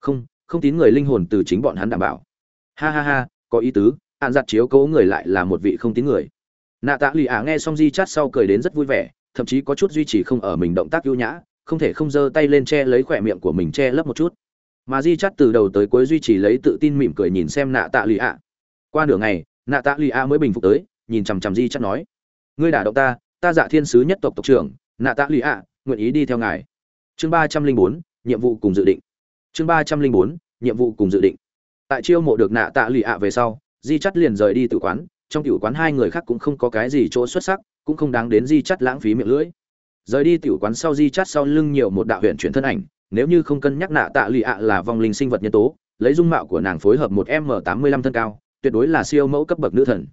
không không tín người linh hồn từ chính bọn hắn đảm bảo. Ha ha ha, có ý tứ hạn giặt chiếu cố người lại là một vị không tín người. Nạ tạ lì ả nghe xong di chát sau cười đến rất vui vẻ, thậm chí có chút duy trì không ở mình động tác ưu nhã, không thể không giơ tay lên che lấy khỏe miệng của mình che lấp một chút. Mà di chát từ đầu tới cuối duy trì lấy tự tin mỉm cười nhìn xem nạ tạ lì ả. Qua nửa ngày, nạ tạ lì ả mới bình phục tới, nhìn chằm chằm di chát nói, ngươi đả động ta ta dạ thiên sứ nhất tộc tộc trưởng, nạ tạ lì ả, nguyện ý đi theo ngài. Chương ba trăm linh bốn, nhiệm vụ cùng dự định chương ba trăm linh bốn, nhiệm vụ cùng dự định. Tại chiêu mộ được nạ tạ lì ạ về sau, di chắt liền rời đi tự quán, trong tiểu quán hai người khác cũng không có cái gì chỗ xuất sắc, cũng không đáng đến di chắt lãng phí miệng lưỡi. Rời đi tiểu quán sau di chắt sau lưng nhiều một đạo huyện chuyển thân ảnh, nếu như không cân nhắc nạ tạ lì ạ là vong linh sinh vật nhân tố, lấy dung mạo của nàng phối hợp một m tám mươi lăm thân cao, tuyệt đối là siêu mẫu cấp bậc nữ thần.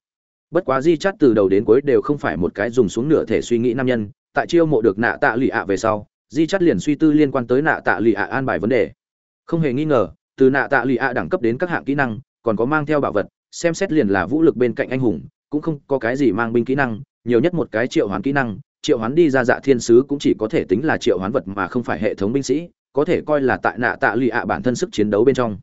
Bất quá di chắt từ đầu đến cuối đều không phải một cái dùng xuống nửa thể suy nghĩ nam nhân, tại chiêu mộ được nạ tạ lì ạ về sau, di chắt liền suy tư liên quan tới nạ tạ lì ạ an bài vấn đề không hề nghi ngờ, từ nạ tạ lụy ạ đẳng cấp đến các hạng kỹ năng, còn có mang theo bảo vật, xem xét liền là vũ lực bên cạnh anh hùng, cũng không có cái gì mang binh kỹ năng, nhiều nhất một cái triệu hoán kỹ năng. Triệu hoán đi ra dạ thiên sứ cũng chỉ có thể tính là triệu hoán vật mà không phải hệ thống binh sĩ, có thể coi là tại nạ tạ lụy ạ bản thân sức chiến đấu bên trong.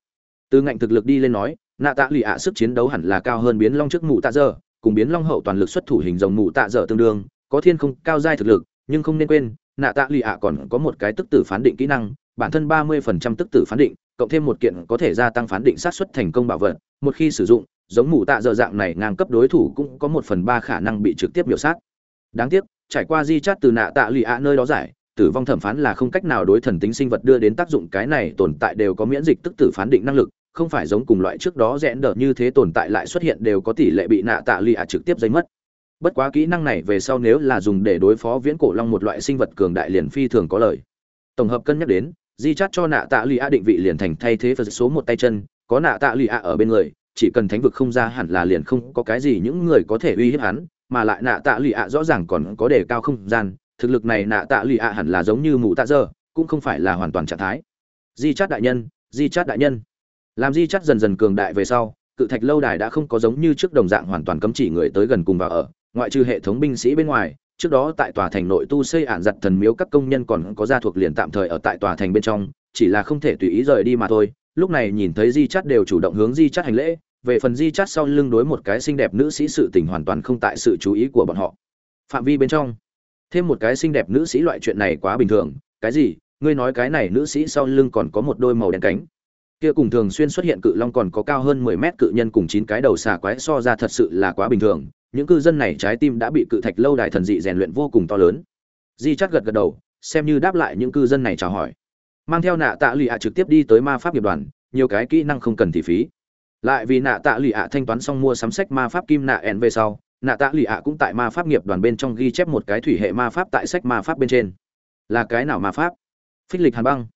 Từ ngạnh thực lực đi lên nói, nạ tạ lụy ạ sức chiến đấu hẳn là cao hơn biến long trước mụ tạ dơ cùng biến long hậu toàn lực xuất thủ hình rồng mụ tạ dơ tương đương, có thiên không cao giai thực lực, nhưng không nên quên, nạ tạ lụy ạ còn có một cái tức tử phán định kỹ năng bản thân ba mươi phần trăm tức tử phán định, cộng thêm một kiện có thể gia tăng phán định sát suất thành công bảo vật, một khi sử dụng, giống mù tạ dở dạng này ngang cấp đối thủ cũng có một phần ba khả năng bị trực tiếp biểu sát đáng tiếc, trải qua di chát từ nạ tạ lì ạ nơi đó giải, tử vong thẩm phán là không cách nào đối thần tính sinh vật đưa đến tác dụng cái này tồn tại đều có miễn dịch tức tử phán định năng lực, không phải giống cùng loại trước đó rẽn đỡ như thế tồn tại lại xuất hiện đều có tỷ lệ bị nạ tạ lì ạ trực tiếp dây mất bất quá kỹ năng này về sau nếu là dùng để đối phó viễn cổ long một loại sinh vật cường đại liền phi thường có lợi. tổng hợp cân nhắc đến di chát cho nạ tạ lì a định vị liền thành thay thế phật số một tay chân, có nạ tạ lì a ở bên người, chỉ cần thánh vực không ra hẳn là liền không có cái gì những người có thể uy hiếp hắn, mà lại nạ tạ lì a rõ ràng còn có đề cao không gian, thực lực này nạ tạ lì a hẳn là giống như mụ tạ dơ, cũng không phải là hoàn toàn trạng thái. Di chát đại nhân, di chát đại nhân. Làm di chát dần dần cường đại về sau, cự thạch lâu đài đã không có giống như trước đồng dạng hoàn toàn cấm chỉ người tới gần cùng vào ở, ngoại trừ hệ thống binh sĩ bên ngoài trước đó tại tòa thành nội tu xây ản giặt thần miếu các công nhân còn có gia thuộc liền tạm thời ở tại tòa thành bên trong, chỉ là không thể tùy ý rời đi mà thôi. Lúc này nhìn thấy di chắt đều chủ động hướng di chắt hành lễ, về phần di chắt sau lưng đối một cái xinh đẹp nữ sĩ sự tình hoàn toàn không tại sự chú ý của bọn họ. Phạm vi bên trong, thêm một cái xinh đẹp nữ sĩ loại chuyện này quá bình thường. Cái gì? Ngươi nói cái này nữ sĩ sau lưng còn có một đôi màu đen cánh. Kia cùng thường xuyên xuất hiện cự long còn có cao hơn mười mét cự nhân cùng chín cái đầu xà quái so ra thật sự là quá bình thường những cư dân này trái tim đã bị cự thạch lâu đài thần dị rèn luyện vô cùng to lớn. Di chắt gật gật đầu, xem như đáp lại những cư dân này chào hỏi. Mang theo nạ tạ lụy ạ trực tiếp đi tới ma pháp nghiệp đoàn, nhiều cái kỹ năng không cần thị phí. Lại vì nạ tạ lụy ạ thanh toán xong mua sắm sách ma pháp kim nạ ẻn về sau, nạ tạ lụy ạ cũng tại ma pháp nghiệp đoàn bên trong ghi chép một cái thủy hệ ma pháp tại sách ma pháp bên trên. Là cái nào ma pháp? Phích lịch hàn băng.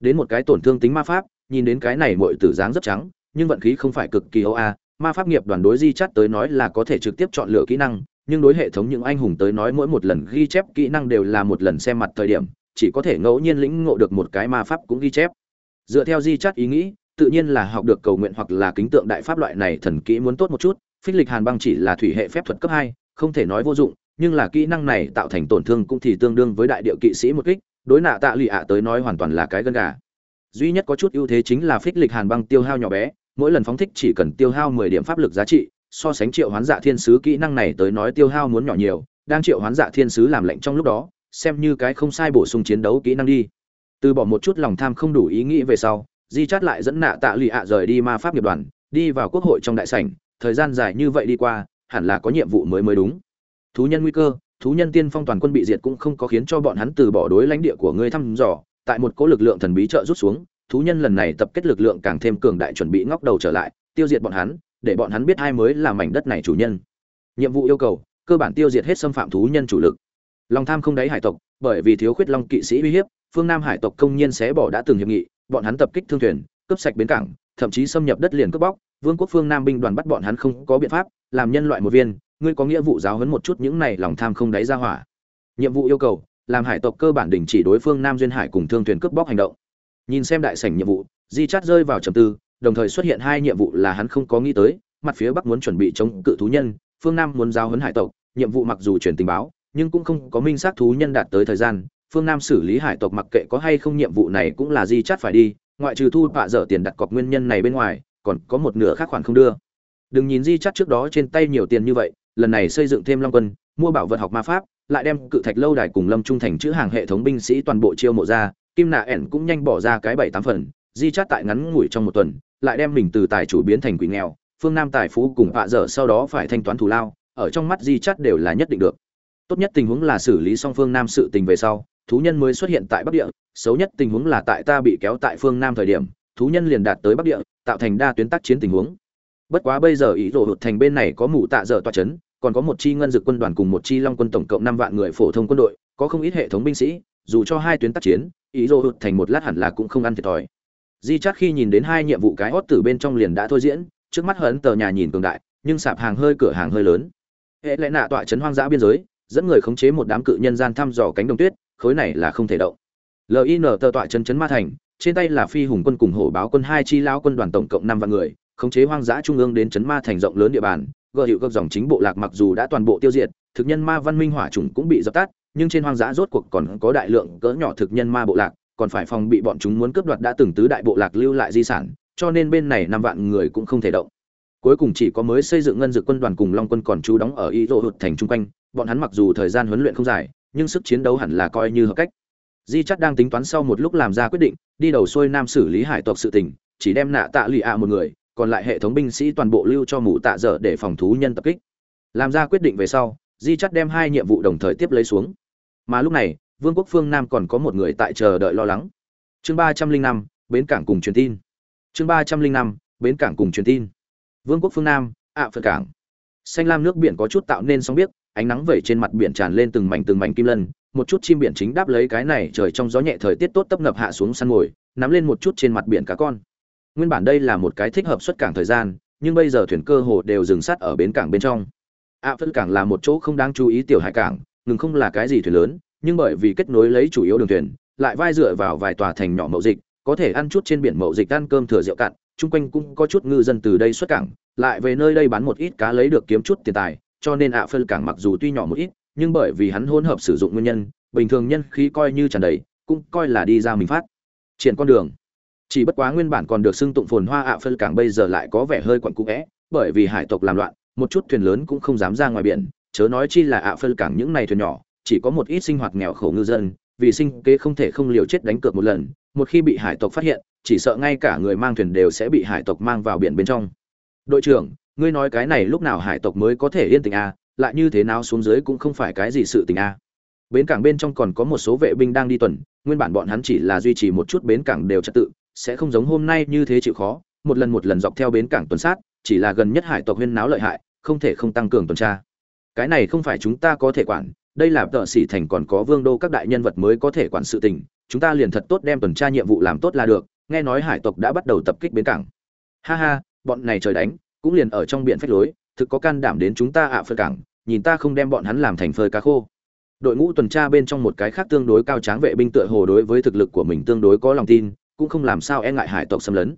Đến một cái tổn thương tính ma pháp, nhìn đến cái này mọi tử dáng rất trắng, nhưng vận khí không phải cực kỳ âu a ma pháp nghiệp đoàn đối di chắt tới nói là có thể trực tiếp chọn lựa kỹ năng, nhưng đối hệ thống những anh hùng tới nói mỗi một lần ghi chép kỹ năng đều là một lần xem mặt thời điểm, chỉ có thể ngẫu nhiên lĩnh ngộ được một cái ma pháp cũng ghi chép. Dựa theo di chắt ý nghĩ, tự nhiên là học được cầu nguyện hoặc là kính tượng đại pháp loại này thần kỹ muốn tốt một chút, phích lịch hàn băng chỉ là thủy hệ phép thuật cấp hai, không thể nói vô dụng, nhưng là kỹ năng này tạo thành tổn thương cũng thì tương đương với đại điệu kỵ sĩ một kích, đối nạ tạ lụy ạ tới nói hoàn toàn là cái gân gà. Duy nhất có chút ưu thế chính là phích lịch hàn băng tiêu hao nhỏ bé mỗi lần phóng thích chỉ cần tiêu hao 10 điểm pháp lực giá trị, so sánh triệu hoán dạ thiên sứ kỹ năng này tới nói tiêu hao muốn nhỏ nhiều, đang triệu hoán dạ thiên sứ làm lệnh trong lúc đó, xem như cái không sai bổ sung chiến đấu kỹ năng đi. Từ bỏ một chút lòng tham không đủ ý nghĩ về sau, Di Chát lại dẫn nạ tạ lì ạ rời đi ma pháp nghiệp đoàn, đi vào quốc hội trong đại sảnh, thời gian dài như vậy đi qua, hẳn là có nhiệm vụ mới mới đúng. Thú nhân nguy cơ, thú nhân tiên phong toàn quân bị diệt cũng không có khiến cho bọn hắn từ bỏ đối lãnh địa của ngươi thăm dò, tại một cố lực lượng thần bí trợ rút xuống, thú nhân lần này tập kết lực lượng càng thêm cường đại chuẩn bị ngóc đầu trở lại, tiêu diệt bọn hắn, để bọn hắn biết ai mới là mảnh đất này chủ nhân. Nhiệm vụ yêu cầu, cơ bản tiêu diệt hết xâm phạm thú nhân chủ lực. Lòng tham không đáy hải tộc, bởi vì thiếu khuyết long kỵ sĩ uy hiếp, phương nam hải tộc công nhiên xé bỏ đã từng hiệp nghị, bọn hắn tập kích thương thuyền, cướp sạch bến cảng, thậm chí xâm nhập đất liền cướp bóc, vương quốc phương nam binh đoàn bắt bọn hắn không có biện pháp, làm nhân loại một viên, ngươi có nghĩa vụ giáo huấn một chút những này lòng tham không đáy ra hỏa. Nhiệm vụ yêu cầu, làm hải tộc cơ bản đình chỉ đối phương nam duyên hải cùng thương thuyền cướp bóc hành động nhìn xem đại sảnh nhiệm vụ, di chát rơi vào trầm tư, đồng thời xuất hiện hai nhiệm vụ là hắn không có nghĩ tới, mặt phía bắc muốn chuẩn bị chống cự thú nhân, phương nam muốn giao huấn hải tộc, nhiệm vụ mặc dù truyền tình báo, nhưng cũng không có minh xác thú nhân đạt tới thời gian, phương nam xử lý hải tộc mặc kệ có hay không nhiệm vụ này cũng là di chát phải đi, ngoại trừ thu bạ dở tiền đặt cọc nguyên nhân này bên ngoài, còn có một nửa khác khoản không đưa. Đừng nhìn di chát trước đó trên tay nhiều tiền như vậy, lần này xây dựng thêm long quân, mua bảo vật học ma pháp, lại đem cự thạch lâu đài cùng lâm trung thành chữ hàng hệ thống binh sĩ toàn bộ chiêu mộ ra kim nạ ẻn cũng nhanh bỏ ra cái bảy tám phần, di chát tại ngắn ngủi trong một tuần, lại đem mình từ tài chủ biến thành quỷ nghèo, phương nam tài phú cùng vạ dở sau đó phải thanh toán thù lao, ở trong mắt di chát đều là nhất định được. Tốt nhất tình huống là xử lý xong phương nam sự tình về sau, thú nhân mới xuất hiện tại bắc địa, xấu nhất tình huống là tại ta bị kéo tại phương nam thời điểm, thú nhân liền đạt tới bắc địa, tạo thành đa tuyến tác chiến tình huống. Bất quá bây giờ ý đồ hụt thành bên này có mụ tạ dở toa chấn, còn có một chi ngân dực quân đoàn cùng một chi long quân tổng cộng năm vạn người phổ thông quân đội, có không ít hệ thống binh sĩ, dù cho hai tuyến tác chiến ý dô hụt thành một lát hẳn là cũng không ăn thiệt thòi. Di chắc khi nhìn đến hai nhiệm vụ cái hót từ bên trong liền đã thôi diễn, trước mắt hấn tờ nhà nhìn cường đại, nhưng sạp hàng hơi, cửa hàng hơi lớn. Hệ lẽ nạ tọa trấn hoang dã biên giới, dẫn người khống chế một đám cự nhân gian thăm dò cánh đồng tuyết, khối này là không thể động. Lin tờ tọa trấn trấn ma thành, trên tay là phi hùng quân cùng hổ báo quân hai chi lao quân đoàn tổng cộng năm vạn người, khống chế hoang dã trung ương đến trấn ma thành rộng lớn địa bàn gợi hiệu các dòng chính bộ lạc mặc dù đã toàn bộ tiêu diệt, thực nhân ma văn minh hỏa chủng cũng bị dập tắt nhưng trên hoang dã rốt cuộc còn có đại lượng cỡ nhỏ thực nhân ma bộ lạc, còn phải phòng bị bọn chúng muốn cướp đoạt đã từng tứ đại bộ lạc lưu lại di sản, cho nên bên này năm vạn người cũng không thể động. Cuối cùng chỉ có mới xây dựng ngân dược quân đoàn cùng long quân còn trú đóng ở y rô hụt thành chung quanh, bọn hắn mặc dù thời gian huấn luyện không dài, nhưng sức chiến đấu hẳn là coi như hợp cách. Di chắc đang tính toán sau một lúc làm ra quyết định, đi đầu xuôi nam xử lý hải tộc sự tình, chỉ đem nạ tạ lụy ạ một người, còn lại hệ thống binh sĩ toàn bộ lưu cho mụ tạ dở để phòng thú nhân tập kích. Làm ra quyết định về sau, di chắc đem hai nhiệm vụ đồng thời tiếp lấy xuống mà lúc này, vương quốc phương nam còn có một người tại chờ đợi lo lắng. Chương ba trăm linh năm, bến cảng cùng truyền tin. Chương ba trăm linh năm, bến cảng cùng truyền tin. Vương quốc phương nam, ạ phật cảng. Xanh lam nước biển có chút tạo nên sóng biếc, ánh nắng vẩy trên mặt biển tràn lên từng mảnh từng mảnh kim lân, một chút chim biển chính đáp lấy cái này trời trong gió nhẹ thời tiết tốt tấp nập hạ xuống săn ngồi, nắm lên một chút trên mặt biển cá con. Nguyên bản đây là một cái thích hợp xuất cảng thời gian, nhưng bây giờ thuyền cơ hồ đều dừng sát ở bến cảng bên trong. Ạ phật cảng là một chỗ không đáng chú ý tiểu hải cảng ngừng không là cái gì thuyền lớn, nhưng bởi vì kết nối lấy chủ yếu đường thuyền, lại vai dựa vào vài tòa thành nhỏ mậu dịch, có thể ăn chút trên biển mậu dịch ăn cơm thừa rượu cạn, chung quanh cũng có chút ngư dân từ đây xuất cảng, lại về nơi đây bán một ít cá lấy được kiếm chút tiền tài, cho nên ạ phân cảng mặc dù tuy nhỏ một ít, nhưng bởi vì hắn hỗn hợp sử dụng nguyên nhân, bình thường nhân khí coi như tràn đầy, cũng coi là đi ra mình phát. Triển con đường. Chỉ bất quá nguyên bản còn được xưng tụng phồn hoa ạ phân cảng bây giờ lại có vẻ hơi quặn cũ vẽ bởi vì hải tộc làm loạn, một chút thuyền lớn cũng không dám ra ngoài biển chớ nói chi là ạ phân cảng những này thuyền nhỏ chỉ có một ít sinh hoạt nghèo khổ ngư dân vì sinh kế không thể không liều chết đánh cược một lần một khi bị hải tộc phát hiện chỉ sợ ngay cả người mang thuyền đều sẽ bị hải tộc mang vào biển bên trong đội trưởng ngươi nói cái này lúc nào hải tộc mới có thể yên tình a à, lại như thế nào xuống dưới cũng không phải cái gì sự tình a à. bến cảng bên trong còn có một số vệ binh đang đi tuần nguyên bản bọn hắn chỉ là duy trì một chút bến cảng đều trật tự sẽ không giống hôm nay như thế chịu khó một lần một lần dọc theo bến cảng tuần sát chỉ là gần nhất hải tộc huyên náo lợi hại không thể không tăng cường tuần tra cái này không phải chúng ta có thể quản, đây là tợ sĩ thành còn có vương đô các đại nhân vật mới có thể quản sự tình, chúng ta liền thật tốt đem tuần tra nhiệm vụ làm tốt là được, nghe nói hải tộc đã bắt đầu tập kích bến cảng. Ha ha, bọn này trời đánh, cũng liền ở trong biển phách lối, thực có can đảm đến chúng ta ạ à phơi cảng, nhìn ta không đem bọn hắn làm thành phơi cá khô. Đội ngũ tuần tra bên trong một cái khác tương đối cao tráng vệ binh tựa hồ đối với thực lực của mình tương đối có lòng tin, cũng không làm sao e ngại hải tộc xâm lấn.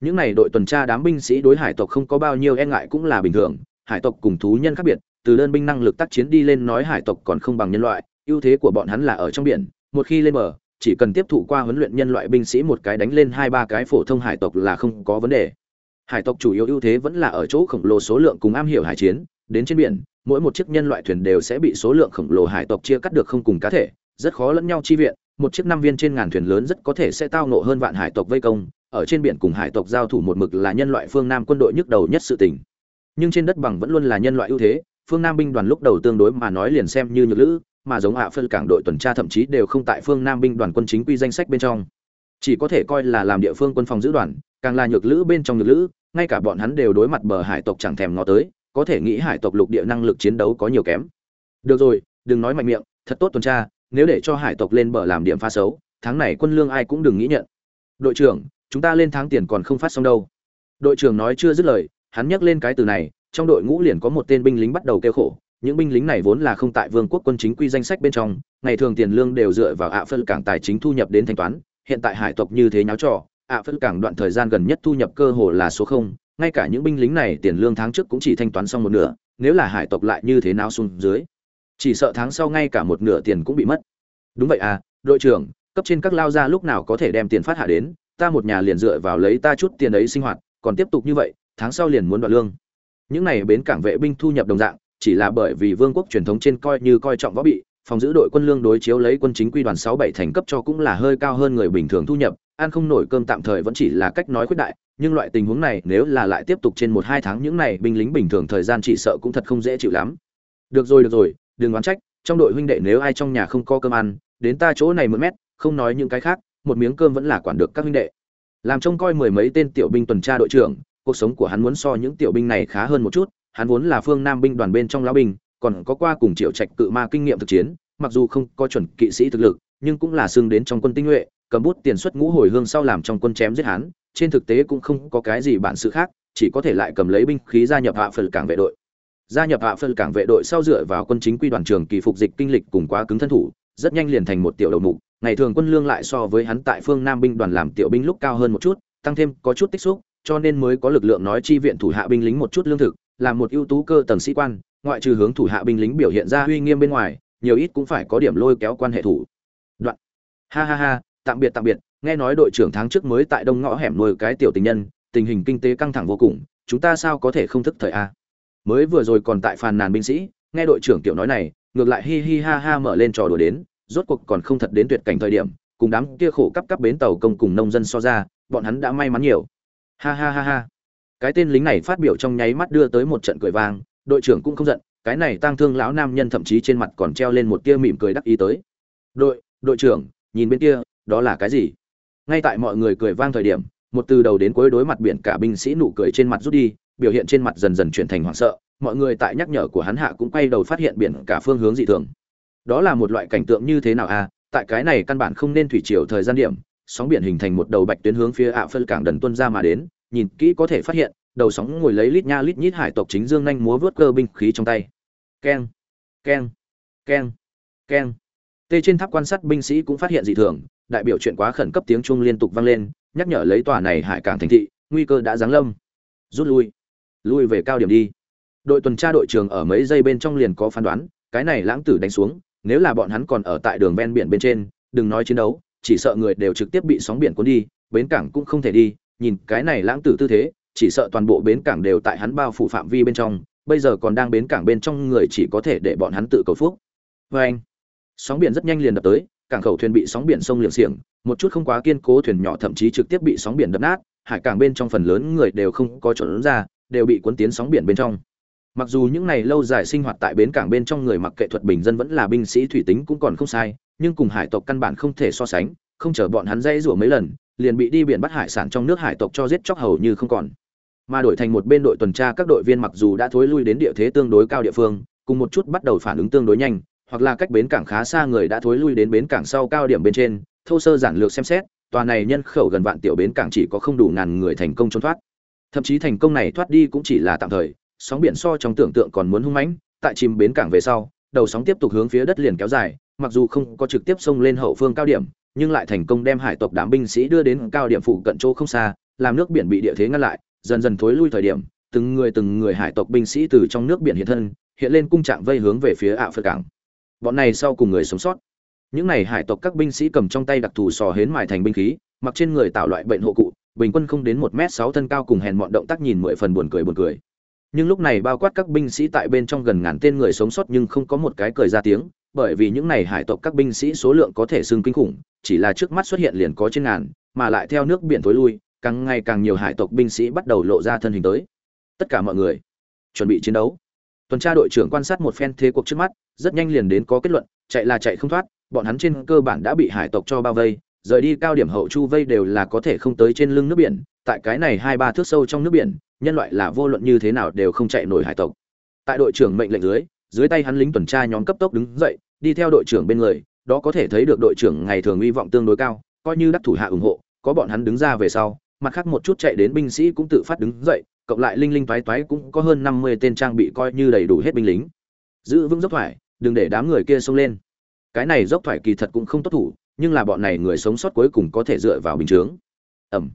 Những này đội tuần tra đám binh sĩ đối hải tộc không có bao nhiêu e ngại cũng là bình thường, hải tộc cùng thú nhân khác biệt từ đơn binh năng lực tác chiến đi lên nói hải tộc còn không bằng nhân loại, ưu thế của bọn hắn là ở trong biển, một khi lên bờ, chỉ cần tiếp thụ qua huấn luyện nhân loại binh sĩ một cái đánh lên hai ba cái phổ thông hải tộc là không có vấn đề. Hải tộc chủ yếu ưu thế vẫn là ở chỗ khổng lồ số lượng cùng am hiểu hải chiến, đến trên biển, mỗi một chiếc nhân loại thuyền đều sẽ bị số lượng khổng lồ hải tộc chia cắt được không cùng cá thể, rất khó lẫn nhau chi viện, một chiếc năm viên trên ngàn thuyền lớn rất có thể sẽ tao nộ hơn vạn hải tộc vây công, ở trên biển cùng hải tộc giao thủ một mực là nhân loại phương nam quân đội nhức đầu nhất sự tình. Nhưng trên đất bằng vẫn luôn là nhân loại ưu thế phương nam binh đoàn lúc đầu tương đối mà nói liền xem như nhược lữ, mà giống hạ phân cảng đội tuần tra thậm chí đều không tại phương nam binh đoàn quân chính quy danh sách bên trong. Chỉ có thể coi là làm địa phương quân phòng giữ đoàn, càng là nhược lữ bên trong nhược lữ, ngay cả bọn hắn đều đối mặt bờ hải tộc chẳng thèm ngó tới, có thể nghĩ hải tộc lục địa năng lực chiến đấu có nhiều kém. Được rồi, đừng nói mạnh miệng, thật tốt tuần tra, nếu để cho hải tộc lên bờ làm điểm pha xấu, tháng này quân lương ai cũng đừng nghĩ nhận. Đội trưởng, chúng ta lên tháng tiền còn không phát xong đâu. Đội trưởng nói chưa dứt lời, hắn nhắc lên cái từ này trong đội ngũ liền có một tên binh lính bắt đầu kêu khổ. Những binh lính này vốn là không tại vương quốc quân chính quy danh sách bên trong, ngày thường tiền lương đều dựa vào ạ phân cảng tài chính thu nhập đến thanh toán, hiện tại hải tộc như thế nháo trò, ạ phân cảng đoạn thời gian gần nhất thu nhập cơ hồ là số không, ngay cả những binh lính này tiền lương tháng trước cũng chỉ thanh toán xong một nửa, nếu là hải tộc lại như thế nào xuống dưới? Chỉ sợ tháng sau ngay cả một nửa tiền cũng bị mất. Đúng vậy à đội trưởng, cấp trên các lao ra lúc nào có thể đem tiền phát hạ đến, ta một nhà liền dựa vào lấy ta chút tiền ấy sinh hoạt, còn tiếp tục như vậy, tháng sau liền muốn đoạn lương những này bến cảng vệ binh thu nhập đồng dạng, chỉ là bởi vì vương quốc truyền thống trên coi như coi trọng võ bị, phòng giữ đội quân lương đối chiếu lấy quân chính quy đoàn sáu bảy thành cấp cho cũng là hơi cao hơn người bình thường thu nhập, ăn không nổi cơm tạm thời vẫn chỉ là cách nói khuyết đại, nhưng loại tình huống này nếu là lại tiếp tục trên một hai tháng những này binh lính bình thường thời gian chỉ sợ cũng thật không dễ chịu lắm. Được rồi được rồi, đừng oán trách, trong đội huynh đệ nếu ai trong nhà không có cơm ăn, đến ta chỗ này một mét, không nói những cái khác, một miếng cơm vẫn là quản được các huynh đệ. Làm trông coi mười mấy tên tiểu binh tuần tra đội trưởng cuộc sống của hắn muốn so những tiểu binh này khá hơn một chút, hắn vốn là phương nam binh đoàn bên trong lão binh, còn có qua cùng triệu trạch cự ma kinh nghiệm thực chiến, mặc dù không có chuẩn kỵ sĩ thực lực, nhưng cũng là xương đến trong quân tinh nhuệ, cầm bút tiền xuất ngũ hồi hương sau làm trong quân chém giết hắn, trên thực tế cũng không có cái gì bản sự khác, chỉ có thể lại cầm lấy binh khí gia nhập hạ phần cảng vệ đội. Gia nhập hạ phần cảng vệ đội sau dựa vào quân chính quy đoàn trường kỳ phục dịch kinh lịch cùng quá cứng thân thủ, rất nhanh liền thành một tiểu đầu mục, ngày thường quân lương lại so với hắn tại phương nam binh đoàn làm tiểu binh lúc cao hơn một chút, tăng thêm có chút tích xúc cho nên mới có lực lượng nói chi viện thủ hạ binh lính một chút lương thực, là một ưu tú cơ tầng sĩ quan, ngoại trừ hướng thủ hạ binh lính biểu hiện ra uy nghiêm bên ngoài, nhiều ít cũng phải có điểm lôi kéo quan hệ thủ. Đoạn. Ha ha ha, tạm biệt tạm biệt, nghe nói đội trưởng tháng trước mới tại đông ngõ hẻm nuôi cái tiểu tình nhân, tình hình kinh tế căng thẳng vô cùng, chúng ta sao có thể không thức thời a? Mới vừa rồi còn tại phàn nàn binh sĩ, nghe đội trưởng tiểu nói này, ngược lại hi hi ha ha mở lên trò đùa đến, rốt cuộc còn không thật đến tuyệt cảnh thời điểm, cùng đám kia khổ cấp cấp bến tàu công cùng nông dân so ra, bọn hắn đã may mắn nhiều ha ha ha ha. Cái tên lính này phát biểu trong nháy mắt đưa tới một trận cười vang, đội trưởng cũng không giận, cái này tang thương lão nam nhân thậm chí trên mặt còn treo lên một tia mỉm cười đắc ý tới. Đội đội trưởng, nhìn bên kia, đó là cái gì? Ngay tại mọi người cười vang thời điểm, một từ đầu đến cuối đối mặt biển cả binh sĩ nụ cười trên mặt rút đi, biểu hiện trên mặt dần dần chuyển thành hoảng sợ, mọi người tại nhắc nhở của hắn hạ cũng quay đầu phát hiện biển cả phương hướng dị thường. Đó là một loại cảnh tượng như thế nào à? tại cái này căn bản không nên thủy chiều thời gian điểm sóng biển hình thành một đầu bạch tuyến hướng phía ạ phân cảng đần tuân ra mà đến, nhìn kỹ có thể phát hiện, đầu sóng ngồi lấy lít nha lít nhít hải tộc chính dương nhanh múa vớt cơ binh khí trong tay. Keng keng keng keng. Tê trên tháp quan sát binh sĩ cũng phát hiện dị thường, đại biểu chuyện quá khẩn cấp tiếng chuông liên tục vang lên, nhắc nhở lấy tòa này hải cảng thành thị, nguy cơ đã giáng lâm. Rút lui lui về cao điểm đi. Đội tuần tra đội trưởng ở mấy giây bên trong liền có phán đoán, cái này lãng tử đánh xuống, nếu là bọn hắn còn ở tại đường ven biển bên trên, đừng nói chiến đấu chỉ sợ người đều trực tiếp bị sóng biển cuốn đi, bến cảng cũng không thể đi. Nhìn cái này lãng tử tư thế, chỉ sợ toàn bộ bến cảng đều tại hắn bao phủ phạm vi bên trong. Bây giờ còn đang bến cảng bên trong người chỉ có thể để bọn hắn tự cầu phúc. Vê anh. Sóng biển rất nhanh liền đập tới, cảng khẩu thuyền bị sóng biển sông liệng xiềng. Một chút không quá kiên cố thuyền nhỏ thậm chí trực tiếp bị sóng biển đập nát. Hải cảng bên trong phần lớn người đều không có chỗ ra, đều bị cuốn tiến sóng biển bên trong. Mặc dù những này lâu dài sinh hoạt tại bến cảng bên trong người mặc kệ thuật bình dân vẫn là binh sĩ thủy tính cũng còn không sai nhưng cùng hải tộc căn bản không thể so sánh, không chờ bọn hắn dây rủa mấy lần, liền bị đi biển bắt hải sản trong nước hải tộc cho giết chóc hầu như không còn. Mà đổi thành một bên đội tuần tra các đội viên mặc dù đã thối lui đến địa thế tương đối cao địa phương, cùng một chút bắt đầu phản ứng tương đối nhanh, hoặc là cách bến cảng khá xa người đã thối lui đến bến cảng sau cao điểm bên trên, thô sơ giản lược xem xét, tòa này nhân khẩu gần vạn tiểu bến cảng chỉ có không đủ ngàn người thành công trốn thoát. Thậm chí thành công này thoát đi cũng chỉ là tạm thời, sóng biển so trong tưởng tượng còn muốn hung mãnh, tại chìm bến cảng về sau, đầu sóng tiếp tục hướng phía đất liền kéo dài mặc dù không có trực tiếp xông lên hậu phương cao điểm, nhưng lại thành công đem hải tộc đám binh sĩ đưa đến cao điểm phụ cận chỗ không xa, làm nước biển bị địa thế ngăn lại, dần dần thối lui thời điểm, từng người từng người hải tộc binh sĩ từ trong nước biển hiện thân, hiện lên cung trạng vây hướng về phía ạ phật cảng. Bọn này sau cùng người sống sót. Những này hải tộc các binh sĩ cầm trong tay đặc thù sò hến mài thành binh khí, mặc trên người tạo loại bệnh hộ cụ, bình quân không đến một m sáu thân cao cùng hèn mọn động tác nhìn mười phần buồn cười buồn cười. Nhưng lúc này bao quát các binh sĩ tại bên trong gần ngàn tên người sống sót nhưng không có một cái cười ra tiếng bởi vì những này hải tộc các binh sĩ số lượng có thể xưng kinh khủng, chỉ là trước mắt xuất hiện liền có trên ngàn, mà lại theo nước biển tối lui, càng ngày càng nhiều hải tộc binh sĩ bắt đầu lộ ra thân hình tới. Tất cả mọi người chuẩn bị chiến đấu. Tuần tra đội trưởng quan sát một phen thế cuộc trước mắt, rất nhanh liền đến có kết luận, chạy là chạy không thoát, bọn hắn trên cơ bản đã bị hải tộc cho bao vây, rời đi cao điểm hậu chu vây đều là có thể không tới trên lưng nước biển, tại cái này hai ba thước sâu trong nước biển, nhân loại là vô luận như thế nào đều không chạy nổi hải tộc. Tại đội trưởng mệnh lệnh dưới dưới tay hắn lính tuần tra nhóm cấp tốc đứng dậy, đi theo đội trưởng bên người, đó có thể thấy được đội trưởng ngày thường uy vọng tương đối cao, coi như đắc thủ hạ ủng hộ, có bọn hắn đứng ra về sau, mặt khác một chút chạy đến binh sĩ cũng tự phát đứng dậy, cộng lại linh linh toái toái cũng có hơn năm mươi tên trang bị coi như đầy đủ hết binh lính. Giữ vững dốc thoải, đừng để đám người kia xông lên. Cái này dốc thoải kỳ thật cũng không tốt thủ, nhưng là bọn này người sống sót cuối cùng có thể dựa vào bình chướng. Ẩm.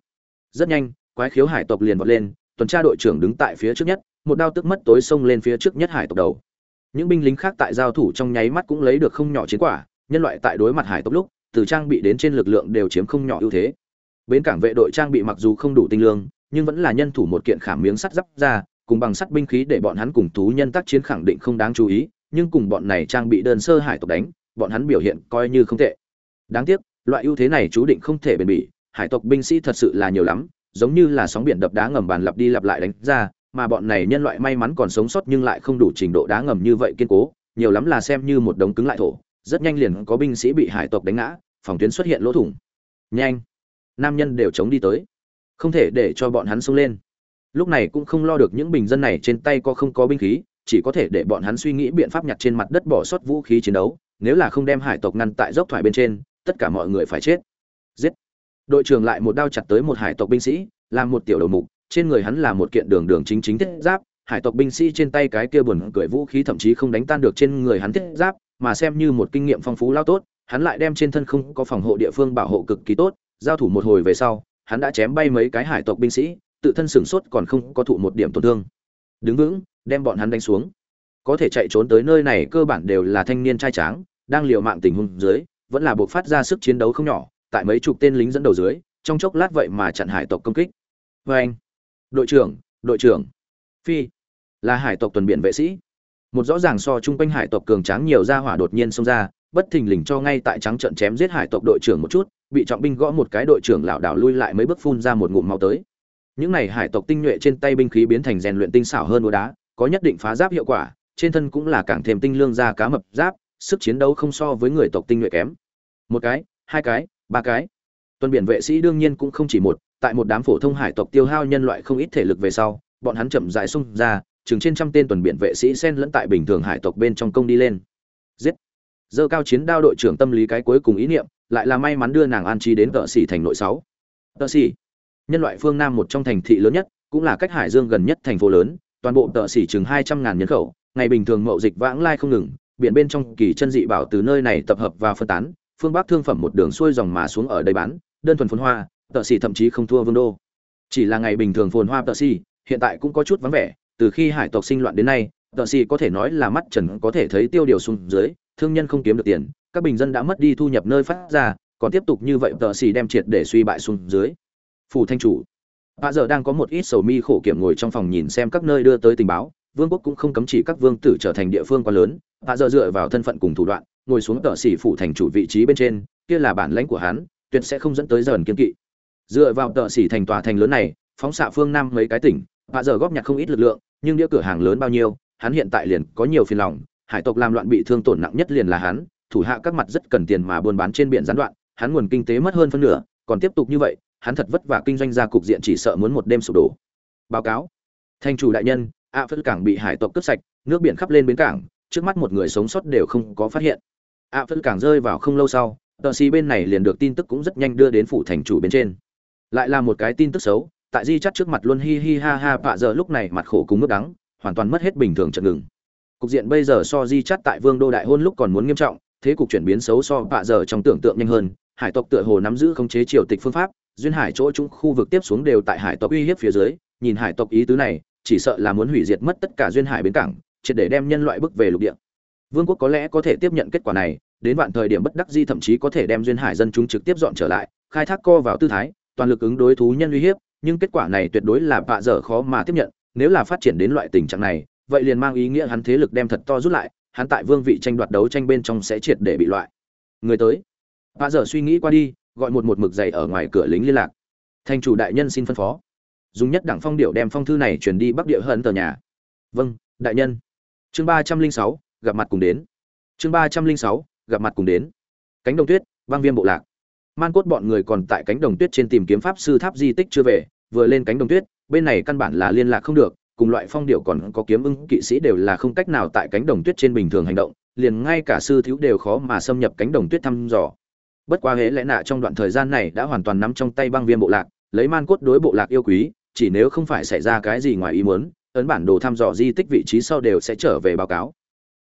Rất nhanh, quái khiếu hải tộc liền vọt lên, tuần tra đội trưởng đứng tại phía trước nhất, một đao tức mất tối xông lên phía trước nhất hải tộc đầu những binh lính khác tại giao thủ trong nháy mắt cũng lấy được không nhỏ chiến quả, nhân loại tại đối mặt hải tộc lúc, từ trang bị đến trên lực lượng đều chiếm không nhỏ ưu thế. Bến cảng vệ đội trang bị mặc dù không đủ tinh lương, nhưng vẫn là nhân thủ một kiện khảm miếng sắt giáp ra, cùng bằng sắt binh khí để bọn hắn cùng thú nhân tác chiến khẳng định không đáng chú ý, nhưng cùng bọn này trang bị đơn sơ hải tộc đánh, bọn hắn biểu hiện coi như không tệ. Đáng tiếc, loại ưu thế này chú định không thể bền bỉ, hải tộc binh sĩ thật sự là nhiều lắm, giống như là sóng biển đập đá ngầm bàn lặp đi lặp lại đánh ra mà bọn này nhân loại may mắn còn sống sót nhưng lại không đủ trình độ đá ngầm như vậy kiên cố, nhiều lắm là xem như một đống cứng lại thổ, rất nhanh liền có binh sĩ bị hải tộc đánh ngã, phòng tuyến xuất hiện lỗ thủng. Nhanh! Nam nhân đều chống đi tới. Không thể để cho bọn hắn xông lên. Lúc này cũng không lo được những bình dân này trên tay có không có binh khí, chỉ có thể để bọn hắn suy nghĩ biện pháp nhặt trên mặt đất bỏ sót vũ khí chiến đấu, nếu là không đem hải tộc ngăn tại dốc thoải bên trên, tất cả mọi người phải chết. Giết! Đội trưởng lại một đao chặt tới một hải tộc binh sĩ, làm một tiểu đầu mục trên người hắn là một kiện đường đường chính chính thiết giáp, hải tộc binh sĩ trên tay cái kia buồn cười vũ khí thậm chí không đánh tan được trên người hắn thiết giáp, mà xem như một kinh nghiệm phong phú lao tốt, hắn lại đem trên thân không có phòng hộ địa phương bảo hộ cực kỳ tốt, giao thủ một hồi về sau, hắn đã chém bay mấy cái hải tộc binh sĩ, tự thân sửng sốt còn không có thụ một điểm tổn thương. Đứng vững, đem bọn hắn đánh xuống. Có thể chạy trốn tới nơi này cơ bản đều là thanh niên trai tráng, đang liều mạng tình huống dưới, vẫn là buộc phát ra sức chiến đấu không nhỏ, tại mấy chục tên lính dẫn đầu dưới, trong chốc lát vậy mà chặn hải tộc công kích. Vê anh đội trưởng đội trưởng. Phi, là hải tộc tuần biển vệ sĩ. Một rõ ràng so chung quanh hải tộc cường tráng nhiều ra hỏa đột nhiên xông ra, bất thình lình cho ngay tại trắng trận chém giết hải tộc đội trưởng một chút, bị trọng binh gõ một cái đội trưởng lảo đảo lui lại mấy bước phun ra một ngụm máu tới. Những này hải tộc tinh nhuệ trên tay binh khí biến thành rèn luyện tinh xảo hơn đồ đá, có nhất định phá giáp hiệu quả, trên thân cũng là càng thêm tinh lương ra cá mập giáp, sức chiến đấu không so với người tộc tinh nhuệ kém. Một cái, hai cái, ba cái. Tuần biển vệ sĩ đương nhiên cũng không chỉ một tại một đám phổ thông hải tộc tiêu hao nhân loại không ít thể lực về sau, bọn hắn chậm rãi xung ra, chừng trên trăm tên tuần biển vệ sĩ xen lẫn tại bình thường hải tộc bên trong công đi lên. Giết! Dơ cao chiến đao đội trưởng tâm lý cái cuối cùng ý niệm, lại là may mắn đưa nàng an trí đến tợ xỉ thành nội sáu. Tợ xỉ, nhân loại phương nam một trong thành thị lớn nhất, cũng là cách hải dương gần nhất thành phố lớn, toàn bộ tợ xỉ chừng hai trăm ngàn nhân khẩu, ngày bình thường mậu dịch vãng lai không ngừng, biển bên trong kỳ chân dị bảo từ nơi này tập hợp và phân tán, phương bắc thương phẩm một đường xuôi dòng mà xuống ở đây bán, đơn thuần phồn hoa tợ xỉ thậm chí không thua vương đô. Chỉ là ngày bình thường phồn hoa tợ xỉ hiện tại cũng có chút vắng vẻ, từ khi hải tộc sinh loạn đến nay, tợ xỉ có thể nói là mắt trần có thể thấy tiêu điều xuống dưới, thương nhân không kiếm được tiền, các bình dân đã mất đi thu nhập nơi phát ra, còn tiếp tục như vậy tợ xỉ đem triệt để suy bại xuống dưới. Phủ thanh chủ. Bà giờ đang có một ít sầu mi khổ kiểm ngồi trong phòng nhìn xem các nơi đưa tới tình báo, vương quốc cũng không cấm chỉ các vương tử trở thành địa phương quá lớn. Bà giờ dựa vào thân phận cùng thủ đoạn, ngồi xuống tợ xỉ phủ thành chủ vị trí bên trên, kia là bản lãnh của hắn, tuyệt sẽ không dẫn tới dần kiên kỵ dựa vào tợ xỉ thành tòa thành lớn này, phóng xạ phương nam mấy cái tỉnh bà giờ góp nhặt không ít lực lượng, nhưng đĩa cửa hàng lớn bao nhiêu, hắn hiện tại liền có nhiều phiền lòng, hải tộc làm loạn bị thương tổn nặng nhất liền là hắn, thủ hạ các mặt rất cần tiền mà buôn bán trên biển gián đoạn, hắn nguồn kinh tế mất hơn phân nửa, còn tiếp tục như vậy, hắn thật vất vả kinh doanh ra cục diện chỉ sợ muốn một đêm sụp đổ. Báo cáo. Thành chủ đại nhân a phất cảng bị hải tộc cướp sạch, nước biển khắp lên bến cảng, trước mắt một người sống sót đều không có phát hiện. a phất cảng rơi vào không lâu sau, tờ xì bên này liền được tin tức cũng rất nhanh đưa đến phủ thành chủ bên trên lại là một cái tin tức xấu, tại di chắt trước mặt luôn hi hi ha ha bạ giờ lúc này mặt khổ cùng nước đắng, hoàn toàn mất hết bình thường chợt ngừng. Cục diện bây giờ so di chắt tại vương đô đại hôn lúc còn muốn nghiêm trọng, thế cục chuyển biến xấu so bạ giờ trong tưởng tượng nhanh hơn, hải tộc tựa hồ nắm giữ khống chế triều tịch phương pháp, duyên hải chỗ chúng khu vực tiếp xuống đều tại hải tộc uy hiếp phía dưới, nhìn hải tộc ý tứ này, chỉ sợ là muốn hủy diệt mất tất cả duyên hải bến cảng, triệt để đem nhân loại bước về lục địa. Vương quốc có lẽ có thể tiếp nhận kết quả này, đến vạn thời điểm bất đắc di thậm chí có thể đem duyên hải dân chúng trực tiếp dọn trở lại, khai thác co vào tư thái toàn lực ứng đối thú nhân uy hiếp, nhưng kết quả này tuyệt đối là vạ dở khó mà tiếp nhận, nếu là phát triển đến loại tình trạng này, vậy liền mang ý nghĩa hắn thế lực đem thật to rút lại, hắn tại vương vị tranh đoạt đấu tranh bên trong sẽ triệt để bị loại. Người tới. Vạ dở suy nghĩ qua đi, gọi một một mực dày ở ngoài cửa lính liên lạc. Thành chủ đại nhân xin phân phó. Dùng nhất đẳng phong điệu đem phong thư này chuyển đi bắc địa hơn tờ nhà. Vâng đại nhân. Chương ba trăm linh sáu, gặp mặt cùng đến. Chương ba trăm linh sáu, gặp mặt cùng đến. Cánh đồng tuyết, vang viêm bộ lạc man cốt bọn người còn tại cánh đồng tuyết trên tìm kiếm pháp sư tháp di tích chưa về, vừa lên cánh đồng tuyết, bên này căn bản là liên lạc không được, cùng loại phong điệu còn có kiếm ưng kỵ sĩ đều là không cách nào tại cánh đồng tuyết trên bình thường hành động, liền ngay cả sư thiếu đều khó mà xâm nhập cánh đồng tuyết thăm dò. Bất quá hễ lẽ nạ trong đoạn thời gian này đã hoàn toàn nắm trong tay băng viêm bộ lạc, lấy man cốt đối bộ lạc yêu quý, chỉ nếu không phải xảy ra cái gì ngoài ý muốn, ấn bản đồ thăm dò di tích vị trí sau đều sẽ trở về báo cáo.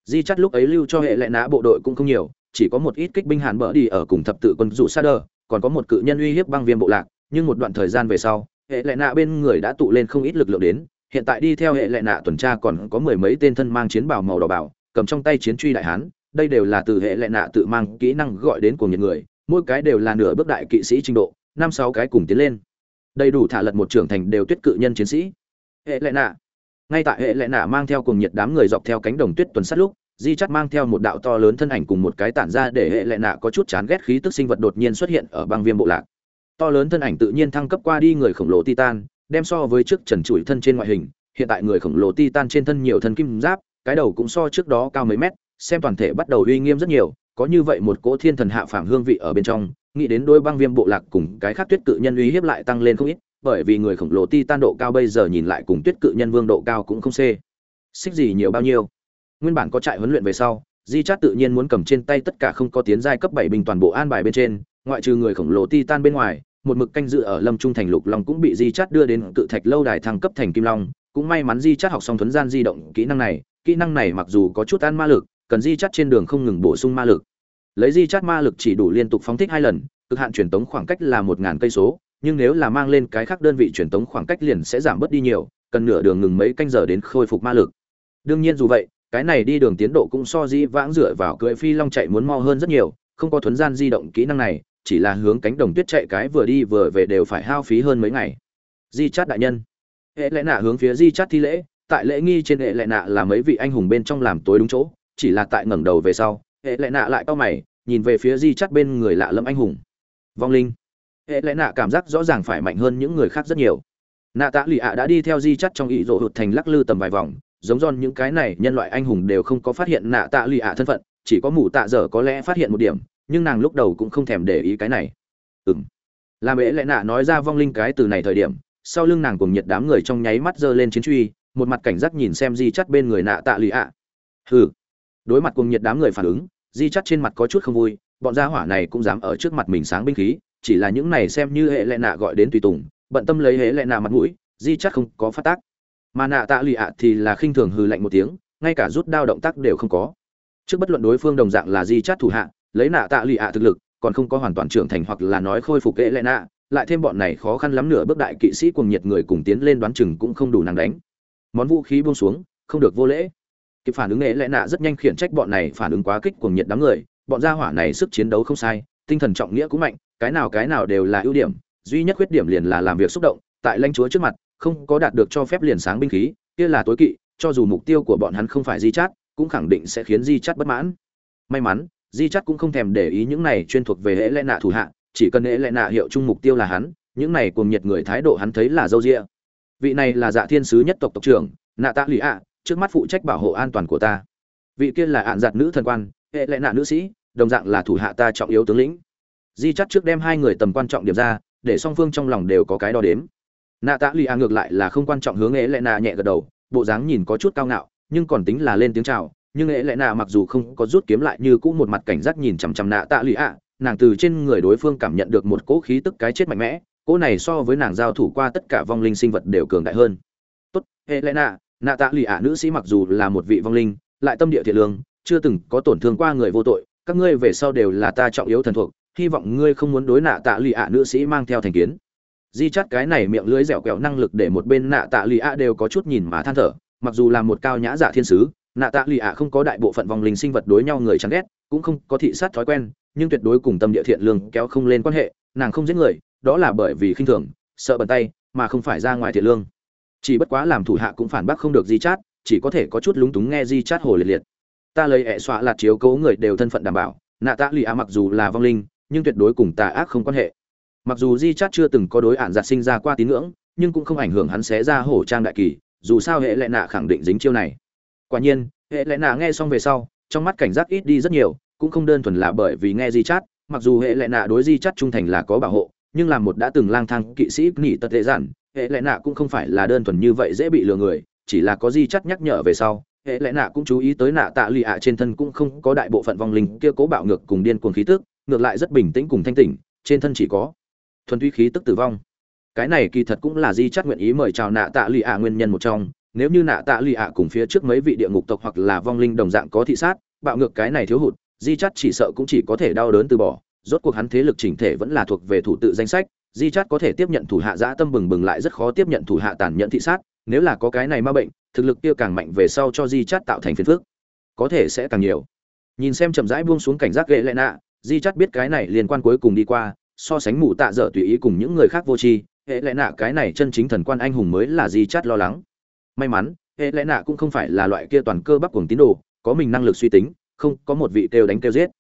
Di chắt lúc ấy lưu cho hệ lẽ nã bộ đội cũng không nhiều chỉ có một ít kích binh hàn bỡ đi ở cùng thập tự quân dụ sa đờ, còn có một cự nhân uy hiếp băng viêm bộ lạc nhưng một đoạn thời gian về sau hệ lệ nạ bên người đã tụ lên không ít lực lượng đến hiện tại đi theo hệ lệ nạ tuần tra còn có mười mấy tên thân mang chiến bào màu đỏ bảo cầm trong tay chiến truy đại hán đây đều là từ hệ lệ nạ tự mang kỹ năng gọi đến của những người mỗi cái đều là nửa bước đại kỵ sĩ trình độ năm sáu cái cùng tiến lên. Đầy đủ thả lật một trưởng thành đều tuyết cự nhân chiến sĩ. Hệ lệ nạ. Ngay tại hệ lệ nạ mang theo cùng nhiệt đám người dọc theo cánh đồng tuyết tuần sát lúc di chắt mang theo một đạo to lớn thân ảnh cùng một cái tản ra để hệ lệ nạ có chút chán ghét khí tức sinh vật đột nhiên xuất hiện ở băng viêm bộ lạc. To lớn thân ảnh tự nhiên thăng cấp qua đi người khổng lồ titan, đem so với trước trần trụi thân trên ngoại hình, hiện tại người khổng lồ titan trên thân nhiều thân kim giáp, cái đầu cũng so trước đó cao mấy mét, xem toàn thể bắt đầu uy nghiêm rất nhiều, có như vậy một cỗ thiên thần hạ phàm hương vị ở bên trong, nghĩ đến đôi băng viêm bộ lạc cùng cái khác tuyết cự nhân uy hiếp lại tăng lên không ít, bởi vì người khổng lồ titan độ cao bây giờ nhìn lại cùng tuyết cự nhân vương độ cao cũng không xê. Xích gì nhiều bao nhiêu? Nguyên bản có trại huấn luyện về sau, di chát tự nhiên muốn cầm trên tay tất cả không có tiến giai cấp bảy bình toàn bộ an bài bên trên, ngoại trừ người khổng lồ titan bên ngoài, một mực canh dự ở lâm trung thành lục long cũng bị di chát đưa đến cự thạch lâu đài thăng cấp thành kim long. Cũng may mắn di chát học xong thuấn gian di động kỹ năng này, kỹ năng này mặc dù có chút ăn ma lực, cần di chát trên đường không ngừng bổ sung ma lực. Lấy di chát ma lực chỉ đủ liên tục phóng thích hai lần, cực hạn truyền tống khoảng cách là một ngàn cây số, nhưng nếu là mang lên cái khác đơn vị truyền tống khoảng cách liền sẽ giảm bớt đi nhiều, cần nửa đường ngừng mấy canh giờ đến khôi phục ma lực. Đương nhiên dù vậy cái này đi đường tiến độ cũng so di vãng dựa vào cưỡi phi long chạy muốn mo hơn rất nhiều, không có thuấn gian di động kỹ năng này, chỉ là hướng cánh đồng tuyết chạy cái vừa đi vừa về đều phải hao phí hơn mấy ngày. Di chát đại nhân. Hệ lẽ nạ hướng phía di chát thi lễ, tại lễ nghi trên hệ lẽ nạ là mấy vị anh hùng bên trong làm tối đúng chỗ, chỉ là tại ngẩng đầu về sau, hệ lẽ nạ lại cau mày, nhìn về phía di chát bên người lạ lẫm anh hùng. Vong linh. Hệ lẽ nạ cảm giác rõ ràng phải mạnh hơn những người khác rất nhiều. Nạ tạ lụy ạ đã đi theo di chắt trong ý rộ hụt thành lắc lư tầm vài vòng giống giòn những cái này, nhân loại anh hùng đều không có phát hiện nạ tạ lì ạ thân phận, chỉ có mù tạ dở có lẽ phát hiện một điểm, nhưng nàng lúc đầu cũng không thèm để ý cái này. Ừng làm ế lẽ nạ nói ra vong linh cái từ này thời điểm, sau lưng nàng cùng nhiệt đám người trong nháy mắt giơ lên chiến truy, một mặt cảnh giác nhìn xem di chắt bên người nạ tạ lì ạ. Hừ. Đối mặt cùng nhiệt đám người phản ứng, di chắt trên mặt có chút không vui, bọn gia hỏa này cũng dám ở trước mặt mình sáng binh khí, chỉ là những này xem như hệ lệ nạ gọi đến tùy tùng, bận tâm lấy hệ lệ nạ mặt mũi, di chắt không có phát tác mà nạ tạ lụy ạ thì là khinh thường hừ lạnh một tiếng, ngay cả rút đao động tác đều không có. Trước bất luận đối phương đồng dạng là di chát thủ hạ, lấy nạ tạ lụy ạ thực lực, còn không có hoàn toàn trưởng thành hoặc là nói khôi phục hệ lẽ nạ, lại thêm bọn này khó khăn lắm nửa bước đại kỵ sĩ cùng nhiệt người cùng tiến lên đoán chừng cũng không đủ nàng đánh. Món vũ khí buông xuống, không được vô lễ. Kịp phản ứng nghệ lẽ nạ rất nhanh khiển trách bọn này phản ứng quá kích cùng nhiệt đám người, bọn gia hỏa này sức chiến đấu không sai, tinh thần trọng nghĩa cũng mạnh, cái nào cái nào đều là ưu điểm, duy nhất khuyết điểm liền là làm việc xúc động, tại lãnh chúa trước mặt không có đạt được cho phép liền sáng binh khí, kia là tối kỵ, cho dù mục tiêu của bọn hắn không phải di chát, cũng khẳng định sẽ khiến di chát bất mãn. May mắn, di chát cũng không thèm để ý những này chuyên thuộc về hệ lẽ nạ thủ hạ, chỉ cần hệ lẽ nạ hiệu chung mục tiêu là hắn, những này cùng nhiệt người thái độ hắn thấy là dâu rịa vị này là dạ thiên sứ nhất tộc tộc trưởng, nạ tạ lụy ạ, trước mắt phụ trách bảo hộ an toàn của ta. Vị kia là ạn giặt nữ thần quan, hệ lệ nạ nữ sĩ, đồng dạng là thủ hạ ta trọng yếu tướng lĩnh. Di chắt trước đem hai người tầm quan trọng điểm ra, để song phương trong lòng đều có cái đo đếm nạ tạ lì a ngược lại là không quan trọng hướng ế lệ nạ nhẹ gật đầu, bộ dáng nhìn có chút cao ngạo, nhưng còn tính là lên tiếng chào. Nhưng ế lệ nạ mặc dù không có rút kiếm lại như cũ một mặt cảnh giác nhìn chằm chằm nạ tạ lì a nàng từ trên người đối phương cảm nhận được một cỗ khí tức cái chết mạnh mẽ, cỗ này so với nàng giao thủ qua tất cả vong linh sinh vật đều cường đại hơn. Tốt ế lệ nạ nạ tạ lì a nữ sĩ mặc dù là một vị vong linh, lại tâm địa thiện lương, chưa từng có tổn thương qua người vô tội, các ngươi về sau đều là ta trọng yếu thần thuộc, hy vọng ngươi không muốn đối nạ tạ lì ạ nữ sĩ mang theo thành kiến di chắt cái này miệng lưới dẻo quẹo năng lực để một bên nạ tạ lì ạ đều có chút nhìn mà than thở, mặc dù là một cao nhã giả thiên sứ, nạ tạ lì ạ không có đại bộ phận vòng linh sinh vật đối nhau người chán ghét, cũng không có thị sát thói quen, nhưng tuyệt đối cùng tâm địa thiện lương kéo không lên quan hệ, nàng không giết người, đó là bởi vì khinh thường, sợ bẩn tay, mà không phải ra ngoài thiện lương. Chỉ bất quá làm thủ hạ cũng phản bác không được di chát, chỉ có thể có chút lúng túng nghe di chát hồ liệt liệt. Ta lấy ẹ xọa lạt chiếu cố người đều thân phận đảm bảo, nạ tạ lì ạ mặc dù là vong linh, nhưng tuyệt đối cùng tà ác không quan hệ mặc dù di chát chưa từng có đối ản giặt sinh ra qua tín ngưỡng, nhưng cũng không ảnh hưởng hắn xé ra hổ trang đại kỳ, dù sao hệ lệ nạ khẳng định dính chiêu này. Quả nhiên, hệ lệ nạ nghe xong về sau, trong mắt cảnh giác ít đi rất nhiều, cũng không đơn thuần là bởi vì nghe di chát, mặc dù hệ lệ nạ đối di chát trung thành là có bảo hộ, nhưng là một đã từng lang thang kỵ sĩ nghỉ tật dễ giản hệ lệ nạ cũng không phải là đơn thuần như vậy dễ bị lừa người, chỉ là có di chát nhắc nhở về sau, hệ lệ nạ cũng chú ý tới nạ tạ lì ạ trên thân cũng không có đại bộ phận vong linh kia cố bạo ngược cùng điên cuồng khí tức, ngược lại rất bình tĩnh cùng thanh tỉnh, trên thân chỉ có thuần túy khí tức tử vong. Cái này kỳ thật cũng là di chắt nguyện ý mời chào nạ tạ lì ạ nguyên nhân một trong. Nếu như nạ tạ lì ạ cùng phía trước mấy vị địa ngục tộc hoặc là vong linh đồng dạng có thị sát, bạo ngược cái này thiếu hụt, di chắt chỉ sợ cũng chỉ có thể đau đớn từ bỏ. Rốt cuộc hắn thế lực chỉnh thể vẫn là thuộc về thủ tự danh sách, di chắt có thể tiếp nhận thủ hạ dã tâm bừng bừng lại rất khó tiếp nhận thủ hạ tàn nhẫn thị sát. Nếu là có cái này ma bệnh, thực lực kia càng mạnh về sau cho di chắt tạo thành phiền phức. Có thể sẽ càng nhiều. Nhìn xem chậm rãi buông xuống cảnh giác ghệ lệ nạ, di chắt biết cái này liên quan cuối cùng đi qua so sánh mụ tạ dở tùy ý cùng những người khác vô tri, hệ lẽ nạ cái này chân chính thần quan anh hùng mới là di chát lo lắng. May mắn, hệ lẽ nạ cũng không phải là loại kia toàn cơ bắp cuồng tín đồ, có mình năng lực suy tính, không có một vị kêu đánh kêu giết.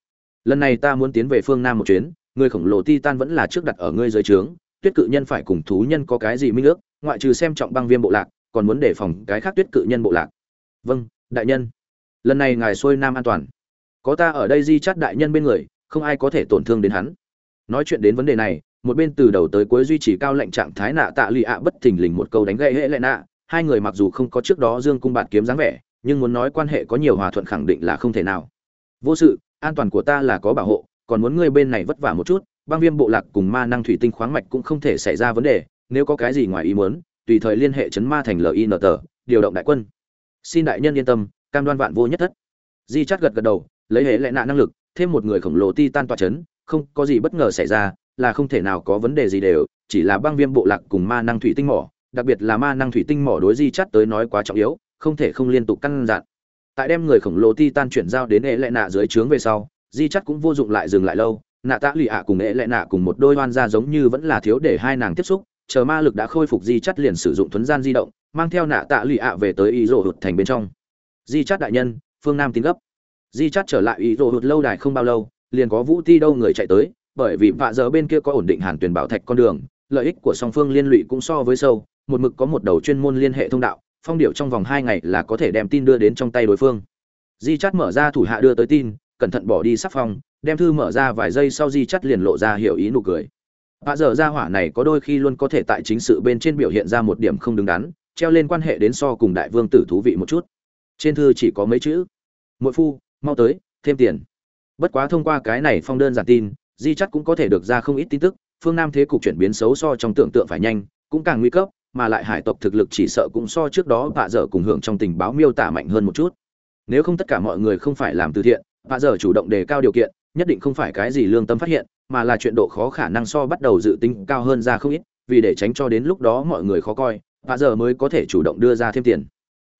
Lần này ta muốn tiến về phương nam một chuyến, người khổng lồ titan vẫn là trước đặt ở ngươi dưới trướng, tuyết cự nhân phải cùng thú nhân có cái gì minh ước, ngoại trừ xem trọng băng viêm bộ lạc, còn muốn đề phòng cái khác tuyết cự nhân bộ lạc. Vâng đại nhân. Lần này ngài xuôi nam an toàn. Có ta ở đây di chát đại nhân bên người, không ai có thể tổn thương đến hắn nói chuyện đến vấn đề này, một bên từ đầu tới cuối duy trì cao lệnh trạng thái nạ tạ lụy ạ bất thình lình một câu đánh gậy hệ lệ nạ. Hai người mặc dù không có trước đó dương cung bạt kiếm dáng vẻ, nhưng muốn nói quan hệ có nhiều hòa thuận khẳng định là không thể nào. Vô sự, an toàn của ta là có bảo hộ, còn muốn ngươi bên này vất vả một chút, băng viêm bộ lạc cùng ma năng thủy tinh khoáng mạch cũng không thể xảy ra vấn đề, nếu có cái gì ngoài ý muốn, tùy thời liên hệ chấn ma thành lin tờ điều động đại quân. Xin đại nhân yên tâm, cam đoan vạn vô nhất thất. Di chắt gật gật đầu, lấy hệ lệ nạ năng lực, thêm một người khổng lồ ti tan toa chấn không có gì bất ngờ xảy ra, là không thể nào có vấn đề gì đều, chỉ là băng viêm bộ lạc cùng ma năng thủy tinh mỏ, đặc biệt là ma năng thủy tinh mỏ đối di chắt tới nói quá trọng yếu, không thể không liên tục căn dặn. Tại đem người khổng lồ ti tan chuyển giao đến ế lệ nạ dưới trướng về sau, di chắt cũng vô dụng lại dừng lại lâu, nạ tạ lụy ạ cùng ế lệ nạ cùng một đôi oan ra giống như vẫn là thiếu để hai nàng tiếp xúc, chờ ma lực đã khôi phục di chắt liền sử dụng thuấn gian di động, mang theo nạ tạ lụy ạ về tới ý rộ hụt thành bên trong. Di chắt đại nhân, phương nam tín gấp. Di chắt trở lại ý rộ hụt lâu đài không bao lâu liền có vũ ti đâu người chạy tới, bởi vì vạ giờ bên kia có ổn định hàn tuyển bảo thạch con đường, lợi ích của song phương liên lụy cũng so với sâu, một mực có một đầu chuyên môn liên hệ thông đạo, phong điệu trong vòng hai ngày là có thể đem tin đưa đến trong tay đối phương. Di chắt mở ra thủ hạ đưa tới tin, cẩn thận bỏ đi sắc phong, đem thư mở ra vài giây sau di chắt liền lộ ra hiểu ý nụ cười. Vạ giờ ra hỏa này có đôi khi luôn có thể tại chính sự bên trên biểu hiện ra một điểm không đứng đắn, treo lên quan hệ đến so cùng đại vương tử thú vị một chút. Trên thư chỉ có mấy chữ. Mỗi phu, mau tới, thêm tiền bất quá thông qua cái này phong đơn giản tin, di chắc cũng có thể được ra không ít tin tức, phương nam thế cục chuyển biến xấu so trong tưởng tượng phải nhanh, cũng càng nguy cấp, mà lại hải tộc thực lực chỉ sợ cũng so trước đó vạ dở cùng hưởng trong tình báo miêu tả mạnh hơn một chút. Nếu không tất cả mọi người không phải làm từ thiện, vạ dở chủ động đề cao điều kiện, nhất định không phải cái gì lương tâm phát hiện, mà là chuyện độ khó khả năng so bắt đầu dự tính cao hơn ra không ít, vì để tránh cho đến lúc đó mọi người khó coi, vạ dở mới có thể chủ động đưa ra thêm tiền.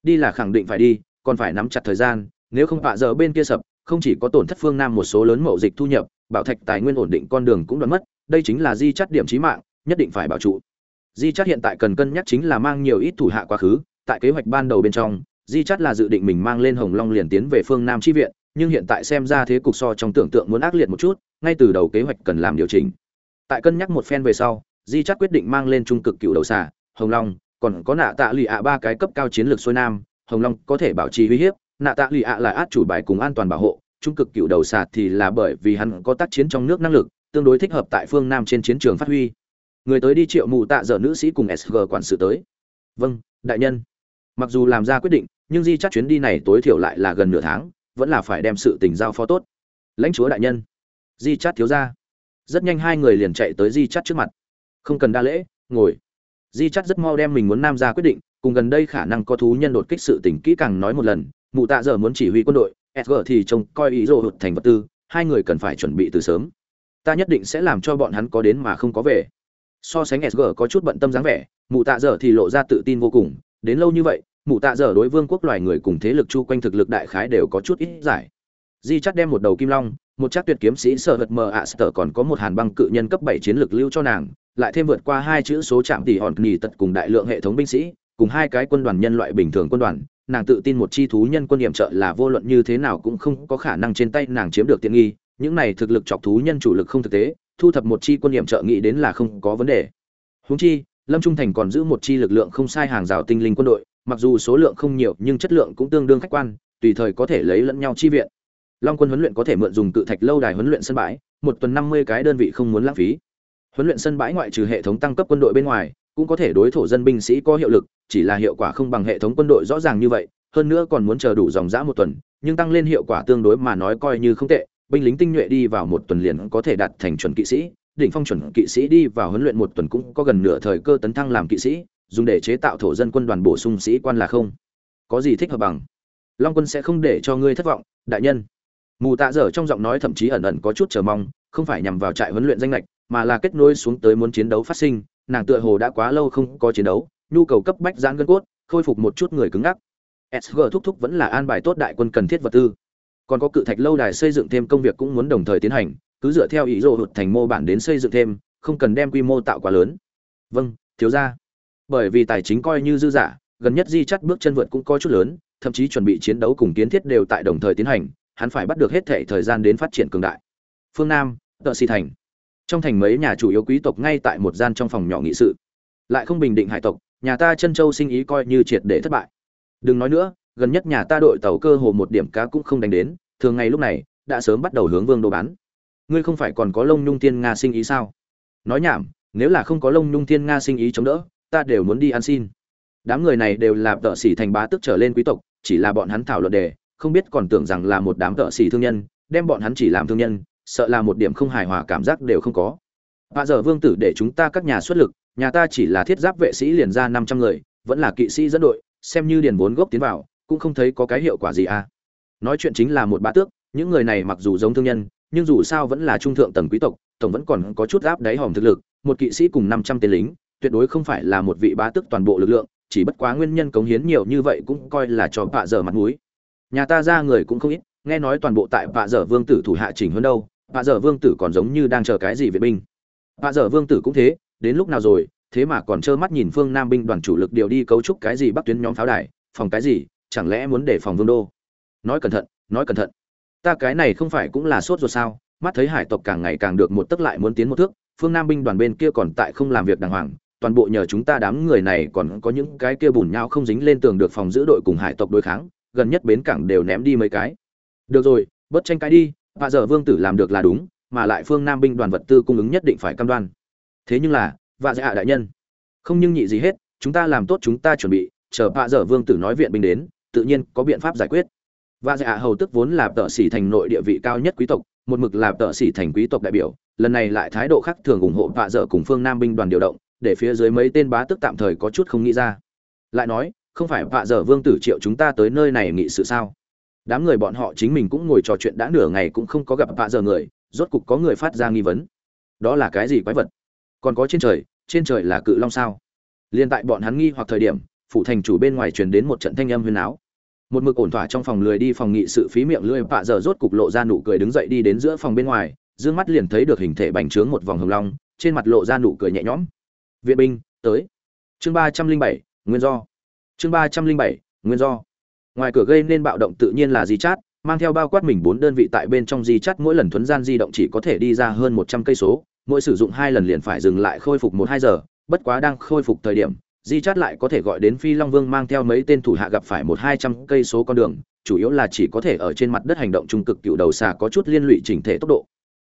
Đi là khẳng định phải đi, còn phải nắm chặt thời gian, nếu không vạ dở bên kia sập không chỉ có tổn thất phương nam một số lớn mậu dịch thu nhập, bảo thạch tài nguyên ổn định con đường cũng đoán mất, đây chính là di chắt điểm trí mạng, nhất định phải bảo trụ. Di chắt hiện tại cần cân nhắc chính là mang nhiều ít thủ hạ quá khứ, tại kế hoạch ban đầu bên trong, di chắt là dự định mình mang lên hồng long liền tiến về phương nam tri viện, nhưng hiện tại xem ra thế cục so trong tưởng tượng muốn ác liệt một chút, ngay từ đầu kế hoạch cần làm điều chỉnh. Tại cân nhắc một phen về sau, di chắt quyết định mang lên trung cực cựu đầu xà, hồng long, còn có nạ tạ lụy ạ ba cái cấp cao chiến lược xuôi nam, hồng long có thể bảo trì uy hiếp nạ tạ lụy ạ là át chủ bài cùng an toàn bảo hộ, trung cực cựu đầu xà thì là bởi vì hắn có tác chiến trong nước năng lực, tương đối thích hợp tại phương nam trên chiến trường phát huy. Người tới đi triệu mù tạ dở nữ sĩ cùng sg quản sự tới. Vâng đại nhân. Mặc dù làm ra quyết định, nhưng di chắc chuyến đi này tối thiểu lại là gần nửa tháng, vẫn là phải đem sự tình giao phó tốt. Lãnh chúa đại nhân. Di chắt thiếu ra rất nhanh hai người liền chạy tới di chắt trước mặt. Không cần đa lễ, ngồi. Di chắt rất mau đem mình muốn nam ra quyết định, cùng gần đây khả năng có thú nhân đột kích sự tình kỹ càng nói một lần mụ tạ giờ muốn chỉ huy quân đội sg thì trông coi ý rồ hụt thành vật tư, hai người cần phải chuẩn bị từ sớm. Ta nhất định sẽ làm cho bọn hắn có đến mà không có về. So sánh sg có chút bận tâm dáng vẻ, mụ tạ dở thì lộ ra tự tin vô cùng. Đến lâu như vậy, mụ tạ dở đối vương quốc loài người cùng thế lực chu quanh thực lực đại khái đều có chút ít giải. Di chắc đem một đầu kim long, một chắc tuyệt kiếm sĩ sợ vật mờ ạ sở còn có một hàn băng cự nhân cấp bảy chiến lược lưu cho nàng, lại thêm vượt qua hai chữ số chạm tỷ hòn nghỉ tật cùng đại lượng hệ thống binh sĩ, cùng hai cái quân đoàn nhân loại bình thường quân đoàn nàng tự tin một chi thú nhân quân điểm trợ là vô luận như thế nào cũng không có khả năng trên tay nàng chiếm được tiện nghi, những này thực lực chọc thú nhân chủ lực không thực tế, thu thập một chi quân điểm trợ nghĩ đến là không có vấn đề. Huống chi, lâm trung thành còn giữ một chi lực lượng không sai hàng rào tinh linh quân đội, mặc dù số lượng không nhiều nhưng chất lượng cũng tương đương khách quan, tùy thời có thể lấy lẫn nhau chi viện. Long quân huấn luyện có thể mượn dùng cự thạch lâu đài huấn luyện sân bãi, một tuần năm mươi cái đơn vị không muốn lãng phí. Huấn luyện sân bãi ngoại trừ hệ thống tăng cấp quân đội bên ngoài cũng có thể đối thổ dân binh sĩ có hiệu lực, chỉ là hiệu quả không bằng hệ thống quân đội rõ ràng như vậy, hơn nữa còn muốn chờ đủ dòng dã một tuần, nhưng tăng lên hiệu quả tương đối mà nói coi như không tệ, binh lính tinh nhuệ đi vào một tuần liền có thể đạt thành chuẩn kỵ sĩ, đỉnh phong chuẩn kỵ sĩ đi vào huấn luyện một tuần cũng có gần nửa thời cơ tấn thăng làm kỵ sĩ, dùng để chế tạo thổ dân quân đoàn bổ sung sĩ quan là không. Có gì thích hợp bằng? Long quân sẽ không để cho ngươi thất vọng, đại nhân. Mù tạ dở trong giọng nói thậm chí ẩn ẩn có chút chờ mong, không phải nhằm vào trại huấn luyện danh lệch, mà là kết nối xuống tới muốn chiến đấu phát sinh nàng tựa hồ đã quá lâu không có chiến đấu, nhu cầu cấp bách giãn gân cốt, khôi phục một chút người cứng ngắc. Sg thúc thúc vẫn là an bài tốt đại quân cần thiết vật tư. Còn có cự thạch lâu đài xây dựng thêm công việc cũng muốn đồng thời tiến hành, cứ dựa theo ý rồ hụt thành mô bản đến xây dựng thêm, không cần đem quy mô tạo quá lớn. Vâng thiếu ra bởi vì tài chính coi như dư giả, gần nhất di chắt bước chân vượt cũng có chút lớn, thậm chí chuẩn bị chiến đấu cùng kiến thiết đều tại đồng thời tiến hành, hắn phải bắt được hết thể thời gian đến phát triển cường đại. Phương nam, tợ xì thành trong thành mấy nhà chủ yếu quý tộc ngay tại một gian trong phòng nhỏ nghị sự. Lại không bình định hải tộc, nhà ta chân châu sinh ý coi như triệt để thất bại. Đừng nói nữa, gần nhất nhà ta đội tàu cơ hồ một điểm cá cũng không đánh đến, thường ngày lúc này, đã sớm bắt đầu hướng vương đồ bán. Ngươi không phải còn có lông nhung tiên nga sinh ý sao? Nói nhảm, nếu là không có lông nhung tiên nga sinh ý chống đỡ, ta đều muốn đi ăn xin. Đám người này đều là tợ sĩ thành bá tức trở lên quý tộc, chỉ là bọn hắn thảo luận đề, không biết còn tưởng rằng là một đám tợ sĩ thương nhân, đem bọn hắn chỉ làm thương nhân sợ là một điểm không hài hòa cảm giác đều không có. Và giờ vương tử để chúng ta các nhà xuất lực, nhà ta chỉ là thiết giáp vệ sĩ liền ra năm trăm người, vẫn là kỵ sĩ dẫn đội, xem như điền vốn gốc tiến vào, cũng không thấy có cái hiệu quả gì à. Nói chuyện chính là một bá tước, những người này mặc dù giống thương nhân, nhưng dù sao vẫn là trung thượng tầng quý tộc, tổng vẫn còn có chút áp đáy hòm thực lực, một kỵ sĩ cùng năm trăm tên lính, tuyệt đối không phải là một vị bá tước toàn bộ lực lượng, chỉ bất quá nguyên nhân cống hiến nhiều như vậy cũng coi là cho bạ dở mặt mũi. Nhà ta ra người cũng không ít, nghe nói toàn bộ tại bạ dở vương tử thủ hạ chỉnh hơn đâu bạ dở vương tử còn giống như đang chờ cái gì viện binh. Bạ dở vương tử cũng thế, đến lúc nào rồi, thế mà còn trơ mắt nhìn phương nam binh đoàn chủ lực điều đi cấu trúc cái gì bắc tuyến nhóm pháo đài, phòng cái gì, chẳng lẽ muốn để phòng vương đô? Nói cẩn thận, nói cẩn thận. Ta cái này không phải cũng là sốt ruột sao? Mắt thấy hải tộc càng ngày càng được một tức lại muốn tiến một thước, phương nam binh đoàn bên kia còn tại không làm việc đàng hoàng, toàn bộ nhờ chúng ta đám người này còn có những cái kia bùn nhau không dính lên tường được phòng giữ đội cùng hải tộc đối kháng, gần nhất bến cảng đều ném đi mấy cái. Được rồi, bớt tranh cãi đi và giờ vương tử làm được là đúng, mà lại phương nam binh đoàn vật tư cung ứng nhất định phải cam đoan. Thế nhưng là, vạ dạ đại nhân, không nhưng nhị gì hết, chúng ta làm tốt chúng ta chuẩn bị, chờ vạ dở vương tử nói viện binh đến, tự nhiên có biện pháp giải quyết. Vạ dạ hầu tức vốn là tợ sĩ thành nội địa vị cao nhất quý tộc, một mực là tợ sĩ thành quý tộc đại biểu, lần này lại thái độ khác thường ủng hộ vạ dở cùng phương nam binh đoàn điều động, để phía dưới mấy tên bá tức tạm thời có chút không nghĩ ra. Lại nói, không phải vạ dở vương tử triệu chúng ta tới nơi này nghị sự sao? Đám người bọn họ chính mình cũng ngồi trò chuyện đã nửa ngày cũng không có gặp vạ giờ người, rốt cục có người phát ra nghi vấn. Đó là cái gì quái vật? Còn có trên trời trên trời là cự long sao? Liên tại bọn hắn nghi hoặc thời điểm, phủ thành chủ bên ngoài truyền đến một trận thanh âm huyền áo một mực ổn thỏa trong phòng lười đi phòng nghị sự phí miệng lưỡi vạ giờ rốt cục lộ ra nụ cười đứng dậy đi đến giữa phòng bên ngoài, dương mắt liền thấy được hình thể bành trướng một vòng hồng long, trên mặt lộ ra nụ cười nhẹ nhõm. Viện binh, tới. Chương ba trăm linh bảy, nguyên do. Chương ba trăm linh bảy, nguyên do ngoài cửa gây nên bạo động tự nhiên là di chát mang theo bao quát mình bốn đơn vị tại bên trong di chát mỗi lần thuấn gian di động chỉ có thể đi ra hơn một trăm cây số, mỗi sử dụng hai lần liền phải dừng lại khôi phục một hai giờ, bất quá đang khôi phục thời điểm di chát lại có thể gọi đến phi long vương mang theo mấy tên thủ hạ gặp phải một hai trăm cây số con đường, chủ yếu là chỉ có thể ở trên mặt đất hành động trung cực, cựu đầu xà có chút liên lụy chỉnh thể tốc độ.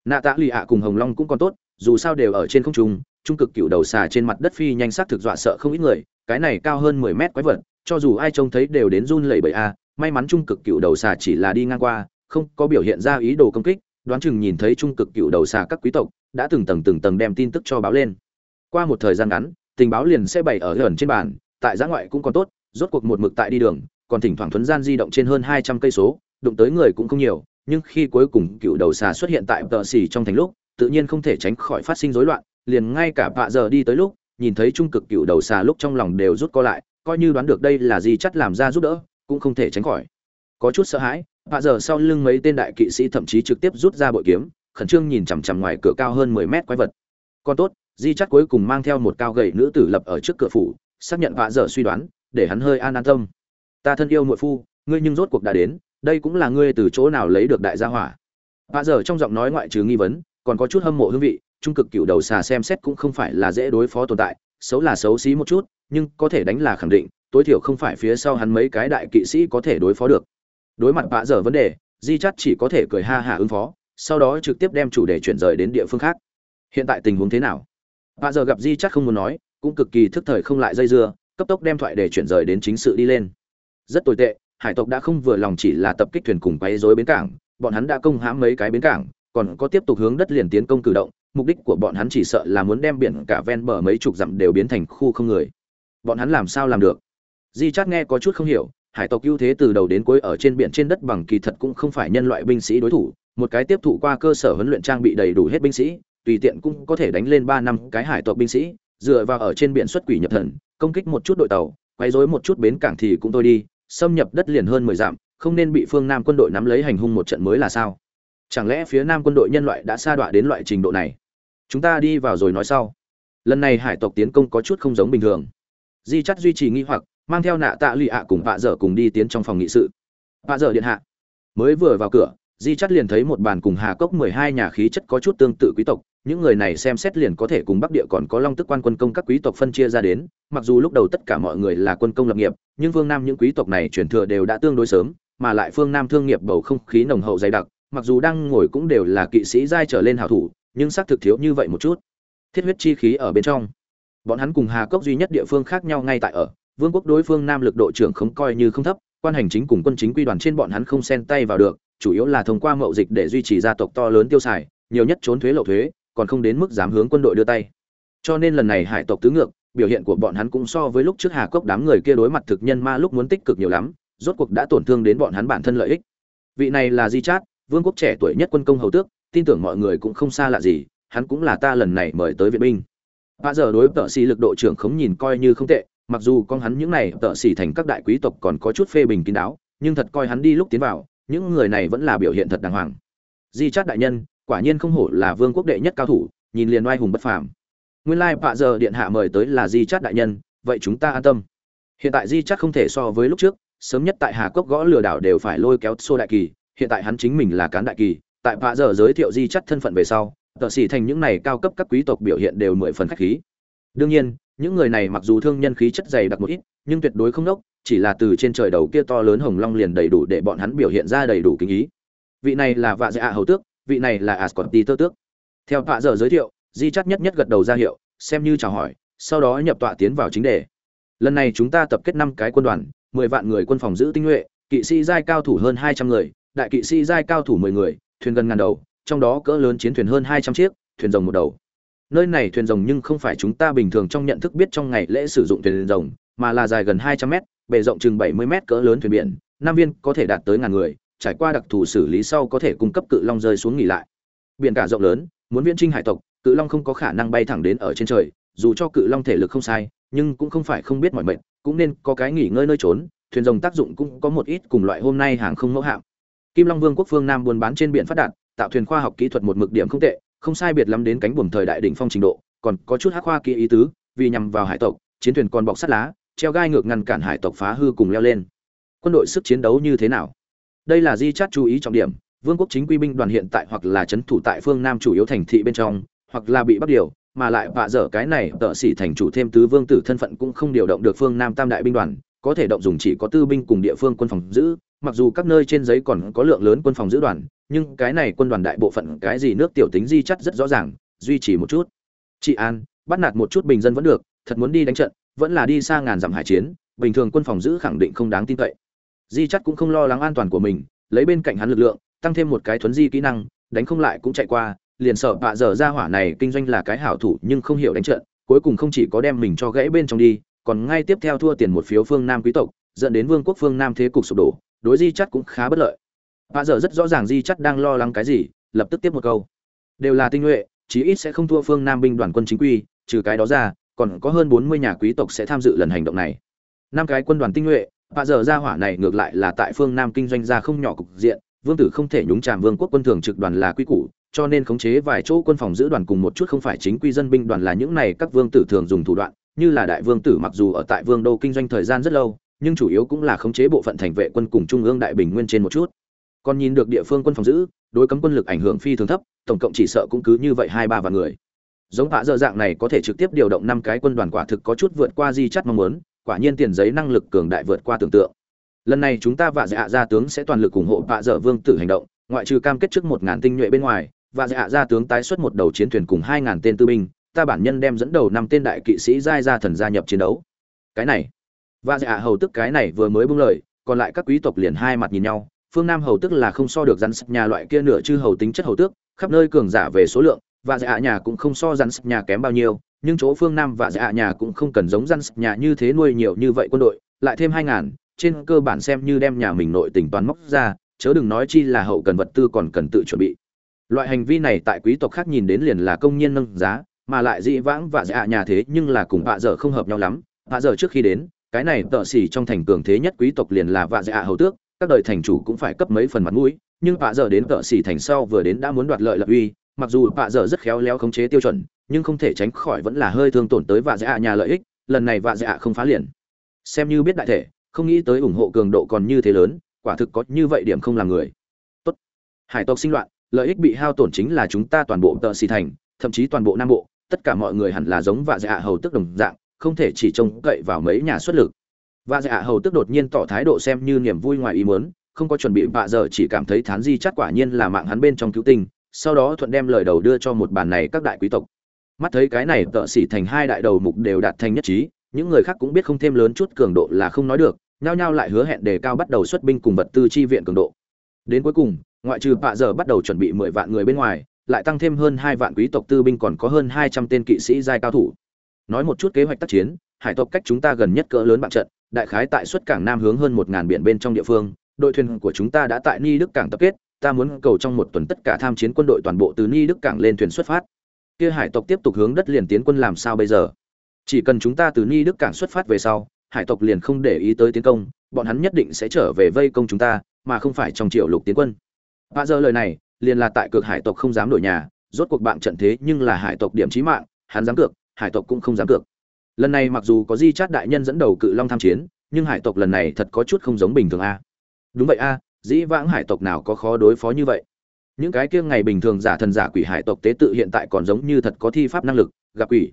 Nạ tạ lụy ạ cùng hồng long cũng còn tốt, dù sao đều ở trên không trung trung cực cựu đầu xà trên mặt đất phi nhanh sắc thực dọa sợ không ít người, cái này cao hơn mười mét quái vật cho dù ai trông thấy đều đến run lẩy bẩy a, may mắn trung cực cựu đầu xà chỉ là đi ngang qua, không có biểu hiện ra ý đồ công kích, đoán chừng nhìn thấy trung cực cựu đầu xà các quý tộc đã từng tầng từng tầng đem tin tức cho báo lên. Qua một thời gian ngắn, tình báo liền sẽ bày ở gần trên bàn, tại giã ngoại cũng còn tốt, rốt cuộc một mực tại đi đường, còn thỉnh thoảng thuấn gian di động trên hơn hai trăm cây số, đụng tới người cũng không nhiều, nhưng khi cuối cùng cựu đầu xà xuất hiện tại tợ xì trong thành lúc, tự nhiên không thể tránh khỏi phát sinh rối loạn, liền ngay cả bạ giờ đi tới lúc, nhìn thấy trung cực cựu đầu xà lúc trong lòng đều rút co lại coi như đoán được đây là gì chắc làm ra giúp đỡ, cũng không thể tránh khỏi. Có chút sợ hãi bạ giờ sau lưng mấy tên đại kỵ sĩ thậm chí trực tiếp rút ra bội kiếm, khẩn trương nhìn chằm chằm ngoài cửa cao hơn mười mét quái vật. Còn tốt, di chắt cuối cùng mang theo một cao gậy nữ tử lập ở trước cửa phủ, xác nhận vạ dở suy đoán, để hắn hơi an an tâm. Ta thân yêu muội phu, ngươi nhưng rốt cuộc đã đến, đây cũng là ngươi từ chỗ nào lấy được đại gia hỏa? Vạ dở trong giọng nói ngoại trừ nghi vấn, còn có chút hâm mộ hương vị, trung cực cựu đầu xà xem xét cũng không phải là dễ đối phó tồn tại, xấu là xấu xí một chút nhưng có thể đánh là khẳng định, tối thiểu không phải phía sau hắn mấy cái đại kỵ sĩ có thể đối phó được. Đối mặt bạ dở vấn đề di chắt chỉ có thể cười ha hả ứng phó, sau đó trực tiếp đem chủ đề chuyển rời đến địa phương khác. Hiện tại tình huống thế nào? Bạ dở gặp di chắt không muốn nói, cũng cực kỳ thức thời không lại dây dưa, cấp tốc đem thoại để chuyển rời đến chính sự đi lên. Rất tồi tệ, hải tộc đã không vừa lòng chỉ là tập kích thuyền cùng quấy rối bến cảng, bọn hắn đã công hãm mấy cái bến cảng, còn có tiếp tục hướng đất liền tiến công cử động, mục đích của bọn hắn chỉ sợ là muốn đem biển cả ven bờ mấy chục dặm đều biến thành khu không người bọn hắn làm sao làm được? Di chát nghe có chút không hiểu, hải tộc ưu thế từ đầu đến cuối ở trên biển trên đất bằng kỳ thật cũng không phải nhân loại binh sĩ đối thủ, một cái tiếp thụ qua cơ sở huấn luyện trang bị đầy đủ hết binh sĩ, tùy tiện cũng có thể đánh lên ba năm cái hải tộc binh sĩ, dựa vào ở trên biển xuất quỷ nhập thần, công kích một chút đội tàu, quấy rối một chút bến cảng thì cũng thôi đi, xâm nhập đất liền hơn mười dặm, không nên bị phương nam quân đội nắm lấy hành hung một trận mới là sao? Chẳng lẽ phía nam quân đội nhân loại đã sa đọa đến loại trình độ này? Chúng ta đi vào rồi nói sau. Lần này hải tộc tiến công có chút không giống bình thường di chắt duy trì nghi hoặc, mang theo nạ tạ lụy ạ cùng vạ dở cùng đi tiến trong phòng nghị sự. Vạ dở điện hạ. Mới vừa vào cửa, di chắt liền thấy một bàn cùng hà cốc mười hai nhà khí chất có chút tương tự quý tộc. Những người này xem xét liền có thể cùng bắc địa còn có long tức quan quân công các quý tộc phân chia ra đến. Mặc dù lúc đầu tất cả mọi người là quân công lập nghiệp, nhưng phương nam những quý tộc này truyền thừa đều đã tương đối sớm, mà lại phương nam thương nghiệp bầu không khí nồng hậu dày đặc. Mặc dù đang ngồi cũng đều là kỵ sĩ giai trở lên hảo thủ, nhưng xác thực thiếu như vậy một chút. Thiết huyết chi khí ở bên trong bọn hắn cùng hà cốc duy nhất địa phương khác nhau ngay tại ở. Vương quốc đối phương nam lực độ trưởng không coi như không thấp, quan hành chính cùng quân chính quy đoàn trên bọn hắn không xen tay vào được, chủ yếu là thông qua mậu dịch để duy trì gia tộc to lớn tiêu xài, nhiều nhất trốn thuế lậu thuế, còn không đến mức dám hướng quân đội đưa tay. Cho nên lần này hải tộc tứ ngược, biểu hiện của bọn hắn cũng so với lúc trước hà cốc đám người kia đối mặt thực nhân ma lúc muốn tích cực nhiều lắm, rốt cuộc đã tổn thương đến bọn hắn bản thân lợi ích. Vị này là di chát, vương quốc trẻ tuổi nhất quân công hầu tước, tin tưởng mọi người cũng không xa lạ gì, hắn cũng là ta lần này mời tới viện binh. Bà giờ đối tợ xì lực độ trưởng khống nhìn coi như không tệ, mặc dù con hắn những này tợ xì thành các đại quý tộc còn có chút phê bình kín đáo, nhưng thật coi hắn đi lúc tiến vào, những người này vẫn là biểu hiện thật đàng hoàng. Di Chát đại nhân, quả nhiên không hổ là vương quốc đệ nhất cao thủ, nhìn liền oai hùng bất phàm. Nguyên lai like, giờ điện hạ mời tới là Di Chát đại nhân, vậy chúng ta an tâm. Hiện tại Di Chát không thể so với lúc trước, sớm nhất tại Hà Cốc gõ lừa đảo đều phải lôi kéo xô đại kỳ, hiện tại hắn chính mình là cán đại kỳ, tại Bạ giờ giới thiệu Di Chát thân phận về sau, tợ xỉ thành những này cao cấp các quý tộc biểu hiện đều mười phần khách khí. Đương nhiên, những người này mặc dù thương nhân khí chất dày đặc một ít, nhưng tuyệt đối không đốc, chỉ là từ trên trời đầu kia to lớn hồng long liền đầy đủ để bọn hắn biểu hiện ra đầy đủ kinh ý. Vị này là vạ dạ hầu tước, vị này là ascotti tơ tước. Theo vạ dở giới thiệu, di chắt nhất nhất gật đầu ra hiệu, xem như chào hỏi, sau đó nhập tọa tiến vào chính đề. Lần này chúng ta tập kết năm cái quân đoàn, mười vạn người quân phòng giữ tinh nhuệ, kỵ sĩ giai cao thủ hơn hai trăm người, đại kỵ sĩ giai cao thủ mười người, thuyền gần ngàn đầu trong đó cỡ lớn chiến thuyền hơn hai trăm chiếc, thuyền rồng một đầu. Nơi này thuyền rồng nhưng không phải chúng ta bình thường trong nhận thức biết trong ngày lễ sử dụng thuyền rồng, mà là dài gần hai trăm mét, bề rộng chừng bảy mươi mét cỡ lớn thuyền biển, nam viên có thể đạt tới ngàn người, trải qua đặc thù xử lý sau có thể cung cấp cự long rơi xuống nghỉ lại. Biển cả rộng lớn, muốn viễn trinh hải tộc, cự long không có khả năng bay thẳng đến ở trên trời, dù cho cự long thể lực không sai, nhưng cũng không phải không biết mọi mệnh, cũng nên có cái nghỉ ngơi nơi trốn, thuyền rồng tác dụng cũng có một ít cùng loại hôm nay hàng không mẫu hạm. Kim Long Vương quốc phương Nam buôn bán trên biển phát đạt, tạo thuyền khoa học kỹ thuật một mực điểm không tệ, không sai biệt lắm đến cánh buồm thời đại đỉnh phong trình độ, còn có chút hắc khoa kỹ ý tứ, vì nhằm vào hải tộc, chiến thuyền còn bọc sắt lá, treo gai ngược ngăn cản hải tộc phá hư cùng leo lên. Quân đội sức chiến đấu như thế nào? Đây là di chát chú ý trọng điểm, vương quốc chính quy binh đoàn hiện tại hoặc là trấn thủ tại phương Nam chủ yếu thành thị bên trong, hoặc là bị bắt điều, mà lại vạ dở cái này tợ sĩ thành chủ thêm tứ vương tử thân phận cũng không điều động được phương Nam tam đại binh đoàn, có thể động dùng chỉ có tư binh cùng địa phương quân phòng giữ, mặc dù các nơi trên giấy còn có lượng lớn quân phòng giữ đoàn, nhưng cái này quân đoàn đại bộ phận cái gì nước tiểu tính di chất rất rõ ràng, duy trì một chút. chị an, bắt nạt một chút bình dân vẫn được, thật muốn đi đánh trận, vẫn là đi xa ngàn dặm hải chiến, bình thường quân phòng giữ khẳng định không đáng tin cậy. Di chất cũng không lo lắng an toàn của mình, lấy bên cạnh hắn lực lượng, tăng thêm một cái thuấn di kỹ năng, đánh không lại cũng chạy qua, liền sợ bạ dở ra hỏa này kinh doanh là cái hảo thủ nhưng không hiểu đánh trận, cuối cùng không chỉ có đem mình cho gãy bên trong đi, còn ngay tiếp theo thua tiền một phiếu phương Nam quý tộc, dẫn đến vương quốc phương Nam thế cục sụp đổ, đối di chắt cũng khá bất lợi bà giờ rất rõ ràng di chắt đang lo lắng cái gì, lập tức tiếp một câu. Đều là tinh nhuệ, chí ít sẽ không thua phương nam binh đoàn quân chính quy, trừ cái đó ra, còn có hơn bốn mươi nhà quý tộc sẽ tham dự lần hành động này. Năm cái quân đoàn tinh nhuệ bà giờ ra hỏa này ngược lại là tại phương nam kinh doanh ra không nhỏ cục diện, vương tử không thể nhúng chàm vương quốc quân thường trực đoàn là quy củ, cho nên khống chế vài chỗ quân phòng giữ đoàn cùng một chút không phải chính quy dân binh đoàn là những này các vương tử thường dùng thủ đoạn, như là đại vương tử mặc dù ở tại vương đô kinh doanh thời gian rất lâu, nhưng chủ yếu cũng là khống chế bộ phận thành vệ quân cùng trung ương đại bình nguyên trên một chút còn nhìn được địa phương quân phòng giữ, đối cấm quân lực ảnh hưởng phi thường thấp, tổng cộng chỉ sợ cũng cứ như vậy hai ba vạn người. Giống hạ dơ dạng này có thể trực tiếp điều động năm cái quân đoàn quả thực có chút vượt qua di chắt mong muốn, quả nhiên tiền giấy năng lực cường đại vượt qua tưởng tượng. Lần này chúng ta vạ dạ gia tướng sẽ toàn lực ủng hộ vạ dở vương tử hành động, ngoại trừ cam kết trước một ngàn tinh nhuệ bên ngoài, vạ dạ gia tướng tái xuất một đầu chiến thuyền cùng hai ngàn tên tư binh, ta bản nhân đem dẫn đầu năm tên đại kỵ sĩ giai gia thần gia nhập chiến đấu. Cái này và dạ, dạ hầu tức cái này vừa mới bung lời, còn lại các quý tộc liền hai mặt nhìn nhau phương nam hầu tức là không so được rắn sập nhà loại kia nửa chư hầu tính chất hầu tước, khắp nơi cường giả về số lượng và dạ nhà cũng không so rắn sập nhà kém bao nhiêu, nhưng chỗ phương nam và dạ nhà cũng không cần giống rắn sập nhà như thế nuôi nhiều như vậy quân đội, lại thêm hai ngàn, trên cơ bản xem như đem nhà mình nội tỉnh toàn móc ra, chớ đừng nói chi là hậu cần vật tư còn cần tự chuẩn bị. Loại hành vi này tại quý tộc khác nhìn đến liền là công nhân nâng giá, mà lại dị vãng và dạ nhà thế nhưng là cùng vạ dở không hợp nhau lắm. Vạ dở trước khi đến, cái này tợ xỉ trong thành cường thế nhất quý tộc liền là vạ dạ hầu tước các đời thành chủ cũng phải cấp mấy phần mặt mũi, nhưng bạ giờ đến cỡ xỉ thành sau vừa đến đã muốn đoạt lợi lập uy, mặc dù bạ giờ rất khéo léo khống chế tiêu chuẩn, nhưng không thể tránh khỏi vẫn là hơi thương tổn tới vạ dạ nhà lợi ích, lần này vạ dạ không phá liền. Xem như biết đại thể, không nghĩ tới ủng hộ cường độ còn như thế lớn, quả thực có như vậy điểm không làm người. Tốt. Hải tộc sinh loạn, lợi ích bị hao tổn chính là chúng ta toàn bộ tợ xì thành, thậm chí toàn bộ nam bộ, tất cả mọi người hẳn là giống vạ dạ hầu tức đồng dạng, không thể chỉ trông cậy vào mấy nhà xuất lực vạ dạ hầu tức đột nhiên tỏ thái độ xem như niềm vui ngoài ý muốn, không có chuẩn bị, vạ giờ chỉ cảm thấy thán di chắc quả nhiên là mạng hắn bên trong cứu tinh, sau đó thuận đem lời đầu đưa cho một bàn này các đại quý tộc. Mắt thấy cái này tợ xỉ thành hai đại đầu mục đều đạt thành nhất trí, những người khác cũng biết không thêm lớn chút cường độ là không nói được, nhao nhao lại hứa hẹn đề cao bắt đầu xuất binh cùng vật tư chi viện cường độ. Đến cuối cùng, ngoại trừ bạ giờ bắt đầu chuẩn bị mười vạn người bên ngoài, lại tăng thêm hơn hai vạn quý tộc tư binh còn có hơn hai trăm tên kỵ sĩ giai cao thủ. Nói một chút kế hoạch tác chiến, hải tộc cách chúng ta gần nhất cỡ lớn bạn trận đại khái tại xuất cảng nam hướng hơn một ngàn biển bên trong địa phương đội thuyền của chúng ta đã tại ni đức cảng tập kết ta muốn cầu trong một tuần tất cả tham chiến quân đội toàn bộ từ ni đức cảng lên thuyền xuất phát. Kia hải tộc tiếp tục hướng đất liền tiến quân làm sao bây giờ? Chỉ cần chúng ta từ ni đức cảng xuất phát về sau hải tộc liền không để ý tới tiến công bọn hắn nhất định sẽ trở về vây công chúng ta mà không phải trong triệu lục tiến quân. Và giờ lời này, liền là tại cược hải tộc không dám đổi nhà, rốt cuộc bạn trận thế nhưng là hải tộc điểm chí mạng, hắn dám cược, hải tộc cũng không dám cược. Lần này mặc dù có Di Chát đại nhân dẫn đầu cự long tham chiến, nhưng hải tộc lần này thật có chút không giống bình thường a. Đúng vậy a, dĩ vãng hải tộc nào có khó đối phó như vậy. Những cái kia ngày bình thường giả thần giả quỷ hải tộc tế tự hiện tại còn giống như thật có thi pháp năng lực, gặp quỷ.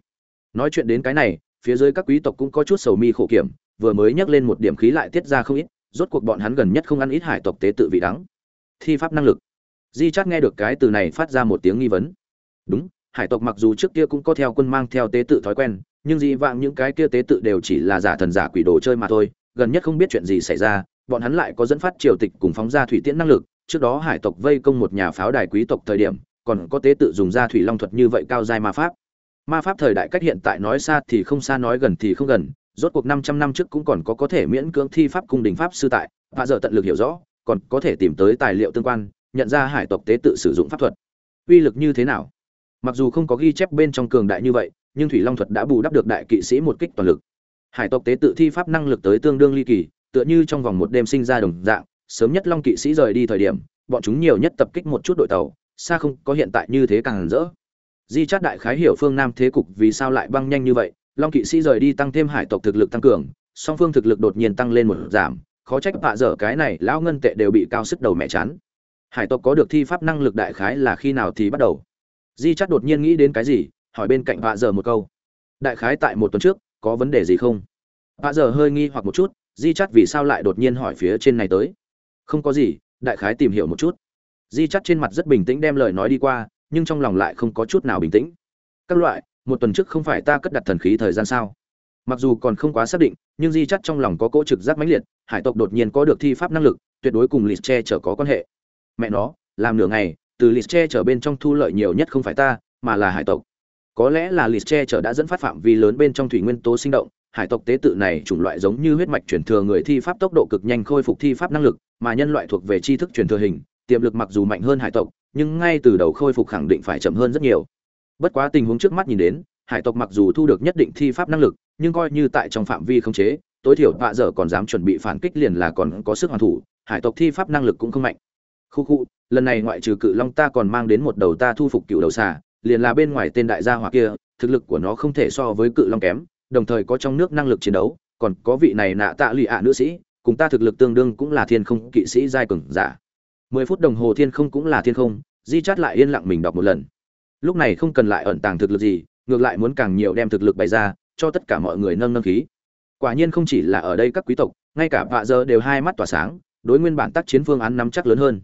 Nói chuyện đến cái này, phía dưới các quý tộc cũng có chút sầu mi khổ kiểm, vừa mới nhắc lên một điểm khí lại tiết ra không ít, rốt cuộc bọn hắn gần nhất không ăn ít hải tộc tế tự vị đắng thi pháp năng lực di chắc nghe được cái từ này phát ra một tiếng nghi vấn đúng hải tộc mặc dù trước kia cũng có theo quân mang theo tế tự thói quen nhưng dị vãng những cái kia tế tự đều chỉ là giả thần giả quỷ đồ chơi mà thôi, gần nhất không biết chuyện gì xảy ra, bọn hắn lại có dẫn phát triều tịch cùng phóng ra thủy tiễn năng lực, trước đó hải tộc vây công một nhà pháo đài quý tộc thời điểm, còn có tế tự dùng ra thủy long thuật như vậy cao giai ma pháp. Ma pháp thời đại cách hiện tại nói xa thì không xa, nói gần thì không gần, rốt cuộc 500 năm trước cũng còn có có thể miễn cưỡng thi pháp cung đình pháp sư tại, và giờ tận lực hiểu rõ, còn có thể tìm tới tài liệu tương quan, nhận ra hải tộc tế tự sử dụng pháp thuật. Uy lực như thế nào? Mặc dù không có ghi chép bên trong cường đại như vậy nhưng thủy long thuật đã bù đắp được đại kỵ sĩ một kích toàn lực. Hải tộc tế tự thi pháp năng lực tới tương đương ly kỳ, tựa như trong vòng một đêm sinh ra đồng dạng, sớm nhất long kỵ sĩ rời đi thời điểm, bọn chúng nhiều nhất tập kích một chút đội tàu, xa không có hiện tại như thế càng rỡ. Di chát đại khái hiểu phương nam thế cục vì sao lại băng nhanh như vậy, long kỵ sĩ rời đi tăng thêm hải tộc thực lực tăng cường, song phương thực lực đột nhiên tăng lên một giảm, khó trách bạ dở cái này lão ngân tệ đều bị cao sức đầu mẹ chán. Hải tộc có được thi pháp năng lực đại khái là khi nào thì bắt đầu? Di chát đột nhiên nghĩ đến cái gì hỏi bên cạnh bạ dở một câu. Đại khái tại một tuần trước, có vấn đề gì không? Bạ dở hơi nghi hoặc một chút, di chắt vì sao lại đột nhiên hỏi phía trên này tới? Không có gì, đại khái tìm hiểu một chút. Di chắt trên mặt rất bình tĩnh đem lời nói đi qua, nhưng trong lòng lại không có chút nào bình tĩnh. Các loại, một tuần trước không phải ta cất đặt thần khí thời gian sao? Mặc dù còn không quá xác định, nhưng di chắt trong lòng có cỗ trực giác mãnh liệt, hải tộc đột nhiên có được thi pháp năng lực, tuyệt đối cùng lịch che chở có quan hệ. Mẹ nó, làm nửa ngày, từ lịch che chở bên trong thu lợi nhiều nhất không phải ta, mà là hải tộc có lẽ là lịch che chở đã dẫn phát phạm vi lớn bên trong thủy nguyên tố sinh động, hải tộc tế tự này chủng loại giống như huyết mạch truyền thừa người thi pháp tốc độ cực nhanh khôi phục thi pháp năng lực, mà nhân loại thuộc về tri thức truyền thừa hình, tiềm lực mặc dù mạnh hơn hải tộc, nhưng ngay từ đầu khôi phục khẳng định phải chậm hơn rất nhiều. Bất quá tình huống trước mắt nhìn đến, hải tộc mặc dù thu được nhất định thi pháp năng lực, nhưng coi như tại trong phạm vi không chế, tối thiểu bạ dở còn dám chuẩn bị phản kích liền là còn có sức hoàn thủ, hải tộc thi pháp năng lực cũng không mạnh. Khu khu, lần này ngoại trừ cự long ta còn mang đến một đầu ta thu phục cựu đầu xà liền là bên ngoài tên đại gia hỏa kia, thực lực của nó không thể so với cự long kém, đồng thời có trong nước năng lực chiến đấu, còn có vị này nạ tạ lụy ạ nữ sĩ, cùng ta thực lực tương đương cũng là thiên không kỵ sĩ giai cường giả. Mười phút đồng hồ thiên không cũng là thiên không, di chát lại yên lặng mình đọc một lần. Lúc này không cần lại ẩn tàng thực lực gì, ngược lại muốn càng nhiều đem thực lực bày ra, cho tất cả mọi người nâng nâng khí. Quả nhiên không chỉ là ở đây các quý tộc, ngay cả vạ giờ đều hai mắt tỏa sáng, đối nguyên bản tác chiến phương án nắm chắc lớn hơn.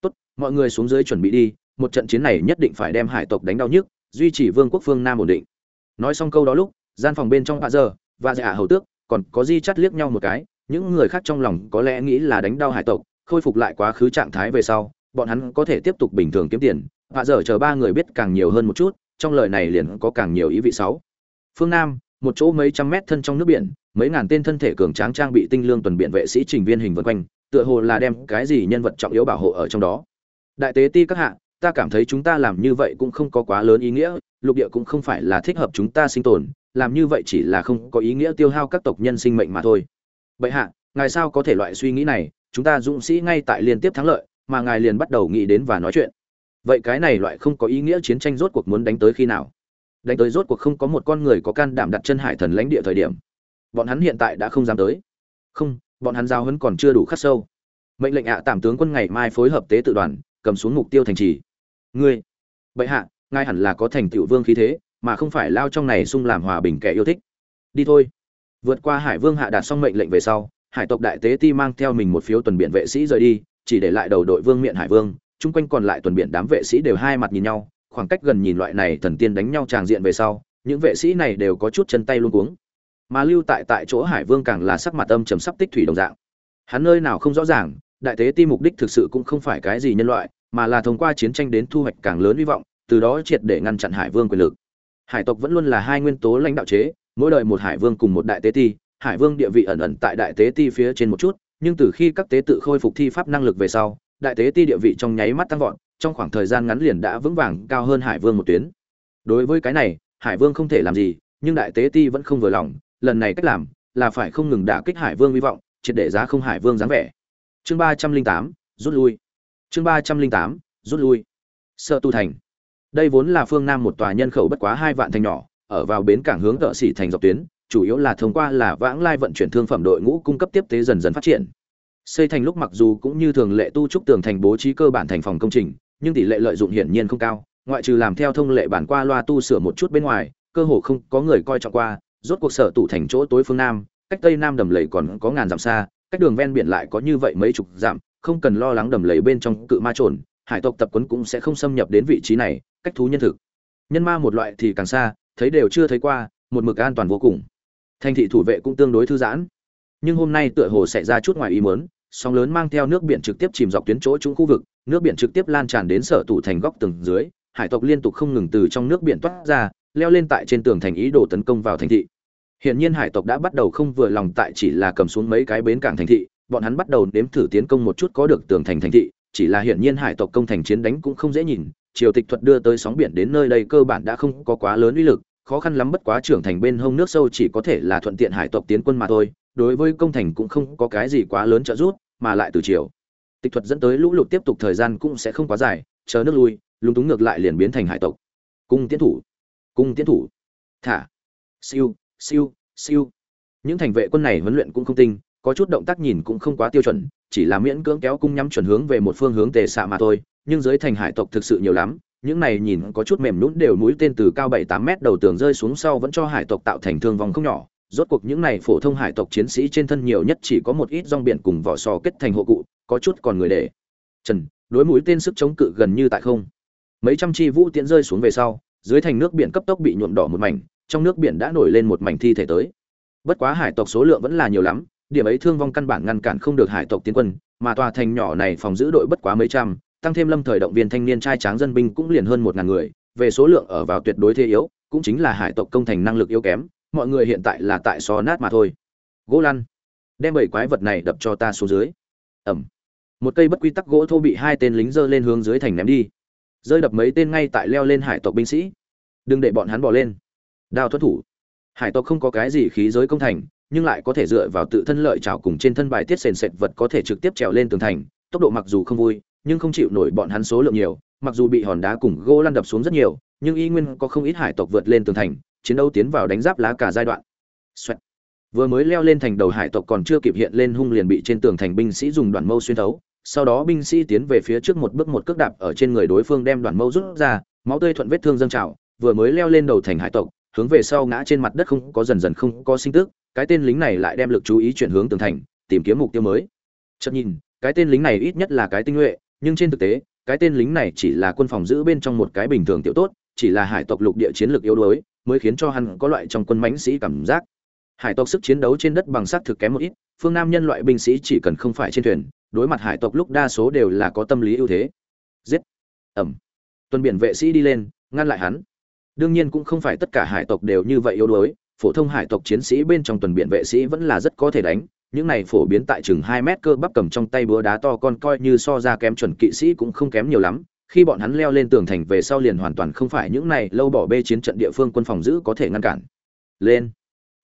Tốt, mọi người xuống dưới chuẩn bị đi một trận chiến này nhất định phải đem hải tộc đánh đau nhức, duy trì vương quốc phương nam ổn định. Nói xong câu đó lúc, gian phòng bên trong vạ giờ và dạ hầu tước còn có di chắt liếc nhau một cái, những người khác trong lòng có lẽ nghĩ là đánh đau hải tộc, khôi phục lại quá khứ trạng thái về sau, bọn hắn có thể tiếp tục bình thường kiếm tiền. Vạ giờ chờ ba người biết càng nhiều hơn một chút, trong lời này liền có càng nhiều ý vị sáu phương nam, một chỗ mấy trăm mét thân trong nước biển, mấy ngàn tên thân thể cường tráng trang bị tinh lương tuần biện vệ sĩ trình viên hình vân quanh, tựa hồ là đem cái gì nhân vật trọng yếu bảo hộ ở trong đó. Đại tế ti các hạ ta cảm thấy chúng ta làm như vậy cũng không có quá lớn ý nghĩa, lục địa cũng không phải là thích hợp chúng ta sinh tồn, làm như vậy chỉ là không có ý nghĩa tiêu hao các tộc nhân sinh mệnh mà thôi. Bệ hạ, ngài sao có thể loại suy nghĩ này, chúng ta dũng sĩ ngay tại liên tiếp thắng lợi, mà ngài liền bắt đầu nghĩ đến và nói chuyện. Vậy cái này loại không có ý nghĩa chiến tranh rốt cuộc muốn đánh tới khi nào? Đánh tới rốt cuộc không có một con người có can đảm đặt chân hải thần lãnh địa thời điểm. Bọn hắn hiện tại đã không dám tới. Không, bọn hắn giao hấn còn chưa đủ khắc sâu. Mệnh lệnh ạ tạm tướng quân ngày mai phối hợp tế tự đoàn cầm xuống mục tiêu thành trì. Ngươi, bệ hạ ngay hẳn là có thành tựu vương khí thế, mà không phải lao trong này xung làm hòa bình kẻ yêu thích. Đi thôi. Vượt qua hải vương hạ đạt xong mệnh lệnh về sau, hải tộc đại tế ti mang theo mình một phiếu tuần biện vệ sĩ rời đi, chỉ để lại đầu đội vương miện hải vương, chung quanh còn lại tuần biện đám vệ sĩ đều hai mặt nhìn nhau, khoảng cách gần nhìn loại này thần tiên đánh nhau tràng diện về sau, những vệ sĩ này đều có chút chân tay luôn cuống. Mà lưu tại tại chỗ hải vương càng là sắc mặt âm trầm sắp tích thủy đồng dạng. Hắn nơi nào không rõ ràng đại tế ti mục đích thực sự cũng không phải cái gì nhân loại, mà là thông qua chiến tranh đến thu hoạch càng lớn hy vọng, từ đó triệt để ngăn chặn hải vương quyền lực. Hải tộc vẫn luôn là hai nguyên tố lãnh đạo chế, mỗi đời một hải vương cùng một đại tế ti, hải vương địa vị ẩn ẩn tại đại tế ti phía trên một chút, nhưng từ khi các tế tự khôi phục thi pháp năng lực về sau, đại tế ti địa vị trong nháy mắt tăng vọt, trong khoảng thời gian ngắn liền đã vững vàng cao hơn hải vương một tuyến. Đối với cái này, hải vương không thể làm gì, nhưng đại tế ti vẫn không vừa lòng, lần này cách làm là phải không ngừng đả kích hải vương hy vọng, triệt để giá không hải vương dáng vẻ chương ba trăm linh tám, rút lui. Chương ba trăm linh tám, rút lui. Sợ tu thành. Đây vốn là phương nam một tòa nhân khẩu bất quá hai vạn thành nhỏ, ở vào bến cảng hướng tợ xỉ thành dọc tuyến, chủ yếu là thông qua là vãng lai vận chuyển thương phẩm đội ngũ cung cấp tiếp tế dần dần phát triển. Xây thành lúc mặc dù cũng như thường lệ tu trúc tường thành bố trí cơ bản thành phòng công trình, nhưng tỷ lệ lợi dụng hiển nhiên không cao, ngoại trừ làm theo thông lệ bản qua loa tu sửa một chút bên ngoài, cơ hồ không có người coi trọng qua, rốt cuộc sở tụ thành chỗ tối phương nam, cách tây nam đầm lầy còn có ngàn dặm xa cách đường ven biển lại có như vậy mấy chục dặm, không cần lo lắng đầm lầy bên trong cự ma trồn, hải tộc tập quấn cũng sẽ không xâm nhập đến vị trí này, cách thú nhân thực. Nhân ma một loại thì càng xa, thấy đều chưa thấy qua, một mực an toàn vô cùng. Thành thị thủ vệ cũng tương đối thư giãn. Nhưng hôm nay tựa hồ xảy ra chút ngoài ý mớn sóng lớn mang theo nước biển trực tiếp chìm dọc tuyến chỗ trũng khu vực, nước biển trực tiếp lan tràn đến sở tủ thành góc tầng dưới, hải tộc liên tục không ngừng từ trong nước biển toát ra, leo lên tại trên tường thành ý đồ tấn công vào thành thị hiện nhiên hải tộc đã bắt đầu không vừa lòng tại chỉ là cầm xuống mấy cái bến cảng thành thị, bọn hắn bắt đầu nếm thử tiến công một chút có được tường thành thành thị, chỉ là hiển nhiên hải tộc công thành chiến đánh cũng không dễ nhìn, triều tịch thuật đưa tới sóng biển đến nơi đây cơ bản đã không có quá lớn uy lực, khó khăn lắm bất quá trưởng thành bên hông nước sâu chỉ có thể là thuận tiện hải tộc tiến quân mà thôi, đối với công thành cũng không có cái gì quá lớn trợ giúp, mà lại từ chiều tịch thuật dẫn tới lũ lụt tiếp tục thời gian cũng sẽ không quá dài, chờ nước lui, lúng túng ngược lại liền biến thành hải tộc. Cung tiến thủ, cung tiến thủ, thả, siêu siêu siêu. Những thành vệ quân này huấn luyện cũng không tinh, có chút động tác nhìn cũng không quá tiêu chuẩn, chỉ là miễn cưỡng kéo cung nhắm chuẩn hướng về một phương hướng tề xạ mà thôi, nhưng dưới thành hải tộc thực sự nhiều lắm, những này nhìn có chút mềm nhũn đều mũi tên từ cao bảy tám mét đầu tường rơi xuống sau vẫn cho hải tộc tạo thành thương vong không nhỏ. Rốt cuộc những này phổ thông hải tộc chiến sĩ trên thân nhiều nhất chỉ có một ít rong biển cùng vỏ sò kết thành hộ cụ, có chút còn người để. Trần, đối mũi tên sức chống cự gần như tại không. Mấy trăm chi vũ tiễn rơi xuống về sau, dưới thành nước biển cấp tốc bị nhuộm đỏ một mảnh trong nước biển đã nổi lên một mảnh thi thể tới. Bất quá hải tộc số lượng vẫn là nhiều lắm, điểm ấy thương vong căn bản ngăn cản không được hải tộc tiến quân, mà tòa thành nhỏ này phòng giữ đội bất quá mấy trăm, tăng thêm lâm thời động viên thanh niên trai tráng dân binh cũng liền hơn một ngàn người, về số lượng ở vào tuyệt đối thế yếu, cũng chính là hải tộc công thành năng lực yếu kém, mọi người hiện tại là tại so nát mà thôi. Gỗ lăn. Đem bảy quái vật này đập cho ta xuống dưới. Ẩm. Một cây bất quy tắc gỗ thô bị hai tên lính giơ lên hướng dưới thành ném đi. Rơi đập mấy tên ngay tại leo lên hải tộc binh sĩ. Đừng để bọn hắn bỏ lên đao thuẫn thủ hải tộc không có cái gì khí giới công thành, nhưng lại có thể dựa vào tự thân lợi trào cùng trên thân bài tiết sền sệt vật có thể trực tiếp trèo lên tường thành, tốc độ mặc dù không vui, nhưng không chịu nổi bọn hắn số lượng nhiều, mặc dù bị hòn đá cùng gỗ lăn đập xuống rất nhiều, nhưng y nguyên có không ít hải tộc vượt lên tường thành, chiến đấu tiến vào đánh giáp lá cả giai đoạn Xoẹt. vừa mới leo lên thành đầu hải tộc còn chưa kịp hiện lên hung liền bị trên tường thành binh sĩ dùng đoạn mâu xuyên thấu, sau đó binh sĩ tiến về phía trước một bước một cước đạp ở trên người đối phương đem đoạn mâu rút ra, máu tươi thuận vết thương dâng trào, vừa mới leo lên đầu thành hải tộc hướng về sau ngã trên mặt đất không có dần dần không có sinh tức, cái tên lính này lại đem lực chú ý chuyển hướng tường thành, tìm kiếm mục tiêu mới. Chợt nhìn, cái tên lính này ít nhất là cái tinh nhuệ, nhưng trên thực tế, cái tên lính này chỉ là quân phòng giữ bên trong một cái bình thường tiểu tốt, chỉ là hải tộc lục địa chiến lược yếu đuối, mới khiến cho hắn có loại trong quân mãnh sĩ cảm giác. Hải tộc sức chiến đấu trên đất bằng sắt thực kém một ít, phương nam nhân loại binh sĩ chỉ cần không phải trên thuyền, đối mặt hải tộc lúc đa số đều là có tâm lý ưu thế. Giết. Ẩm. Tuần biển vệ sĩ đi lên, ngăn lại hắn đương nhiên cũng không phải tất cả hải tộc đều như vậy yếu đuối, phổ thông hải tộc chiến sĩ bên trong tuần biển vệ sĩ vẫn là rất có thể đánh, những này phổ biến tại chừng hai mét cơ bắp cầm trong tay búa đá to con coi như so ra kém chuẩn kỵ sĩ cũng không kém nhiều lắm, khi bọn hắn leo lên tường thành về sau liền hoàn toàn không phải những này lâu bỏ bê chiến trận địa phương quân phòng giữ có thể ngăn cản. Lên.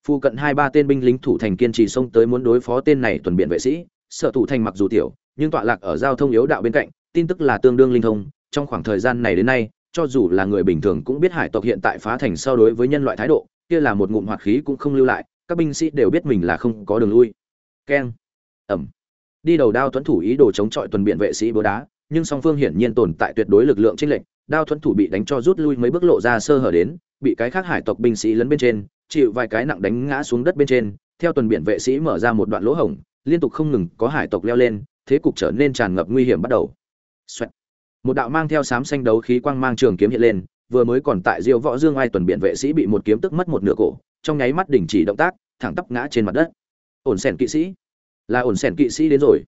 Phu cận hai ba tên binh lính thủ thành kiên trì xông tới muốn đối phó tên này tuần biện vệ sĩ, sợ thủ thành mặc dù tiểu, nhưng tọa lạc ở giao thông yếu đạo bên cạnh, tin tức là tương đương linh thông, trong khoảng thời gian này đến nay cho dù là người bình thường cũng biết hải tộc hiện tại phá thành so đối với nhân loại thái độ, kia là một ngụm hoạt khí cũng không lưu lại, các binh sĩ đều biết mình là không có đường lui. Keng. Ẩm. Đi đầu đao tuấn thủ ý đồ chống chọi tuần biện vệ sĩ búa đá, nhưng song phương hiển nhiên tồn tại tuyệt đối lực lượng chênh lệch, đao tuấn thủ bị đánh cho rút lui mấy bước lộ ra sơ hở đến, bị cái khác hải tộc binh sĩ lấn bên trên, chịu vài cái nặng đánh ngã xuống đất bên trên, theo tuần biện vệ sĩ mở ra một đoạn lỗ hổng, liên tục không ngừng có hải tộc leo lên, thế cục trở nên tràn ngập nguy hiểm bắt đầu. Xoẹt một đạo mang theo sám xanh đấu khí quang mang trường kiếm hiện lên, vừa mới còn tại diêu võ dương ai tuần biện vệ sĩ bị một kiếm tức mất một nửa cổ, trong nháy mắt đình chỉ động tác, thẳng tắp ngã trên mặt đất. Ổn sẻn kỵ sĩ. Là ổn sẻn kỵ sĩ đến rồi.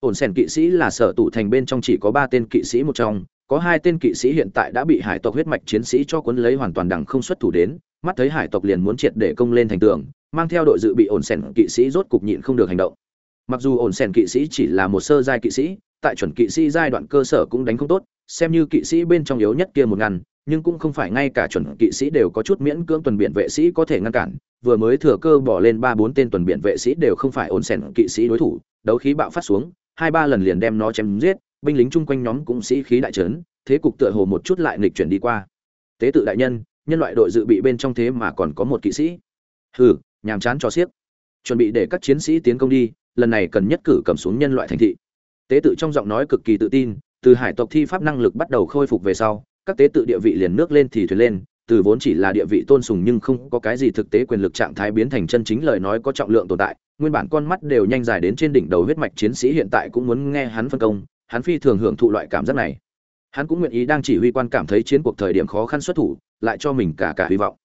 Ổn sẻn kỵ sĩ là sở tụ thành bên trong chỉ có ba tên kỵ sĩ một trong, có hai tên kỵ sĩ hiện tại đã bị hải tộc huyết mạch chiến sĩ cho cuốn lấy hoàn toàn đằng không xuất thủ đến, mắt thấy hải tộc liền muốn triệt để công lên thành tường, mang theo đội dự bị ổn sẻn kỵ sĩ rốt cục nhịn không được hành động. Mặc dù ổn sẻn kỵ sĩ chỉ là một sơ giai kỵ sĩ tại chuẩn kỵ sĩ giai đoạn cơ sở cũng đánh không tốt, xem như kỵ sĩ bên trong yếu nhất kia một ngàn, nhưng cũng không phải ngay cả chuẩn kỵ sĩ đều có chút miễn cưỡng tuần biện vệ sĩ có thể ngăn cản, vừa mới thừa cơ bỏ lên ba bốn tên tuần biện vệ sĩ đều không phải ổn sèn kỵ sĩ đối thủ, đấu khí bạo phát xuống, hai ba lần liền đem nó chém giết, binh lính chung quanh nhóm cũng sĩ khí đại trấn, thế cục tựa hồ một chút lại nghịch chuyển đi qua. Tế tự đại nhân nhân loại đội dự bị bên trong thế mà còn có một kỵ sĩ. Hừ, nhàm chán cho xiếc. Chuẩn bị để các chiến sĩ tiến công đi, lần này cần nhất cử cầm xuống nhân loại thành thị tế tự trong giọng nói cực kỳ tự tin, từ hải tộc thi pháp năng lực bắt đầu khôi phục về sau, các tế tự địa vị liền nước lên thì thuyền lên, từ vốn chỉ là địa vị tôn sùng nhưng không có cái gì thực tế quyền lực trạng thái biến thành chân chính lời nói có trọng lượng tồn tại. Nguyên bản con mắt đều nhanh dài đến trên đỉnh đầu huyết mạch chiến sĩ hiện tại cũng muốn nghe hắn phân công, hắn phi thường hưởng thụ loại cảm giác này. Hắn cũng nguyện ý đang chỉ huy quan cảm thấy chiến cuộc thời điểm khó khăn xuất thủ, lại cho mình cả cả hy vọng.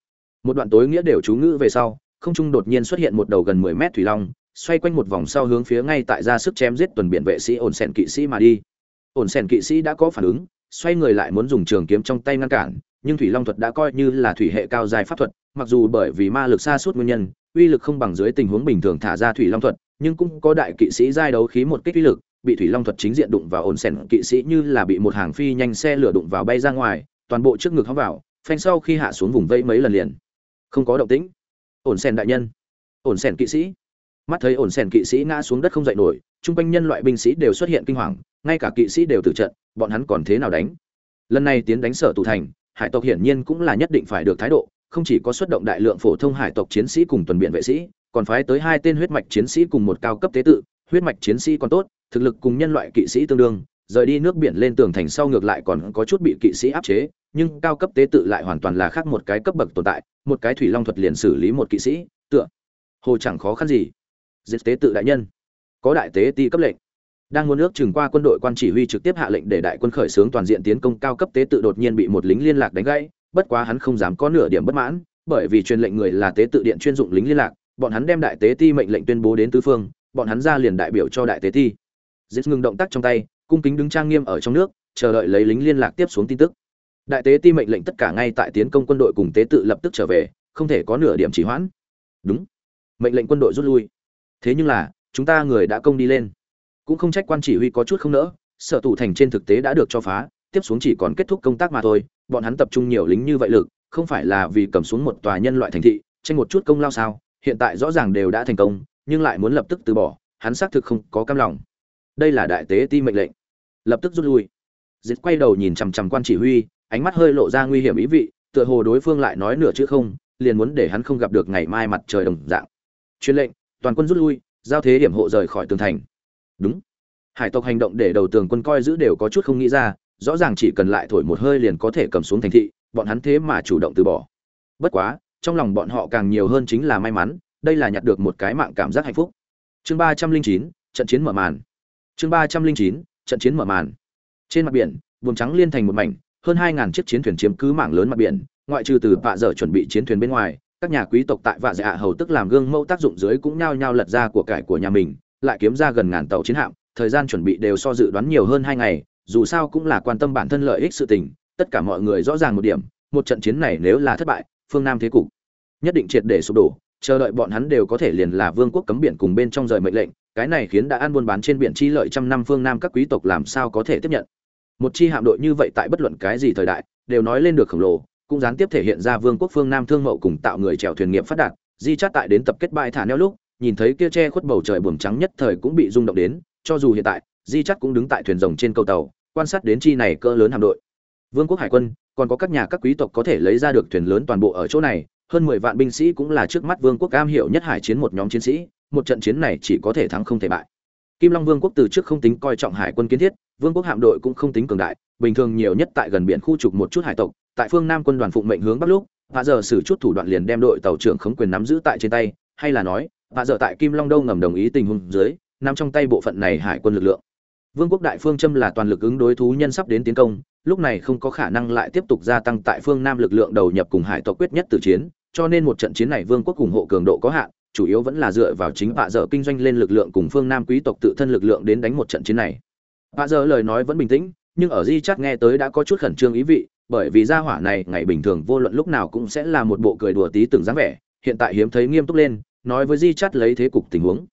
Một đoạn tối nghĩa đều chú ngữ về sau, không trung đột nhiên xuất hiện một đầu gần mười mét thủy long xoay quanh một vòng sau hướng phía ngay tại ra sức chém giết tuần biển vệ sĩ ổn sèn kỵ sĩ mà đi. Ổn sèn kỵ sĩ đã có phản ứng, xoay người lại muốn dùng trường kiếm trong tay ngăn cản, nhưng thủy long thuật đã coi như là thủy hệ cao dài pháp thuật, mặc dù bởi vì ma lực xa suốt nguyên nhân, uy lực không bằng dưới tình huống bình thường thả ra thủy long thuật, nhưng cũng có đại kỵ sĩ giai đấu khí một kích uy lực, bị thủy long thuật chính diện đụng vào ổn sèn kỵ sĩ như là bị một hàng phi nhanh xe lửa đụng vào bay ra ngoài, toàn bộ trước ngực hóng vào, phanh sau khi hạ xuống vùng vây mấy lần liền. Không có động tĩnh. Ổn sèn đại nhân. Ổn sèn kỵ sĩ mắt thấy ổn sèn kỵ sĩ ngã xuống đất không dậy nổi, chung quanh nhân loại binh sĩ đều xuất hiện kinh hoàng, ngay cả kỵ sĩ đều tử trận, bọn hắn còn thế nào đánh? Lần này tiến đánh sở tù thành, hải tộc hiển nhiên cũng là nhất định phải được thái độ, không chỉ có xuất động đại lượng phổ thông hải tộc chiến sĩ cùng tuần biện vệ sĩ, còn phái tới hai tên huyết mạch chiến sĩ cùng một cao cấp tế tự, huyết mạch chiến sĩ còn tốt, thực lực cùng nhân loại kỵ sĩ tương đương, rời đi nước biển lên tường thành sau ngược lại còn có chút bị kỵ sĩ áp chế, nhưng cao cấp tế tự lại hoàn toàn là khác một cái cấp bậc tồn tại, một cái thủy long thuật liền xử lý một kỵ sĩ, tựa hồ chẳng khó khăn gì diệt tế tự đại nhân. Có đại tế ti cấp lệnh. Đang muốn nước chừng qua quân đội quan chỉ huy trực tiếp hạ lệnh để đại quân khởi xướng toàn diện tiến công cao cấp tế tự đột nhiên bị một lính liên lạc đánh gãy, bất quá hắn không dám có nửa điểm bất mãn, bởi vì truyền lệnh người là tế tự điện chuyên dụng lính liên lạc, bọn hắn đem đại tế ti mệnh lệnh tuyên bố đến tứ phương, bọn hắn ra liền đại biểu cho đại tế ti. Diệt ngừng động tác trong tay, cung kính đứng trang nghiêm ở trong nước, chờ đợi lấy lính liên lạc tiếp xuống tin tức. Đại tế ti mệnh lệnh tất cả ngay tại tiến công quân đội cùng tế tự lập tức trở về, không thể có nửa điểm chỉ hoãn. Đúng. Mệnh lệnh quân đội rút lui thế nhưng là, chúng ta người đã công đi lên. Cũng không trách quan chỉ huy có chút không nỡ, sở tủ thành trên thực tế đã được cho phá, tiếp xuống chỉ còn kết thúc công tác mà thôi, bọn hắn tập trung nhiều lính như vậy lực, không phải là vì cầm xuống một tòa nhân loại thành thị, tranh một chút công lao sao, hiện tại rõ ràng đều đã thành công, nhưng lại muốn lập tức từ bỏ, hắn xác thực không có cam lòng. Đây là đại tế ti mệnh lệnh. Lập tức rút lui. Dịch quay đầu nhìn chằm chằm quan chỉ huy, ánh mắt hơi lộ ra nguy hiểm ý vị, tựa hồ đối phương lại nói nửa chữ không, liền muốn để hắn không gặp được ngày mai mặt trời đồng dạng. Truyền lệnh toàn quân rút lui, giao thế điểm hộ rời khỏi tường thành. Đúng. Hải tộc hành động để đầu tường quân coi giữ đều có chút không nghĩ ra, rõ ràng chỉ cần lại thổi một hơi liền có thể cầm xuống thành thị, bọn hắn thế mà chủ động từ bỏ. Bất quá, trong lòng bọn họ càng nhiều hơn chính là may mắn, đây là nhặt được một cái mạng cảm giác hạnh phúc. Chương ba trăm linh chín, trận chiến mở màn. Chương ba trăm linh chín, trận chiến mở màn. Trên mặt biển, vùng trắng liên thành một mảnh, hơn hai ngàn chiếc chiến thuyền chiếm cứ mảng lớn mặt biển, ngoại trừ từ vạ dở chuẩn bị chiến thuyền bên ngoài các nhà quý tộc tại vạ dạ hầu tức làm gương mẫu tác dụng dưới cũng nhao nhao lật ra của cải của nhà mình, lại kiếm ra gần ngàn tàu chiến hạm, thời gian chuẩn bị đều so dự đoán nhiều hơn hai ngày, dù sao cũng là quan tâm bản thân lợi ích sự tình, tất cả mọi người rõ ràng một điểm, một trận chiến này nếu là thất bại, phương nam thế cục nhất định triệt để sụp đổ, chờ đợi bọn hắn đều có thể liền là vương quốc cấm biển cùng bên trong rời mệnh lệnh, cái này khiến đã an buôn bán trên biển chi lợi trăm năm phương nam các quý tộc làm sao có thể tiếp nhận. Một chi hạm đội như vậy tại bất luận cái gì thời đại, đều nói lên được khổng lồ cũng gián tiếp thể hiện ra vương quốc phương nam thương mậu cùng tạo người chèo thuyền nghiệp phát đạt, di chát tại đến tập kết bãi thả neo lúc, nhìn thấy kia che khuất bầu trời buồm trắng nhất thời cũng bị rung động đến, cho dù hiện tại, di chát cũng đứng tại thuyền rồng trên cầu tàu, quan sát đến chi này cỡ lớn hạm đội. Vương quốc hải quân, còn có các nhà các quý tộc có thể lấy ra được thuyền lớn toàn bộ ở chỗ này, hơn mười vạn binh sĩ cũng là trước mắt vương quốc cam hiệu nhất hải chiến một nhóm chiến sĩ, một trận chiến này chỉ có thể thắng không thể bại. Kim long vương quốc từ trước không tính coi trọng hải quân kiến thiết vương quốc hạm đội cũng không tính cường đại, bình thường nhiều nhất tại gần biển khu trục một chút hải tộc, tại phương nam quân đoàn phụng mệnh hướng bắc lúc và giờ xử chút thủ đoạn liền đem đội tàu trưởng khống quyền nắm giữ tại trên tay, hay là nói và giờ tại kim long đâu ngầm đồng ý tình huống dưới nằm trong tay bộ phận này hải quân lực lượng. Vương quốc đại phương châm là toàn lực ứng đối thú nhân sắp đến tiến công, lúc này không có khả năng lại tiếp tục gia tăng tại phương nam lực lượng đầu nhập cùng hải tộc quyết nhất từ chiến, cho nên một trận chiến này vương quốc ủng hộ cường độ có hạn, chủ yếu vẫn là dựa vào chính vạ dở kinh doanh lên lực lượng cùng phương nam quý tộc tự thân lực lượng đến đánh một trận chiến này vạ dở lời nói vẫn bình tĩnh, nhưng ở di Chát nghe tới đã có chút khẩn trương ý vị, bởi vì gia hỏa này ngày bình thường vô luận lúc nào cũng sẽ là một bộ cười đùa tí từng dáng vẻ, hiện tại hiếm thấy nghiêm túc lên, nói với di Chát lấy thế cục tình huống.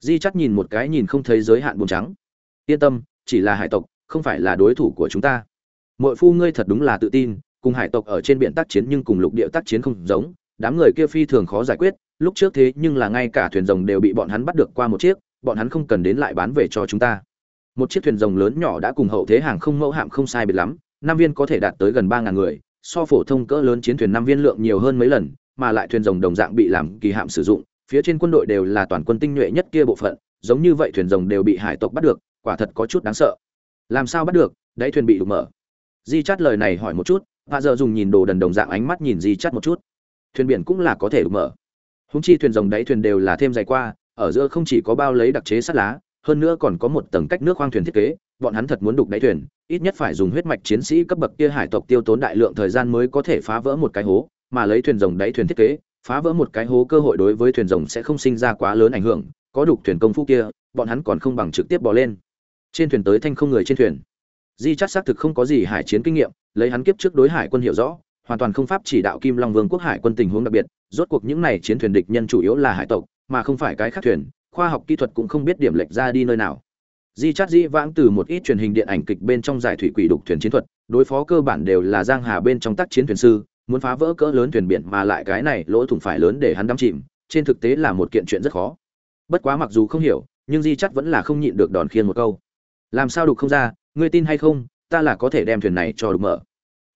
Di Chát nhìn một cái nhìn không thấy giới hạn buồn trắng. Yên tâm, chỉ là hải tộc, không phải là đối thủ của chúng ta. Mọi phu ngươi thật đúng là tự tin, cùng hải tộc ở trên biển tác chiến nhưng cùng lục địa tác chiến không giống, đám người kia phi thường khó giải quyết, lúc trước thế nhưng là ngay cả thuyền rồng đều bị bọn hắn bắt được qua một chiếc, bọn hắn không cần đến lại bán về cho chúng ta một chiếc thuyền rồng lớn nhỏ đã cùng hậu thế hàng không mẫu hạm không sai biệt lắm, năm viên có thể đạt tới gần ba ngàn người, so phổ thông cỡ lớn chiến thuyền năm viên lượng nhiều hơn mấy lần, mà lại thuyền rồng đồng dạng bị làm kỳ hạm sử dụng, phía trên quân đội đều là toàn quân tinh nhuệ nhất kia bộ phận, giống như vậy thuyền rồng đều bị hải tộc bắt được, quả thật có chút đáng sợ. Làm sao bắt được? Đáy thuyền bị đục mở. Di chắt lời này hỏi một chút và giờ dùng nhìn đồ đần đồng dạng ánh mắt nhìn di chắt một chút. Thuyền biển cũng là có thể đục mở. Húng chi thuyền rồng đáy thuyền đều là thêm dày qua, ở giữa không chỉ có bao lấy đặc chế sắt lá hơn nữa còn có một tầng cách nước khoang thuyền thiết kế, bọn hắn thật muốn đục đáy thuyền, ít nhất phải dùng huyết mạch chiến sĩ cấp bậc kia hải tộc tiêu tốn đại lượng thời gian mới có thể phá vỡ một cái hố, mà lấy thuyền rồng đáy thuyền thiết kế, phá vỡ một cái hố cơ hội đối với thuyền rồng sẽ không sinh ra quá lớn ảnh hưởng, có đục thuyền công phu kia, bọn hắn còn không bằng trực tiếp bỏ lên. Trên thuyền tới thanh không người trên thuyền. Di chắt xác thực không có gì hải chiến kinh nghiệm, lấy hắn kiếp trước đối hải quân hiểu rõ, hoàn toàn không pháp chỉ đạo kim long vương quốc hải quân tình huống đặc biệt, rốt cuộc những này chiến thuyền địch nhân chủ yếu là hải tộc, mà không phải cái khác thuyền khoa học kỹ thuật cũng không biết điểm lệch ra đi nơi nào. Di Chát di vãng từ một ít truyền hình điện ảnh kịch bên trong giải thủy quỷ đục thuyền chiến thuật, đối phó cơ bản đều là giang hà bên trong tác chiến thuyền sư, muốn phá vỡ cỡ lớn thuyền biển mà lại cái này lỗ thủng phải lớn để hắn đắm chìm, trên thực tế là một kiện chuyện rất khó. Bất quá mặc dù không hiểu, nhưng di chắt vẫn là không nhịn được đòn khiên một câu. Làm sao đục không ra, ngươi tin hay không, ta là có thể đem thuyền này cho đục mở.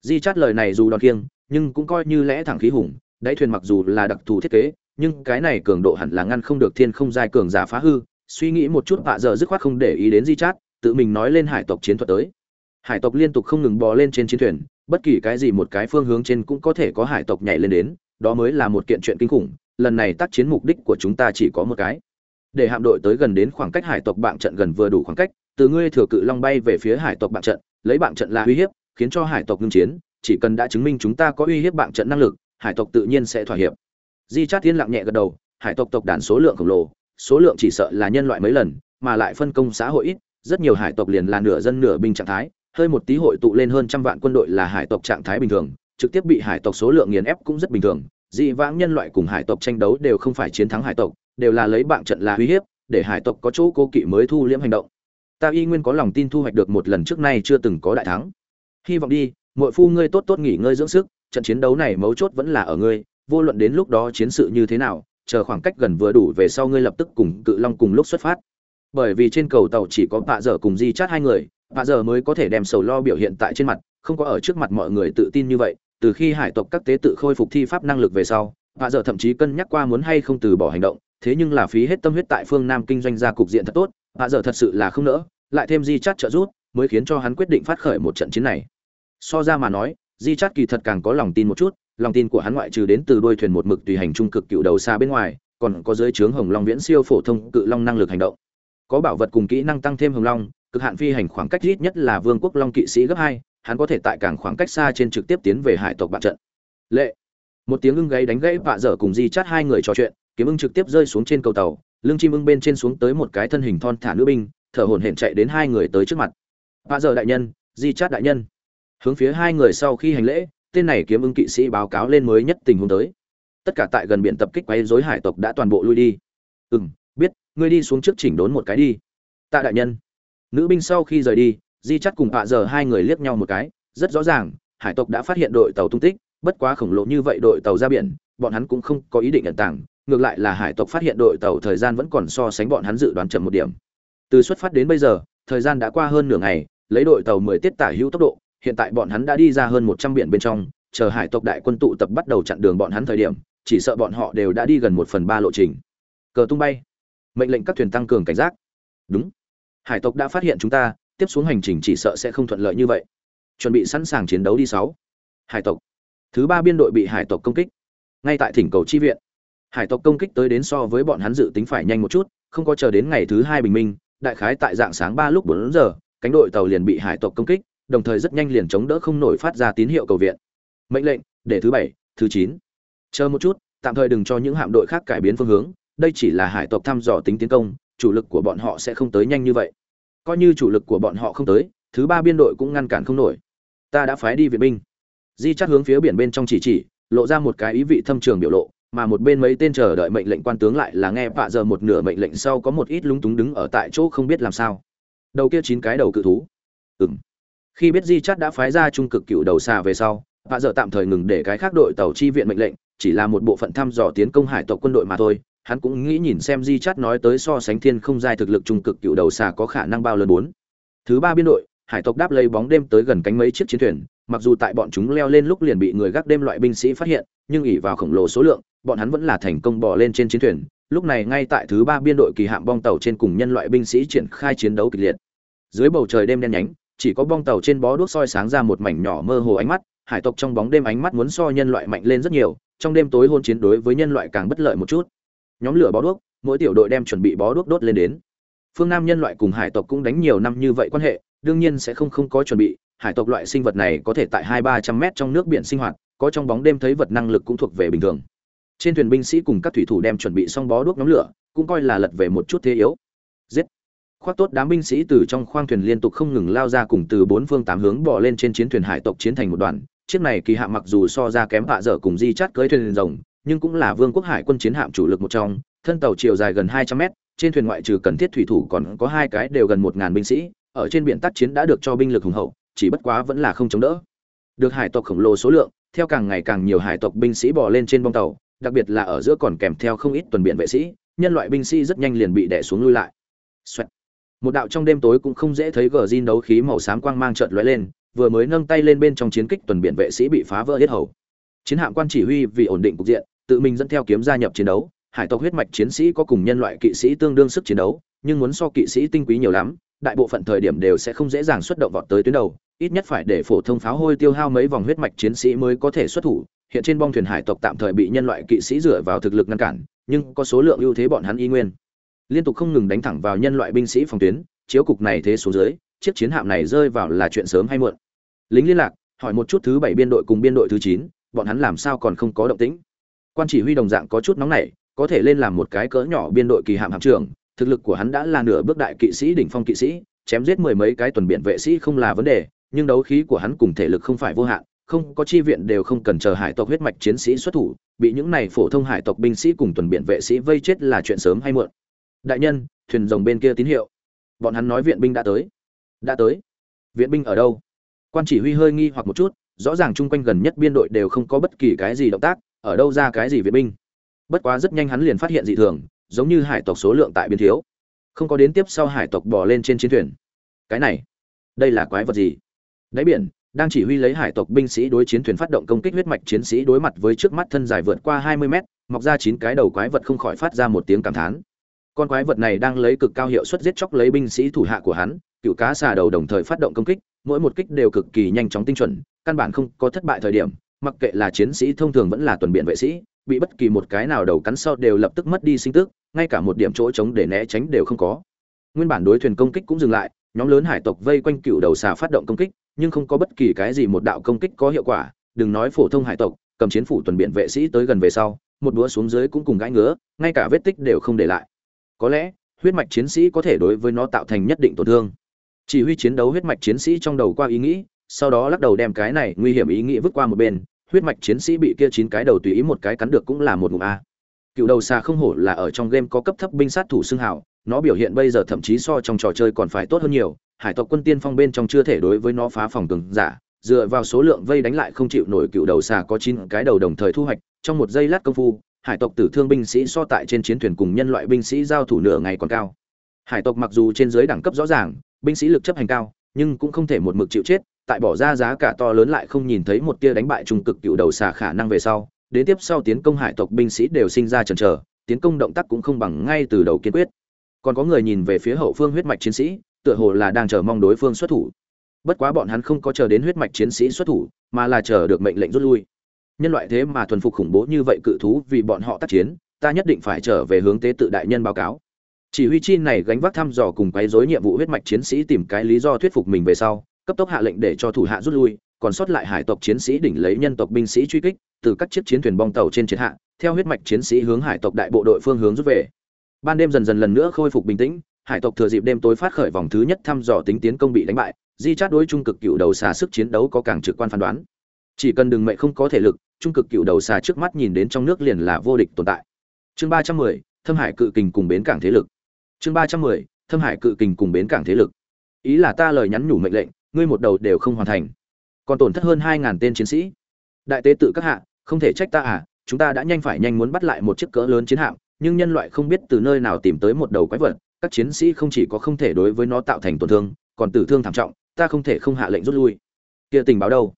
Di chắt lời này dù đòn khiêng, nhưng cũng coi như lẽ thẳng khí hùng, đáy thuyền mặc dù là đặc thù thiết kế nhưng cái này cường độ hẳn là ngăn không được thiên không giai cường giả phá hư, suy nghĩ một chút vạ giờ dứt khoát không để ý đến di chát, tự mình nói lên hải tộc chiến thuật tới. Hải tộc liên tục không ngừng bò lên trên chiến thuyền, bất kỳ cái gì một cái phương hướng trên cũng có thể có hải tộc nhảy lên đến, đó mới là một kiện chuyện kinh khủng, lần này tác chiến mục đích của chúng ta chỉ có một cái. Để hạm đội tới gần đến khoảng cách hải tộc bạn trận gần vừa đủ khoảng cách, từ ngươi thừa cự long bay về phía hải tộc bạn trận, lấy bạn trận là uy hiếp, khiến cho hải tộc ngưng chiến, chỉ cần đã chứng minh chúng ta có uy hiếp bạn trận năng lực, hải tộc tự nhiên sẽ thỏa hiệp di chát thiên lặng nhẹ gật đầu, hải tộc tộc đàn số lượng khổng lồ, số lượng chỉ sợ là nhân loại mấy lần, mà lại phân công xã hội ít, rất nhiều hải tộc liền là nửa dân nửa binh trạng thái, hơi một tí hội tụ lên hơn trăm vạn quân đội là hải tộc trạng thái bình thường, trực tiếp bị hải tộc số lượng nghiền ép cũng rất bình thường. Dị vãng nhân loại cùng hải tộc tranh đấu đều không phải chiến thắng hải tộc, đều là lấy bạn trận là uy hiếp, để hải tộc có chỗ cố kỵ mới thu liễm hành động. Ta y nguyên có lòng tin thu hoạch được một lần trước nay chưa từng có đại thắng. Hy vọng đi mọi phu ngươi tốt tốt nghỉ ngơi dưỡng sức, trận chiến đấu này mấu chốt vẫn là ở ngươi vô luận đến lúc đó chiến sự như thế nào, chờ khoảng cách gần vừa đủ về sau ngươi lập tức cùng cự long cùng lúc xuất phát. Bởi vì trên cầu tàu chỉ có bạ dở cùng di chát hai người bạ dở mới có thể đem sầu lo biểu hiện tại trên mặt, không có ở trước mặt mọi người tự tin như vậy. Từ khi hải tộc các tế tự khôi phục thi pháp năng lực về sau bạ dở thậm chí cân nhắc qua muốn hay không từ bỏ hành động. Thế nhưng là phí hết tâm huyết tại phương nam kinh doanh ra cục diện thật tốt bạ dở thật sự là không nỡ, lại thêm di chát trợ giúp, mới khiến cho hắn quyết định phát khởi một trận chiến này. So ra mà nói, di chát kỳ thật càng có lòng tin một chút lòng tin của hắn ngoại trừ đến từ đuôi thuyền một mực tùy hành trung cực cựu đầu xa bên ngoài, còn có dưới trướng hồng long viễn siêu phổ thông cự long năng lực hành động. Có bảo vật cùng kỹ năng tăng thêm hồng long, cực hạn phi hành khoảng cách ít nhất là vương quốc long kỵ sĩ gấp hai, hắn có thể tại cảng khoảng cách xa trên trực tiếp tiến về hải tộc bạn trận. Lệ. Một tiếng ưng gáy đánh gãy vạ dở cùng di chát hai người trò chuyện, kiếm ưng trực tiếp rơi xuống trên cầu tàu, lưng chim ưng bên trên xuống tới một cái thân hình thon thả nữ binh, thở hổn hển chạy đến hai người tới trước mặt. Vạ dở đại nhân, di chát đại nhân. Hướng phía hai người sau khi hành lễ tên này kiếm ứng kỵ sĩ báo cáo lên mới nhất tình huống tới. Tất cả tại gần biển tập kích quấy rối hải tộc đã toàn bộ lui đi. Ừ m biết, ngươi đi xuống trước chỉnh đốn một cái đi. Tạ đại nhân. Nữ binh sau khi rời đi, di chắt cùng hạ giờ hai người liếc nhau một cái, rất rõ ràng, hải tộc đã phát hiện đội tàu tung tích, bất quá khổng lồ như vậy đội tàu ra biển, bọn hắn cũng không có ý định ẩn tàng, ngược lại là hải tộc phát hiện đội tàu thời gian vẫn còn so sánh bọn hắn dự đoán chậm một điểm. Từ xuất phát đến bây giờ, thời gian đã qua hơn nửa ngày, lấy đội tàu mười tiết tả hữu tốc độ hiện tại bọn hắn đã đi ra hơn một trăm biển bên trong, chờ hải tộc đại quân tụ tập bắt đầu chặn đường bọn hắn thời điểm, chỉ sợ bọn họ đều đã đi gần một phần ba lộ trình. Cờ tung bay. Mệnh lệnh các thuyền tăng cường cảnh giác. Đúng. Hải tộc đã phát hiện chúng ta, tiếp xuống hành trình chỉ sợ sẽ không thuận lợi như vậy. Chuẩn bị sẵn sàng chiến đấu đi sáu. Hải tộc. Thứ ba biên đội bị hải tộc công kích. Ngay tại thỉnh cầu chi viện. Hải tộc công kích tới đến so với bọn hắn dự tính phải nhanh một chút, không có chờ đến ngày thứ hai bình minh, đại khái tại dạng sáng ba lúc bốn giờ, cánh đội tàu liền bị hải tộc công kích đồng thời rất nhanh liền chống đỡ không nổi phát ra tín hiệu cầu viện. Mệnh lệnh, để thứ bảy, thứ chín. Chờ một chút, tạm thời đừng cho những hạm đội khác cải biến phương hướng, đây chỉ là hải tộc thăm dò tính tiến công, chủ lực của bọn họ sẽ không tới nhanh như vậy. Coi như chủ lực của bọn họ không tới, thứ ba biên đội cũng ngăn cản không nổi. Ta đã phái đi viện binh. Di chắc hướng phía biển bên trong chỉ chỉ, lộ ra một cái ý vị thâm trường biểu lộ, mà một bên mấy tên chờ đợi mệnh lệnh quan tướng lại là nghe vạ giờ một nửa mệnh lệnh sau có một ít lúng túng đứng ở tại chỗ không biết làm sao. Đầu kia chín cái đầu cự thú. Ừm khi biết di chắt đã phái ra trung cực cựu đầu xà về sau, vạ dở tạm thời ngừng để cái khác đội tàu chi viện mệnh lệnh, chỉ là một bộ phận thăm dò tiến công hải tộc quân đội mà thôi. Hắn cũng nghĩ nhìn xem di chắt nói tới so sánh thiên không giai thực lực trung cực cựu đầu xà có khả năng bao lớn bốn. Thứ ba biên đội, hải tộc đáp lấy bóng đêm tới gần cánh mấy chiếc chiến thuyền. Mặc dù tại bọn chúng leo lên lúc liền bị người gác đêm loại binh sĩ phát hiện, nhưng ỉ vào khổng lồ số lượng, bọn hắn vẫn là thành công bỏ lên trên chiến thuyền. Lúc này ngay tại thứ ba biên đội kỳ hạm bong tàu trên cùng nhân loại binh sĩ triển khai chiến đấu kịch liệt. Dưới bầu trời đêm đen nhánh chỉ có bong tàu trên bó đuốc soi sáng ra một mảnh nhỏ mơ hồ ánh mắt, hải tộc trong bóng đêm ánh mắt muốn so nhân loại mạnh lên rất nhiều, trong đêm tối hôn chiến đối với nhân loại càng bất lợi một chút. Nhóm lửa bó đuốc, mỗi tiểu đội đem chuẩn bị bó đuốc đốt lên đến. Phương nam nhân loại cùng hải tộc cũng đánh nhiều năm như vậy quan hệ, đương nhiên sẽ không không có chuẩn bị, hải tộc loại sinh vật này có thể tại hai ba trăm mét trong nước biển sinh hoạt, có trong bóng đêm thấy vật năng lực cũng thuộc về bình thường. Trên thuyền binh sĩ cùng các thủy thủ đem chuẩn bị xong bó đuốc nhóm lửa, cũng coi là lật về một chút thế yếu. Giết! Khoác tốt đám binh sĩ từ trong khoang thuyền liên tục không ngừng lao ra cùng từ bốn phương tám hướng bỏ lên trên chiến thuyền hải tộc chiến thành một đoàn. Chiếc này kỳ hạ mặc dù so ra kém hạ dở cùng di chát cưới thuyền rồng, nhưng cũng là vương quốc hải quân chiến hạm chủ lực một trong. Thân tàu chiều dài gần hai trăm mét, trên thuyền ngoại trừ cần thiết thủy thủ còn có hai cái đều gần một ngàn binh sĩ, ở trên biển tác chiến đã được cho binh lực hùng hậu, chỉ bất quá vẫn là không chống đỡ. Được hải tộc khổng lồ số lượng, theo càng ngày càng nhiều hải tộc binh sĩ bò lên trên bong tàu, đặc biệt là ở giữa còn kèm theo không ít tuần biển vệ sĩ, nhân loại binh sĩ rất nhanh liền bị đè xuống lui lại. Xoẹt một đạo trong đêm tối cũng không dễ thấy gờ zin đấu khí màu xám quang mang trợn lóe lên, vừa mới nâng tay lên bên trong chiến kích tuần biển vệ sĩ bị phá vỡ hết hầu. Chiến hạm quan chỉ huy vì ổn định cục diện, tự mình dẫn theo kiếm gia nhập chiến đấu, hải tộc huyết mạch chiến sĩ có cùng nhân loại kỵ sĩ tương đương sức chiến đấu, nhưng muốn so kỵ sĩ tinh quý nhiều lắm, đại bộ phận thời điểm đều sẽ không dễ dàng xuất động vọt tới tuyến đầu, ít nhất phải để phổ thông pháo hôi tiêu hao mấy vòng huyết mạch chiến sĩ mới có thể xuất thủ. Hiện trên bong thuyền hải tộc tạm thời bị nhân loại kỵ sĩ dựa vào thực lực ngăn cản, nhưng có số lượng ưu thế bọn hắn y nguyên liên tục không ngừng đánh thẳng vào nhân loại binh sĩ phòng tuyến, chiếu cục này thế xuống dưới, chiếc chiến hạm này rơi vào là chuyện sớm hay muộn. Lính liên lạc, hỏi một chút thứ bảy biên đội cùng biên đội thứ chín, bọn hắn làm sao còn không có động tĩnh? Quan chỉ huy đồng dạng có chút nóng nảy, có thể lên làm một cái cỡ nhỏ biên đội kỳ hạm hạm trưởng, thực lực của hắn đã là nửa bước đại kỵ sĩ đỉnh phong kỵ sĩ, chém giết mười mấy cái tuần biển vệ sĩ không là vấn đề, nhưng đấu khí của hắn cùng thể lực không phải vô hạn, không có chi viện đều không cần chờ hải tộc huyết mạch chiến sĩ xuất thủ, bị những này phổ thông hải tộc binh sĩ cùng tuần biển vệ sĩ vây chết là chuyện sớm hay muộn đại nhân thuyền rồng bên kia tín hiệu. Bọn hắn nói viện binh đã tới. Đã tới. Viện binh ở đâu? Quan chỉ huy hơi nghi hoặc một chút rõ ràng chung quanh gần nhất biên đội đều không có bất kỳ cái gì động tác ở đâu ra cái gì viện binh. Bất quá rất nhanh hắn liền phát hiện dị thường giống như hải tộc số lượng tại biên thiếu. Không có đến tiếp sau hải tộc bỏ lên trên chiến thuyền. Cái này đây là quái vật gì? Đáy biển đang chỉ huy lấy hải tộc binh sĩ đối chiến thuyền phát động công kích huyết mạch chiến sĩ đối mặt với trước mắt thân dài vượt qua 20 mét, mọc ra chín cái đầu quái vật không khỏi phát ra một tiếng cảm thán. Con quái vật này đang lấy cực cao hiệu suất giết chóc lấy binh sĩ thủ hạ của hắn, cựu cá xà đầu đồng thời phát động công kích, mỗi một kích đều cực kỳ nhanh chóng tinh chuẩn, căn bản không có thất bại thời điểm, mặc kệ là chiến sĩ thông thường vẫn là tuần biện vệ sĩ, bị bất kỳ một cái nào đầu cắn sau đều lập tức mất đi sinh tức, ngay cả một điểm chỗ trống để né tránh đều không có. Nguyên bản đối thuyền công kích cũng dừng lại, nhóm lớn hải tộc vây quanh cựu đầu xà phát động công kích, nhưng không có bất kỳ cái gì một đạo công kích có hiệu quả, đừng nói phổ thông hải tộc, cầm chiến phủ tuần biện vệ sĩ tới gần về sau, một búa xuống dưới cũng cùng gãi ngứa, ngay cả vết tích đều không để lại. Có lẽ, huyết mạch chiến sĩ có thể đối với nó tạo thành nhất định tổn thương. Chỉ huy chiến đấu huyết mạch chiến sĩ trong đầu qua ý nghĩ, sau đó lắc đầu đem cái này nguy hiểm ý nghĩ vứt qua một bên, huyết mạch chiến sĩ bị kia chín cái đầu tùy ý một cái cắn được cũng là một ngụm a. Cựu đầu xà không hổ là ở trong game có cấp thấp binh sát thủ xưng hảo nó biểu hiện bây giờ thậm chí so trong trò chơi còn phải tốt hơn nhiều, hải tộc quân tiên phong bên trong chưa thể đối với nó phá phòng cường giả dựa vào số lượng vây đánh lại không chịu nổi cựu đầu xà có chín cái đầu đồng thời thu hoạch trong một giây lát công phu hải tộc tử thương binh sĩ so tại trên chiến thuyền cùng nhân loại binh sĩ giao thủ nửa ngày còn cao. Hải tộc mặc dù trên dưới đẳng cấp rõ ràng, binh sĩ lực chấp hành cao, nhưng cũng không thể một mực chịu chết, tại bỏ ra giá cả to lớn lại không nhìn thấy một tia đánh bại trung cực cựu đầu xà khả năng về sau, đến tiếp sau tiến công hải tộc binh sĩ đều sinh ra chần chờ, tiến công động tác cũng không bằng ngay từ đầu kiên quyết. Còn có người nhìn về phía hậu phương huyết mạch chiến sĩ, tựa hồ là đang chờ mong đối phương xuất thủ. Bất quá bọn hắn không có chờ đến huyết mạch chiến sĩ xuất thủ, mà là chờ được mệnh lệnh rút lui nhân loại thế mà thuần phục khủng bố như vậy cự thú vì bọn họ tác chiến, ta nhất định phải trở về hướng tế tự đại nhân báo cáo. Chỉ huy chi này gánh vác thăm dò cùng quấy rối nhiệm vụ huyết mạch chiến sĩ tìm cái lý do thuyết phục mình về sau, cấp tốc hạ lệnh để cho thủ hạ rút lui, còn sót lại hải tộc chiến sĩ đỉnh lấy nhân tộc binh sĩ truy kích, từ các chiếc chiến thuyền bong tàu trên chiến hạ, theo huyết mạch chiến sĩ hướng hải tộc đại bộ đội phương hướng rút về. Ban đêm dần dần lần nữa khôi phục bình tĩnh, hải tộc thừa dịp đêm tối phát khởi vòng thứ nhất thăm dò tính tiến công bị đánh bại, di chát đối trung cực cựu đầu xà sức chiến đấu có càng trực quan phán đoán chỉ cần đừng mệnh không có thể lực, trung cực cựu đầu xà trước mắt nhìn đến trong nước liền là vô địch tồn tại. Chương ba trăm mười, thâm hải cự kình cùng bến cảng thế lực. Chương ba trăm mười, thâm hải cự kình cùng bến cảng thế lực. Ý là ta lời nhắn nhủ mệnh lệnh, ngươi một đầu đều không hoàn thành. Còn tổn thất hơn hai ngàn tên chiến sĩ. Đại tế tự các hạ, không thể trách ta à chúng ta đã nhanh phải nhanh muốn bắt lại một chiếc cỡ lớn chiến hạm, nhưng nhân loại không biết từ nơi nào tìm tới một đầu quái vật, các chiến sĩ không chỉ có không thể đối với nó tạo thành tổn thương, còn tử thương thảm trọng, ta không thể không hạ lệnh rút lui. Kia tình báo đâu?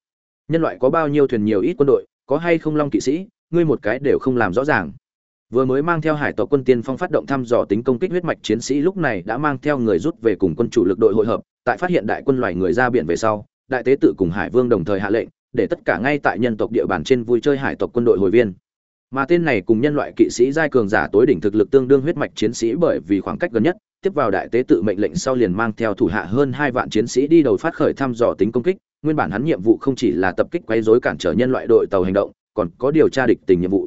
Nhân loại có bao nhiêu thuyền nhiều ít quân đội, có hay không long kỵ sĩ, ngươi một cái đều không làm rõ ràng. Vừa mới mang theo hải tộc quân tiên phong phát động thăm dò tính công kích huyết mạch chiến sĩ lúc này đã mang theo người rút về cùng quân chủ lực đội hội hợp, tại phát hiện đại quân loài người ra biển về sau, đại tế tự cùng hải vương đồng thời hạ lệnh, để tất cả ngay tại nhân tộc địa bàn trên vui chơi hải tộc quân đội hồi viên. Mà tên này cùng nhân loại kỵ sĩ giai cường giả tối đỉnh thực lực tương đương huyết mạch chiến sĩ bởi vì khoảng cách gần nhất, tiếp vào đại tế tự mệnh lệnh sau liền mang theo thủ hạ hơn hai vạn chiến sĩ đi đầu phát khởi thăm dò tính công kích nguyên bản hắn nhiệm vụ không chỉ là tập kích quấy rối cản trở nhân loại đội tàu hành động, còn có điều tra địch tình nhiệm vụ.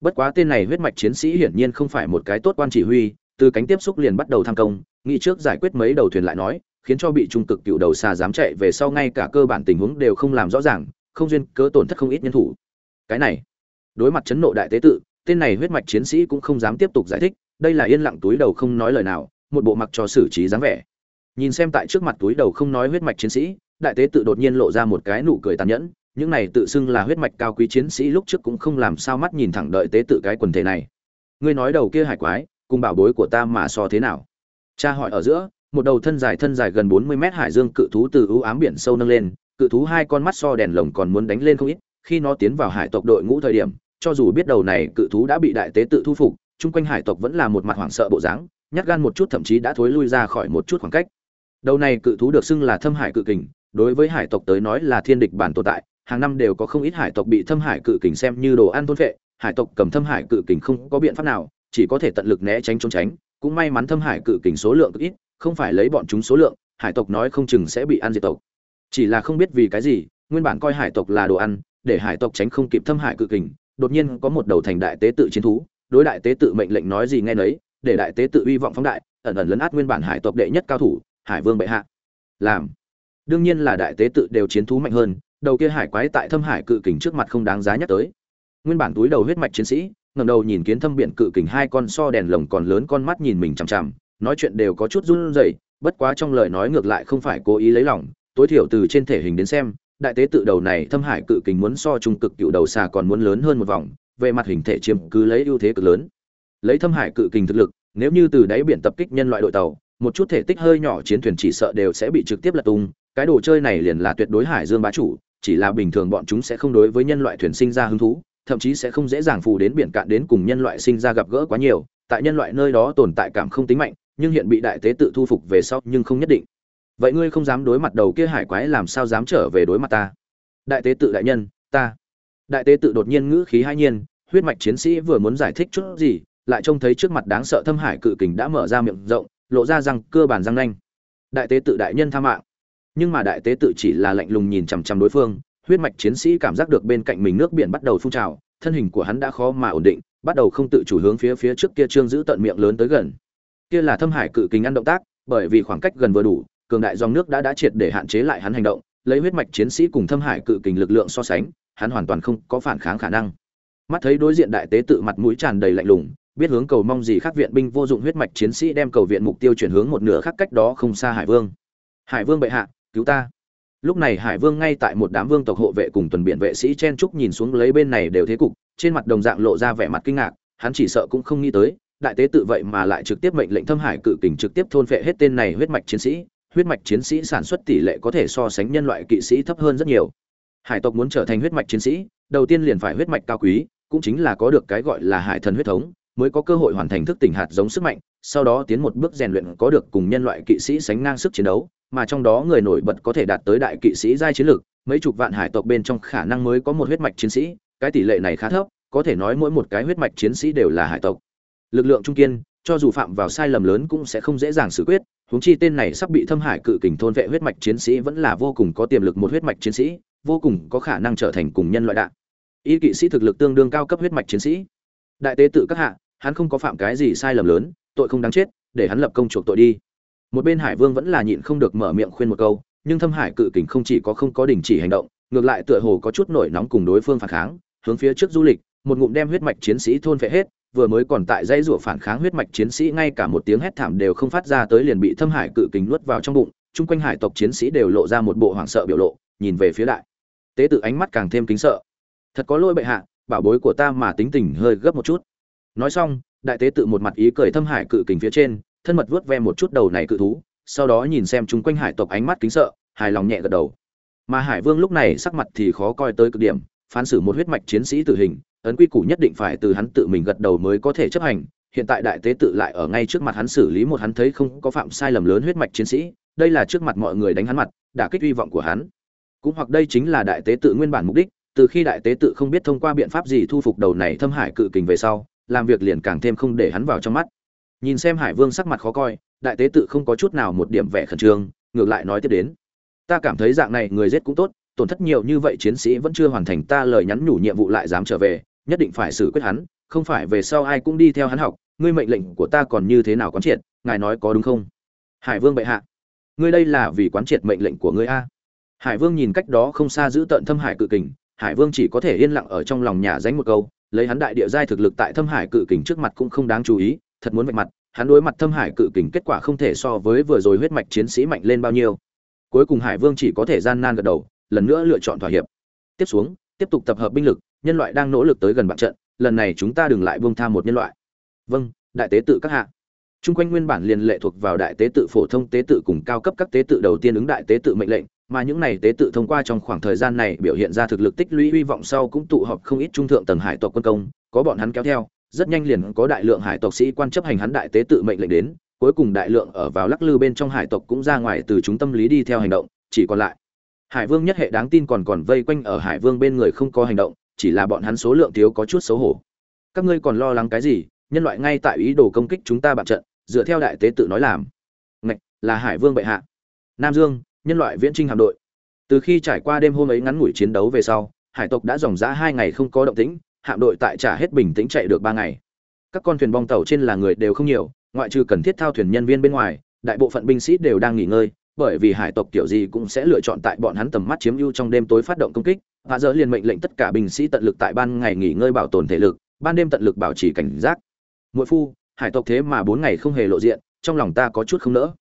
Bất quá tên này huyết mạch chiến sĩ hiển nhiên không phải một cái tốt quan chỉ huy, từ cánh tiếp xúc liền bắt đầu tham công, nghĩ trước giải quyết mấy đầu thuyền lại nói, khiến cho bị trung cực cựu đầu xa dám chạy về sau ngay cả cơ bản tình huống đều không làm rõ ràng, không duyên cớ tổn thất không ít nhân thủ. Cái này, đối mặt chấn nộ đại tế tự, tên này huyết mạch chiến sĩ cũng không dám tiếp tục giải thích, đây là yên lặng túi đầu không nói lời nào, một bộ mặc cho xử trí dáng vẻ. Nhìn xem tại trước mặt túi đầu không nói huyết mạch chiến sĩ đại tế tự đột nhiên lộ ra một cái nụ cười tàn nhẫn, những này tự xưng là huyết mạch cao quý chiến sĩ lúc trước cũng không làm sao mắt nhìn thẳng đợi tế tự cái quần thể này. Ngươi nói đầu kia hải quái, cùng bảo bối của ta mà so thế nào? Cha hỏi ở giữa, một đầu thân dài thân dài gần bốn mươi mét hải dương cự thú từ ưu ám biển sâu nâng lên, cự thú hai con mắt so đèn lồng còn muốn đánh lên không ít, khi nó tiến vào hải tộc đội ngũ thời điểm, cho dù biết đầu này cự thú đã bị đại tế tự thu phục, chung quanh hải tộc vẫn là một mặt hoảng sợ bộ dáng, nhát gan một chút thậm chí đã thối lui ra khỏi một chút khoảng cách. Đầu này cự thú được xưng là thâm hải cự kình đối với hải tộc tới nói là thiên địch bản tồn tại, hàng năm đều có không ít hải tộc bị thâm hải cự kình xem như đồ ăn thôn vệ hải tộc cầm thâm hải cự kình không có biện pháp nào, chỉ có thể tận lực né tránh trốn tránh, cũng may mắn thâm hải cự kình số lượng cực ít, không phải lấy bọn chúng số lượng, hải tộc nói không chừng sẽ bị ăn diệt tộc. Chỉ là không biết vì cái gì, nguyên bản coi hải tộc là đồ ăn, để hải tộc tránh không kịp thâm hải cự kình, đột nhiên có một đầu thành đại tế tự chiến thú, đối đại tế tự mệnh lệnh nói gì nghe nấy, để đại tế tự uy vọng phóng đại, ẩn ẩn lấn át nguyên bản hải tộc đệ nhất cao thủ, hải vương bệ hạ. Làm đương nhiên là đại tế tự đều chiến thú mạnh hơn, đầu kia hải quái tại thâm hải cự kình trước mặt không đáng giá nhắc tới. Nguyên bản túi đầu huyết mạch chiến sĩ, ngẩng đầu nhìn kiến thâm biển cự kình hai con so đèn lồng còn lớn con mắt nhìn mình chằm chằm, nói chuyện đều có chút run rẩy, bất quá trong lời nói ngược lại không phải cố ý lấy lòng, tối thiểu từ trên thể hình đến xem, đại tế tự đầu này thâm hải cự kình muốn so trung cực cựu đầu xà còn muốn lớn hơn một vòng, về mặt hình thể chiếm cứ lấy ưu thế cực lớn. Lấy thâm hải cự kình thực lực, nếu như từ đáy biển tập kích nhân loại đội tàu, một chút thể tích hơi nhỏ chiến thuyền chỉ sợ đều sẽ bị trực tiếp lật tung cái đồ chơi này liền là tuyệt đối hải dương bá chủ, chỉ là bình thường bọn chúng sẽ không đối với nhân loại thuyền sinh ra hứng thú, thậm chí sẽ không dễ dàng phù đến biển cạn đến cùng nhân loại sinh ra gặp gỡ quá nhiều, tại nhân loại nơi đó tồn tại cảm không tính mạnh, nhưng hiện bị đại tế tự thu phục về sau nhưng không nhất định. Vậy ngươi không dám đối mặt đầu kia hải quái làm sao dám trở về đối mặt ta? Đại tế tự đại nhân, ta. Đại tế tự đột nhiên ngữ khí hai nhiên, huyết mạch chiến sĩ vừa muốn giải thích chút gì, lại trông thấy trước mặt đáng sợ thâm hải cự kình đã mở ra miệng rộng, lộ ra răng, cơ bản răng nanh. Đại tế tự đại nhân tha mạng nhưng mà đại tế tự chỉ là lạnh lùng nhìn chằm chằm đối phương, huyết mạch chiến sĩ cảm giác được bên cạnh mình nước biển bắt đầu phun trào, thân hình của hắn đã khó mà ổn định, bắt đầu không tự chủ hướng phía phía trước kia trương giữ tận miệng lớn tới gần. Kia là thâm hải cự kính ăn động tác, bởi vì khoảng cách gần vừa đủ, cường đại dòng nước đã đã triệt để hạn chế lại hắn hành động, lấy huyết mạch chiến sĩ cùng thâm hải cự kình lực lượng so sánh, hắn hoàn toàn không có phản kháng khả năng. Mắt thấy đối diện đại tế tự mặt mũi tràn đầy lạnh lùng, biết hướng cầu mong gì khác viện binh vô dụng huyết mạch chiến sĩ đem cầu viện mục tiêu chuyển hướng một nửa khác cách đó không xa hải vương. Hải vương bệ hạ cứu ta. Lúc này hải vương ngay tại một đám vương tộc hộ vệ cùng tuần biện vệ sĩ chen trúc nhìn xuống lấy bên này đều thế cục, trên mặt đồng dạng lộ ra vẻ mặt kinh ngạc, hắn chỉ sợ cũng không nghĩ tới, đại tế tự vậy mà lại trực tiếp mệnh lệnh thâm hải cự kình trực tiếp thôn phệ hết tên này huyết mạch chiến sĩ, huyết mạch chiến sĩ sản xuất tỷ lệ có thể so sánh nhân loại kỵ sĩ thấp hơn rất nhiều. Hải tộc muốn trở thành huyết mạch chiến sĩ, đầu tiên liền phải huyết mạch cao quý, cũng chính là có được cái gọi là hải thần huyết thống, mới có cơ hội hoàn thành thức tỉnh hạt giống sức mạnh, sau đó tiến một bước rèn luyện có được cùng nhân loại kỵ sĩ sánh ngang sức chiến đấu mà trong đó người nổi bật có thể đạt tới đại kỵ sĩ giai chiến lược, mấy chục vạn hải tộc bên trong khả năng mới có một huyết mạch chiến sĩ, cái tỷ lệ này khá thấp, có thể nói mỗi một cái huyết mạch chiến sĩ đều là hải tộc. Lực lượng trung kiên, cho dù phạm vào sai lầm lớn cũng sẽ không dễ dàng xử quyết, huống chi tên này sắp bị thâm hải cự kình thôn vệ huyết mạch chiến sĩ vẫn là vô cùng có tiềm lực một huyết mạch chiến sĩ, vô cùng có khả năng trở thành cùng nhân loại đạn. Y kỵ sĩ thực lực tương đương cao cấp huyết mạch chiến sĩ. Đại tế tự các hạ, hắn không có phạm cái gì sai lầm lớn, tội không đáng chết, để hắn lập công chuộc tội đi một bên hải vương vẫn là nhịn không được mở miệng khuyên một câu, nhưng thâm hải cự kình không chỉ có không có đình chỉ hành động, ngược lại tựa hồ có chút nổi nóng cùng đối phương phản kháng, hướng phía trước du lịch, một ngụm đem huyết mạch chiến sĩ thôn phệ hết, vừa mới còn tại dây rủa phản kháng huyết mạch chiến sĩ ngay cả một tiếng hét thảm đều không phát ra tới liền bị thâm hải cự kình nuốt vào trong bụng, chung quanh hải tộc chiến sĩ đều lộ ra một bộ hoảng sợ biểu lộ, nhìn về phía đại. Tế tự ánh mắt càng thêm kính sợ. Thật có lỗi bệ hạ, bảo bối của ta mà tính tình hơi gấp một chút. Nói xong, đại tế tự một mặt ý cười thâm hải cự kình phía trên thân mật vuốt ve một chút đầu này cự thú, sau đó nhìn xem chúng quanh hải tộc ánh mắt kính sợ, hài lòng nhẹ gật đầu. Mà hải vương lúc này sắc mặt thì khó coi tới cực điểm, phán xử một huyết mạch chiến sĩ tử hình, ấn quy củ nhất định phải từ hắn tự mình gật đầu mới có thể chấp hành, hiện tại đại tế tự lại ở ngay trước mặt hắn xử lý một hắn thấy không có phạm sai lầm lớn huyết mạch chiến sĩ, đây là trước mặt mọi người đánh hắn mặt, đả kích hy vọng của hắn. Cũng hoặc đây chính là đại tế tự nguyên bản mục đích, từ khi đại tế tự không biết thông qua biện pháp gì thu phục đầu này thâm hải cự kình về sau, làm việc liền càng thêm không để hắn vào trong mắt nhìn xem hải vương sắc mặt khó coi, đại tế tự không có chút nào một điểm vẻ khẩn trương, ngược lại nói tiếp đến. Ta cảm thấy dạng này người giết cũng tốt, tổn thất nhiều như vậy chiến sĩ vẫn chưa hoàn thành ta lời nhắn nhủ nhiệm vụ lại dám trở về, nhất định phải xử quyết hắn, không phải về sau ai cũng đi theo hắn học, ngươi mệnh lệnh của ta còn như thế nào quán triệt, ngài nói có đúng không? Hải vương bệ hạ. Ngươi đây là vì quán triệt mệnh lệnh của ngươi a? Hải vương nhìn cách đó không xa giữ tận thâm hải cự kình, hải vương chỉ có thể yên lặng ở trong lòng nhà dánh một câu, lấy hắn đại địa giai thực lực tại thâm hải cự kình trước mặt cũng không đáng chú ý thật muốn vạch mặt, hắn đối mặt thâm hải cự kình kết quả không thể so với vừa rồi huyết mạch chiến sĩ mạnh lên bao nhiêu. Cuối cùng hải vương chỉ có thể gian nan gật đầu, lần nữa lựa chọn thỏa hiệp. Tiếp xuống, tiếp tục tập hợp binh lực, nhân loại đang nỗ lực tới gần bạn trận, lần này chúng ta đừng lại buông tha một nhân loại. Vâng đại tế tự các hạ. Chung quanh nguyên bản liền lệ thuộc vào đại tế tự phổ thông tế tự cùng cao cấp các tế tự đầu tiên ứng đại tế tự mệnh lệnh, mà những này tế tự thông qua trong khoảng thời gian này biểu hiện ra thực lực tích lũy hy vọng sau cũng tụ họp không ít trung thượng tầng hải tộc quân công, có bọn hắn kéo theo rất nhanh liền có đại lượng hải tộc sĩ quan chấp hành hắn đại tế tự mệnh lệnh đến, cuối cùng đại lượng ở vào lắc lư bên trong hải tộc cũng ra ngoài từ chúng tâm lý đi theo hành động, chỉ còn lại. Hải vương nhất hệ đáng tin còn còn vây quanh ở hải vương bên người không có hành động, chỉ là bọn hắn số lượng thiếu có chút xấu hổ. Các ngươi còn lo lắng cái gì? Nhân loại ngay tại ý đồ công kích chúng ta bạn trận, dựa theo đại tế tự nói làm. Ngạch, là hải vương bệ hạ. Nam dương, nhân loại viễn trinh hạm đội. Từ khi trải qua đêm hôm ấy ngắn ngủi chiến đấu về sau, hải tộc đã dòng dã hai ngày không có động tĩnh hạm đội tại trả hết bình tĩnh chạy được ba ngày. Các con thuyền bong tàu trên là người đều không nhiều, ngoại trừ cần thiết thao thuyền nhân viên bên ngoài, đại bộ phận binh sĩ đều đang nghỉ ngơi, bởi vì hải tộc kiểu gì cũng sẽ lựa chọn tại bọn hắn tầm mắt chiếm ưu trong đêm tối phát động công kích. Và giờ liền mệnh lệnh tất cả binh sĩ tận lực tại ban ngày nghỉ ngơi bảo tồn thể lực, ban đêm tận lực bảo trì cảnh giác. Mỗi phu, hải tộc thế mà bốn ngày không hề lộ diện, trong lòng ta có chút không nỡ.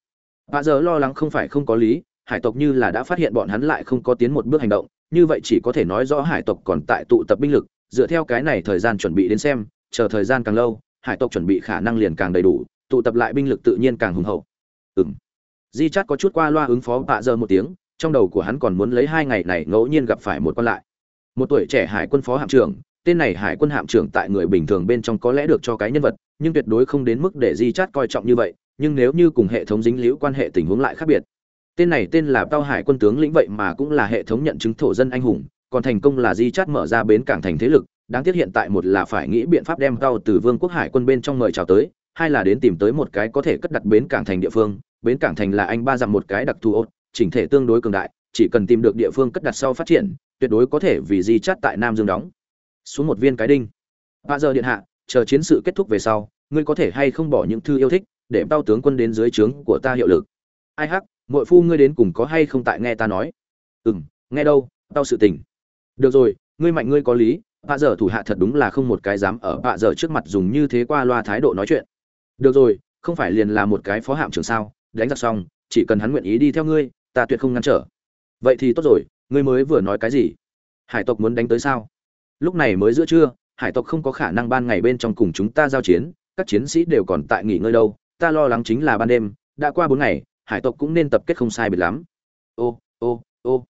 Và giờ lo lắng không phải không có lý, hải tộc như là đã phát hiện bọn hắn lại không có tiến một bước hành động, như vậy chỉ có thể nói rõ hải tộc còn tại tụ tập binh lực dựa theo cái này thời gian chuẩn bị đến xem, chờ thời gian càng lâu, hải tộc chuẩn bị khả năng liền càng đầy đủ, tụ tập lại binh lực tự nhiên càng hùng hậu. Ừng di chát có chút qua loa ứng phó bạ giờ một tiếng, trong đầu của hắn còn muốn lấy hai ngày này ngẫu nhiên gặp phải một con lại. Một tuổi trẻ hải quân phó hạm trưởng, tên này hải quân hạm trưởng tại người bình thường bên trong có lẽ được cho cái nhân vật, nhưng tuyệt đối không đến mức để di chát coi trọng như vậy, nhưng nếu như cùng hệ thống dính liễu quan hệ tình huống lại khác biệt. Tên này tên là tao hải quân tướng lĩnh vậy mà cũng là hệ thống nhận chứng thổ dân anh hùng còn thành công là di chát mở ra bến cảng thành thế lực đáng tiếc hiện tại một là phải nghĩ biện pháp đem cao từ vương quốc hải quân bên trong mời chào tới hai là đến tìm tới một cái có thể cất đặt bến cảng thành địa phương bến cảng thành là anh ba dặm một cái đặc thù ốt chỉnh thể tương đối cường đại chỉ cần tìm được địa phương cất đặt sau phát triển tuyệt đối có thể vì di chát tại nam dương đóng. Xuống một viên cái đinh. Ba giờ điện hạ chờ chiến sự kết thúc về sau ngươi có thể hay không bỏ những thư yêu thích để bao tướng quân đến dưới trướng của ta hiệu lực. Ai hắc muội phu ngươi đến cùng có hay không tại nghe ta nói? Ừ, nghe đâu tao sự tình được rồi, ngươi mạnh ngươi có lý, bạ dở thủ hạ thật đúng là không một cái dám ở bạ dở trước mặt dùng như thế qua loa thái độ nói chuyện. Được rồi, không phải liền là một cái phó hạm trưởng sao? Đánh giặc xong, chỉ cần hắn nguyện ý đi theo ngươi, ta tuyệt không ngăn trở. Vậy thì tốt rồi, ngươi mới vừa nói cái gì? Hải tộc muốn đánh tới sao? Lúc này mới giữa trưa, hải tộc không có khả năng ban ngày bên trong cùng chúng ta giao chiến, các chiến sĩ đều còn tại nghỉ ngơi đâu, ta lo lắng chính là ban đêm, đã qua bốn ngày, hải tộc cũng nên tập kết không sai biệt lắm. Ô ô ô.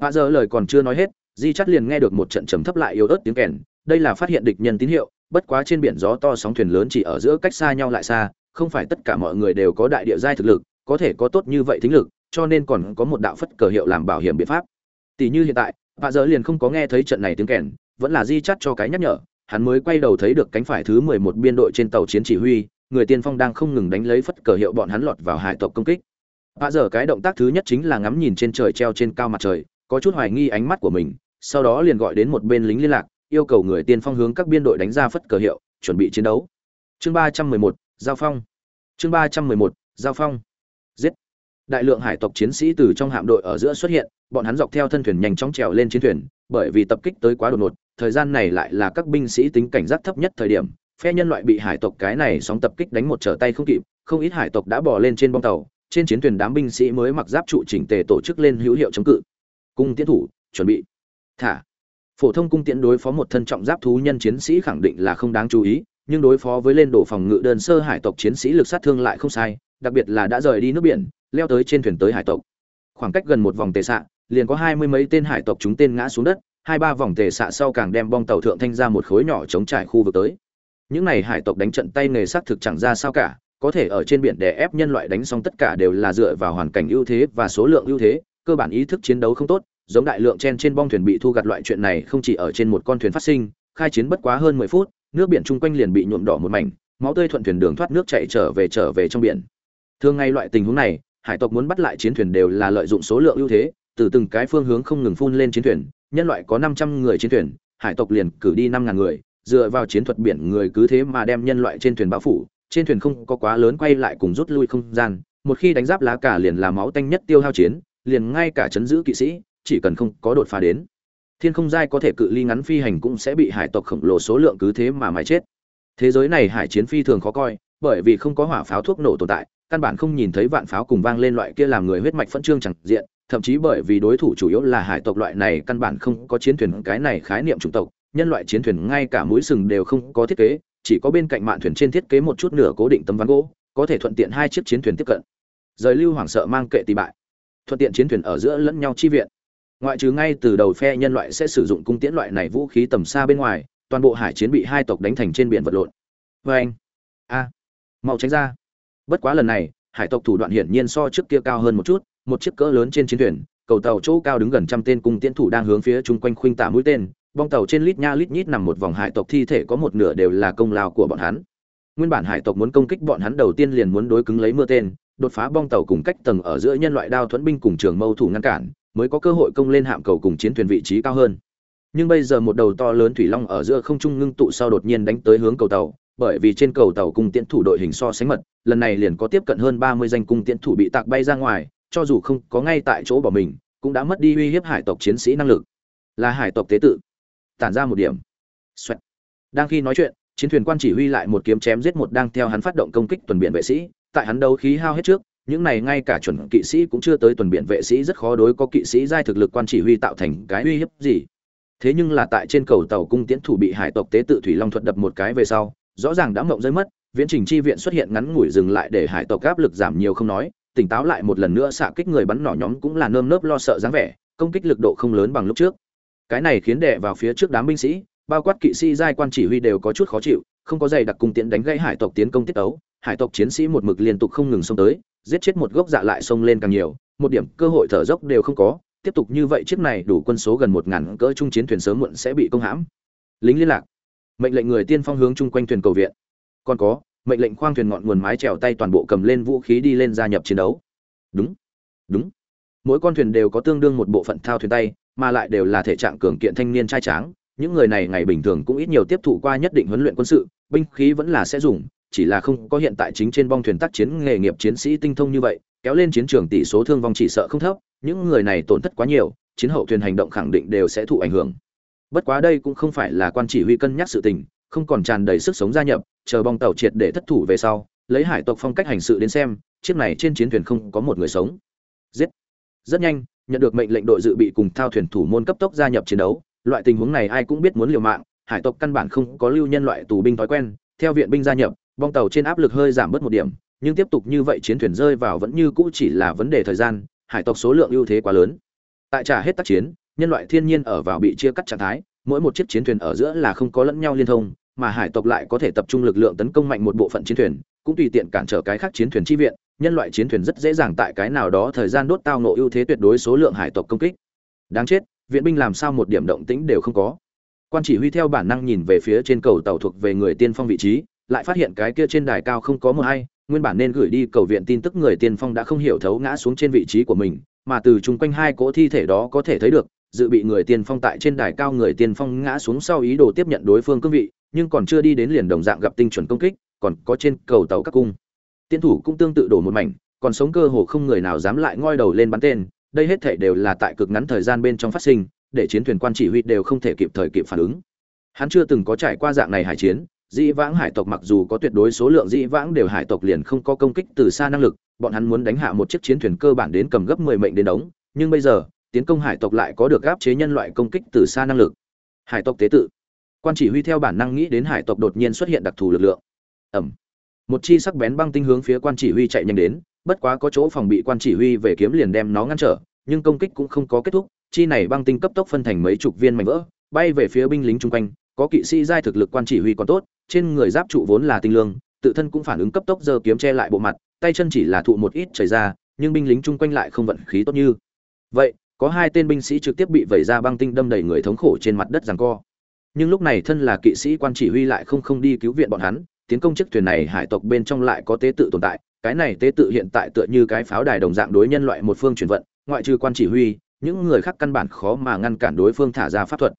Bà giờ lời còn chưa nói hết di chắt liền nghe được một trận trầm thấp lại yếu ớt tiếng kèn, đây là phát hiện địch nhân tín hiệu, bất quá trên biển gió to sóng thuyền lớn chỉ ở giữa cách xa nhau lại xa, không phải tất cả mọi người đều có đại địa giai thực lực, có thể có tốt như vậy thính lực, cho nên còn có một đạo phất cờ hiệu làm bảo hiểm biện pháp. Tỷ như hiện tại, vạ giờ liền không có nghe thấy trận này tiếng kèn, vẫn là di chắt cho cái nhắc nhở, hắn mới quay đầu thấy được cánh phải thứ mười một biên đội trên tàu chiến chỉ huy, người tiên phong đang không ngừng đánh lấy phất cờ hiệu bọn hắn lọt vào hải tộc công kích. Vạ giờ cái động tác thứ nhất chính là ngắm nhìn trên trời treo trên cao mặt trời, có chút hoài nghi ánh mắt của mình sau đó liền gọi đến một bên lính liên lạc, yêu cầu người tiên phong hướng các biên đội đánh ra phất cờ hiệu, chuẩn bị chiến đấu. Chương ba trăm mười một, giao phong. Chương ba trăm mười một, giao phong. Giết. Đại lượng hải tộc chiến sĩ từ trong hạm đội ở giữa xuất hiện, bọn hắn dọc theo thân thuyền nhanh chóng trèo lên chiến thuyền, bởi vì tập kích tới quá đột ngột, thời gian này lại là các binh sĩ tính cảnh giác thấp nhất thời điểm, phe nhân loại bị hải tộc cái này sóng tập kích đánh một trở tay không kịp, không ít hải tộc đã bò lên trên bong tàu, trên chiến thuyền đám binh sĩ mới mặc giáp trụ chỉnh tề tổ chức lên hữu hiệu chống cự. Cung tiến thủ, chuẩn bị thả. Phổ thông cung tiễn đối phó một thân trọng giáp thú nhân chiến sĩ khẳng định là không đáng chú ý, nhưng đối phó với lên đổ phòng ngự đơn sơ hải tộc chiến sĩ lực sát thương lại không sai, đặc biệt là đã rời đi nước biển, leo tới trên thuyền tới hải tộc. Khoảng cách gần một vòng tề xạ liền có hai mươi mấy tên hải tộc chúng tên ngã xuống đất, hai ba vòng tề xạ sau càng đem bong tàu thượng thanh ra một khối nhỏ chống trải khu vực tới. Những này hải tộc đánh trận tay nghề xác thực chẳng ra sao cả, có thể ở trên biển đè ép nhân loại đánh xong tất cả đều là dựa vào hoàn cảnh ưu thế và số lượng ưu thế, cơ bản ý thức chiến đấu không tốt giống đại lượng chen trên bong thuyền bị thu gặt loại chuyện này không chỉ ở trên một con thuyền phát sinh, khai chiến bất quá hơn mười phút, nước biển chung quanh liền bị nhuộm đỏ một mảnh, máu tươi thuận thuyền đường thoát nước chạy trở về trở về trong biển. Thường ngay loại tình huống này, hải tộc muốn bắt lại chiến thuyền đều là lợi dụng số lượng ưu thế, từ từng cái phương hướng không ngừng phun lên chiến thuyền, nhân loại có năm trăm người chiến thuyền, hải tộc liền cử đi năm ngàn người, dựa vào chiến thuật biển người cứ thế mà đem nhân loại trên thuyền bao phủ, trên thuyền không có quá lớn quay lại cùng rút lui không gian, một khi đánh giáp lá cả liền là máu tanh nhất tiêu hao chiến, liền ngay cả chấn giữ kỵ sĩ chỉ cần không có đột phá đến, thiên không giai có thể cự ly ngắn phi hành cũng sẽ bị hải tộc khổng lồ số lượng cứ thế mà mãi chết. Thế giới này hải chiến phi thường khó coi, bởi vì không có hỏa pháo thuốc nổ tồn tại, căn bản không nhìn thấy vạn pháo cùng vang lên loại kia làm người huyết mạch phân trương chẳng diện, thậm chí bởi vì đối thủ chủ yếu là hải tộc loại này căn bản không có chiến thuyền cái này khái niệm chủng tộc, nhân loại chiến thuyền ngay cả mũi sừng đều không có thiết kế, chỉ có bên cạnh mạn thuyền trên thiết kế một chút nửa cố định tấm ván gỗ, có thể thuận tiện hai chiếc chiến thuyền tiếp cận. Rời lưu hoảng sợ mang kệ tì bại. Thuận tiện chiến thuyền ở giữa lẫn nhau chi viện ngoại trừ ngay từ đầu phe nhân loại sẽ sử dụng cung tiễn loại này vũ khí tầm xa bên ngoài, toàn bộ hải chiến bị hai tộc đánh thành trên biển vật lộn. Vê anh, a, mau tránh ra. Bất quá lần này, hải tộc thủ đoạn hiển nhiên so trước kia cao hơn một chút, một chiếc cỡ lớn trên chiến thuyền, cầu tàu chỗ cao đứng gần trăm tên cung tiễn thủ đang hướng phía chung quanh khuynh tả mũi tên, bong tàu trên lít nha lít nhít nằm một vòng hải tộc thi thể có một nửa đều là công lao của bọn hắn. Nguyên bản hải tộc muốn công kích bọn hắn đầu tiên liền muốn đối cứng lấy mưa tên, đột phá bong tàu cùng cách tầng ở giữa nhân loại đao thuẫn binh cùng trường mâu thủ ngăn cản mới có cơ hội công lên hạm cầu cùng chiến thuyền vị trí cao hơn. Nhưng bây giờ một đầu to lớn thủy long ở giữa không trung ngưng tụ sau đột nhiên đánh tới hướng cầu tàu, bởi vì trên cầu tàu cung tiễn thủ đội hình so sánh mật, lần này liền có tiếp cận hơn ba mươi danh cung tiễn thủ bị tạc bay ra ngoài, cho dù không có ngay tại chỗ bỏ mình, cũng đã mất đi uy hiếp hải tộc chiến sĩ năng lực. Là hải tộc tế tự. Tản ra một điểm. Xoẹt. đang khi nói chuyện, chiến thuyền quan chỉ huy lại một kiếm chém giết một đang theo hắn phát động công kích tuần biển vệ sĩ, tại hắn đấu khí hao hết trước những này ngay cả chuẩn kỵ sĩ cũng chưa tới tuần biện vệ sĩ rất khó đối có kỵ sĩ giai thực lực quan chỉ huy tạo thành cái uy hiếp gì. Thế nhưng là tại trên cầu tàu cung tiễn thủ bị hải tộc tế tự thủy long thuật đập một cái về sau, rõ ràng đã mộng rơi mất, viễn trình chi viện xuất hiện ngắn ngủi dừng lại để hải tộc áp lực giảm nhiều không nói, tỉnh táo lại một lần nữa xạ kích người bắn nỏ nhóm cũng là nơm nớp lo sợ dáng vẻ, công kích lực độ không lớn bằng lúc trước. Cái này khiến đệ vào phía trước đám binh sĩ, bao quát kỵ sĩ giai quan chỉ huy đều có chút khó chịu, không có giày đặc cung tiễn đánh gãy hải tộc tiến công tiết ấu hải tộc chiến sĩ một mực liên tục không ngừng xông tới giết chết một gốc dạ lại xông lên càng nhiều, một điểm cơ hội thở dốc đều không có. Tiếp tục như vậy chiếc này đủ quân số gần một ngàn cỡ trung chiến thuyền sớm muộn sẽ bị công hãm. Lính liên lạc. Mệnh lệnh người tiên phong hướng chung quanh thuyền cầu viện. Còn có, mệnh lệnh khoang thuyền ngọn nguồn mái chèo tay toàn bộ cầm lên vũ khí đi lên gia nhập chiến đấu. Đúng. Đúng. Mỗi con thuyền đều có tương đương một bộ phận thao thuyền tay, mà lại đều là thể trạng cường kiện thanh niên trai tráng. Những người này ngày bình thường cũng ít nhiều tiếp thụ qua nhất định huấn luyện quân sự, binh khí vẫn là sẽ dùng chỉ là không có hiện tại chính trên bong thuyền tác chiến nghề nghiệp chiến sĩ tinh thông như vậy, kéo lên chiến trường tỷ số thương vong chỉ sợ không thấp, những người này tổn thất quá nhiều, chiến hậu thuyền hành động khẳng định đều sẽ thụ ảnh hưởng. Bất quá đây cũng không phải là quan chỉ huy cân nhắc sự tình, không còn tràn đầy sức sống gia nhập, chờ bong tàu triệt để thất thủ về sau, lấy hải tộc phong cách hành sự đến xem, chiếc này trên chiến thuyền không có một người sống. Giết. Rất nhanh, nhận được mệnh lệnh đội dự bị cùng thao thuyền thủ môn cấp tốc gia nhập chiến đấu, loại tình huống này ai cũng biết muốn liều mạng, hải tộc căn bản không có lưu nhân loại tù binh thói quen, theo viện binh gia nhập bong tàu trên áp lực hơi giảm bớt một điểm, nhưng tiếp tục như vậy chiến thuyền rơi vào vẫn như cũ chỉ là vấn đề thời gian, hải tộc số lượng ưu thế quá lớn. Tại trả hết tác chiến, nhân loại thiên nhiên ở vào bị chia cắt trạng thái, mỗi một chiếc chiến thuyền ở giữa là không có lẫn nhau liên thông, mà hải tộc lại có thể tập trung lực lượng tấn công mạnh một bộ phận chiến thuyền, cũng tùy tiện cản trở cái khác chiến thuyền chi viện, nhân loại chiến thuyền rất dễ dàng tại cái nào đó thời gian đốt tao nộ ưu thế tuyệt đối số lượng hải tộc công kích. Đáng chết, viện binh làm sao một điểm động tĩnh đều không có. Quan chỉ huy theo bản năng nhìn về phía trên cầu tàu thuộc về người tiên phong vị trí lại phát hiện cái kia trên đài cao không có một ai nguyên bản nên gửi đi cầu viện tin tức người tiên phong đã không hiểu thấu ngã xuống trên vị trí của mình, mà từ chung quanh hai cỗ thi thể đó có thể thấy được, dự bị người tiên phong tại trên đài cao người tiên phong ngã xuống sau ý đồ tiếp nhận đối phương cương vị, nhưng còn chưa đi đến liền đồng dạng gặp tinh chuẩn công kích, còn có trên cầu tàu các cung. Tiên thủ cũng tương tự đổ một mảnh, còn sống cơ hồ không người nào dám lại ngoi đầu lên bắn tên, đây hết thể đều là tại cực ngắn thời gian bên trong phát sinh, để chiến thuyền quan chỉ huy đều không thể kịp thời kịp phản ứng. Hắn chưa từng có trải qua dạng này hải chiến dĩ vãng hải tộc mặc dù có tuyệt đối số lượng, dĩ vãng đều hải tộc liền không có công kích từ xa năng lực, bọn hắn muốn đánh hạ một chiếc chiến thuyền cơ bản đến cầm gấp mười mệnh đến đống, nhưng bây giờ, tiến công hải tộc lại có được gáp chế nhân loại công kích từ xa năng lực. Hải tộc tế tự. Quan chỉ huy theo bản năng nghĩ đến hải tộc đột nhiên xuất hiện đặc thù lực lượng. Ẩm. Một chi sắc bén băng tinh hướng phía quan chỉ huy chạy nhanh đến, bất quá có chỗ phòng bị quan chỉ huy về kiếm liền đem nó ngăn trở, nhưng công kích cũng không có kết thúc, chi này băng tinh cấp tốc phân thành mấy chục viên mảnh vỡ, bay về phía binh lính chung quanh, có kỵ sĩ giai thực lực quan chỉ huy còn tốt trên người giáp trụ vốn là tinh lương, tự thân cũng phản ứng cấp tốc giơ kiếm che lại bộ mặt, tay chân chỉ là thụ một ít chảy ra, nhưng binh lính chung quanh lại không vận khí tốt như. Vậy, có hai tên binh sĩ trực tiếp bị vẩy ra băng tinh đâm đầy người thống khổ trên mặt đất giằng co. Nhưng lúc này thân là kỵ sĩ quan chỉ huy lại không không đi cứu viện bọn hắn, tiến công chiếc thuyền này hải tộc bên trong lại có tế tự tồn tại, cái này tế tự hiện tại tựa như cái pháo đài đồng dạng đối nhân loại một phương chuyển vận, ngoại trừ quan chỉ huy, những người khác căn bản khó mà ngăn cản đối phương thả ra pháp thuật.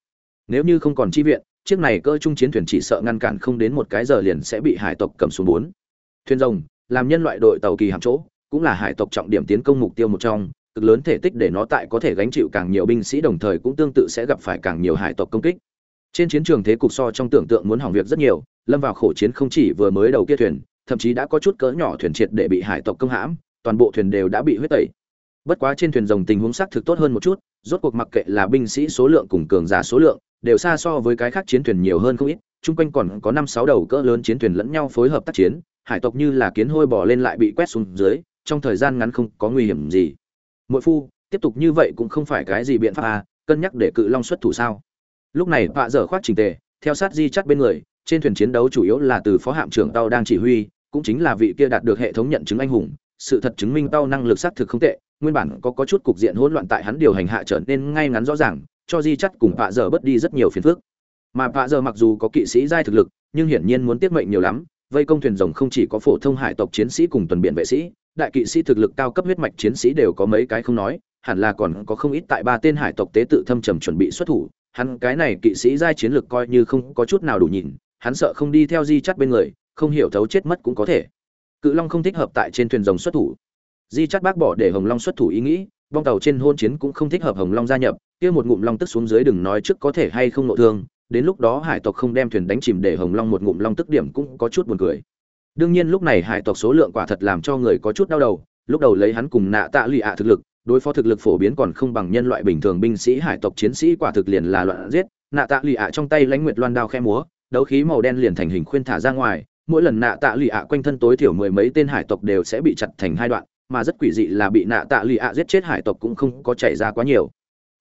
Nếu như không còn chi viện chiếc này cơ trung chiến thuyền chỉ sợ ngăn cản không đến một cái giờ liền sẽ bị hải tộc cầm xuống bốn. Thuyền rồng, làm nhân loại đội tàu kỳ hạm chỗ, cũng là hải tộc trọng điểm tiến công mục tiêu một trong, cực lớn thể tích để nó tại có thể gánh chịu càng nhiều binh sĩ đồng thời cũng tương tự sẽ gặp phải càng nhiều hải tộc công kích. Trên chiến trường thế cục so trong tưởng tượng muốn hỏng việc rất nhiều, lâm vào khổ chiến không chỉ vừa mới đầu kia thuyền, thậm chí đã có chút cỡ nhỏ thuyền triệt để bị hải tộc công hãm, toàn bộ thuyền đều đã bị huyết tẩy. Bất quá trên thuyền rồng tình huống xác thực tốt hơn một chút, rốt cuộc mặc kệ là binh sĩ số lượng cùng cường giả số lượng đều xa so với cái khác chiến thuyền nhiều hơn không ít, chung quanh còn có năm sáu đầu cỡ lớn chiến thuyền lẫn nhau phối hợp tác chiến, hải tộc như là kiến hôi bỏ lên lại bị quét xuống dưới, trong thời gian ngắn không có nguy hiểm gì. Mỗi phu, tiếp tục như vậy cũng không phải cái gì biện pháp à cân nhắc để cự long xuất thủ sao? Lúc này, vạ dở khoác trình tề, theo sát di chắt bên người, trên thuyền chiến đấu chủ yếu là từ phó hạm trưởng tàu đang chỉ huy, cũng chính là vị kia đạt được hệ thống nhận chứng anh hùng. Sự thật chứng minh tàu năng lực xác thực không tệ, nguyên bản có có chút cục diện hỗn loạn tại hắn điều hành hạ trở nên ngay ngắn rõ ràng cho di chắt cùng vạ dở bớt đi rất nhiều phiền phức. Mà vạ dở mặc dù có kỵ sĩ giai thực lực, nhưng hiển nhiên muốn tiết mệnh nhiều lắm, vây công thuyền rồng không chỉ có phổ thông hải tộc chiến sĩ cùng tuần biển vệ sĩ, đại kỵ sĩ thực lực cao cấp huyết mạch chiến sĩ đều có mấy cái không nói, hẳn là còn có không ít tại ba tên hải tộc tế tự thâm trầm chuẩn bị xuất thủ. Hắn cái này kỵ sĩ giai chiến lực coi như không có chút nào đủ nhìn, hắn sợ không đi theo di chắt bên người, không hiểu thấu chết mất cũng có thể. Cự long không thích hợp tại trên thuyền rồng xuất thủ. Di chắt bác bỏ để hồng long xuất thủ ý nghĩ bong tàu trên hôn chiến cũng không thích hợp hồng long gia nhập, kia một ngụm long tức xuống dưới đừng nói trước có thể hay không nội thương, đến lúc đó hải tộc không đem thuyền đánh chìm để hồng long một ngụm long tức điểm cũng có chút buồn cười. Đương nhiên lúc này hải tộc số lượng quả thật làm cho người có chút đau đầu, lúc đầu lấy hắn cùng nạ tạ lụy ạ thực lực, đối phó thực lực phổ biến còn không bằng nhân loại bình thường binh sĩ hải tộc chiến sĩ quả thực liền là loạn giết, nạ tạ lụy ạ trong tay lãnh nguyệt loan đao khe múa, đấu khí màu đen liền thành hình khuyên thả ra ngoài, mỗi lần nạ tạ lụy ạ quanh thân tối thiểu mười mấy tên hải tộc đều sẽ bị chặt thành hai đoạn mà rất quỷ dị là bị nạ tạ lì ạ giết chết hải tộc cũng không có chảy ra quá nhiều.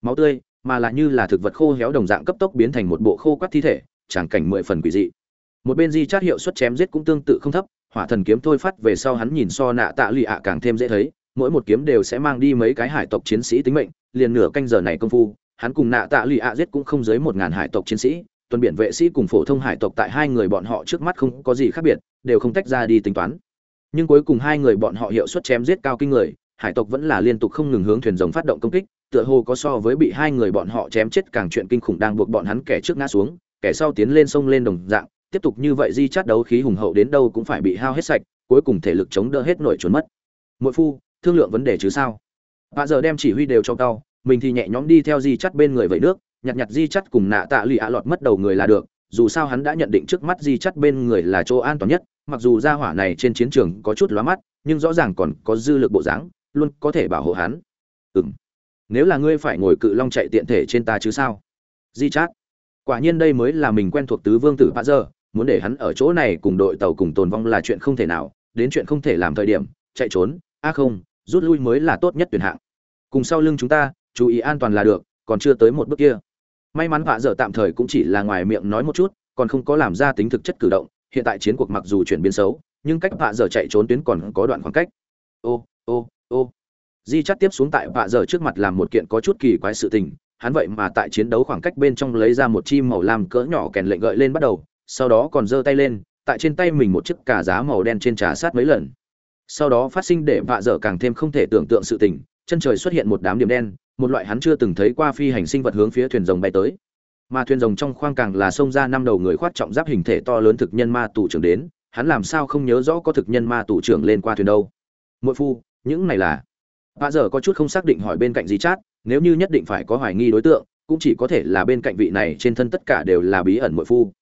Máu tươi, mà là như là thực vật khô héo đồng dạng cấp tốc biến thành một bộ khô quắt thi thể, tràng cảnh mười phần quỷ dị. Một bên di chát hiệu suất chém giết cũng tương tự không thấp, hỏa thần kiếm thôi phát về sau hắn nhìn so nạ tạ lụy ạ càng thêm dễ thấy, mỗi một kiếm đều sẽ mang đi mấy cái hải tộc chiến sĩ tính mệnh, liền nửa canh giờ này công phu, hắn cùng nạ tạ lụy ạ giết cũng không dưới một ngàn hải tộc chiến sĩ, tuần biển vệ sĩ cùng phổ thông hải tộc tại hai người bọn họ trước mắt không có gì khác biệt, đều không tách ra đi tính toán nhưng cuối cùng hai người bọn họ hiệu suất chém giết cao kinh người, hải tộc vẫn là liên tục không ngừng hướng thuyền rồng phát động công kích, tựa hồ có so với bị hai người bọn họ chém chết càng chuyện kinh khủng đang buộc bọn hắn kẻ trước ngã xuống, kẻ sau tiến lên sông lên đồng dạng, tiếp tục như vậy di chát đấu khí hùng hậu đến đâu cũng phải bị hao hết sạch, cuối cùng thể lực chống đỡ hết nổi trốn mất. Mỗi phu, thương lượng vấn đề chứ sao? Bà giờ đem chỉ huy đều cho cao, mình thì nhẹ nhõm đi theo di chắt bên người vẩy nước, nhặt nhặt di chắt cùng nạ tạ lụy ạ lọt mất đầu người là được dù sao hắn đã nhận định trước mắt di chắt bên người là chỗ an toàn nhất, mặc dù ra hỏa này trên chiến trường có chút lóa mắt, nhưng rõ ràng còn có dư lực bộ dáng, luôn có thể bảo hộ hắn. Ừng nếu là ngươi phải ngồi cự long chạy tiện thể trên ta chứ sao? Di chát quả nhiên đây mới là mình quen thuộc tứ vương tử bà giờ muốn để hắn ở chỗ này cùng đội tàu cùng tồn vong là chuyện không thể nào, đến chuyện không thể làm thời điểm, chạy trốn, a không, rút lui mới là tốt nhất tuyển hạng. Cùng sau lưng chúng ta, chú ý an toàn là được, còn chưa tới một bước kia may mắn vạ dở tạm thời cũng chỉ là ngoài miệng nói một chút, còn không có làm ra tính thực chất cử động, hiện tại chiến cuộc mặc dù chuyển biến xấu, nhưng cách vạ dở chạy trốn tuyến còn có đoạn khoảng cách. Ô ô ô. Di chắt tiếp xuống tại vạ dở trước mặt làm một kiện có chút kỳ quái sự tình, hắn vậy mà tại chiến đấu khoảng cách bên trong lấy ra một chi màu lam cỡ nhỏ kèn lệnh gợi lên bắt đầu, sau đó còn giơ tay lên, tại trên tay mình một chiếc cà giá màu đen trên trà sát mấy lần. Sau đó phát sinh để vạ dở càng thêm không thể tưởng tượng sự tình, chân trời xuất hiện một đám điểm đen một loại hắn chưa từng thấy qua phi hành sinh vật hướng phía thuyền rồng bay tới. Mà thuyền rồng trong khoang càng là xông ra năm đầu người khoát trọng giáp hình thể to lớn thực nhân ma tù trưởng đến hắn làm sao không nhớ rõ có thực nhân ma tù trưởng lên qua thuyền đâu. Mỗi phu những này là? Bà giờ có chút không xác định hỏi bên cạnh gì chát nếu như nhất định phải có hoài nghi đối tượng cũng chỉ có thể là bên cạnh vị này trên thân tất cả đều là bí ẩn mỗi phu.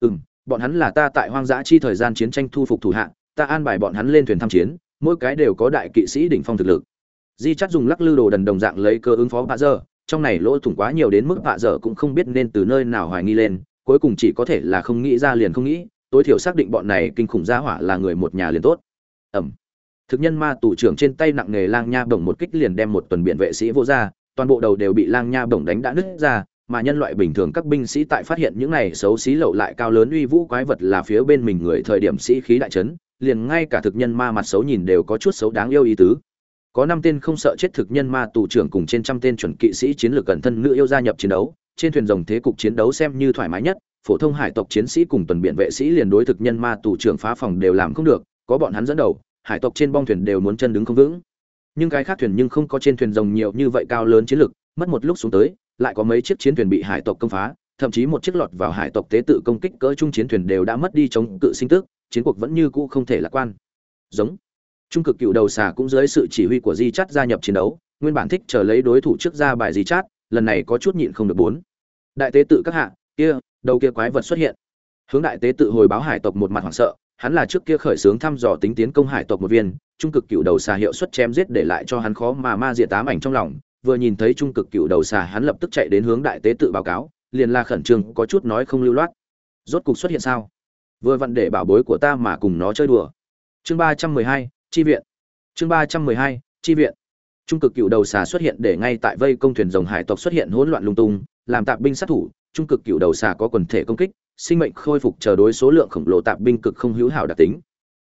Ừ bọn hắn là ta tại hoang dã chi thời gian chiến tranh thu phục thủ hạng, ta an bài bọn hắn lên thuyền tham chiến mỗi cái đều có đại kỵ sĩ đỉnh phong thực lực di chắt dùng lắc lư đồ đần đồng dạng lấy cơ ứng phó bạ dở. Trong này lỗ thủng quá nhiều đến mức bạ dở cũng không biết nên từ nơi nào hoài nghi lên. Cuối cùng chỉ có thể là không nghĩ ra liền không nghĩ. Tối thiểu xác định bọn này kinh khủng gia hỏa là người một nhà liền tốt. Ẩm. Thực nhân ma tù trưởng trên tay nặng nghề lang nha bổng một kích liền đem một tuần biện vệ sĩ vô ra. Toàn bộ đầu đều bị lang nha bổng đánh đã nứt ra. Mà nhân loại bình thường các binh sĩ tại phát hiện những này xấu xí lậu lại cao lớn uy vũ quái vật là phía bên mình người thời điểm sĩ khí đại trấn liền ngay cả thực nhân ma mặt xấu nhìn đều có chút xấu đáng yêu ý tứ có năm tên không sợ chết thực nhân ma tù trưởng cùng trên trăm tên chuẩn kỵ sĩ chiến lược cẩn thân nữ yêu gia nhập chiến đấu. Trên thuyền rồng thế cục chiến đấu xem như thoải mái nhất, phổ thông hải tộc chiến sĩ cùng tuần biện vệ sĩ liền đối thực nhân ma tù trưởng phá phòng đều làm không được, có bọn hắn dẫn đầu, hải tộc trên bong thuyền đều muốn chân đứng không vững. Nhưng cái khác thuyền nhưng không có trên thuyền rồng nhiều như vậy cao lớn chiến lược, mất một lúc xuống tới, lại có mấy chiếc chiến thuyền bị hải tộc công phá, thậm chí một chiếc lọt vào hải tộc tế tự công kích cỡ trung chiến thuyền đều đã mất đi chống cự sinh tức, chiến cuộc vẫn như cũ không thể lạc quan. Giống trung cực cựu đầu xà cũng dưới sự chỉ huy của di chát gia nhập chiến đấu, nguyên bản thích chờ lấy đối thủ trước ra bài di chát, lần này có chút nhịn không được bốn. Đại tế tự các hạ, kia, đầu kia quái vật xuất hiện. Hướng đại tế tự hồi báo hải tộc một mặt hoảng sợ, hắn là trước kia khởi xướng thăm dò tính tiến công hải tộc một viên, trung cực cựu đầu xà hiệu suất chém giết để lại cho hắn khó mà ma diệt tám ảnh trong lòng, vừa nhìn thấy trung cực cựu đầu xà hắn lập tức chạy đến hướng đại tế tự báo cáo, liền la khẩn trương, có chút nói không lưu loát. Rốt cục xuất hiện sao? Vừa vặn để bảo bối của ta mà cùng nó chơi đùa. Chương ba trăm mười hai chi viện. Chương ba trăm mười hai, chi viện. Trung cực cựu đầu xà xuất hiện để ngay tại vây công thuyền rồng hải tộc xuất hiện hỗn loạn lung tung, làm tạp binh sát thủ, trung cực cựu đầu xà có quần thể công kích, sinh mệnh khôi phục chờ đối số lượng khổng lồ tạp binh cực không hữu hảo đặc tính.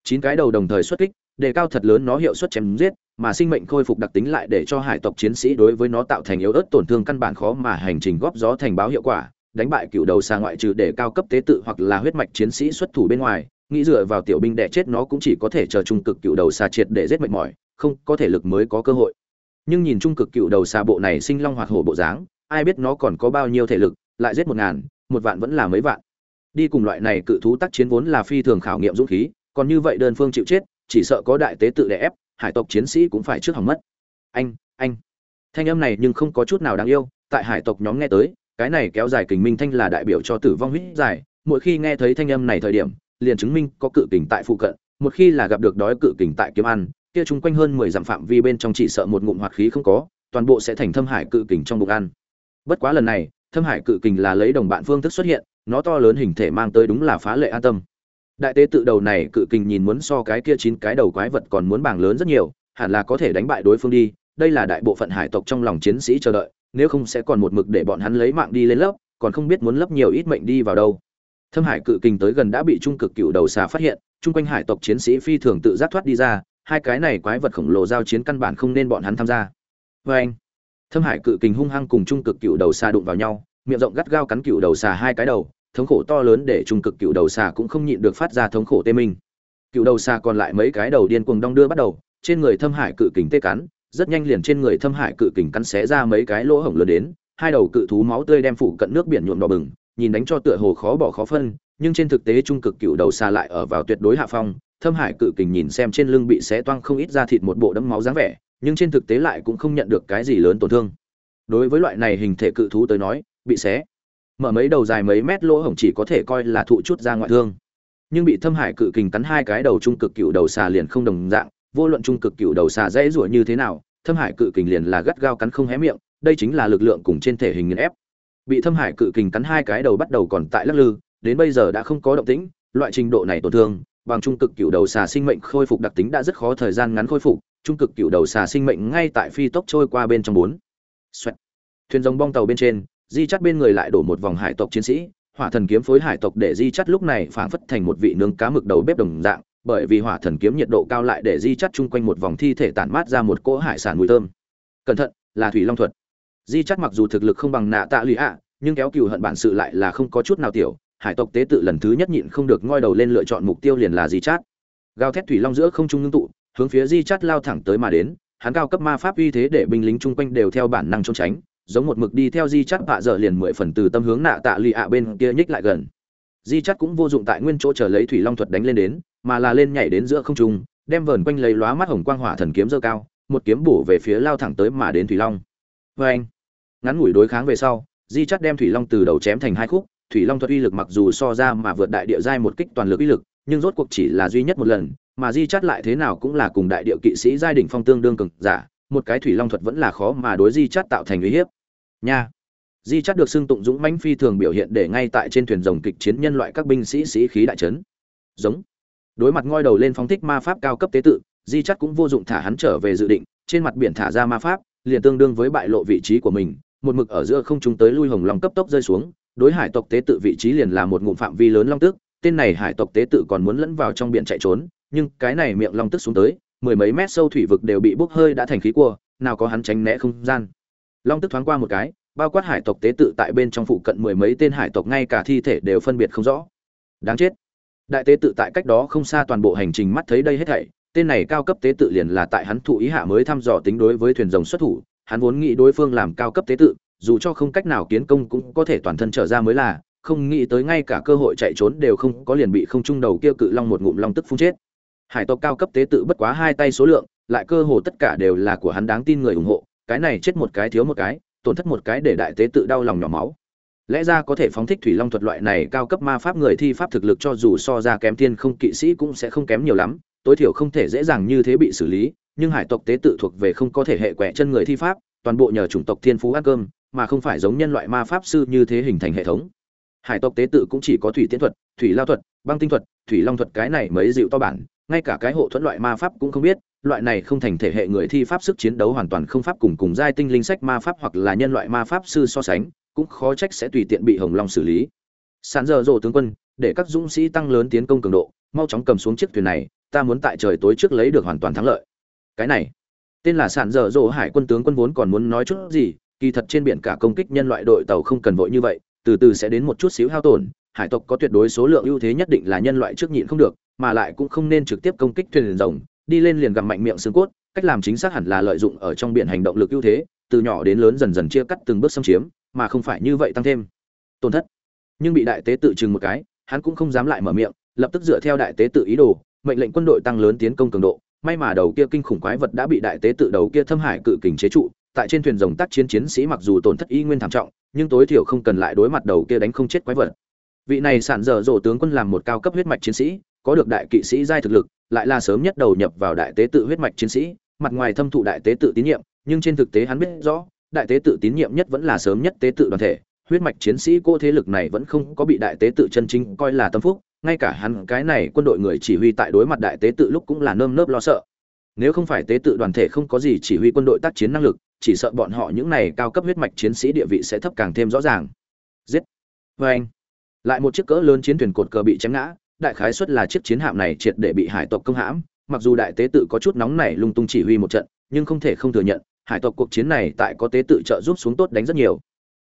Chín cái đầu đồng thời xuất kích, đề cao thật lớn nó hiệu suất chém giết, mà sinh mệnh khôi phục đặc tính lại để cho hải tộc chiến sĩ đối với nó tạo thành yếu ớt tổn thương căn bản khó mà hành trình góp gió thành báo hiệu quả, đánh bại cựu đầu xà ngoại trừ để cao cấp tế tự hoặc là huyết mạch chiến sĩ xuất thủ bên ngoài nghĩ dựa vào tiểu binh đẻ chết nó cũng chỉ có thể chờ trung cực cựu đầu xà triệt để giết mệt mỏi, không có thể lực mới có cơ hội. Nhưng nhìn trung cực cựu đầu xà bộ này sinh long hoạt hổ bộ dáng, ai biết nó còn có bao nhiêu thể lực, lại giết một ngàn, một vạn vẫn là mấy vạn. Đi cùng loại này cự thú tác chiến vốn là phi thường khảo nghiệm dũng khí, còn như vậy đơn phương chịu chết, chỉ sợ có đại tế tự đè ép, hải tộc chiến sĩ cũng phải trước hỏng mất. Anh anh. Thanh âm này nhưng không có chút nào đáng yêu, tại hải tộc nhóm nghe tới, cái này kéo dài kình minh thanh là đại biểu cho tử vong huyết dài, mỗi khi nghe thấy thanh âm này thời điểm liền chứng minh có cự kình tại phụ cận, một khi là gặp được đói cự kình tại kiếm ăn, kia chung quanh hơn mười dặm phạm vi bên trong chỉ sợ một ngụm hoạt khí không có, toàn bộ sẽ thành thâm hải cự kình trong bụng ăn. Bất quá lần này, thâm hải cự kình là lấy đồng bạn phương thức xuất hiện, nó to lớn hình thể mang tới đúng là phá lệ an tâm. Đại tế tự đầu này cự kình nhìn muốn so cái kia chín cái đầu quái vật còn muốn bảng lớn rất nhiều, hẳn là có thể đánh bại đối phương đi, đây là đại bộ phận hải tộc trong lòng chiến sĩ chờ đợi, nếu không sẽ còn một mực để bọn hắn lấy mạng đi lên lớp, còn không biết muốn lấp nhiều ít mệnh đi vào đâu thâm hải cự kình tới gần đã bị trung cực cựu đầu xà phát hiện, chung quanh hải tộc chiến sĩ phi thường tự giác thoát đi ra, hai cái này quái vật khổng lồ giao chiến căn bản không nên bọn hắn tham gia. Vê anh, thâm hải cự kình hung hăng cùng trung cực cựu đầu xà đụng vào nhau, miệng rộng gắt gao cắn cựu đầu xà hai cái đầu, thống khổ to lớn để trung cực cựu đầu xà cũng không nhịn được phát ra thống khổ tê minh. Cựu đầu xà còn lại mấy cái đầu điên cuồng đong đưa bắt đầu, trên người thâm hải cự kình tê cắn, rất nhanh liền trên người thâm hải cự kình cắn xé ra mấy cái lỗ hổng lớn đến, hai đầu cự thú máu tươi đem phủ cận nước biển nhuộm đỏ bừng nhìn đánh cho tựa hồ khó bỏ khó phân, nhưng trên thực tế trung cực cựu đầu xà lại ở vào tuyệt đối hạ phong, thâm hải cự kình nhìn xem trên lưng bị xé toang không ít ra thịt một bộ đẫm máu dáng vẻ, nhưng trên thực tế lại cũng không nhận được cái gì lớn tổn thương. Đối với loại này hình thể cự thú tới nói, bị xé, mở mấy đầu dài mấy mét lỗ hổng chỉ có thể coi là thụ chút ra ngoại thương. Nhưng bị thâm hải cự kình cắn hai cái đầu trung cực cựu đầu xà liền không đồng dạng, vô luận trung cực cựu đầu xà dễ rủa như thế nào, thâm hải cự kình liền là gắt gao cắn không hé miệng, đây chính là lực lượng cùng trên thể hình nghiền ép bị thâm hải cự kình cắn hai cái đầu bắt đầu còn tại lắc lư, đến bây giờ đã không có động tĩnh, loại trình độ này tổn thương, bằng trung cực cựu đầu xà sinh mệnh khôi phục đặc tính đã rất khó thời gian ngắn khôi phục, trung cực cựu đầu xà sinh mệnh ngay tại phi tốc trôi qua bên trong bốn. Xoẹt. thuyền giống bong tàu bên trên, di chắt bên người lại đổ một vòng hải tộc chiến sĩ, hỏa thần kiếm phối hải tộc để di chắt lúc này phảng phất thành một vị nướng cá mực đầu bếp đồng dạng, bởi vì hỏa thần kiếm nhiệt độ cao lại để di chắt chung quanh một vòng thi thể tản mát ra một cỗ hải sản mùi thơm. Cẩn thận, là thủy long thuật di chắt mặc dù thực lực không bằng nạ tạ lụy ạ, nhưng kéo cừu hận bản sự lại là không có chút nào tiểu. Hải tộc tế tự lần thứ nhất nhịn không được ngoi đầu lên lựa chọn mục tiêu liền là di chát gào thét thủy long giữa không trung ngưng tụ, hướng phía di chát lao thẳng tới mà đến. Hắn cao cấp ma pháp uy thế để binh lính chung quanh đều theo bản năng trốn tránh, giống một mực đi theo di chát bạ dở liền mười phần từ tâm hướng nạ tạ lụy ạ bên kia nhích lại gần. Di chát cũng vô dụng tại nguyên chỗ chờ lấy thủy long thuật đánh lên đến, mà là lên nhảy đến giữa không trung, đem vờn quanh lấy lóa mắt hồng quang hỏa thần kiếm dơ cao, một kiếm bổ về phía lao thẳng tới mà đến thủy long. Vê anh ngắn ngủi đối kháng về sau, di chắt đem thủy long từ đầu chém thành hai khúc, thủy long thuật uy lực mặc dù so ra mà vượt đại địa giai một kích toàn lực uy lực, nhưng rốt cuộc chỉ là duy nhất một lần, mà di chắt lại thế nào cũng là cùng đại địa kỵ sĩ giai đỉnh phong tương đương cực giả, một cái thủy long thuật vẫn là khó mà đối di chắt tạo thành uy hiếp. Nha! Di chắt được xưng tụng dũng mãnh phi thường biểu hiện để ngay tại trên thuyền rồng kịch chiến nhân loại các binh sĩ sĩ khí đại trấn giống! Đối mặt ngoi đầu lên phóng thích ma pháp cao cấp tế tự, di chắt cũng vô dụng thả hắn trở về dự định, trên mặt biển thả ra ma pháp, liền tương đương với bại lộ vị trí của mình một mực ở giữa không trung tới lui hồng long cấp tốc rơi xuống, đối hải tộc tế tự vị trí liền là một ngụm phạm vi lớn long tức, tên này hải tộc tế tự còn muốn lẫn vào trong biển chạy trốn, nhưng cái này miệng long tức xuống tới, mười mấy mét sâu thủy vực đều bị bốc hơi đã thành khí cua, nào có hắn tránh né không gian. Long tức thoáng qua một cái, bao quát hải tộc tế tự tại bên trong phụ cận mười mấy tên hải tộc ngay cả thi thể đều phân biệt không rõ. Đáng chết. Đại tế tự tại cách đó không xa toàn bộ hành trình mắt thấy đây hết thảy, tên này cao cấp tế tự liền là tại hắn thụ ý hạ mới thăm dò tính đối với thuyền rồng xuất thủ hắn vốn nghĩ đối phương làm cao cấp tế tự, dù cho không cách nào kiến công cũng có thể toàn thân trở ra mới là, không nghĩ tới ngay cả cơ hội chạy trốn đều không có liền bị không trung đầu kia cự long một ngụm long tức phun chết. Hải tộc cao cấp tế tự bất quá hai tay số lượng, lại cơ hồ tất cả đều là của hắn đáng tin người ủng hộ, cái này chết một cái thiếu một cái, tổn thất một cái để đại tế tự đau lòng nhỏ máu. Lẽ ra có thể phóng thích thủy long thuật loại này cao cấp ma pháp người thi pháp thực lực cho dù so ra kém tiên không kỵ sĩ cũng sẽ không kém nhiều lắm tối thiểu không thể dễ dàng như thế bị xử lý, nhưng hải tộc tế tự thuộc về không có thể hệ quẹ chân người thi pháp, toàn bộ nhờ chủng tộc thiên phú ăn cơm, mà không phải giống nhân loại ma pháp sư như thế hình thành hệ thống. Hải tộc tế tự cũng chỉ có thủy tiến thuật, thủy lao thuật, băng tinh thuật, thủy long thuật cái này mới dịu to bản, ngay cả cái hộ thuẫn loại ma pháp cũng không biết, loại này không thành thể hệ người thi pháp sức chiến đấu hoàn toàn không pháp cùng cùng giai tinh linh sách ma pháp hoặc là nhân loại ma pháp sư so sánh, cũng khó trách sẽ tùy tiện bị hồng long xử lý. Sàn giờ rộ tướng quân, để các dũng sĩ tăng lớn tiến công cường độ, mau chóng cầm xuống chiếc thuyền này ta muốn tại trời tối trước lấy được hoàn toàn thắng lợi. Cái này, tên là sản dở dỗ hải quân tướng quân vốn còn muốn nói chút gì, kỳ thật trên biển cả công kích nhân loại đội tàu không cần vội như vậy, từ từ sẽ đến một chút xíu hao tổn, hải tộc có tuyệt đối số lượng ưu thế nhất định là nhân loại trước nhịn không được, mà lại cũng không nên trực tiếp công kích thuyền rồng, đi lên liền gặm mạnh miệng xương cốt, cách làm chính xác hẳn là lợi dụng ở trong biển hành động lực ưu thế, từ nhỏ đến lớn dần dần chia cắt từng bước xâm chiếm, mà không phải như vậy tăng thêm. Tổn thất. Nhưng bị đại tế tự chừng một cái, hắn cũng không dám lại mở miệng, lập tức dựa theo đại tế tự ý đồ mệnh lệnh quân đội tăng lớn tiến công cường độ. May mà đầu kia kinh khủng quái vật đã bị đại tế tự đầu kia thâm hải cự kình chế trụ, tại trên thuyền rồng tác chiến chiến sĩ mặc dù tổn thất y nguyên thảm trọng, nhưng tối thiểu không cần lại đối mặt đầu kia đánh không chết quái vật. Vị này sản dở dỗ tướng quân làm một cao cấp huyết mạch chiến sĩ, có được đại kỵ sĩ giai thực lực, lại là sớm nhất đầu nhập vào đại tế tự huyết mạch chiến sĩ, mặt ngoài thâm thụ đại tế tự tín nhiệm, nhưng trên thực tế hắn biết rõ, đại tế tự tín nhiệm nhất vẫn là sớm nhất tế tự đoàn thể, huyết mạch chiến sĩ cô thế lực này vẫn không có bị đại tế tự chân chính coi là tâm phúc ngay cả hắn cái này quân đội người chỉ huy tại đối mặt đại tế tự lúc cũng là nơm nớp lo sợ. Nếu không phải tế tự đoàn thể không có gì chỉ huy quân đội tác chiến năng lực, chỉ sợ bọn họ những này cao cấp huyết mạch chiến sĩ địa vị sẽ thấp càng thêm rõ ràng. Giết! Vê anh! Lại một chiếc cỡ lớn chiến thuyền cột cờ bị chém ngã, đại khái suất là chiếc chiến hạm này triệt để bị hải tộc công hãm. Mặc dù đại tế tự có chút nóng nảy lung tung chỉ huy một trận, nhưng không thể không thừa nhận, hải tộc cuộc chiến này tại có tế tự trợ giúp xuống tốt đánh rất nhiều.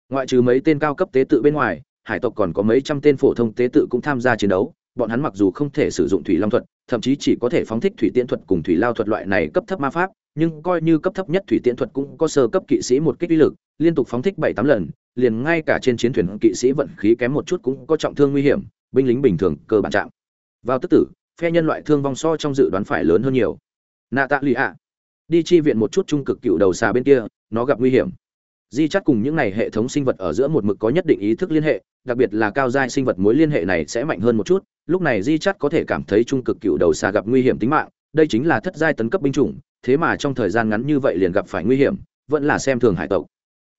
Ngoại trừ mấy tên cao cấp tế tự bên ngoài hải tộc còn có mấy trăm tên phổ thông tế tự cũng tham gia chiến đấu, bọn hắn mặc dù không thể sử dụng thủy long thuật, thậm chí chỉ có thể phóng thích thủy tiễn thuật cùng thủy lao thuật loại này cấp thấp ma pháp, nhưng coi như cấp thấp nhất thủy tiễn thuật cũng có sơ cấp kỵ sĩ một kích uy lực, liên tục phóng thích bảy tám lần, liền ngay cả trên chiến thuyền kỵ sĩ vận khí kém một chút cũng có trọng thương nguy hiểm, binh lính bình thường cơ bản chạm. Vào tức tử, phe nhân loại thương vong so trong dự đoán phải lớn hơn nhiều. Nạ tạ lụy ạ. Đi chi viện một chút trung cực cựu đầu xà bên kia, nó gặp nguy hiểm di chắt cùng những này hệ thống sinh vật ở giữa một mực có nhất định ý thức liên hệ, đặc biệt là cao giai sinh vật mối liên hệ này sẽ mạnh hơn một chút. Lúc này di chắt có thể cảm thấy trung cực cựu đầu xà gặp nguy hiểm tính mạng, đây chính là thất giai tấn cấp binh chủng, thế mà trong thời gian ngắn như vậy liền gặp phải nguy hiểm, vẫn là xem thường hải tộc.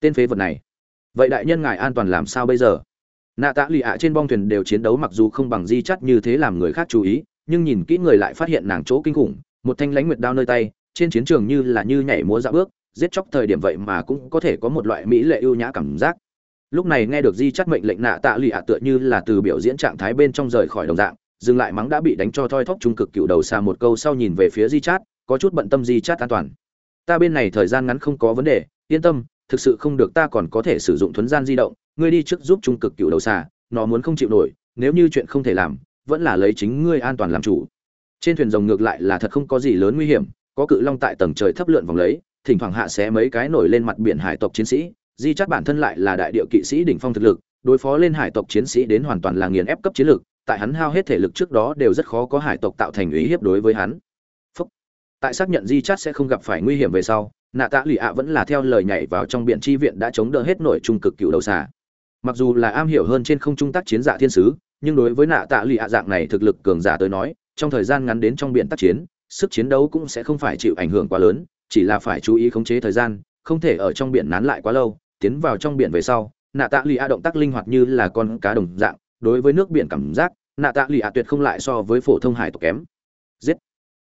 Tên phế vật này. Vậy đại nhân ngài an toàn làm sao bây giờ? Nạ tạ lụy ạ trên bong thuyền đều chiến đấu mặc dù không bằng di chắt như thế làm người khác chú ý, nhưng nhìn kỹ người lại phát hiện nàng chỗ kinh khủng, một thanh lãnh nguyệt đao nơi tay, trên chiến trường như là như nhảy múa dạo bước giết chóc thời điểm vậy mà cũng có thể có một loại mỹ lệ ưu nhã cảm giác. Lúc này nghe được di chắt mệnh lệnh nạ tạ lụy ạ tựa như là từ biểu diễn trạng thái bên trong rời khỏi đồng dạng, dừng lại mắng đã bị đánh cho thoi thóp trung cực cựu đầu xa một câu sau nhìn về phía di chát, có chút bận tâm di chát an toàn. Ta bên này thời gian ngắn không có vấn đề, yên tâm, thực sự không được ta còn có thể sử dụng thuấn gian di động, ngươi đi trước giúp trung cực cựu đầu xa, nó muốn không chịu nổi, nếu như chuyện không thể làm, vẫn là lấy chính ngươi an toàn làm chủ. Trên thuyền rồng ngược lại là thật không có gì lớn nguy hiểm, có cự long tại tầng trời thấp lượn vòng lấy thỉnh thoảng hạ xé mấy cái nổi lên mặt biển hải tộc chiến sĩ, di chắt bản thân lại là đại địa kỵ sĩ đỉnh phong thực lực, đối phó lên hải tộc chiến sĩ đến hoàn toàn là nghiền ép cấp chiến lực, tại hắn hao hết thể lực trước đó đều rất khó có hải tộc tạo thành uy hiếp đối với hắn Phúc. tại xác nhận di chắt sẽ không gặp phải nguy hiểm về sau, nạ tạ lụy ạ vẫn là theo lời nhảy vào trong biển tri viện đã chống đỡ hết nổi trung cực cựu đầu xà mặc dù là am hiểu hơn trên không trung tác chiến giả thiên sứ, nhưng đối với nạ tạ lụy ạ dạng này thực lực cường giả tới nói, trong thời gian ngắn đến trong biển tác chiến, sức chiến đấu cũng sẽ không phải chịu ảnh hưởng quá lớn chỉ là phải chú ý khống chế thời gian, không thể ở trong biển nán lại quá lâu, tiến vào trong biển về sau, nạ tạ lì a động tác linh hoạt như là con cá đồng dạng, đối với nước biển cảm giác, nạ tạ lì a tuyệt không lại so với phổ thông hải tộc kém. Giết!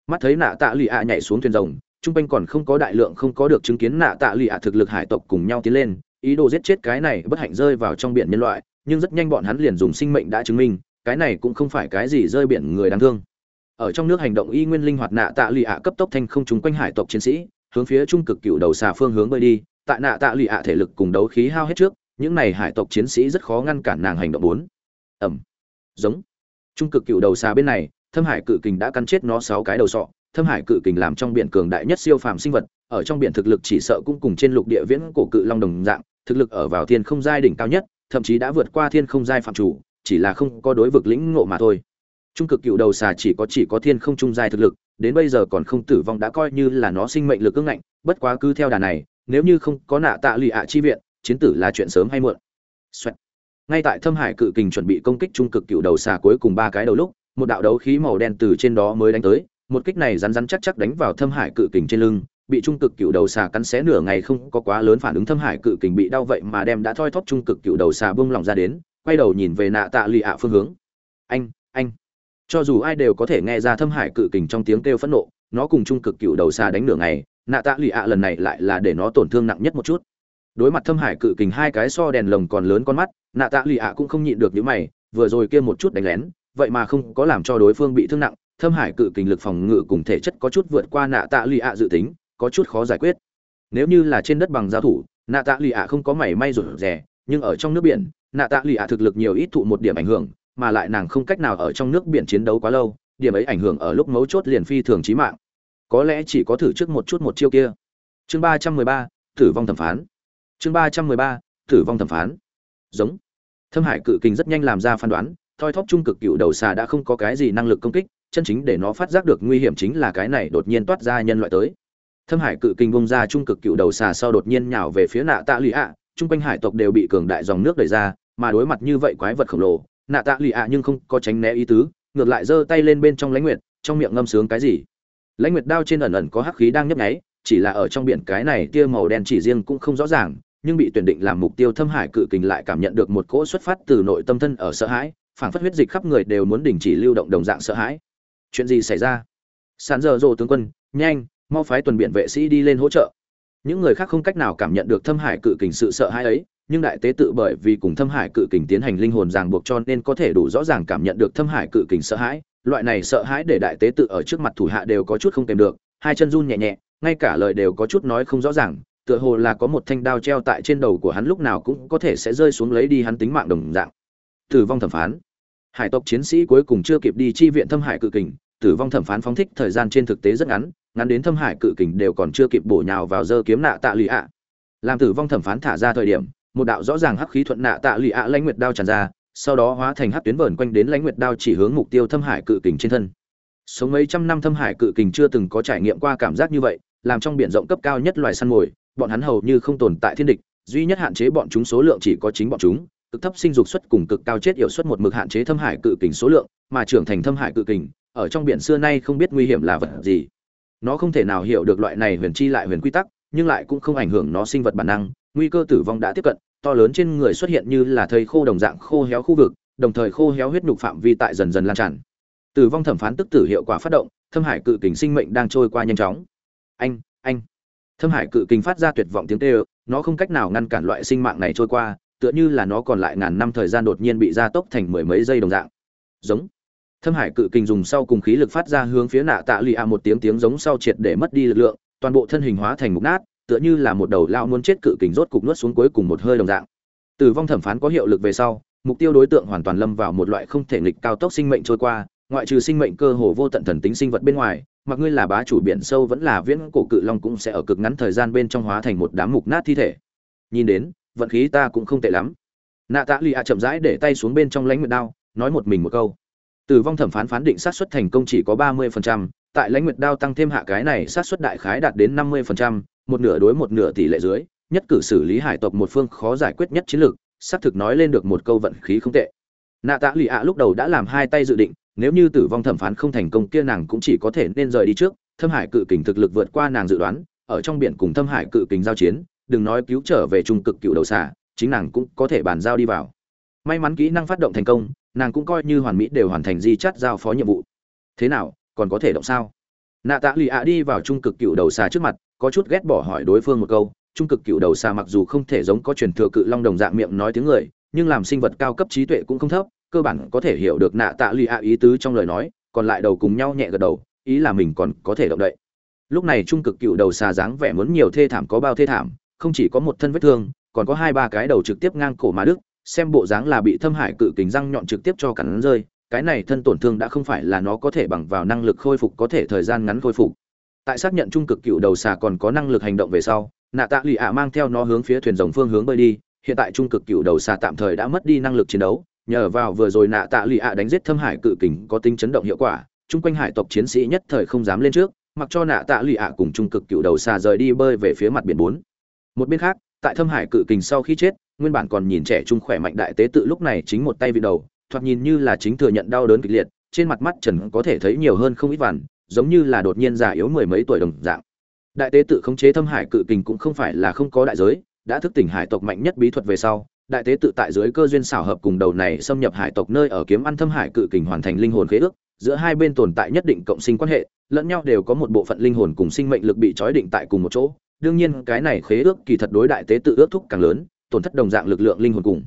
Mắt thấy nạ tạ lì a nhảy xuống thuyền rồng, trung quanh còn không có đại lượng không có được chứng kiến nạ tạ lì a thực lực hải tộc cùng nhau tiến lên, ý đồ giết chết cái này bất hạnh rơi vào trong biển nhân loại, nhưng rất nhanh bọn hắn liền dùng sinh mệnh đã chứng minh, cái này cũng không phải cái gì rơi biển người đáng thương ở trong nước hành động y nguyên linh hoạt nạ tạ lụy ạ cấp tốc thanh không trúng quanh hải tộc chiến sĩ, hướng phía trung cực cựu đầu xà phương hướng bơi đi. Tại nạ tạ lụy ạ thể lực cùng đấu khí hao hết trước, những này hải tộc chiến sĩ rất khó ngăn cản nàng hành động bốn. Ẩm. Giống. Trung cực cựu đầu xà bên này, thâm hải cự kình đã cắn chết nó sáu cái đầu sọ. Thâm hải cự kình làm trong biển cường đại nhất siêu phàm sinh vật, ở trong biển thực lực chỉ sợ cũng cùng trên lục địa viễn cổ cự long đồng dạng, thực lực ở vào thiên không giai đỉnh cao nhất, thậm chí đã vượt qua thiên không giai phạm chủ, chỉ là không có đối vực lĩnh ngộ mà thôi trung cực cựu đầu xà chỉ có chỉ có thiên không trung giai thực lực, đến bây giờ còn không tử vong đã coi như là nó sinh mệnh lực ưng ngạnh, bất quá cứ theo đà này, nếu như không có nạ tạ lụy ạ chi viện, chiến tử là chuyện sớm hay muộn Xoẹt. ngay tại thâm hải cự kình chuẩn bị công kích trung cực cựu đầu xà cuối cùng ba cái đầu lúc, một đạo đấu khí màu đen từ trên đó mới đánh tới, một kích này rắn rắn chắc chắc đánh vào thâm hải cự kình trên lưng, bị trung cực cựu đầu xà cắn xé nửa ngày không có quá lớn phản ứng thâm hải cự kình bị đau vậy mà đem đã thoi thóp trung cực cựu đầu xà bung lỏng ra đến, quay đầu nhìn về nạ tạ lụy ạ phương hướng anh cho dù ai đều có thể nghe ra thâm hải cự kình trong tiếng kêu phẫn nộ, nó cùng trung cực cựu đầu xa đánh nửa ngày, nạ tạ lụy ạ lần này lại là để nó tổn thương nặng nhất một chút. Đối mặt thâm hải cự kình hai cái so đèn lồng còn lớn con mắt, nạ tạ lụy ạ cũng không nhịn được những mày, vừa rồi kia một chút đánh lén, vậy mà không có làm cho đối phương bị thương nặng, thâm hải cự kình lực phòng ngự cùng thể chất có chút vượt qua nạ tạ lụy ạ dự tính, có chút khó giải quyết. Nếu như là trên đất bằng giao thủ, nạ tạ lụy ạ không có mảy may rủi rẻ nhưng ở trong nước biển, nạ tạ lụy ạ thực lực nhiều ít thụ một điểm ảnh hưởng mà lại nàng không cách nào ở trong nước biển chiến đấu quá lâu, điểm ấy ảnh hưởng ở lúc mấu chốt liền phi thường chí mạng. Có lẽ chỉ có thử trước một chút một chiêu kia. Chương ba trăm mười ba, tử vong thẩm phán. Chương ba trăm mười ba, tử vong thẩm phán. Giống. Thâm hải cự kình rất nhanh làm ra phán đoán, thoi thóp trung cực cựu đầu xà đã không có cái gì năng lực công kích, chân chính để nó phát giác được nguy hiểm chính là cái này đột nhiên toát ra nhân loại tới. Thâm hải cự Kinh bung ra trung cực cựu đầu xà sau đột nhiên nhào về phía nạ tạ lụy ạ, chung quanh hải tộc đều bị cường đại dòng nước đẩy ra, mà đối mặt như vậy quái vật khổng lồ nạ tạ lì ạ nhưng không có tránh né ý tứ, ngược lại giơ tay lên bên trong lãnh nguyệt, trong miệng ngâm sướng cái gì. Lãnh nguyệt đao trên ẩn ẩn có hắc khí đang nhấp nháy, chỉ là ở trong biển cái này tia màu đen chỉ riêng cũng không rõ ràng, nhưng bị tuyển định làm mục tiêu thâm hải cự kình lại cảm nhận được một cỗ xuất phát từ nội tâm thân ở sợ hãi, phảng phất huyết dịch khắp người đều muốn đình chỉ lưu động đồng dạng sợ hãi. Chuyện gì xảy ra? Sàn giờ rồ tướng quân, nhanh, mau phái tuần biện vệ sĩ đi lên hỗ trợ. Những người khác không cách nào cảm nhận được thâm hải cự kình sự sợ hãi ấy nhưng đại tế tự bởi vì cùng thâm hải cự kình tiến hành linh hồn ràng buộc cho nên có thể đủ rõ ràng cảm nhận được thâm hải cự kình sợ hãi. Loại này sợ hãi để đại tế tự ở trước mặt thủ hạ đều có chút không kèm được, hai chân run nhẹ nhẹ, ngay cả lời đều có chút nói không rõ ràng, tựa hồ là có một thanh đao treo tại trên đầu của hắn lúc nào cũng có thể sẽ rơi xuống lấy đi hắn tính mạng đồng dạng. Tử vong thẩm phán. Hải tộc chiến sĩ cuối cùng chưa kịp đi chi viện thâm hải cự kình, tử vong thẩm phán phóng thích thời gian trên thực tế rất ngắn ngắn đến thâm hải cự kình đều còn chưa kịp bổ nhào vào dơ kiếm nạ tạ lụy ạ. Làm tử vong thẩm phán thả ra thời điểm một đạo rõ ràng hắc khí thuận nạ tạ lụy ạ lãnh nguyệt đao tràn ra, sau đó hóa thành hắc tuyến vờn quanh đến lãnh nguyệt đao chỉ hướng mục tiêu thâm hải cự kình trên thân. Sống mấy trăm năm thâm hải cự kình chưa từng có trải nghiệm qua cảm giác như vậy, làm trong biển rộng cấp cao nhất loài săn mồi, bọn hắn hầu như không tồn tại thiên địch, duy nhất hạn chế bọn chúng số lượng chỉ có chính bọn chúng, cực thấp sinh dục suất cùng cực cao chết yểu suất một mực hạn chế thâm hải cự kình số lượng, mà trưởng thành thâm hải cự kình, ở trong biển xưa nay không biết nguy hiểm là vật gì. Nó không thể nào hiểu được loại này huyền chi lại huyền quy tắc, nhưng lại cũng không ảnh hưởng nó sinh vật bản năng nguy cơ tử vong đã tiếp cận, to lớn trên người xuất hiện như là thầy khô đồng dạng khô héo khu vực, đồng thời khô héo huyết nhục phạm vi tại dần dần lan tràn. Tử vong thẩm phán tức tử hiệu quả phát động, thâm hải cự kình sinh mệnh đang trôi qua nhanh chóng. Anh anh. Thâm hải cự kình phát ra tuyệt vọng tiếng tê ơ nó không cách nào ngăn cản loại sinh mạng này trôi qua, tựa như là nó còn lại ngàn năm thời gian đột nhiên bị gia tốc thành mười mấy giây đồng dạng. Giống. Thâm hải cự kình dùng sau cùng khí lực phát ra hướng phía nạ tạ lụy a một tiếng tiếng giống sau triệt để mất đi lực lượng, toàn bộ thân hình hóa thành mục nát tựa như là một đầu lao muốn chết cự kình rốt cục nuốt xuống cuối cùng một hơi đồng dạng. Tử vong thẩm phán có hiệu lực về sau mục tiêu đối tượng hoàn toàn lâm vào một loại không thể nghịch cao tốc sinh mệnh trôi qua ngoại trừ sinh mệnh cơ hồ vô tận thần tính sinh vật bên ngoài mặc ngươi là bá chủ biển sâu vẫn là viễn cổ cự long cũng sẽ ở cực ngắn thời gian bên trong hóa thành một đám mục nát thi thể. Nhìn đến vận khí ta cũng không tệ lắm. Nạ tạ lì a chậm rãi để tay xuống bên trong lãnh nguyệt đao nói một mình một câu. Tử vong thẩm phán phán định sát suất thành công chỉ có ba mươi phần trăm, tại lãnh nguyệt đao tăng thêm hạ cái này sát suất đại khái đạt đến năm mươi phần trăm, một nửa đối một nửa tỷ lệ dưới, nhất cử xử lý hải tộc một phương khó giải quyết nhất chiến lược, xác thực nói lên được một câu vận khí không tệ. Nạ tạ lì ạ lúc đầu đã làm hai tay dự định, nếu như tử vong thẩm phán không thành công kia nàng cũng chỉ có thể nên rời đi trước, thâm hải cự kình thực lực vượt qua nàng dự đoán, ở trong biển cùng thâm hải cự kình giao chiến, đừng nói cứu trở về trung cực cựu đầu xà, chính nàng cũng có thể bàn giao đi vào. May mắn kỹ năng phát động thành công, nàng cũng coi như hoàn mỹ đều hoàn thành di chắt giao phó nhiệm vụ. Thế nào, còn có thể động sao? Nạ tạ lì ạ đi vào trung cực cựu đầu xà trước mặt có chút ghét bỏ hỏi đối phương một câu, trung cực cựu đầu xà mặc dù không thể giống có truyền thừa cự long đồng dạng miệng nói tiếng người, nhưng làm sinh vật cao cấp trí tuệ cũng không thấp, cơ bản có thể hiểu được nạ tạ lì ạ ý tứ trong lời nói, còn lại đầu cùng nhau nhẹ gật đầu, ý là mình còn có thể động đậy. Lúc này trung cực cựu đầu xà dáng vẻ muốn nhiều thê thảm có bao thê thảm, không chỉ có một thân vết thương, còn có hai ba cái đầu trực tiếp ngang cổ mà đức xem bộ dáng là bị thâm hải cự kính răng nhọn trực tiếp cho cắn rơi, cái này thân tổn thương đã không phải là nó có thể bằng vào năng lực khôi phục có thể thời gian ngắn khôi phục tại xác nhận trung cực cựu đầu xà còn có năng lực hành động về sau, nạ tạ lụy ạ mang theo nó hướng phía thuyền rồng phương hướng bơi đi. Hiện tại trung cực cựu đầu xà tạm thời đã mất đi năng lực chiến đấu. Nhờ vào vừa rồi nạ tạ lụy ạ đánh giết thâm hải cự kình có tính chấn động hiệu quả, chung quanh hải tộc chiến sĩ nhất thời không dám lên trước, mặc cho nạ tạ lụy ạ cùng trung cực cựu đầu xà rời đi bơi về phía mặt biển bốn. Một bên khác, tại thâm hải cự kình sau khi chết, nguyên bản còn nhìn trẻ trung khỏe mạnh đại tế tự lúc này chính một tay vị đầu, thoạt nhìn như là chính thừa nhận đau đớn kịch liệt, trên mặt mắt trần có thể thấy nhiều hơn không ít vằn giống như là đột nhiên già yếu mười mấy tuổi đồng dạng. Đại tế tự khống chế thâm hải cự kình cũng không phải là không có đại giới, đã thức tỉnh hải tộc mạnh nhất bí thuật về sau, đại tế tự tại dưới cơ duyên xảo hợp cùng đầu này xâm nhập hải tộc nơi ở kiếm ăn thâm hải cự kình hoàn thành linh hồn khế ước, giữa hai bên tồn tại nhất định cộng sinh quan hệ, lẫn nhau đều có một bộ phận linh hồn cùng sinh mệnh lực bị trói định tại cùng một chỗ. Đương nhiên, cái này khế ước kỳ thật đối đại tế tự ước thúc càng lớn, tổn thất đồng dạng lực lượng linh hồn cùng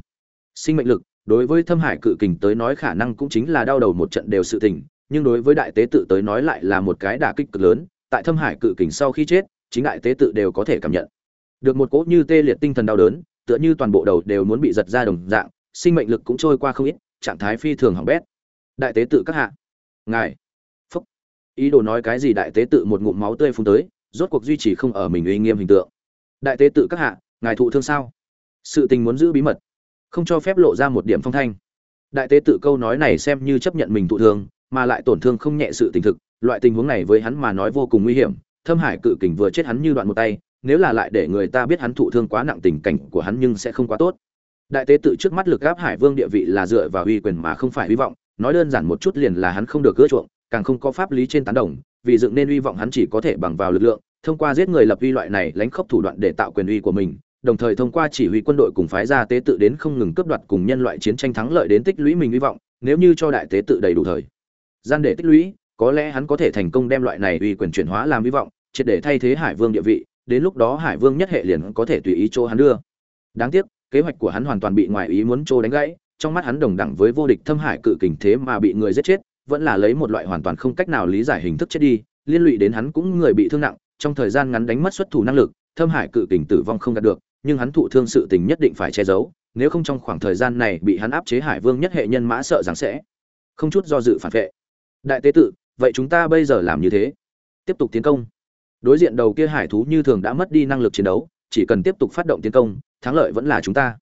sinh mệnh lực, đối với thâm hải cự kình tới nói khả năng cũng chính là đau đầu một trận đều sự tình nhưng đối với đại tế tự tới nói lại là một cái đả kích cực lớn, tại thâm hải cự kình sau khi chết, chính đại tế tự đều có thể cảm nhận. Được một cỗ như tê liệt tinh thần đau đớn, tựa như toàn bộ đầu đều muốn bị giật ra đồng dạng, sinh mệnh lực cũng trôi qua không ít, trạng thái phi thường hỏng bét. Đại tế tự các hạ. Ngài. Phúc. Ý đồ nói cái gì đại tế tự một ngụm máu tươi phun tới, rốt cuộc duy trì không ở mình uy nghiêm hình tượng. Đại tế tự các hạ, ngài thụ thương sao? Sự tình muốn giữ bí mật, không cho phép lộ ra một điểm phong thanh. Đại tế tự câu nói này xem như chấp nhận mình thụ thương mà lại tổn thương không nhẹ sự tình thực, loại tình huống này với hắn mà nói vô cùng nguy hiểm, thâm hải cự kình vừa chết hắn như đoạn một tay, nếu là lại để người ta biết hắn thụ thương quá nặng tình cảnh của hắn nhưng sẽ không quá tốt. Đại tế tự trước mắt lực gáp hải vương địa vị là dựa vào uy quyền mà không phải hy vọng, nói đơn giản một chút liền là hắn không được gỡ chuộng, càng không có pháp lý trên tán đồng, vì dựng nên uy vọng hắn chỉ có thể bằng vào lực lượng, thông qua giết người lập uy loại này lánh khốc thủ đoạn để tạo quyền uy của mình, đồng thời thông qua chỉ huy quân đội cùng phái ra tế tự đến không ngừng cướp đoạt cùng nhân loại chiến tranh thắng lợi đến tích lũy mình hy vọng, nếu như cho đại tế tự đầy đủ thời gian để tích lũy, có lẽ hắn có thể thành công đem loại này uy quyền chuyển hóa làm hy vọng, triệt để thay thế hải vương địa vị, đến lúc đó hải vương nhất hệ liền có thể tùy ý chỗ hắn đưa. Đáng tiếc, kế hoạch của hắn hoàn toàn bị ngoại ý muốn chỗ đánh gãy, trong mắt hắn đồng đẳng với vô địch thâm hải cự kình thế mà bị người giết chết, vẫn là lấy một loại hoàn toàn không cách nào lý giải hình thức chết đi, liên lụy đến hắn cũng người bị thương nặng, trong thời gian ngắn đánh mất xuất thủ năng lực, thâm hải cự kình tử vong không đạt được, nhưng hắn thụ thương sự tình nhất định phải che giấu, nếu không trong khoảng thời gian này bị hắn áp chế hải vương nhất hệ nhân mã sợ rằng sẽ không chút do dự phản vệ đại tế tự, vậy chúng ta bây giờ làm như thế? Tiếp tục tiến công. Đối diện đầu kia hải thú như thường đã mất đi năng lực chiến đấu, chỉ cần tiếp tục phát động tiến công, thắng lợi vẫn là chúng ta.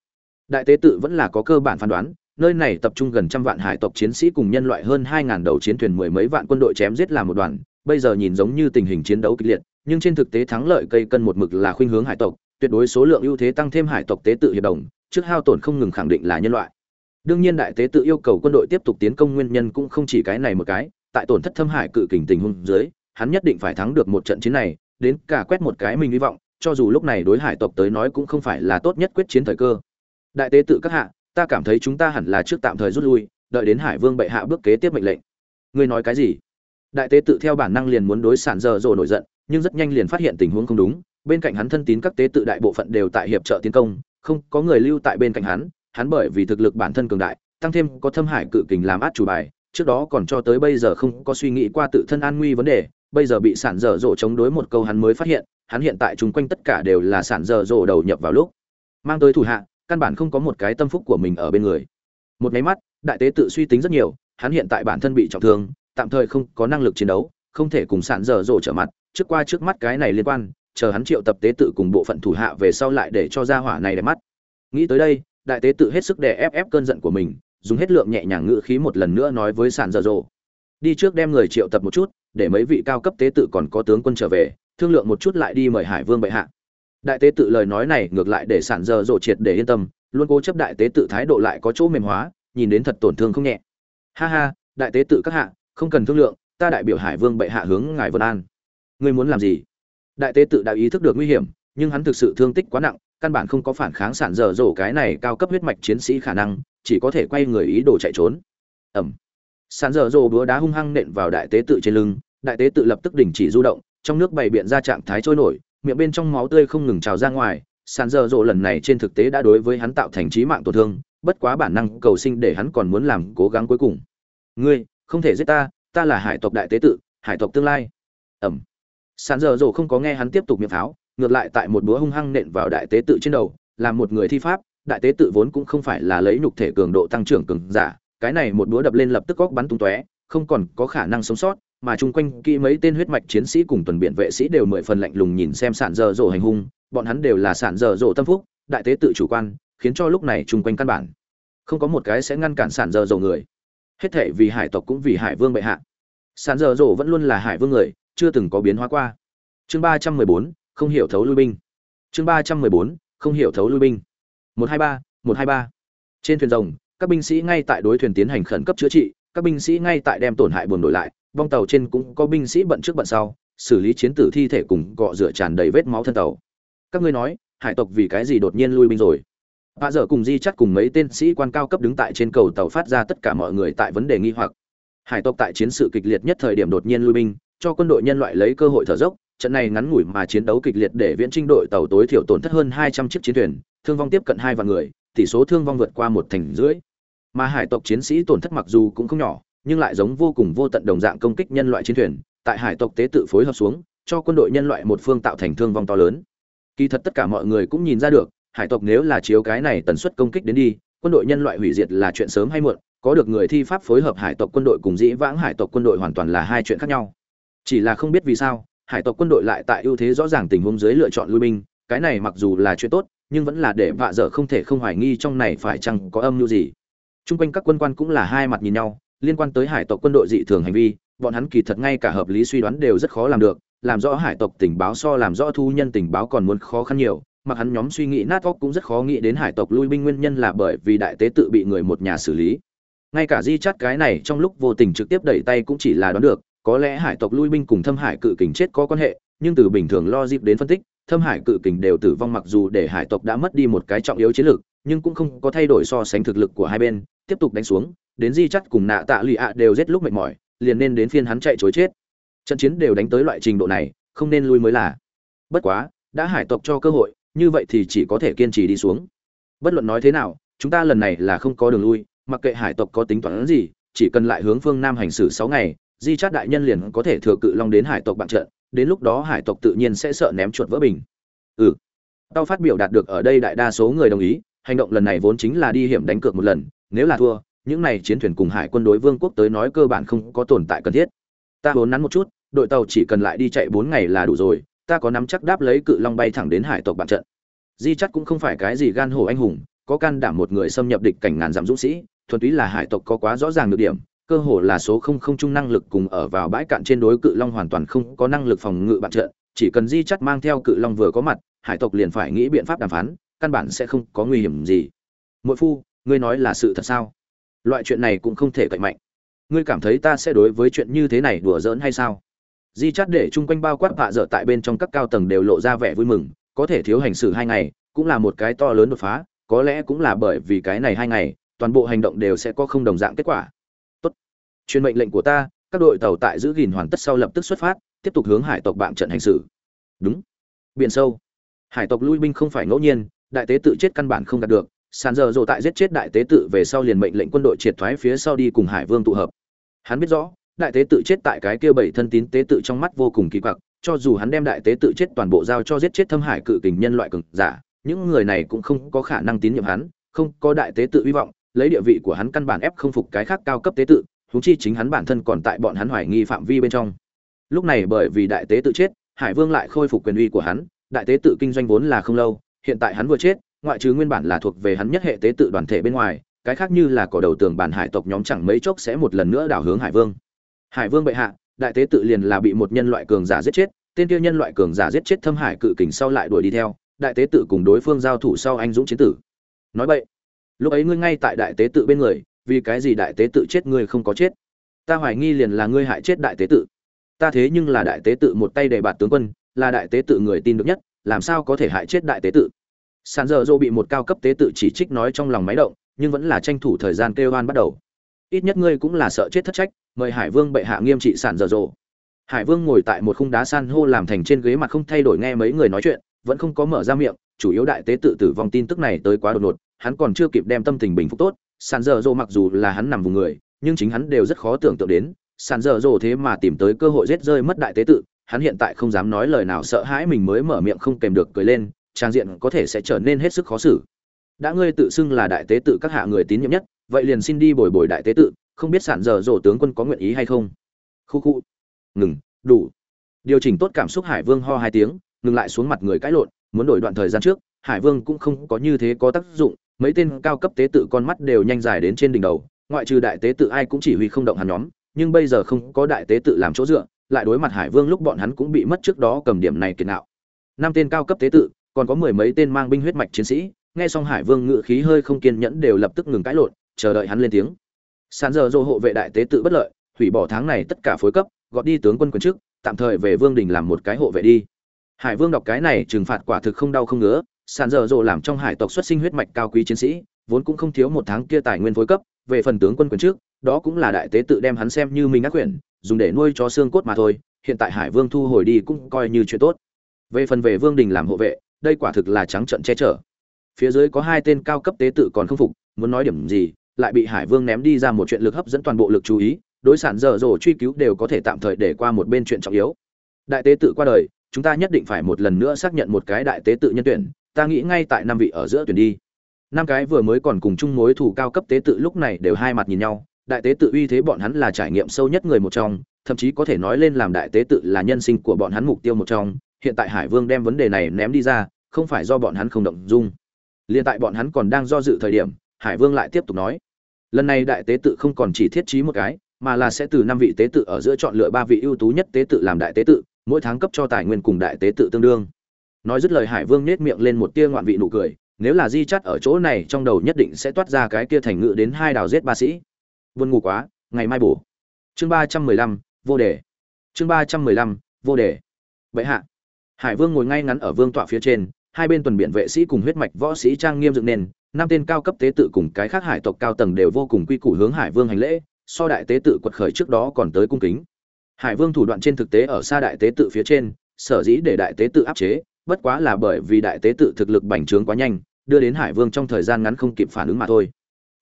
Đại tế tự vẫn là có cơ bản phán đoán, nơi này tập trung gần trăm vạn hải tộc chiến sĩ cùng nhân loại hơn hai ngàn đầu chiến thuyền mười mấy vạn quân đội chém giết làm một đoàn. Bây giờ nhìn giống như tình hình chiến đấu kịch liệt, nhưng trên thực tế thắng lợi cây cân một mực là khuynh hướng hải tộc, tuyệt đối số lượng ưu thế tăng thêm hải tộc tế tự hiệp đồng, trước hao tổn không ngừng khẳng định là nhân loại. Đương nhiên đại tế tự yêu cầu quân đội tiếp tục tiến công nguyên nhân cũng không chỉ cái này một cái tại tổn thất thâm hải cự kình tình huống dưới, hắn nhất định phải thắng được một trận chiến này, đến cả quét một cái mình hy vọng, cho dù lúc này đối hải tộc tới nói cũng không phải là tốt nhất quyết chiến thời cơ. Đại tế tự các hạ, ta cảm thấy chúng ta hẳn là trước tạm thời rút lui, đợi đến hải vương bệ hạ bước kế tiếp mệnh lệnh. Ngươi nói cái gì? Đại tế tự theo bản năng liền muốn đối sản dở dồ nổi giận, nhưng rất nhanh liền phát hiện tình huống không đúng, bên cạnh hắn thân tín các tế tự đại bộ phận đều tại hiệp trợ tiến công, không có người lưu tại bên cạnh hắn hắn bởi vì thực lực bản thân cường đại, tăng thêm có thâm hải cự kình làm át chủ bài trước đó còn cho tới bây giờ không có suy nghĩ qua tự thân an nguy vấn đề, bây giờ bị sản dở dộ chống đối một câu hắn mới phát hiện, hắn hiện tại chung quanh tất cả đều là sản dở dộ đầu nhập vào lúc. Mang tới thủ hạ, căn bản không có một cái tâm phúc của mình ở bên người. Một máy mắt, đại tế tự suy tính rất nhiều, hắn hiện tại bản thân bị trọng thương, tạm thời không có năng lực chiến đấu, không thể cùng sản dở dộ trở mặt, trước qua trước mắt cái này liên quan, chờ hắn triệu tập tế tự cùng bộ phận thủ hạ về sau lại để cho ra hỏa này để mắt. Nghĩ tới đây, đại tế tự hết sức để ép ép cơn giận của mình dùng hết lượng nhẹ nhàng ngữ khí một lần nữa nói với sàn dở dộ đi trước đem người triệu tập một chút, để mấy vị cao cấp tế tự còn có tướng quân trở về, thương lượng một chút lại đi mời hải vương bệ hạ. Đại tế tự lời nói này ngược lại để sản dở dộ triệt để yên tâm, luôn cố chấp đại tế tự thái độ lại có chỗ mềm hóa, nhìn đến thật tổn thương không nhẹ. Ha ha, đại tế tự các hạ, không cần thương lượng, ta đại biểu hải vương bệ hạ hướng ngài vân an. Ngươi muốn làm gì? Đại tế tự đã ý thức được nguy hiểm, nhưng hắn thực sự thương tích quá nặng căn bản không có phản kháng sản dở dỗ cái này cao cấp huyết mạch chiến sĩ khả năng, chỉ có thể quay người ý đồ chạy trốn. Ẩm sản dở dỗ búa đá hung hăng nện vào đại tế tự trên lưng, đại tế tự lập tức đình chỉ du động, trong nước bày biện ra trạng thái trôi nổi, miệng bên trong máu tươi không ngừng trào ra ngoài, sản dở dỗ lần này trên thực tế đã đối với hắn tạo thành trí mạng tổn thương, bất quá bản năng cầu sinh để hắn còn muốn làm cố gắng cuối cùng. Ngươi, không thể giết ta ta là hải tộc đại tế tự, hải tộc tương lai. Ẩm sàn dở dỗ không có nghe hắn tiếp tục miệng pháo ngược lại tại một búa hung hăng nện vào đại tế tự trên đầu làm một người thi pháp, đại tế tự vốn cũng không phải là lấy nhục thể cường độ tăng trưởng cường giả, cái này một búa đập lên lập tức góc bắn tung tóe, không còn có khả năng sống sót, mà chung quanh kỹ mấy tên huyết mạch chiến sĩ cùng tuần biện vệ sĩ đều mười phần lạnh lùng nhìn xem sản dở dỗ hành hung, bọn hắn đều là sản dở dỗ tâm phúc, đại tế tự chủ quan, khiến cho lúc này chung quanh căn bản không có một cái sẽ ngăn cản sản dở dỗ người. Hết thể vì hải tộc cũng vì hải vương bệ hạ. Sản dở dỗ vẫn luôn là hải vương người, chưa từng có biến hóa qua. Chương ba trăm mười bốn không hiểu thấu lui binh. Chương ba trăm mười bốn không hiểu thấu lui binh. một hai ba một hai ba. Trên thuyền rồng các binh sĩ ngay tại đối thuyền tiến hành khẩn cấp chữa trị các binh sĩ ngay tại đem tổn hại buồn đổi lại bong tàu trên cũng có binh sĩ bận trước bận sau xử lý chiến tử thi thể cùng cọ rửa tràn đầy vết máu thân tàu. Các ngươi nói hải tộc vì cái gì đột nhiên lui binh rồi? Bà giờ cùng Di Chắt cùng mấy tên sĩ quan cao cấp đứng tại trên cầu tàu phát ra tất cả mọi người tại vấn đề nghi hoặc. Hải tộc tại chiến sự kịch liệt nhất thời điểm đột nhiên lui binh, cho quân đội nhân loại lấy cơ hội thở dốc, trận này ngắn ngủi mà chiến đấu kịch liệt để viễn trinh đội tàu tối thiểu tổn thất hơn 200 chiếc chiến thuyền, thương vong tiếp cận hai vạn người, tỷ số thương vong vượt qua một thành rưỡi. Mà hải tộc chiến sĩ tổn thất mặc dù cũng không nhỏ, nhưng lại giống vô cùng vô tận đồng dạng công kích nhân loại chiến thuyền, tại hải tộc tế tự phối hợp xuống, cho quân đội nhân loại một phương tạo thành thương vong to lớn. Kỳ thật tất cả mọi người cũng nhìn ra được, hải tộc nếu là chiếu cái này tần suất công kích đến đi, quân đội nhân loại hủy diệt là chuyện sớm hay muộn, có được người thi pháp phối hợp hải tộc quân đội cùng dĩ vãng hải tộc quân đội hoàn toàn là hai chuyện khác nhau. Chỉ là không biết vì sao, hải tộc quân đội lại tại ưu thế rõ ràng tình huống dưới lựa chọn lui binh, cái này mặc dù là chuyện tốt, nhưng vẫn là để vạ dở không thể không hoài nghi trong này phải chăng có âm mưu gì. Trung quanh các quân quan cũng là hai mặt nhìn nhau, liên quan tới hải tộc quân đội dị thường hành vi, bọn hắn kỳ thật ngay cả hợp lý suy đoán đều rất khó làm được, làm rõ hải tộc tình báo so làm rõ thu nhân tình báo còn muốn khó khăn nhiều, mặc hắn nhóm suy nghĩ nát óc cũng rất khó nghĩ đến hải tộc lui binh nguyên nhân là bởi vì đại tế tự bị người một nhà xử lý ngay cả di chắt cái này trong lúc vô tình trực tiếp đẩy tay cũng chỉ là đoán được có lẽ hải tộc lui binh cùng thâm hải cự kình chết có quan hệ, nhưng từ bình thường lo dịp đến phân tích, thâm hải cự kình đều tử vong mặc dù để hải tộc đã mất đi một cái trọng yếu chiến lược, nhưng cũng không có thay đổi so sánh thực lực của hai bên, tiếp tục đánh xuống, đến di chắt cùng nạ tạ lụy ạ đều rét lúc mệt mỏi, liền nên đến phiên hắn chạy chối chết. Trận chiến đều đánh tới loại trình độ này, không nên lui mới là. Bất quá, đã hải tộc cho cơ hội, như vậy thì chỉ có thể kiên trì đi xuống. Bất luận nói thế nào, chúng ta lần này là không có đường lui, mặc kệ hải tộc có tính toán gì, chỉ cần lại hướng phương nam hành xử sáu ngày di chát đại nhân liền có thể thừa cự long đến hải tộc bạn trận, đến lúc đó hải tộc tự nhiên sẽ sợ ném chuột vỡ bình. Ừ. Tao phát biểu đạt được ở đây đại đa số người đồng ý, hành động lần này vốn chính là đi hiểm đánh cược một lần, nếu là thua, những này chiến thuyền cùng hải quân đối vương quốc tới nói cơ bản không có tồn tại cần thiết. Ta vốn nắn một chút, đội tàu chỉ cần lại đi chạy bốn ngày là đủ rồi, ta có nắm chắc đáp lấy cự long bay thẳng đến hải tộc bạn trận. Di chắc cũng không phải cái gì gan hổ anh hùng, có can đảm một người xâm nhập địch cảnh ngàn dặm dũng sĩ, thuần túy là hải tộc có quá rõ ràng được điểm cơ hồ là số không không chung năng lực cùng ở vào bãi cạn trên đối cự long hoàn toàn không có năng lực phòng ngự bạn trận, chỉ cần di chắt mang theo cự long vừa có mặt, hải tộc liền phải nghĩ biện pháp đàm phán, căn bản sẽ không có nguy hiểm gì. Mỗi phu, ngươi nói là sự thật sao? Loại chuyện này cũng không thể cậy mạnh. Ngươi cảm thấy ta sẽ đối với chuyện như thế này đùa giỡn hay sao? Di chắt để chung quanh bao quát vạ dở tại bên trong các cao tầng đều lộ ra vẻ vui mừng, có thể thiếu hành xử hai ngày, cũng là một cái to lớn đột phá, có lẽ cũng là bởi vì cái này hai ngày, toàn bộ hành động đều sẽ có không đồng dạng kết quả truyền mệnh lệnh của ta, các đội tàu tại giữ gìn hoàn tất sau lập tức xuất phát, tiếp tục hướng hải tộc bạn trận hành xử. Đúng. Biển sâu. Hải tộc lui binh không phải ngẫu nhiên, đại tế tự chết căn bản không đạt được. Sàn giờ rộ tại giết chết đại tế tự về sau liền mệnh lệnh quân đội triệt thoái phía sau đi cùng hải vương tụ hợp. Hắn biết rõ, đại tế tự chết tại cái kia bảy thân tín tế tự trong mắt vô cùng kỳ quặc, cho dù hắn đem đại tế tự chết toàn bộ giao cho giết chết thâm hải cự kình nhân loại cực giả, những người này cũng không có khả năng tín nhiệm hắn, không có đại tế tự hy vọng, lấy địa vị của hắn căn bản ép không phục cái khác cao cấp tế tự huống chi chính hắn bản thân còn tại bọn hắn hoài nghi phạm vi bên trong. Lúc này bởi vì đại tế tự chết, hải vương lại khôi phục quyền uy của hắn, đại tế tự kinh doanh vốn là không lâu, hiện tại hắn vừa chết, ngoại trừ nguyên bản là thuộc về hắn nhất hệ tế tự đoàn thể bên ngoài, cái khác như là cỏ đầu tường bản hải tộc nhóm chẳng mấy chốc sẽ một lần nữa đảo hướng hải vương. Hải vương bệ hạ, đại tế tự liền là bị một nhân loại cường giả giết chết, tên kia nhân loại cường giả giết chết thâm hải cự kình sau lại đuổi đi theo, đại tế tự cùng đối phương giao thủ sau anh dũng chiến tử. Nói vậy, lúc ấy ngươi ngay tại đại tế tự bên người vì cái gì đại tế tự chết ngươi không có chết? Ta hoài nghi liền là ngươi hại chết đại tế tự. Ta thế nhưng là đại tế tự một tay đề bạt tướng quân, là đại tế tự người tin được nhất, làm sao có thể hại chết đại tế tự? Sàn dở dô bị một cao cấp tế tự chỉ trích nói trong lòng máy động, nhưng vẫn là tranh thủ thời gian kêu oan bắt đầu. Ít nhất ngươi cũng là sợ chết thất trách, mời hải vương bệ hạ nghiêm trị sàn dở dô. Hải vương ngồi tại một khung đá san hô làm thành trên ghế mặt không thay đổi nghe mấy người nói chuyện, vẫn không có mở ra miệng, chủ yếu đại tế tự tử vong tin tức này tới quá đột ngột, hắn còn chưa kịp đem tâm tình bình phục tốt sàn dở dồ mặc dù là hắn nằm vùng người, nhưng chính hắn đều rất khó tưởng tượng đến sàn dở dồ thế mà tìm tới cơ hội giết rơi mất đại tế tự, hắn hiện tại không dám nói lời nào sợ hãi mình mới mở miệng không kèm được cười lên, trang diện có thể sẽ trở nên hết sức khó xử. Đã ngươi tự xưng là đại tế tự các hạ người tín nhiệm nhất, vậy liền xin đi bồi bồi đại tế tự, không biết sản dở dỗ tướng quân có nguyện ý hay không? Khu khu. Ngừng, đủ. Điều chỉnh tốt cảm xúc hải vương ho hai tiếng, ngừng lại xuống mặt người cãi lộn, muốn đổi đoạn thời gian trước, hải vương cũng không có như thế có tác dụng mấy tên cao cấp tế tự con mắt đều nhanh dài đến trên đỉnh đầu, ngoại trừ đại tế tự ai cũng chỉ huy không động hắn nhóm, nhưng bây giờ không có đại tế tự làm chỗ dựa, lại đối mặt hải vương lúc bọn hắn cũng bị mất trước đó cầm điểm này kiệt nạo. Năm tên cao cấp tế tự, còn có mười mấy tên mang binh huyết mạch chiến sĩ, nghe xong hải vương ngự khí hơi không kiên nhẫn đều lập tức ngừng cãi lộn, chờ đợi hắn lên tiếng. Sàn giờ dô hộ vệ đại tế tự bất lợi, hủy bỏ tháng này tất cả phối cấp, gọt đi tướng quân quyền chức, tạm thời về vương đình làm một cái hộ vệ đi. Hải vương đọc cái này trừng phạt quả thực không đau không ngứa sàn dở dộ làm trong hải tộc xuất sinh huyết mạch cao quý chiến sĩ, vốn cũng không thiếu một tháng kia tài nguyên phối cấp, về phần tướng quân quyền trước, đó cũng là đại tế tự đem hắn xem như mình ác quyển dùng để nuôi cho xương cốt mà thôi, hiện tại hải vương thu hồi đi cũng coi như chuyện tốt. Về phần về vương đình làm hộ vệ, đây quả thực là trắng trận che chở. Phía dưới có hai tên cao cấp tế tự còn không phục, muốn nói điểm gì, lại bị hải vương ném đi ra một chuyện lực hấp dẫn toàn bộ lực chú ý, đối sản dở dồ truy cứu đều có thể tạm thời để qua một bên chuyện trọng yếu. Đại tế tự qua đời, chúng ta nhất định phải một lần nữa xác nhận một cái đại tế tự nhân tuyển ta nghĩ ngay tại năm vị ở giữa tuyển đi. Năm cái vừa mới còn cùng chung mối thủ cao cấp tế tự lúc này đều hai mặt nhìn nhau, đại tế tự uy thế bọn hắn là trải nghiệm sâu nhất người một trong, thậm chí có thể nói lên làm đại tế tự là nhân sinh của bọn hắn mục tiêu một trong. Hiện tại hải vương đem vấn đề này ném đi ra, không phải do bọn hắn không động dung. Liên tại bọn hắn còn đang do dự thời điểm, hải vương lại tiếp tục nói, lần này đại tế tự không còn chỉ thiết trí một cái, mà là sẽ từ năm vị tế tự ở giữa chọn lựa ba vị ưu tú nhất tế tự làm đại tế tự, mỗi tháng cấp cho tài nguyên cùng đại tế tự tương đương nói dứt lời hải vương nết miệng lên một tia ngoạn vị nụ cười, nếu là di chắt ở chỗ này trong đầu nhất định sẽ toát ra cái kia thành ngự đến hai đào giết ba sĩ. Vươn ngủ quá, ngày mai bổ. Chương ba trăm mười lăm, vô đề. Chương ba trăm mười lăm, vô đề. Bệ hạ. Hải vương ngồi ngay ngắn ở vương tọa phía trên, hai bên tuần biện vệ sĩ cùng huyết mạch võ sĩ trang nghiêm dựng nền, năm tên cao cấp tế tự cùng cái khác hải tộc cao tầng đều vô cùng quy củ hướng hải vương hành lễ, so đại tế tự quật khởi trước đó còn tới cung kính. Hải vương thủ đoạn trên thực tế ở xa đại tế tự phía trên, sở dĩ để đại tế tự áp chế bất quá là bởi vì đại tế tự thực lực bành trướng quá nhanh, đưa đến hải vương trong thời gian ngắn không kịp phản ứng mà thôi.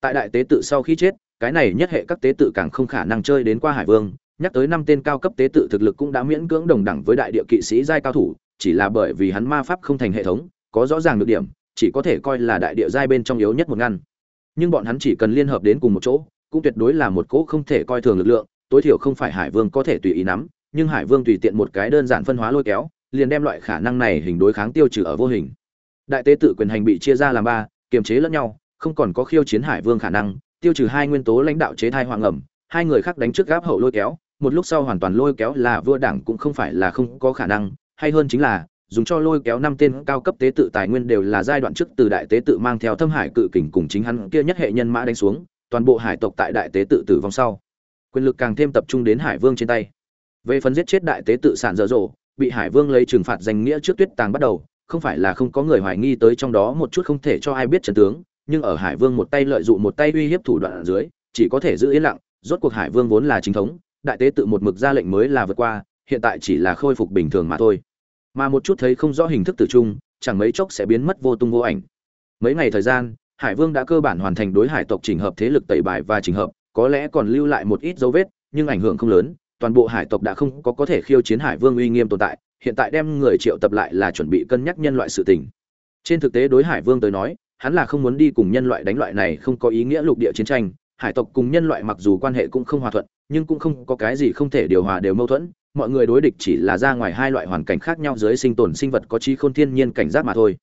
Tại đại tế tự sau khi chết, cái này nhất hệ các tế tự càng không khả năng chơi đến qua hải vương, nhắc tới năm tên cao cấp tế tự thực lực cũng đã miễn cưỡng đồng đẳng với đại địa kỵ sĩ giai cao thủ, chỉ là bởi vì hắn ma pháp không thành hệ thống, có rõ ràng được điểm, chỉ có thể coi là đại địa giai bên trong yếu nhất một ngăn. Nhưng bọn hắn chỉ cần liên hợp đến cùng một chỗ, cũng tuyệt đối là một cỗ không thể coi thường lực lượng, tối thiểu không phải hải vương có thể tùy ý nắm, nhưng hải vương tùy tiện một cái đơn giản phân hóa lôi kéo liền đem loại khả năng này hình đối kháng tiêu trừ ở vô hình. Đại tế tự quyền hành bị chia ra làm ba, kiềm chế lẫn nhau, không còn có khiêu chiến hải vương khả năng, tiêu trừ hai nguyên tố lãnh đạo chế thai hoàng ẩm, hai người khác đánh trước gáp hậu lôi kéo, một lúc sau hoàn toàn lôi kéo là vua đảng cũng không phải là không có khả năng, hay hơn chính là, dùng cho lôi kéo năm tên cao cấp tế tự tài nguyên đều là giai đoạn trước từ đại tế tự mang theo thâm hải cự kình cùng chính hắn kia nhất hệ nhân mã đánh xuống, toàn bộ hải tộc tại đại tế tự tử vong sau. Quyền lực càng thêm tập trung đến hải vương trên tay. Về phần giết chết đại tế tự sản dở dộ bị hải vương lấy trừng phạt danh nghĩa trước tuyết tàng bắt đầu, không phải là không có người hoài nghi tới trong đó một chút không thể cho ai biết trận tướng, nhưng ở hải vương một tay lợi dụng một tay uy hiếp thủ đoạn ở dưới, chỉ có thể giữ yên lặng, rốt cuộc hải vương vốn là chính thống, đại tế tự một mực ra lệnh mới là vượt qua, hiện tại chỉ là khôi phục bình thường mà thôi. Mà một chút thấy không rõ hình thức tử trung chẳng mấy chốc sẽ biến mất vô tung vô ảnh. Mấy ngày thời gian, hải vương đã cơ bản hoàn thành đối hải tộc chỉnh hợp thế lực tẩy bài và chỉnh hợp, có lẽ còn lưu lại một ít dấu vết, nhưng ảnh hưởng không lớn toàn bộ hải tộc đã không có có thể khiêu chiến hải vương uy nghiêm tồn tại, hiện tại đem người triệu tập lại là chuẩn bị cân nhắc nhân loại sự tình. Trên thực tế đối hải vương tới nói, hắn là không muốn đi cùng nhân loại đánh loại này không có ý nghĩa lục địa chiến tranh. Hải tộc cùng nhân loại mặc dù quan hệ cũng không hòa thuận, nhưng cũng không có cái gì không thể điều hòa đều mâu thuẫn. Mọi người đối địch chỉ là ra ngoài hai loại hoàn cảnh khác nhau dưới sinh tồn sinh vật có trí khôn thiên nhiên cảnh giác mà thôi.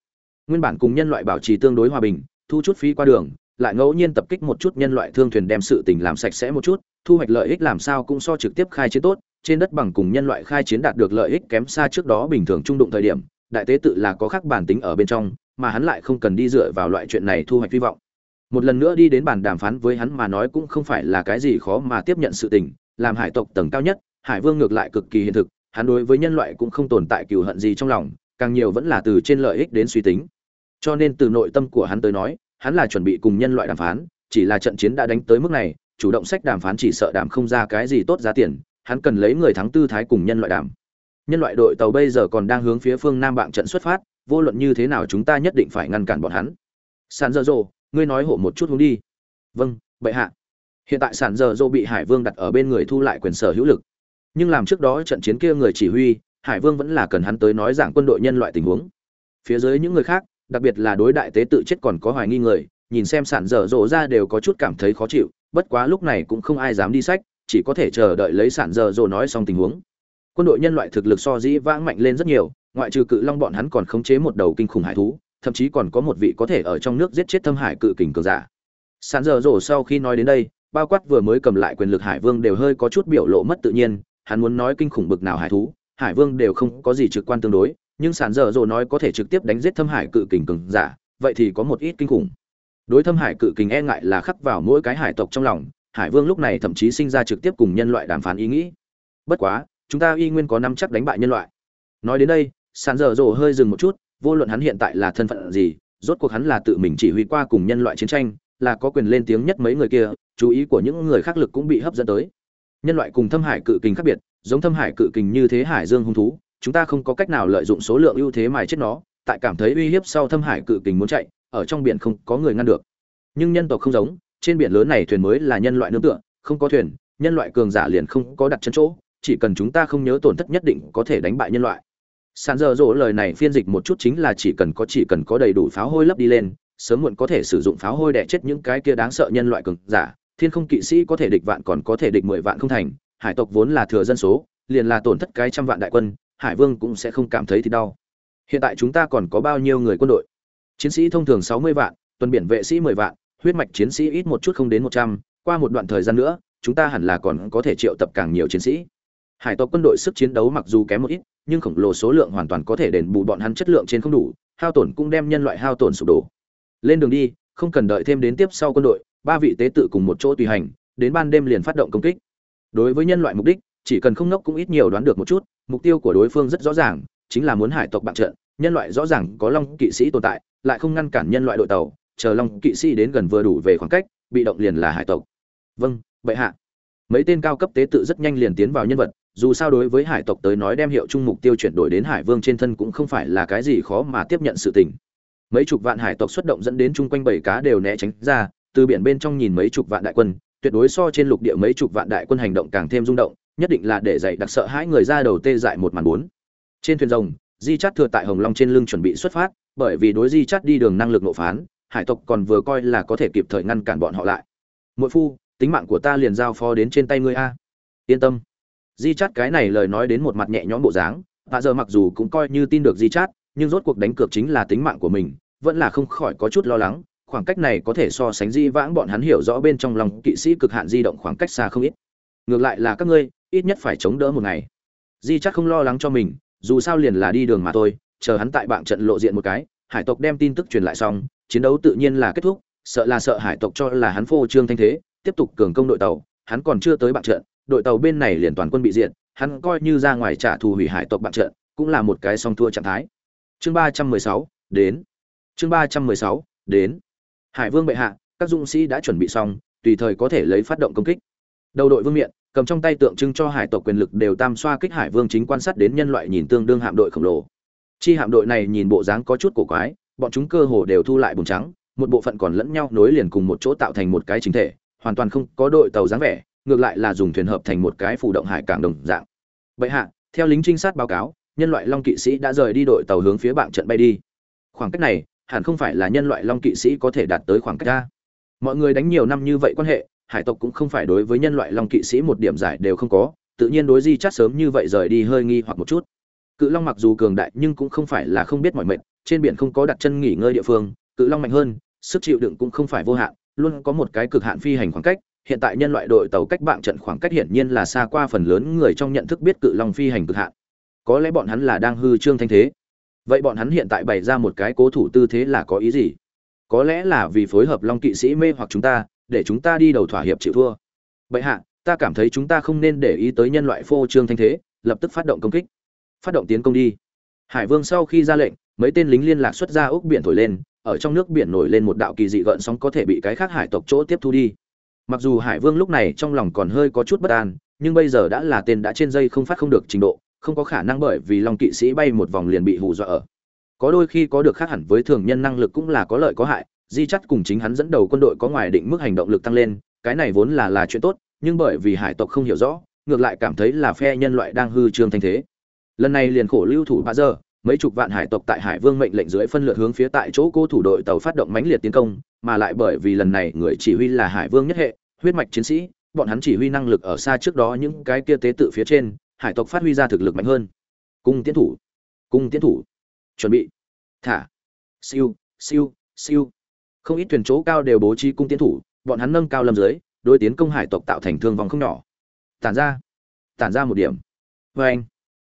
Nguyên bản cùng nhân loại bảo trì tương đối hòa bình, thu chút phí qua đường, lại ngẫu nhiên tập kích một chút nhân loại thương thuyền đem sự tình làm sạch sẽ một chút thu hoạch lợi ích làm sao cũng so trực tiếp khai chiến tốt, trên đất bằng cùng nhân loại khai chiến đạt được lợi ích kém xa trước đó bình thường trung đụng thời điểm, đại tế tự là có khác bản tính ở bên trong, mà hắn lại không cần đi dựa vào loại chuyện này thu hoạch hy vọng. Một lần nữa đi đến bàn đàm phán với hắn mà nói cũng không phải là cái gì khó mà tiếp nhận sự tình, làm hải tộc tầng cao nhất, hải vương ngược lại cực kỳ hiện thực, hắn đối với nhân loại cũng không tồn tại cừu hận gì trong lòng, càng nhiều vẫn là từ trên lợi ích đến suy tính. Cho nên từ nội tâm của hắn tới nói, hắn là chuẩn bị cùng nhân loại đàm phán, chỉ là trận chiến đã đánh tới mức này chủ động sách đàm phán chỉ sợ đàm không ra cái gì tốt giá tiền, hắn cần lấy người thắng tư thái cùng nhân loại đàm. Nhân loại đội tàu bây giờ còn đang hướng phía phương nam bạn trận xuất phát, vô luận như thế nào chúng ta nhất định phải ngăn cản bọn hắn. Sàn dơ dô ngươi nói hộ một chút hướng đi. Vâng bệ hạ. Hiện tại sản dơ dô bị hải vương đặt ở bên người thu lại quyền sở hữu lực. Nhưng làm trước đó trận chiến kia người chỉ huy, hải vương vẫn là cần hắn tới nói giảng quân đội nhân loại tình huống. Phía dưới những người khác, đặc biệt là đối đại tế tự chết còn có hoài nghi người, nhìn xem sản dơ dỗ ra đều có chút cảm thấy khó chịu bất quá lúc này cũng không ai dám đi sách, chỉ có thể chờ đợi lấy sản dở rồi nói xong tình huống. Quân đội nhân loại thực lực so dĩ vãng mạnh lên rất nhiều, ngoại trừ cự long bọn hắn còn khống chế một đầu kinh khủng hải thú, thậm chí còn có một vị có thể ở trong nước giết chết thâm hải cự kình cường giả. Sản dở dỗ sau khi nói đến đây, bao quát vừa mới cầm lại quyền lực hải vương đều hơi có chút biểu lộ mất tự nhiên, hắn muốn nói kinh khủng bực nào hải thú, hải vương đều không có gì trực quan tương đối, nhưng sản dở dỗ nói có thể trực tiếp đánh giết thâm hải cự kình cường giả, vậy thì có một ít kinh khủng đối thâm hải cự kình e ngại là khắc vào mỗi cái hải tộc trong lòng, hải vương lúc này thậm chí sinh ra trực tiếp cùng nhân loại đàm phán ý nghĩ. Bất quá, chúng ta y nguyên có năm chắc đánh bại nhân loại. Nói đến đây, sàn dở dồ hơi dừng một chút, vô luận hắn hiện tại là thân phận gì, rốt cuộc hắn là tự mình chỉ huy qua cùng nhân loại chiến tranh, là có quyền lên tiếng nhất mấy người kia, chú ý của những người khác lực cũng bị hấp dẫn tới. Nhân loại cùng thâm hải cự kình khác biệt, giống thâm hải cự kình như thế hải dương hung thú, chúng ta không có cách nào lợi dụng số lượng ưu thế mài chết nó, tại cảm thấy uy hiếp sau thâm hải cự kình muốn chạy ở trong biển không có người ngăn được. Nhưng nhân tộc không giống, trên biển lớn này thuyền mới là nhân loại nương tựa, không có thuyền, nhân loại cường giả liền không có đặt chân chỗ, chỉ cần chúng ta không nhớ tổn thất nhất định có thể đánh bại nhân loại. Sàn dở dỗ lời này phiên dịch một chút chính là chỉ cần có chỉ cần có đầy đủ pháo hôi lấp đi lên, sớm muộn có thể sử dụng pháo hôi để chết những cái kia đáng sợ nhân loại cường giả. Thiên không kỵ sĩ có thể địch vạn còn có thể địch mười vạn không thành, hải tộc vốn là thừa dân số, liền là tổn thất cái trăm vạn đại quân, hải vương cũng sẽ không cảm thấy thì đau. Hiện tại chúng ta còn có bao nhiêu người quân đội? Chiến sĩ thông thường sáu mươi vạn, tuần biển vệ sĩ mười vạn, huyết mạch chiến sĩ ít một chút không đến một trăm. Qua một đoạn thời gian nữa, chúng ta hẳn là còn có thể triệu tập càng nhiều chiến sĩ. Hải tộc quân đội sức chiến đấu mặc dù kém một ít, nhưng khổng lồ số lượng hoàn toàn có thể đền bù bọn hắn chất lượng trên không đủ, hao tổn cũng đem nhân loại hao tổn sụp đổ. Lên đường đi, không cần đợi thêm đến tiếp sau quân đội, ba vị tế tự cùng một chỗ tùy hành, đến ban đêm liền phát động công kích. Đối với nhân loại mục đích, chỉ cần không nốc cũng ít nhiều đoán được một chút, mục tiêu của đối phương rất rõ ràng, chính là muốn hải tộc bạn trận nhân loại rõ ràng có long kỵ sĩ tồn tại, lại không ngăn cản nhân loại đội tàu, chờ long kỵ sĩ đến gần vừa đủ về khoảng cách, bị động liền là hải tộc. Vâng bệ hạ. Mấy tên cao cấp tế tự rất nhanh liền tiến vào nhân vật, dù sao đối với hải tộc tới nói đem hiệu chung mục tiêu chuyển đổi đến hải vương trên thân cũng không phải là cái gì khó mà tiếp nhận sự tình. Mấy chục vạn hải tộc xuất động dẫn đến chung quanh bảy cá đều né tránh ra, từ biển bên trong nhìn mấy chục vạn đại quân, tuyệt đối so trên lục địa mấy chục vạn đại quân hành động càng thêm rung động, nhất định là để dạy đặc sợ hãi người ra đầu tê dại một màn bốn. Trên thuyền rồng di chắt thừa tại hồng long trên lưng chuẩn bị xuất phát, bởi vì đối di chắt đi đường năng lực nộ phán, hải tộc còn vừa coi là có thể kịp thời ngăn cản bọn họ lại. Mỗi phu, tính mạng của ta liền giao phó đến trên tay ngươi a. Yên tâm. Di chắt cái này lời nói đến một mặt nhẹ nhõm bộ dáng hạ giờ mặc dù cũng coi như tin được di chắt nhưng rốt cuộc đánh cược chính là tính mạng của mình, vẫn là không khỏi có chút lo lắng, khoảng cách này có thể so sánh di vãng bọn hắn hiểu rõ bên trong lòng kỵ sĩ cực hạn di động khoảng cách xa không ít. Ngược lại là các ngươi, ít nhất phải chống đỡ một ngày. Di chắc không lo lắng cho mình dù sao liền là đi đường mà thôi, chờ hắn tại bạn trận lộ diện một cái, hải tộc đem tin tức truyền lại xong, chiến đấu tự nhiên là kết thúc, sợ là sợ hải tộc cho là hắn phô trương thanh thế, tiếp tục cường công đội tàu, hắn còn chưa tới bạn trận, đội tàu bên này liền toàn quân bị diệt, hắn coi như ra ngoài trả thù hủy hải tộc bạn trận, cũng là một cái song thua trạng thái. Chương ba trăm mười sáu, đến. Chương ba trăm mười sáu, đến. Hải vương bệ hạ, các dũng sĩ đã chuẩn bị xong, tùy thời có thể lấy phát động công kích. Đầu đội vương miện cầm trong tay tượng trưng cho hải tộc quyền lực đều tam xoa kích hải vương chính quan sát đến nhân loại nhìn tương đương hạm đội khổng lồ. Chi hạm đội này nhìn bộ dáng có chút cổ quái, bọn chúng cơ hồ đều thu lại bùn trắng, một bộ phận còn lẫn nhau nối liền cùng một chỗ tạo thành một cái chính thể, hoàn toàn không có đội tàu dáng vẻ, ngược lại là dùng thuyền hợp thành một cái phủ động hải cảng đồng dạng. Vậy hạ, theo lính trinh sát báo cáo, nhân loại long kỵ sĩ đã rời đi đội tàu hướng phía bạn trận bay đi. Khoảng cách này, hẳn không phải là nhân loại long kỵ sĩ có thể đạt tới khoảng cách ra mọi người đánh nhiều năm như vậy quan hệ hải tộc cũng không phải đối với nhân loại long kỵ sĩ một điểm giải đều không có, tự nhiên đối di chắt sớm như vậy rời đi hơi nghi hoặc một chút. Cự long mặc dù cường đại nhưng cũng không phải là không biết mọi mệnh, trên biển không có đặt chân nghỉ ngơi địa phương, cự long mạnh hơn, sức chịu đựng cũng không phải vô hạn, luôn có một cái cực hạn phi hành khoảng cách, hiện tại nhân loại đội tàu cách bạn trận khoảng cách hiển nhiên là xa qua phần lớn người trong nhận thức biết cự long phi hành cực hạn. Có lẽ bọn hắn là đang hư trương thanh thế. Vậy bọn hắn hiện tại bày ra một cái cố thủ tư thế là có ý gì? Có lẽ là vì phối hợp long kỵ sĩ mê hoặc chúng ta để chúng ta đi đầu thỏa hiệp chịu thua. Bệ hạ, ta cảm thấy chúng ta không nên để ý tới nhân loại phô trương thanh thế, lập tức phát động công kích. Phát động tiến công đi. Hải vương sau khi ra lệnh, mấy tên lính liên lạc xuất ra ốc biển thổi lên, ở trong nước biển nổi lên một đạo kỳ dị gợn sóng có thể bị cái khác hải tộc chỗ tiếp thu đi. Mặc dù hải vương lúc này trong lòng còn hơi có chút bất an, nhưng bây giờ đã là tên đã trên dây không phát không được trình độ, không có khả năng bởi vì long kỵ sĩ bay một vòng liền bị hù dọa ở. Có đôi khi có được khác hẳn với thường nhân năng lực cũng là có lợi có hại di chắt cùng chính hắn dẫn đầu quân đội có ngoài định mức hành động lực tăng lên, cái này vốn là là chuyện tốt, nhưng bởi vì hải tộc không hiểu rõ, ngược lại cảm thấy là phe nhân loại đang hư trương thanh thế. Lần này liền khổ lưu thủ ba giờ mấy chục vạn hải tộc tại hải vương mệnh lệnh dưới phân lượt hướng phía tại chỗ cô thủ đội tàu phát động mãnh liệt tiến công, mà lại bởi vì lần này người chỉ huy là hải vương nhất hệ, huyết mạch chiến sĩ, bọn hắn chỉ huy năng lực ở xa trước đó những cái kia tế tự phía trên, hải tộc phát huy ra thực lực mạnh hơn. Cung tiến thủ cung tiến thủ. Chuẩn bị. Thả. Siêu siêu siêu không ít thuyền chỗ cao đều bố trí cung tiến thủ, bọn hắn nâng cao lâm dưới đối tiến công hải tộc tạo thành thương vong không nhỏ. Tản ra tản ra một điểm. Vê anh,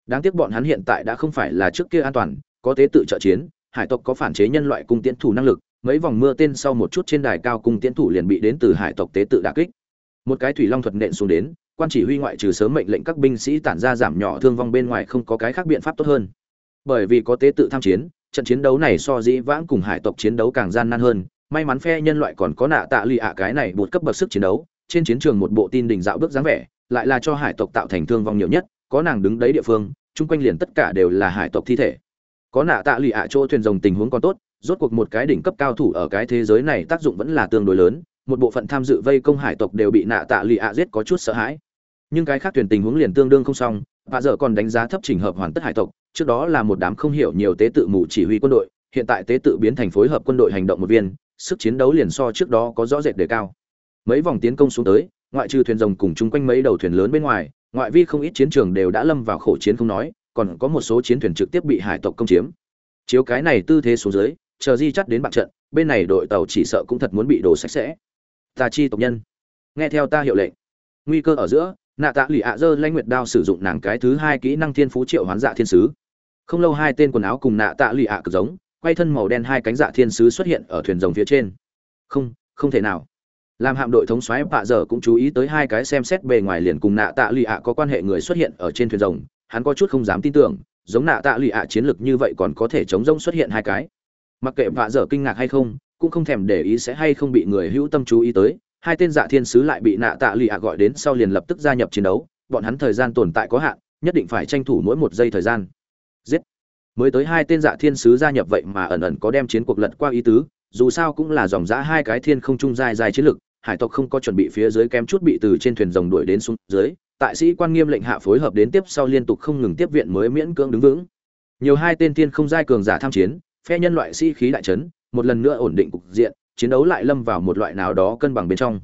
đáng tiếc bọn hắn hiện tại đã không phải là trước kia an toàn, có tế tự trợ chiến, hải tộc có phản chế nhân loại cung tiến thủ năng lực, mấy vòng mưa tên sau một chút trên đài cao cung tiến thủ liền bị đến từ hải tộc tế tự đả kích. Một cái thủy long thuật nện xuống đến, quan chỉ huy ngoại trừ sớm mệnh lệnh các binh sĩ tản ra giảm nhỏ thương vong bên ngoài không có cái khác biện pháp tốt hơn. Bởi vì có tế tự tham chiến, trận chiến đấu này so dĩ vãng cùng hải tộc chiến đấu càng gian nan hơn may mắn phe nhân loại còn có nạ tạ lì ạ cái này bột cấp bậc sức chiến đấu, trên chiến trường một bộ tin đỉnh dạo bước dáng vẻ, lại là cho hải tộc tạo thành thương vong nhiều nhất, có nàng đứng đấy địa phương, chung quanh liền tất cả đều là hải tộc thi thể. Có nạ tạ lì ạ chỗ thuyền rồng tình huống còn tốt, rốt cuộc một cái đỉnh cấp cao thủ ở cái thế giới này tác dụng vẫn là tương đối lớn, một bộ phận tham dự vây công hải tộc đều bị nạ tạ lì ạ giết có chút sợ hãi. Nhưng cái khác thuyền tình huống liền tương đương không xong, và giờ còn đánh giá thấp trình hợp hoàn tất hải tộc, trước đó là một đám không hiểu nhiều tế tự mù chỉ huy quân đội, hiện tại tế tự biến thành phối hợp quân đội hành động một viên sức chiến đấu liền so trước đó có rõ rệt đề cao. Mấy vòng tiến công xuống tới, ngoại trừ thuyền rồng cùng chung quanh mấy đầu thuyền lớn bên ngoài, ngoại vi không ít chiến trường đều đã lâm vào khổ chiến không nói, còn có một số chiến thuyền trực tiếp bị hải tộc công chiếm. Chiếu cái này tư thế xuống dưới, chờ di chắt đến bạc trận, bên này đội tàu chỉ sợ cũng thật muốn bị đổ sạch sẽ. Ta chi tộc nhân. Nghe theo ta hiệu lệnh. Nguy cơ ở giữa, nạ tạ lụy ạ dơ lanh nguyệt đao sử dụng nàng cái thứ hai kỹ năng thiên phú triệu hoán dạ thiên sứ. Không lâu hai tên quần áo cùng nạ tạ lụy ạ cực giống quay thân màu đen hai cánh dạ thiên sứ xuất hiện ở thuyền rồng phía trên. Không không thể nào. Làm hạm đội thống xoáy bạ dở cũng chú ý tới hai cái xem xét bề ngoài liền cùng nạ tạ lụy ạ có quan hệ người xuất hiện ở trên thuyền rồng. Hắn có chút không dám tin tưởng, giống nạ tạ lụy ạ chiến lược như vậy còn có thể chống rông xuất hiện hai cái. Mặc kệ bạ dở kinh ngạc hay không, cũng không thèm để ý sẽ hay không bị người hữu tâm chú ý tới. Hai tên dạ thiên sứ lại bị nạ tạ lụy ạ gọi đến sau liền lập tức gia nhập chiến đấu. Bọn hắn thời gian tồn tại có hạn, nhất định phải tranh thủ mỗi một giây thời gian. Giết! Mới tới hai tên dạ thiên sứ gia nhập vậy mà ẩn ẩn có đem chiến cuộc lật qua ý tứ, dù sao cũng là dòng giã hai cái thiên không trung dài dài chiến lực hải tộc không có chuẩn bị phía dưới kém chút bị từ trên thuyền rồng đuổi đến xuống dưới, tại sĩ quan nghiêm lệnh hạ phối hợp đến tiếp sau liên tục không ngừng tiếp viện mới miễn cưỡng đứng vững. Nhiều hai tên thiên không giai cường giả tham chiến, phe nhân loại sĩ khí đại trấn một lần nữa ổn định cục diện, chiến đấu lại lâm vào một loại nào đó cân bằng bên trong.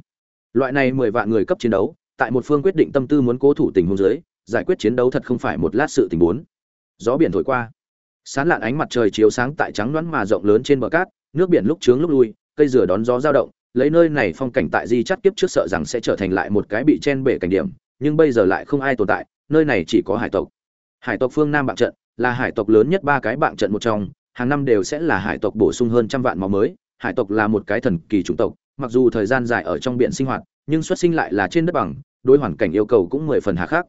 Loại này mười vạn người cấp chiến đấu, tại một phương quyết định tâm tư muốn cố thủ tình huống dưới, giải quyết chiến đấu thật không phải một lát sự tình huống gió biển thổi qua sán lạn ánh mặt trời chiếu sáng tại trắng loãng mà rộng lớn trên bờ cát, nước biển lúc trướng lúc lui, cây dừa đón gió dao động, lấy nơi này phong cảnh tại di chắt kiếp trước sợ rằng sẽ trở thành lại một cái bị chen bể cảnh điểm, nhưng bây giờ lại không ai tồn tại, nơi này chỉ có hải tộc. Hải tộc phương nam bạn trận, là hải tộc lớn nhất ba cái bạn trận một trong, hàng năm đều sẽ là hải tộc bổ sung hơn trăm vạn máu mới, hải tộc là một cái thần kỳ chủng tộc, mặc dù thời gian dài ở trong biển sinh hoạt, nhưng xuất sinh lại là trên đất bằng, đối hoàn cảnh yêu cầu cũng mười phần hà khắc.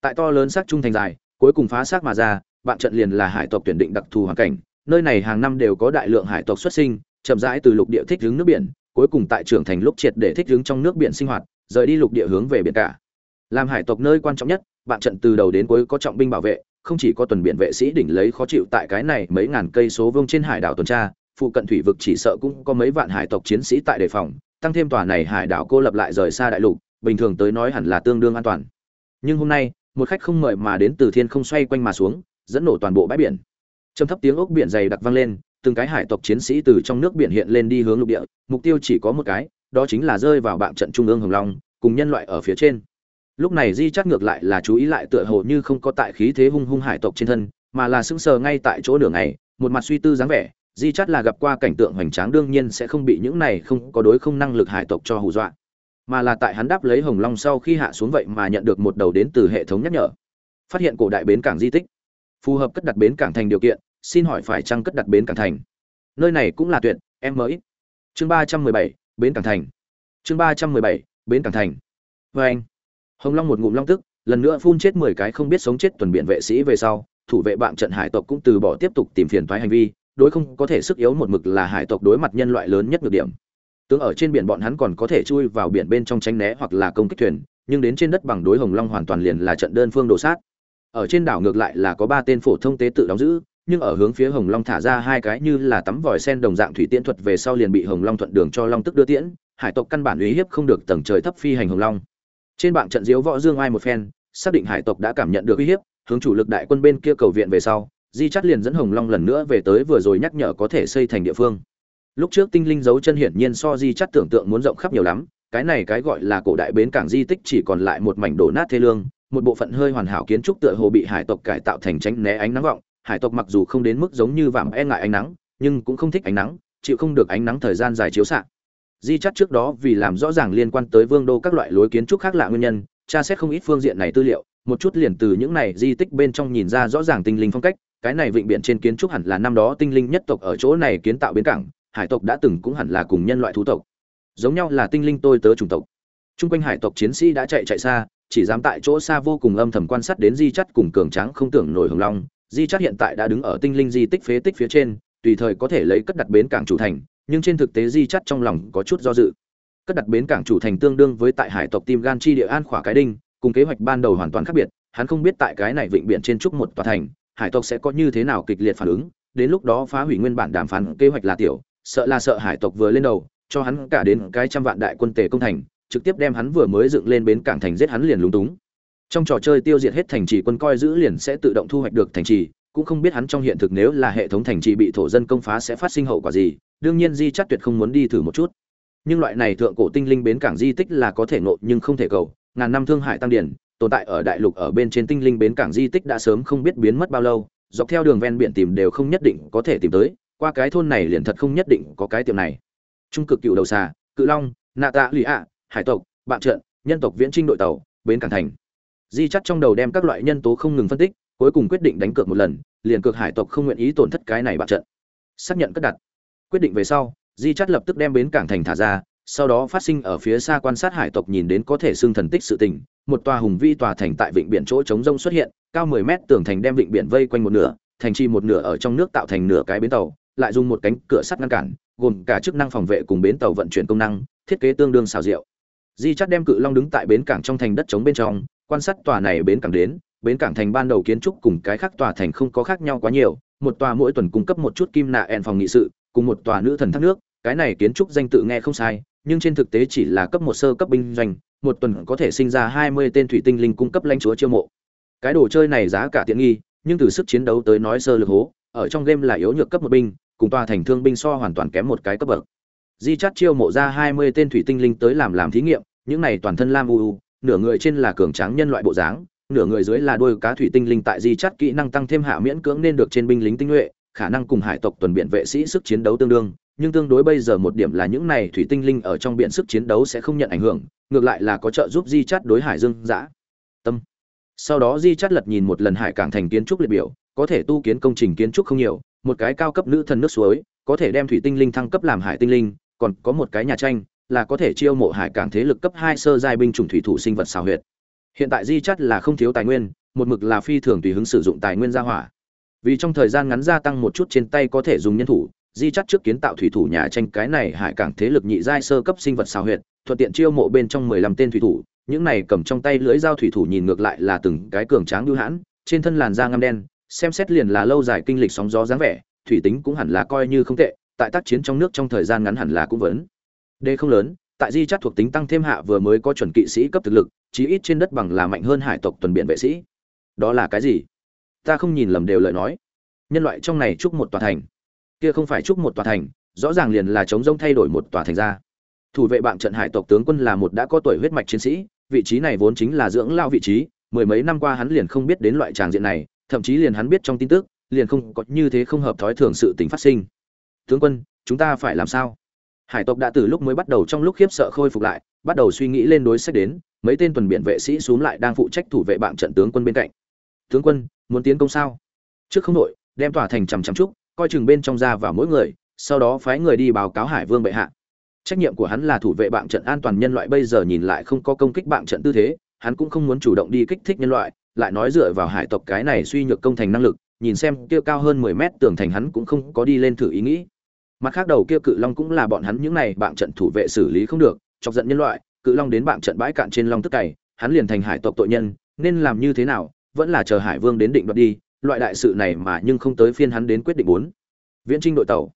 Tại to lớn xác trung thành dài, cuối cùng phá xác mà ra bạn trận liền là hải tộc tuyển định đặc thù hoàn cảnh, nơi này hàng năm đều có đại lượng hải tộc xuất sinh, chậm rãi từ lục địa thích hướng nước biển, cuối cùng tại trưởng thành lúc triệt để thích hướng trong nước biển sinh hoạt, rời đi lục địa hướng về biển cả. Làm hải tộc nơi quan trọng nhất, bạn trận từ đầu đến cuối có trọng binh bảo vệ, không chỉ có tuần biển vệ sĩ đỉnh lấy khó chịu tại cái này mấy ngàn cây số vương trên hải đảo tuần tra, phụ cận thủy vực chỉ sợ cũng có mấy vạn hải tộc chiến sĩ tại đề phòng, tăng thêm tòa này hải đảo cô lập lại rời xa đại lục, bình thường tới nói hẳn là tương đương an toàn. Nhưng hôm nay, một khách không mời mà đến từ thiên không xoay quanh mà xuống dẫn nổ toàn bộ bãi biển. Trầm thấp tiếng ốc biển dày đặc vang lên, từng cái hải tộc chiến sĩ từ trong nước biển hiện lên đi hướng lục địa, mục tiêu chỉ có một cái, đó chính là rơi vào bạo trận trung ương hồng long, cùng nhân loại ở phía trên. Lúc này di chắc ngược lại là chú ý lại tựa hồ như không có tại khí thế hung hung hải tộc trên thân, mà là sững sờ ngay tại chỗ đường này một mặt suy tư dáng vẻ, di chắc là gặp qua cảnh tượng hoành tráng đương nhiên sẽ không bị những này không có đối không năng lực hải tộc cho hù dọa, mà là tại hắn đáp lấy hồng long sau khi hạ xuống vậy mà nhận được một đầu đến từ hệ thống nhắc nhở. Phát hiện cổ đại bến cảng di tích phù hợp cất đặt bến cảng thành điều kiện, xin hỏi phải chăng cất đặt bến cảng thành? Nơi này cũng là tuyệt, em mới chương ba trăm mười bảy, bến cảng thành. Chương ba trăm mười bảy, bến cảng thành. Vê anh, hồng long một ngụm long tức, lần nữa phun chết mười cái không biết sống chết tuần biện vệ sĩ về sau, thủ vệ bạn trận hải tộc cũng từ bỏ tiếp tục tìm phiền thoái hành vi, đối không có thể sức yếu một mực là hải tộc đối mặt nhân loại lớn nhất nhược điểm. Tướng ở trên biển bọn hắn còn có thể chui vào biển bên trong tránh né hoặc là công kích thuyền, nhưng đến trên đất bằng đối hồng long hoàn toàn liền là trận đơn phương đổ sát ở trên đảo ngược lại là có ba tên phổ thông tế tự đóng giữ, nhưng ở hướng phía hồng long thả ra hai cái như là tắm vòi sen đồng dạng thủy tiễn thuật về sau liền bị hồng long thuận đường cho long tức đưa tiễn, hải tộc căn bản uy hiếp không được tầng trời thấp phi hành hồng long. Trên bảng trận diếu võ dương ai một phen, xác định hải tộc đã cảm nhận được uy hiếp, hướng chủ lực đại quân bên kia cầu viện về sau, di chắt liền dẫn hồng long lần nữa về tới vừa rồi nhắc nhở có thể xây thành địa phương. Lúc trước tinh linh dấu chân hiển nhiên so di chắt tưởng tượng muốn rộng khắp nhiều lắm, cái này cái gọi là cổ đại bến cảng di tích chỉ còn lại một mảnh đổ nát thê lương một bộ phận hơi hoàn hảo kiến trúc tựa hồ bị hải tộc cải tạo thành tránh né ánh nắng vọng. Hải tộc mặc dù không đến mức giống như vạm e ngại ánh nắng, nhưng cũng không thích ánh nắng, chịu không được ánh nắng thời gian dài chiếu xạ. Di chắt trước đó vì làm rõ ràng liên quan tới vương đô các loại lối kiến trúc khác lạ nguyên nhân, tra xét không ít phương diện này tư liệu, một chút liền từ những này di tích bên trong nhìn ra rõ ràng tinh linh phong cách. Cái này vịnh biển trên kiến trúc hẳn là năm đó tinh linh nhất tộc ở chỗ này kiến tạo bến cảng, hải tộc đã từng cũng hẳn là cùng nhân loại thú tộc. Giống nhau là tinh linh tôi tớ chủng tộc. Chung quanh hải tộc chiến sĩ đã chạy chạy xa chỉ dám tại chỗ xa vô cùng âm thầm quan sát đến di chắt cùng cường tráng không tưởng nổi hồng long, di chắt hiện tại đã đứng ở tinh linh di tích phế tích phía trên, tùy thời có thể lấy cất đặt bến cảng chủ thành, nhưng trên thực tế di chắt trong lòng có chút do dự. Cất đặt bến cảng chủ thành tương đương với tại hải tộc tim gan chi địa an khỏa cái đinh, cùng kế hoạch ban đầu hoàn toàn khác biệt, hắn không biết tại cái này vịnh biển trên trúc một tòa thành, hải tộc sẽ có như thế nào kịch liệt phản ứng, đến lúc đó phá hủy nguyên bản đàm phán kế hoạch là tiểu, sợ là sợ hải tộc vừa lên đầu, cho hắn cả đến cái trăm vạn đại quân tề công thành trực tiếp đem hắn vừa mới dựng lên bến cảng thành giết hắn liền lúng túng. Trong trò chơi tiêu diệt hết thành trì quân coi giữ liền sẽ tự động thu hoạch được thành trì, cũng không biết hắn trong hiện thực nếu là hệ thống thành trì bị thổ dân công phá sẽ phát sinh hậu quả gì, đương nhiên di chắc tuyệt không muốn đi thử một chút. Nhưng loại này thượng cổ tinh linh bến cảng di tích là có thể nộ nhưng không thể cầu, ngàn năm thương hải tăng điển, tồn tại ở đại lục ở bên trên tinh linh bến cảng di tích đã sớm không biết biến mất bao lâu, dọc theo đường ven biển tìm đều không nhất định có thể tìm tới, qua cái thôn này liền thật không nhất định có cái tiệm này. Trung cực cựu đầu xà, cự long, nạ tạ lụy ạ hải tộc, bạn trận, nhân tộc viễn trinh đội tàu, bến cảng thành. Di chắt trong đầu đem các loại nhân tố không ngừng phân tích, cuối cùng quyết định đánh cược một lần, liền cược hải tộc không nguyện ý tổn thất cái này bạn trận. Xác nhận cất đặt. Quyết định về sau, di chắt lập tức đem bến cảng thành thả ra, sau đó phát sinh ở phía xa quan sát hải tộc nhìn đến có thể xưng thần tích sự tình, một tòa hùng vi tòa thành tại vịnh biển chỗ trống rông xuất hiện, cao 10 mét tường thành đem vịnh biển vây quanh một nửa, thành trì một nửa ở trong nước tạo thành nửa cái bến tàu, lại dùng một cánh cửa sắt ngăn cản, gồm cả chức năng phòng vệ cùng bến tàu vận chuyển công năng, thiết kế tương đương xào rượu di chắt đem cự long đứng tại bến cảng trong thành đất trống bên trong, quan sát tòa này bến cảng đến, bến cảng thành ban đầu kiến trúc cùng cái khác tòa thành không có khác nhau quá nhiều, một tòa mỗi tuần cung cấp một chút kim nạ ẹn phòng nghị sự, cùng một tòa nữ thần thác nước, cái này kiến trúc danh tự nghe không sai, nhưng trên thực tế chỉ là cấp một sơ cấp binh doanh, một tuần có thể sinh ra hai mươi tên thủy tinh linh cung cấp lãnh chúa chiêu mộ. Cái đồ chơi này giá cả tiện nghi, nhưng từ sức chiến đấu tới nói sơ lược hố, ở trong game là yếu nhược cấp một binh, cùng tòa thành thương binh so hoàn toàn kém một cái cấp bậc di chắt chiêu mộ ra hai mươi tên thủy tinh linh tới làm làm thí nghiệm, những này toàn thân lam u u, nửa người trên là cường tráng nhân loại bộ dáng, nửa người dưới là đôi cá thủy tinh linh tại di chắt kỹ năng tăng thêm hạ miễn cưỡng nên được trên binh lính tinh nhuệ, khả năng cùng hải tộc tuần biện vệ sĩ sức chiến đấu tương đương, nhưng tương đối bây giờ một điểm là những này thủy tinh linh ở trong biển sức chiến đấu sẽ không nhận ảnh hưởng, ngược lại là có trợ giúp di chắt đối hải dương giã tâm. Sau đó di chắt lật nhìn một lần hải cảng thành kiến trúc liệt biểu, có thể tu kiến công trình kiến trúc không nhiều, một cái cao cấp nữ thần nước suối, có thể đem thủy tinh linh thăng cấp làm hải tinh linh còn có một cái nhà tranh, là có thể chiêu mộ hải cảng thế lực cấp hai sơ giai binh chủng thủy thủ sinh vật xào huyệt. Hiện tại di chắt là không thiếu tài nguyên, một mực là phi thường tùy hứng sử dụng tài nguyên gia hỏa. Vì trong thời gian ngắn gia tăng một chút trên tay có thể dùng nhân thủ, di chắt trước kiến tạo thủy thủ nhà tranh cái này hải cảng thế lực nhị giai sơ cấp sinh vật xào huyệt, thuận tiện chiêu mộ bên trong mười lăm tên thủy thủ, những này cầm trong tay lưỡi dao thủy thủ nhìn ngược lại là từng cái cường tráng lưu hãn, trên thân làn da ngăm đen, xem xét liền là lâu dài kinh lịch sóng gió dáng vẻ, thủy tính cũng hẳn là coi như không tệ tại tác chiến trong nước trong thời gian ngắn hẳn là cũng vẫn. Đây không lớn, tại di chắt thuộc tính tăng thêm hạ vừa mới có chuẩn kỵ sĩ cấp thực lực, chí ít trên đất bằng là mạnh hơn hải tộc tuần biển vệ sĩ. Đó là cái gì? Ta không nhìn lầm đều lời nói. Nhân loại trong này chúc một tòa thành. Kia không phải chúc một tòa thành, rõ ràng liền là chống rông thay đổi một tòa thành ra. Thủ vệ bạn trận hải tộc tướng quân là một đã có tuổi huyết mạch chiến sĩ, vị trí này vốn chính là dưỡng lao vị trí, mười mấy năm qua hắn liền không biết đến loại tràng diện này, thậm chí liền hắn biết trong tin tức, liền không có như thế không hợp thói thường sự tình phát sinh tướng quân, chúng ta phải làm sao? Hải tộc đã từ lúc mới bắt đầu trong lúc khiếp sợ khôi phục lại, bắt đầu suy nghĩ lên đối sách đến, mấy tên tuần biện vệ sĩ xuống lại đang phụ trách thủ vệ bạn trận tướng quân bên cạnh. Tướng quân, muốn tiến công sao? Trước không đội, đem tòa thành chằm chằm trúc, coi chừng bên trong ra vào mỗi người, sau đó phái người đi báo cáo hải vương bệ hạ. Trách nhiệm của hắn là thủ vệ bạn trận an toàn nhân loại bây giờ nhìn lại không có công kích bạn trận tư thế, hắn cũng không muốn chủ động đi kích thích nhân loại, lại nói dựa vào hải tộc cái này suy nhược công thành năng lực, nhìn xem kia cao hơn mười mét tường thành hắn cũng không có đi lên thử ý nghĩ mặt khác đầu kia cự long cũng là bọn hắn những này bạn trận thủ vệ xử lý không được, chọc giận nhân loại, cự long đến bạn trận bãi cạn trên long tức cày, hắn liền thành hải tộc tội nhân, nên làm như thế nào, vẫn là chờ hải vương đến định đoạt đi, loại đại sự này mà nhưng không tới phiên hắn đến quyết định bốn. Viễn trinh đội tàu.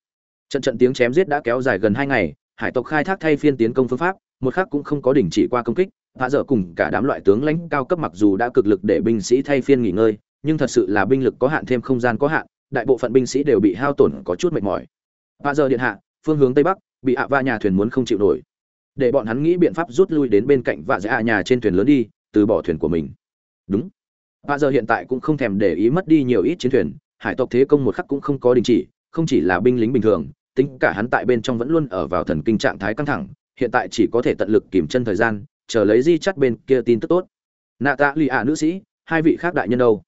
Trận trận tiếng chém giết đã kéo dài gần hai ngày, hải tộc khai thác thay phiên tiến công phương pháp, một khác cũng không có đình chỉ qua công kích hạ dở cùng cả đám loại tướng lãnh cao cấp mặc dù đã cực lực để binh sĩ thay phiên nghỉ ngơi, nhưng thật sự là binh lực có hạn thêm không gian có hạn, đại bộ phận binh sĩ đều bị hao tổn có chút mệt mỏi hạ giờ điện hạ, phương hướng tây bắc, bị ạ va nhà thuyền muốn không chịu nổi. Để bọn hắn nghĩ biện pháp rút lui đến bên cạnh vạ dạ nhà trên thuyền lớn đi, từ bỏ thuyền của mình. Đúng. Vạ giờ hiện tại cũng không thèm để ý mất đi nhiều ít chiến thuyền, hải tộc thế công một khắc cũng không có đình chỉ, không chỉ là binh lính bình thường, tính cả hắn tại bên trong vẫn luôn ở vào thần kinh trạng thái căng thẳng, hiện tại chỉ có thể tận lực kìm chân thời gian, chờ lấy di chắt bên kia tin tức tốt. Nạ tạ lì ạ nữ sĩ, hai vị khác đại nhân đâu?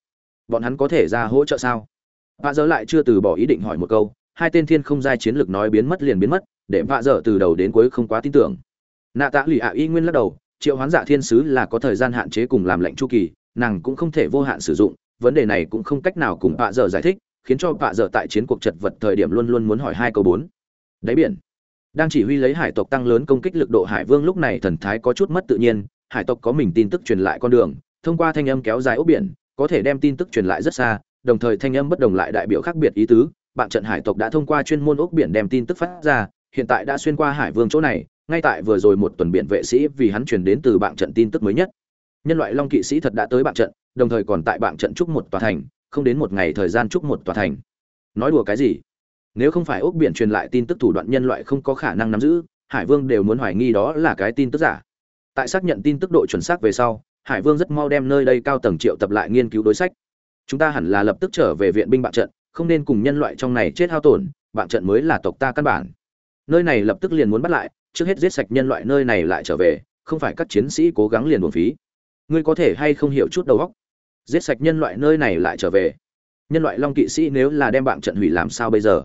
Bọn hắn có thể ra hỗ trợ sao? Vạ giờ lại chưa từ bỏ ý định hỏi một câu hai tên thiên không giai chiến lược nói biến mất liền biến mất, để vạ dở từ đầu đến cuối không quá tin tưởng. Nạ tạ lụy ạ y nguyên lắc đầu, triệu hoán giả thiên sứ là có thời gian hạn chế cùng làm lệnh chu kỳ, nàng cũng không thể vô hạn sử dụng, vấn đề này cũng không cách nào cùng vạ dở giải thích, khiến cho vạ dở tại chiến cuộc chật vật thời điểm luôn luôn muốn hỏi hai câu bốn. Đáy biển, đang chỉ huy lấy hải tộc tăng lớn công kích lực độ hải vương lúc này thần thái có chút mất tự nhiên, hải tộc có mình tin tức truyền lại con đường, thông qua thanh âm kéo dài ốc biển, có thể đem tin tức truyền lại rất xa, đồng thời thanh âm bất đồng lại đại biểu khác biệt ý tứ bạn trận hải tộc đã thông qua chuyên môn ốc biển đem tin tức phát ra, hiện tại đã xuyên qua hải vương chỗ này, ngay tại vừa rồi một tuần biển vệ sĩ vì hắn truyền đến từ bạn trận tin tức mới nhất. Nhân loại long kỵ sĩ thật đã tới bạn trận, đồng thời còn tại bạn trận chúc một tòa thành, không đến một ngày thời gian chúc một tòa thành. Nói đùa cái gì? Nếu không phải ốc biển truyền lại tin tức thủ đoạn nhân loại không có khả năng nắm giữ, hải vương đều muốn hoài nghi đó là cái tin tức giả. Tại xác nhận tin tức độ chuẩn xác về sau, hải vương rất mau đem nơi đây cao tầng triệu tập lại nghiên cứu đối sách. Chúng ta hẳn là lập tức trở về viện binh bạn trận không nên cùng nhân loại trong này chết hao tổn bạn trận mới là tộc ta căn bản. Nơi này lập tức liền muốn bắt lại, trước hết giết sạch nhân loại nơi này lại trở về, không phải các chiến sĩ cố gắng liền buồn phí. Ngươi có thể hay không hiểu chút đầu óc? Giết sạch nhân loại nơi này lại trở về. Nhân loại long kỵ sĩ nếu là đem bạn trận hủy làm sao bây giờ?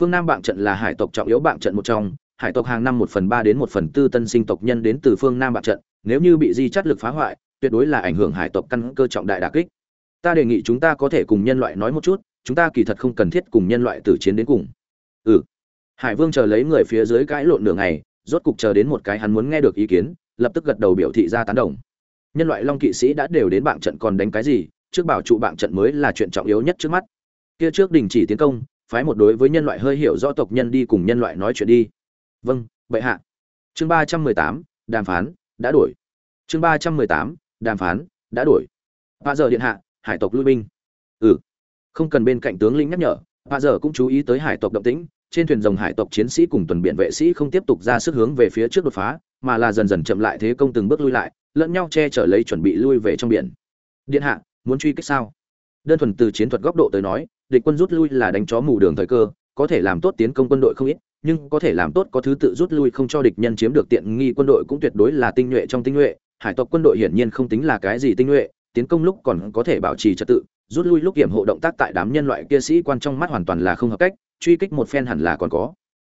Phương nam bạn trận là hải tộc trọng yếu bạn trận một trong, hải tộc hàng năm một phần ba đến một phần tư tân sinh tộc nhân đến từ phương nam bạn trận, nếu như bị di chắt lực phá hoại, tuyệt đối là ảnh hưởng hải tộc căn cơ trọng đại đà kích. Ta đề nghị chúng ta có thể cùng nhân loại nói một chút chúng ta kỳ thật không cần thiết cùng nhân loại tử chiến đến cùng. Ừ. Hải vương chờ lấy người phía dưới cãi lộn nửa ngày, rốt cục chờ đến một cái hắn muốn nghe được ý kiến, lập tức gật đầu biểu thị ra tán đồng. Nhân loại long kỵ sĩ đã đều đến bạn trận còn đánh cái gì, trước bảo trụ bạn trận mới là chuyện trọng yếu nhất trước mắt. Kia trước đình chỉ tiến công, phái một đối với nhân loại hơi hiểu rõ tộc nhân đi cùng nhân loại nói chuyện đi. Vâng bệ hạ. Chương ba trăm mười tám, đàm phán, đã đổi. Chương ba trăm mười tám, đàm phán, đã đổi. Ba giờ điện hạ, hải tộc lui binh không cần bên cạnh tướng lĩnh nhắc nhở bà giờ cũng chú ý tới hải tộc động tĩnh, trên thuyền rồng hải tộc chiến sĩ cùng tuần biện vệ sĩ không tiếp tục ra sức hướng về phía trước đột phá, mà là dần dần chậm lại thế công từng bước lui lại, lẫn nhau che chở lấy chuẩn bị lui về trong biển. Điện hạ, muốn truy kích sao? Đơn thuần từ chiến thuật góc độ tới nói, địch quân rút lui là đánh chó mù đường thời cơ, có thể làm tốt tiến công quân đội không ít, nhưng có thể làm tốt có thứ tự rút lui không cho địch nhân chiếm được tiện nghi quân đội cũng tuyệt đối là tinh nhuệ trong tinh nhuệ, hải tộc quân đội hiển nhiên không tính là cái gì tinh nhuệ, tiến công lúc còn có thể bảo trì trật tự rút lui lúc kiểm hộ động tác tại đám nhân loại kia sĩ quan trong mắt hoàn toàn là không hợp cách truy kích một phen hẳn là còn có.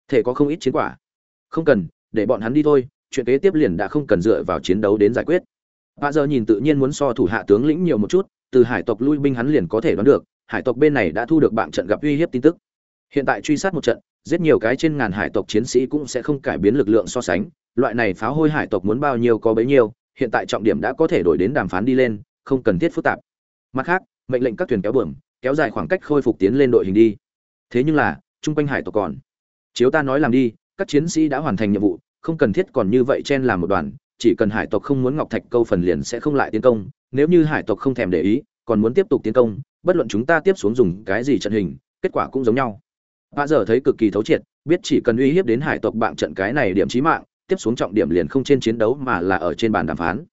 Thể có không ít chiến quả. Không cần để bọn hắn đi thôi chuyện kế tiếp liền đã không cần dựa vào chiến đấu đến giải quyết. Bà giờ nhìn tự nhiên muốn so thủ hạ tướng lĩnh nhiều một chút, từ hải tộc lui binh hắn liền có thể đoán được, hải tộc bên này đã thu được bạn trận gặp uy hiếp tin tức. Hiện tại truy sát một trận, giết nhiều cái trên ngàn hải tộc chiến sĩ cũng sẽ không cải biến lực lượng so sánh, loại này pháo hôi hải tộc muốn bao nhiêu có bấy nhiêu, hiện tại trọng điểm đã có thể đổi đến đàm phán đi lên không cần thiết phức tạp. Mặt khác mệnh lệnh các thuyền kéo bờm kéo dài khoảng cách khôi phục tiến lên đội hình đi thế nhưng là trung quanh hải tộc còn chiếu ta nói làm đi các chiến sĩ đã hoàn thành nhiệm vụ không cần thiết còn như vậy chen làm một đoàn chỉ cần hải tộc không muốn ngọc thạch câu phần liền sẽ không lại tiến công nếu như hải tộc không thèm để ý còn muốn tiếp tục tiến công bất luận chúng ta tiếp xuống dùng cái gì trận hình kết quả cũng giống nhau Bà giờ thấy cực kỳ thấu triệt, biết chỉ cần uy hiếp đến hải tộc bạn trận cái này điểm chí mạng, tiếp xuống trọng điểm liền không trên chiến đấu mà là ở trên bàn đàm phán.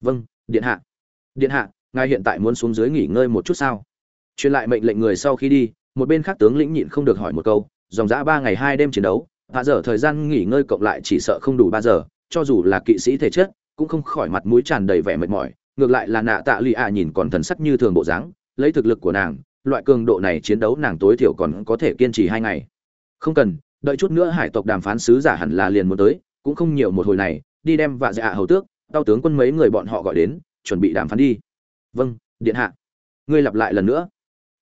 Vâng, điện hạ. Điện hạ, ngài hiện tại muốn xuống dưới nghỉ ngơi một chút sao? Truyền lại mệnh lệnh người sau khi đi, một bên khác tướng lĩnh nhịn không được hỏi một câu, dòng dã ba ngày hai đêm chiến đấu, hạ giờ thời gian nghỉ ngơi cộng lại chỉ sợ không đủ ba giờ, cho dù là kỵ sĩ thể chất, cũng không khỏi mặt mũi tràn đầy vẻ mệt mỏi, ngược lại là nạ tạ lụy ạ nhìn còn thần sắc như thường bộ dáng, lấy thực lực của nàng, loại cường độ này chiến đấu nàng tối thiểu còn có thể kiên trì hai ngày không cần đợi chút nữa hải tộc đàm phán sứ giả hẳn là liền muốn tới cũng không nhiều một hồi này đi đem vạ dạ hầu tước tao tướng quân mấy người bọn họ gọi đến chuẩn bị đàm phán đi vâng điện hạ. Ngươi lặp lại lần nữa.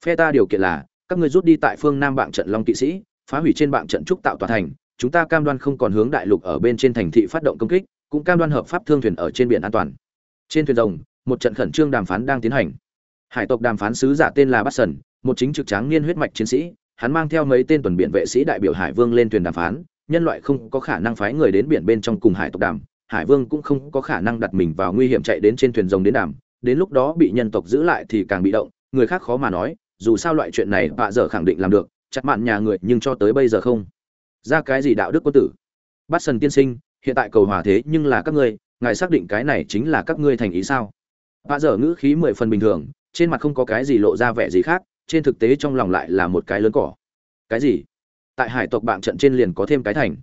Phe ta điều kiện là, các ngươi rút đi tại phương nam bạn trận long kỵ sĩ, phá hủy trên bạn trận trúc tạo tòa thành, chúng ta cam đoan không còn hướng đại lục ở bên trên thành thị phát động công kích, cũng cam đoan hợp pháp thương thuyền ở trên biển an toàn. Trên thuyền rồng, một trận khẩn trương đàm phán đang tiến hành. Hải tộc đàm phán sứ giả tên là bát sần, một chính trực tráng niên huyết mạch chiến sĩ, hắn mang theo mấy tên tuần biện vệ sĩ đại biểu hải vương lên thuyền đàm phán, nhân loại không có khả năng phái người đến biển bên trong cùng hải tộc đàm, hải vương cũng không có khả năng đặt mình vào nguy hiểm chạy đến trên thuyền rồng đến đàm đến lúc đó bị nhân tộc giữ lại thì càng bị động, người khác khó mà nói, dù sao loại chuyện này bạ dở khẳng định làm được, chặt mạn nhà người nhưng cho tới bây giờ không. Ra cái gì đạo đức quân tử? Bắt sần tiên sinh, hiện tại cầu hòa thế nhưng là các ngươi, ngài xác định cái này chính là các ngươi thành ý sao? Bạ dở ngữ khí mười phần bình thường, trên mặt không có cái gì lộ ra vẻ gì khác, trên thực tế trong lòng lại là một cái lớn cỏ. Cái gì? Tại hải tộc bạn trận trên liền có thêm cái thành.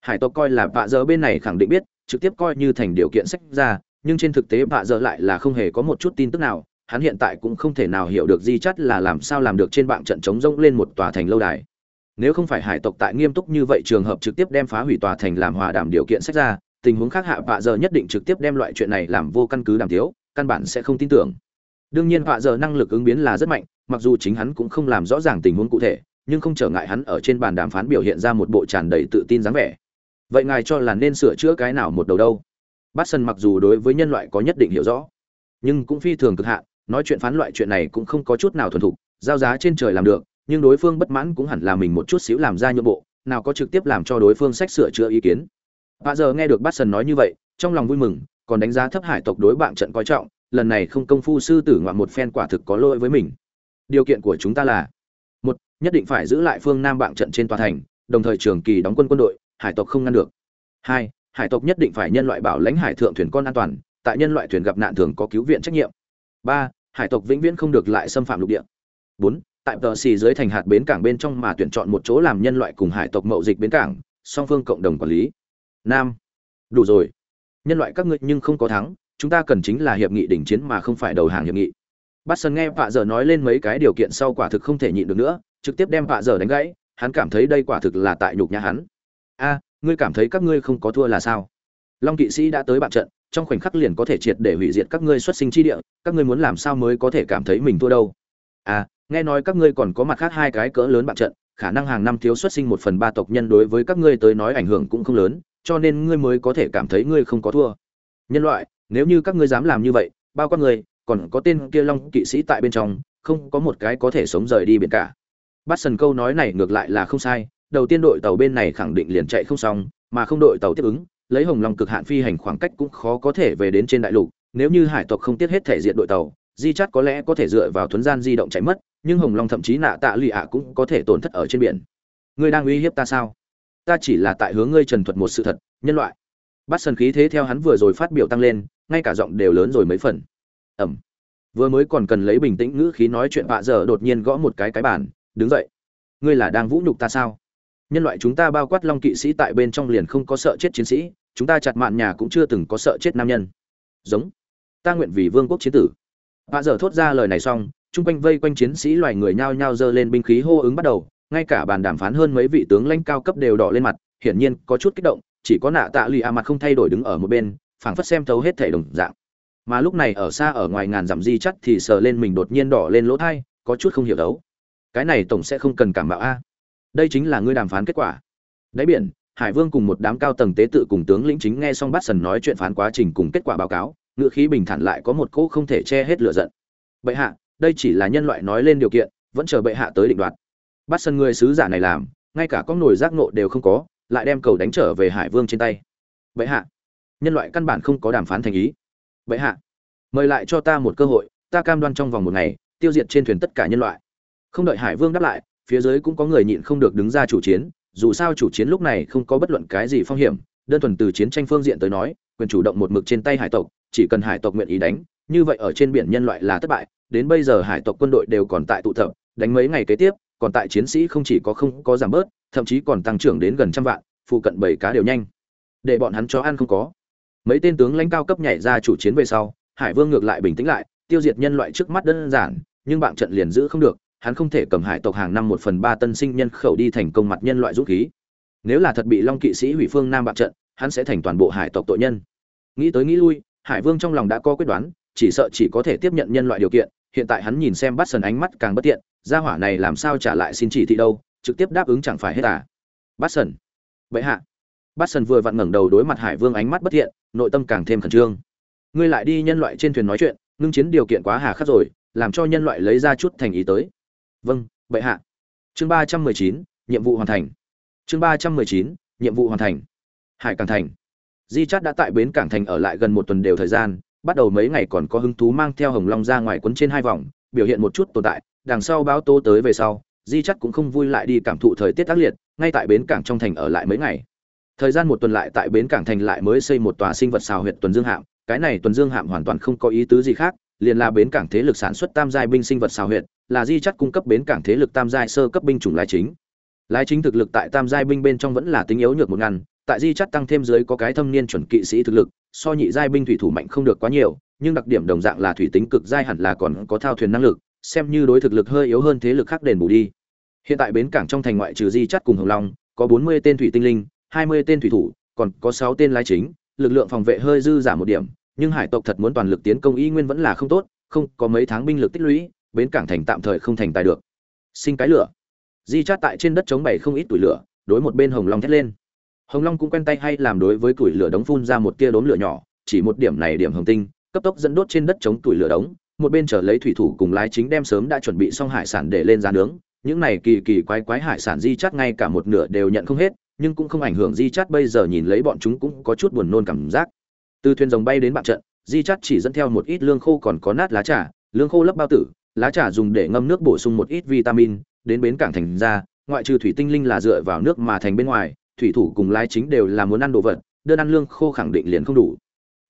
Hải tộc coi là bạ giờ bên này khẳng định biết, trực tiếp coi như thành điều kiện sách ra nhưng trên thực tế bạ giờ lại là không hề có một chút tin tức nào, hắn hiện tại cũng không thể nào hiểu được di chắt là làm sao làm được trên bảng trận chống rông lên một tòa thành lâu đài. Nếu không phải hải tộc tại nghiêm túc như vậy trường hợp trực tiếp đem phá hủy tòa thành làm hòa đàm điều kiện sách ra, tình huống khác hạ bạ giờ nhất định trực tiếp đem loại chuyện này làm vô căn cứ đàm thiếu căn bản sẽ không tin tưởng. Đương nhiên họa giờ năng lực ứng biến là rất mạnh, mặc dù chính hắn cũng không làm rõ ràng tình huống cụ thể, nhưng không trở ngại hắn ở trên bàn đàm phán biểu hiện ra một bộ tràn đầy tự tin dáng vẻ. Vậy ngài cho là nên sửa chữa cái nào một đầu đâu? Bát sân mặc dù đối với nhân loại có nhất định hiểu rõ, nhưng cũng phi thường cực hạn, nói chuyện phán loại chuyện này cũng không có chút nào thuần thục, giao giá trên trời làm được, nhưng đối phương bất mãn cũng hẳn là mình một chút xíu làm ra nhượng bộ, nào có trực tiếp làm cho đối phương sách sửa chữa ý kiến. Bà giờ nghe được bát sân nói như vậy, trong lòng vui mừng, còn đánh giá thấp hải tộc đối bạn trận coi trọng, lần này không công phu sư tử ngoạn một phen quả thực có lỗi với mình. Điều kiện của chúng ta là, một, nhất định phải giữ lại phương nam bạn trận trên tòa thành, đồng thời trường kỳ đóng quân quân đội, hải tộc không ngăn được. Hai hải tộc nhất định phải nhân loại bảo lãnh hải thượng thuyền con an toàn tại nhân loại thuyền gặp nạn thường có cứu viện trách nhiệm. Ba hải tộc vĩnh viễn không được lại xâm phạm lục địa. Bốn tại tờ xì dưới thành hạt bến cảng bên trong mà tuyển chọn một chỗ làm nhân loại cùng hải tộc mậu dịch bến cảng song phương cộng đồng quản lý. Năm đủ rồi. Nhân loại các ngươi nhưng không có thắng chúng ta cần chính là hiệp nghị đỉnh chiến mà không phải đầu hàng hiệp nghị. Bát Sơn nghe Vạ Giờ nói lên mấy cái điều kiện sau quả thực không thể nhịn được nữa, trực tiếp đem Vạ Giờ đánh gãy, hắn cảm thấy đây quả thực là tại nhục nhã hắn. A, ngươi cảm thấy các ngươi không có thua là sao? Long kỵ sĩ đã tới bạn trận, trong khoảnh khắc liền có thể triệt để hủy diệt các ngươi xuất sinh chi địa, các ngươi muốn làm sao mới có thể cảm thấy mình thua đâu? À, nghe nói các ngươi còn có mặt khác hai cái cỡ lớn bạn trận, khả năng hàng năm thiếu xuất sinh một phần ba tộc nhân đối với các ngươi tới nói ảnh hưởng cũng không lớn, cho nên ngươi mới có thể cảm thấy ngươi không có thua. Nhân loại, nếu như các ngươi dám làm như vậy bao con người còn có tên kia long kỵ sĩ tại bên trong không có một cái có thể sống rời đi biển cả bắt sần câu nói này ngược lại là không sai đầu tiên đội tàu bên này khẳng định liền chạy không xong, mà không đội tàu tiếp ứng, lấy hồng long cực hạn phi hành khoảng cách cũng khó có thể về đến trên đại lục, nếu như hải tộc không tiết hết thể diện đội tàu, di chắt có lẽ có thể dựa vào thuần gian di động chạy mất, nhưng hồng long thậm chí nạ tạ lụy ạ cũng có thể tổn thất ở trên biển. Ngươi đang uy hiếp ta sao? Ta chỉ là tại hướng ngươi trần thuật một sự thật, nhân loại. Bát sơn khí thế theo hắn vừa rồi phát biểu tăng lên, ngay cả giọng đều lớn rồi mấy phần. Ẩm. Vừa mới còn cần lấy bình tĩnh ngữ khí nói chuyện, vạ giờ đột nhiên gõ một cái cái bàn, đứng dậy. Ngươi là đang vũ nhục ta sao? Nhân loại chúng ta bao quát long kỵ sĩ tại bên trong liền không có sợ chết chiến sĩ, chúng ta chặt mạn nhà cũng chưa từng có sợ chết nam nhân. Giống. Ta nguyện vì vương quốc chiến tử. Bà dở thốt ra lời này xong, chung quanh vây quanh chiến sĩ loài người nhao nhao giơ lên binh khí hô ứng bắt đầu, ngay cả bàn đàm phán hơn mấy vị tướng lãnh cao cấp đều đỏ lên mặt, hiển nhiên có chút kích động, chỉ có nạ tạ lụy a mặt không thay đổi đứng ở một bên, phảng phất xem thấu hết thể đồng dạng. Mà lúc này ở xa ở ngoài ngàn dặm di chắt thì sờ lên mình đột nhiên đỏ lên lỗ thai, có chút không hiểu đấu. Cái này tổng sẽ không cần cảm bạo a đây chính là ngươi đàm phán kết quả. Đáy biển, hải vương cùng một đám cao tầng tế tự cùng tướng lĩnh chính nghe xong Bát sần nói chuyện phán quá trình cùng kết quả báo cáo, ngựa khí bình thản lại có một cỗ không thể che hết lửa giận. Bệ hạ, đây chỉ là nhân loại nói lên điều kiện, vẫn chờ bệ hạ tới định đoạt. Bát sần người sứ giả này làm, ngay cả con nồi giác nộ đều không có, lại đem cầu đánh trở về hải vương trên tay. Bệ hạ, nhân loại căn bản không có đàm phán thành ý. Bệ hạ, mời lại cho ta một cơ hội, ta cam đoan trong vòng một ngày, tiêu diệt trên thuyền tất cả nhân loại. Không đợi hải vương đáp lại phía dưới cũng có người nhịn không được đứng ra chủ chiến, dù sao chủ chiến lúc này không có bất luận cái gì phong hiểm, đơn thuần từ chiến tranh phương diện tới nói, quyền chủ động một mực trên tay hải tộc, chỉ cần hải tộc nguyện ý đánh, như vậy ở trên biển nhân loại là thất bại, đến bây giờ hải tộc quân đội đều còn tại tụ tập, đánh mấy ngày kế tiếp, còn tại chiến sĩ không chỉ có không có giảm bớt, thậm chí còn tăng trưởng đến gần trăm vạn, phụ cận bảy cá đều nhanh. Để bọn hắn cho ăn không có. Mấy tên tướng lãnh cao cấp nhảy ra chủ chiến về sau, hải vương ngược lại bình tĩnh lại, tiêu diệt nhân loại trước mắt đơn giản, nhưng bạn trận liền giữ không được hắn không thể cầm hải tộc hàng năm một phần ba tân sinh nhân khẩu đi thành công mặt nhân loại rút khí. Nếu là thật bị long kỵ sĩ hủy phương nam bạc trận, hắn sẽ thành toàn bộ hải tộc tội nhân. Nghĩ tới nghĩ lui, hải vương trong lòng đã có quyết đoán, chỉ sợ chỉ có thể tiếp nhận nhân loại điều kiện, hiện tại hắn nhìn xem bắt sần ánh mắt càng bất tiện, gia hỏa này làm sao trả lại xin chỉ thị đâu, trực tiếp đáp ứng chẳng phải hết à? Bắt sần. Vậy hạ. Bắt sần vừa vặn ngẩng đầu đối mặt hải vương ánh mắt bất thiện nội tâm càng thêm khẩn trương. Ngươi lại đi nhân loại trên thuyền nói chuyện, ngưng chiến điều kiện quá hà khắc rồi, làm cho nhân loại lấy ra chút thành ý tới vâng bệ hạ. Chương ba trăm mười chín, nhiệm vụ hoàn thành. Chương ba trăm mười chín, nhiệm vụ hoàn thành. Hải cảng thành. Di chát đã tại bến cảng thành ở lại gần một tuần đều thời gian, bắt đầu mấy ngày còn có hứng thú mang theo hồng long ra ngoài quấn trên hai vòng, biểu hiện một chút tồn tại, đằng sau báo tố tới về sau, di chắt cũng không vui lại đi cảm thụ thời tiết tác liệt, ngay tại bến cảng trong thành ở lại mấy ngày. Thời gian một tuần lại tại bến cảng thành lại mới xây một tòa sinh vật xào huyệt tuần dương hạm, cái này tuần dương hạm hoàn toàn không có ý tứ gì khác liền là bến cảng thế lực sản xuất tam giai binh sinh vật xào huyệt, là di chắt cung cấp bến cảng thế lực tam giai sơ cấp binh chủng lái chính. Lái chính thực lực tại tam giai binh bên trong vẫn là tính yếu nhược một ngăn tại di chắt tăng thêm dưới có cái thâm niên chuẩn kỵ sĩ thực lực, so nhị giai binh thủy thủ mạnh không được quá nhiều, nhưng đặc điểm đồng dạng là thủy tính cực giai hẳn là còn có thao thuyền năng lực, xem như đối thực lực hơi yếu hơn thế lực khác đền bù đi. Hiện tại bến cảng trong thành ngoại trừ di chắt cùng hồng long, có bốn mươi tên thủy tinh linh, hai mươi tên thủy thủ, còn có sáu tên lái chính, lực lượng phòng vệ hơi dư giảm một điểm nhưng hải tộc thật muốn toàn lực tiến công y nguyên vẫn là không tốt, không có mấy tháng binh lực tích lũy, bến cảng thành tạm thời không thành tài được. Sinh cái lửa. Di chát tại trên đất chống bày không ít tuổi lửa, đối một bên hồng long thét lên. Hồng long cũng quen tay hay làm đối với tuổi lửa đống phun ra một tia đốm lửa nhỏ, chỉ một điểm này điểm hồng tinh, cấp tốc dẫn đốt trên đất chống tuổi lửa đống, một bên trở lấy thủy thủ cùng lái chính đem sớm đã chuẩn bị xong hải sản để lên giá nướng. Những này kỳ kỳ quái quái hải sản di chát ngay cả một nửa đều nhận không hết, nhưng cũng không ảnh hưởng di chát bây giờ nhìn lấy bọn chúng cũng có chút buồn nôn cảm giác từ thuyền rồng bay đến bạn trận, di chắt chỉ dẫn theo một ít lương khô còn có nát lá trà, lương khô lấp bao tử, lá trà dùng để ngâm nước bổ sung một ít vitamin, đến bến cảng thành ra, ngoại trừ thủy tinh linh là dựa vào nước mà thành bên ngoài, thủy thủ cùng lái chính đều là muốn ăn đồ vật, đơn ăn lương khô khẳng định liền không đủ.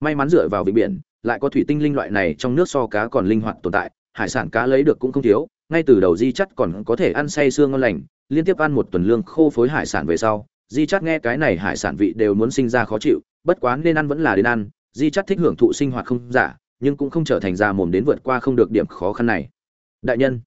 May mắn dựa vào vịnh biển, lại có thủy tinh linh loại này trong nước so cá còn linh hoạt tồn tại, hải sản cá lấy được cũng không thiếu, ngay từ đầu di chắt còn có thể ăn say xương ngon lành, liên tiếp ăn một tuần lương khô phối hải sản về sau di chắt nghe cái này hải sản vị đều muốn sinh ra khó chịu, bất quá nên ăn vẫn là đến ăn, di chắt thích hưởng thụ sinh hoạt không giả, nhưng cũng không trở thành ra mồm đến vượt qua không được điểm khó khăn này. Đại nhân,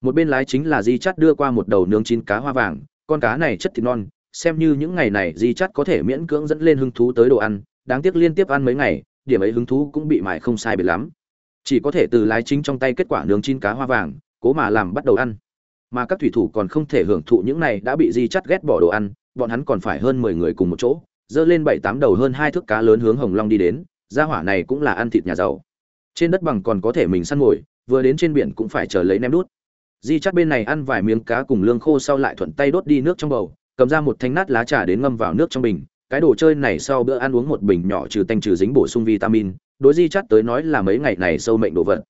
một bên lái chính là di chắt đưa qua một đầu nướng chín cá hoa vàng, con cá này chất thịt non, xem như những ngày này di chắt có thể miễn cưỡng dẫn lên hứng thú tới đồ ăn, đáng tiếc liên tiếp ăn mấy ngày, điểm ấy hứng thú cũng bị mải không sai biệt lắm. Chỉ có thể từ lái chính trong tay kết quả nướng chín cá hoa vàng, cố mà làm bắt đầu ăn. Mà các thủy thủ còn không thể hưởng thụ những này đã bị di chắt ghét bỏ đồ ăn bọn hắn còn phải hơn mười người cùng một chỗ, dơ lên bảy tám đầu hơn hai thước cá lớn hướng hồng long đi đến, gia hỏa này cũng là ăn thịt nhà giàu. Trên đất bằng còn có thể mình săn ngồi vừa đến trên biển cũng phải chờ lấy ném đút. Di chắc bên này ăn vài miếng cá cùng lương khô sau lại thuận tay đốt đi nước trong bầu, cầm ra một thanh nát lá trà đến ngâm vào nước trong bình. Cái đồ chơi này sau bữa ăn uống một bình nhỏ trừ tanh trừ dính bổ sung vitamin, đối di chắc tới nói là mấy ngày này sâu mệnh đồ vật.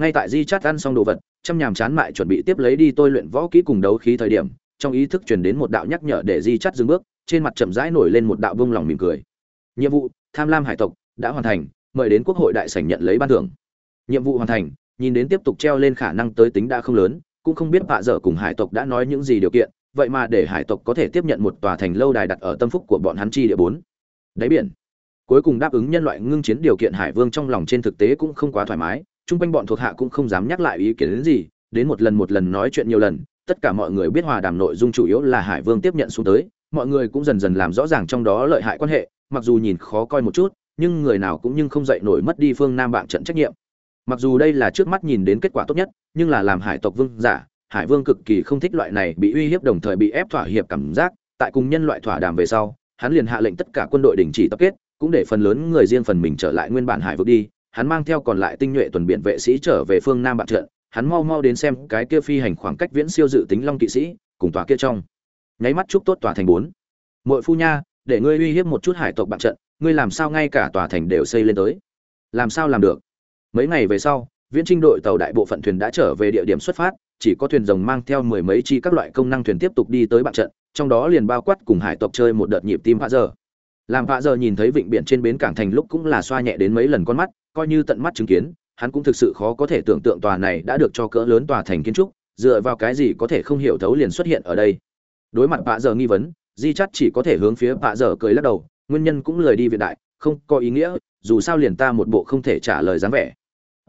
Ngay tại di chắc ăn xong đồ vật, chăm nhàm chán mại chuẩn bị tiếp lấy đi tôi luyện võ kỹ cùng đấu khí thời điểm trong ý thức truyền đến một đạo nhắc nhở để di chắt dừng bước, trên mặt chậm rãi nổi lên một đạo vương lòng mỉm cười. Nhiệm vụ, tham lam hải tộc, đã hoàn thành, mời đến quốc hội đại sảnh nhận lấy ban thưởng. Nhiệm vụ hoàn thành, nhìn đến tiếp tục treo lên khả năng tới tính đã không lớn, cũng không biết vạ dở cùng hải tộc đã nói những gì điều kiện, vậy mà để hải tộc có thể tiếp nhận một tòa thành lâu đài đặt ở tâm phúc của bọn hắn chi địa bốn. Đáy biển. Cuối cùng đáp ứng nhân loại ngưng chiến điều kiện hải vương trong lòng trên thực tế cũng không quá thoải mái, chung quanh bọn thuộc hạ cũng không dám nhắc lại ý kiến đến gì, đến một lần một lần nói chuyện nhiều lần tất cả mọi người biết hòa đàm nội dung chủ yếu là hải vương tiếp nhận xuống tới, mọi người cũng dần dần làm rõ ràng trong đó lợi hại quan hệ, mặc dù nhìn khó coi một chút, nhưng người nào cũng nhưng không dậy nổi mất đi phương nam bạn trận trách nhiệm. Mặc dù đây là trước mắt nhìn đến kết quả tốt nhất, nhưng là làm hải tộc vương giả, hải vương cực kỳ không thích loại này bị uy hiếp đồng thời bị ép thỏa hiệp cảm giác, tại cùng nhân loại thỏa đàm về sau, hắn liền hạ lệnh tất cả quân đội đình chỉ tập kết, cũng để phần lớn người riêng phần mình trở lại nguyên bản hải vực đi, hắn mang theo còn lại tinh nhuệ tuần biển vệ sĩ trở về phương nam bạn trận hắn mau mau đến xem cái kia phi hành khoảng cách viễn siêu dự tính long kỵ sĩ, cùng tòa kia trong. Nháy mắt chúc tốt tòa thành bốn. Muội phu nha, để ngươi uy hiếp một chút hải tộc bạn trận, ngươi làm sao ngay cả tòa thành đều xây lên tới? Làm sao làm được? Mấy ngày về sau, viễn trinh đội tàu đại bộ phận thuyền đã trở về địa điểm xuất phát, chỉ có thuyền rồng mang theo mười mấy chi các loại công năng thuyền tiếp tục đi tới bạn trận, trong đó liền bao quát cùng hải tộc chơi một đợt nhịp tim vạ giờ. Làm vạ giờ nhìn thấy vịnh biển trên bến cảng thành lúc cũng là xoa nhẹ đến mấy lần con mắt, coi như tận mắt chứng kiến hắn cũng thực sự khó có thể tưởng tượng tòa này đã được cho cỡ lớn tòa thành kiến trúc, dựa vào cái gì có thể không hiểu thấu liền xuất hiện ở đây. Đối mặt bạ giờ nghi vấn, di chắt chỉ có thể hướng phía bạ giờ cười lắc đầu, nguyên nhân cũng lời đi viện đại, không có ý nghĩa, dù sao liền ta một bộ không thể trả lời dáng vẻ.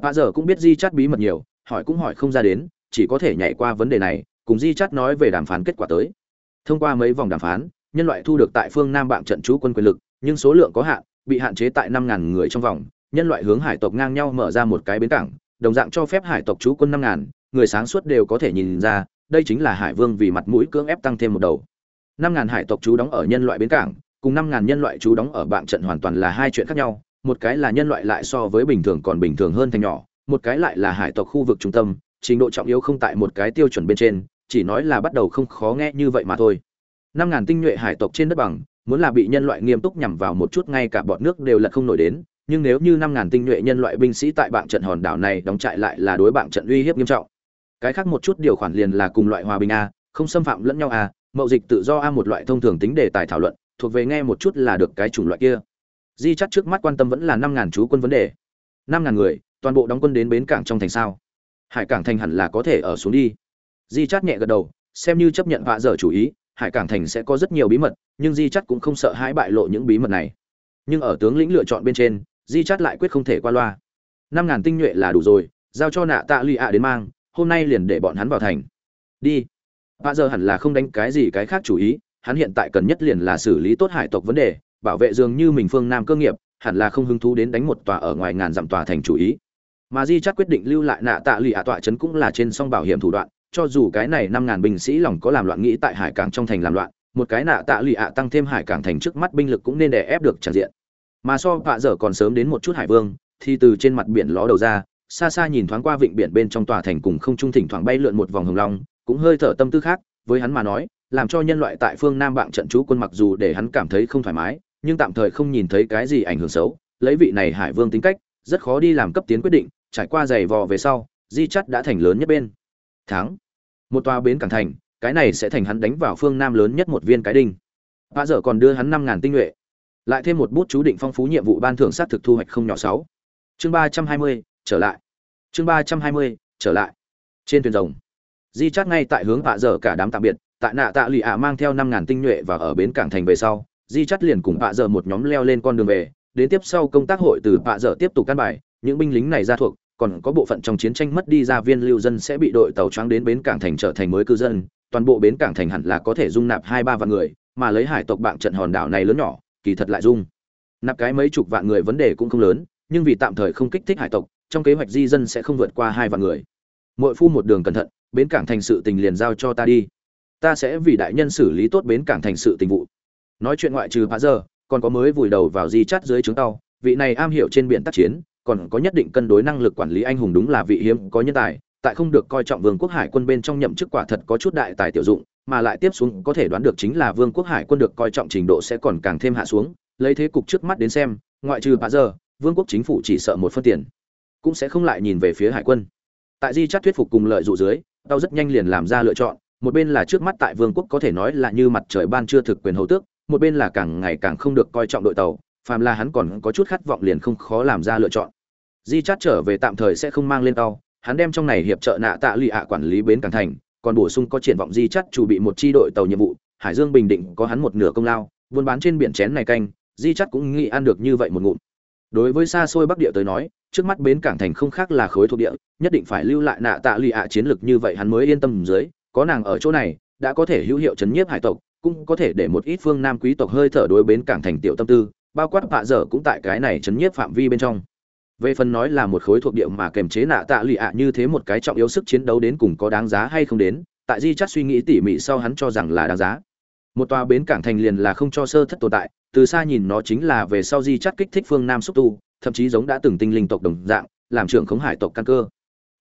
Bạ giờ cũng biết di chắt bí mật nhiều, hỏi cũng hỏi không ra đến, chỉ có thể nhảy qua vấn đề này, cùng di chắt nói về đàm phán kết quả tới. Thông qua mấy vòng đàm phán, nhân loại thu được tại phương nam bạn trận trú quân quyền lực, nhưng số lượng có hạn, bị hạn chế tại năm ngàn người trong vòng nhân loại hướng hải tộc ngang nhau mở ra một cái bến cảng, đồng dạng cho phép hải tộc chú quân năm ngàn, người sáng suốt đều có thể nhìn ra, đây chính là hải vương vì mặt mũi cưỡng ép tăng thêm một đầu. Năm ngàn hải tộc chú đóng ở nhân loại bến cảng, cùng năm ngàn nhân loại chú đóng ở bạn trận hoàn toàn là hai chuyện khác nhau, một cái là nhân loại lại so với bình thường còn bình thường hơn thành nhỏ, một cái lại là hải tộc khu vực trung tâm, trình độ trọng yếu không tại một cái tiêu chuẩn bên trên, chỉ nói là bắt đầu không khó nghe như vậy mà thôi. Năm ngàn tinh nhuệ hải tộc trên đất bằng, muốn là bị nhân loại nghiêm túc nhằm vào một chút, ngay cả bọt nước đều lật không nổi đến nhưng nếu như năm ngàn tinh nhuệ nhân loại binh sĩ tại bạn trận hòn đảo này đóng trại lại là đối bạn trận uy hiếp nghiêm trọng. Cái khác một chút điều khoản liền là cùng loại hòa bình a, không xâm phạm lẫn nhau a, mậu dịch tự do a một loại thông thường tính đề tài thảo luận, thuộc về nghe một chút là được cái chủng loại kia. Di chắc trước mắt quan tâm vẫn là năm ngàn chú quân vấn đề. Năm ngàn người, toàn bộ đóng quân đến bến cảng trong thành sao? Hải cảng thành hẳn là có thể ở xuống đi. Di chát nhẹ gật đầu, xem như chấp nhận vạ dở chủ ý, hải cảng thành sẽ có rất nhiều bí mật, nhưng di chát cũng không sợ hãi bại lộ những bí mật này. Nhưng ở tướng lĩnh lựa chọn bên trên di chát lại quyết không thể qua loa. Năm ngàn tinh nhuệ là đủ rồi, giao cho nạ tạ lụy ạ đến mang, hôm nay liền để bọn hắn vào thành. Đi. Vạ giờ hẳn là không đánh cái gì cái khác chủ ý, hắn hiện tại cần nhất liền là xử lý tốt hải tộc vấn đề, bảo vệ dường như mình phương nam cơ nghiệp, hẳn là không hứng thú đến đánh một tòa ở ngoài ngàn dặm tòa thành chủ ý. Mà di chắc quyết định lưu lại nạ tạ lụy ạ tọa trấn cũng là trên song bảo hiểm thủ đoạn, cho dù cái này năm ngàn binh sĩ lòng có làm loạn nghĩ tại hải cảng trong thành làm loạn, một cái nạ tạ lụy ạ tăng thêm hải cảng thành trước mắt binh lực cũng nên đè ép được tràn diện mà so vạ dở còn sớm đến một chút hải vương, thì từ trên mặt biển ló đầu ra, xa xa nhìn thoáng qua vịnh biển bên trong tòa thành cùng không trung thỉnh thoảng bay lượn một vòng hồng long, cũng hơi thở tâm tư khác, với hắn mà nói, làm cho nhân loại tại phương nam bạn trận chú quân mặc dù để hắn cảm thấy không thoải mái, nhưng tạm thời không nhìn thấy cái gì ảnh hưởng xấu, lấy vị này hải vương tính cách, rất khó đi làm cấp tiến quyết định, trải qua giày vò về sau, di chắt đã thành lớn nhất bên. Thắng. Một tòa bến cảng thành, cái này sẽ thành hắn đánh vào phương nam lớn nhất một viên cái đinh. Vạ dở còn đưa hắn năm ngàn tinh nhuệ lại thêm một bút chú định phong phú nhiệm vụ ban thưởng sát thực thu hoạch không nhỏ sáu. Chương ba trăm hai mươi, trở lại. Chương ba trăm hai mươi, trở lại. Trên thuyền rồng, di chắt ngay tại hướng vạ dở cả đám tạm biệt tại nạ tạ lụy ạ mang theo năm ngàn tinh nhuệ và ở bến cảng thành về sau, di chắt liền cùng vạ dở một nhóm leo lên con đường về, đến tiếp sau công tác hội từ vạ dở tiếp tục căn bài, những binh lính này ra thuộc, còn có bộ phận trong chiến tranh mất đi ra viên lưu dân sẽ bị đội tàu choáng đến bến cảng thành trở thành mới cư dân, toàn bộ bến cảng thành hẳn là có thể dung nạp hai ba vạn người, mà lấy hải tộc bạn trận hòn đảo này lớn nhỏ kỳ thật lại dung. Nạp cái mấy chục vạn người vấn đề cũng không lớn, nhưng vì tạm thời không kích thích hải tộc, trong kế hoạch di dân sẽ không vượt qua hai vạn người. Mỗi phu một đường cẩn thận, bến cảng thành sự tình liền giao cho ta đi. Ta sẽ vì đại nhân xử lý tốt bến cảng thành sự tình vụ. Nói chuyện ngoại trừ phá giờ, còn có mới vùi đầu vào di chắt dưới trướng tàu vị này am hiểu trên biển tác chiến, còn có nhất định cân đối năng lực quản lý anh hùng đúng là vị hiếm có nhân tài, tại không được coi trọng vương quốc hải quân bên trong nhậm chức quả thật có chút đại tài tiểu dụng mà lại tiếp xuống có thể đoán được chính là vương quốc hải quân được coi trọng trình độ sẽ còn càng thêm hạ xuống, lấy thế cục trước mắt đến xem, ngoại trừ bà giờ, vương quốc chính phủ chỉ sợ một phân tiền, cũng sẽ không lại nhìn về phía hải quân. Tại di chắt thuyết phục cùng lợi dụ dưới, tao rất nhanh liền làm ra lựa chọn, một bên là trước mắt tại vương quốc có thể nói là như mặt trời ban chưa thực quyền hầu tước, một bên là càng ngày càng không được coi trọng đội tàu, phàm là hắn còn có chút khát vọng liền không khó làm ra lựa chọn. Di chắt trở về tạm thời sẽ không mang lên tàu hắn đem trong này hiệp trợ nạ tạ lụy ạ quản lý bến cảng thành còn bổ sung có triển vọng di chắt chủ bị một chi đội tàu nhiệm vụ, hải dương bình định có hắn một nửa công lao, buôn bán trên biển chén này canh, di chắt cũng nghĩ ăn được như vậy một ngụm. Đối với xa xôi bắc địa tới nói, trước mắt bến cảng thành không khác là khối thuộc địa, nhất định phải lưu lại nạ tạ lụy ạ chiến lược như vậy hắn mới yên tâm dưới, có nàng ở chỗ này, đã có thể hữu hiệu chấn nhiếp hải tộc, cũng có thể để một ít phương nam quý tộc hơi thở đối bến cảng thành tiểu tâm tư, bao quát vạ dở cũng tại cái này chấn nhiếp phạm vi bên trong về phần nói là một khối thuộc địa mà kềm chế nạ tạ lụy ạ như thế một cái trọng yếu sức chiến đấu đến cùng có đáng giá hay không đến, tại di chắc suy nghĩ tỉ mỉ sau hắn cho rằng là đáng giá. Một tòa bến cảng thành liền là không cho sơ thất tồn tại, từ xa nhìn nó chính là về sau di chắc kích thích phương nam xúc tu, thậm chí giống đã từng tinh linh tộc đồng dạng, làm trưởng khống hải tộc căn cơ.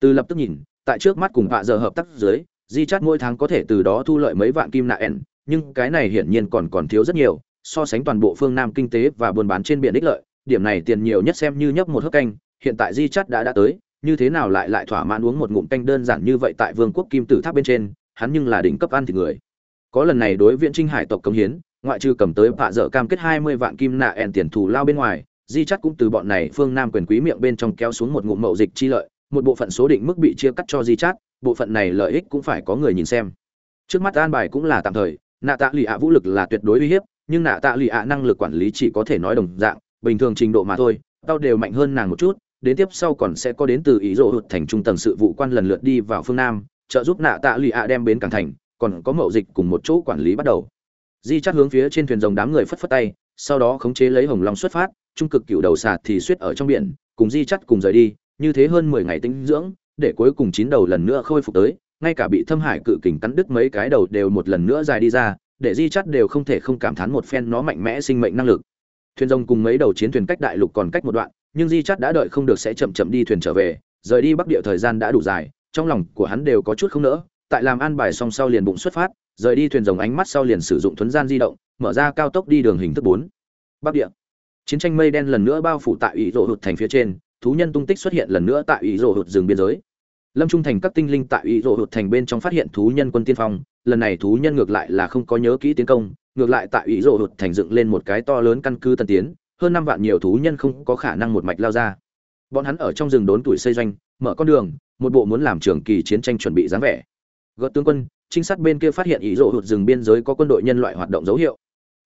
Từ lập tức nhìn, tại trước mắt cùng vạ giờ hợp tác dưới, di chắt mỗi tháng có thể từ đó thu lợi mấy vạn kim nạ ẻn, nhưng cái này hiển nhiên còn còn thiếu rất nhiều, so sánh toàn bộ phương nam kinh tế và buôn bán trên biển ích lợi điểm này tiền nhiều nhất xem như nhấp một hớp canh hiện tại di Chát đã đã tới như thế nào lại lại thỏa mãn uống một ngụm canh đơn giản như vậy tại vương quốc kim tử tháp bên trên hắn nhưng là đỉnh cấp ăn thì người. Có lần này đối viện trinh hải tộc cống hiến ngoại trừ cầm tới vạ dở cam kết hai mươi vạn kim nạ ẻn tiền thù lao bên ngoài di Chát cũng từ bọn này phương nam quyền quý miệng bên trong kéo xuống một ngụm mậu dịch chi lợi một bộ phận số định mức bị chia cắt cho di Chát, bộ phận này lợi ích cũng phải có người nhìn xem. Trước mắt an bài cũng là tạm thời nạ tạ lì ạ vũ lực là tuyệt đối uy hiếp nhưng nạ tạ lì ạ năng lực quản lý chỉ có thể nói đồng dạng bình thường trình độ mà thôi, tao đều mạnh hơn nàng một chút, đến tiếp sau còn sẽ có đến từ ý rộ hụt thành trung tầng sự vụ quan lần lượt đi vào phương nam, trợ giúp nạ tạ lụy ạ đem bến cảng thành, còn có mậu dịch cùng một chỗ quản lý bắt đầu. Di chắc hướng phía trên thuyền rồng đám người phất phất tay, sau đó khống chế lấy hồng long xuất phát, trung cực cựu đầu sạt thì suýt ở trong biển, cùng di chắc cùng rời đi, như thế hơn mười ngày tinh dưỡng, để cuối cùng chín đầu lần nữa khôi phục tới, ngay cả bị thâm hải cự kình cắn đứt mấy cái đầu đều một lần nữa dài đi ra, để di chắt đều không thể không cảm thán một phen nó mạnh mẽ sinh mệnh năng lực thuyền rồng cùng mấy đầu chiến thuyền cách đại lục còn cách một đoạn, nhưng di chắt đã đợi không được sẽ chậm chậm đi thuyền trở về, rời đi bắc địa thời gian đã đủ dài, trong lòng của hắn đều có chút không nỡ, tại làm an bài xong sau liền bụng xuất phát, rời đi thuyền rồng ánh mắt sau liền sử dụng thuấn gian di động, mở ra cao tốc đi đường hình thức bốn. Bắc địa. Chiến tranh mây đen lần nữa bao phủ tại ủy rộ hụt thành phía trên, thú nhân tung tích xuất hiện lần nữa tại ủy rộ hụt rừng biên giới lâm trung thành các tinh linh tại ý rộ hụt thành bên trong phát hiện thú nhân quân tiên phong, lần này thú nhân ngược lại là không có nhớ kỹ tiến công, ngược lại tại ý rộ hụt thành dựng lên một cái to lớn căn cứ tân tiến, hơn năm vạn nhiều thú nhân không có khả năng một mạch lao ra. Bọn hắn ở trong rừng đốn tuổi xây doanh, mở con đường, một bộ muốn làm trường kỳ chiến tranh chuẩn bị dáng vẻ. Gợt tướng quân, trinh sát bên kia phát hiện ý rộ hụt rừng biên giới có quân đội nhân loại hoạt động dấu hiệu.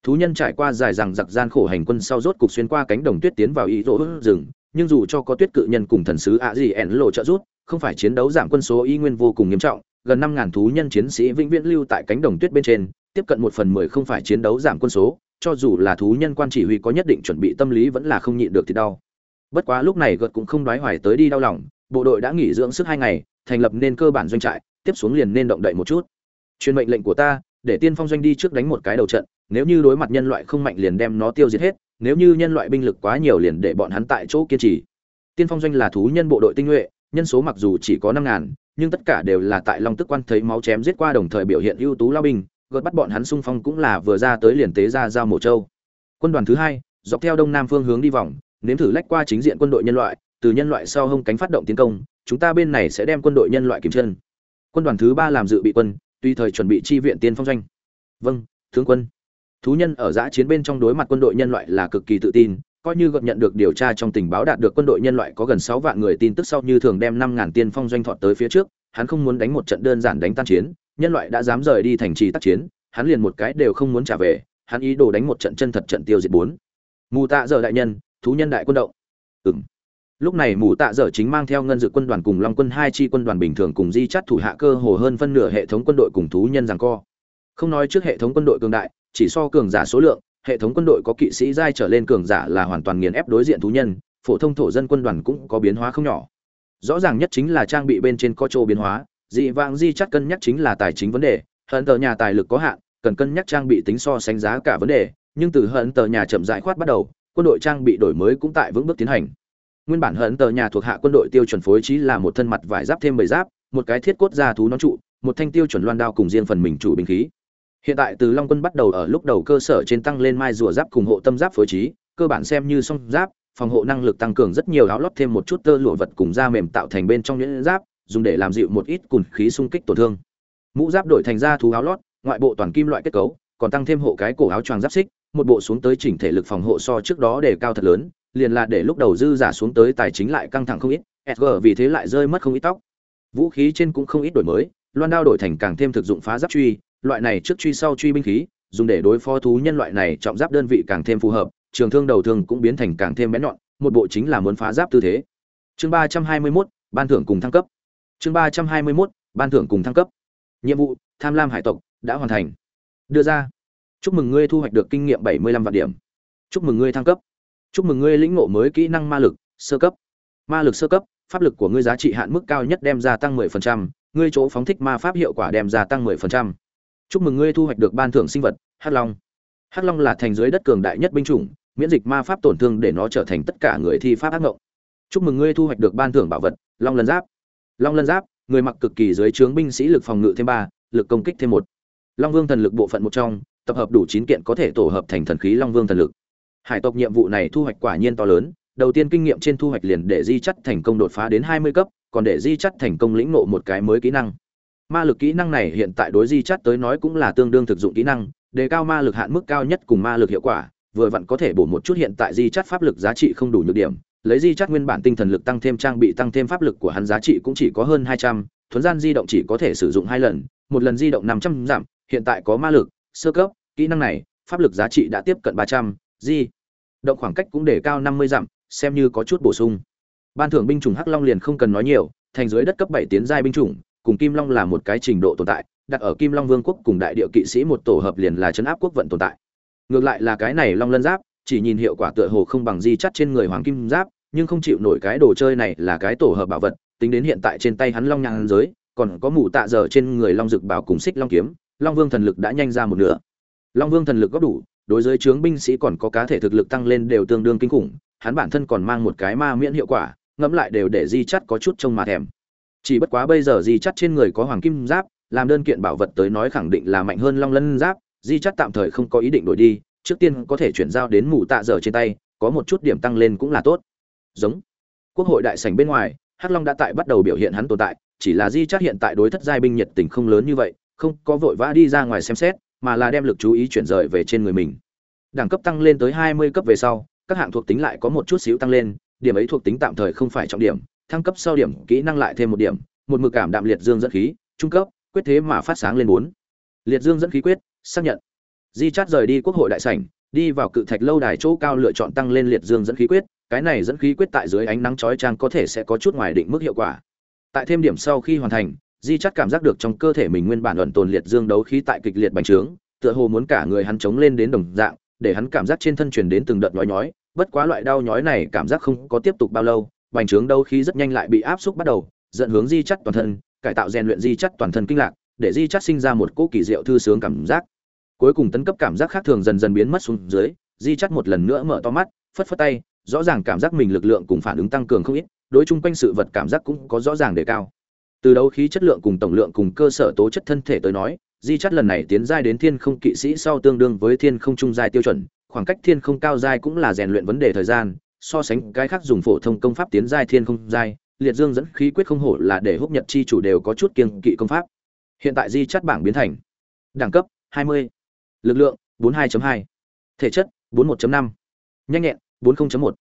Thú nhân trải qua dài rằng giặc gian khổ hành quân sau rốt cục xuyên qua cánh đồng tuyết tiến vào ý rộ hụt rừng, nhưng dù cho có tuyết cự nhân cùng thần sứ ạ gì ẻn lộ trợ rút không phải chiến đấu giảm quân số y nguyên vô cùng nghiêm trọng, gần năm ngàn thú nhân chiến sĩ vĩnh viễn lưu tại cánh đồng tuyết bên trên, tiếp cận một phần mười không phải chiến đấu giảm quân số, cho dù là thú nhân quan chỉ huy có nhất định chuẩn bị tâm lý vẫn là không nhịn được thì đau. Bất quá lúc này gật cũng không đoái hoài tới đi đau lòng, bộ đội đã nghỉ dưỡng sức hai ngày, thành lập nên cơ bản doanh trại, tiếp xuống liền nên động đậy một chút. Truyền mệnh lệnh của ta, để tiên phong doanh đi trước đánh một cái đầu trận, nếu như đối mặt nhân loại không mạnh liền đem nó tiêu diệt hết, nếu như nhân loại binh lực quá nhiều liền để bọn hắn tại chỗ kiên trì. Tiên phong doanh là thú nhân bộ đội tinh nhuệ nhân số mặc dù chỉ có năm ngàn, nhưng tất cả đều là tại long tức quan thấy máu chém giết qua đồng thời biểu hiện ưu tú lao binh, gợt bắt bọn hắn xung phong cũng là vừa ra tới liền tế ra giao mổ châu. Quân đoàn thứ hai, dọc theo đông nam phương hướng đi vòng, nếm thử lách qua chính diện quân đội nhân loại, từ nhân loại sau hông cánh phát động tiến công, chúng ta bên này sẽ đem quân đội nhân loại kiểm chân. Quân đoàn thứ ba làm dự bị quân tùy thời chuẩn bị chi viện tiên phong doanh. Vâng tướng quân. Thú nhân ở giã chiến bên trong đối mặt quân đội nhân loại là cực kỳ tự tin coi như gật nhận được điều tra trong tình báo đạt được quân đội nhân loại có gần sáu vạn người tin tức sau như thường đem năm ngàn tiên phong doanh thọt tới phía trước, hắn không muốn đánh một trận đơn giản đánh tan chiến, nhân loại đã dám rời đi thành trì tác chiến, hắn liền một cái đều không muốn trả về, hắn ý đồ đánh một trận chân thật trận tiêu diệt bốn. Mù tạ giờ đại nhân, thú nhân đại quân động. Ừm. lúc này mù tạ dở chính mang theo ngân dự quân đoàn cùng long quân hai chi quân đoàn bình thường cùng di chắt thủ hạ cơ hồ hơn phân nửa hệ thống quân đội cùng thú nhân rằng co. Không nói trước hệ thống quân đội cường đại, chỉ so cường giả số lượng hệ thống quân đội có kỵ sĩ giai trở lên cường giả là hoàn toàn nghiền ép đối diện thú nhân, phổ thông thổ dân quân đoàn cũng có biến hóa không nhỏ. Rõ ràng nhất chính là trang bị bên trên có chỗ biến hóa, dị vãng di chắc cân nhắc chính là tài chính vấn đề, hận tờ nhà tài lực có hạn, cần cân nhắc trang bị tính so sánh giá cả vấn đề, nhưng từ hận tờ nhà chậm giải khoát bắt đầu, quân đội trang bị đổi mới cũng tại vững bước tiến hành. Nguyên bản hận tờ nhà thuộc hạ quân đội tiêu chuẩn phối trí là một thân mặt vải giáp thêm bầy giáp, một cái thiết cốt da thú nón trụ, một thanh tiêu chuẩn loan đao cùng riêng phần mình chủ binh khí hiện tại từ long quân bắt đầu ở lúc đầu cơ sở trên tăng lên mai rùa giáp cùng hộ tâm giáp phối trí, cơ bản xem như song giáp, phòng hộ năng lực tăng cường rất nhiều, áo lót thêm một chút tơ lụa vật cùng da mềm tạo thành bên trong những giáp, dùng để làm dịu một ít cùn khí xung kích tổn thương. Mũ giáp đổi thành da thú áo lót, ngoại bộ toàn kim loại kết cấu, còn tăng thêm hộ cái cổ áo choàng giáp xích, một bộ xuống tới chỉnh thể lực phòng hộ so trước đó đề cao thật lớn, liền là để lúc đầu dư giả xuống tới tài chính lại căng thẳng không ít sg vì thế lại rơi mất không ít tóc. Vũ khí trên cũng không ít đổi mới, loan đao đổi thành càng thêm thực dụng phá giáp truy loại này trước truy sau truy binh khí dùng để đối phó thú nhân loại này trọng giáp đơn vị càng thêm phù hợp trường thương đầu thương cũng biến thành càng thêm bén nhọn một bộ chính là muốn phá giáp tư thế. Chương ba trăm hai mươi 321, ban thưởng cùng thăng cấp. Chương ba trăm hai mươi 321, ban thưởng cùng thăng cấp. Nhiệm vụ tham lam hải tộc đã hoàn thành. Đưa ra. Chúc mừng ngươi thu hoạch được kinh nghiệm bảy mươi lăm vạn điểm. Chúc mừng ngươi thăng cấp. Chúc mừng ngươi lĩnh ngộ mới kỹ năng ma lực sơ cấp. Ma lực sơ cấp pháp lực của ngươi giá trị hạn mức cao nhất đem ra tăng 10%, ngươi chỗ phóng thích ma pháp hiệu quả đem ra tăng 10%. Chúc mừng ngươi thu hoạch được ban thưởng sinh vật, hắc long. Hắc long là thành dưới đất cường đại nhất binh chủng miễn dịch ma pháp tổn thương để nó trở thành tất cả người thi pháp ác ngộng. Chúc mừng ngươi thu hoạch được ban thưởng bảo vật long lân giáp. Long lân giáp người mặc cực kỳ dưới trướng binh sĩ lực phòng ngự thêm ba lực công kích thêm một. Long vương thần lực bộ phận một trong tập hợp đủ chín kiện có thể tổ hợp thành thần khí long vương thần lực. Hải tộc nhiệm vụ này thu hoạch quả nhiên to lớn đầu tiên kinh nghiệm trên thu hoạch liền để di chắt thành công đột phá đến hai mươi cấp còn để di chắt thành công lĩnh nộ một cái mới kỹ năng ma lực kỹ năng này hiện tại đối di chắt tới nói cũng là tương đương thực dụng kỹ năng, đề cao ma lực hạn mức cao nhất cùng ma lực hiệu quả, vừa vặn có thể bổ một chút hiện tại di chắt pháp lực giá trị không đủ nhược điểm, lấy di chắt nguyên bản tinh thần lực tăng thêm trang bị tăng thêm pháp lực của hắn giá trị cũng chỉ có hơn hai trăm, thuấn gian di động chỉ có thể sử dụng hai lần, một lần di động năm trăm giảm, hiện tại có ma lực, sơ cấp, kỹ năng này, pháp lực giá trị đã tiếp cận ba trăm, di, động khoảng cách cũng để cao năm mươi dặm xem như có chút bổ sung. Ban thưởng binh chủng hắc long liền không cần nói nhiều, thành dưới đất cấp bảy tiến giai binh chủng cùng kim long là một cái trình độ tồn tại, đặt ở kim long vương quốc cùng đại địa kỵ sĩ một tổ hợp liền là chấn áp quốc vận tồn tại. Ngược lại là cái này long lân giáp, chỉ nhìn hiệu quả tựa hồ không bằng di chắt trên người hoàng kim giáp, nhưng không chịu nổi cái đồ chơi này là cái tổ hợp bảo vật, tính đến hiện tại trên tay hắn long nhang giới, còn có mù tạ giờ trên người long dực bảo cùng xích long kiếm, long vương thần lực đã nhanh ra một nửa. Long vương thần lực góp đủ, đối với chướng binh sĩ còn có cá thể thực lực tăng lên đều tương đương kinh khủng, hắn bản thân còn mang một cái ma miễn hiệu quả, ngẫm lại đều để di chắt có chút trông mà thèm chỉ bất quá bây giờ di chắt trên người có hoàng kim giáp, làm đơn kiện bảo vật tới nói khẳng định là mạnh hơn long lân giáp, di chắt tạm thời không có ý định đổi đi, trước tiên có thể chuyển giao đến mù tạ Dở trên tay, có một chút điểm tăng lên cũng là tốt. Giống. Quốc hội đại sảnh bên ngoài, hắc long đã tại bắt đầu biểu hiện hắn tồn tại, chỉ là di chắt hiện tại đối thất giai binh nhiệt tình không lớn như vậy, không có vội vã đi ra ngoài xem xét, mà là đem lực chú ý chuyển rời về trên người mình. Đẳng cấp tăng lên tới hai mươi cấp về sau, các hạng thuộc tính lại có một chút xíu tăng lên, điểm ấy thuộc tính tạm thời không phải trọng điểm thăng cấp sau điểm, kỹ năng lại thêm một điểm, một mực cảm đạm liệt dương dẫn khí, trung cấp, quyết thế mà phát sáng lên bốn. Liệt dương dẫn khí quyết, xác nhận. Di chát rời đi quốc hội đại sảnh, đi vào cự thạch lâu đài chỗ cao lựa chọn tăng lên liệt dương dẫn khí quyết, cái này dẫn khí quyết tại dưới ánh nắng chói chang có thể sẽ có chút ngoài định mức hiệu quả. Tại thêm điểm sau khi hoàn thành, di chắt cảm giác được trong cơ thể mình nguyên bản luận tồn liệt dương đấu khí tại kịch liệt bành trướng, tựa hồ muốn cả người hắn chống lên đến đồng dạng, để hắn cảm giác trên thân truyền đến từng đợt nhói nhói, bất quá loại đau nhói này cảm giác không có tiếp tục bao lâu bành trướng đấu khí rất nhanh lại bị áp xúc bắt đầu, dẫn hướng di chất toàn thân, cải tạo rèn luyện di chất toàn thân kinh lạc, để di chất sinh ra một cỗ kỳ diệu thư sướng cảm giác. Cuối cùng tấn cấp cảm giác khác thường dần dần biến mất xuống dưới, di chất một lần nữa mở to mắt, phất phất tay, rõ ràng cảm giác mình lực lượng cùng phản ứng tăng cường không ít, đối chung quanh sự vật cảm giác cũng có rõ ràng đề cao. Từ đấu khí chất lượng cùng tổng lượng cùng cơ sở tố chất thân thể tới nói, di chất lần này tiến giai đến thiên không kỵ sĩ sau tương đương với thiên không trung giai tiêu chuẩn, khoảng cách thiên không cao giai cũng là rèn luyện vấn đề thời gian so sánh cái khác dùng phổ thông công pháp tiến giai thiên không giai, liệt dương dẫn khí quyết không hổ là để húc nhật chi chủ đều có chút kiêng kỵ công pháp hiện tại di chắt bảng biến thành đẳng cấp 20. lực lượng 42.2. thể chất 41.5. nhanh nhẹn 40.1.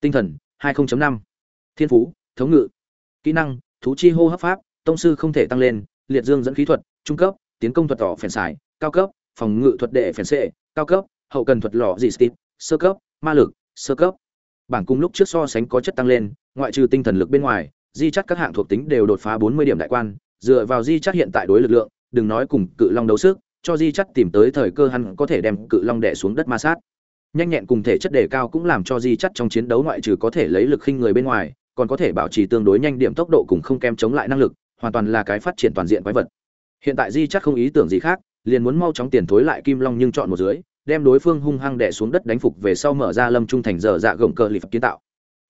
tinh thần 20.5. thiên phú, thống ngự, kỹ năng, thú chi hô hấp pháp, tông sư không thể tăng lên, liệt dương dẫn khí thuật, trung cấp, tiến công thuật tỏ phèn xài, cao cấp, phòng ngự thuật đệ phèn xệ, cao cấp, hậu cần thuật lọ gì steve sơ cấp, ma lực, sơ cấp bảng cung lúc trước so sánh có chất tăng lên, ngoại trừ tinh thần lực bên ngoài, di chắc các hạng thuộc tính đều đột phá 40 điểm đại quan, dựa vào di chắc hiện tại đối lực lượng, đừng nói cùng cự long đấu sức, cho di chắc tìm tới thời cơ hắn có thể đem cự long đè xuống đất ma sát. Nhanh nhẹn cùng thể chất đề cao cũng làm cho di chắc trong chiến đấu ngoại trừ có thể lấy lực khinh người bên ngoài, còn có thể bảo trì tương đối nhanh điểm tốc độ cùng không kém chống lại năng lực, hoàn toàn là cái phát triển toàn diện quái vật. Hiện tại di chắc không ý tưởng gì khác, liền muốn mau chóng tiền thối lại kim long nhưng chọn một dưới đem đối phương hung hăng đè xuống đất đánh phục về sau mở ra lâm trung thành dở dạ gồng cờ lì kiến tạo.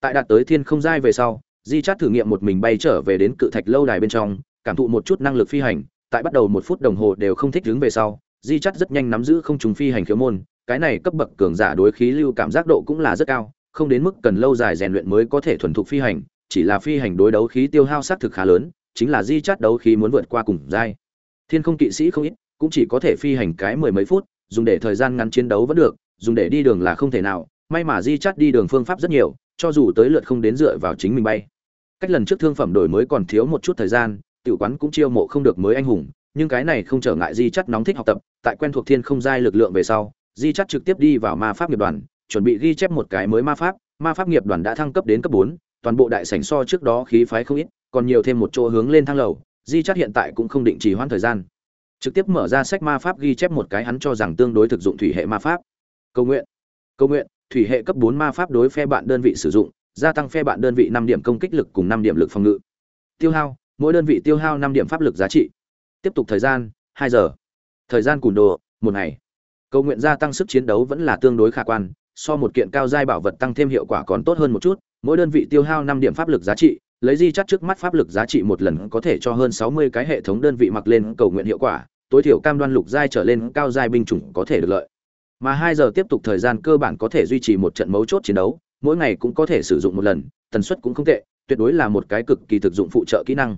Tại đạt tới thiên không giai về sau, di chát thử nghiệm một mình bay trở về đến cự thạch lâu đài bên trong, cảm thụ một chút năng lực phi hành, tại bắt đầu một phút đồng hồ đều không thích đứng về sau, di chát rất nhanh nắm giữ không trùng phi hành khiếu môn, cái này cấp bậc cường giả đối khí lưu cảm giác độ cũng là rất cao, không đến mức cần lâu dài rèn luyện mới có thể thuần thục phi hành, chỉ là phi hành đối đấu khí tiêu hao xác thực khá lớn, chính là di chát đấu khí muốn vượt qua cùng giai. Thiên không kỵ sĩ không ít, cũng chỉ có thể phi hành cái mười mấy phút dùng để thời gian ngắn chiến đấu vẫn được, dùng để đi đường là không thể nào, may mà di chắt đi đường phương pháp rất nhiều, cho dù tới lượt không đến dựa vào chính mình bay. Cách lần trước thương phẩm đổi mới còn thiếu một chút thời gian, tiểu quán cũng chiêu mộ không được mới anh hùng, nhưng cái này không trở ngại di chắt nóng thích học tập, tại quen thuộc thiên không giai lực lượng về sau, di chắt trực tiếp đi vào ma pháp nghiệp đoàn, chuẩn bị ghi chép một cái mới ma pháp ma pháp nghiệp đoàn đã thăng cấp đến cấp bốn, toàn bộ đại sảnh so trước đó khí phái không ít, còn nhiều thêm một chỗ hướng lên thang lầu, di chắt hiện tại cũng không định trì hoãn thời gian trực tiếp mở ra sách ma pháp ghi chép một cái hắn cho rằng tương đối thực dụng thủy hệ ma pháp. Cầu nguyện cầu nguyện, thủy hệ cấp bốn ma pháp đối phe bạn đơn vị sử dụng, gia tăng phe bạn đơn vị năm điểm công kích lực cùng năm điểm lực phòng ngự. Tiêu hao, mỗi đơn vị tiêu hao năm điểm pháp lực giá trị. Tiếp tục thời gian, hai giờ. Thời gian cùn đồ, một ngày. Cầu nguyện gia tăng sức chiến đấu vẫn là tương đối khả quan, so một kiện cao giai bảo vật tăng thêm hiệu quả còn tốt hơn một chút, mỗi đơn vị tiêu hao năm điểm pháp lực giá trị lấy di chắt trước mắt pháp lực giá trị một lần có thể cho hơn sáu mươi cái hệ thống đơn vị mặc lên cầu nguyện hiệu quả, tối thiểu cam đoan lục giai trở lên cao giai binh chủng có thể được lợi. Mà hai giờ tiếp tục thời gian cơ bản có thể duy trì một trận mấu chốt chiến đấu, mỗi ngày cũng có thể sử dụng một lần, tần suất cũng không tệ, tuyệt đối là một cái cực kỳ thực dụng phụ trợ kỹ năng.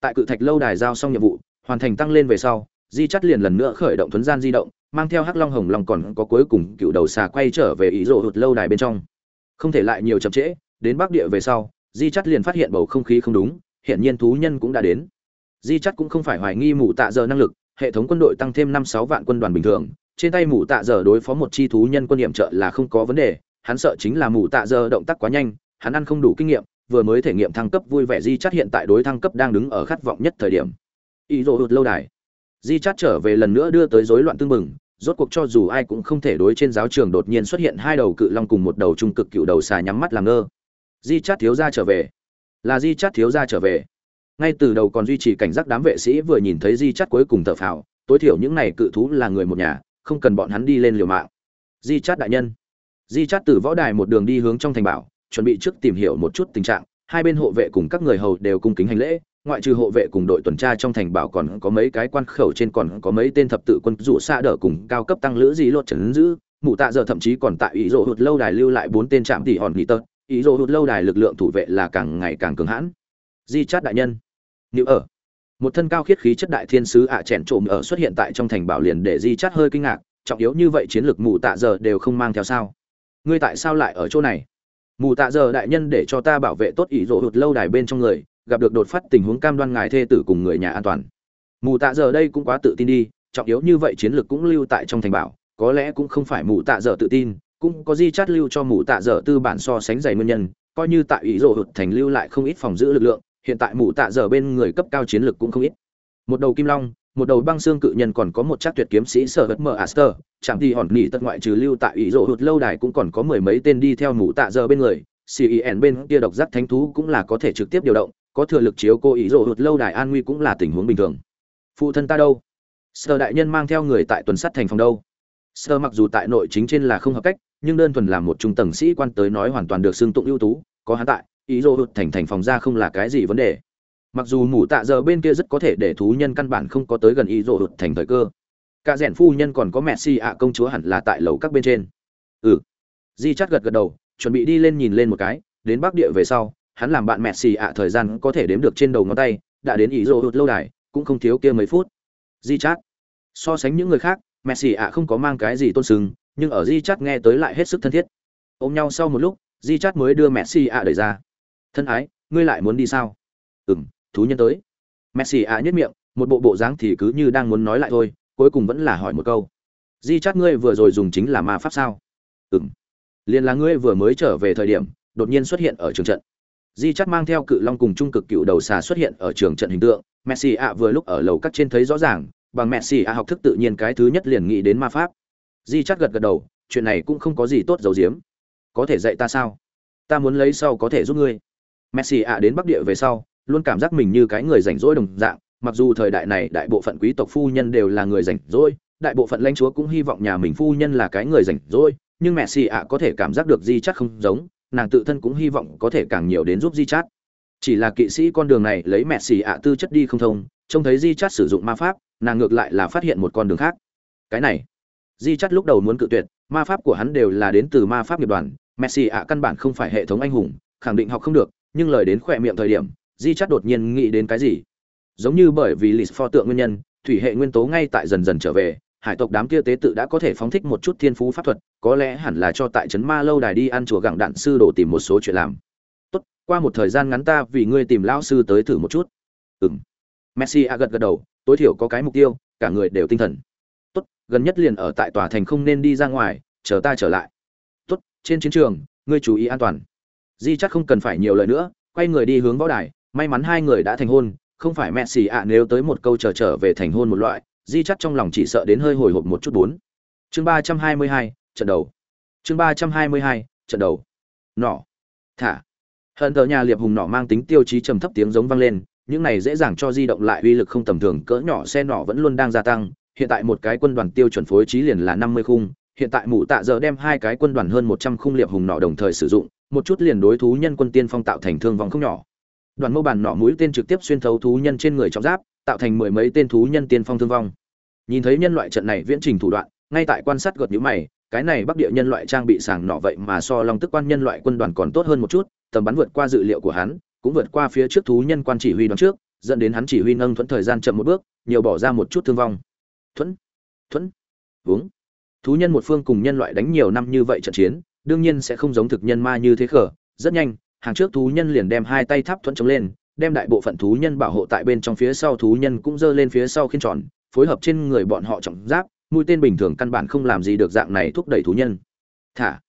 Tại cự thạch lâu đài giao xong nhiệm vụ, hoàn thành tăng lên về sau, di chắt liền lần nữa khởi động thuấn gian di động, mang theo hắc long hồng long còn có cuối cùng cựu đầu xà quay trở về ý rồ hụt lâu đài bên trong. Không thể lại nhiều chậm trễ, đến bắc địa về sau di chắt liền phát hiện bầu không khí không đúng hiện nhiên thú nhân cũng đã đến. Di chắt cũng không phải hoài nghi mù tạ giờ năng lực, hệ thống quân đội tăng thêm năm sáu vạn quân đoàn bình thường, trên tay mù tạ giờ đối phó một chi thú nhân quân nhiệm trợ là không có vấn đề, hắn sợ chính là mù tạ giờ động tác quá nhanh, hắn ăn không đủ kinh nghiệm, vừa mới thể nghiệm thăng cấp vui vẻ di chắt hiện tại đối thăng cấp đang đứng ở khát vọng nhất thời điểm. Ý rộ hụt lâu đài. Di chắt trở về lần nữa đưa tới rối loạn tương mừng, rốt cuộc cho dù ai cũng không thể đối trên giáo trường đột nhiên xuất hiện hai đầu cự long cùng một đầu trung cực cựu đầu xà nhắm mắt làm ngơ di chát thiếu gia trở về. Là di chát thiếu gia trở về. Ngay từ đầu còn duy trì cảnh giác đám vệ sĩ vừa nhìn thấy di chát cuối cùng thở phào, tối thiểu những này cự thú là người một nhà, không cần bọn hắn đi lên liều mạng. Di chát đại nhân. Di chát từ võ đài một đường đi hướng trong thành bảo, chuẩn bị trước tìm hiểu một chút tình trạng, hai bên hộ vệ cùng các người hầu đều cung kính hành lễ, ngoại trừ hộ vệ cùng đội tuần tra trong thành bảo còn có mấy cái quan khẩu trên còn có mấy tên thập tự quân rủ xa đỡ cùng cao cấp tăng lữ gì lột trấn giữ mụ tạ giờ thậm chí còn tại ý rộ hụt lâu đài lưu lại bốn tên trạm tỷ hòn nghỉ tật ý dỗ hụt lâu đài lực lượng thủ vệ là càng ngày càng cường hãn. Di chát đại nhân. Nữ ở. Một thân cao khiết khí chất đại thiên sứ ạ à chèn trộm ở xuất hiện tại trong thành bảo liền để di chát hơi kinh ngạc, trọng yếu như vậy chiến lược mụ tạ giờ đều không mang theo sao? Ngươi tại sao lại ở chỗ này? Mù tạ giờ đại nhân để cho ta bảo vệ tốt ý dỗ hụt lâu đài bên trong người, gặp được đột phát tình huống cam đoan ngài thê tử cùng người nhà an toàn. Mù tạ giờ đây cũng quá tự tin đi, trọng yếu như vậy chiến lược cũng lưu tại trong thành bảo, có lẽ cũng không phải mù tạ giờ tự tin cũng có di chát lưu cho mụ tạ dở tư bản so sánh dày nguyên nhân, coi như tại ý rộ hụt thành lưu lại không ít phòng giữ lực lượng, hiện tại mụ tạ dở bên người cấp cao chiến lược cũng không ít. Một đầu kim long, một đầu băng xương cự nhân còn có một chắc tuyệt kiếm sĩ sở vật mờ à aster chẳng thì hòn nghỉ tất ngoại trừ lưu tại ủy rộ hụt lâu đài cũng còn có mười mấy tên đi theo mũ tạ dở bên người cen bên kia độc giác thánh thú cũng là có thể trực tiếp điều động, có thừa lực chiếu cô ý rộ hụt lâu đài an nguy cũng là tình huống bình thường. Phụ thân ta đâu? Sở đại nhân mang theo người tại tuần sắt thành phòng đâu? Sơ mặc dù tại nội chính trên là không hợp cách nhưng đơn thuần làm một trung tầng sĩ quan tới nói hoàn toàn được xưng tụng ưu tú, có hắn tại, ý dô hụt thành thành phòng ra không là cái gì vấn đề. Mặc dù mù tạ giờ bên kia rất có thể để thú nhân căn bản không có tới gần ý dô hụt thành thời cơ. Cả rèn phu nhân còn có mẹ si ạ, công chúa hẳn là tại lầu các bên trên. Ừ. Di chắt gật gật đầu, chuẩn bị đi lên nhìn lên một cái, đến bắc địa về sau, hắn làm bạn mẹ xì ạ thời gian có thể đếm được trên đầu ngón tay, đã đến ý dô hụt lâu đài, cũng không thiếu kia mấy phút. Di chát. So sánh những người khác mẹ xì ạ không có mang cái gì tôn sừng nhưng ở di chát nghe tới lại hết sức thân thiết. Ôm nhau sau một lúc di chát mới đưa Messi xì ạ đẩy ra. Thân ái, ngươi lại muốn đi sao? Ừ m thú nhân tới. Messi ạ nhất miệng, một bộ bộ dáng thì cứ như đang muốn nói lại thôi, cuối cùng vẫn là hỏi một câu. Di chát ngươi vừa rồi dùng chính là ma pháp sao? Ừ m liền là ngươi vừa mới trở về thời điểm, đột nhiên xuất hiện ở trường trận. Di chắt mang theo cự long cùng trung cực cựu đầu xà xuất hiện ở trường trận hình tượng. Messi ạ vừa lúc ở lầu cắt trên thấy rõ ràng, bằng messi ạ học thức tự nhiên cái thứ nhất liền nghĩ đến ma pháp di chắt gật gật đầu, chuyện này cũng không có gì tốt dầu diếm có thể dạy ta sao? Ta muốn lấy sau có thể giúp ngươi. Messi ạ đến bắc địa về sau, luôn cảm giác mình như cái người rảnh rỗi đồng dạng, mặc dù thời đại này đại bộ phận quý tộc phu nhân đều là người rảnh rỗi, đại bộ phận lãnh chúa cũng hy vọng nhà mình phu nhân là cái người rảnh rỗi, nhưng mẹ xì ạ có thể cảm giác được di chắt không giống, nàng tự thân cũng hy vọng có thể càng nhiều đến giúp di chắt chỉ là kỵ sĩ con đường này lấy mẹ xì ạ tư chất đi không thông, trông thấy di chát sử dụng ma pháp, nàng ngược lại là phát hiện một con đường khác. Cái này di chắt lúc đầu muốn cự tuyệt, ma pháp của hắn đều là đến từ ma pháp nghiệp đoàn. Messi ạ, căn bản không phải hệ thống anh hùng, khẳng định học không được, nhưng lời đến khỏe miệng thời điểm, di chắt đột nhiên nghĩ đến cái gì? Giống như bởi vì lịch pho tượng nguyên nhân, thủy hệ nguyên tố ngay tại dần dần trở về, hải tộc đám kia tế tự đã có thể phóng thích một chút thiên phú pháp thuật, có lẽ hẳn là cho tại trấn ma lâu đài đi ăn chùa gặng đạn sư đồ tìm một số chuyện làm. Tốt, qua một thời gian ngắn ta vì ngươi tìm lão sư tới thử một chút. Ừng messi a gật gật đầu, tối thiểu có cái mục tiêu, cả người đều tinh thần tốt gần nhất liền ở tại tòa thành không nên đi ra ngoài chờ ta trở lại. Tốt trên chiến trường ngươi chú ý an toàn. Di chắc không cần phải nhiều lời nữa quay người đi hướng võ đài may mắn hai người đã thành hôn không phải mẹ xì ạ nếu tới một câu chờ trở, trở về thành hôn một loại di chắc trong lòng chỉ sợ đến hơi hồi hộp một chút bốn. Chương ba trăm hai mươi hai trận đầu. Chương ba trăm hai mươi hai trận đầu. Nỏ thả. Hận tờ nhà liệp hùng nỏ mang tính tiêu chí trầm thấp tiếng giống vang lên những này dễ dàng cho di động lại uy lực không tầm thường cỡ nhỏ xe nỏ vẫn luôn đang gia tăng hiện tại một cái quân đoàn tiêu chuẩn phối trí liền là năm mươi khung, hiện tại mụ tạ giờ đem hai cái quân đoàn hơn một trăm khung liệp hùng nọ đồng thời sử dụng, một chút liền đối thú nhân quân tiên phong tạo thành thương vong không nhỏ. Đoàn mâu bàn nọ mũi tên trực tiếp xuyên thấu thú nhân trên người trọng giáp, tạo thành mười mấy tên thú nhân tiên phong thương vong. Nhìn thấy nhân loại trận này viễn trình thủ đoạn, ngay tại quan sát gật nhíu mày, cái này bắc địa nhân loại trang bị sàng nọ vậy mà so long tức quan nhân loại quân đoàn còn tốt hơn một chút, tầm bắn vượt qua dự liệu của hắn, cũng vượt qua phía trước thú nhân quan chỉ huy đoàn trước, dẫn đến hắn chỉ huy nâng thuận thời gian chậm một bước, nhiều bỏ ra một chút thương vong thuẫn. Thuẫn. Uống thú nhân một phương cùng nhân loại đánh nhiều năm như vậy trận chiến, đương nhiên sẽ không giống thực nhân ma như thế khở. Rất nhanh, hàng trước thú nhân liền đem hai tay tháp thuẫn chống lên, đem đại bộ phận thú nhân bảo hộ tại bên trong phía sau, thú nhân cũng giơ lên phía sau khiên tròn, phối hợp trên người bọn họ trọng giáp, mũi tên bình thường căn bản không làm gì được dạng này thúc đẩy thú nhân. Thả.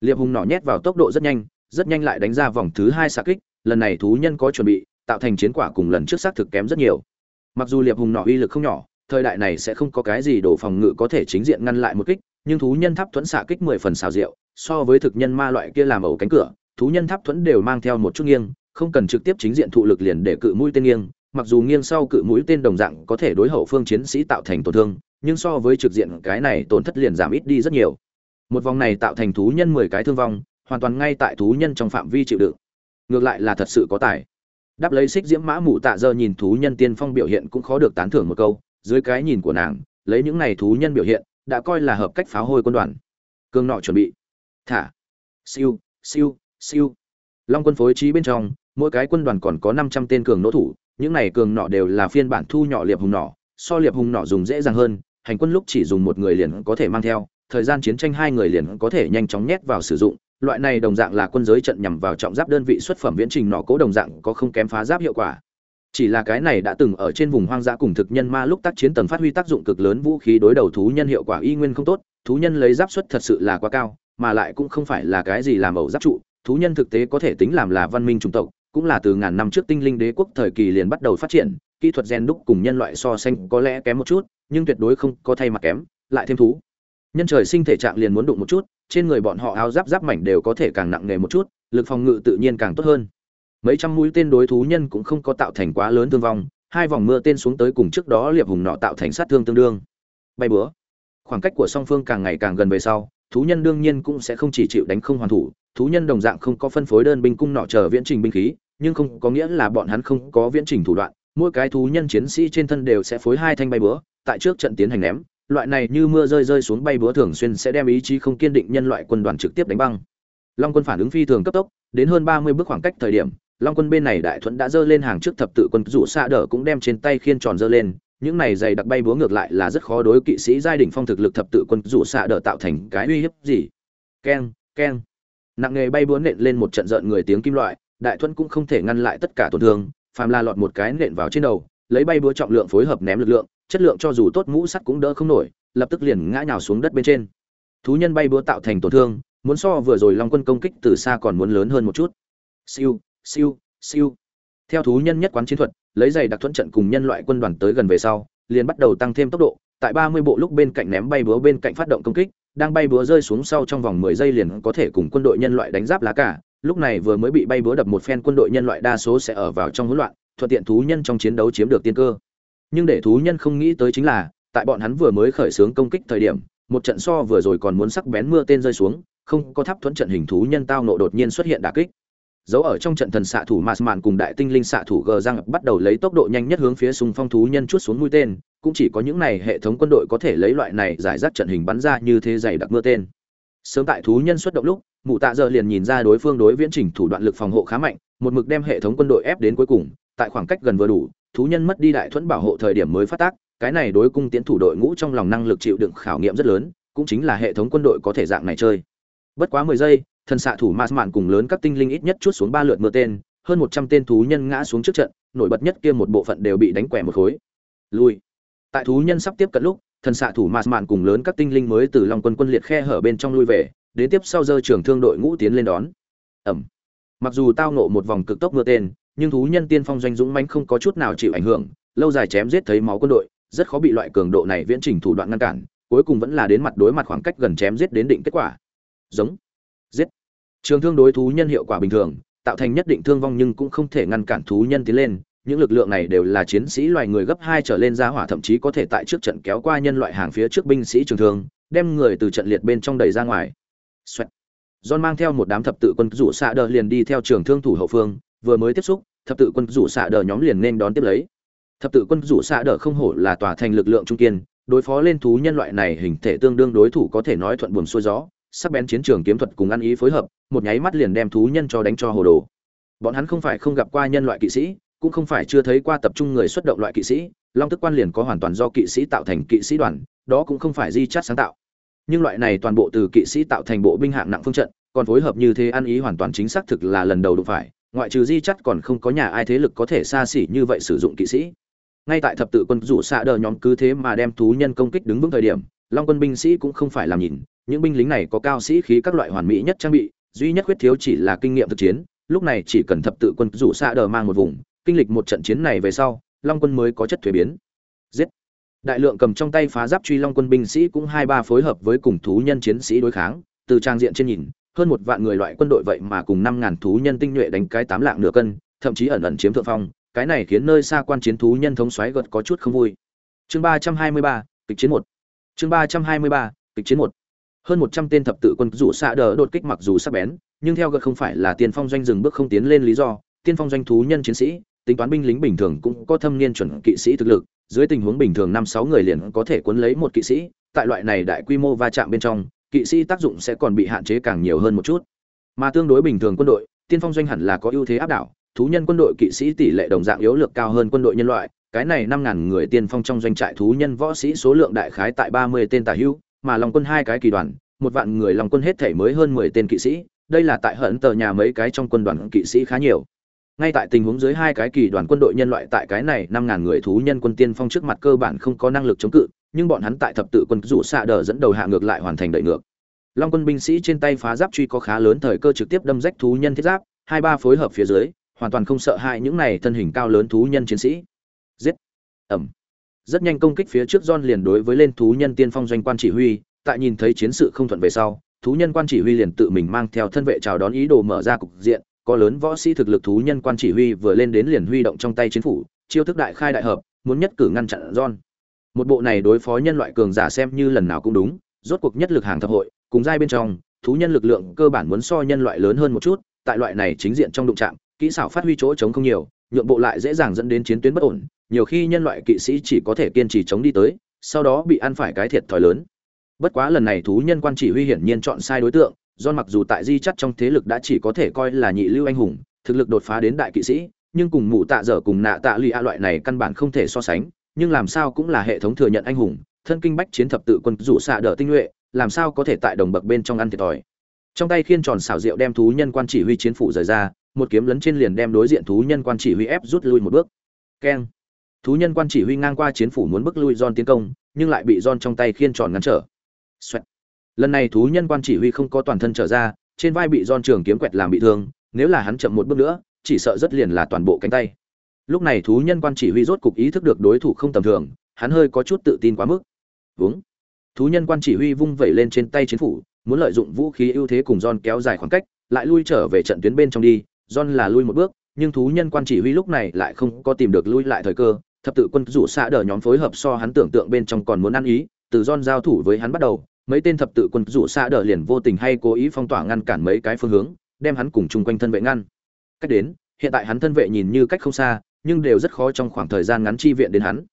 Liệp hùng nỏ nhét vào tốc độ rất nhanh rất nhanh lại đánh ra vòng thứ hai xạ kích, lần này thú nhân có chuẩn bị, tạo thành chiến quả cùng lần trước xác thực kém rất nhiều. Mặc dù liệp hùng nỏ uy lực không nhỏ thời đại này sẽ không có cái gì đồ phòng ngự có thể chính diện ngăn lại một kích, nhưng thú nhân tháp thuẫn xạ kích mười phần xào rượu, so với thực nhân ma loại kia làm ẩu cánh cửa, thú nhân tháp thuẫn đều mang theo một chút nghiêng, không cần trực tiếp chính diện thụ lực liền để cự mũi tên nghiêng, mặc dù nghiêng sau cự mũi tên đồng dạng có thể đối hậu phương chiến sĩ tạo thành tổn thương, nhưng so với trực diện cái này tổn thất liền giảm ít đi rất nhiều. Một vòng này tạo thành thú nhân mười cái thương vong, hoàn toàn ngay tại thú nhân trong phạm vi chịu đựng. Ngược lại là thật sự có tài. Đáp lấy xích diễm mã mụ tạ giờ nhìn thú nhân tiên phong biểu hiện cũng khó được tán thưởng một câu dưới cái nhìn của nàng, lấy những này thú nhân biểu hiện, đã coi là hợp cách pháo hôi quân đoàn. Cương nọ chuẩn bị. Thả. Siêu siêu siêu. Long quân phối trí bên trong, mỗi cái quân đoàn còn có năm trăm tên cường nỗ thủ, những này cường nọ đều là phiên bản thu nhỏ liệp hùng nọ, so liệp hùng nọ dùng dễ dàng hơn, hành quân lúc chỉ dùng một người liền có thể mang theo, thời gian chiến tranh hai người liền có thể nhanh chóng nhét vào sử dụng, loại này đồng dạng là quân giới trận nhằm vào trọng giáp đơn vị xuất phẩm viễn trình nọ cố đồng dạng có không kém phá giáp hiệu quả chỉ là cái này đã từng ở trên vùng hoang dã cùng thực nhân ma lúc tác chiến tầng phát huy tác dụng cực lớn vũ khí đối đầu thú nhân hiệu quả y nguyên không tốt, thú nhân lấy giáp suất thật sự là quá cao, mà lại cũng không phải là cái gì làm ẩu giáp trụ, thú nhân thực tế có thể tính làm là văn minh chủng tộc, cũng là từ ngàn năm trước tinh linh đế quốc thời kỳ liền bắt đầu phát triển, kỹ thuật gen đúc cùng nhân loại so sánh có lẽ kém một chút, nhưng tuyệt đối không có thay mặt kém, lại thêm thú. Nhân trời sinh thể trạng liền muốn đụng một chút, trên người bọn họ áo giáp giáp mảnh đều có thể càng nặng nề một chút, lực phòng ngự tự nhiên càng tốt hơn mấy trăm mũi tên đối thú nhân cũng không có tạo thành quá lớn thương vong, hai vòng mưa tên xuống tới cùng trước đó liệp hùng nọ tạo thành sát thương tương đương. Bay bữa khoảng cách của song phương càng ngày càng gần về sau, thú nhân đương nhiên cũng sẽ không chỉ chịu đánh không hoàn thủ, thú nhân đồng dạng không có phân phối đơn binh cung nọ chờ viễn trình binh khí, nhưng không có nghĩa là bọn hắn không có viễn trình thủ đoạn, mỗi cái thú nhân chiến sĩ trên thân đều sẽ phối hai thanh bay búa, tại trước trận tiến hành ném, loại này như mưa rơi rơi xuống bay búa thường xuyên sẽ đem ý chí không kiên định nhân loại quân đoàn trực tiếp đánh băng. Long quân phản ứng phi thường cấp tốc, đến hơn ba mươi bước khoảng cách thời điểm long quân bên này đại thuẫn đã dơ lên hàng trước thập tự quân rủ xa đỡ cũng đem trên tay khiên tròn dơ lên. Những này dày đặc bay búa ngược lại là rất khó đối kỵ sĩ giai đỉnh phong thực lực thập tự quân rủ xa đỡ tạo thành cái uy hiếp gì. Keng keng. Nặng nghề bay búa nện lên một trận rợn người tiếng kim loại, đại thuẫn cũng không thể ngăn lại tất cả tổn thương, phàm la lọt một cái nện vào trên đầu, lấy bay búa trọng lượng phối hợp ném lực lượng, chất lượng cho dù tốt mũ sắt cũng đỡ không nổi, lập tức liền ngã nhào xuống đất bên trên. Thú nhân bay búa tạo thành tổn thương, muốn so vừa rồi long quân công kích từ xa còn muốn lớn hơn một chút. Siêu siêu siêu. Theo thú nhân nhất quán chiến thuật, lấy giày đặc thuẫn trận cùng nhân loại quân đoàn tới gần về sau, liền bắt đầu tăng thêm tốc độ. Tại ba mươi bộ lúc bên cạnh ném bay búa bên cạnh phát động công kích, đang bay búa rơi xuống sau trong vòng mười giây liền có thể cùng quân đội nhân loại đánh giáp lá cả lúc này vừa mới bị bay búa đập một phen, quân đội nhân loại đa số sẽ ở vào trong hỗn loạn, thuận tiện thú nhân trong chiến đấu chiếm được tiên cơ. Nhưng để thú nhân không nghĩ tới chính là, tại bọn hắn vừa mới khởi xướng công kích thời điểm, một trận so vừa rồi còn muốn sắc bén mưa tên rơi xuống, không có tháp thuẫn trận hình thú nhân tao nộ đột nhiên xuất hiện đả kích dấu ở trong trận thần xạ thủ mạt mạn cùng đại tinh linh xạ thủ gờ răng bắt đầu lấy tốc độ nhanh nhất hướng phía sùng phong thú nhân chút xuống mũi tên, cũng chỉ có những này hệ thống quân đội có thể lấy loại này giải rác trận hình bắn ra như thế dày đặc mưa tên. Sớm tại thú nhân xuất động lúc, mụ tạ giờ liền nhìn ra đối phương đối viễn trình thủ đoạn lực phòng hộ khá mạnh, một mực đem hệ thống quân đội ép đến cuối cùng, tại khoảng cách gần vừa đủ, thú nhân mất đi đại thuẫn bảo hộ thời điểm mới phát tác, cái này đối cung tiến thủ đội ngũ trong lòng năng lực chịu đựng khảo nghiệm rất lớn, cũng chính là hệ thống quân đội có thể dạng này chơi. Bất quá mười giây thần xạ thủ mạt mạn cùng lớn các tinh linh ít nhất chút xuống ba lượt mưa tên, hơn một trăm tên thú nhân ngã xuống trước trận, nổi bật nhất kia một bộ phận đều bị đánh quẻ một khối. Lui. Tại thú nhân sắp tiếp cận lúc, thần xạ thủ mạt mạn cùng lớn các tinh linh mới từ lòng quân quân liệt khe hở bên trong lui về, đến tiếp sau giờ trưởng thương đội ngũ tiến lên đón. Ẩm. Mặc dù tao nộ một vòng cực tốc mưa tên, nhưng thú nhân tiên phong doanh dũng mãnh không có chút nào chịu ảnh hưởng, lâu dài chém giết thấy máu quân đội, rất khó bị loại cường độ này viễn trình thủ đoạn ngăn cản, cuối cùng vẫn là đến mặt đối mặt khoảng cách gần chém giết đến định kết quả. Giống. Giết trường thương đối thú nhân hiệu quả bình thường, tạo thành nhất định thương vong nhưng cũng không thể ngăn cản thú nhân tiến lên. Những lực lượng này đều là chiến sĩ loài người gấp hai trở lên ra hỏa, thậm chí có thể tại trước trận kéo qua nhân loại hàng phía trước binh sĩ trường thương, đem người từ trận liệt bên trong đẩy ra ngoài. Xoẹt. John mang theo một đám thập tự quân rủ xạ đờ liền đi theo trường thương thủ hậu phương, vừa mới tiếp xúc, thập tự quân rủ xạ đờ nhóm liền nên đón tiếp lấy. Thập tự quân rủ xạ đờ không hổ là tòa thành lực lượng trung kiên, đối phó lên thú nhân loại này hình thể tương đương đối thủ có thể nói thuận buồm xuôi gió sắc bén chiến trường kiếm thuật cùng ăn ý phối hợp, một nháy mắt liền đem thú nhân cho đánh cho hồ đồ. Bọn hắn không phải không gặp qua nhân loại kỵ sĩ, cũng không phải chưa thấy qua tập trung người xuất động loại kỵ sĩ, long tức quan liền có hoàn toàn do kỵ sĩ tạo thành kỵ sĩ đoàn, đó cũng không phải di chát sáng tạo. Nhưng loại này toàn bộ từ kỵ sĩ tạo thành bộ binh hạng nặng phương trận, còn phối hợp như thế ăn ý hoàn toàn chính xác thực là lần đầu đụng phải, ngoại trừ di chắt còn không có nhà ai thế lực có thể xa xỉ như vậy sử dụng kỵ sĩ. Ngay tại thập tự quân rủ xạ đờ nhóm cứ thế mà đem thú nhân công kích đứng vững thời điểm, long quân binh sĩ cũng không phải làm nhìn những binh lính này có cao sĩ khí các loại hoàn mỹ nhất trang bị, duy nhất khuyết thiếu chỉ là kinh nghiệm thực chiến, lúc này chỉ cần thập tự quân rủ xa đờ mang một vùng, kinh lịch một trận chiến này về sau, long quân mới có chất thuế biến. Giết. Đại lượng cầm trong tay phá giáp truy long quân binh sĩ cũng hai ba phối hợp với cùng thú nhân chiến sĩ đối kháng, từ trang diện trên nhìn, hơn một vạn người loại quân đội vậy mà cùng năm ngàn thú nhân tinh nhuệ đánh cái tám lạng nửa cân, thậm chí ẩn ẩn chiếm thượng phong, cái này khiến nơi xa quan chiến thú nhân thống xoáy gật có chút không vui. Chương ba trăm hai mươi ba, kịch chiến một. Chương ba trăm hai mươi ba, kịch chiến một hơn một trăm tên thập tự quân rủ xạ đờ đột kích mặc dù sắc bén, nhưng theo gật không phải là tiên phong doanh dừng bước không tiến lên lý do. Tiên phong doanh thú nhân chiến sĩ, tính toán binh lính bình thường cũng có thâm niên chuẩn kỵ sĩ thực lực. Dưới tình huống bình thường năm sáu người liền có thể cuốn lấy một kỵ sĩ. Tại loại này đại quy mô va chạm bên trong, kỵ sĩ tác dụng sẽ còn bị hạn chế càng nhiều hơn một chút. Mà tương đối bình thường quân đội, tiên phong doanh hẳn là có ưu thế áp đảo. Thú nhân quân đội kỵ sĩ tỷ lệ đồng dạng yếu lược cao hơn quân đội nhân loại. Cái này năm ngàn người tiên phong trong doanh trại thú nhân võ sĩ số lượng đại khái tại ba mươi tên tà hữu mà lòng quân hai cái kỳ đoàn, một vạn người lòng quân hết thể mới hơn mười tên kỵ sĩ, đây là tại hận tờ nhà mấy cái trong quân đoàn kỵ sĩ khá nhiều. Ngay tại tình huống dưới hai cái kỳ đoàn quân đội nhân loại tại cái này năm ngàn người thú nhân quân tiên phong trước mặt cơ bản không có năng lực chống cự, nhưng bọn hắn tại thập tự quân rủ xạ đờ dẫn đầu hạ ngược lại hoàn thành đẩy ngược. Long quân binh sĩ trên tay phá giáp truy có khá lớn thời cơ trực tiếp đâm rách thú nhân thiết giáp, hai ba phối hợp phía dưới, hoàn toàn không sợ hãi những này thân hình cao lớn thú nhân chiến sĩ. Giết. Ẩm rất nhanh công kích phía trước John liền đối với lên thú nhân tiên phong doanh quan chỉ huy, tại nhìn thấy chiến sự không thuận về sau, thú nhân quan chỉ huy liền tự mình mang theo thân vệ chào đón ý đồ mở ra cục diện, có lớn võ sĩ thực lực thú nhân quan chỉ huy vừa lên đến liền huy động trong tay chiến phủ, chiêu thức đại khai đại hợp, muốn nhất cử ngăn chặn John. Một bộ này đối phó nhân loại cường giả xem như lần nào cũng đúng, rốt cuộc nhất lực hàng thập hội, cùng giai bên trong, thú nhân lực lượng cơ bản muốn so nhân loại lớn hơn một chút, tại loại này chính diện trong đụng chạm, kỹ xảo phát huy chỗ chống không nhiều nhượng bộ lại dễ dàng dẫn đến chiến tuyến bất ổn, nhiều khi nhân loại kỵ sĩ chỉ có thể kiên trì chống đi tới, sau đó bị ăn phải cái thiệt thòi lớn. Bất quá lần này thú nhân quan chỉ huy hiển nhiên chọn sai đối tượng, do mặc dù tại di chắt trong thế lực đã chỉ có thể coi là nhị lưu anh hùng, thực lực đột phá đến đại kỵ sĩ, nhưng cùng mụ tạ dở cùng nạ tạ lụy a loại này căn bản không thể so sánh, nhưng làm sao cũng là hệ thống thừa nhận anh hùng, thân kinh bách chiến thập tự quân rủ xạ đỡ tinh nhuệ, làm sao có thể tại đồng bậc bên trong ăn thiệt thòi. Trong tay khiên tròn xảo diệu đem thú nhân quan chỉ huy chiến phủ rời ra một kiếm lấn trên liền đem đối diện thú nhân quan chỉ huy ép rút lui một bước. Keng. Thú nhân quan chỉ huy ngang qua chiến phủ muốn bước lui Jon tiến công nhưng lại bị Jon trong tay khiên tròn ngăn trở. Xoẹt. lần này thú nhân quan chỉ huy không có toàn thân trở ra trên vai bị Jon trường kiếm quẹt làm bị thương nếu là hắn chậm một bước nữa chỉ sợ rất liền là toàn bộ cánh tay. Lúc này thú nhân quan chỉ huy rốt cục ý thức được đối thủ không tầm thường hắn hơi có chút tự tin quá mức. Vúng, thú nhân quan chỉ huy vung vẩy lên trên tay chiến phủ muốn lợi dụng vũ khí ưu thế cùng Jon kéo dài khoảng cách lại lui trở về trận tuyến bên trong đi John là lui một bước, nhưng thú nhân quan chỉ huy lúc này lại không có tìm được lui lại thời cơ. Thập tự quân rủ xạ đỡ nhóm phối hợp so hắn tưởng tượng bên trong còn muốn ăn ý, từ John giao thủ với hắn bắt đầu. Mấy tên thập tự quân rủ xạ đỡ liền vô tình hay cố ý phong tỏa ngăn cản mấy cái phương hướng, đem hắn cùng chung quanh thân vệ ngăn. Cách đến, hiện tại hắn thân vệ nhìn như cách không xa, nhưng đều rất khó trong khoảng thời gian ngắn chi viện đến hắn.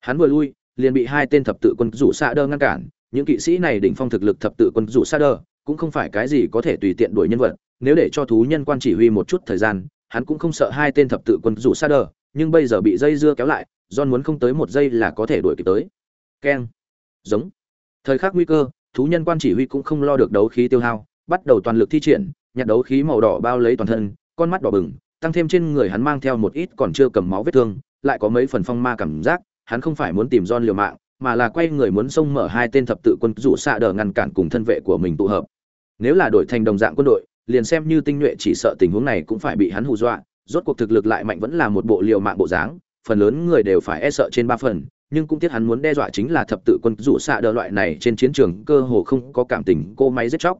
Hắn vừa lui, liền bị hai tên thập tự quân rủ xạ đỡ ngăn cản. Những kỵ sĩ này đỉnh phong thực lực thập tự quân rủ xạ đờ cũng không phải cái gì có thể tùy tiện đuổi nhân vật nếu để cho thú nhân quan chỉ huy một chút thời gian hắn cũng không sợ hai tên thập tự quân rủ xa đờ nhưng bây giờ bị dây dưa kéo lại John muốn không tới một giây là có thể đuổi kịp tới. Keng. Giống. Thời khắc nguy cơ thú nhân quan chỉ huy cũng không lo được đấu khí tiêu hao bắt đầu toàn lực thi triển nhặt đấu khí màu đỏ bao lấy toàn thân con mắt đỏ bừng tăng thêm trên người hắn mang theo một ít còn chưa cầm máu vết thương lại có mấy phần phong ma cảm giác hắn không phải muốn tìm John liều mạng, mà là quay người muốn xông mở hai tên thập tự quân rủ xạ đờ ngăn cản cùng thân vệ của mình tụ hợp. Nếu là đổi thành đồng dạng quân đội, liền xem như tinh nhuệ chỉ sợ tình huống này cũng phải bị hắn hù dọa, rốt cuộc thực lực lại mạnh vẫn là một bộ liều mạng bộ dáng, phần lớn người đều phải e sợ trên ba phần, nhưng cũng tiếc hắn muốn đe dọa chính là thập tự quân rủ xạ đờ loại này trên chiến trường cơ hồ không có cảm tình cô máy giết chóc.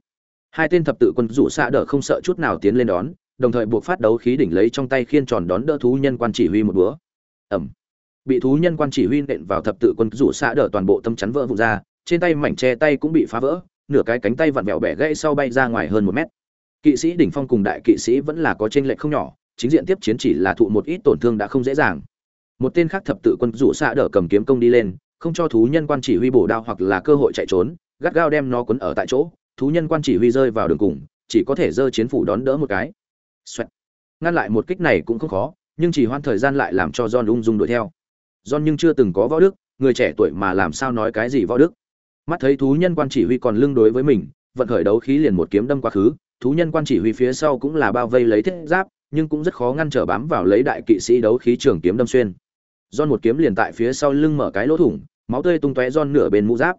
Hai tên thập tự quân rủ xạ đờ không sợ chút nào tiến lên đón, đồng thời buộc phát đấu khí đỉnh lấy trong tay khiên tròn đón đỡ thú nhân quan chỉ huy một búa ẩm. Bị thú nhân quan chỉ huy nện vào thập tự quân rủ xạ đỡ toàn bộ tâm chắn vỡ vụn ra trên tay mảnh che tay cũng bị phá vỡ nửa cái cánh tay vặn vẹo bẻ gãy sau bay ra ngoài hơn một mét kỵ sĩ đỉnh phong cùng đại kỵ sĩ vẫn là có tranh lệch không nhỏ, chính diện tiếp chiến chỉ là thụ một ít tổn thương đã không dễ dàng. Một tên khác thập tự quân rủ xạ đỡ cầm kiếm công đi lên, không cho thú nhân quan chỉ huy bổ đao hoặc là cơ hội chạy trốn, gắt gao đem nó quấn ở tại chỗ, thú nhân quan chỉ huy rơi vào đường cùng, chỉ có thể giơ chiến phủ đón đỡ một cái. Xoẹt. ngăn lại một kích này cũng không khó, nhưng chỉ hoan thời gian lại làm cho John ung dung đuổi theo. John nhưng chưa từng có võ đức, người trẻ tuổi mà làm sao nói cái gì võ đức. Mắt thấy thú nhân quan chỉ huy còn lưng đối với mình, vận khởi đấu khí liền một kiếm đâm quá khứ thú nhân quan chỉ huy phía sau cũng là bao vây lấy thiết giáp nhưng cũng rất khó ngăn trở bám vào lấy đại kỵ sĩ đấu khí trường kiếm đâm xuyên. Don một kiếm liền tại phía sau lưng mở cái lỗ thủng máu tươi tung tóe don nửa bên mũ giáp.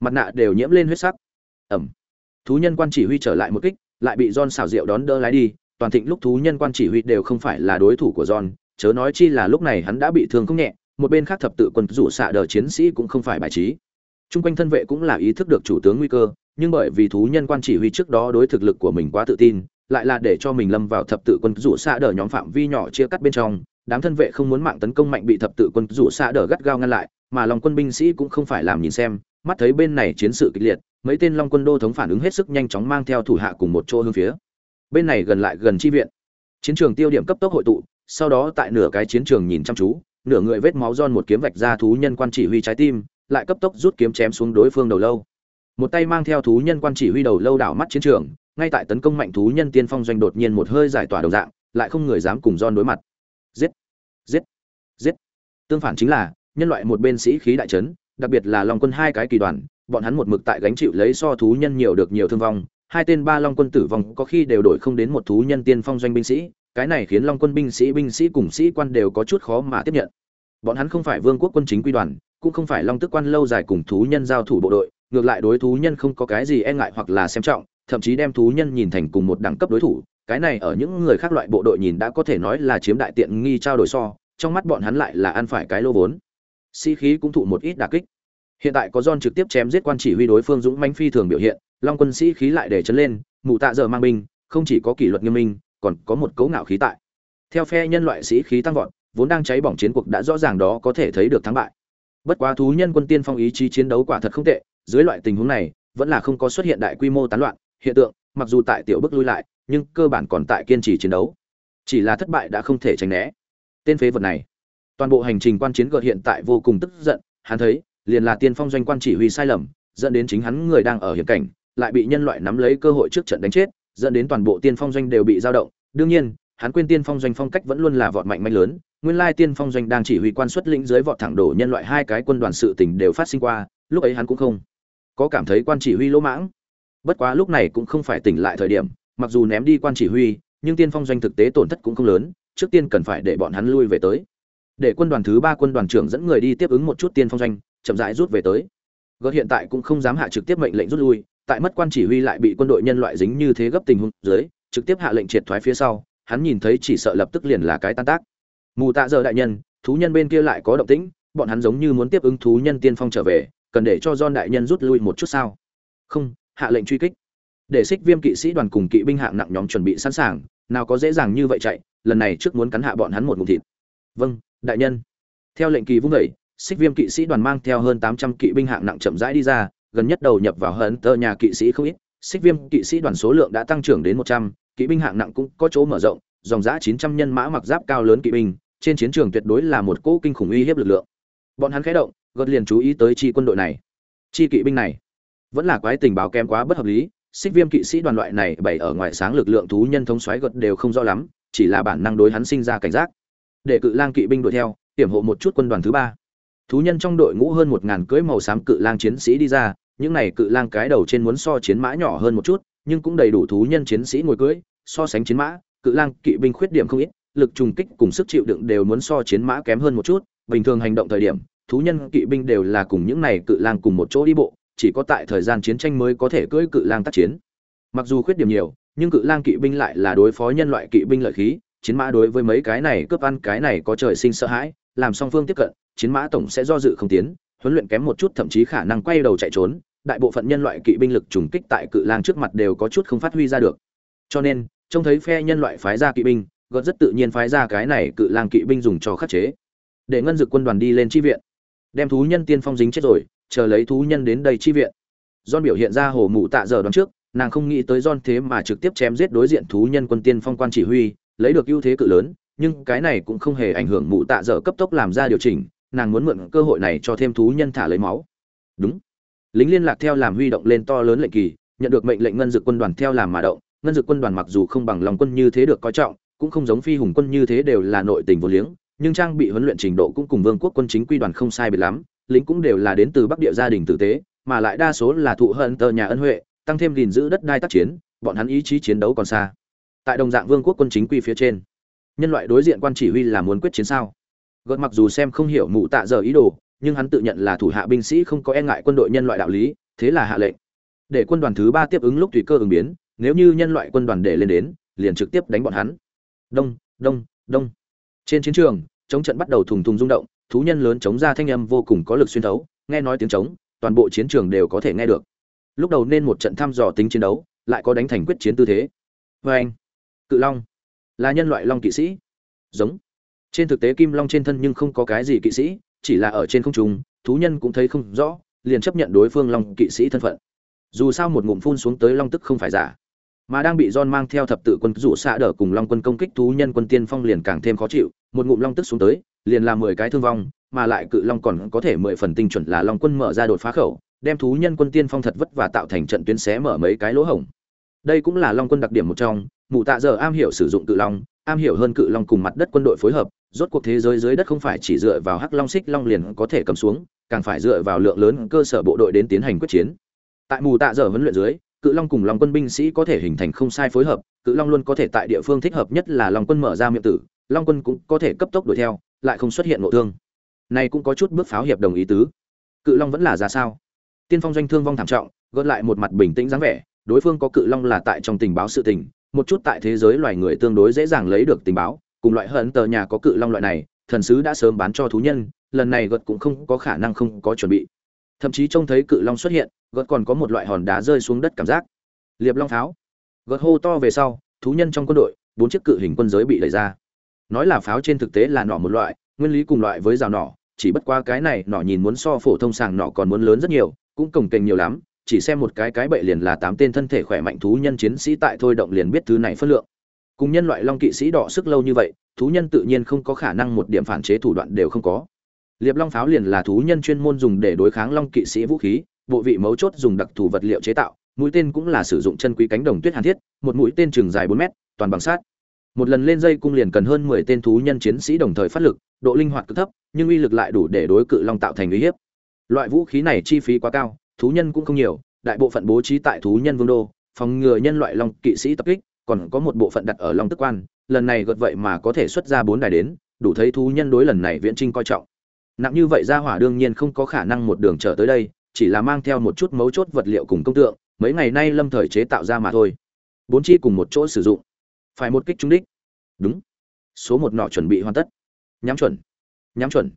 Mặt nạ đều nhiễm lên huyết sắc. Ẩm. Thú nhân quan chỉ huy trở lại một kích lại bị don xảo diệu đón đỡ lái đi, toàn thịnh lúc thú nhân quan chỉ huy đều không phải là đối thủ của don chớ nói chi là lúc này hắn đã bị thương không nhẹ, một bên khác thập tự quân rủ xạ đờ chiến sĩ cũng không phải bài trí. Trung quanh thân vệ cũng là ý thức được chủ tướng nguy cơ, nhưng bởi vì thú nhân quan chỉ huy trước đó đối thực lực của mình quá tự tin, lại là để cho mình lâm vào thập tự quân rủ xa đỡ nhóm phạm vi nhỏ chia cắt bên trong, đám thân vệ không muốn mạng tấn công mạnh bị thập tự quân rủ xa đỡ gắt gao ngăn lại, mà lòng quân binh sĩ cũng không phải làm nhìn xem, mắt thấy bên này chiến sự kịch liệt, mấy tên long quân đô thống phản ứng hết sức nhanh chóng mang theo thủ hạ cùng một chỗ hướng phía. Bên này gần lại gần chi viện. Chiến trường tiêu điểm cấp tốc hội tụ sau đó tại nửa cái chiến trường nhìn chăm chú nửa người vết máu giòn một kiếm vạch ra thú nhân quan chỉ huy trái tim lại cấp tốc rút kiếm chém xuống đối phương đầu lâu. Một tay mang theo thú nhân quan chỉ huy đầu lâu đảo mắt chiến trường, ngay tại tấn công mạnh thú nhân tiên phong doanh đột nhiên một hơi giải tỏa đầu dạng, lại không người dám cùng giòn đối mặt. Giết! Giết! Giết! Tương phản chính là, nhân loại một bên sĩ khí đại trấn đặc biệt là long quân hai cái kỳ đoàn, bọn hắn một mực tại gánh chịu lấy so thú nhân nhiều được nhiều thương vong, hai tên ba long quân tử vong có khi đều đổi không đến một thú nhân tiên phong doanh binh sĩ, cái này khiến long quân binh sĩ binh sĩ cùng sĩ quan đều có chút khó mà tiếp nhận. Bọn hắn không phải vương quốc quân chính quy đoàn cũng không phải long tức quan lâu dài cùng thú nhân giao thủ bộ đội, ngược lại đối thú nhân không có cái gì e ngại hoặc là xem trọng, thậm chí đem thú nhân nhìn thành cùng một đẳng cấp đối thủ. Cái này ở những người khác loại bộ đội nhìn đã có thể nói là chiếm đại tiện nghi trao đổi so, trong mắt bọn hắn lại là ăn phải cái lô vốn. Sĩ khí cũng thụ một ít đả kích. Hiện tại có John trực tiếp chém giết quan chỉ huy đối phương dũng mãnh phi thường biểu hiện, long quân sĩ khí lại để chấn lên, mụ tạ giờ mang binh, không chỉ có kỷ luật nghiêm minh, còn có một cấu ngạo khí tại. Theo phe nhân loại sĩ khí tăng vọt, vốn đang cháy bỏng chiến cuộc đã rõ ràng đó có thể thấy được thắng bại bất quá thú nhân quân tiên phong ý chí chiến đấu quả thật không tệ, dưới loại tình huống này, vẫn là không có xuất hiện đại quy mô tán loạn. Hiện tượng, mặc dù tại tiểu bước lui lại, nhưng cơ bản còn tại kiên trì chiến đấu. Chỉ là thất bại đã không thể tránh né. Tên phế vật này, toàn bộ hành trình quan chiến gợt hiện tại vô cùng tức giận. Hắn thấy, liền là tiên phong doanh quan chỉ huy sai lầm, dẫn đến chính hắn người đang ở hiểm cảnh, lại bị nhân loại nắm lấy cơ hội trước trận đánh chết, dẫn đến toàn bộ tiên phong doanh đều bị dao động. Đương nhiên, hắn quên tiên phong doanh phong cách vẫn luôn là vọt mạnh mạnh lớn nguyên lai tiên phong doanh đang chỉ huy quan xuất lĩnh dưới vọt thẳng đổ nhân loại hai cái quân đoàn sự tình đều phát sinh qua, lúc ấy hắn cũng không có cảm thấy quan chỉ huy lỗ mãng. Bất quá lúc này cũng không phải tỉnh lại thời điểm, mặc dù ném đi quan chỉ huy, nhưng tiên phong doanh thực tế tổn thất cũng không lớn, trước tiên cần phải để bọn hắn lui về tới. Để quân đoàn thứ ba quân đoàn trưởng dẫn người đi tiếp ứng một chút tiên phong doanh, chậm rãi rút về tới. Gợt hiện tại cũng không dám hạ trực tiếp mệnh lệnh rút lui, tại mất quan chỉ huy lại bị quân đội nhân loại dính như thế gấp tình huống dưới, trực tiếp hạ lệnh triệt thoái phía sau, hắn nhìn thấy chỉ sợ lập tức liền là cái tan tác mù tạ giờ đại nhân, thú nhân bên kia lại có động tĩnh, bọn hắn giống như muốn tiếp ứng thú nhân tiên phong trở về, cần để cho don đại nhân rút lui một chút sao? Không, hạ lệnh truy kích. Để xích viêm kỵ sĩ đoàn cùng kỵ binh hạng nặng nhóm chuẩn bị sẵn sàng, nào có dễ dàng như vậy chạy, lần này trước muốn cắn hạ bọn hắn một ngụm thịt. Vâng đại nhân. Theo lệnh kỳ vung vẩy xích viêm kỵ sĩ đoàn mang theo hơn tám trăm kỵ binh hạng nặng chậm rãi đi ra, gần nhất đầu nhập vào hận tơ nhà kỵ sĩ không ít. Xích viêm kỵ sĩ đoàn số lượng đã tăng trưởng đến một trăm, kỵ binh hạng nặng cũng có chỗ mở rộng, dòng giã chín trăm nhân mã mặc giáp cao lớn kỵ binh trên chiến trường tuyệt đối là một cỗ kinh khủng uy hiếp lực lượng. Bọn hắn khẽ động gật liền chú ý tới chi quân đội này. Chi kỵ binh này, vẫn là quái tình báo kém quá bất hợp lý, xích viêm kỵ sĩ đoàn loại này bày ở ngoài sáng lực lượng thú nhân thống xoáy gật đều không rõ lắm, chỉ là bản năng đối hắn sinh ra cảnh giác. Để cự lang kỵ binh đuổi theo, hiểm hộ một chút quân đoàn thứ ba. Thú nhân trong đội ngũ hơn một ngàn cưỡi màu xám cự lang chiến sĩ đi ra, những này cự lang cái đầu trên muốn so chiến mã nhỏ hơn một chút, nhưng cũng đầy đủ thú nhân chiến sĩ ngồi cưỡi, so sánh chiến mã, cự lang kỵ binh khuyết điểm không ít lực trùng kích cùng sức chịu đựng đều muốn so chiến mã kém hơn một chút, bình thường hành động thời điểm, thú nhân, kỵ binh đều là cùng những này cự lang cùng một chỗ đi bộ, chỉ có tại thời gian chiến tranh mới có thể cưỡi cự lang tác chiến. Mặc dù khuyết điểm nhiều, nhưng cự lang kỵ binh lại là đối phó nhân loại kỵ binh lợi khí, chiến mã đối với mấy cái này cướp ăn cái này có trời sinh sợ hãi, làm song phương tiếp cận, chiến mã tổng sẽ do dự không tiến, huấn luyện kém một chút thậm chí khả năng quay đầu chạy trốn, đại bộ phận nhân loại kỵ binh lực trùng kích tại cự lang trước mặt đều có chút không phát huy ra được. Cho nên, trông thấy phe nhân loại phái ra kỵ binh gợt rất tự nhiên phái ra cái này cự lang kỵ binh dùng cho khắc chế để ngân dực quân đoàn đi lên chi viện đem thú nhân tiên phong dính chết rồi chờ lấy thú nhân đến đây chi viện don biểu hiện ra hồ mụ tạ giờ đón trước, nàng không nghĩ tới don thế mà trực tiếp chém giết đối diện thú nhân quân tiên phong quan chỉ huy, lấy được ưu thế cự lớn, nhưng cái này cũng không hề ảnh hưởng mụ tạ giờ cấp tốc làm ra điều chỉnh, nàng muốn mượn cơ hội này cho thêm thú nhân thả lấy máu. Đúng. Lính liên lạc theo làm huy động lên to lớn lệnh kỳ, nhận được mệnh lệnh ngân dực quân đoàn theo làm mà động, ngân dực quân đoàn mặc dù không bằng lòng quân như thế được coi trọng, cũng không giống phi hùng quân như thế đều là nội tình vô liếng, nhưng trang bị huấn luyện trình độ cũng cùng vương quốc quân chính quy đoàn không sai biệt lắm, lính cũng đều là đến từ bắc địa gia đình tử tế, mà lại đa số là thụ hận tờ nhà ân huệ tăng thêm gìn giữ đất đai tác chiến bọn hắn ý chí chiến đấu còn xa. Tại đồng dạng vương quốc quân chính quy phía trên nhân loại đối diện quan chỉ huy là muốn quyết chiến sao? Gợt mặc dù xem không hiểu mụ tạ giờ ý đồ nhưng hắn tự nhận là thủ hạ binh sĩ không có e ngại quân đội nhân loại đạo lý thế là hạ lệnh. Để quân đoàn thứ ba tiếp ứng lúc tùy cơ ứng biến nếu như nhân loại quân đoàn để lên đến liền trực tiếp đánh bọn hắn đông đông đông. Trên chiến trường, chống trận bắt đầu thùng thùng rung động, thú nhân lớn chống ra thanh âm vô cùng có lực xuyên thấu, nghe nói tiếng trống toàn bộ chiến trường đều có thể nghe được. Lúc đầu nên một trận thăm dò tính chiến đấu, lại có đánh thành quyết chiến tư thế. Vê anh, cự long, là nhân loại long kỵ sĩ. Giống. Trên thực tế kim long trên thân nhưng không có cái gì kỵ sĩ, chỉ là ở trên không trung, thú nhân cũng thấy không rõ, liền chấp nhận đối phương long kỵ sĩ thân phận. Dù sao một ngụm phun xuống tới long tức không phải giả mà đang bị John mang theo thập tự quân rủ xạ đỡ cùng long quân công kích thú nhân quân tiên phong liền càng thêm khó chịu, một ngụm long tức xuống tới, liền là mười cái thương vong, mà lại cự long còn có thể mười phần tinh chuẩn là long quân mở ra đột phá khẩu, đem thú nhân quân tiên phong thật vất và tạo thành trận tuyến xé mở mấy cái lỗ hổng. Đây cũng là long quân đặc điểm một trong, mụ tạ giờ am hiểu sử dụng cự long, am hiểu hơn cự long cùng mặt đất quân đội phối hợp, rốt cuộc thế giới dưới đất không phải chỉ dựa vào hắc long xích long liền có thể cầm xuống, càng phải dựa vào lượng lớn cơ sở bộ đội đến tiến hành quyết chiến. Tại mù tạ giờ huấn luyện dưới cự long cùng long quân binh sĩ có thể hình thành không sai phối hợp, cự long luôn có thể tại địa phương thích hợp nhất là long quân mở ra miệng tử, long quân cũng có thể cấp tốc đuổi theo, lại không xuất hiện nội thương. Này cũng có chút bước pháo hiệp đồng ý tứ. Cự long vẫn là ra sao? Tiên phong doanh thương vong thảm trọng gợt lại một mặt bình tĩnh dáng vẻ, đối phương có cự long là tại trong tình báo sự tình, một chút tại thế giới loài người tương đối dễ dàng lấy được tình báo, cùng loại hận tờ nhà có cự long loại này, thần sứ đã sớm bán cho thú nhân, lần này gợt cũng không có khả năng không có chuẩn bị thậm chí trông thấy cự long xuất hiện, gợt còn có một loại hòn đá rơi xuống đất cảm giác. Liệp long pháo. Gợt hô to về sau, thú nhân trong quân đội, bốn chiếc cự hình quân giới bị đẩy ra. Nói là pháo trên thực tế là nỏ một loại, nguyên lý cùng loại với rào nỏ, chỉ bất qua cái này nỏ nhìn muốn so phổ thông sàng nỏ còn muốn lớn rất nhiều, cũng cồng kềnh nhiều lắm, chỉ xem một cái cái bậy liền là tám tên thân thể khỏe mạnh thú nhân chiến sĩ tại thôi động liền biết thứ này phân lượng. Cùng nhân loại long kỵ sĩ đỏ sức lâu như vậy, thú nhân tự nhiên không có khả năng một điểm phản chế thủ đoạn đều không có liệp long pháo liền là thú nhân chuyên môn dùng để đối kháng long kỵ sĩ vũ khí, bộ vị mấu chốt dùng đặc thù vật liệu chế tạo, mũi tên cũng là sử dụng chân quý cánh đồng tuyết hàn thiết, một mũi tên chừng dài bốn mét, toàn bằng sát một lần lên dây cung liền cần hơn mười tên thú nhân chiến sĩ đồng thời phát lực, độ linh hoạt cực thấp, nhưng uy lực lại đủ để đối cự long tạo thành uy hiếp. Loại vũ khí này chi phí quá cao, thú nhân cũng không nhiều, đại bộ phận bố trí tại thú nhân vương đô, phòng ngừa nhân loại long kỵ sĩ tập kích, còn có một bộ phận đặt ở long tức quan, lần này gật vậy mà có thể xuất ra bốn đài đến, đủ thấy thú nhân đối lần này viễn trinh coi trọng nặng như vậy ra hỏa đương nhiên không có khả năng một đường trở tới đây, chỉ là mang theo một chút mấu chốt vật liệu cùng công tượng, mấy ngày nay lâm thời chế tạo ra mà thôi. Bốn chi cùng một chỗ sử dụng. Phải một kích trúng đích. Đúng. Số một nọ chuẩn bị hoàn tất. Nhắm chuẩn. Nhắm chuẩn.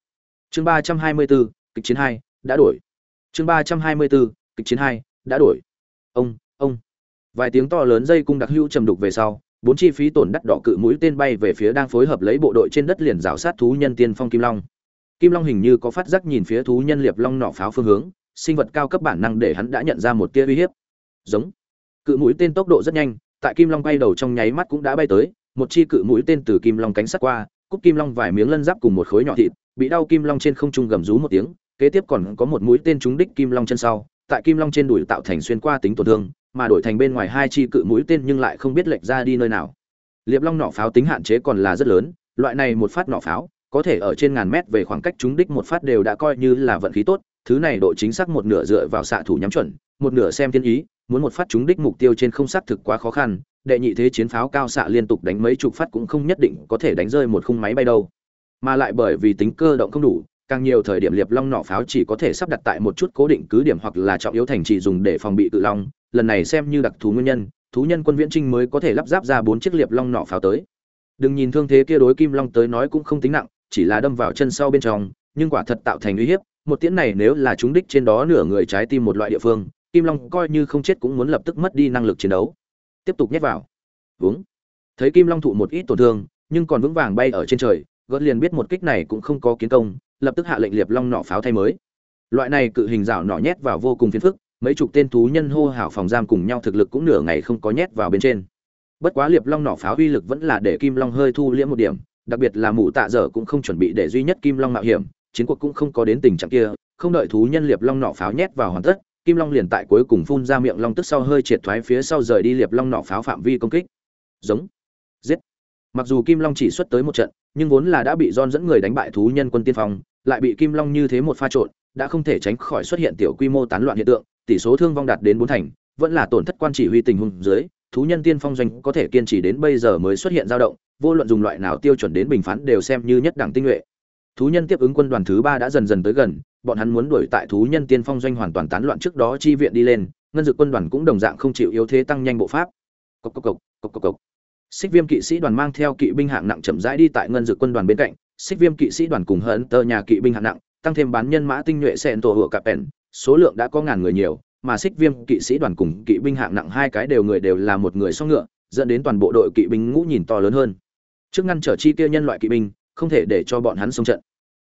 Chương ba trăm hai mươi bốn, kịch chiến hai, đã đổi. Chương ba trăm hai mươi bốn, kịch chiến hai, đã đổi. Ông ông. Vài tiếng to lớn dây cung đặc hữu trầm đục về sau, bốn chi phí tổn đắt đỏ cự mũi tên bay về phía đang phối hợp lấy bộ đội trên đất liền rào sát thú nhân tiên phong kim long kim long hình như có phát giác nhìn phía thú nhân liệp long nỏ pháo phương hướng, sinh vật cao cấp bản năng để hắn đã nhận ra một tia uy hiếp. Giống. Cự mũi tên tốc độ rất nhanh, tại kim long bay đầu trong nháy mắt cũng đã bay tới, một chi cự mũi tên từ kim long cánh sắt qua, cúp kim long vài miếng lân giáp cùng một khối nhỏ thịt, bị đau kim long trên không trung gầm rú một tiếng, kế tiếp còn có một mũi tên trúng đích kim long chân sau, tại kim long trên đùi tạo thành xuyên qua tính tổn thương, mà đổi thành bên ngoài hai chi cự mũi tên nhưng lại không biết lệch ra đi nơi nào. Liệp long nỏ pháo tính hạn chế còn là rất lớn, loại này một phát nỏ pháo có thể ở trên ngàn mét về khoảng cách trúng đích một phát đều đã coi như là vận khí tốt, thứ này độ chính xác một nửa dựa vào xạ thủ nhắm chuẩn, một nửa xem thiên ý, muốn một phát trúng đích mục tiêu trên không xác thực quá khó khăn, đệ nhị thế chiến pháo cao xạ liên tục đánh mấy chục phát cũng không nhất định có thể đánh rơi một khung máy bay đâu. Mà lại bởi vì tính cơ động không đủ, càng nhiều thời điểm liệp long nỏ pháo chỉ có thể sắp đặt tại một chút cố định cứ điểm hoặc là trọng yếu thành trì dùng để phòng bị tự long, lần này xem như đặc thú nguyên nhân, thú nhân quân viễn trinh mới có thể lắp ráp ra bốn chiếc liệp long nỏ pháo tới. Đừng nhìn thương thế kia đối kim long tới nói cũng không tính nặng chỉ là đâm vào chân sau bên trong, nhưng quả thật tạo thành uy hiếp. Một tiễn này nếu là chúng đích trên đó nửa người trái tim một loại địa phương, kim long coi như không chết cũng muốn lập tức mất đi năng lực chiến đấu. Tiếp tục nhét vào. Uống thấy kim long thụ một ít tổn thương, nhưng còn vững vàng bay ở trên trời, gớt liền biết một kích này cũng không có kiến công, lập tức hạ lệnh liệp long nỏ pháo thay mới. Loại này cự hình rảo nỏ nhét vào vô cùng phiền phức, mấy chục tên thú nhân hô hào phòng giam cùng nhau thực lực cũng nửa ngày không có nhét vào bên trên. Bất quá liệp long nỏ pháo uy lực vẫn là để kim long hơi thu liễm một điểm đặc biệt là mụ tạ dở cũng không chuẩn bị để duy nhất kim long mạo hiểm, chiến cuộc cũng không có đến tình trạng kia, không đợi thú nhân liệp long nỏ pháo nhét vào hoàn tất, kim long liền tại cuối cùng phun ra miệng long tức sau hơi triệt thoái phía sau rời đi liệp long nỏ pháo phạm vi công kích. Giống. Giết. Mặc dù kim long chỉ xuất tới một trận, nhưng vốn là đã bị don dẫn người đánh bại thú nhân quân tiên phong, lại bị kim long như thế một pha trộn, đã không thể tránh khỏi xuất hiện tiểu quy mô tán loạn hiện tượng, tỷ số thương vong đạt đến bốn thành, vẫn là tổn thất quan chỉ huy tình huống dưới, thú nhân tiên phong doanh có thể kiên trì đến bây giờ mới xuất hiện dao động vô luận dùng loại nào tiêu chuẩn đến bình phán đều xem như nhất đẳng tinh nhuệ. Thú nhân tiếp ứng quân đoàn thứ ba đã dần dần tới gần bọn hắn muốn đuổi tại thú nhân tiên phong doanh hoàn toàn tán loạn trước đó chi viện đi lên ngân dự quân đoàn cũng đồng dạng không chịu yếu thế tăng nhanh bộ pháp. Cốc cốc cốc, cốc cốc cốc. xích viêm kỵ sĩ đoàn mang theo kỵ binh hạng nặng chậm rãi đi tại ngân dự quân đoàn bên cạnh xích viêm kỵ sĩ đoàn cùng hận tờ nhà kỵ binh hạng nặng tăng thêm bán nhân mã tinh nhuệ xẹn tổ hựa cặp pèn số lượng đã có ngàn người nhiều mà xích viêm kỵ sĩ đoàn cùng kỵ binh hạng nặng hai cái đều người đều là một người so ngựa dẫn đến toàn bộ đội kỵ binh ngũ nhìn to lớn hơn trước ngăn trở chi kia nhân loại kỵ binh, không thể để cho bọn hắn xông trận.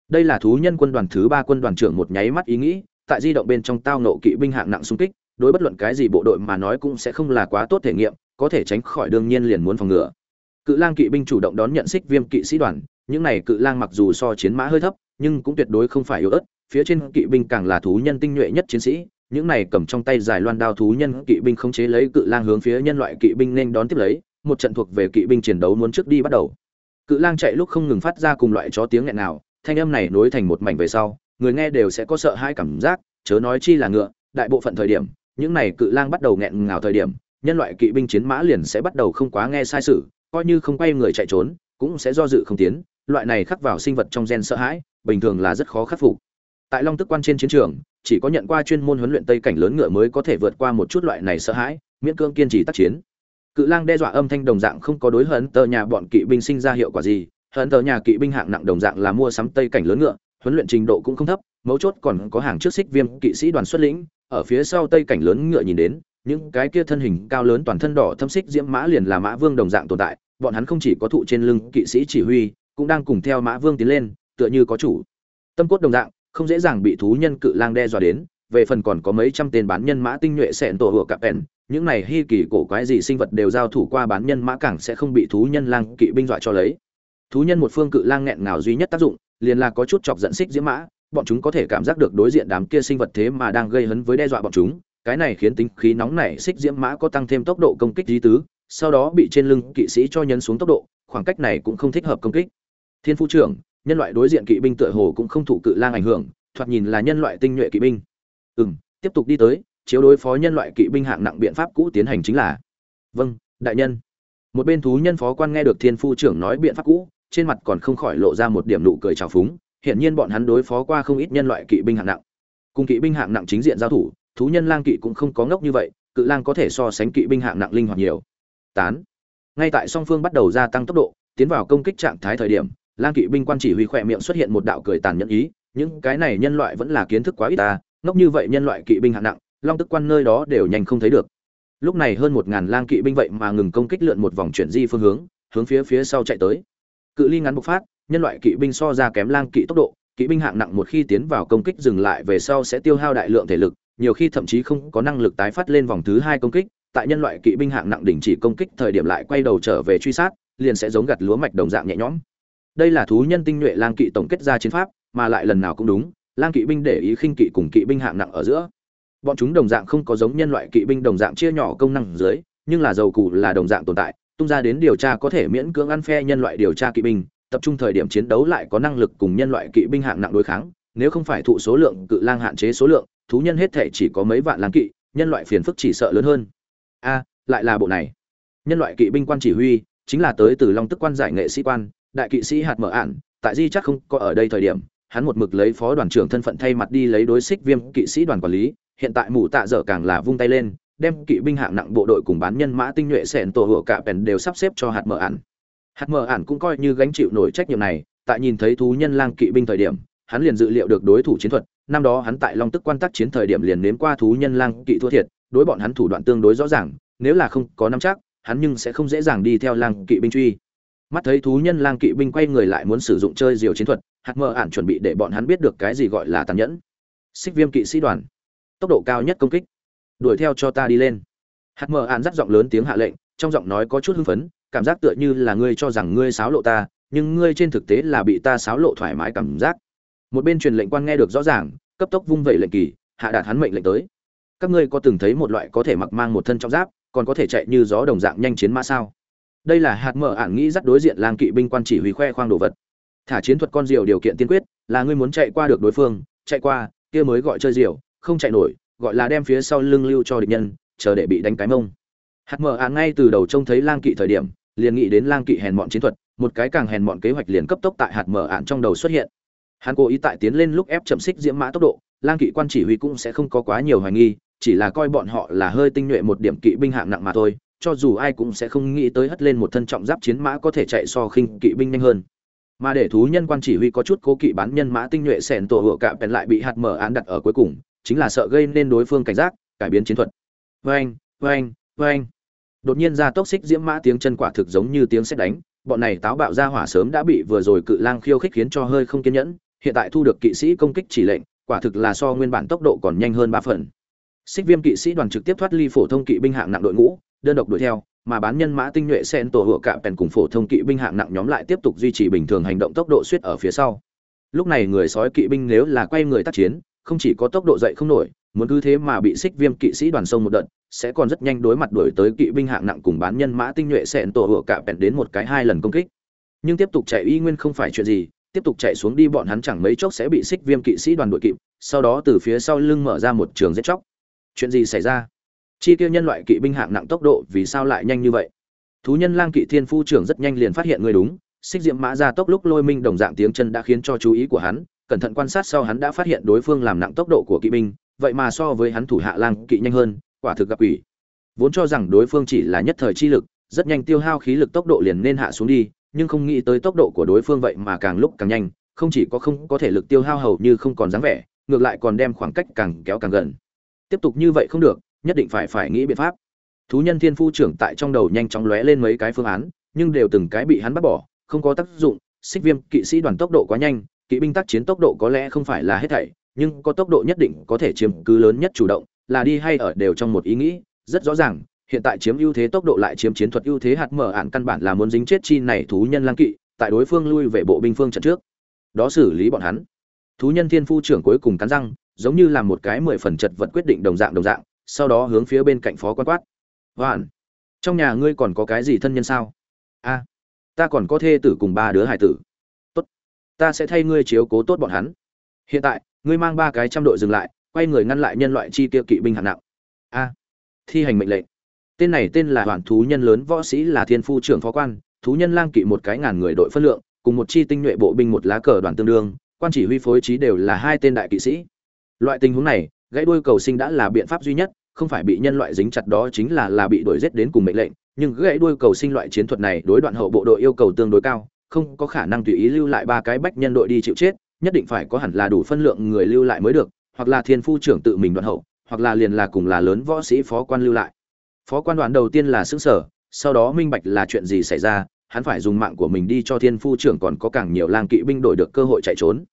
Đây là thú nhân quân đoàn thứ ba quân đoàn trưởng một nháy mắt ý nghĩ, tại di động bên trong tao nộ kỵ binh hạng nặng xung kích, đối bất luận cái gì bộ đội mà nói cũng sẽ không là quá tốt thể nghiệm, có thể tránh khỏi đương nhiên liền muốn phòng ngừa. Cự lang kỵ binh chủ động đón nhận xích viêm kỵ sĩ đoàn, những này cự lang mặc dù so chiến mã hơi thấp, nhưng cũng tuyệt đối không phải yếu ớt, phía trên kỵ binh càng là thú nhân tinh nhuệ nhất chiến sĩ, những này cầm trong tay dài loan đao thú nhân kỵ binh khống chế lấy cự lang hướng phía nhân loại kỵ binh nên đón tiếp lấy một trận thuộc về kỵ binh chiến đấu muốn trước đi bắt đầu. Cự lang chạy lúc không ngừng phát ra cùng loại chó tiếng nghẹn nào thanh âm này nối thành một mảnh về sau, người nghe đều sẽ có sợ hai cảm giác, chớ nói chi là ngựa, đại bộ phận thời điểm, những này cự lang bắt đầu nghẹn ngào thời điểm, nhân loại kỵ binh chiến mã liền sẽ bắt đầu không quá nghe sai sự, coi như không quay người chạy trốn, cũng sẽ do dự không tiến, loại này khắc vào sinh vật trong gen sợ hãi, bình thường là rất khó khắc phục. Tại long tức quan trên chiến trường, chỉ có nhận qua chuyên môn huấn luyện tây cảnh lớn ngựa mới có thể vượt qua một chút loại này sợ hãi, miễn cương kiên trì tác chiến cự lang đe dọa âm thanh đồng dạng không có đối hận tờ nhà bọn kỵ binh sinh ra hiệu quả gì, hận tờ nhà kỵ binh hạng nặng đồng dạng là mua sắm tây cảnh lớn ngựa, huấn luyện trình độ cũng không thấp, mấu chốt còn có hàng trước xích viêm kỵ sĩ đoàn xuất lĩnh, ở phía sau tây cảnh lớn ngựa nhìn đến, những cái kia thân hình cao lớn toàn thân đỏ thâm xích diễm mã liền là mã vương đồng dạng tồn tại, bọn hắn không chỉ có thụ trên lưng kỵ sĩ chỉ huy, cũng đang cùng theo mã vương tiến lên, tựa như có chủ. Tâm cốt đồng dạng, không dễ dàng bị thú nhân cự lang đe dọa đến, về phần còn có mấy trăm tên bán nhân mã tinh nhuệ sẹn tổ hựa cặp ẻn những này hi kỳ cổ quái gì sinh vật đều giao thủ qua bán nhân mã cảng sẽ không bị thú nhân lang kỵ binh dọa cho lấy. Thú nhân một phương cự lang nghẹn ngào duy nhất tác dụng, liền là có chút chọc giận xích diễm mã, bọn chúng có thể cảm giác được đối diện đám kia sinh vật thế mà đang gây hấn với đe dọa bọn chúng, cái này khiến tính khí nóng nảy xích diễm mã có tăng thêm tốc độ công kích dí tứ, sau đó bị trên lưng kỵ sĩ cho nhấn xuống tốc độ, khoảng cách này cũng không thích hợp công kích. Thiên phu trưởng, nhân loại đối diện kỵ binh tựa hồ cũng không thụ cự lang ảnh hưởng, thoạt nhìn là nhân loại tinh nhuệ kỵ binh. Ừ tiếp tục đi tới chiếu đối phó nhân loại kỵ binh hạng nặng biện pháp cũ tiến hành chính là vâng đại nhân. Một bên thú nhân phó quan nghe được thiên phu trưởng nói biện pháp cũ, trên mặt còn không khỏi lộ ra một điểm nụ cười trào phúng hiện nhiên bọn hắn đối phó qua không ít nhân loại kỵ binh hạng nặng. Cùng kỵ binh hạng nặng chính diện giao thủ, thú nhân lang kỵ cũng không có ngốc như vậy, cự lang có thể so sánh kỵ binh hạng nặng linh hoạt nhiều. Tán. Ngay tại song phương bắt đầu gia tăng tốc độ, tiến vào công kích trạng thái thời điểm, lang kỵ binh quan chỉ huy khỏe miệng xuất hiện một đạo cười tàn nhẫn ý, những cái này nhân loại vẫn là kiến thức quá ít ta, ngốc như vậy nhân loại kỵ binh hạng nặng long tức quan nơi đó đều nhanh không thấy được. Lúc này hơn một ngàn lang kỵ binh vậy mà ngừng công kích lượn một vòng chuyển di phương hướng hướng phía phía sau chạy tới. Cự ly ngắn bộc phát, nhân loại kỵ binh so ra kém lang kỵ tốc độ, kỵ binh hạng nặng một khi tiến vào công kích dừng lại về sau sẽ tiêu hao đại lượng thể lực, nhiều khi thậm chí không có năng lực tái phát lên vòng thứ hai công kích, tại nhân loại kỵ binh hạng nặng đình chỉ công kích thời điểm lại quay đầu trở về truy sát, liền sẽ giống gặt lúa mạch đồng dạng nhẹ nhõm. Đây là thú nhân tinh nhuệ lang kỵ tổng kết ra chiến pháp, mà lại lần nào cũng đúng, lang kỵ binh để ý khinh kỵ cùng kỵ binh hạng nặng ở giữa bọn chúng đồng dạng không có giống nhân loại kỵ binh đồng dạng chia nhỏ công năng dưới, nhưng là dầu cụ là đồng dạng tồn tại, tung ra đến điều tra có thể miễn cưỡng ăn phe nhân loại điều tra kỵ binh, tập trung thời điểm chiến đấu lại có năng lực cùng nhân loại kỵ binh hạng nặng đối kháng, nếu không phải thụ số lượng, cự lang hạn chế số lượng, thú nhân hết thể chỉ có mấy vạn lang kỵ, nhân loại phiền phức chỉ sợ lớn hơn. A, lại là bộ này. Nhân loại kỵ binh quan chỉ huy, chính là tới từ long tức quan giải nghệ sĩ quan, đại kỵ sĩ hạt mở ản tại di chắc không có ở đây thời điểm, hắn một mực lấy phó đoàn trưởng thân phận thay mặt đi lấy đối xích viêm kỵ sĩ đoàn quản lý hiện tại mù tạ dở càng là vung tay lên, đem kỵ binh hạng nặng bộ đội cùng bán nhân mã tinh nhuệ sẹn tổ hựa cả pèn đều sắp xếp cho hạt mở ản. Hạt mở ản cũng coi như gánh chịu nổi trách nhiệm này, tại nhìn thấy thú nhân lang kỵ binh thời điểm, hắn liền dự liệu được đối thủ chiến thuật, năm đó hắn tại long tức quan tác chiến thời điểm liền nếm qua thú nhân lang kỵ thua thiệt, đối bọn hắn thủ đoạn tương đối rõ ràng, nếu là không có nắm chắc, hắn nhưng sẽ không dễ dàng đi theo lang kỵ binh truy. Mắt thấy thú nhân lang kỵ binh quay người lại muốn sử dụng chơi diều chiến thuật, hạt Mở ản chuẩn bị để bọn hắn biết được cái gì gọi là tàn nhẫn. Xích viêm kỵ sĩ đoàn tốc độ cao nhất công kích. Đuổi theo cho ta đi lên. Hạt mờ ạn dắt giọng lớn tiếng hạ lệnh, trong giọng nói có chút hưng phấn, cảm giác tựa như là ngươi cho rằng ngươi xáo lộ ta, nhưng ngươi trên thực tế là bị ta xáo lộ thoải mái cảm giác. Một bên truyền lệnh quan nghe được rõ ràng, cấp tốc vung vẩy lệnh kỳ, hạ đạt hắn mệnh lệnh tới. Các ngươi có từng thấy một loại có thể mặc mang một thân trong giáp, còn có thể chạy như gió đồng dạng nhanh chiến mã sao? Đây là hạt mở ản nghĩ dắt đối diện làng kỵ binh quan chỉ huy khoe khoang đồ vật. Thả chiến thuật con diều điều kiện tiên quyết, là ngươi muốn chạy qua được đối phương, chạy qua, kia mới gọi chơi diều không chạy nổi, gọi là đem phía sau lưng lưu cho địch nhân, chờ để bị đánh cái mông. Hạt mở án ngay từ đầu trông thấy lang kỵ thời điểm, liền nghĩ đến lang kỵ hèn mọn chiến thuật, một cái càng hèn mọn kế hoạch liền cấp tốc tại hạt mở án trong đầu xuất hiện. Hắn cố ý tại tiến lên lúc ép chậm xích diễm mã tốc độ, lang kỵ quan chỉ huy cũng sẽ không có quá nhiều hoài nghi, chỉ là coi bọn họ là hơi tinh nhuệ một điểm kỵ binh hạng nặng mà thôi, cho dù ai cũng sẽ không nghĩ tới hất lên một thân trọng giáp chiến mã có thể chạy so khinh kỵ binh nhanh hơn. Mà để thú nhân quan chỉ huy có chút cố kỵ bán nhân mã tinh nhuệ sẻn tổ hựa cạ bèn lại bị hạt mở án đặt ở cuối cùng chính là sợ gây nên đối phương cảnh giác, cải biến chiến thuật. Vâng vâng vâng đột nhiên ra tốc xích diễm mã tiếng chân quả thực giống như tiếng xét đánh, bọn này táo bạo ra hỏa sớm đã bị vừa rồi cự lang khiêu khích khiến cho hơi không kiên nhẫn, hiện tại thu được kỵ sĩ công kích chỉ lệnh, quả thực là so nguyên bản tốc độ còn nhanh hơn ba phần. Xích viêm kỵ sĩ đoàn trực tiếp thoát ly phổ thông kỵ binh hạng nặng đội ngũ, đơn độc đuổi theo, mà bán nhân mã tinh nhuệ sen tổ hựa cạm pèn cùng phổ thông kỵ binh hạng nặng nhóm lại tiếp tục duy trì bình thường hành động tốc độ suýt ở phía sau. Lúc này người sói kỵ binh nếu là quay người tác chiến không chỉ có tốc độ dậy không nổi, muốn cứ thế mà bị xích viêm kỵ sĩ đoàn sông một đợt, sẽ còn rất nhanh đối mặt đuổi tới kỵ binh hạng nặng cùng bán nhân mã tinh nhuệ sen tổ hựa cả bèn đến một cái hai lần công kích. Nhưng tiếp tục chạy y nguyên không phải chuyện gì, tiếp tục chạy xuống đi bọn hắn chẳng mấy chốc sẽ bị xích viêm kỵ sĩ đoàn đội kịp, sau đó từ phía sau lưng mở ra một trường giết chóc. Chuyện gì xảy ra? Chi tiêu nhân loại kỵ binh hạng nặng tốc độ vì sao lại nhanh như vậy? Thú nhân lang kỵ thiên phu trưởng rất nhanh liền phát hiện người đúng, xích diệm mã ra tốc lúc lôi minh đồng dạng tiếng chân đã khiến cho chú ý của hắn cẩn thận quan sát sau hắn đã phát hiện đối phương làm nặng tốc độ của kỵ binh, vậy mà so với hắn thủ hạ lang kỵ nhanh hơn, quả thực gặp ủy vốn cho rằng đối phương chỉ là nhất thời chi lực, rất nhanh tiêu hao khí lực tốc độ liền nên hạ xuống đi, nhưng không nghĩ tới tốc độ của đối phương vậy mà càng lúc càng nhanh, không chỉ có không có thể lực tiêu hao hầu như không còn dáng vẻ, ngược lại còn đem khoảng cách càng kéo càng gần. Tiếp tục như vậy không được, nhất định phải phải nghĩ biện pháp. Thú nhân thiên phu trưởng tại trong đầu nhanh chóng lóe lên mấy cái phương án, nhưng đều từng cái bị hắn bắt bỏ, không có tác dụng, xích viêm kỵ sĩ đoàn tốc độ quá nhanh kỵ binh tác chiến tốc độ có lẽ không phải là hết thảy, nhưng có tốc độ nhất định có thể chiếm cứ lớn nhất chủ động, là đi hay ở đều trong một ý nghĩ. Rất rõ ràng, hiện tại chiếm ưu thế tốc độ lại chiếm chiến thuật ưu thế hạt mở ạn căn bản là muốn dính chết chi này thú nhân lang kỵ, tại đối phương lui về bộ binh phương trận trước. Đó xử lý bọn hắn. Thú nhân thiên phu trưởng cuối cùng cắn răng, giống như là một cái mười phần chật vật quyết định đồng dạng đồng dạng, sau đó hướng phía bên cạnh phó quan quát. Hoàn trong nhà ngươi còn có cái gì thân nhân sao? A, ta còn có thê tử cùng ba đứa hải tử ta sẽ thay ngươi chiếu cố tốt bọn hắn. Hiện tại, ngươi mang ba cái trăm đội dừng lại, quay người ngăn lại nhân loại chi tiêu kỵ binh hạng nặng. A. Thi hành mệnh lệnh. Tên này tên là hoàn thú nhân lớn, võ sĩ là thiên phu trưởng phó quan, thú nhân lang kỵ một cái ngàn người đội phân lượng, cùng một chi tinh nhuệ bộ binh một lá cờ đoàn tương đương, quan chỉ huy phối trí đều là hai tên đại kỵ sĩ. Loại tình huống này, gãy đuôi cầu sinh đã là biện pháp duy nhất, không phải bị nhân loại dính chặt đó chính là là bị đuổi giết đến cùng mệnh lệnh, nhưng gãy đuôi cầu sinh loại chiến thuật này đối đoạn hậu bộ đội yêu cầu tương đối cao không có khả năng tùy ý lưu lại ba cái bách nhân đội đi chịu chết, nhất định phải có hẳn là đủ phân lượng người lưu lại mới được, hoặc là thiên phu trưởng tự mình đoạn hậu, hoặc là liền là cùng là lớn võ sĩ phó quan lưu lại. Phó quan đoàn đầu tiên là xứng sở, sau đó minh bạch là chuyện gì xảy ra, hắn phải dùng mạng của mình đi cho thiên phu trưởng còn có càng nhiều lang kỵ binh đổi được cơ hội chạy trốn.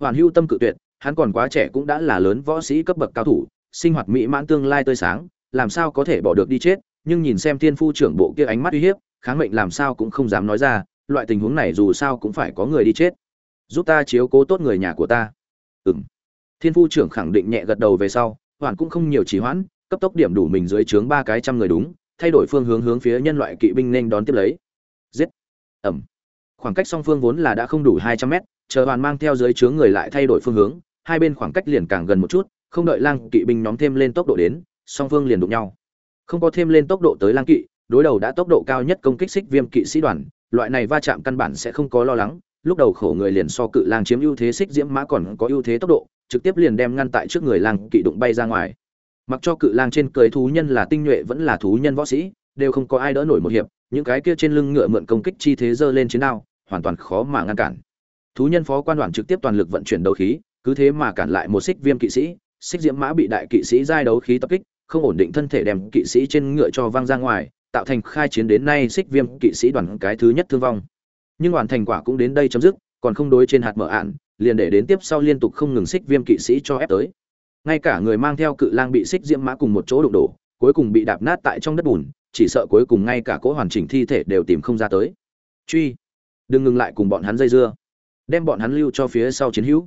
Hoàn hưu tâm cự tuyệt, hắn còn quá trẻ cũng đã là lớn võ sĩ cấp bậc cao thủ, sinh hoạt mỹ mãn tương lai tươi sáng, làm sao có thể bỏ được đi chết, nhưng nhìn xem thiên phu trưởng bộ kia ánh mắt uy hiếp, kháng mệnh làm sao cũng không dám nói ra loại tình huống này dù sao cũng phải có người đi chết. Giúp ta chiếu cố tốt người nhà của ta. Ừng thiên phu trưởng khẳng định nhẹ gật đầu về sau, hoàn cũng không nhiều trì hoãn, cấp tốc điểm đủ mình dưới trướng ba cái trăm người đúng, thay đổi phương hướng hướng phía nhân loại kỵ binh nên đón tiếp lấy. Giết. Ẩm. Khoảng cách song phương vốn là đã không đủ hai trăm mét, chờ hoàn mang theo dưới trướng người lại thay đổi phương hướng, hai bên khoảng cách liền càng gần một chút, không đợi lang kỵ binh nhóm thêm lên tốc độ đến, song phương liền đụng nhau. Không có thêm lên tốc độ tới lang kỵ, đối đầu đã tốc độ cao nhất công kích xích viêm kỵ sĩ đoàn loại này va chạm căn bản sẽ không có lo lắng, lúc đầu khổ người liền so cự lang chiếm ưu thế xích diễm mã còn có ưu thế tốc độ, trực tiếp liền đem ngăn tại trước người lang kỵ đụng bay ra ngoài. Mặc cho cự lang trên cưới thú nhân là tinh nhuệ vẫn là thú nhân võ sĩ, đều không có ai đỡ nổi một hiệp, những cái kia trên lưng ngựa mượn công kích chi thế giơ lên chiến đao, hoàn toàn khó mà ngăn cản. Thú nhân phó quan đoàn trực tiếp toàn lực vận chuyển đấu khí, cứ thế mà cản lại một xích viêm kỵ sĩ, xích diễm mã bị đại kỵ sĩ giai đấu khí tập kích, không ổn định thân thể đem kỵ sĩ trên ngựa cho văng ra ngoài tạo thành khai chiến đến nay xích viêm kỵ sĩ đoàn cái thứ nhất thương vong. Nhưng hoàn thành quả cũng đến đây chấm dứt, còn không đối trên hạt mở ạn, liền để đến tiếp sau liên tục không ngừng xích viêm kỵ sĩ cho ép tới. Ngay cả người mang theo cự lang bị xích diễm mã cùng một chỗ đụng đổ, cuối cùng bị đạp nát tại trong đất bùn, chỉ sợ cuối cùng ngay cả cỗ hoàn chỉnh thi thể đều tìm không ra tới. Truy, đừng ngừng lại cùng bọn hắn dây dưa. Đem bọn hắn lưu cho phía sau chiến hữu.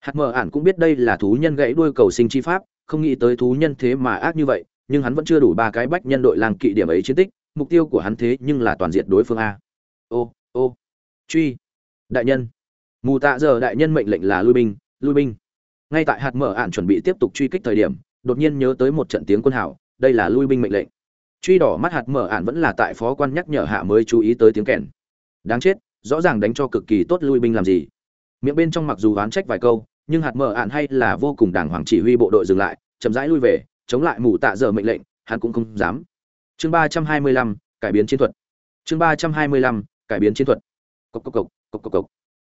Hạt mở ản cũng biết đây là thú nhân gãy đuôi cầu sinh chi pháp, không nghĩ tới thú nhân thế mà ác như vậy nhưng hắn vẫn chưa đủ ba cái bách nhân đội làng kỵ điểm ấy chiến tích, mục tiêu của hắn thế nhưng là toàn diện đối phương a. Ô ô. Truy. Đại nhân. Mù tạ giờ đại nhân mệnh lệnh là lui binh lui binh. Ngay tại hạt mở ạn chuẩn bị tiếp tục truy kích thời điểm, đột nhiên nhớ tới một trận tiếng quân hảo đây là lui binh mệnh lệnh. Truy đỏ mắt hạt mở ạn vẫn là tại phó quan nhắc nhở hạ mới chú ý tới tiếng kèn. Đáng chết, rõ ràng đánh cho cực kỳ tốt lui binh làm gì. Miệng bên trong mặc dù oán trách vài câu, nhưng hạt mở ạn hay là vô cùng đàng hoàng chỉ huy bộ đội dừng lại, chậm rãi lui về chống lại mù tạ dở mệnh lệnh, hắn cũng không dám. Chương ba trăm hai mươi lăm, cải biến chiến thuật. Chương ba trăm hai mươi lăm, cải biến chiến thuật. Cộc cộc cộc cộc cộc cộc.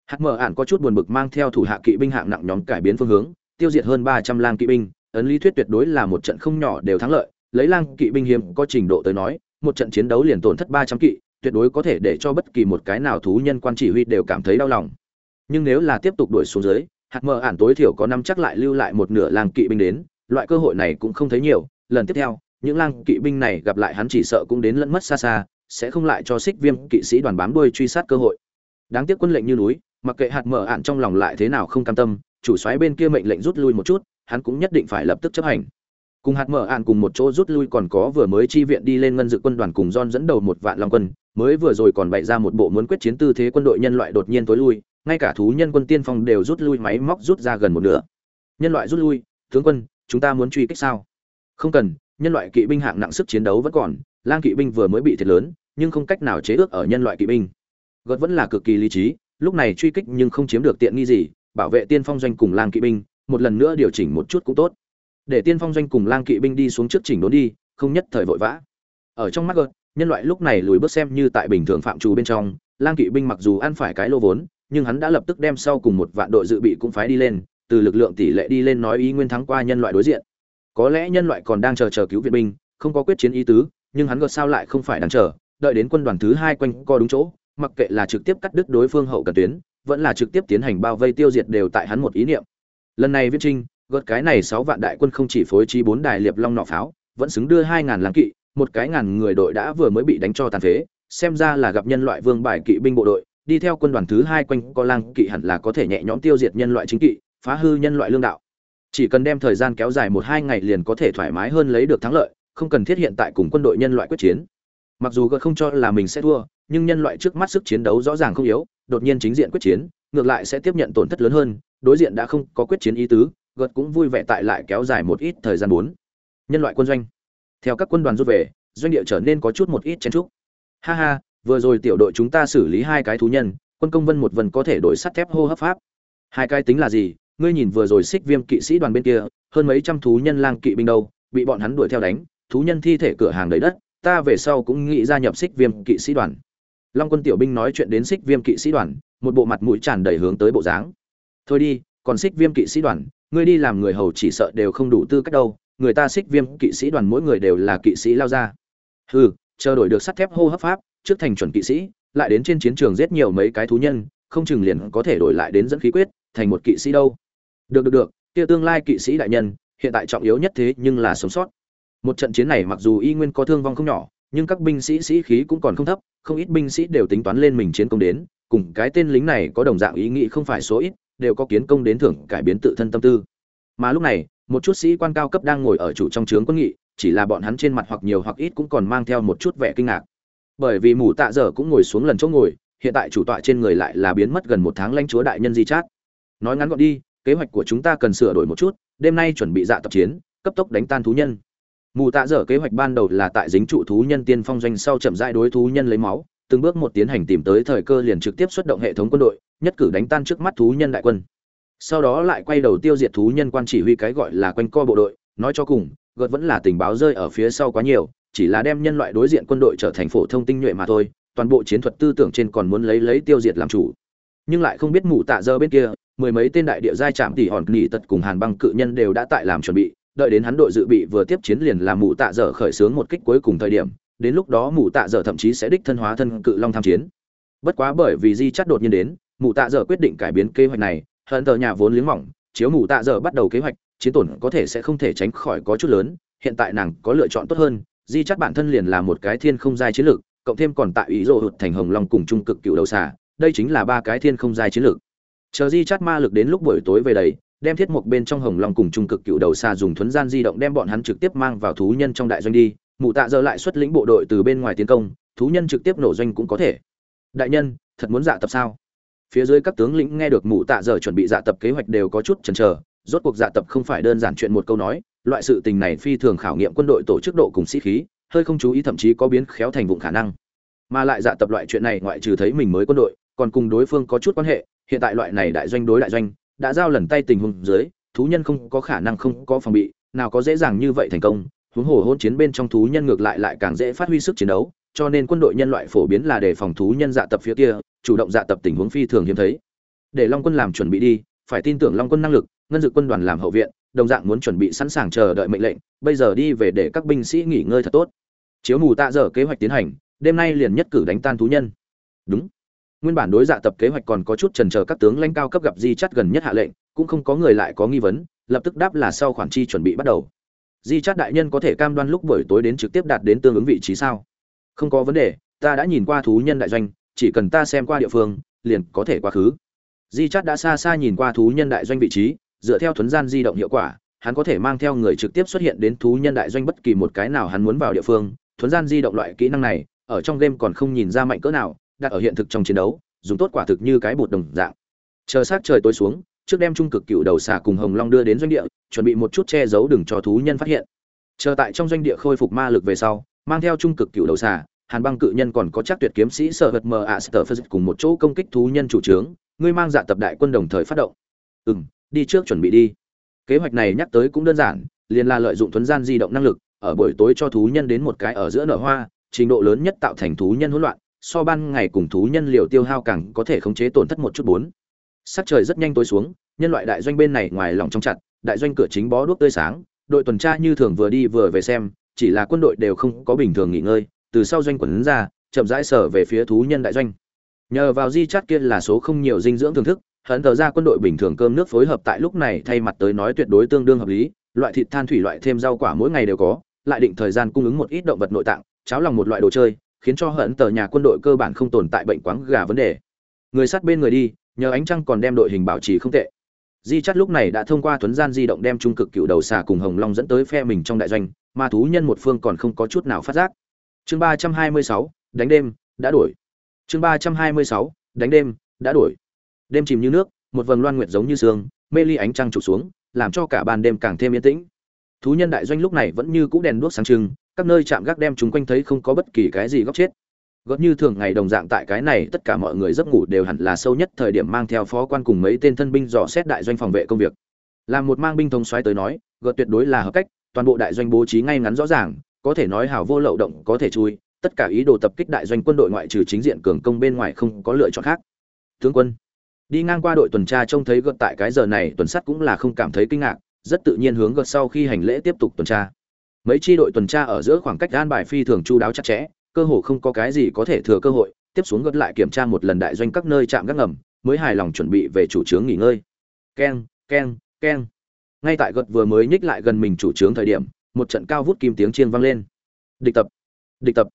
Hạt mở ạn có chút buồn bực mang theo thủ hạ kỵ binh hạng nặng nhóm cải biến phương hướng, tiêu diệt hơn ba trăm lang kỵ binh. Ấn lý thuyết tuyệt đối là một trận không nhỏ đều thắng lợi. Lấy lang kỵ binh hiếm có trình độ tới nói, một trận chiến đấu liền tổn thất ba trăm kỵ, tuyệt đối có thể để cho bất kỳ một cái nào thú nhân quan chỉ huy đều cảm thấy đau lòng. Nhưng nếu là tiếp tục đuổi xuống dưới hạt Mở ản tối thiểu có năm chắc lại lưu lại một nửa lang kỵ binh đến loại cơ hội này cũng không thấy nhiều, lần tiếp theo, những lang kỵ binh này gặp lại hắn chỉ sợ cũng đến lẫn mất xa xa, sẽ không lại cho xích viêm kỵ sĩ đoàn bám đuôi truy sát cơ hội. Đáng tiếc quân lệnh như núi, mặc kệ hạt mở ạn trong lòng lại thế nào không cam tâm, chủ soái bên kia mệnh lệnh rút lui một chút, hắn cũng nhất định phải lập tức chấp hành. Cùng hạt mở ạn cùng một chỗ rút lui còn có vừa mới chi viện đi lên ngân dự quân đoàn cùng don dẫn đầu một vạn long quân, mới vừa rồi còn bày ra một bộ muốn quyết chiến tư thế quân đội nhân loại đột nhiên tối lui, ngay cả thú nhân quân tiên phong đều rút lui máy móc rút ra gần một nửa. Nhân loại rút lui, tướng quân chúng ta muốn truy kích sao? Không cần, nhân loại kỵ binh hạng nặng sức chiến đấu vẫn còn, lang kỵ binh vừa mới bị thiệt lớn, nhưng không cách nào chế ước ở nhân loại kỵ binh. Gợt vẫn là cực kỳ lý trí, lúc này truy kích nhưng không chiếm được tiện nghi gì, bảo vệ tiên phong doanh cùng lang kỵ binh, một lần nữa điều chỉnh một chút cũng tốt. Để tiên phong doanh cùng lang kỵ binh đi xuống trước chỉnh đốn đi, không nhất thời vội vã. Ở trong mắt gợt, nhân loại lúc này lùi bước xem như tại bình thường phạm trù bên trong, lang kỵ binh mặc dù ăn phải cái lô vốn, nhưng hắn đã lập tức đem sau cùng một vạn đội dự bị cũng phái đi lên từ lực lượng tỷ lệ đi lên nói ý nguyên thắng qua nhân loại đối diện. Có lẽ nhân loại còn đang chờ chờ cứu viện binh, không có quyết chiến ý tứ, nhưng hắn gợt sao lại không phải đang chờ, đợi đến quân đoàn thứ hai quanh co đúng chỗ, mặc kệ là trực tiếp cắt đứt đối phương hậu cần tuyến, vẫn là trực tiếp tiến hành bao vây tiêu diệt đều tại hắn một ý niệm. Lần này viết trinh, gợt cái này sáu vạn đại quân không chỉ phối trí bốn đài liệp long nọ pháo, vẫn xứng đưa hai ngàn láng kỵ, một cái ngàn người đội đã vừa mới bị đánh cho tàn phế, xem ra là gặp nhân loại vương bài kỵ binh bộ đội, đi theo quân đoàn thứ hai quanh co lang kỵ hẳn là có thể nhẹ nhõm tiêu diệt nhân loại chính kỵ phá hư nhân loại lương đạo. Chỉ cần đem thời gian kéo dài một hai ngày liền có thể thoải mái hơn lấy được thắng lợi, không cần thiết hiện tại cùng quân đội nhân loại quyết chiến. Mặc dù gợt không cho là mình sẽ thua, nhưng nhân loại trước mắt sức chiến đấu rõ ràng không yếu, đột nhiên chính diện quyết chiến, ngược lại sẽ tiếp nhận tổn thất lớn hơn, đối diện đã không có quyết chiến ý tứ, gợt cũng vui vẻ tại lại kéo dài một ít thời gian bốn. Nhân loại quân doanh. Theo các quân đoàn rút về, doanh địa trở nên có chút một ít chen trúc ha ha, vừa rồi tiểu đội chúng ta xử lý hai cái thú nhân, quân công vân một vần có thể đổi sắt thép hô hấp pháp. Hai cái tính là gì? Ngươi nhìn vừa rồi xích viêm kỵ sĩ đoàn bên kia, hơn mấy trăm thú nhân lang kỵ binh đâu, bị bọn hắn đuổi theo đánh, thú nhân thi thể cửa hàng đầy đất, ta về sau cũng nghĩ gia nhập xích viêm kỵ sĩ đoàn. Long quân tiểu binh nói chuyện đến xích viêm kỵ sĩ đoàn, một bộ mặt mũi tràn đầy hướng tới bộ dáng. Thôi đi, còn xích viêm kỵ sĩ đoàn, ngươi đi làm người hầu chỉ sợ đều không đủ tư cách đâu, người ta xích viêm kỵ sĩ đoàn mỗi người đều là kỵ sĩ lao ra. Hừ, chờ đổi được sắt thép hô hấp pháp, trước thành chuẩn kỵ sĩ, lại đến trên chiến trường giết nhiều mấy cái thú nhân, không chừng liền có thể đổi lại đến dẫn khí quyết, thành một kỵ sĩ đâu được được được, kia tương lai kỵ sĩ đại nhân, hiện tại trọng yếu nhất thế nhưng là sống sót. Một trận chiến này mặc dù y nguyên có thương vong không nhỏ, nhưng các binh sĩ sĩ khí cũng còn không thấp, không ít binh sĩ đều tính toán lên mình chiến công đến, cùng cái tên lính này có đồng dạng ý nghĩ không phải số ít, đều có kiến công đến thưởng cải biến tự thân tâm tư. Mà lúc này, một chút sĩ quan cao cấp đang ngồi ở chủ trong trướng quân nghị, chỉ là bọn hắn trên mặt hoặc nhiều hoặc ít cũng còn mang theo một chút vẻ kinh ngạc. Bởi vì mù tạ dở cũng ngồi xuống lần chỗ ngồi, hiện tại chủ tọa trên người lại là biến mất gần một tháng lãnh chúa đại nhân di chát. Nói ngắn gọn đi kế hoạch của chúng ta cần sửa đổi một chút, đêm nay chuẩn bị dạ tập chiến, cấp tốc đánh tan thú nhân. Mù tạ dở kế hoạch ban đầu là tại dính trụ thú nhân tiên phong doanh sau chậm rãi đối thú nhân lấy máu, từng bước một tiến hành tìm tới thời cơ liền trực tiếp xuất động hệ thống quân đội, nhất cử đánh tan trước mắt thú nhân đại quân. Sau đó lại quay đầu tiêu diệt thú nhân quan chỉ huy cái gọi là quanh co bộ đội, nói cho cùng, gợt vẫn là tình báo rơi ở phía sau quá nhiều, chỉ là đem nhân loại đối diện quân đội trở thành phổ thông tinh nhuệ mà thôi, toàn bộ chiến thuật tư tưởng trên còn muốn lấy lấy tiêu diệt làm chủ nhưng lại không biết mù tạ dơ bên kia, mười mấy tên đại địa giai trạm tỷ hòn nghỉ tật cùng hàn băng cự nhân đều đã tại làm chuẩn bị, đợi đến hắn đội dự bị vừa tiếp chiến liền làm mù tạ dở khởi xướng một kích cuối cùng thời điểm, đến lúc đó mụ tạ dở thậm chí sẽ đích thân hóa thân cự long tham chiến. Bất quá bởi vì di chắt đột nhiên đến, mụ tạ dở quyết định cải biến kế hoạch này, hận tờ nhà vốn liếng mỏng, chiếu mụ tạ dở bắt đầu kế hoạch, chiến tổn có thể sẽ không thể tránh khỏi có chút lớn, hiện tại nàng có lựa chọn tốt hơn, di chắt bản thân liền là một cái thiên không giai chiến lược, cộng thêm còn tại ý rộ hụt thành hồng long cùng trung cực cựu đầu xà đây chính là ba cái thiên không giai chiến lược. Chờ di chát ma lực đến lúc buổi tối về đầy, đem thiết mục bên trong hồng long cùng trung cực cựu đầu xa dùng thuấn gian di động đem bọn hắn trực tiếp mang vào thú nhân trong đại doanh đi. Mụ tạ dơ lại xuất lĩnh bộ đội từ bên ngoài tiến công, thú nhân trực tiếp nổ doanh cũng có thể. Đại nhân, thật muốn dạ tập sao? Phía dưới các tướng lĩnh nghe được mụ tạ dơ chuẩn bị dạ tập kế hoạch đều có chút chần chờ, rốt cuộc dạ tập không phải đơn giản chuyện một câu nói, loại sự tình này phi thường khảo nghiệm quân đội tổ chức độ cùng sĩ khí, hơi không chú ý thậm chí có biến khéo thành vụng khả năng. Mà lại dạ tập loại chuyện này ngoại trừ thấy mình mới quân đội còn cùng đối phương có chút quan hệ, hiện tại loại này đại doanh đối đại doanh, đã giao lần tay tình huống dưới, thú nhân không có khả năng không có phòng bị, nào có dễ dàng như vậy thành công, huống hồ hôn chiến bên trong thú nhân ngược lại lại càng dễ phát huy sức chiến đấu, cho nên quân đội nhân loại phổ biến là để phòng thú nhân dạ tập phía kia, chủ động dạ tập tình huống phi thường hiếm thấy. Để long quân làm chuẩn bị đi, phải tin tưởng long quân năng lực, ngân dự quân đoàn làm hậu viện, đồng dạng muốn chuẩn bị sẵn sàng chờ đợi mệnh lệnh, bây giờ đi về để các binh sĩ nghỉ ngơi thật tốt. Chiếu mù tạ dở kế hoạch tiến hành, đêm nay liền nhất cử đánh tan thú nhân. Đúng nguyên bản đối dạ tập kế hoạch còn có chút trần chờ các tướng lãnh cao cấp gặp di chắt gần nhất hạ lệnh, cũng không có người lại có nghi vấn, lập tức đáp là sau khoản chi chuẩn bị bắt đầu. Di chắt đại nhân có thể cam đoan lúc buổi tối đến trực tiếp đạt đến tương ứng vị trí sao? Không có vấn đề, ta đã nhìn qua thú nhân đại doanh, chỉ cần ta xem qua địa phương, liền có thể quá khứ. Di chắt đã xa xa nhìn qua thú nhân đại doanh vị trí, dựa theo thuấn gian di động hiệu quả, hắn có thể mang theo người trực tiếp xuất hiện đến thú nhân đại doanh bất kỳ một cái nào hắn muốn vào địa phương. Thuấn gian di động loại kỹ năng này, ở trong game còn không nhìn ra mạnh cỡ nào đặt ở hiện thực trong chiến đấu, dùng tốt quả thực như cái bột đồng dạng. Chờ sát trời tối xuống, trước đem trung cực cựu đầu xà cùng hồng long đưa đến doanh địa, chuẩn bị một chút che giấu đừng cho thú nhân phát hiện. Chờ tại trong doanh địa khôi phục ma lực về sau, mang theo trung cực cựu đầu xà, hàn băng cự nhân còn có chắc tuyệt kiếm sĩ sợ vật mờ ạ sở phật cùng một chỗ công kích thú nhân chủ trướng, ngươi mang dạ tập đại quân đồng thời phát động. Ừ m đi trước chuẩn bị đi. Kế hoạch này nhắc tới cũng đơn giản, liền là lợi dụng thuấn gian di động năng lực, ở buổi tối cho thú nhân đến một cái ở giữa nở hoa, trình độ lớn nhất tạo thành thú nhân hỗn loạn so ban ngày cùng thú nhân liều tiêu hao càng có thể khống chế tổn thất một chút bốn. Sắc trời rất nhanh tối xuống, nhân loại đại doanh bên này ngoài lòng trong chặt, đại doanh cửa chính bó đuốc tươi sáng, đội tuần tra như thường vừa đi vừa về xem, chỉ là quân đội đều không có bình thường nghỉ ngơi, từ sau doanh quần ra, chậm rãi sở về phía thú nhân đại doanh. Nhờ vào di chát kia là số không nhiều dinh dưỡng thưởng thức hận thờ ra quân đội bình thường cơm nước phối hợp tại lúc này thay mặt tới nói tuyệt đối tương đương hợp lý, loại thịt than thủy loại thêm rau quả mỗi ngày đều có, lại định thời gian cung ứng một ít động vật nội tạng, cháo lòng một loại đồ chơi khiến cho hận tờ nhà quân đội cơ bản không tồn tại bệnh quáng gà vấn đề. Người sát bên người đi, nhờ ánh trăng còn đem đội hình bảo trì không tệ. Di chắt lúc này đã thông qua tuấn gian di động đem trung cực cựu đầu xà cùng hồng long dẫn tới phe mình trong đại doanh, mà thú nhân một phương còn không có chút nào phát giác. Chương ba trăm hai mươi sáu, đánh đêm, đã đổi. Chương ba trăm hai mươi sáu, đánh đêm, đã đổi. Đêm chìm như nước, một vầng loan nguyệt giống như sương, mê ly ánh trăng trục xuống, làm cho cả ban đêm càng thêm yên tĩnh. Thú nhân đại doanh lúc này vẫn như cũ đèn đuốc sáng trưng các nơi chạm gác đem chúng quanh thấy không có bất kỳ cái gì góc chết. Gót như thường ngày đồng dạng tại cái này, tất cả mọi người giấc ngủ đều hẳn là sâu nhất thời điểm mang theo phó quan cùng mấy tên thân binh dò xét đại doanh phòng vệ công việc. Làm một mang binh thống xoáy tới nói gợt tuyệt đối là hợp cách, toàn bộ đại doanh bố trí ngay ngắn rõ ràng, có thể nói hảo vô lậu động, có thể chui, tất cả ý đồ tập kích đại doanh quân đội ngoại trừ chính diện cường công bên ngoài không có lựa chọn khác. Tướng quân, đi ngang qua đội tuần tra trông thấy gợt tại cái giờ này, tuần sắt cũng là không cảm thấy kinh ngạc, rất tự nhiên hướng gợt sau khi hành lễ tiếp tục tuần tra mấy chi đội tuần tra ở giữa khoảng cách an bài phi thường chu đáo chặt chẽ, cơ hồ không có cái gì có thể thừa cơ hội, tiếp xuống gật lại kiểm tra một lần đại doanh các nơi chạm gác ngầm, mới hài lòng chuẩn bị về chủ trướng nghỉ ngơi. Keng keng keng. Ngay tại gật vừa mới nhích lại gần mình chủ trướng thời điểm, một trận cao vút kim tiếng chiên vang lên. Địch tập địch tập.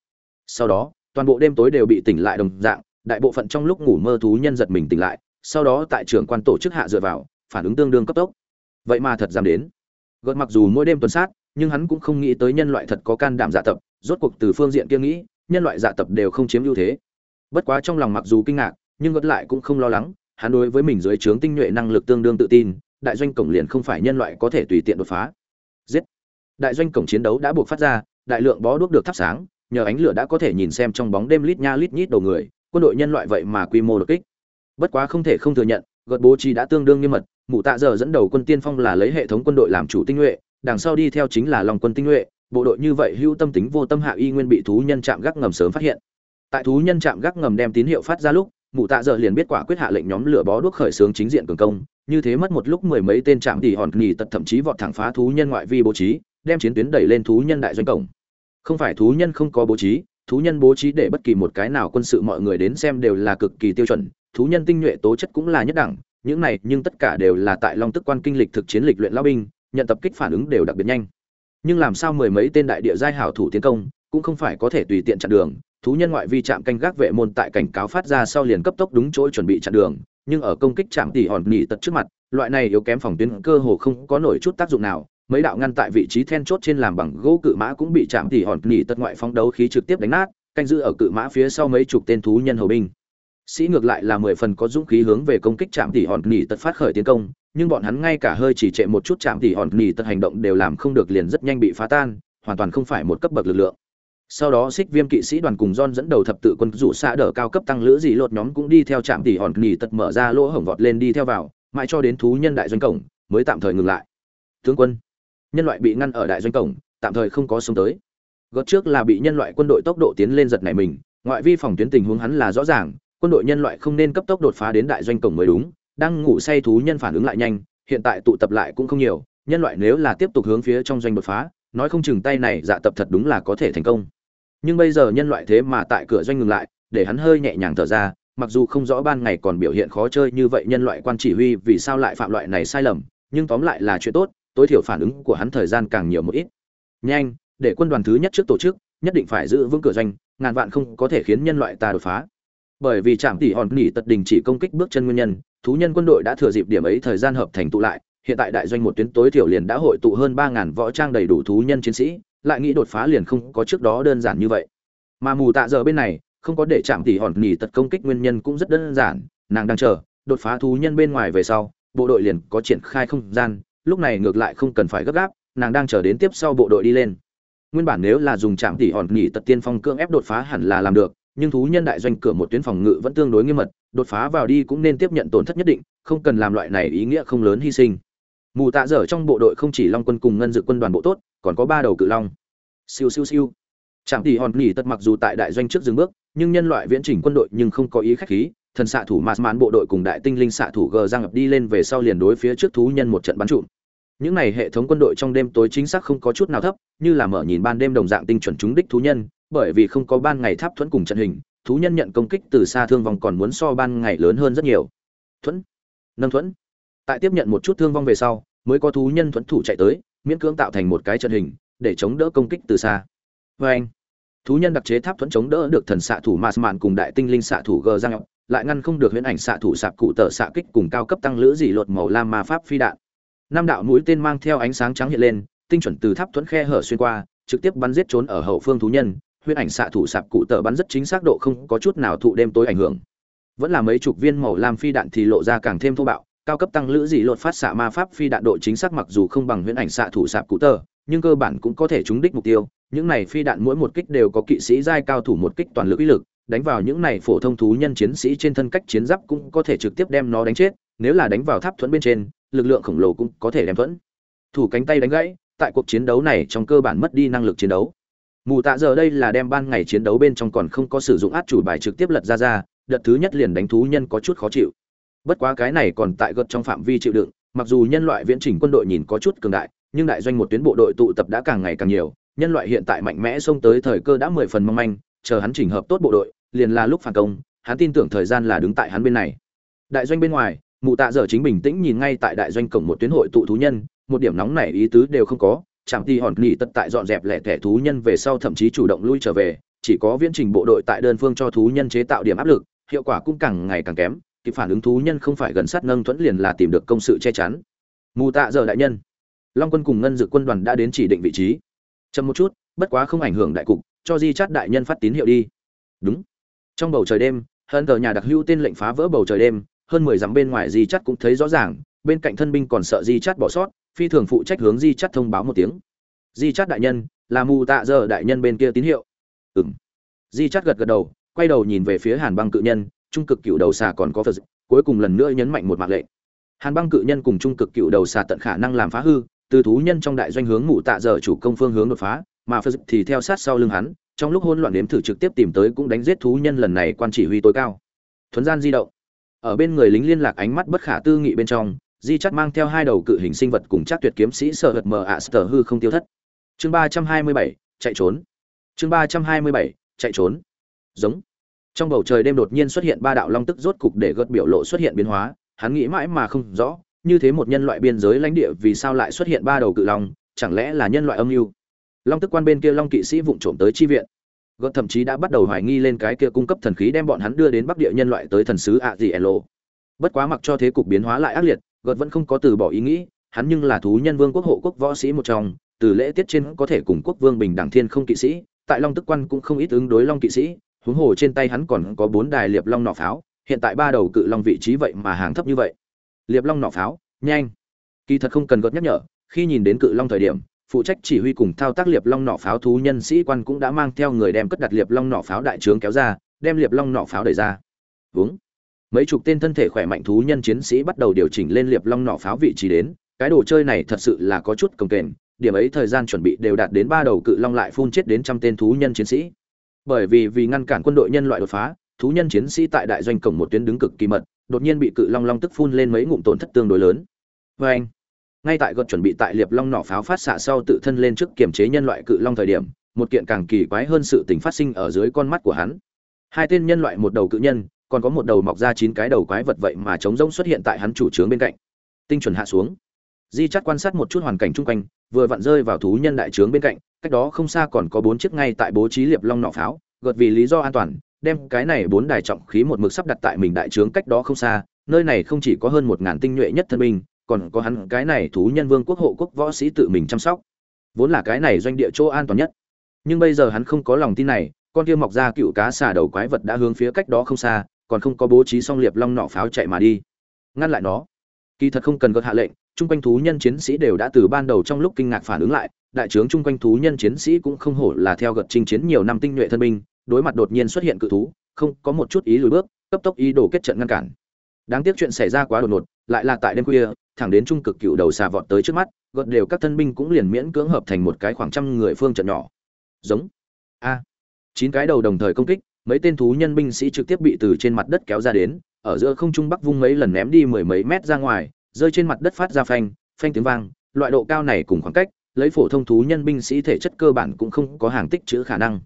Sau đó, toàn bộ đêm tối đều bị tỉnh lại đồng dạng, đại bộ phận trong lúc ngủ mơ thú nhân giật mình tỉnh lại, sau đó tại trưởng quan tổ chức hạ dựa vào, phản ứng tương đương cấp tốc. Vậy mà thật dám đến. Gợt mặc dù mỗi đêm tuần sát nhưng hắn cũng không nghĩ tới nhân loại thật có can đảm dạ tập, rốt cuộc từ phương diện kia nghĩ, nhân loại dạ tập đều không chiếm ưu thế. Bất quá trong lòng mặc dù kinh ngạc, nhưng ngược lại cũng không lo lắng, hắn đối với mình dưới trướng tinh nhuệ năng lực tương đương tự tin, đại doanh cổng liền không phải nhân loại có thể tùy tiện đột phá. Giết! Đại doanh cổng chiến đấu đã buộc phát ra, đại lượng bó đuốc được thắp sáng, nhờ ánh lửa đã có thể nhìn xem trong bóng đêm lít nha lít nhít đầu người, quân đội nhân loại vậy mà quy mô đột kích. Bất quá không thể không thừa nhận, gợt bố trí đã tương đương nghiêm mật, mụ tạ giờ dẫn đầu quân tiên phong là lấy hệ thống quân đội làm chủ tinh nhuệ đằng sau đi theo chính là lòng quân tinh nhuệ, bộ đội như vậy hưu tâm tính vô tâm hạ y nguyên bị thú nhân chạm gác ngầm sớm phát hiện. Tại thú nhân chạm gác ngầm đem tín hiệu phát ra lúc, mụ tạ dợ liền biết quả quyết hạ lệnh nhóm lửa bó đuốc khởi xướng chính diện cường công, như thế mất một lúc mười mấy tên chạm tỉ hòn nghỉ tật thậm chí vọt thẳng phá thú nhân ngoại vi bố trí, đem chiến tuyến đẩy lên thú nhân đại doanh cổng. Không phải thú nhân không có bố trí, thú nhân bố trí để bất kỳ một cái nào quân sự mọi người đến xem đều là cực kỳ tiêu chuẩn, thú nhân tinh nhuệ tố chất cũng là nhất đẳng, những này nhưng tất cả đều là tại long tức quan kinh lịch thực chiến lịch luyện lao binh nhận tập kích phản ứng đều đặc biệt nhanh. Nhưng làm sao mười mấy tên đại địa giai hảo thủ tiến công, cũng không phải có thể tùy tiện chặn đường. Thú nhân ngoại vi chạm canh gác vệ môn tại cảnh cáo phát ra sau liền cấp tốc đúng chỗ chuẩn bị chặn đường, nhưng ở công kích chạm tỉ hòn nỉ tật trước mặt, loại này yếu kém phòng tuyến cơ hồ không có nổi chút tác dụng nào. Mấy đạo ngăn tại vị trí then chốt trên làm bằng gỗ cự mã cũng bị chạm tỉ hòn nỉ tật ngoại phóng đấu khí trực tiếp đánh nát, canh giữ ở cự mã phía sau mấy chục tên thú nhân hầu binh. Sĩ ngược lại là mười phần có dũng khí hướng về công kích chạm tỉ hòn nỉ tật phát khởi tiến công nhưng bọn hắn ngay cả hơi chỉ trệ một chút chạm tỉ hòn nỉ tật hành động đều làm không được liền rất nhanh bị phá tan, hoàn toàn không phải một cấp bậc lực lượng. Sau đó xích viêm kỵ sĩ đoàn cùng don dẫn đầu thập tự quân rủ xa đỡ cao cấp tăng lữ dị lột nhóm cũng đi theo trạm tỉ hòn nỉ tật mở ra lỗ hổng vọt lên đi theo vào, mãi cho đến thú nhân đại doanh cổng mới tạm thời ngừng lại. Tướng quân, nhân loại bị ngăn ở đại doanh cổng, tạm thời không có sống tới. Gót trước là bị nhân loại quân đội tốc độ tiến lên giật này mình, ngoại vi phòng tuyến tình huống hắn là rõ ràng, quân đội nhân loại không nên cấp tốc đột phá đến đại doanh cổng mới đúng đang ngủ say thú nhân phản ứng lại nhanh, hiện tại tụ tập lại cũng không nhiều, nhân loại nếu là tiếp tục hướng phía trong doanh đột phá, nói không chừng tay này dạ tập thật đúng là có thể thành công. Nhưng bây giờ nhân loại thế mà tại cửa doanh ngừng lại, để hắn hơi nhẹ nhàng thở ra, mặc dù không rõ ban ngày còn biểu hiện khó chơi như vậy nhân loại quan chỉ huy vì sao lại phạm loại này sai lầm, nhưng tóm lại là chuyện tốt, tối thiểu phản ứng của hắn thời gian càng nhiều một ít. Nhanh, để quân đoàn thứ nhất trước tổ chức, nhất định phải giữ vững cửa doanh, ngàn vạn không có thể khiến nhân loại ta đột phá. Bởi vì trạm tỷ hòn nỉ tật đình chỉ công kích bước chân nguyên nhân thú nhân quân đội đã thừa dịp điểm ấy thời gian hợp thành tụ lại, hiện tại đại doanh một tuyến tối thiểu liền đã hội tụ hơn ba ngàn võ trang đầy đủ thú nhân chiến sĩ, lại nghĩ đột phá liền không có trước đó đơn giản như vậy. Mà mù tạ giờ bên này, không có để chạm tỉ hòn nhỉ tật công kích nguyên nhân cũng rất đơn giản, nàng đang chờ, đột phá thú nhân bên ngoài về sau, bộ đội liền có triển khai không gian, lúc này ngược lại không cần phải gấp gáp, nàng đang chờ đến tiếp sau bộ đội đi lên. Nguyên bản nếu là dùng chạm tỉ hòn nhỉ tật tiên phong cưỡng ép đột phá hẳn là làm được nhưng thú nhân đại doanh cửa một tuyến phòng ngự vẫn tương đối nghiêm mật, đột phá vào đi cũng nên tiếp nhận tổn thất nhất định, không cần làm loại này ý nghĩa không lớn hy sinh. Mù tạ dở trong bộ đội không chỉ long quân cùng ngân dự quân đoàn bộ tốt, còn có ba đầu cự long. Siêu siêu siêu. Trạm tỷ hòn nghỉ tật mặc dù tại đại doanh trước dừng bước, nhưng nhân loại viễn chỉnh quân đội nhưng không có ý khách khí, thần xạ thủ mạt mãn bộ đội cùng đại tinh linh xạ thủ g giang ập đi lên về sau liền đối phía trước thú nhân một trận bắn trụm những này hệ thống quân đội trong đêm tối chính xác không có chút nào thấp, như là mở nhìn ban đêm đồng dạng tinh chuẩn trúng đích thú nhân bởi vì không có ban ngày tháp thuẫn cùng trận hình, thú nhân nhận công kích từ xa thương vong còn muốn so ban ngày lớn hơn rất nhiều. Thuẫn? Nâng thuẫn? Tại tiếp nhận một chút thương vong về sau, mới có thú nhân thuẫn thủ chạy tới, miễn cưỡng tạo thành một cái trận hình, để chống đỡ công kích từ xa. Vê anh. Thú nhân đặc chế tháp thuẫn chống đỡ được thần xạ thủ mạt mạn cùng đại tinh linh xạ thủ gờ giang lại ngăn không được huyễn ảnh xạ thủ sạp cụ tờ xạ kích cùng cao cấp tăng lữ dị luật màu lam ma pháp phi đạn. Năm đạo mũi tên mang theo ánh sáng trắng hiện lên, tinh chuẩn từ tháp thuẫn khe hở xuyên qua, trực tiếp bắn giết trốn ở hậu phương thú nhân huyết ảnh xạ thủ sạp cụ tờ bắn rất chính xác độ không có chút nào thụ đêm tối ảnh hưởng. Vẫn là mấy chục viên màu lam phi đạn thì lộ ra càng thêm thô bạo, cao cấp tăng lữ dị lột phát xạ ma pháp phi đạn độ chính xác mặc dù không bằng huyễn ảnh xạ thủ sạp cụ tờ, nhưng cơ bản cũng có thể trúng đích mục tiêu. Những này phi đạn mỗi một kích đều có kỵ sĩ giai cao thủ một kích toàn lực uy lực, đánh vào những này phổ thông thú nhân chiến sĩ trên thân cách chiến giáp cũng có thể trực tiếp đem nó đánh chết, nếu là đánh vào tháp thuẫn bên trên, lực lượng khổng lồ cũng có thể đem thuẫn. Thủ cánh tay đánh gãy, tại cuộc chiến đấu này trong cơ bản mất đi năng lực chiến đấu mù tạ giờ đây là đem ban ngày chiến đấu bên trong còn không có sử dụng át chủ bài trực tiếp lật ra ra đợt thứ nhất liền đánh thú nhân có chút khó chịu bất quá cái này còn tại gật trong phạm vi chịu đựng mặc dù nhân loại viễn chỉnh quân đội nhìn có chút cường đại nhưng đại doanh một tuyến bộ đội tụ tập đã càng ngày càng nhiều, nhân loại hiện tại mạnh mẽ xông tới thời cơ đã mười phần mong manh, chờ hắn chỉnh hợp tốt bộ đội, liền là lúc phản công, hắn tin tưởng thời gian là đứng tại hắn bên này. Đại doanh bên ngoài, Mụ Tạ giờ chính bình tĩnh nhìn ngay tại đại doanh cổng một tuyến hội tụ thú nhân, một điểm nóng này ý tứ đều không có, chẳng thì hòn nghỉ tất tại dọn dẹp lẻ thẻ thú nhân về sau thậm chí chủ động lui trở về, chỉ có viễn trình bộ đội tại đơn phương cho thú nhân chế tạo điểm áp lực, hiệu quả cũng càng ngày càng kém, kịp phản ứng thú nhân không phải gần sát nâng thuẫn liền là tìm được công sự che chắn. Mù Tạ giờ đại nhân long quân cùng ngân dự quân đoàn đã đến chỉ định vị trí. Chậm một chút bất quá không ảnh hưởng đại cục cho di chát đại nhân phát tín hiệu đi. Đúng. Trong bầu trời đêm hơn tờ nhà đặc hữu tên lệnh phá vỡ bầu trời đêm hơn mười dặm bên ngoài di chát cũng thấy rõ ràng bên cạnh thân binh còn sợ di chát bỏ sót phi thường phụ trách hướng di chắt thông báo một tiếng. Di chắt đại nhân, là mù tạ giờ đại nhân bên kia tín hiệu. Ừ m di chắt gật gật đầu, quay đầu nhìn về phía hàn băng cự nhân, trung cực cựu đầu xà còn có phật cuối cùng lần nữa nhấn mạnh một mạng lệnh hàn băng cự nhân cùng trung cực cựu đầu xà tận khả năng làm phá hư, từ thú nhân trong đại doanh hướng mù tạ giờ chủ công phương hướng đột phá, mà phật thì theo sát sau lưng hắn, trong lúc hỗn loạn đếm thử trực tiếp tìm tới cũng đánh giết thú nhân lần này quan chỉ huy tối cao. Thuấn gian di động. Ở bên người lính liên lạc ánh mắt bất khả tư nghị bên trong di chắt mang theo hai đầu cự hình sinh vật cùng chắc tuyệt kiếm sĩ sợ hật mờ ạ sờ hư không tiêu thất. Chương ba trăm hai mươi bảy, chạy trốn. Chương ba trăm hai mươi bảy, chạy trốn. Giống. Trong bầu trời đêm đột nhiên xuất hiện ba đạo long tức rốt cục để gợt biểu lộ xuất hiện biến hóa, hắn nghĩ mãi mà không rõ, như thế một nhân loại biên giới lãnh địa vì sao lại xuất hiện ba đầu cự long, chẳng lẽ là nhân loại âm mưu? Long tức quan bên kia long kỵ sĩ vụng trộm tới chi viện. Gợt thậm chí đã bắt đầu hoài nghi lên cái kia cung cấp thần khí đem bọn hắn đưa đến bắc địa nhân loại tới thần sứ ạ gì elo. Bất quá mặc cho thế cục biến hóa lại ác liệt gợt vẫn không có từ bỏ ý nghĩ, hắn nhưng là thú nhân vương quốc hộ quốc võ sĩ một trong, từ lễ tiết trên có thể cùng quốc vương bình đẳng thiên không kỵ sĩ, tại long tức quan cũng không ít ứng đối long kỵ sĩ, huống hồ trên tay hắn còn có bốn đài liệp long nỏ pháo, hiện tại ba đầu cự long vị trí vậy mà hàng thấp như vậy. Liệp long nỏ pháo, nhanh. Kỳ thật không cần gợt nhắc nhở, khi nhìn đến cự long thời điểm, phụ trách chỉ huy cùng thao tác liệp long nỏ pháo thú nhân sĩ quan cũng đã mang theo người đem cất đặt liệp long nỏ pháo đại trướng kéo ra, đem liệp long nỏ pháo đẩy ra. Vướng mấy chục tên thân thể khỏe mạnh thú nhân chiến sĩ bắt đầu điều chỉnh lên liệp long nỏ pháo vị trí đến. Cái đồ chơi này thật sự là có chút cồng kềnh, điểm ấy thời gian chuẩn bị đều đạt đến ba đầu cự long lại phun chết đến trăm tên thú nhân chiến sĩ. Bởi vì vì ngăn cản quân đội nhân loại đột phá, thú nhân chiến sĩ tại đại doanh cổng một tuyến đứng cực kỳ mật, đột nhiên bị cự long long tức phun lên mấy ngụm tổn thất tương đối lớn. Vê anh, ngay tại gợt chuẩn bị tại liệp long nỏ pháo phát xạ sau tự thân lên trước kiềm chế nhân loại cự long thời điểm, một kiện càng kỳ quái hơn sự tình phát sinh ở dưới con mắt của hắn. Hai tên nhân loại một đầu cự nhân còn có một đầu mọc ra chín cái đầu quái vật vậy mà trống rỗng xuất hiện tại hắn chủ trướng bên cạnh. Tinh chuẩn hạ xuống. Di chắc quan sát một chút hoàn cảnh chung quanh, vừa vặn rơi vào thú nhân đại trướng bên cạnh, cách đó không xa còn có bốn chiếc ngay tại bố trí liệp long nỏ pháo, gợt vì lý do an toàn, đem cái này bốn đài trọng khí một mực sắp đặt tại mình đại trướng cách đó không xa, nơi này không chỉ có hơn một ngàn tinh nhuệ nhất thân binh, còn có hắn cái này thú nhân vương quốc hộ quốc võ sĩ tự mình chăm sóc. Vốn là cái này doanh địa chỗ an toàn nhất. Nhưng bây giờ hắn không có lòng tin này, con kia mọc ra cựu cá xà đầu quái vật đã hướng phía cách đó không xa còn không có bố trí xong liệp long nọ pháo chạy mà đi. Ngăn lại nó. Kỳ thật không cần gật hạ lệnh, chung quanh thú nhân chiến sĩ đều đã từ ban đầu trong lúc kinh ngạc phản ứng lại, đại trướng chung quanh thú nhân chiến sĩ cũng không hổ là theo gật chinh chiến nhiều năm tinh nhuệ thân binh, đối mặt đột nhiên xuất hiện cự thú, không có một chút ý lùi bước, cấp tốc ý đồ kết trận ngăn cản. Đáng tiếc chuyện xảy ra quá đột ngột, lại là tại đêm khuya, thẳng đến trung cực cựu đầu xà vọt tới trước mắt, gợt đều các thân binh cũng liền miễn cưỡng hợp thành một cái khoảng trăm người phương trận nhỏ. Giống. A. Chín cái đầu đồng thời công kích mấy tên thú nhân binh sĩ trực tiếp bị từ trên mặt đất kéo ra đến, ở giữa không trung bắc vung mấy lần ném đi mười mấy mét ra ngoài, rơi trên mặt đất phát ra phanh phanh tiếng vang, loại độ cao này cùng khoảng cách, lấy phổ thông thú nhân binh sĩ thể chất cơ bản cũng không có hàng tích chữ khả năng.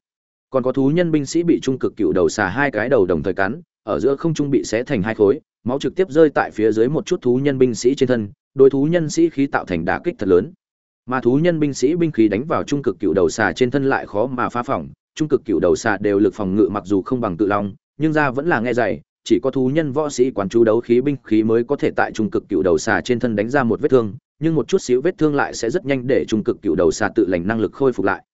Còn có thú nhân binh sĩ bị trung cực cựu đầu xà hai cái đầu đồng thời cắn, ở giữa không trung bị xé thành hai khối, máu trực tiếp rơi tại phía dưới một chút thú nhân binh sĩ trên thân, đối thú nhân sĩ khí tạo thành đả kích thật lớn. Mà thú nhân binh sĩ binh khí đánh vào trung cực cựu đầu xà trên thân lại khó mà phá phòng trung cực cựu đầu xà đều lực phòng ngự mặc dù không bằng tự long, nhưng ra vẫn là nghe dày, chỉ có thú nhân võ sĩ quán chú đấu khí binh khí mới có thể tại trung cực cựu đầu xà trên thân đánh ra một vết thương, nhưng một chút xíu vết thương lại sẽ rất nhanh để trung cực cựu đầu xà tự lành năng lực khôi phục lại.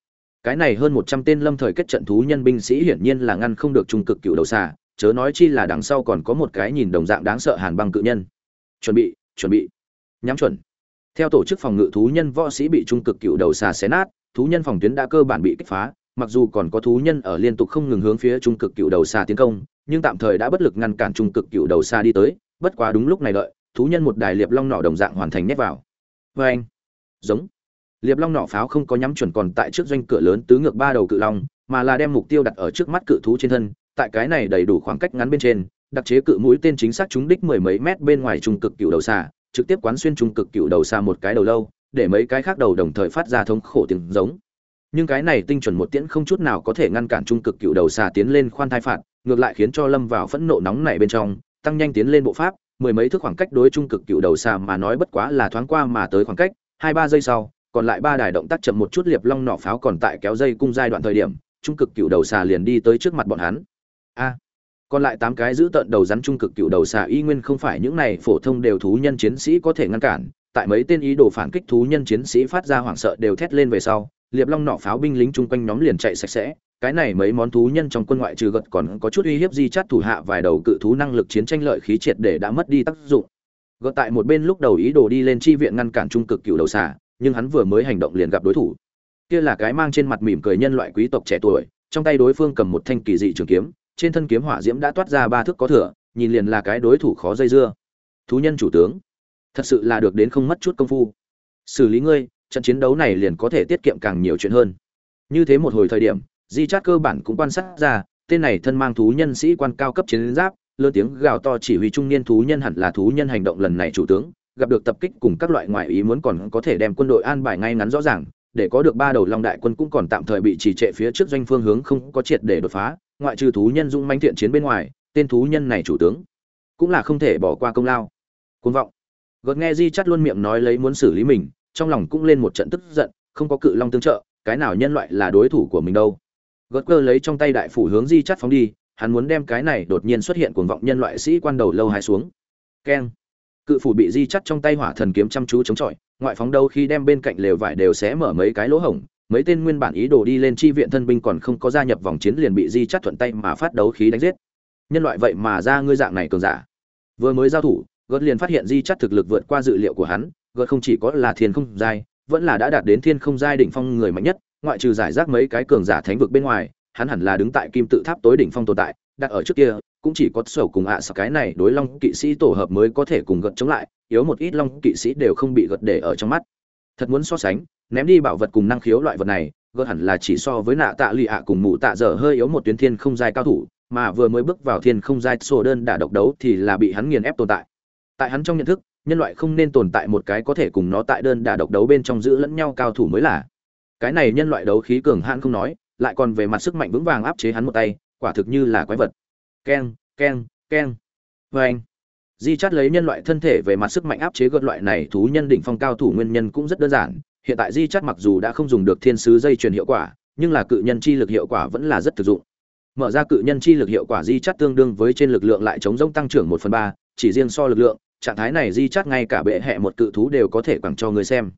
Cái này hơn một trăm tên lâm thời kết trận thú nhân binh sĩ hiển nhiên là ngăn không được trung cực cựu đầu xà, chớ nói chi là đằng sau còn có một cái nhìn đồng dạng đáng sợ hàn băng cự nhân. Chuẩn bị chuẩn bị. Nhắm chuẩn. Theo tổ chức phòng ngự thú nhân võ sĩ bị trung cực cựu đầu xà xé nát, thú nhân phòng tuyến đã cơ bản bị kích phá mặc dù còn có thú nhân ở liên tục không ngừng hướng phía trung cực cựu đầu xa tiến công nhưng tạm thời đã bất lực ngăn cản trung cực cựu đầu xa đi tới bất quá đúng lúc này đợi thú nhân một đài liệp long nỏ đồng dạng hoàn thành nhét vào. Vê anh giống liệp long nỏ pháo không có nhắm chuẩn còn tại trước doanh cửa lớn tứ ngược ba đầu cự long mà là đem mục tiêu đặt ở trước mắt cự thú trên thân tại cái này đầy đủ khoảng cách ngắn bên trên đặc chế cự mũi tên chính xác trúng đích mười mấy mét bên ngoài trung cực cựu đầu xa, trực tiếp quán xuyên trung cực cựu đầu xa một cái đầu lâu để mấy cái khác đầu đồng thời phát ra thống khổ tiếng giống nhưng cái này tinh chuẩn một tiễn không chút nào có thể ngăn cản trung cực cựu đầu xà tiến lên khoan thai phạt, ngược lại khiến cho lâm vào phẫn nộ nóng này bên trong, tăng nhanh tiến lên bộ pháp, mười mấy thước khoảng cách đối trung cực cựu đầu xà mà nói bất quá là thoáng qua mà tới khoảng cách, hai ba giây sau, còn lại ba đài động tác chậm một chút liệp long nỏ pháo còn tại kéo dây cung giai đoạn thời điểm, trung cực cựu đầu xà liền đi tới trước mặt bọn hắn. A! Còn lại tám cái giữ tận đầu rắn trung cực cựu đầu xà y nguyên không phải những này phổ thông đều thú nhân chiến sĩ có thể ngăn cản, tại mấy tên ý đồ phản kích thú nhân chiến sĩ phát ra hoảng sợ đều thét lên về sau liệp long nọ pháo binh lính chung quanh nhóm liền chạy sạch sẽ, cái này mấy món thú nhân trong quân ngoại trừ gật còn có chút uy hiếp di chát thủ hạ vài đầu cự thú năng lực chiến tranh lợi khí triệt để đã mất đi tác dụng. Gật tại một bên lúc đầu ý đồ đi lên chi viện ngăn cản trung cực cựu đầu xà, nhưng hắn vừa mới hành động liền gặp đối thủ. Kia là cái mang trên mặt mỉm cười nhân loại quý tộc trẻ tuổi, trong tay đối phương cầm một thanh kỳ dị trường kiếm, trên thân kiếm hỏa diễm đã toát ra ba thước có thừa, nhìn liền là cái đối thủ khó dây dưa. Thú nhân chủ tướng, thật sự là được đến không mất chút công phu. Xử lý ngươi trận chiến đấu này liền có thể tiết kiệm càng nhiều chuyện hơn. Như thế một hồi thời điểm, di chát cơ bản cũng quan sát ra, tên này thân mang thú nhân sĩ quan cao cấp chiến giáp lơ tiếng gào to chỉ huy trung niên thú nhân hẳn là thú nhân hành động lần này chủ tướng, gặp được tập kích cùng các loại ngoại ý muốn còn có thể đem quân đội an bài ngay ngắn rõ ràng, để có được ba đầu long đại quân cũng còn tạm thời bị trì trệ phía trước doanh phương hướng không có triệt để đột phá, ngoại trừ thú nhân dũng manh thiện chiến bên ngoài, tên thú nhân này chủ tướng cũng là không thể bỏ qua công lao. Côn vọng. Gợt nghe di chắt luôn miệng nói lấy muốn xử lý mình trong lòng cũng lên một trận tức giận, không có cự long tương trợ, cái nào nhân loại là đối thủ của mình đâu. Gật cơ lấy trong tay đại phủ hướng di chắt phóng đi, hắn muốn đem cái này đột nhiên xuất hiện cuồng vọng nhân loại sĩ quan đầu lâu hai xuống. Keng. Cự phủ bị di chắt trong tay hỏa thần kiếm chăm chú chống chọi, ngoại phóng đâu khi đem bên cạnh lều vải đều xé mở mấy cái lỗ hổng, mấy tên nguyên bản ý đồ đi lên chi viện thân binh còn không có gia nhập vòng chiến liền bị di chắt thuận tay mà phát đấu khí đánh giết. Nhân loại vậy mà ra ngươi dạng này cường giả. Vừa mới giao thủ, gợt liền phát hiện di chắt thực lực vượt qua dự liệu của hắn gợt không chỉ có là thiên không giai, vẫn là đã đạt đến thiên không giai đỉnh phong người mạnh nhất, ngoại trừ giải rác mấy cái cường giả thánh vực bên ngoài, hắn hẳn là đứng tại kim tự tháp tối đỉnh phong tồn tại, đặt ở trước kia, cũng chỉ có sầu cùng ạ à cái này đối long kỵ sĩ tổ hợp mới có thể cùng gợt chống lại, yếu một ít long kỵ sĩ đều không bị gợt để ở trong mắt. Thật muốn so sánh, ném đi bảo vật cùng năng khiếu loại vật này, gợt hẳn là chỉ so với nạ tạ lụy ạ cùng mụ tạ dở hơi yếu một tuyến thiên không giai cao thủ, mà vừa mới bước vào thiên không giai sổ đơn đả độc đấu thì là bị hắn nghiền ép tồn tại. Tại hắn trong nhận thức nhân loại không nên tồn tại một cái có thể cùng nó tại đơn đả độc đấu bên trong giữ lẫn nhau cao thủ mới là. Cái này nhân loại đấu khí cường hãn không nói, lại còn về mặt sức mạnh vững vàng áp chế hắn một tay, quả thực như là quái vật. Keng keng keng. Vê anh di chắt lấy nhân loại thân thể về mặt sức mạnh áp chế gợt loại này thú nhân đỉnh phong cao thủ nguyên nhân cũng rất đơn giản. Hiện tại di chắt mặc dù đã không dùng được thiên sứ dây truyền hiệu quả, nhưng là cự nhân chi lực hiệu quả vẫn là rất thực dụng. Mở ra cự nhân chi lực hiệu quả di chắt tương đương với trên lực lượng lại chống rông tăng trưởng một phần ba, chỉ riêng so lực lượng trạng thái này di chắt ngay cả bệ hệ một cự thú đều có thể quẳng cho người xem.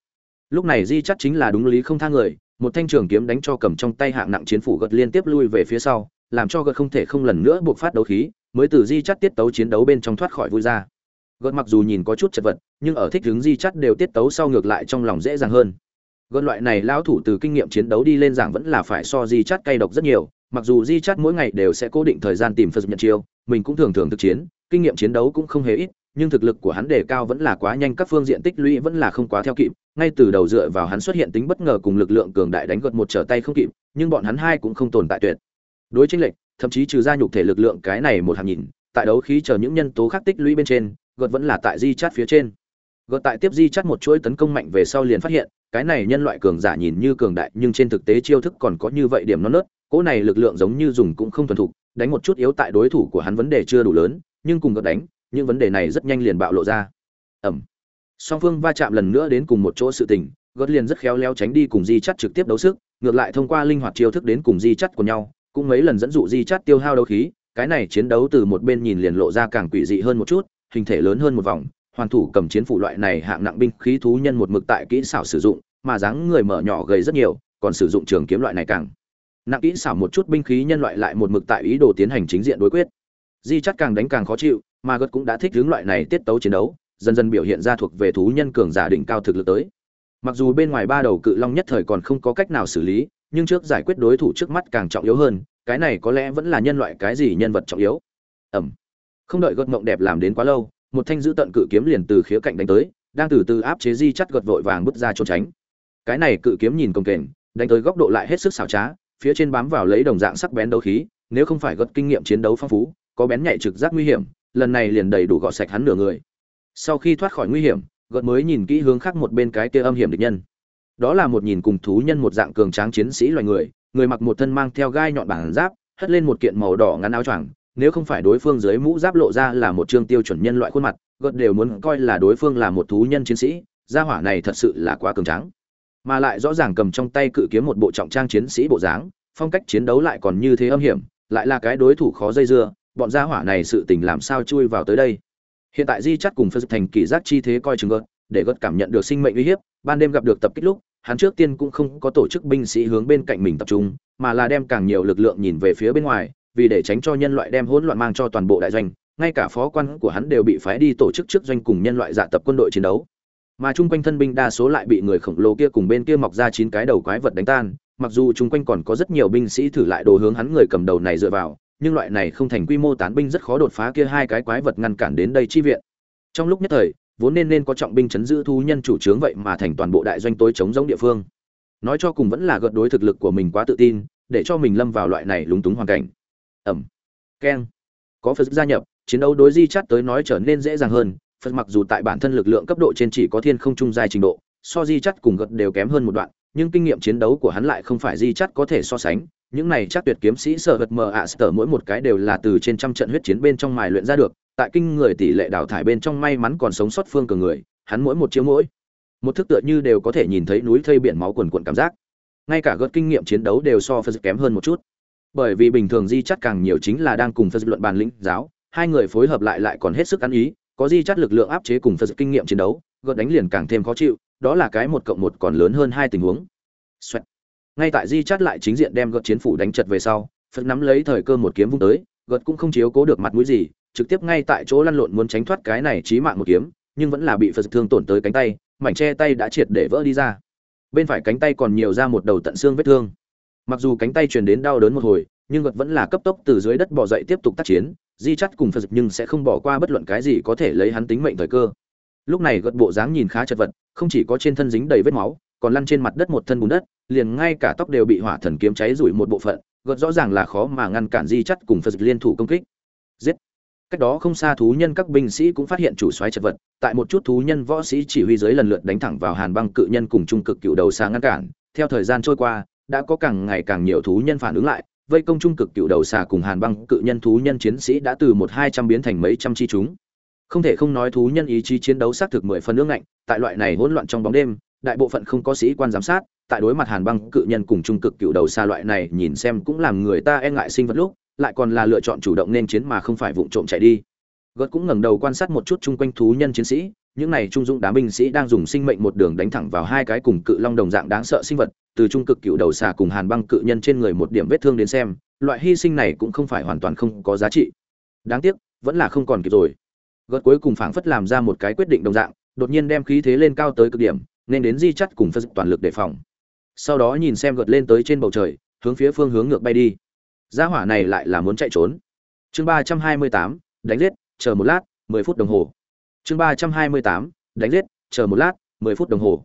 Lúc này di chắt chính là đúng lý không tha người, một thanh trường kiếm đánh cho cầm trong tay hạng nặng chiến phủ gật liên tiếp lui về phía sau, làm cho gật không thể không lần nữa buộc phát đấu khí, mới từ di chắt tiết tấu chiến đấu bên trong thoát khỏi vui ra. Gật mặc dù nhìn có chút chật vật, nhưng ở thích hướng di chắt đều tiết tấu sau ngược lại trong lòng dễ dàng hơn. Gật loại này lão thủ từ kinh nghiệm chiến đấu đi lên giảng vẫn là phải so di chắt cay độc rất nhiều, mặc dù di chắt mỗi ngày đều sẽ cố định thời gian tìm phật nhận chiêu, mình cũng thường thường thực chiến, kinh nghiệm chiến đấu cũng không hề ít nhưng thực lực của hắn đề cao vẫn là quá nhanh, các phương diện tích lũy vẫn là không quá theo kịp. Ngay từ đầu dựa vào hắn xuất hiện tính bất ngờ cùng lực lượng cường đại đánh gật một trở tay không kịp, nhưng bọn hắn hai cũng không tồn tại tuyệt. Đối chênh lệch, thậm chí trừ ra nhục thể lực lượng cái này một hàng nhìn, tại đấu khí chờ những nhân tố khác tích lũy bên trên gợt vẫn là tại di chát phía trên. Gợt tại tiếp di chát một chuỗi tấn công mạnh về sau liền phát hiện, cái này nhân loại cường giả nhìn như cường đại, nhưng trên thực tế chiêu thức còn có như vậy điểm non nớt, cỗ này lực lượng giống như dùng cũng không thuần thục, đánh một chút yếu tại đối thủ của hắn vấn đề chưa đủ lớn, nhưng cùng gợt đánh những vấn đề này rất nhanh liền bạo lộ ra. Ẩm. Song phương va chạm lần nữa đến cùng một chỗ sự tình gót liền rất khéo léo tránh đi cùng di chắt trực tiếp đấu sức, ngược lại thông qua linh hoạt chiêu thức đến cùng di chắt của nhau, cũng mấy lần dẫn dụ di chắt tiêu hao đấu khí, cái này chiến đấu từ một bên nhìn liền lộ ra càng quỷ dị hơn một chút, hình thể lớn hơn một vòng, hoàn thủ cầm chiến phụ loại này hạng nặng binh khí thú nhân một mực tại kỹ xảo sử dụng, mà dáng người mở nhỏ gầy rất nhiều, còn sử dụng trường kiếm loại này càng nặng kỹ xảo một chút binh khí nhân loại lại một mực tại ý đồ tiến hành chính diện đối quyết. Di chắt càng đánh càng khó chịu mà gật cũng đã thích hướng loại này tiết tấu chiến đấu, dần dần biểu hiện ra thuộc về thú nhân cường giả đỉnh cao thực lực tới. Mặc dù bên ngoài ba đầu cự long nhất thời còn không có cách nào xử lý, nhưng trước giải quyết đối thủ trước mắt càng trọng yếu hơn, cái này có lẽ vẫn là nhân loại cái gì nhân vật trọng yếu. Ẩm. Không đợi gật mộng đẹp làm đến quá lâu, một thanh giữ tận cự kiếm liền từ khía cạnh đánh tới, đang từ từ áp chế di chắt gật vội vàng bước ra trốn tránh. Cái này cự kiếm nhìn công kềnh, đánh tới góc độ lại hết sức xảo trá, phía trên bám vào lấy đồng dạng sắc bén đấu khí, nếu không phải gật kinh nghiệm chiến đấu phong phú, có bén nhạy trực giác nguy hiểm lần này liền đầy đủ gọt sạch hắn nửa người. Sau khi thoát khỏi nguy hiểm, gợt mới nhìn kỹ hướng khác một bên cái kia âm hiểm địch nhân. Đó là một nhìn cùng thú nhân một dạng cường tráng chiến sĩ loài người người mặc một thân mang theo gai nhọn bản giáp, hất lên một kiện màu đỏ ngắn áo choàng. Nếu không phải đối phương dưới mũ giáp lộ ra là một chương tiêu chuẩn nhân loại khuôn mặt, gợt đều muốn coi là đối phương là một thú nhân chiến sĩ. Gia hỏa này thật sự là quá cường tráng. Mà lại rõ ràng cầm trong tay cự kiếm một bộ trọng trang chiến sĩ bộ dáng, phong cách chiến đấu lại còn như thế âm hiểm, lại là cái đối thủ khó dây dưa bọn gia hỏa này sự tình làm sao chui vào tới đây? Hiện tại di chắt cùng phân thành kỳ giác chi thế coi chừng gợt để gợt cảm nhận được sinh mệnh uy hiếp, ban đêm gặp được tập kích lúc, hắn trước tiên cũng không có tổ chức binh sĩ hướng bên cạnh mình tập trung, mà là đem càng nhiều lực lượng nhìn về phía bên ngoài, vì để tránh cho nhân loại đem hỗn loạn mang cho toàn bộ đại doanh, ngay cả phó quan của hắn đều bị phái đi tổ chức trước doanh cùng nhân loại dạ tập quân đội chiến đấu. Mà chung quanh thân binh đa số lại bị người khổng lồ kia cùng bên kia mọc ra chín cái đầu quái vật đánh tan, mặc dù chung quanh còn có rất nhiều binh sĩ thử lại đồ hướng hắn người cầm đầu này dựa vào nhưng loại này không thành quy mô tán binh rất khó đột phá kia hai cái quái vật ngăn cản đến đây chi viện. Trong lúc nhất thời, vốn nên nên có trọng binh chấn giữ thu nhân chủ trướng vậy mà thành toàn bộ đại doanh tối chống giống địa phương. Nói cho cùng vẫn là gợt đối thực lực của mình quá tự tin, để cho mình lâm vào loại này lúng túng hoàn cảnh. Ẩm. Keng. Có phật gia nhập, chiến đấu đối di chắt tới nói trở nên dễ dàng hơn, phật mặc dù tại bản thân lực lượng cấp độ trên chỉ có thiên không trung dài trình độ, so di chắt cùng gật đều kém hơn một đoạn, nhưng kinh nghiệm chiến đấu của hắn lại không phải di chắt có thể so sánh những này chắc tuyệt kiếm sĩ sở vật mờ ạ, sở mỗi một cái đều là từ trên trăm trận huyết chiến bên trong mài luyện ra được. Tại kinh người tỷ lệ đào thải bên trong may mắn còn sống sót phương cường người, hắn mỗi một chiếu mỗi một thức tựa như đều có thể nhìn thấy núi thây biển máu quần quần cảm giác. Ngay cả gợt kinh nghiệm chiến đấu đều so phật kém hơn một chút. Bởi vì bình thường di chắt càng nhiều chính là đang cùng phật luận bàn lĩnh giáo, hai người phối hợp lại lại còn hết sức ăn ý, có di chắt lực lượng áp chế cùng phật kinh nghiệm chiến đấu, gợt đánh liền càng thêm khó chịu, đó là cái một cộng một còn lớn hơn hai tình huống. Xoẹt ngay tại di chát lại chính diện đem gợt chiến phủ đánh chật về sau, phật nắm lấy thời cơ một kiếm vung tới, gợt cũng không chiếu cố được mặt mũi gì, trực tiếp ngay tại chỗ lăn lộn muốn tránh thoát cái này chí mạng một kiếm, nhưng vẫn là bị phật thương tổn tới cánh tay, mảnh che tay đã triệt để vỡ đi ra. Bên phải cánh tay còn nhiều ra một đầu tận xương vết thương. Mặc dù cánh tay truyền đến đau đớn một hồi, nhưng gật vẫn là cấp tốc từ dưới đất bỏ dậy tiếp tục tác chiến, di chắt cùng phật nhưng sẽ không bỏ qua bất luận cái gì có thể lấy hắn tính mệnh thời cơ. Lúc này gật bộ dáng nhìn khá chật vật, không chỉ có trên thân dính đầy vết máu, còn lăn trên mặt đất một thân bùn đất liền ngay cả tóc đều bị hỏa thần kiếm cháy rủi một bộ phận, gợt rõ ràng là khó mà ngăn cản di chắt cùng phật liên thủ công kích. Giết. Cách đó không xa thú nhân các binh sĩ cũng phát hiện chủ xoáy chật vật, tại một chút thú nhân võ sĩ chỉ huy dưới lần lượt đánh thẳng vào hàn băng cự nhân cùng trung cực cựu đầu xa ngăn cản. Theo thời gian trôi qua, đã có càng ngày càng nhiều thú nhân phản ứng lại, vây công trung cực cựu đầu xà cùng hàn băng cự nhân thú nhân chiến sĩ đã từ một hai trăm biến thành mấy trăm chi chúng. Không thể không nói thú nhân ý chí chiến đấu xác thực mười phần nước ngạnh, tại loại này hỗn loạn trong bóng đêm đại bộ phận không có sĩ quan giám sát, tại đối mặt hàn băng cự nhân cùng trung cực cựu đầu xa loại này nhìn xem cũng làm người ta e ngại sinh vật lúc, lại còn là lựa chọn chủ động nên chiến mà không phải vụng trộm chạy đi. Gớt cũng ngẩng đầu quan sát một chút chung quanh thú nhân chiến sĩ, những này trung dũng đám binh sĩ đang dùng sinh mệnh một đường đánh thẳng vào hai cái cùng cự long đồng dạng đáng sợ sinh vật, từ trung cực cựu đầu xà cùng hàn băng cự nhân trên người một điểm vết thương đến xem, loại hy sinh này cũng không phải hoàn toàn không có giá trị. Đáng tiếc, vẫn là không còn kịp rồi. Gớt cuối cùng phảng phất làm ra một cái quyết định đồng dạng, đột nhiên đem khí thế lên cao tới cực điểm nên đến di chắt cùng phân toàn lực đề phòng. Sau đó nhìn xem gợt lên tới trên bầu trời, hướng phía phương hướng ngược bay đi. Gia hỏa này lại là muốn chạy trốn. Chương ba trăm hai mươi tám, đánh giết, chờ một lát, mười phút đồng hồ. Chương ba trăm hai mươi tám, đánh giết, chờ một lát, mười phút đồng hồ.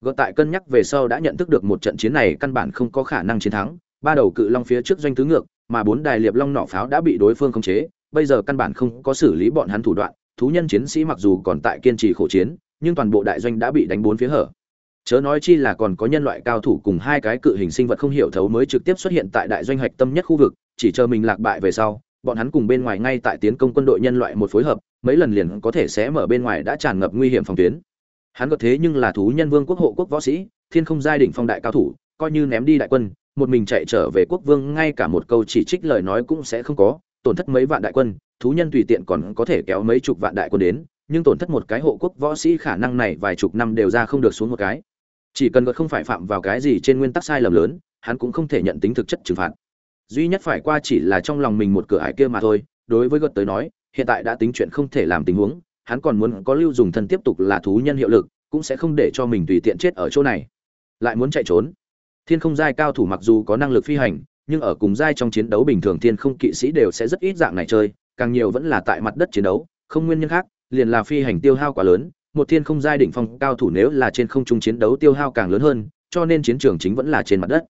Gợt tại cân nhắc về sau đã nhận thức được một trận chiến này căn bản không có khả năng chiến thắng. Ba đầu cự long phía trước doanh tứ ngược, mà bốn đài liệp long nỏ pháo đã bị đối phương khống chế. Bây giờ căn bản không có xử lý bọn hắn thủ đoạn. Thú nhân chiến sĩ mặc dù còn tại kiên trì khổ chiến nhưng toàn bộ đại doanh đã bị đánh bốn phía hở. Chớ nói chi là còn có nhân loại cao thủ cùng hai cái cự hình sinh vật không hiểu thấu mới trực tiếp xuất hiện tại đại doanh hạch tâm nhất khu vực, chỉ chờ mình lạc bại về sau, bọn hắn cùng bên ngoài ngay tại tiến công quân đội nhân loại một phối hợp, mấy lần liền có thể sẽ mở bên ngoài đã tràn ngập nguy hiểm phòng tuyến. Hắn có thế nhưng là thú nhân vương quốc hộ quốc võ sĩ, thiên không giai đỉnh phong đại cao thủ, coi như ném đi đại quân, một mình chạy trở về quốc vương ngay cả một câu chỉ trích lời nói cũng sẽ không có, tổn thất mấy vạn đại quân, thú nhân tùy tiện còn có thể kéo mấy chục vạn đại quân đến nhưng tổn thất một cái hộ quốc võ sĩ khả năng này vài chục năm đều ra không được xuống một cái. Chỉ cần gật không phải phạm vào cái gì trên nguyên tắc sai lầm lớn, hắn cũng không thể nhận tính thực chất trừng phạt. Duy nhất phải qua chỉ là trong lòng mình một cửa ải kia mà thôi, đối với gật tới nói, hiện tại đã tính chuyện không thể làm tình huống, hắn còn muốn có lưu dùng thân tiếp tục là thú nhân hiệu lực, cũng sẽ không để cho mình tùy tiện chết ở chỗ này. Lại muốn chạy trốn. Thiên không giai cao thủ mặc dù có năng lực phi hành, nhưng ở cùng giai trong chiến đấu bình thường thiên không kỵ sĩ đều sẽ rất ít dạng này chơi, càng nhiều vẫn là tại mặt đất chiến đấu, không nguyên nhân khác liền là phi hành tiêu hao quá lớn, một thiên không giai đỉnh phong cao thủ nếu là trên không trung chiến đấu tiêu hao càng lớn hơn, cho nên chiến trường chính vẫn là trên mặt đất.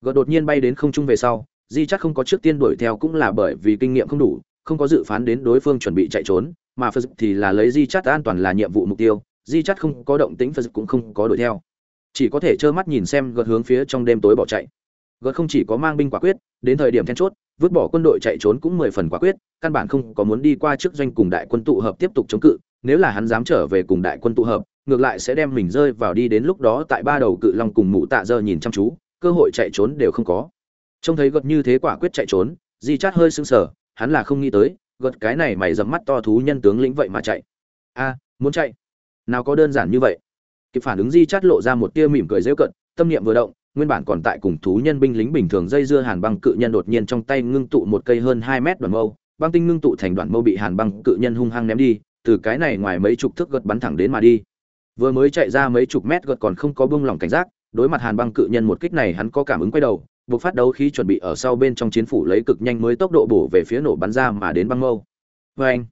Gợt đột nhiên bay đến không trung về sau, di chắc không có trước tiên đuổi theo cũng là bởi vì kinh nghiệm không đủ, không có dự phán đến đối phương chuẩn bị chạy trốn, mà phật thì là lấy di chắt an toàn là nhiệm vụ mục tiêu, di chắt không có động tĩnh, phật cũng không có đuổi theo. Chỉ có thể trơ mắt nhìn xem gợt hướng phía trong đêm tối bỏ chạy. Gợt không chỉ có mang binh quả quyết, đến thời điểm then chốt vứt bỏ quân đội chạy trốn cũng mười phần quả quyết, căn bản không có muốn đi qua trước doanh cùng đại quân tụ hợp tiếp tục chống cự, nếu là hắn dám trở về cùng đại quân tụ hợp, ngược lại sẽ đem mình rơi vào đi đến lúc đó tại ba đầu cự long cùng mụ tạ dơ nhìn chăm chú, cơ hội chạy trốn đều không có. Trông thấy gật như thế quả quyết chạy trốn, di chát hơi sưng sờ, hắn là không nghĩ tới, gật cái này mày dầm mắt to thú nhân tướng lĩnh vậy mà chạy. A, muốn chạy? Nào có đơn giản như vậy. Kịp phản ứng di chát lộ ra một tia mỉm cười rêu cận, tâm niệm vừa động nguyên bản còn tại cùng thú nhân binh lính bình thường dây dưa hàn băng cự nhân đột nhiên trong tay ngưng tụ một cây hơn hai mét đoàn mâu. Băng tinh ngưng tụ thành đoàn mâu bị hàn băng cự nhân hung hăng ném đi, từ cái này ngoài mấy chục thước gật bắn thẳng đến mà đi. Vừa mới chạy ra mấy chục mét gật còn không có buông lỏng cảnh giác, đối mặt hàn băng cự nhân một kích này hắn có cảm ứng quay đầu, buộc phát đấu khí chuẩn bị ở sau bên trong chiến phủ lấy cực nhanh mới tốc độ bổ về phía nổ bắn ra mà đến băng mâu. Vê anh,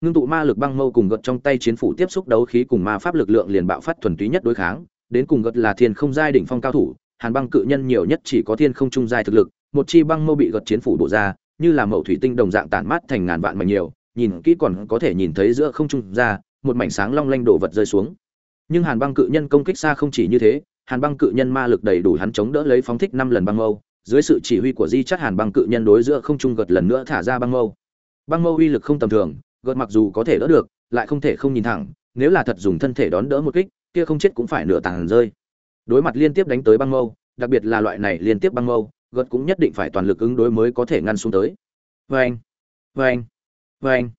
ngưng tụ ma lực băng mâu cùng gật trong tay chiến phủ tiếp xúc đấu khí cùng ma pháp lực lượng liền bạo phát thuần túy nhất đối kháng, đến cùng gật là thiên không giai đỉnh phong cao thủ hàn băng cự nhân nhiều nhất chỉ có thiên không trung giai thực lực, một chi băng mâu bị gật chiến phủ bộ ra, như là mẫu thủy tinh đồng dạng tản mát thành ngàn vạn mà nhiều, nhìn kỹ còn có thể nhìn thấy giữa không trung ra, một mảnh sáng long lanh đổ vật rơi xuống. Nhưng hàn băng cự nhân công kích xa không chỉ như thế, hàn băng cự nhân ma lực đầy đủ hắn chống đỡ lấy phóng thích năm lần băng mâu, dưới sự chỉ huy của di chắt hàn băng cự nhân đối giữa không trung gật lần nữa thả ra băng mâu. Băng mâu uy lực không tầm thường, gợt mặc dù có thể đỡ được, lại không thể không nhìn thẳng, nếu là thật dùng thân thể đón đỡ một kích, kia không chết cũng phải nửa tàn rơi đối mặt liên tiếp đánh tới băng mâu, đặc biệt là loại này liên tiếp băng mâu, gợt cũng nhất định phải toàn lực ứng đối mới có thể ngăn xuống tới. Vê anh vê anh vê anh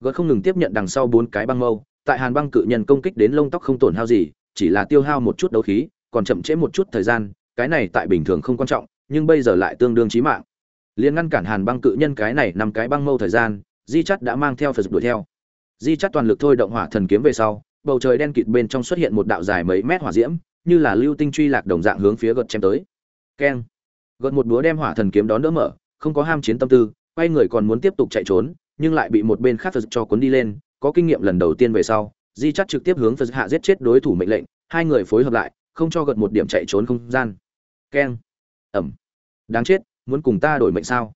gợt không ngừng tiếp nhận đằng sau bốn cái băng mâu, tại hàn băng cự nhân công kích đến lông tóc không tổn hao gì, chỉ là tiêu hao một chút đấu khí, còn chậm trễ một chút thời gian, cái này tại bình thường không quan trọng, nhưng bây giờ lại tương đương chí mạng. Liền ngăn cản hàn băng cự nhân cái này năm cái băng mâu thời gian, di chắt đã mang theo phật đuổi theo. Di chắt toàn lực thôi động hỏa thần kiếm về sau, bầu trời đen kịt bên trong xuất hiện một đạo dài mấy mét hỏa diễm như là lưu tinh truy lạc đồng dạng hướng phía gật chém tới. Keng. Gật một búa đem hỏa thần kiếm đón đỡ mở, không có ham chiến tâm tư, quay người còn muốn tiếp tục chạy trốn, nhưng lại bị một bên khác phật cho cuốn đi lên, có kinh nghiệm lần đầu tiên về sau, di chắt trực tiếp hướng phật hạ giết chết đối thủ mệnh lệnh, hai người phối hợp lại, không cho gật một điểm chạy trốn không gian. Keng. Ẩm. Đáng chết, muốn cùng ta đổi mệnh sao?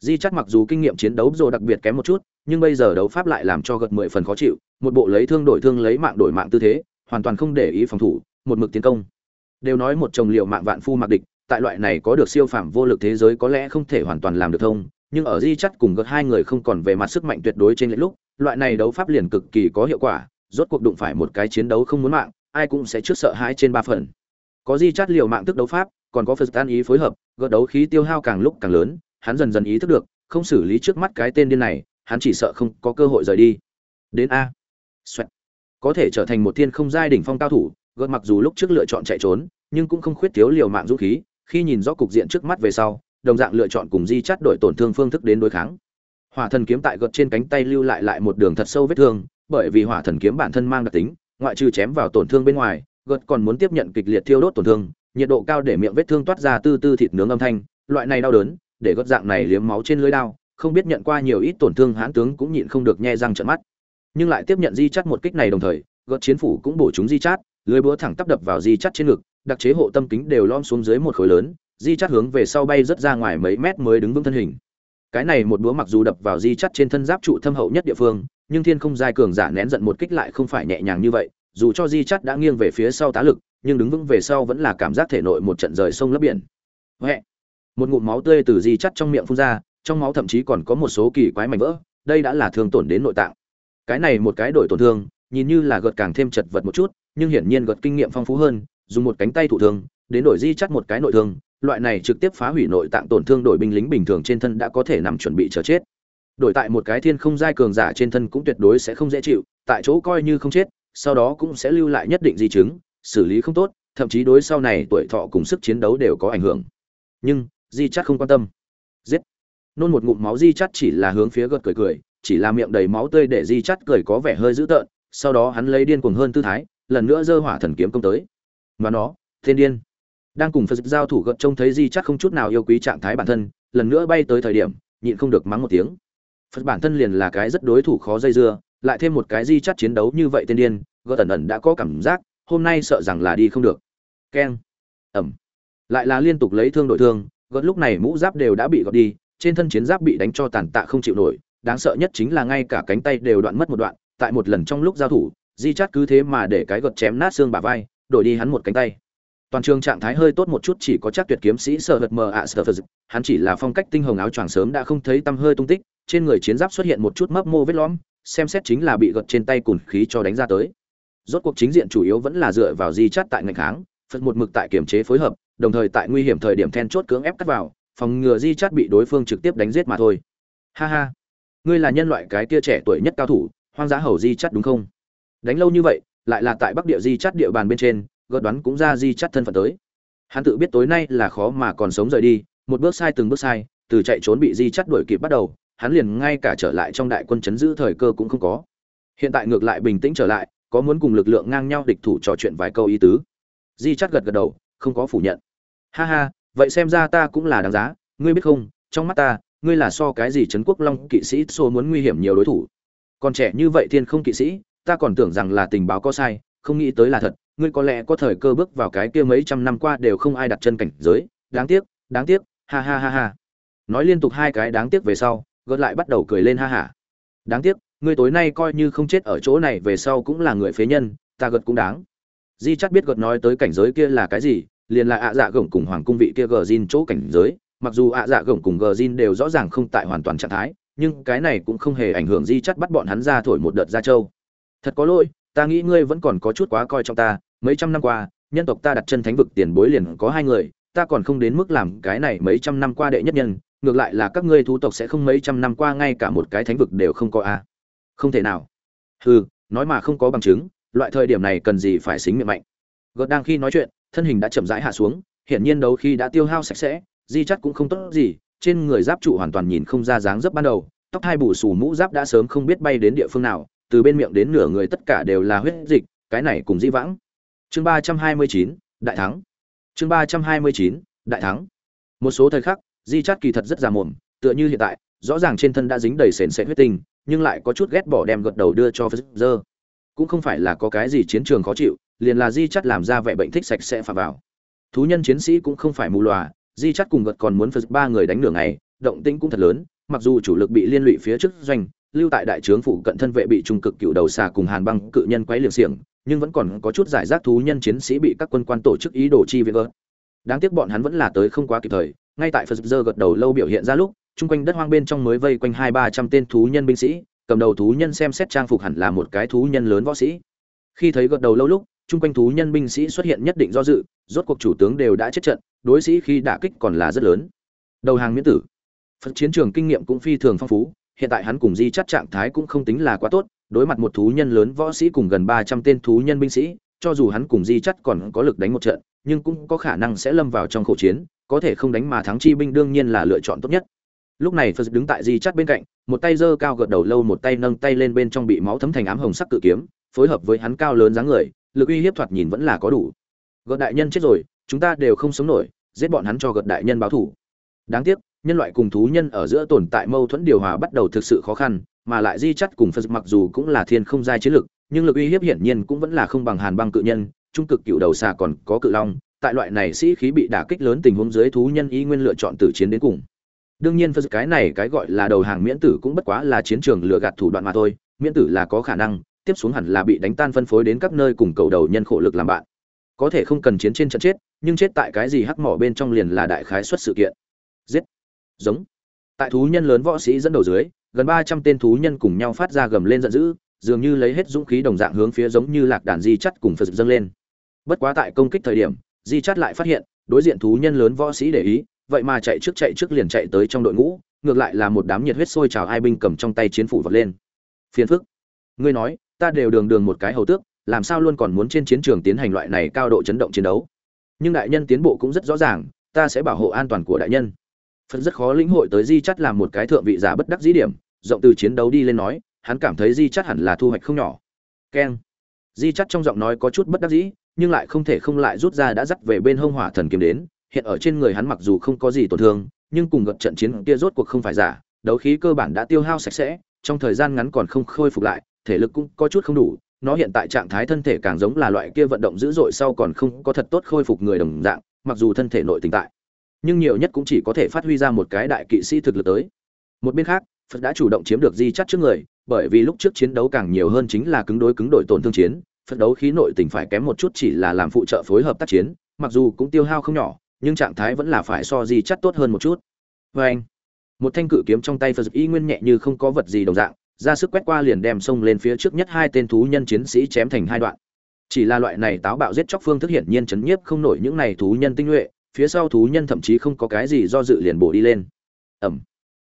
Di chắt mặc dù kinh nghiệm chiến đấu rồi đặc biệt kém một chút, nhưng bây giờ đấu pháp lại làm cho gật mười phần khó chịu, một bộ lấy thương đổi thương lấy mạng đổi mạng tư thế, hoàn toàn không để ý phòng thủ một mực tiến công. Đều nói một chồng liệu mạng vạn phu mặc địch, tại loại này có được siêu phẩm vô lực thế giới có lẽ không thể hoàn toàn làm được thông, nhưng ở di chắt cùng gật hai người không còn về mặt sức mạnh tuyệt đối trên lệch lúc, loại này đấu pháp liền cực kỳ có hiệu quả, rốt cuộc đụng phải một cái chiến đấu không muốn mạng, ai cũng sẽ trước sợ hãi trên ba phần. Có di chắt liều mạng tức đấu pháp, còn có phật tan ý phối hợp gật đấu khí tiêu hao càng lúc càng lớn, hắn dần dần ý thức được, không xử lý trước mắt cái tên điên này, hắn chỉ sợ không có cơ hội rời đi. Đến a. Xoẹt. có thể trở thành một thiên không giai đỉnh phong cao thủ gợt mặc dù lúc trước lựa chọn chạy trốn, nhưng cũng không khuyết thiếu liều mạng dũng khí, khi nhìn rõ cục diện trước mắt về sau, đồng dạng lựa chọn cùng di chắt đổi tổn thương phương thức đến đối kháng. Hỏa thần kiếm tại gợt trên cánh tay lưu lại lại một đường thật sâu vết thương, bởi vì hỏa thần kiếm bản thân mang đặc tính, ngoại trừ chém vào tổn thương bên ngoài, gợt còn muốn tiếp nhận kịch liệt thiêu đốt tổn thương, nhiệt độ cao để miệng vết thương toát ra tư tư thịt nướng âm thanh, loại này đau đớn, để gợt dạng này liếm máu trên lưới đao, không biết nhận qua nhiều ít tổn thương hãn tướng cũng nhịn không được nhe răng trợn mắt. Nhưng lại tiếp nhận di chắt một kích này đồng thời, gợt chiến phủ cũng bổ chúng di chát lưới búa thẳng tắp đập vào di chắt trên ngực, đặc chế hộ tâm kính đều lom xuống dưới một khối lớn, di chắt hướng về sau bay rất ra ngoài mấy mét mới đứng vững thân hình. Cái này một búa mặc dù đập vào di chắt trên thân giáp trụ thâm hậu nhất địa phương, nhưng thiên không giai cường giả nén giận một kích lại không phải nhẹ nhàng như vậy, dù cho di chắt đã nghiêng về phía sau tá lực, nhưng đứng vững về sau vẫn là cảm giác thể nội một trận rời sông lấp biển. Huệ. một ngụm máu tươi từ di chắt trong miệng phun ra, trong máu thậm chí còn có một số kỳ quái mảnh vỡ, đây đã là thương tổn đến nội tạng. Cái này một cái đổi tổn thương, nhìn như là gợt càng thêm chật vật một chút nhưng hiển nhiên gật kinh nghiệm phong phú hơn, dùng một cánh tay thủ thương đến đổi di chắt một cái nội thương loại này trực tiếp phá hủy nội tạng tổn thương đổi binh lính bình thường trên thân đã có thể nằm chuẩn bị chờ chết. Đổi tại một cái thiên không giai cường giả trên thân cũng tuyệt đối sẽ không dễ chịu, tại chỗ coi như không chết, sau đó cũng sẽ lưu lại nhất định di chứng, xử lý không tốt, thậm chí đối sau này tuổi thọ cùng sức chiến đấu đều có ảnh hưởng. Nhưng, di chắt không quan tâm. Giết. Nôn một ngụm máu di chắt chỉ là hướng phía gật cười cười, chỉ là miệng đầy máu tươi để di chắt cười có vẻ hơi dữ tợn, sau đó hắn lấy điên cuồng hơn tư thái lần nữa giơ hỏa thần kiếm công tới. Và nó thiên điên, đang cùng phật giao thủ gật trông thấy di chắc không chút nào yêu quý trạng thái bản thân, lần nữa bay tới thời điểm, nhịn không được mắng một tiếng. Phật bản thân liền là cái rất đối thủ khó dây dưa, lại thêm một cái di chắc chiến đấu như vậy thiên điên gật ẩn ẩn đã có cảm giác, hôm nay sợ rằng là đi không được. Keng. Ẩm. Lại là liên tục lấy thương đổi thương gật lúc này mũ giáp đều đã bị gọt đi, trên thân chiến giáp bị đánh cho tàn tạ không chịu nổi, đáng sợ nhất chính là ngay cả cánh tay đều đoạn mất một đoạn, tại một lần trong lúc giao thủ di chát cứ thế mà để cái gợt chém nát xương bả vai, đổi đi hắn một cánh tay. Toàn trường trạng thái hơi tốt một chút, chỉ có chắc tuyệt kiếm sĩ sợ hật mờ ạ sợ phật hắn chỉ là phong cách tinh hồng áo choàng sớm đã không thấy tăm hơi tung tích, trên người chiến giáp xuất hiện một chút mấp mô vết lõm, xem xét chính là bị gợt trên tay cùn khí cho đánh ra tới. Rốt cuộc chính diện chủ yếu vẫn là dựa vào di chát tại ngành kháng, phật một mực tại kiểm chế phối hợp, đồng thời tại nguy hiểm thời điểm then chốt cưỡng ép cắt vào, phòng ngừa di chát bị đối phương trực tiếp đánh giết mà thôi. Ha ha. Ngươi là nhân loại cái kia trẻ tuổi nhất cao thủ, hoang dã hầu di chát đúng không? Đánh lâu như vậy, lại là tại bắc địa di chắt địa bàn bên trên, gợt đoán cũng ra di chắt thân phận tới. Hắn tự biết tối nay là khó mà còn sống rời đi, một bước sai từng bước sai, từ chạy trốn bị di chắt đuổi kịp bắt đầu, hắn liền ngay cả trở lại trong đại quân chấn giữ thời cơ cũng không có. Hiện tại ngược lại bình tĩnh trở lại, có muốn cùng lực lượng ngang nhau địch thủ trò chuyện vài câu ý tứ. Di chắt gật gật đầu, không có phủ nhận. Ha ha, vậy xem ra ta cũng là đáng giá, ngươi biết không, trong mắt ta, ngươi là so cái gì trấn quốc long kỵ sĩ xô muốn nguy hiểm nhiều đối thủ. Còn trẻ như vậy thiên không kỵ sĩ ta còn tưởng rằng là tình báo có sai, không nghĩ tới là thật, ngươi có lẽ có thời cơ bước vào cái kia mấy trăm năm qua đều không ai đặt chân cảnh giới, đáng tiếc đáng tiếc, ha ha ha ha. Nói liên tục hai cái đáng tiếc về sau, gợt lại bắt đầu cười lên ha hả đáng tiếc, ngươi tối nay coi như không chết ở chỗ này về sau cũng là người phế nhân, ta gật cũng đáng. Di chắc biết gợt nói tới cảnh giới kia là cái gì, liền là ạ dạ gổng cùng hoàng cung vị kia gờ zin chỗ cảnh giới. Mặc dù ạ dạ gổng cùng gờ zin đều rõ ràng không tại hoàn toàn trạng thái, nhưng cái này cũng không hề ảnh hưởng di chắc bắt bọn hắn ra thổi một đợt ra châu thật có lỗi, ta nghĩ ngươi vẫn còn có chút quá coi trọng ta, mấy trăm năm qua, nhân tộc ta đặt chân thánh vực tiền bối liền có hai người, ta còn không đến mức làm cái này mấy trăm năm qua đệ nhất nhân, ngược lại là các ngươi thú tộc sẽ không mấy trăm năm qua ngay cả một cái thánh vực đều không có a. Không thể nào. Hừ, nói mà không có bằng chứng, loại thời điểm này cần gì phải xính miệng mạnh. Gợt đang khi nói chuyện, thân hình đã chậm rãi hạ xuống, hiển nhiên đấu khi đã tiêu hao sạch sẽ, di chắc cũng không tốt gì, trên người giáp trụ hoàn toàn nhìn không ra dáng dấp ban đầu, tóc hai bù xù mũ giáp đã sớm không biết bay đến địa phương nào từ bên miệng đến nửa người tất cả đều là huyết dịch, cái này cùng di vãng. Chương ba trăm hai mươi chín, đại thắng. Chương ba trăm hai mươi chín, đại thắng. Một số thời khắc, di chát kỳ thật rất già mồm, tựa như hiện tại, rõ ràng trên thân đã dính đầy sền sệt huyết tinh, nhưng lại có chút ghét bỏ đem gật đầu đưa cho phật cũng không phải là có cái gì chiến trường khó chịu, liền là di Chát làm ra vẻ bệnh thích sạch sẽ phạm vào. Thú nhân chiến sĩ cũng không phải mù lòa, di Chát cùng gật còn muốn phật ba người đánh nửa ngày, động tĩnh cũng thật lớn, mặc dù chủ lực bị liên lụy phía trước doanh lưu tại đại trướng phụ cận thân vệ bị trung cực cựu đầu xà cùng hàn băng cự nhân quấy liều xiềng, nhưng vẫn còn có chút giải rác thú nhân chiến sĩ bị các quân quan tổ chức ý đồ chi viện gớt đáng tiếc bọn hắn vẫn là tới không quá kịp thời, ngay tại phật giờ gật đầu lâu biểu hiện ra lúc, chung quanh đất hoang bên trong mới vây quanh hai ba trăm tên thú nhân binh sĩ, cầm đầu thú nhân xem xét trang phục hẳn là một cái thú nhân lớn võ sĩ. Khi thấy gật đầu lâu lúc, chung quanh thú nhân binh sĩ xuất hiện nhất định do dự, rốt cuộc chủ tướng đều đã chết trận, đối sĩ khi đả kích còn là rất lớn. Đầu hàng miễn tử. Phật chiến trường kinh nghiệm cũng phi thường phong phú hiện tại hắn cùng di chắc trạng thái cũng không tính là quá tốt, đối mặt một thú nhân lớn võ sĩ cùng gần ba trăm tên thú nhân binh sĩ, cho dù hắn cùng di chắc còn có lực đánh một trận, nhưng cũng có khả năng sẽ lâm vào trong khẩu chiến, có thể không đánh mà thắng chi binh đương nhiên là lựa chọn tốt nhất. Lúc này phật đứng tại di chắt bên cạnh, một tay giơ cao gật đầu lâu, một tay nâng tay lên bên trong bị máu thấm thành ám hồng sắc cự kiếm, phối hợp với hắn cao lớn dáng người, lực uy hiếp thoạt nhìn vẫn là có đủ. Gợt đại nhân chết rồi, chúng ta đều không sống nổi, giết bọn hắn cho gợt đại nhân báo thủ đáng tiếc nhân loại cùng thú nhân ở giữa tồn tại mâu thuẫn điều hòa bắt đầu thực sự khó khăn, mà lại di chắt cùng phật mặc dù cũng là thiên không giai chiến lực nhưng lực uy hiếp hiển nhiên cũng vẫn là không bằng hàn băng cự nhân, trung cực cựu đầu xà còn có cự long, tại loại này sĩ khí bị đả kích lớn tình huống dưới thú nhân ý nguyên lựa chọn tử chiến đến cùng. Đương nhiên phật cái này cái gọi là đầu hàng miễn tử cũng bất quá là chiến trường lừa gạt thủ đoạn mà thôi, miễn tử là có khả năng, tiếp xuống hẳn là bị đánh tan phân phối đến các nơi cùng cầu đầu nhân khổ lực làm bạn. Có thể không cần chiến trên trận chết, nhưng chết tại cái gì hắc mỏ bên trong liền là đại khái xuất sự kiện. Giết giống. Tại thú nhân lớn võ sĩ dẫn đầu dưới, gần ba trăm tên thú nhân cùng nhau phát ra gầm lên giận dữ, dường như lấy hết dũng khí đồng dạng hướng phía giống như lạc đàn di chắt cùng phật dâng lên. Bất quá tại công kích thời điểm, di chắt lại phát hiện, đối diện thú nhân lớn võ sĩ để ý, vậy mà chạy trước chạy trước liền chạy tới trong đội ngũ, ngược lại là một đám nhiệt huyết sôi trào hai binh cầm trong tay chiến phủ vật lên. Phiền phức. Ngươi nói, ta đều đường đường một cái hầu tước, làm sao luôn còn muốn trên chiến trường tiến hành loại này cao độ chấn động chiến đấu? Nhưng đại nhân tiến bộ cũng rất rõ ràng, ta sẽ bảo hộ an toàn của đại nhân phật rất khó lĩnh hội tới di chắt làm một cái thượng vị giả bất đắc dĩ điểm, rộng từ chiến đấu đi lên nói, hắn cảm thấy di chắt hẳn là thu hoạch không nhỏ. Keng. Di chắt trong giọng nói có chút bất đắc dĩ, nhưng lại không thể không lại rút ra đã dắt về bên hông hỏa thần kiếm đến, hiện ở trên người hắn mặc dù không có gì tổn thương, nhưng cùng gật trận chiến kia rốt cuộc không phải giả, đấu khí cơ bản đã tiêu hao sạch sẽ, trong thời gian ngắn còn không khôi phục lại, thể lực cũng có chút không đủ, nó hiện tại trạng thái thân thể càng giống là loại kia vận động dữ dội sau còn không có thật tốt khôi phục người đồng dạng, mặc dù thân thể nội tình tại nhưng nhiều nhất cũng chỉ có thể phát huy ra một cái đại kỵ sĩ thực lực tới. Một bên khác, phật đã chủ động chiếm được di chắt trước người, bởi vì lúc trước chiến đấu càng nhiều hơn chính là cứng đối cứng đội tổn thương chiến, phật đấu khí nội tình phải kém một chút chỉ là làm phụ trợ phối hợp tác chiến, mặc dù cũng tiêu hao không nhỏ, nhưng trạng thái vẫn là phải so di chắt tốt hơn một chút. Vê anh, một thanh cự kiếm trong tay phật y nguyên nhẹ như không có vật gì đồng dạng, ra sức quét qua liền đem xông lên phía trước nhất hai tên thú nhân chiến sĩ chém thành hai đoạn. Chỉ là loại này táo bạo giết chóc phương thức hiển nhiên chấn nhiếp không nổi những này thú nhân tinh nhuệ phía sau thú nhân thậm chí không có cái gì do dự liền bổ đi lên. Ẩm.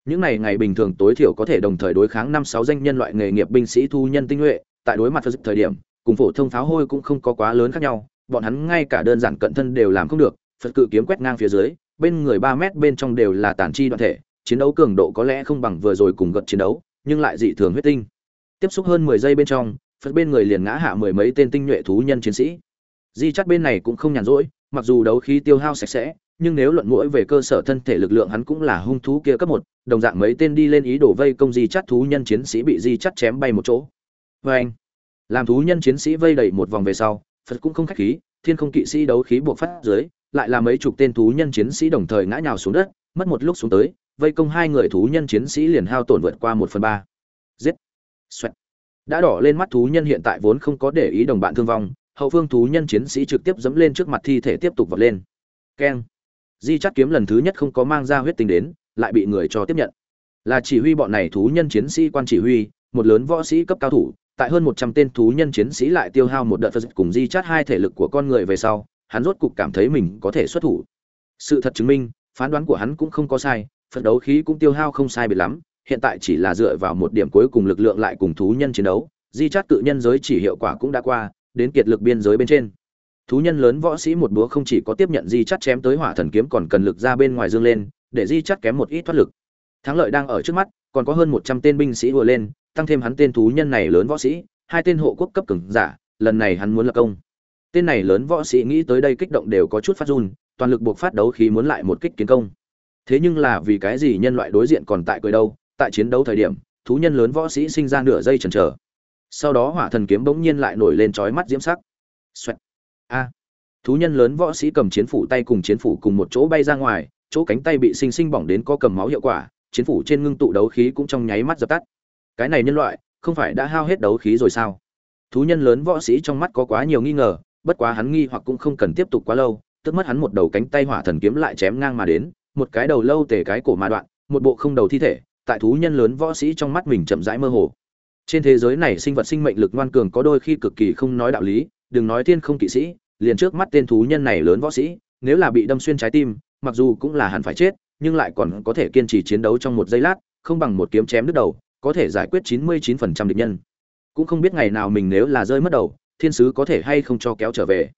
Những này ngày bình thường tối thiểu có thể đồng thời đối kháng năm sáu danh nhân loại nghề nghiệp binh sĩ thú nhân tinh nhuệ, tại đối mặt phật thời điểm, cùng phổ thông pháo hôi cũng không có quá lớn khác nhau, bọn hắn ngay cả đơn giản cận thân đều làm không được, phật cự kiếm quét ngang phía dưới, bên người ba mét bên trong đều là tàn chi đoạn thể, chiến đấu cường độ có lẽ không bằng vừa rồi cùng gật chiến đấu, nhưng lại dị thường huyết tinh. Tiếp xúc hơn mười giây bên trong, phật bên người liền ngã hạ mười mấy tên tinh nhuệ thú nhân chiến sĩ. Di chắc bên này cũng không nhàn rỗi mặc dù đấu khí tiêu hao sạch sẽ, nhưng nếu luận mũi về cơ sở thân thể lực lượng hắn cũng là hung thú kia cấp một, đồng dạng mấy tên đi lên ý đồ vây công di chắt thú nhân chiến sĩ bị di chắt chém bay một chỗ. Vê anh, làm thú nhân chiến sĩ vây đẩy một vòng về sau, phật cũng không khách khí, thiên không kỵ sĩ đấu khí buộc phát dưới, lại là mấy chục tên thú nhân chiến sĩ đồng thời ngã nhào xuống đất, mất một lúc xuống tới, vây công hai người thú nhân chiến sĩ liền hao tổn vượt qua một phần ba. Giết. Xoẹt. đã đỏ lên mắt thú nhân hiện tại vốn không có để ý đồng bạn thương vong hậu phương thú nhân chiến sĩ trực tiếp dẫm lên trước mặt thi thể tiếp tục vọt lên. Keng. Di chắt kiếm lần thứ nhất không có mang ra huyết tinh đến, lại bị người cho tiếp nhận. Là chỉ huy bọn này thú nhân chiến sĩ quan chỉ huy, một lớn võ sĩ cấp cao thủ, tại hơn một trăm tên thú nhân chiến sĩ lại tiêu hao một đợt phật cùng di chắt hai thể lực của con người về sau, hắn rốt cục cảm thấy mình có thể xuất thủ. Sự thật chứng minh, phán đoán của hắn cũng không có sai, phật đấu khí cũng tiêu hao không sai biệt lắm, hiện tại chỉ là dựa vào một điểm cuối cùng lực lượng lại cùng thú nhân chiến đấu, di chát tự nhân giới chỉ hiệu quả cũng đã qua đến kiệt lực biên giới bên trên. Thú nhân lớn võ sĩ một búa không chỉ có tiếp nhận di chắt chém tới hỏa thần kiếm còn cần lực ra bên ngoài dương lên, để di chắt kém một ít thoát lực. Thắng lợi đang ở trước mắt, còn có hơn một trăm tên binh sĩ vừa lên, tăng thêm hắn tên thú nhân này lớn võ sĩ, hai tên hộ quốc cấp cứng giả, lần này hắn muốn lập công. Tên này lớn võ sĩ nghĩ tới đây kích động đều có chút phát run, toàn lực buộc phát đấu khí muốn lại một kích kiến công. Thế nhưng là vì cái gì nhân loại đối diện còn tại cười đâu, tại chiến đấu thời điểm, thú nhân lớn võ sĩ sinh ra nửa giây chần chờ sau đó hỏa thần kiếm bỗng nhiên lại nổi lên trói mắt diễm sắc. Xoẹt. a. Thú nhân lớn võ sĩ cầm chiến phủ tay cùng chiến phủ cùng một chỗ bay ra ngoài, chỗ cánh tay bị sinh sinh bỏng đến có cầm máu hiệu quả, chiến phủ trên ngưng tụ đấu khí cũng trong nháy mắt dập tắt. Cái này nhân loại, không phải đã hao hết đấu khí rồi sao? Thú nhân lớn võ sĩ trong mắt có quá nhiều nghi ngờ, bất quá hắn nghi hoặc cũng không cần tiếp tục quá lâu, tức mất hắn một đầu cánh tay hỏa thần kiếm lại chém ngang mà đến, một cái đầu lâu tề cái cổ mà đoạn, một bộ không đầu thi thể, tại thú nhân lớn võ sĩ trong mắt mình chậm rãi mơ hồ trên thế giới này sinh vật sinh mệnh lực ngoan cường có đôi khi cực kỳ không nói đạo lý, đừng nói thiên không kỵ sĩ, liền trước mắt tên thú nhân này lớn võ sĩ, nếu là bị đâm xuyên trái tim, mặc dù cũng là hẳn phải chết, nhưng lại còn có thể kiên trì chiến đấu trong một giây lát, không bằng một kiếm chém đứt đầu, có thể giải quyết 99% địch nhân. Cũng không biết ngày nào mình nếu là rơi mất đầu, thiên sứ có thể hay không cho kéo trở về.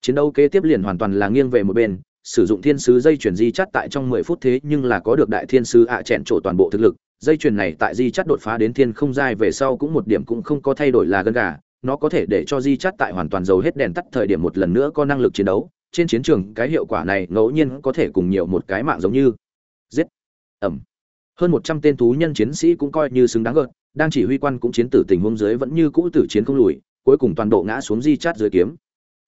Chiến đấu kế tiếp liền hoàn toàn là nghiêng về một bên, sử dụng thiên sứ dây chuyển di chắt tại trong 10 phút thế nhưng là có được đại thiên sứ ạ à trổ toàn bộ thực lực dây chuyền này tại di chắt đột phá đến thiên không giai về sau cũng một điểm cũng không có thay đổi là gân gà. Nó có thể để cho di chắt tại hoàn toàn dầu hết đèn tắt thời điểm một lần nữa có năng lực chiến đấu. Trên chiến trường, cái hiệu quả này ngẫu nhiên có thể cùng nhiều một cái mạng giống như. Giết. Ẩm. Hơn một trăm tên thú nhân chiến sĩ cũng coi như xứng đáng gợn. Đang chỉ huy quan cũng chiến tử tình huống dưới vẫn như cũ tử chiến không lùi, cuối cùng toàn bộ ngã xuống di chắt dưới kiếm.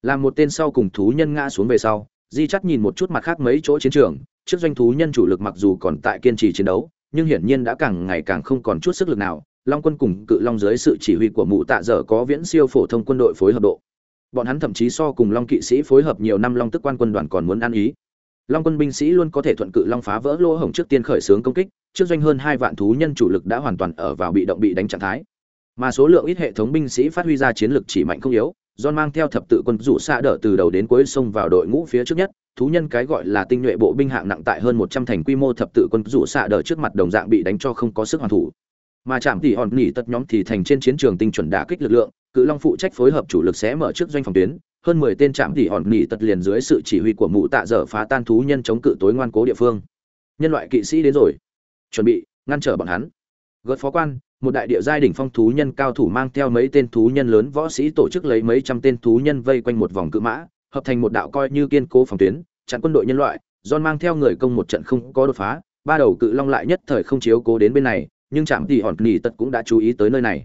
Làm một tên sau cùng thú nhân ngã xuống về sau, di chắt nhìn một chút mặt khác mấy chỗ chiến trường. Trước doanh thú nhân chủ lực mặc dù còn tại kiên trì chiến đấu nhưng hiển nhiên đã càng ngày càng không còn chút sức lực nào long quân cùng cự long dưới sự chỉ huy của mụ tạ dở có viễn siêu phổ thông quân đội phối hợp độ. Bọn hắn thậm chí so cùng long kỵ sĩ phối hợp nhiều năm long tức quan quân đoàn còn muốn ăn ý. Long quân binh sĩ luôn có thể thuận cự long phá vỡ lỗ hổng trước tiên khởi xướng công kích trước doanh hơn hai vạn thú nhân chủ lực đã hoàn toàn ở vào bị động bị đánh trạng thái. Mà số lượng ít hệ thống binh sĩ phát huy ra chiến lực chỉ mạnh không yếu John mang theo thập tự quân rủ xa đỡ từ đầu đến cuối sông vào đội ngũ phía trước nhất, thú nhân cái gọi là tinh nhuệ bộ binh hạng nặng tại hơn 100 thành quy mô thập tự quân rủ xạ đỡ trước mặt đồng dạng bị đánh cho không có sức hoàn thủ. Mà chạm tỷ hòn nỉ tất nhóm thì thành trên chiến trường tinh chuẩn đả kích lực lượng, cự long phụ trách phối hợp chủ lực sẽ mở trước doanh phòng tuyến, hơn 10 tên chạm tỷ hòn nỉ tật liền dưới sự chỉ huy của mụ tạ dở phá tan thú nhân chống cự tối ngoan cố địa phương. Nhân loại kỵ sĩ đến rồi, chuẩn bị ngăn trở bọn hắn. Gợt phó quan, một đại địa giai đỉnh phong thú nhân cao thủ mang theo mấy tên thú nhân lớn võ sĩ tổ chức lấy mấy trăm tên thú nhân vây quanh một vòng cự mã, hợp thành một đạo coi như kiên cố phòng tuyến, chặn quân đội nhân loại, John mang theo người công một trận không có đột phá, ba đầu cự long lại nhất thời không chiếu cố đến bên này, nhưng Trạm Tỷ Hòn Nỉ Tật cũng đã chú ý tới nơi này.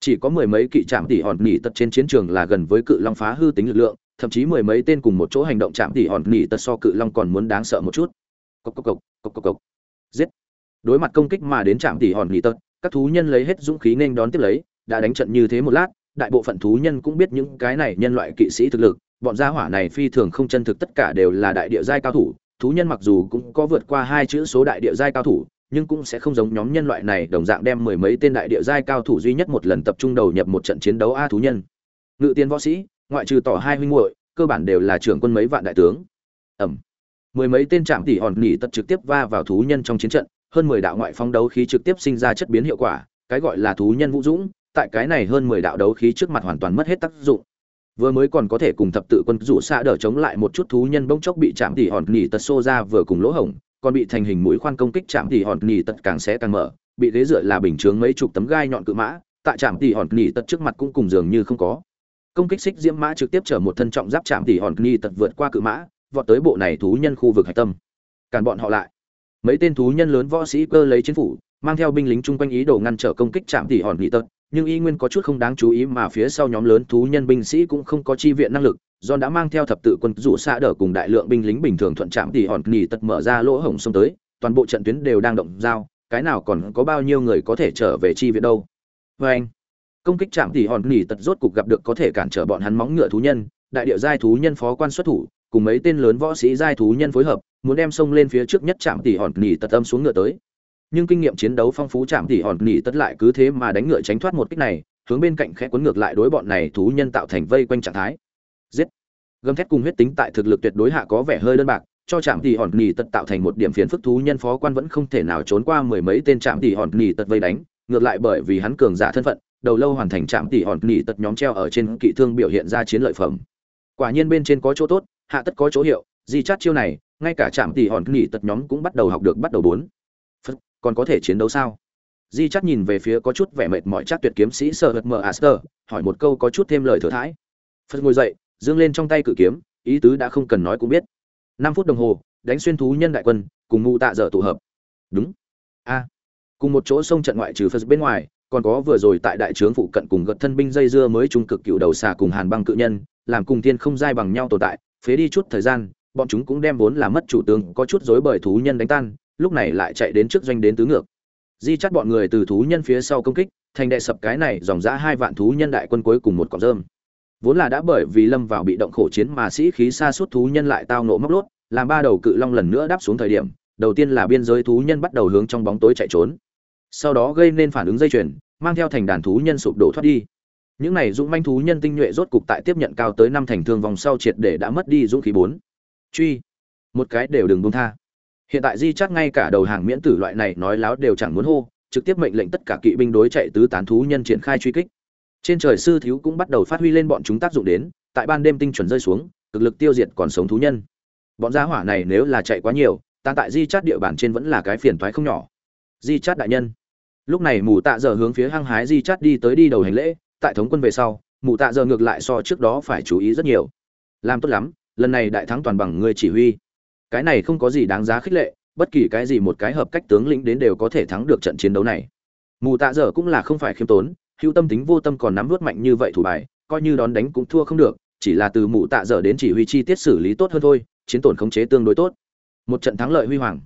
Chỉ có mười mấy kỵ Trạm Tỷ Hòn Nỉ Tật trên chiến trường là gần với cự long phá hư tính lực lượng, thậm chí mười mấy tên cùng một chỗ hành động Trạm Tỷ Hòn Nỉ Tật so cự long còn muốn đáng sợ một chút. Cộc cộc cộc, cộc cộc cộc. Giết. Đối mặt công kích mà đến Trạm Tỷ Hòn Nỉ Tật, các thú nhân lấy hết dũng khí nên đón tiếp lấy, đã đánh trận như thế một lát, đại bộ phận thú nhân cũng biết những cái này nhân loại kỵ sĩ thực lực, bọn gia hỏa này phi thường không chân thực tất cả đều là đại địa giai cao thủ, thú nhân mặc dù cũng có vượt qua hai chữ số đại địa giai cao thủ, nhưng cũng sẽ không giống nhóm nhân loại này đồng dạng đem mười mấy tên đại địa giai cao thủ duy nhất một lần tập trung đầu nhập một trận chiến đấu a thú nhân. Ngự tiên võ sĩ, ngoại trừ tỏ hai huynh muội, cơ bản đều là trưởng quân mấy vạn đại tướng. Ẩm. Mười mấy tên trạm tỷ hòn nỉ tật trực tiếp va vào thú nhân trong chiến trận, hơn mười đạo ngoại phong đấu khí trực tiếp sinh ra chất biến hiệu quả, cái gọi là thú nhân vũ dũng, tại cái này hơn mười đạo đấu khí trước mặt hoàn toàn mất hết tác dụng. Vừa mới còn có thể cùng thập tự quân rủ xa đỡ chống lại một chút thú nhân bỗng chốc bị chạm tỉ hòn nỉ tật xô ra vừa cùng lỗ hổng, còn bị thành hình mũi khoan công kích chạm tỉ hòn nỉ tật càng sẽ càng mở, bị ghế dựa là bình chướng mấy chục tấm gai nhọn cự mã, tại chạm tỉ hòn nỉ tật trước mặt cũng cùng dường như không có. Công kích xích diễm mã trực tiếp chở một thân trọng giáp chạm tỉ hòn nỉ tật vượt qua cự mã, vọt tới bộ này thú nhân khu vực hải tâm. Cản bọn họ lại mấy tên thú nhân lớn võ sĩ cơ lấy chiến phủ mang theo binh lính chung quanh ý đồ ngăn trở công kích chạm tỉ hòn nghị tật nhưng y nguyên có chút không đáng chú ý mà phía sau nhóm lớn thú nhân binh sĩ cũng không có chi viện năng lực do đã mang theo thập tự quân rủ xa đỡ cùng đại lượng binh lính bình thường thuận chạm tỉ hòn nghỉ tật mở ra lỗ hổng xông tới, toàn bộ trận tuyến đều đang động dao cái nào còn có bao nhiêu người có thể trở về chi viện đâu. Vê anh, công kích chạm tỉ hòn nghỉ tật rốt cục gặp được có thể cản trở bọn hắn móng ngựa thú nhân, đại điệu giai thú nhân phó quan xuất thủ, cùng mấy tên lớn võ sĩ giai thú nhân phối hợp, muốn đem sông lên phía trước nhất chạm tỉ hòn nghỉ tật âm xuống ngựa tới nhưng kinh nghiệm chiến đấu phong phú chạm tỉ hòn nỉ tật lại cứ thế mà đánh ngựa tránh thoát một kích này, hướng bên cạnh khẽ cuốn ngược lại đối bọn này thú nhân tạo thành vây quanh trạng thái. Giết! Gầm thét cùng huyết tính tại thực lực tuyệt đối hạ có vẻ hơi đơn bạc, cho trạm tỷ hòn nỉ tật tạo thành một điểm phiền phức thú nhân phó quan vẫn không thể nào trốn qua mười mấy tên trạm tỷ hòn nỉ tật vây đánh, ngược lại bởi vì hắn cường giả thân phận, đầu lâu hoàn thành trạm tỷ hòn nỉ tật nhóm treo ở trên kỵ thương biểu hiện ra chiến lợi phẩm. Quả nhiên bên trên có chỗ tốt, hạ tất có chỗ hiệu, di chát chiêu này, ngay cả trạm tỷ hòn nỉ tật nhóm cũng bắt đầu học được bắt đầu bốn còn có thể chiến đấu sao? Di chắc nhìn về phía có chút vẻ mệt mỏi chắc tuyệt kiếm sĩ sợ hật mờ aster, hỏi một câu có chút thêm lời thừa thãi. Phật ngồi dậy, dương lên trong tay cự kiếm, ý tứ đã không cần nói cũng biết. Năm phút đồng hồ, đánh xuyên thú nhân đại quân, cùng mụ tạ dở tụ hợp. Đúng. A. Cùng một chỗ sông trận ngoại trừ phật bên ngoài, còn có vừa rồi tại đại trướng phụ cận cùng gật thân binh dây dưa mới trung cực cựu đầu xà cùng hàn băng cự nhân, làm cùng thiên không dai bằng nhau tồn tại, phế đi chút thời gian, bọn chúng cũng đem vốn là mất chủ tướng, có chút rối bởi thú nhân đánh tan lúc này lại chạy đến trước doanh đến tứ ngược. Di chắt bọn người từ thú nhân phía sau công kích, thành đệ sập cái này dòng dã hai vạn thú nhân đại quân cuối cùng một cọc rơm. Vốn là đã bởi vì lâm vào bị động khổ chiến mà sĩ khí xa suốt thú nhân lại tao nộ móc lốt, làm ba đầu cự long lần nữa đáp xuống thời điểm, đầu tiên là biên giới thú nhân bắt đầu hướng trong bóng tối chạy trốn. Sau đó gây nên phản ứng dây chuyền, mang theo thành đàn thú nhân sụp đổ thoát đi. Những này dũng manh thú nhân tinh nhuệ rốt cục tại tiếp nhận cao tới năm thành thương vòng sau triệt để đã mất đi dũng khí bốn. Truy. Một cái đều đừng buông tha hiện tại di chắc ngay cả đầu hàng miễn tử loại này nói láo đều chẳng muốn hô, trực tiếp mệnh lệnh tất cả kỵ binh đối chạy tứ tán thú nhân triển khai truy kích. Trên trời sư thiếu cũng bắt đầu phát huy lên bọn chúng tác dụng đến, tại ban đêm tinh chuẩn rơi xuống, cực lực tiêu diệt còn sống thú nhân. Bọn gia hỏa này nếu là chạy quá nhiều tan tại di chát địa bàn trên vẫn là cái phiền toái không nhỏ. Di chát đại nhân. Lúc này mù tạ giờ hướng phía hăng hái di chát đi tới đi đầu hành lễ, tại thống quân về sau mù tạ giờ ngược lại so trước đó phải chú ý rất nhiều. Làm tốt lắm, lần này đại thắng toàn bằng người chỉ huy cái này không có gì đáng giá khích lệ, bất kỳ cái gì một cái hợp cách tướng lĩnh đến đều có thể thắng được trận chiến đấu này. Mù tạ dở cũng là không phải khiêm tốn, hữu tâm tính vô tâm còn nắm vớt mạnh như vậy thủ bài, coi như đón đánh cũng thua không được, chỉ là từ mù tạ dở đến chỉ huy chi tiết xử lý tốt hơn thôi, chiến tổn khống chế tương đối tốt. Một trận thắng lợi huy hoàng.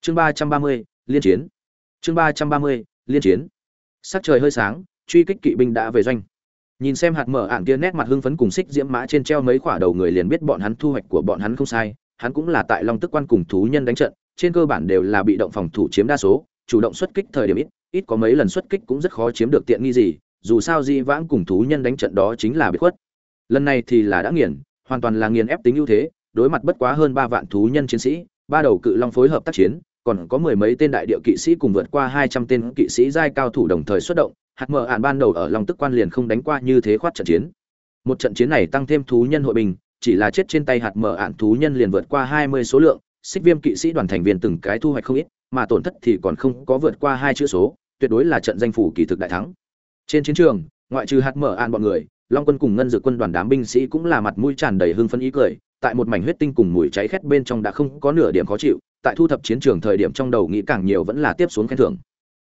Chương ba trăm ba mươi, liên chiến. Chương ba trăm ba mươi, liên chiến. Sắc trời hơi sáng, truy kích kỵ binh đã về doanh. Nhìn xem hạt mở ảng kia nét mặt hưng phấn cùng xích diễm mã trên treo mấy quả đầu người liền biết bọn hắn thu hoạch của bọn hắn không sai hắn cũng là tại long tức quan cùng thú nhân đánh trận, trên cơ bản đều là bị động phòng thủ chiếm đa số, chủ động xuất kích thời điểm ít ít có mấy lần xuất kích cũng rất khó chiếm được tiện nghi gì, dù sao di vãng cùng thú nhân đánh trận đó chính là bị khuất. Lần này thì là đã nghiền, hoàn toàn là nghiền ép tính ưu thế, đối mặt bất quá hơn ba vạn thú nhân chiến sĩ, ba đầu cự long phối hợp tác chiến, còn có mười mấy tên đại địa kỵ sĩ cùng vượt qua hai trăm tên kỵ sĩ giai cao thủ đồng thời xuất động, hạt mở ạn ban đầu ở long tức quan liền không đánh qua như thế khoát trận chiến. Một trận chiến này tăng thêm thú nhân hội bình chỉ là chết trên tay hạt mở ạn thú nhân liền vượt qua hai mươi số lượng, xích viêm kỵ sĩ đoàn thành viên từng cái thu hoạch không ít, mà tổn thất thì còn không có vượt qua hai chữ số, tuyệt đối là trận danh phủ kỳ thực đại thắng. Trên chiến trường, ngoại trừ hạt mở ạn bọn người, long quân cùng ngân dự quân đoàn đám binh sĩ cũng là mặt mũi tràn đầy hưng phấn ý cười, tại một mảnh huyết tinh cùng mùi cháy khét bên trong đã không có nửa điểm khó chịu, tại thu thập chiến trường thời điểm trong đầu nghĩ càng nhiều vẫn là tiếp xuống khen thưởng.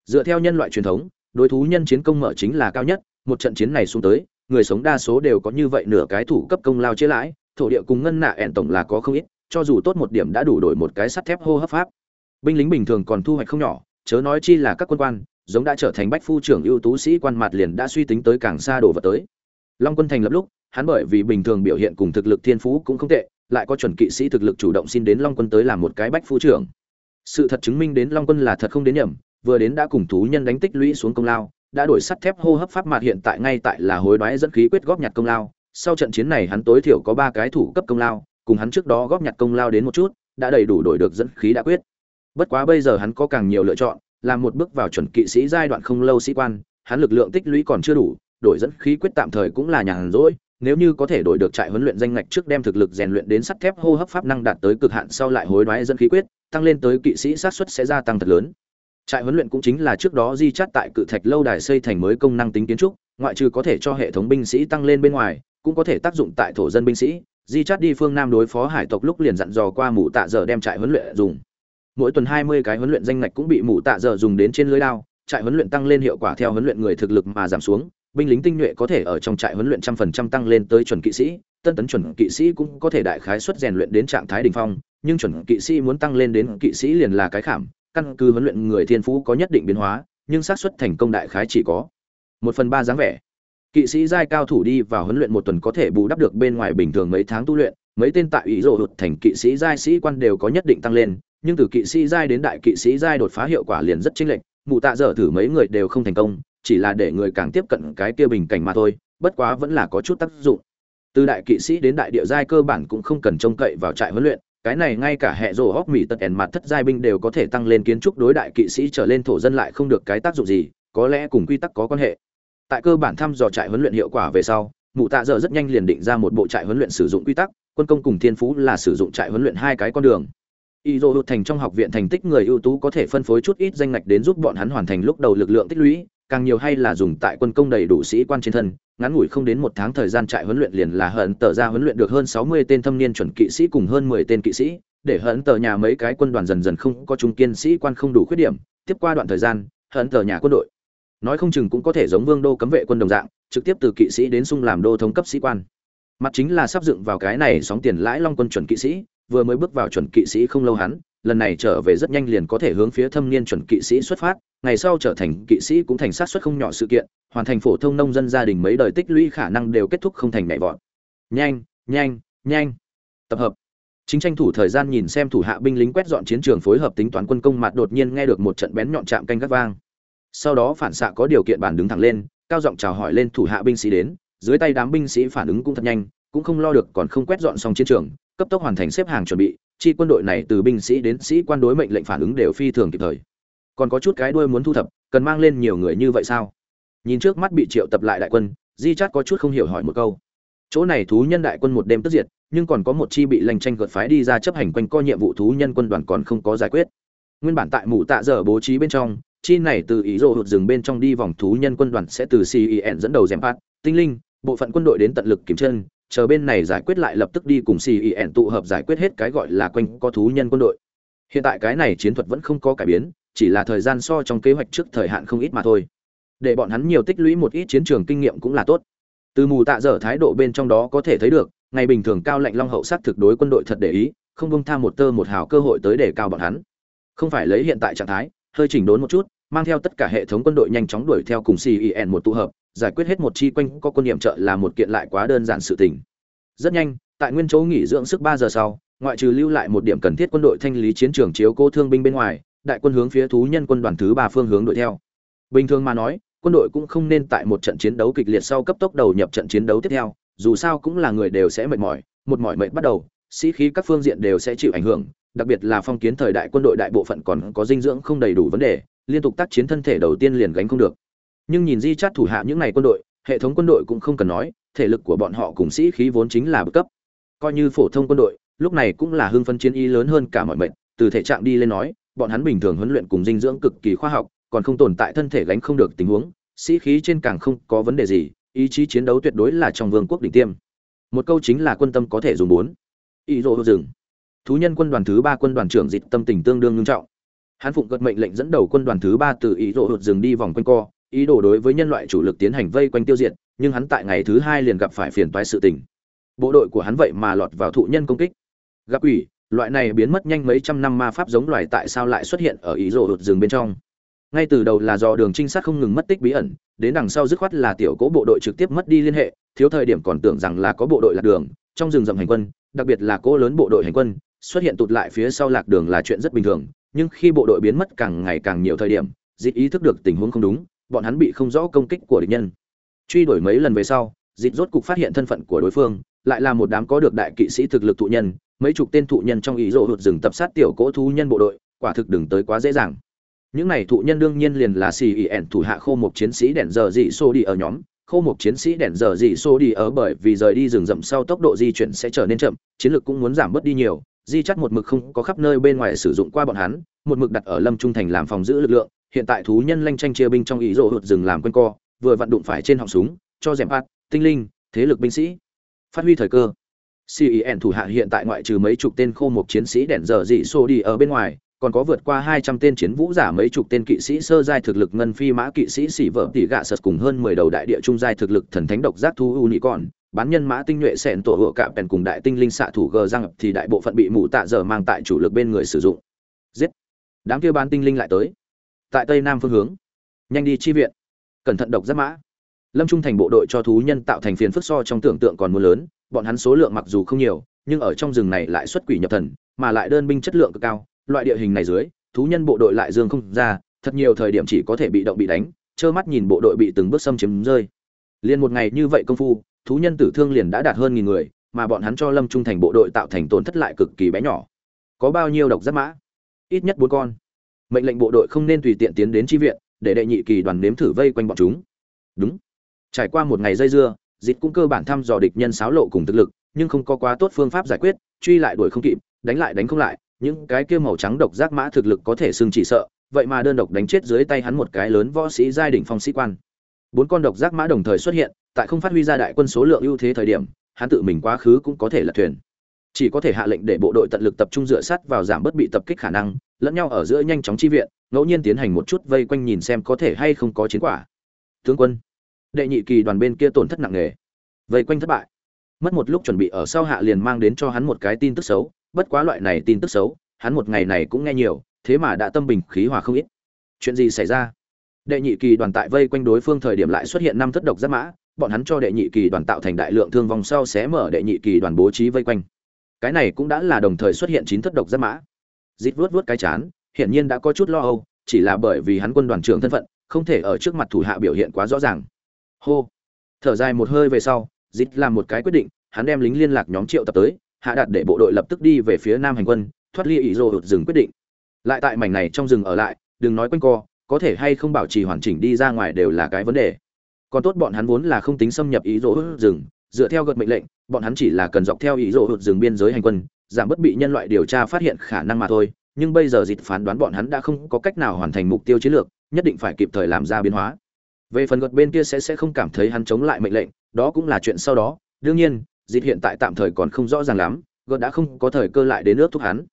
Dựa theo nhân loại truyền thống, đối thú nhân chiến công mở chính là cao nhất, một trận chiến này xuống tới, người sống đa số đều có như vậy nửa cái thủ cấp công lao chế lãi thổ địa cùng ngân nạ ẹn tổng là có không ít, cho dù tốt một điểm đã đủ đổi một cái sắt thép hô hấp pháp. Binh lính bình thường còn thu hoạch không nhỏ, chớ nói chi là các quân quan, giống đã trở thành bách phu trưởng ưu tú sĩ quan mặt liền đã suy tính tới càng xa đồ vật tới. Long quân thành lập lúc, hắn bởi vì bình thường biểu hiện cùng thực lực thiên phú cũng không tệ, lại có chuẩn kỵ sĩ thực lực chủ động xin đến long quân tới làm một cái bách phu trưởng. Sự thật chứng minh đến long quân là thật không đến nhầm, vừa đến đã cùng thú nhân đánh tích lũy xuống công lao, đã đổi sắt thép hô hấp pháp mặt hiện tại ngay tại là hối đoái dẫn khí quyết góp nhặt công lao sau trận chiến này hắn tối thiểu có ba cái thủ cấp công lao, cùng hắn trước đó góp nhặt công lao đến một chút, đã đầy đủ đổi được dẫn khí đã quyết. Bất quá bây giờ hắn có càng nhiều lựa chọn, làm một bước vào chuẩn kỵ sĩ giai đoạn không lâu sĩ quan, hắn lực lượng tích lũy còn chưa đủ, đổi dẫn khí quyết tạm thời cũng là nhàn rỗi, nếu như có thể đổi được trại huấn luyện danh ngạch trước đem thực lực rèn luyện đến sắt thép hô hấp pháp năng đạt tới cực hạn sau lại hối đoái dẫn khí quyết, tăng lên tới kỵ sĩ sát suất sẽ gia tăng thật lớn. Trại huấn luyện cũng chính là trước đó di chát tại cự thạch lâu đài xây thành mới công năng tính kiến trúc, ngoại trừ có thể cho hệ thống binh sĩ tăng lên bên ngoài cũng có thể tác dụng tại thổ dân binh sĩ. Di chắt đi phương nam đối phó hải tộc lúc liền dặn dò qua mụ tạ giờ đem trại huấn luyện dùng. Mỗi tuần hai mươi cái huấn luyện danh ngạch cũng bị mụ tạ giờ dùng đến trên lưới đao. Trại huấn luyện tăng lên hiệu quả theo huấn luyện người thực lực mà giảm xuống. Binh lính tinh nhuệ có thể ở trong trại huấn luyện trăm phần trăm tăng lên tới chuẩn kỵ sĩ. Tân tấn chuẩn kỵ sĩ cũng có thể đại khái xuất rèn luyện đến trạng thái đỉnh phong. Nhưng chuẩn kỵ sĩ muốn tăng lên đến kỵ sĩ liền là cái khảm. Căn cứ huấn luyện người thiên phú có nhất định biến hóa, nhưng xác suất thành công đại khái chỉ có một phần ba dáng vẻ kỵ sĩ giai cao thủ đi vào huấn luyện một tuần có thể bù đắp được bên ngoài bình thường mấy tháng tu luyện, mấy tên tại ý rộ hụt thành kỵ sĩ giai sĩ quan đều có nhất định tăng lên, nhưng từ kỵ sĩ giai đến đại kỵ sĩ giai đột phá hiệu quả liền rất chênh lệch mụ tạ dở thử mấy người đều không thành công, chỉ là để người càng tiếp cận cái kia bình cảnh mà thôi, bất quá vẫn là có chút tác dụng. Từ đại kỵ sĩ đến đại địa giai cơ bản cũng không cần trông cậy vào trại huấn luyện, cái này ngay cả hệ rồ hóc mỹ tật ẻn mặt thất giai binh đều có thể tăng lên kiến trúc đối đại kỵ sĩ trở lên thổ dân lại không được cái tác dụng gì, có lẽ cùng quy tắc có quan hệ tại cơ bản thăm dò trại huấn luyện hiệu quả về sau, mụ tạ dở rất nhanh liền định ra một bộ trại huấn luyện sử dụng quy tắc, quân công cùng thiên phú là sử dụng trại huấn luyện hai cái con đường. Y dô hụt thành trong học viện thành tích người ưu tú có thể phân phối chút ít danh ngạch đến giúp bọn hắn hoàn thành lúc đầu lực lượng tích lũy, càng nhiều hay là dùng tại quân công đầy đủ sĩ quan trên thân, ngắn ngủi không đến một tháng thời gian trại huấn luyện liền là hận tờ ra huấn luyện được hơn sáu mươi tên thâm niên chuẩn kỵ sĩ cùng hơn mười tên kỵ sĩ, để hận tờ nhà mấy cái quân đoàn dần dần không có trung kiên sĩ quan không đủ khuyết điểm, tiếp qua đoạn thời gian, hận tờ nhà quân đội nói không chừng cũng có thể giống vương đô cấm vệ quân đồng dạng, trực tiếp từ kỵ sĩ đến sung làm đô thống cấp sĩ quan. Mặt chính là sắp dựng vào cái này sóng tiền lãi long quân chuẩn kỵ sĩ, vừa mới bước vào chuẩn kỵ sĩ không lâu hắn, lần này trở về rất nhanh liền có thể hướng phía thâm niên chuẩn kỵ sĩ xuất phát, ngày sau trở thành kỵ sĩ cũng thành sát xuất không nhỏ sự kiện, hoàn thành phổ thông nông dân gia đình mấy đời tích lũy khả năng đều kết thúc không thành nhảy vọt. Nhanh nhanh nhanh. Tập hợp. Chính tranh thủ thời gian nhìn xem thủ hạ binh lính quét dọn chiến trường phối hợp tính toán quân công mặt đột nhiên nghe được một trận bén nhọn chạm canh gác vang sau đó phản xạ có điều kiện bàn đứng thẳng lên, cao giọng chào hỏi lên thủ hạ binh sĩ đến, dưới tay đám binh sĩ phản ứng cũng thật nhanh, cũng không lo được còn không quét dọn xong chiến trường, cấp tốc hoàn thành xếp hàng chuẩn bị, chi quân đội này từ binh sĩ đến sĩ quan đối mệnh lệnh phản ứng đều phi thường kịp thời. Còn có chút cái đuôi muốn thu thập, cần mang lên nhiều người như vậy sao? Nhìn trước mắt bị triệu tập lại đại quân, di chát có chút không hiểu hỏi một câu. Chỗ này thú nhân đại quân một đêm tức diệt, nhưng còn có một chi bị lành tranh gợt phái đi ra chấp hành quanh co nhiệm vụ thú nhân quân đoàn còn không có giải quyết. Nguyên bản tại mù tạ dở bố trí bên trong chi này từ ý rồ hụt rừng bên trong đi vòng thú nhân quân đoàn sẽ từ cen dẫn đầu dèm phát, tinh linh, bộ phận quân đội đến tận lực kiểm chân, chờ bên này giải quyết lại lập tức đi cùng cen tụ hợp giải quyết hết cái gọi là quanh co thú nhân quân đội. Hiện tại cái này chiến thuật vẫn không có cải biến, chỉ là thời gian so trong kế hoạch trước thời hạn không ít mà thôi. Để bọn hắn nhiều tích lũy một ít chiến trường kinh nghiệm cũng là tốt. Từ mù tạ dở thái độ bên trong đó có thể thấy được, ngày bình thường cao lệnh long hậu sát thực đối quân đội thật để ý, không bông tham một tơ một hào cơ hội tới để cao bọn hắn. Không phải lấy hiện tại trạng thái hơi chỉnh đốn một chút, mang theo tất cả hệ thống quân đội nhanh chóng đuổi theo cùng cen một tụ hợp, giải quyết hết một chi quanh có quân điểm trợ là một kiện lại quá đơn giản sự tình. Rất nhanh, tại nguyên chỗ nghỉ dưỡng sức ba giờ sau, ngoại trừ lưu lại một điểm cần thiết quân đội thanh lý chiến trường chiếu cố thương binh bên ngoài, đại quân hướng phía thú nhân quân đoàn thứ ba phương hướng đuổi theo. Bình thường mà nói, quân đội cũng không nên tại một trận chiến đấu kịch liệt sau cấp tốc đầu nhập trận chiến đấu tiếp theo, dù sao cũng là người đều sẽ mệt mỏi, một mỏi mệt bắt đầu, sĩ khí các phương diện đều sẽ chịu ảnh hưởng đặc biệt là phong kiến thời đại quân đội đại bộ phận còn có dinh dưỡng không đầy đủ vấn đề, liên tục tác chiến thân thể đầu tiên liền gánh không được. Nhưng nhìn di chát thủ hạ những này quân đội, hệ thống quân đội cũng không cần nói, thể lực của bọn họ cùng sĩ khí vốn chính là bậc cấp. Coi như phổ thông quân đội, lúc này cũng là hưng phân chiến y lớn hơn cả mọi mệnh, từ thể trạng đi lên nói, bọn hắn bình thường huấn luyện cùng dinh dưỡng cực kỳ khoa học, còn không tồn tại thân thể gánh không được tình huống, sĩ khí trên càng không có vấn đề gì, ý chí chiến đấu tuyệt đối là trong vương quốc đỉnh tiêm. Một câu chính là quân tâm có thể dùng bốn. Ý rộ rừng thú nhân quân đoàn thứ ba quân đoàn trưởng dịch tâm tình tương đương nghiêm trọng. Hắn phụng cất mệnh lệnh dẫn đầu quân đoàn thứ ba từ ý rộ hụt rừng đi vòng quanh co, ý đồ đối với nhân loại chủ lực tiến hành vây quanh tiêu diệt, nhưng hắn tại ngày thứ hai liền gặp phải phiền toái sự tình. Bộ đội của hắn vậy mà lọt vào thụ nhân công kích. Gặp ủy loại này biến mất nhanh mấy trăm năm ma pháp giống loài tại sao lại xuất hiện ở ý rộ hụt rừng bên trong? Ngay từ đầu là do đường trinh sát không ngừng mất tích bí ẩn, đến đằng sau dứt khoát là tiểu cố bộ đội trực tiếp mất đi liên hệ, thiếu thời điểm còn tưởng rằng là có bộ đội lạc đường, trong rừng rậm hành quân, đặc biệt là cỗ lớn bộ đội hành quân xuất hiện tụt lại phía sau lạc đường là chuyện rất bình thường, nhưng khi bộ đội biến mất càng ngày càng nhiều thời điểm dịp ý thức được tình huống không đúng, bọn hắn bị không rõ công kích của địch nhân. Truy đuổi mấy lần về sau dịp rốt cục phát hiện thân phận của đối phương, lại là một đám có được đại kỵ sĩ thực lực thụ nhân, mấy chục tên thụ nhân trong ý rộ hụt rừng tập sát tiểu cỗ thú nhân bộ đội, quả thực đừng tới quá dễ dàng. Những này thụ nhân đương nhiên liền là xì ỉ ẻn thủ hạ khô một chiến sĩ đèn giờ dị xô đi ở nhóm. Khô một chiến sĩ đèn giờ dị xô đi ở bởi vì rời đi rừng rậm sau tốc độ di chuyển sẽ trở nên chậm, chiến lược cũng muốn giảm bớt đi nhiều di chắt một mực không có khắp nơi bên ngoài sử dụng qua bọn hắn một mực đặt ở lâm trung thành làm phòng giữ lực lượng hiện tại thú nhân lanh tranh chia binh trong ý rộ hụt rừng làm quân co vừa vặn đụng phải trên họng súng cho rèm phát tinh linh thế lực binh sĩ. Phát huy thời cơ. Cen thủ hạ hiện tại ngoại trừ mấy chục tên khô mục chiến sĩ đèn dở dị xô đi ở bên ngoài còn có vượt qua 200 tên chiến vũ giả mấy chục tên kỵ sĩ sơ giai thực lực ngân phi mã kỵ sĩ xỉ vợ tỷ gạ sật cùng hơn 10 đầu đại địa trung giai thực lực thần thánh độc giác thu unicorn, bán nhân mã tinh nhuệ sẹn tổ hựa cạm bèn cùng đại tinh linh xạ thủ gờ răng thì đại bộ phận bị mù tạ giờ mang tại chủ lực bên người sử dụng. Giết. Đám kia bán tinh linh lại tới. Tại tây nam phương hướng. Nhanh đi chi viện. Cẩn thận độc giáp mã. lâm trung thành bộ đội cho thú nhân tạo thành phiền phức so trong tưởng tượng còn mưa lớn, bọn hắn số lượng mặc dù không nhiều, nhưng ở trong rừng này lại xuất quỷ nhập thần, mà lại đơn binh chất lượng cực cao loại địa hình này dưới, thú nhân bộ đội lại dương không ra, thật nhiều thời điểm chỉ có thể bị động bị đánh, trơ mắt nhìn bộ đội bị từng bước xâm chiếm rơi liền một ngày như vậy công phu thú nhân tử thương liền đã đạt hơn nghìn người, mà bọn hắn cho lâm trung thành bộ đội tạo thành tổn thất lại cực kỳ bé nhỏ. Có bao nhiêu độc giáp mã? Ít nhất bốn con. Mệnh lệnh bộ đội không nên tùy tiện tiến đến tri viện, để đệ nhị kỳ đoàn nếm thử vây quanh bọn chúng. Đúng. Trải qua một ngày dây dưa, dịch cũng cơ bản thăm dò địch nhân xáo lộ cùng thực lực, nhưng không có quá tốt phương pháp giải quyết, truy lại đuổi không kịp, đánh lại đánh không lại, những cái kia màu trắng độc giác mã thực lực có thể xưng chỉ sợ, vậy mà đơn độc đánh chết dưới tay hắn một cái lớn võ sĩ giai đỉnh phong sĩ quan. Bốn con độc giác mã đồng thời xuất hiện tại không phát huy ra đại quân số lượng ưu thế thời điểm, hắn tự mình quá khứ cũng có thể lật thuyền. Chỉ có thể hạ lệnh để bộ đội tận lực tập trung dựa sát vào giảm bớt bị tập kích khả năng, lẫn nhau ở giữa nhanh chóng chi viện, ngẫu nhiên tiến hành một chút vây quanh nhìn xem có thể hay không có chiến quả. Tướng quân, đệ nhị kỳ đoàn bên kia tổn thất nặng nề. Vây quanh thất bại. Mất một lúc chuẩn bị ở sau hạ liền mang đến cho hắn một cái tin tức xấu, bất quá loại này tin tức xấu, hắn một ngày này cũng nghe nhiều, thế mà đã tâm bình khí hòa không ít. Chuyện gì xảy ra? Đệ nhị kỳ đoàn tại vây quanh đối phương thời điểm lại xuất hiện năm thất độc giáp mã bọn hắn cho đệ nhị kỳ đoàn tạo thành đại lượng thương vong sau xé mở đệ nhị kỳ đoàn bố trí vây quanh. Cái này cũng đã là đồng thời xuất hiện chín thất độc giáp mã. Dít vuốt vuốt cái chán, hiển nhiên đã có chút lo âu, chỉ là bởi vì hắn quân đoàn trưởng thân phận, không thể ở trước mặt thủ hạ biểu hiện quá rõ ràng. Hô. Thở dài một hơi về sau, dít làm một cái quyết định, hắn đem lính liên lạc nhóm triệu tập tới, hạ đặt để bộ đội lập tức đi về phía nam hành quân, thoát ly ý rồ hụt rừng quyết định. Lại tại mảnh này trong rừng ở lại, đừng nói quanh co, có thể hay không bảo trì hoàn chỉnh đi ra ngoài đều là cái vấn đề còn tốt bọn hắn vốn là không tính xâm nhập ý rỗ hụt rừng, dựa theo gật mệnh lệnh, bọn hắn chỉ là cần dọc theo ý rỗ hụt rừng biên giới hành quân, giảm bất bị nhân loại điều tra phát hiện khả năng mà thôi. Nhưng bây giờ dịch phán đoán bọn hắn đã không có cách nào hoàn thành mục tiêu chiến lược, nhất định phải kịp thời làm ra biến hóa. Về phần gật bên kia sẽ sẽ không cảm thấy hắn chống lại mệnh lệnh, đó cũng là chuyện sau đó. Đương nhiên, dịch hiện tại tạm thời còn không rõ ràng lắm, gật đã không có thời cơ lại đến nước thúc hắn.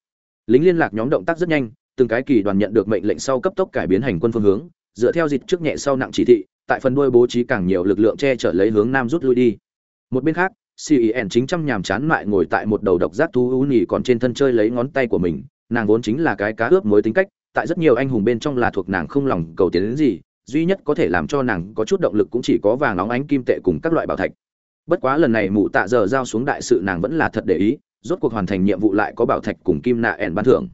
Lính liên lạc nhóm động tác rất nhanh, từng cái kỳ đoàn nhận được mệnh lệnh sau cấp tốc cải biến hành quân phương hướng, dựa theo dịch trước nhẹ sau nặng chỉ thị tại phần đuôi bố trí càng nhiều lực lượng che chở lấy hướng nam rút lui đi. Một bên khác cen chính trăm nhàm chán lại ngồi tại một đầu độc giác thú ú nhì còn trên thân chơi lấy ngón tay của mình, nàng vốn chính là cái cá ướp mới tính cách, tại rất nhiều anh hùng bên trong là thuộc nàng không lòng cầu tiến đến gì, duy nhất có thể làm cho nàng có chút động lực cũng chỉ có vàng nóng ánh kim tệ cùng các loại bảo thạch. Bất quá lần này mụ tạ giờ giao xuống đại sự nàng vẫn là thật để ý, rốt cuộc hoàn thành nhiệm vụ lại có bảo thạch cùng kim nạ ẻn ban thưởng.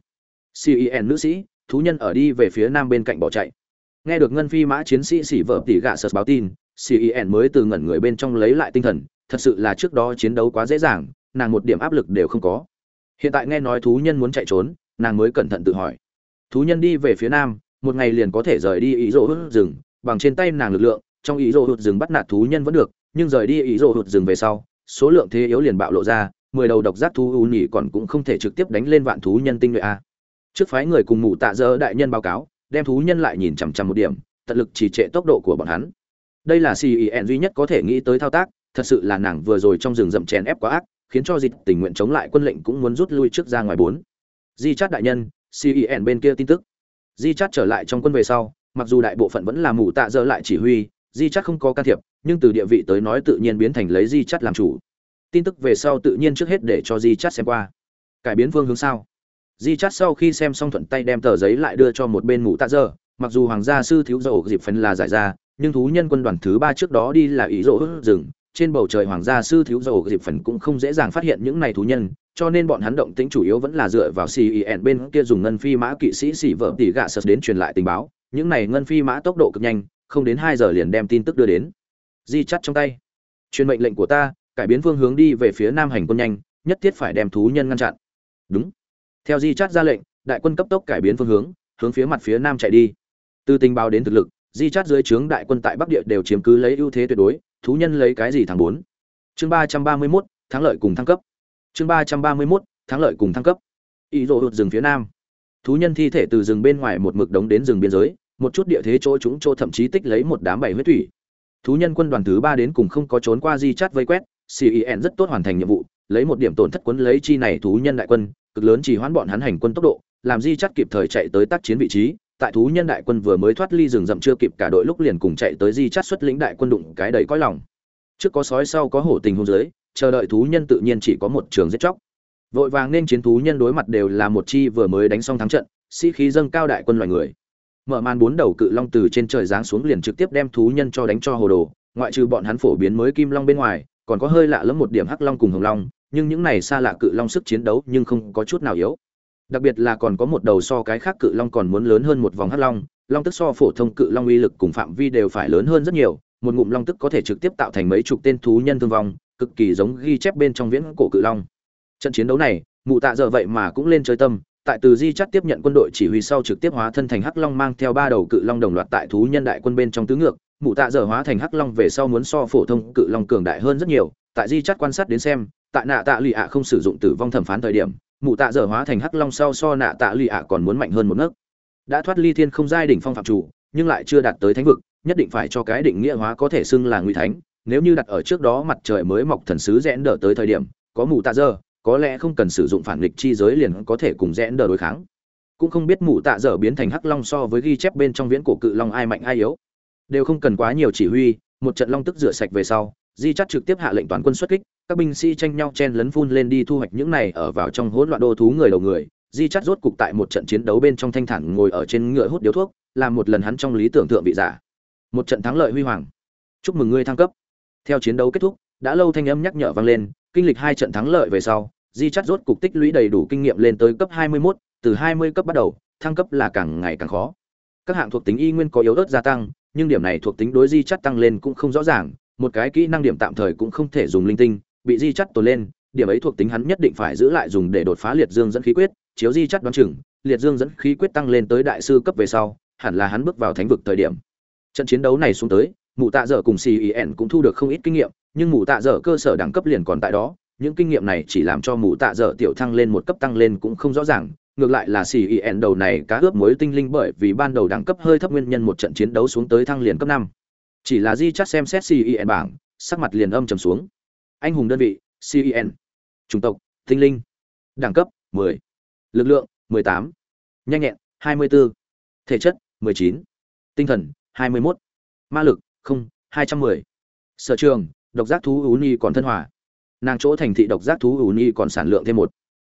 Cen nữ sĩ, thú nhân ở đi về phía nam bên cạnh bỏ chạy nghe được ngân phi mã chiến sĩ xỉ vợ tỉ gạ sật báo tin cen mới từ ngẩn người bên trong lấy lại tinh thần, thật sự là trước đó chiến đấu quá dễ dàng, nàng một điểm áp lực đều không có. Hiện tại nghe nói thú nhân muốn chạy trốn, nàng mới cẩn thận tự hỏi. Thú nhân đi về phía nam, một ngày liền có thể rời đi ý rỗ hút rừng, bằng trên tay nàng lực lượng, trong ý rỗ hút rừng bắt nạt thú nhân vẫn được, nhưng rời đi ý rỗ hụt rừng về sau, số lượng thế yếu liền bạo lộ ra, mười đầu độc giác thú u nhỉ còn cũng không thể trực tiếp đánh lên vạn thú nhân tinh nhuệ a. Trước phái người cùng mụ tạ dơ đại nhân báo cáo đem thú nhân lại nhìn chằm chằm một điểm, tận lực chỉ trệ tốc độ của bọn hắn. Đây là cen duy nhất có thể nghĩ tới thao tác, thật sự là nàng vừa rồi trong rừng rậm chèn ép quá ác, khiến cho dịch tình nguyện chống lại quân lệnh cũng muốn rút lui trước ra ngoài bốn. Di chát đại nhân cen bên kia tin tức. Di chát trở lại trong quân về sau, mặc dù đại bộ phận vẫn là mù tạ dơ lại chỉ huy, di chát không có can thiệp, nhưng từ địa vị tới nói tự nhiên biến thành lấy di chát làm chủ. Tin tức về sau tự nhiên trước hết để cho di chát xem qua. Cải biến phương hướng sao? Di chát sau khi xem xong thuận tay đem tờ giấy lại đưa cho một bên mù tạ dơ, mặc dù hoàng gia sư thiếu dầu dịp phần là giải ra, nhưng thú nhân quân đoàn thứ ba trước đó đi là ý rỗ rừng trên bầu trời hoàng gia sư thiếu dầu dịp phần cũng không dễ dàng phát hiện những này thú nhân, cho nên bọn hắn động tĩnh chủ yếu vẫn là dựa vào cen bên kia dùng ngân phi mã kỵ sĩ xỉ vợ tỉ gạ sật đến truyền lại tình báo. Những này ngân phi mã tốc độ cực nhanh, không đến hai giờ liền đem tin tức đưa đến. Di chắt trong tay. Truyền mệnh lệnh của ta, cải biến phương hướng đi về phía nam hành quân nhanh, nhất thiết phải đem thú nhân ngăn chặn. Đúng theo di chát ra lệnh, đại quân cấp tốc cải biến phương hướng hướng phía mặt phía nam chạy đi. Từ tình báo đến thực lực, di chát dưới trướng đại quân tại bắc địa đều chiếm cứ lấy ưu thế tuyệt đối, thú nhân lấy cái gì tháng bốn? Chương ba trăm ba mươi mốt, thắng lợi cùng thăng cấp. Chương ba trăm ba mươi mốt, thắng lợi cùng thăng cấp. Ý rộ hụt rừng phía nam. Thú nhân thi thể từ rừng bên ngoài một mực đống đến rừng biên giới, một chút địa thế chỗ chúng chỗ thậm chí tích lấy một đám bảy huyết thủy. Thú nhân quân đoàn thứ ba đến cùng không có trốn qua di chát vây quét cen rất tốt hoàn thành nhiệm vụ, lấy một điểm tổn thất quấn lấy chi này thú nhân đại quân cực lớn chỉ hoãn bọn hắn hành quân tốc độ, làm di chắt kịp thời chạy tới tác chiến vị trí. Tại thú nhân đại quân vừa mới thoát ly rừng rậm chưa kịp cả đội lúc liền cùng chạy tới di chắt xuất lĩnh đại quân đụng cái đầy cõi lòng. Trước có sói sau có hổ tình huống giới, chờ đợi thú nhân tự nhiên chỉ có một trường giết chóc. Vội vàng nên chiến thú nhân đối mặt đều là một chi vừa mới đánh xong thắng trận, sĩ khí dâng cao đại quân loài người. Mở màn bốn đầu cự long từ trên trời giáng xuống liền trực tiếp đem thú nhân cho đánh cho hồ đồ, ngoại trừ bọn hắn phổ biến mới kim long bên ngoài, còn có hơi lạ lẫm một điểm hắc long cùng hồng long nhưng những này xa lạ cự long sức chiến đấu nhưng không có chút nào yếu. Đặc biệt là còn có một đầu so cái khác cự long còn muốn lớn hơn một vòng hắc long long tức so phổ thông cự long uy lực cùng phạm vi đều phải lớn hơn rất nhiều, một ngụm long tức có thể trực tiếp tạo thành mấy chục tên thú nhân thương vong, cực kỳ giống ghi chép bên trong viễn cổ cự long. Trận chiến đấu này, mụ tạ giờ vậy mà cũng lên chơi tâm, tại từ di chắt tiếp nhận quân đội chỉ huy sau trực tiếp hóa thân thành hắc long mang theo ba đầu cự long đồng loạt tại thú nhân đại quân bên trong tứ ngược mụ tạ dở hóa thành hắc long về sau muốn so phổ thông cự long cường đại hơn rất nhiều, tại di chắt quan sát đến xem, tại nạ tạ lụy ạ không sử dụng tử vong thẩm phán thời điểm, mụ tạ dở hóa thành hắc long sau so nạ tạ lụy ạ còn muốn mạnh hơn một nấc. Đã thoát ly thiên không giai đỉnh phong phạm chủ, nhưng lại chưa đạt tới thánh vực, nhất định phải cho cái định nghĩa hóa có thể xưng là nguy thánh. Nếu như đặt ở trước đó mặt trời mới mọc thần sứ rẽn đỡ tới thời điểm, có mù tạ dơ có lẽ không cần sử dụng phản nghịch chi giới liền có thể cùng rẽn đỡ đối kháng. Cũng không biết mù tạ dở biến thành hắc long so với ghi chép bên trong viễn cổ cự long ai mạnh ai yếu đều không cần quá nhiều chỉ huy một trận long tức rửa sạch về sau di chắt trực tiếp hạ lệnh toàn quân xuất kích các binh sĩ tranh nhau chen lấn phun lên đi thu hoạch những này ở vào trong hỗn loạn đô thú người đầu người. Di chắt rốt cục tại một trận chiến đấu bên trong thanh thản ngồi ở trên ngựa hút điếu thuốc làm một lần hắn trong lý tưởng thượng vị giả. Một trận thắng lợi huy hoàng. Chúc mừng ngươi thăng cấp. Theo chiến đấu kết thúc đã lâu thanh âm nhắc nhở vang lên kinh lịch hai trận thắng lợi về sau di chắt rốt cục tích lũy đầy đủ kinh nghiệm lên tới cấp 21, từ 20 cấp bắt đầu thăng cấp là càng ngày càng khó các hạng thuộc tính y nguyên có yếu ớt gia tăng, nhưng điểm này thuộc tính đối di chắt tăng lên cũng không rõ ràng, một cái kỹ năng điểm tạm thời cũng không thể dùng linh tinh, bị di chắt tồn lên, điểm ấy thuộc tính hắn nhất định phải giữ lại dùng để đột phá liệt dương dẫn khí quyết, chiếu di chắt đoán chừng, liệt dương dẫn khí quyết tăng lên tới đại sư cấp về sau, hẳn là hắn bước vào thánh vực thời điểm. Trận chiến đấu này xuống tới, mụ tạ dở cùng cen cũng thu được không ít kinh nghiệm, nhưng mụ tạ dở cơ sở đẳng cấp liền còn tại đó, những kinh nghiệm này chỉ làm cho mụ tạ dở tiểu thăng lên một cấp tăng lên cũng không rõ ràng ngược lại là cen đầu này cá ướp mối tinh linh bởi vì ban đầu đẳng cấp hơi thấp nguyên nhân một trận chiến đấu xuống tới thăng liền cấp năm chỉ là di chắc xem xét cen bảng, sắc mặt liền âm trầm xuống anh hùng đơn vị cen chủng tộc, tinh linh đẳng cấp 10. lực lượng 18. nhanh nhẹn 24. thể chất 19. tinh thần 21. ma lực, không 210. sở trường, độc giác thú ú ni còn thân hòa nàng chỗ thành thị độc giác thú ú ni còn sản lượng thêm một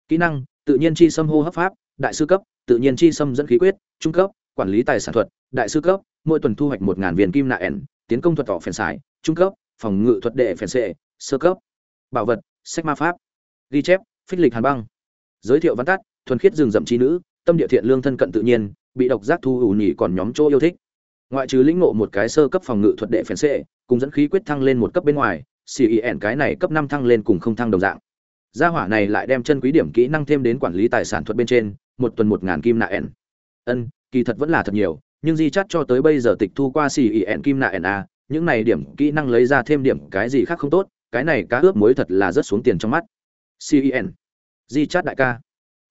kỹ năng tự nhiên chi xâm hô hấp pháp, đại sư cấp, tự nhiên chi xâm dẫn khí quyết, trung cấp, quản lý tài sản thuật, đại sư cấp, mỗi tuần thu hoạch một ngàn viên kim nạ ẻn, tiến công thuật tỏ phèn sải trung cấp, phòng ngự thuật đệ phèn xệ, sơ cấp. Bảo vật, sách ma pháp. Ghi chép, phích lịch hàn băng. Giới thiệu văn tắt, thuần khiết rừng rậm trí nữ, tâm địa thiện lương thân cận tự nhiên, bị độc giác thu ủ nhỉ còn nhóm chỗ yêu thích. Ngoại trừ lĩnh ngộ một cái sơ cấp phòng ngự thuật đệ phèn xệ, cùng dẫn khí quyết thăng lên một cấp bên ngoài, xì ẻn cái này cấp năm thăng lên cùng không thăng đồng dạng gia hỏa này lại đem chân quý điểm kỹ năng thêm đến quản lý tài sản thuật bên trên, một tuần một ngàn kim nạ ẻn. Ân, kỳ thật vẫn là thật nhiều, nhưng di chắt cho tới bây giờ tịch thu qua cen kim nạ ẻn a, những này điểm kỹ năng lấy ra thêm điểm cái gì khác không tốt, cái này cá ướp muối thật là rất xuống tiền trong mắt. Cen di chát đại ca.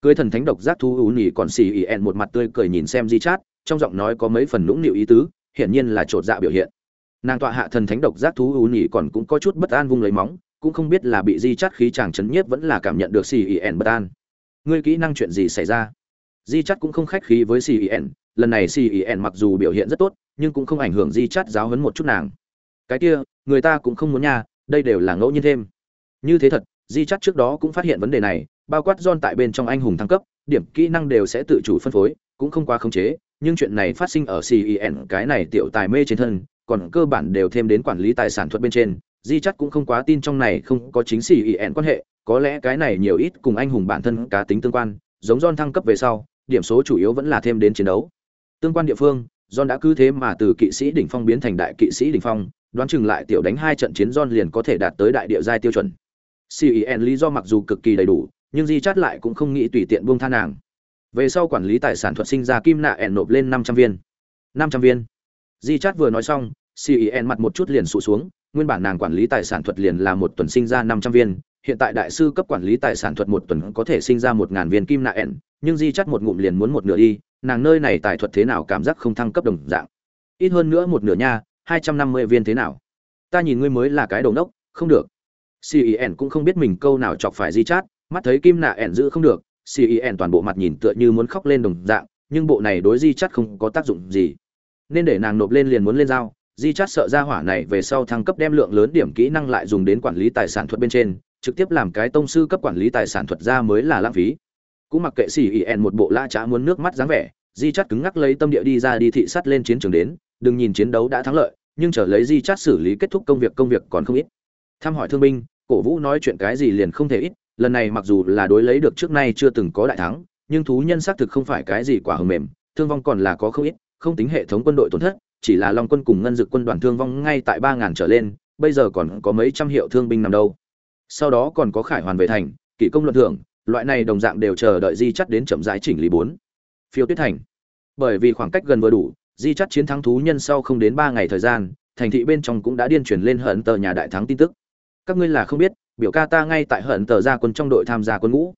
Cưới thần thánh độc giác thu ú nhỉ còn cen một mặt tươi cười nhìn xem di chát, trong giọng nói có mấy phần lũng nịu ý tứ, hiển nhiên là trột dạ biểu hiện. Nàng tọa hạ thần thánh độc giác thú ú nhỉ còn cũng có chút bất an vung lấy móng cũng không biết là bị di chắt khí chàng chấn nhiếp vẫn là cảm nhận được cen bất an. Ngươi kỹ năng chuyện gì xảy ra? Di chắt cũng không khách khí với cen lần này cen mặc dù biểu hiện rất tốt, nhưng cũng không ảnh hưởng di chắt giáo hấn một chút nàng. Cái kia, người ta cũng không muốn nha, đây đều là ngẫu nhiên thêm. Như thế thật, di chắt trước đó cũng phát hiện vấn đề này, bao quát don tại bên trong anh hùng thăng cấp, điểm kỹ năng đều sẽ tự chủ phân phối, cũng không quá khống chế, nhưng chuyện này phát sinh ở cen cái này tiểu tài mê trên thân, còn cơ bản đều thêm đến quản lý tài sản thuật bên trên di chắc cũng không quá tin trong này không có chính cen quan hệ có lẽ cái này nhiều ít cùng anh hùng bản thân cá tính tương quan giống John thăng cấp về sau điểm số chủ yếu vẫn là thêm đến chiến đấu tương quan địa phương John đã cứ thế mà từ kỵ sĩ đỉnh phong biến thành đại kỵ sĩ đỉnh phong đoán chừng lại tiểu đánh hai trận chiến John liền có thể đạt tới đại địa giai tiêu chuẩn. CEN lý do mặc dù cực kỳ đầy đủ, nhưng Di Chát lại cũng không nghĩ tùy tiện buông tha nàng. Về sau quản lý tài sản thuật sinh ra kim nạ ẻn nộp lên 500 viên. 500 viên. Di Chát vừa nói xong, CEN mặt một chút liền sụt xuống, nguyên bản nàng quản lý tài sản thuật liền là một tuần sinh ra 500 viên, hiện tại đại sư cấp quản lý tài sản thuật một tuần có thể sinh ra 1000 viên kim nạ ẻn, nhưng Di Chát một ngụm liền muốn một nửa đi, nàng nơi này tài thuật thế nào cảm giác không thăng cấp đồng dạng. Ít hơn nữa một nửa nha, hai trăm năm mươi viên thế nào? Ta nhìn ngươi mới là cái đầu nốc không được. Cen cũng không biết mình câu nào chọc phải di chát mắt thấy kim nạ ẻn giữ không được cen toàn bộ mặt nhìn tựa như muốn khóc lên đồng dạng nhưng bộ này đối di chát không có tác dụng gì. Nên để nàng nộp lên liền muốn lên dao di chát sợ ra hỏa này về sau thăng cấp đem lượng lớn điểm kỹ năng lại dùng đến quản lý tài sản thuật bên trên, trực tiếp làm cái tông sư cấp quản lý tài sản thuật ra mới là lãng phí. Cũng mặc kệ cen một bộ la trá muốn nước mắt dáng vẻ, di chát cứng ngắc lấy tâm địa đi ra đi thị sát lên chiến trường đến, đừng nhìn chiến đấu đã thắng lợi, nhưng trở lấy di chát xử lý kết thúc công việc công việc còn không ít. Thăm hỏi thương binh, cổ vũ nói chuyện cái gì liền không thể ít, lần này mặc dù là đối lấy được trước nay chưa từng có đại thắng, nhưng thú nhân xác thực không phải cái gì quả hờ mềm, thương vong còn là có không ít, không tính hệ thống quân đội tổn thất chỉ là long quân cùng ngân dực quân đoàn thương vong ngay tại ba ngàn trở lên, bây giờ còn có mấy trăm hiệu thương binh nằm đâu. Sau đó còn có khải hoàn về thành, kỷ công luận thưởng, loại này đồng dạng đều chờ đợi di chắt đến chậm rãi chỉnh lý bốn. Phiêu tuyết thành. Bởi vì khoảng cách gần vừa đủ, di chắt chiến thắng thú nhân sau không đến ba ngày thời gian, thành thị bên trong cũng đã điên chuyển lên hận tờ nhà đại thắng tin tức. Các ngươi là không biết, biểu ca ta ngay tại hận tờ ra quân trong đội tham gia quân ngũ.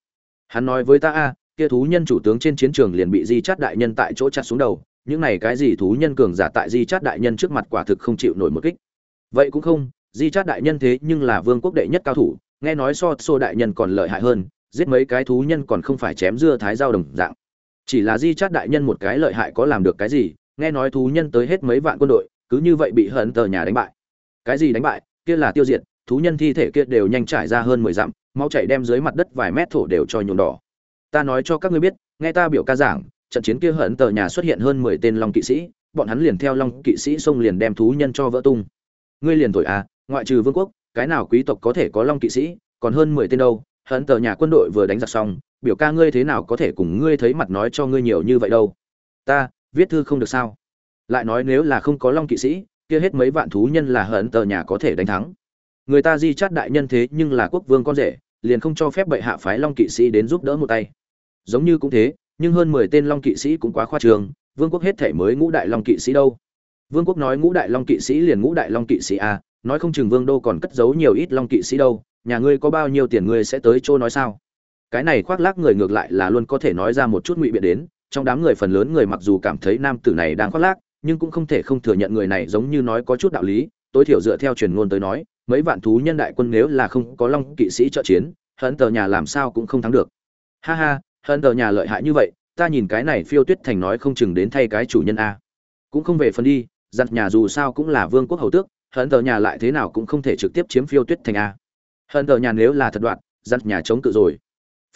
Hắn nói với ta, a, kia thú nhân chủ tướng trên chiến trường liền bị di chắt đại nhân tại chỗ chặt xuống đầu những này cái gì thú nhân cường giả tại di chát đại nhân trước mặt quả thực không chịu nổi một kích. Vậy cũng không, di chát đại nhân thế nhưng là vương quốc đệ nhất cao thủ, nghe nói so xô đại nhân còn lợi hại hơn, giết mấy cái thú nhân còn không phải chém dưa thái dao đồng dạng. Chỉ là di chát đại nhân một cái lợi hại có làm được cái gì, nghe nói thú nhân tới hết mấy vạn quân đội, cứ như vậy bị hận tờ nhà đánh bại. Cái gì đánh bại? Kia là tiêu diệt, thú nhân thi thể kia đều nhanh trải ra hơn mười dặm, mau chảy đem dưới mặt đất vài mét thổ đều cho nhuộm đỏ. Ta nói cho các ngươi biết, nghe ta biểu ca giảng trận chiến kia hận tờ nhà xuất hiện hơn mười tên long kỵ sĩ, bọn hắn liền theo long kỵ sĩ xông liền đem thú nhân cho vỡ tung. Ngươi liền thổi à ngoại trừ vương quốc, cái nào quý tộc có thể có long kỵ sĩ, còn hơn mười tên đâu? Hận tờ nhà quân đội vừa đánh giặc xong, biểu ca ngươi thế nào có thể cùng ngươi thấy mặt nói cho ngươi nhiều như vậy đâu? Ta, viết thư không được sao? Lại nói nếu là không có long kỵ sĩ, kia hết mấy vạn thú nhân là hận tờ nhà có thể đánh thắng. Người ta di chát đại nhân thế nhưng là quốc vương con rể, liền không cho phép bệ hạ phái long kỵ sĩ đến giúp đỡ một tay. Giống như cũng thế nhưng hơn mười tên long kỵ sĩ cũng quá khoa trương, vương quốc hết thể mới ngũ đại long kỵ sĩ đâu. Vương quốc nói ngũ đại long kỵ sĩ liền ngũ đại long kỵ sĩ a nói không chừng vương đô còn cất giấu nhiều ít long kỵ sĩ đâu, nhà ngươi có bao nhiêu tiền ngươi sẽ tới chỗ nói sao? Cái này khoác lác người ngược lại là luôn có thể nói ra một chút ngụy biện đến, trong đám người phần lớn người mặc dù cảm thấy nam tử này đang khoác lác, nhưng cũng không thể không thừa nhận người này giống như nói có chút đạo lý, tối thiểu dựa theo truyền ngôn tới nói, mấy vạn thú nhân đại quân nếu là không có long kỵ sĩ trợ chiến hận tờ nhà làm sao cũng không thắng được. Ha ha hận tờ nhà lợi hại như vậy, ta nhìn cái này phiêu tuyết thành nói không chừng đến thay cái chủ nhân a. Cũng không về phần đi, giặt nhà dù sao cũng là vương quốc hầu tước, hận tờ nhà lại thế nào cũng không thể trực tiếp chiếm phiêu tuyết thành a. Hận tờ nhà nếu là thật đoạn, giặt nhà chống cự rồi.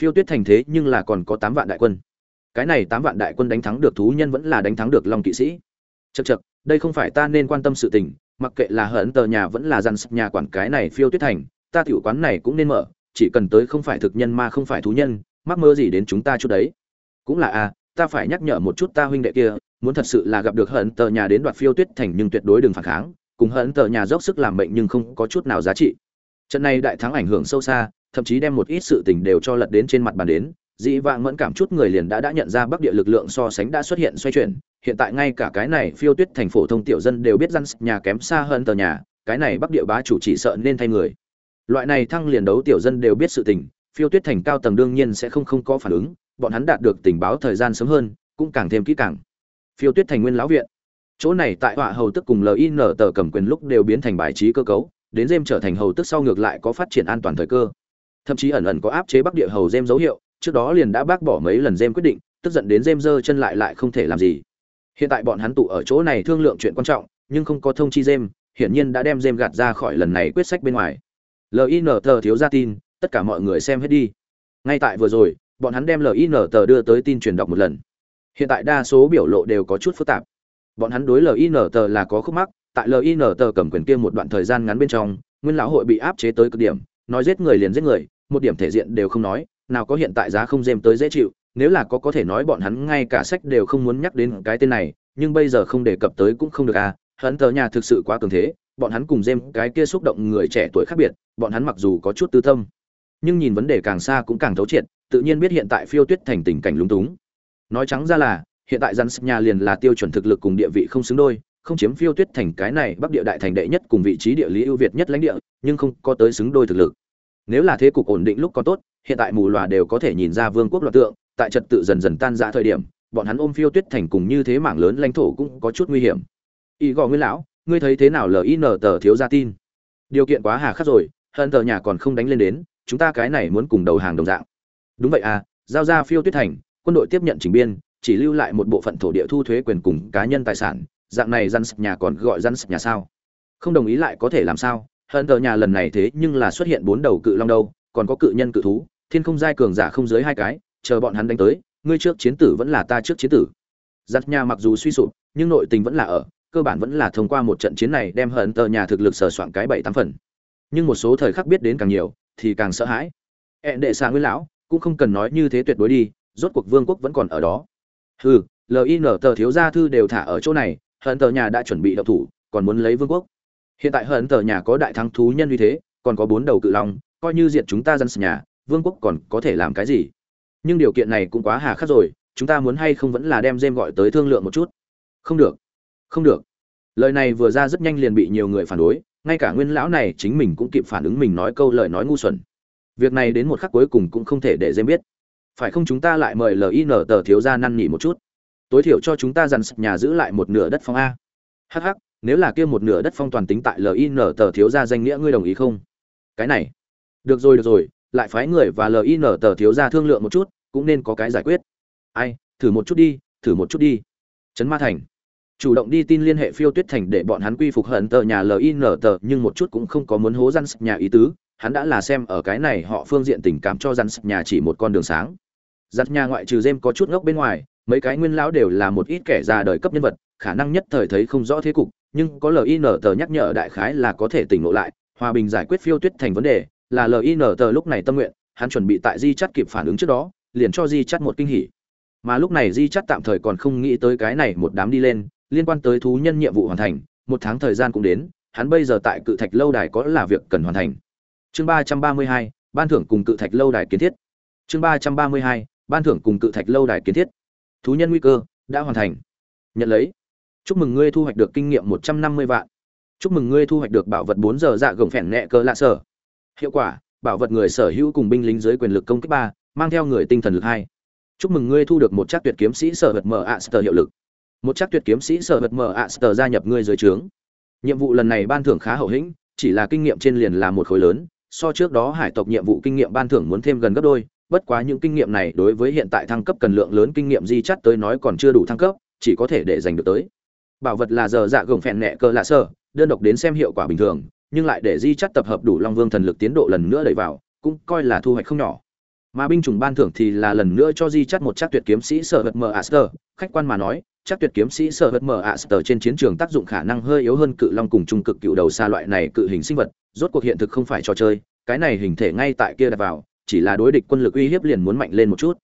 Phiêu tuyết thành thế nhưng là còn có tám vạn đại quân. Cái này tám vạn đại quân đánh thắng được thú nhân vẫn là đánh thắng được long kỵ sĩ. Chật chật đây không phải ta nên quan tâm sự tình, mặc kệ là hận tờ nhà vẫn là dàn sập nhà quản cái này phiêu tuyết thành, ta tiểu quán này cũng nên mở, chỉ cần tới không phải thực nhân mà không phải thú nhân mắc mơ gì đến chúng ta chút đấy. Cũng là a à, ta phải nhắc nhở một chút ta huynh đệ kia muốn thật sự là gặp được hận tờ nhà đến đoạt phiêu tuyết thành nhưng tuyệt đối đừng phản kháng cùng hận tờ nhà dốc sức làm bệnh nhưng không có chút nào giá trị. Trận này đại thắng ảnh hưởng sâu xa thậm chí đem một ít sự tình đều cho lật đến trên mặt bàn đến dĩ vãng mẫn cảm chút người liền đã đã nhận ra bắc địa lực lượng so sánh đã xuất hiện xoay chuyển hiện tại ngay cả cái này phiêu tuyết thành phổ thông tiểu dân đều biết răn nhà kém xa hơn tờ nhà cái này bắc địa bá chủ chỉ sợ nên thay người. Loại này thăng liền đấu tiểu dân đều biết sự tình phiêu tuyết thành cao tầng đương nhiên sẽ không không có phản ứng, bọn hắn đạt được tình báo thời gian sớm hơn, cũng càng thêm kỹ càng. Phiêu tuyết thành nguyên lão viện. Chỗ này tại họa hầu tức cùng lin tờ cầm quyền lúc đều biến thành bài trí cơ cấu, đến dêm trở thành hầu tức sau ngược lại có phát triển an toàn thời cơ. Thậm chí ẩn ẩn có áp chế bắc địa hầu dêm dấu hiệu, trước đó liền đã bác bỏ mấy lần dêm quyết định, tức giận đến dêm dơ chân lại lại không thể làm gì. Hiện tại bọn hắn tụ ở chỗ này thương lượng chuyện quan trọng, nhưng không có thông chi dêm hiển nhiên đã đem dêm gạt ra khỏi lần này quyết sách bên ngoài. Lin tờ thiếu ra tin tất cả mọi người xem hết đi. Ngay tại vừa rồi, bọn hắn đem lin tờ đưa tới tin truyền đọc một lần. Hiện tại đa số biểu lộ đều có chút phức tạp. Bọn hắn đối lin tờ là có khúc mắc, tại lin tờ cầm quyền kia một đoạn thời gian ngắn bên trong, nguyên lão hội bị áp chế tới cực điểm, nói giết người liền giết người, một điểm thể diện đều không nói, nào có hiện tại giá không dêm tới dễ chịu, nếu là có có thể nói bọn hắn ngay cả sách đều không muốn nhắc đến cái tên này, nhưng bây giờ không đề cập tới cũng không được à hắn tờ nhà thực sự quá cường thế, bọn hắn cùng dêm cái kia xúc động người trẻ tuổi khác biệt, bọn hắn mặc dù có chút tư tâm nhưng nhìn vấn đề càng xa cũng càng thấu triệt, tự nhiên biết hiện tại phiêu tuyết thành tình cảnh lúng túng. Nói trắng ra là, hiện tại rắn nhà liền là tiêu chuẩn thực lực cùng địa vị không xứng đôi, không chiếm phiêu tuyết thành cái này bắc địa đại thành đệ nhất cùng vị trí địa lý ưu việt nhất lãnh địa, nhưng không có tới xứng đôi thực lực. Nếu là thế cục ổn định lúc có tốt, hiện tại mù loà đều có thể nhìn ra vương quốc loạt tượng, tại trật tự dần dần tan ra thời điểm, bọn hắn ôm phiêu tuyết thành cùng như thế mảng lớn lãnh thổ cũng có chút nguy hiểm. Y gò nguyên lão, ngươi thấy thế nào lin tờ thiếu ra tin? Điều kiện quá hà khắc rồi hận tờ nhà còn không đánh lên đến chúng ta cái này muốn cùng đầu hàng đồng dạng. Đúng vậy à giao ra phiêu tuyết thành, quân đội tiếp nhận chỉnh biên, chỉ lưu lại một bộ phận thổ địa thu thuế quyền cùng cá nhân tài sản, dạng này răn sập nhà còn gọi răn sập nhà sao? Không đồng ý lại có thể làm sao? Hận tờ nhà lần này thế nhưng là xuất hiện bốn đầu cự long đâu, còn có cự nhân cự thú, thiên không giai cường giả không dưới hai cái, chờ bọn hắn đánh tới, ngươi trước chiến tử vẫn là ta trước chiến tử. Giặt nhà mặc dù suy sụp, nhưng nội tình vẫn là ở, cơ bản vẫn là thông qua một trận chiến này đem hận tờ nhà thực lực sờ soạn cái bảy tám phần. Nhưng một số thời khắc biết đến càng nhiều thì càng sợ hãi. E Ẹn đệ xà nguyên lão, cũng không cần nói như thế tuyệt đối đi, rốt cuộc vương quốc vẫn còn ở đó. Hừ lin tờ thiếu gia thư đều thả ở chỗ này hận tờ nhà đã chuẩn bị đậu thủ, còn muốn lấy vương quốc. Hiện tại hận tờ nhà có đại thắng thú nhân như thế, còn có bốn đầu cự long, coi như diện chúng ta dân nhà, vương quốc còn có thể làm cái gì? Nhưng điều kiện này cũng quá hà khắc rồi, chúng ta muốn hay không vẫn là đem jem gọi tới thương lượng một chút. Không được không được. Lời này vừa ra rất nhanh liền bị nhiều người phản đối ngay cả nguyên lão này chính mình cũng kịp phản ứng mình nói câu lời nói ngu xuẩn. Việc này đến một khắc cuối cùng cũng không thể để dê biết. Phải không chúng ta lại mời lin tờ thiếu ra năn nỉ một chút? Tối thiểu cho chúng ta dằn nhà giữ lại một nửa đất phong a. Hh nếu là kia một nửa đất phong toàn tính tại lin tờ thiếu ra danh nghĩa ngươi đồng ý không? Cái này. Được rồi được rồi, lại phái người và lin tờ thiếu ra thương lượng một chút, cũng nên có cái giải quyết. Ai, thử một chút đi, thử một chút đi. Trấn ma thành chủ động đi tin liên hệ phiêu tuyết thành để bọn hắn quy phục hận tờ nhà lin tờ nhưng một chút cũng không có muốn hố răn nhà ý tứ. Hắn đã là xem ở cái này họ phương diện tình cảm cho răn nhà chỉ một con đường sáng. Giặt nhà ngoại trừ jem có chút ngốc bên ngoài, mấy cái nguyên lão đều là một ít kẻ già đời cấp nhân vật, khả năng nhất thời thấy không rõ thế cục, nhưng có lin tờ nhắc nhở đại khái là có thể tỉnh ngộ lại, hòa bình giải quyết phiêu tuyết thành vấn đề, là lin tờ lúc này tâm nguyện, hắn chuẩn bị tại di chắt kịp phản ứng trước đó, liền cho di chắt một kinh hỉ. Mà lúc này di chắt tạm thời còn không nghĩ tới cái này một đám đi lên liên quan tới thú nhân nhiệm vụ hoàn thành, một tháng thời gian cũng đến, hắn bây giờ tại cự thạch lâu đài có là việc cần hoàn thành. Chương ba trăm ba mươi hai, ban thưởng cùng cự thạch lâu đài kiến thiết. Chương ba trăm ba mươi hai, ban thưởng cùng cự thạch lâu đài kiến thiết. Thú nhân nguy cơ đã hoàn thành. Nhận lấy. Chúc mừng ngươi thu hoạch được kinh nghiệm một trăm năm mươi vạn. Chúc mừng ngươi thu hoạch được bảo vật bốn giờ dạ gồng phèn nhẹ cơ lạ sở. Hiệu quả, bảo vật người sở hữu cùng binh lính dưới quyền lực công kích ba, mang theo người tinh thần lực hai. Chúc mừng ngươi thu được một chắc tuyệt kiếm sĩ sở vật mở ạ hiệu lực một chắc tuyệt kiếm sĩ sở vật mở ạ gia nhập ngươi dưới trướng. Nhiệm vụ lần này ban thưởng khá hậu hĩnh, chỉ là kinh nghiệm trên liền là một khối lớn, so trước đó hải tộc nhiệm vụ kinh nghiệm ban thưởng muốn thêm gần gấp đôi, bất quá những kinh nghiệm này đối với hiện tại thăng cấp cần lượng lớn kinh nghiệm di chắt tới nói còn chưa đủ thăng cấp, chỉ có thể để giành được tới. Bảo vật là giờ dạ gồng phèn nhẹ cơ lạ sơ, đơn độc đến xem hiệu quả bình thường, nhưng lại để di chắt tập hợp đủ long vương thần lực tiến độ lần nữa đẩy vào, cũng coi là thu hoạch không nhỏ. Mà binh chủng ban thưởng thì là lần nữa cho di chắt một chắc tuyệt kiếm sĩ sở vật mờ aster khách quan mà nói chắc tuyệt kiếm sĩ sở vật mờ aster trên chiến trường tác dụng khả năng hơi yếu hơn cự long cùng trung cực cựu đầu xa loại này cự hình sinh vật, rốt cuộc hiện thực không phải trò chơi, cái này hình thể ngay tại kia đặt vào, chỉ là đối địch quân lực uy hiếp liền muốn mạnh lên một chút.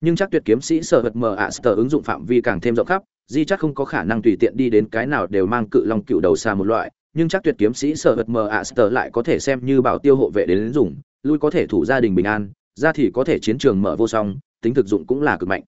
Nhưng chắc tuyệt kiếm sĩ sở vật mờ aster ứng dụng phạm vi càng thêm rộng khắp, di chắc không có khả năng tùy tiện đi đến cái nào đều mang cự long cựu đầu xa một loại, nhưng chắc tuyệt kiếm sĩ sở vật mờ aster lại có thể xem như bảo tiêu hộ vệ đến dùng lui có thể thủ gia đình bình an, ra thì có thể chiến trường mở vô song, tính thực dụng cũng là cực mạnh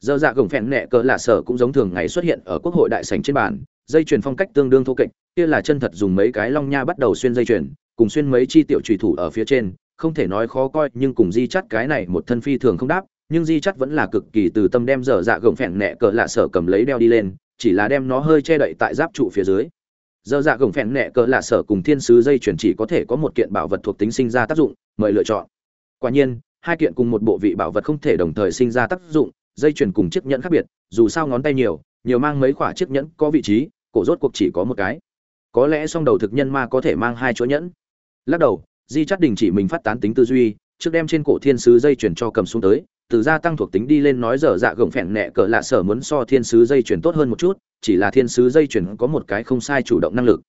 giờ dạ gồng phèn nẹ cỡ lạ sở cũng giống thường ngày xuất hiện ở quốc hội đại sảnh trên bàn, dây chuyền phong cách tương đương thô kệch, kia là chân thật dùng mấy cái long nha bắt đầu xuyên dây chuyền, cùng xuyên mấy chi tiểu chủy thủ ở phía trên, không thể nói khó coi, nhưng cùng di chắt cái này một thân phi thường không đáp, nhưng di chắt vẫn là cực kỳ từ tâm đem dở dạ gồng phèn nẹ cỡ lạ sở cầm lấy đeo đi lên, chỉ là đem nó hơi che đậy tại giáp trụ phía dưới. Giờ dạ gồng phèn nẹ cỡ lạ sở cùng thiên sứ dây chuyền chỉ có thể có một kiện bảo vật thuộc tính sinh ra tác dụng, mời lựa chọn. Quả nhiên, hai kiện cùng một bộ vị bảo vật không thể đồng thời sinh ra tác dụng dây chuyền cùng chiếc nhẫn khác biệt, dù sao ngón tay nhiều nhiều mang mấy khoả chiếc nhẫn có vị trí, cổ rốt cuộc chỉ có một cái. Có lẽ song đầu thực nhân ma có thể mang hai chỗ nhẫn. Lắc đầu, di chắt đình chỉ mình phát tán tính tư duy, trước đem trên cổ thiên sứ dây chuyền cho cầm xuống tới, từ gia tăng thuộc tính đi lên nói dở dạ gồng phèn nẹ cỡ lạ sở muốn so thiên sứ dây chuyền tốt hơn một chút, chỉ là thiên sứ dây chuyền có một cái không sai chủ động năng lực.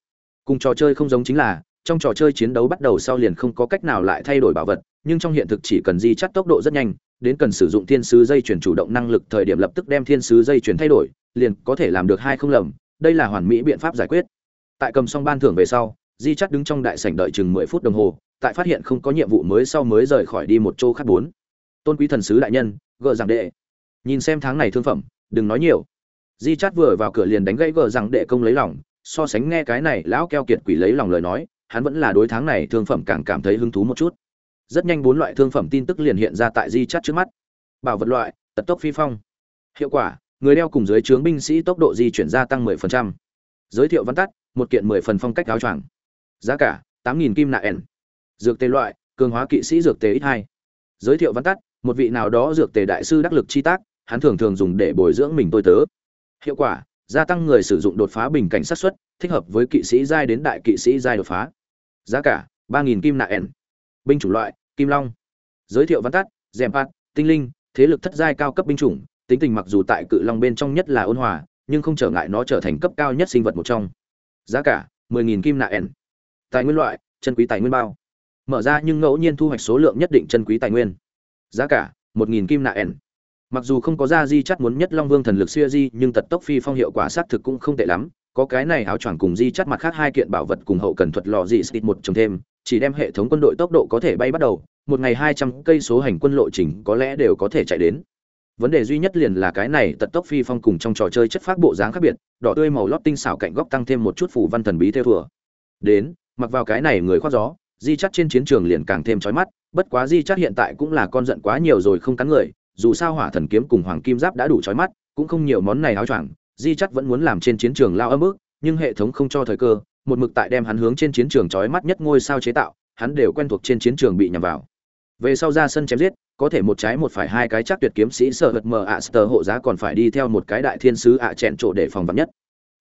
Cùng trò chơi không giống chính là, trong trò chơi chiến đấu bắt đầu sau liền không có cách nào lại thay đổi bảo vật nhưng trong hiện thực chỉ cần di chắt tốc độ rất nhanh, đến cần sử dụng thiên sứ dây chuyển chủ động năng lực thời điểm lập tức đem thiên sứ dây chuyển thay đổi, liền có thể làm được hai không lầm, đây là hoàn mỹ biện pháp giải quyết. Tại cầm xong ban thưởng về sau, di chắt đứng trong đại sảnh đợi chừng mười phút đồng hồ, tại phát hiện không có nhiệm vụ mới sau mới rời khỏi đi một chỗ khác bốn. Tôn quý thần sứ đại nhân gợ giảng đệ. Nhìn xem tháng này thương phẩm, đừng nói nhiều. Di chắt vừa vào cửa liền đánh gãy gợ giảng đệ công lấy lòng, so sánh nghe cái này lão keo kiệt quỷ lấy lòng lời nói, hắn vẫn là đối tháng này thương phẩm càng cảm thấy hứng thú một chút rất nhanh bốn loại thương phẩm tin tức liền hiện ra tại di chắt trước mắt. Bảo vật loại, tật tốc phi phong. Hiệu quả, người đeo cùng dưới trướng binh sĩ tốc độ di chuyển gia tăng 10%. giới thiệu văn tắt, một kiện 10 phần phong cách áo choàng. Giá cả 8.000 kim nạ ẻn. Dược tề loại, cường hóa kỵ sĩ dược tề ít hai. Giới thiệu văn tắt, một vị nào đó dược tề đại sư đắc lực chi tác, hắn thường thường dùng để bồi dưỡng mình tôi tớ. Hiệu quả, gia tăng người sử dụng đột phá bình cảnh sát xuất, thích hợp với kỵ sĩ giai đến đại kỵ sĩ giai đột phá. Giá cả 3.000 kim nạ ẻn binh chủng loại, kim long. Giới thiệu văn tắt, dèm pat tinh linh, thế lực thất giai cao cấp binh chủng, tính tình mặc dù tại cự long bên trong nhất là ôn hòa, nhưng không trở ngại nó trở thành cấp cao nhất sinh vật một trong. Giá cả 10.000 kim nạ n tài nguyên loại, chân quý tài nguyên bao. Mở ra nhưng ngẫu nhiên thu hoạch số lượng nhất định chân quý tài nguyên. Giá cả 1.000 kim nạ n mặc dù không có ra di chắt muốn nhất long vương thần lực xuya di, nhưng tật tốc phi phong hiệu quả xác thực cũng không tệ lắm. Có cái này áo choàng cùng di chắt mặt khác hai kiện bảo vật cùng hậu cần thuật lò dị skit một chồng thêm chỉ đem hệ thống quân đội tốc độ có thể bay bắt đầu, một ngày hai trăm cây số hành quân lộ trình có lẽ đều có thể chạy đến. Vấn đề duy nhất liền là cái này tật tốc phi phong cùng trong trò chơi chất phát bộ dáng khác biệt, đỏ tươi màu lót tinh xảo cạnh góc tăng thêm một chút phủ văn thần bí theo thừa. Đến, mặc vào cái này người khoác gió, di chắt trên chiến trường liền càng thêm chói mắt, bất quá di chắt hiện tại cũng là con giận quá nhiều rồi không cắn người, dù sao hỏa thần kiếm cùng hoàng kim giáp đã đủ chói mắt, cũng không nhiều món này áo choàng, di chắt vẫn muốn làm trên chiến trường lao âm ức nhưng hệ thống không cho thời cơ một mực tại đem hắn hướng trên chiến trường chói mắt nhất ngôi sao chế tạo, hắn đều quen thuộc trên chiến trường bị nhằm vào. Về sau ra sân chém giết, có thể một trái một phải hai cái chắc tuyệt kiếm sĩ sở hật mờ ạ sờ hộ giá còn phải đi theo một cái đại thiên sứ ạ chẹn chỗ để phòng vạn nhất.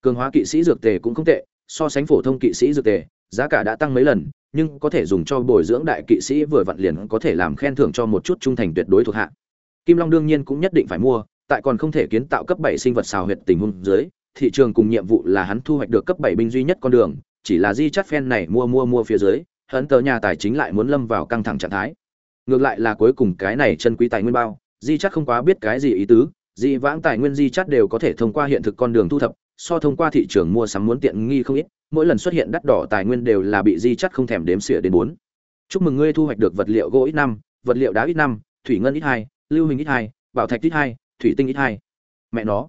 Cường hóa kỵ sĩ dược tề cũng không tệ, so sánh phổ thông kỵ sĩ dược tề, giá cả đã tăng mấy lần, nhưng có thể dùng cho bồi dưỡng đại kỵ sĩ vừa vặn liền có thể làm khen thưởng cho một chút trung thành tuyệt đối thuộc hạ. Kim long đương nhiên cũng nhất định phải mua, tại còn không thể kiến tạo cấp bảy sinh vật xào huyệt tình huống dưới thị trường cùng nhiệm vụ là hắn thu hoạch được cấp bảy binh duy nhất con đường, chỉ là di chat phen này mua mua mua phía dưới, hắn tờ nhà tài chính lại muốn lâm vào căng thẳng trạng thái. Ngược lại là cuối cùng cái này chân quý tài nguyên bao, di chat không quá biết cái gì ý tứ di vãng tài nguyên di chat đều có thể thông qua hiện thực con đường thu thập, so thông qua thị trường mua sắm muốn tiện nghi không ít, mỗi lần xuất hiện đắt đỏ tài nguyên đều là bị di chat không thèm đếm xỉa đến bốn. Chúc mừng ngươi thu hoạch được vật liệu gỗ ít năm, vật liệu đá ít năm, thủy ngân ít hai, lưu hình ít hai, bảo thạch ít hai, thủy tinh ít hai. Mẹ nó.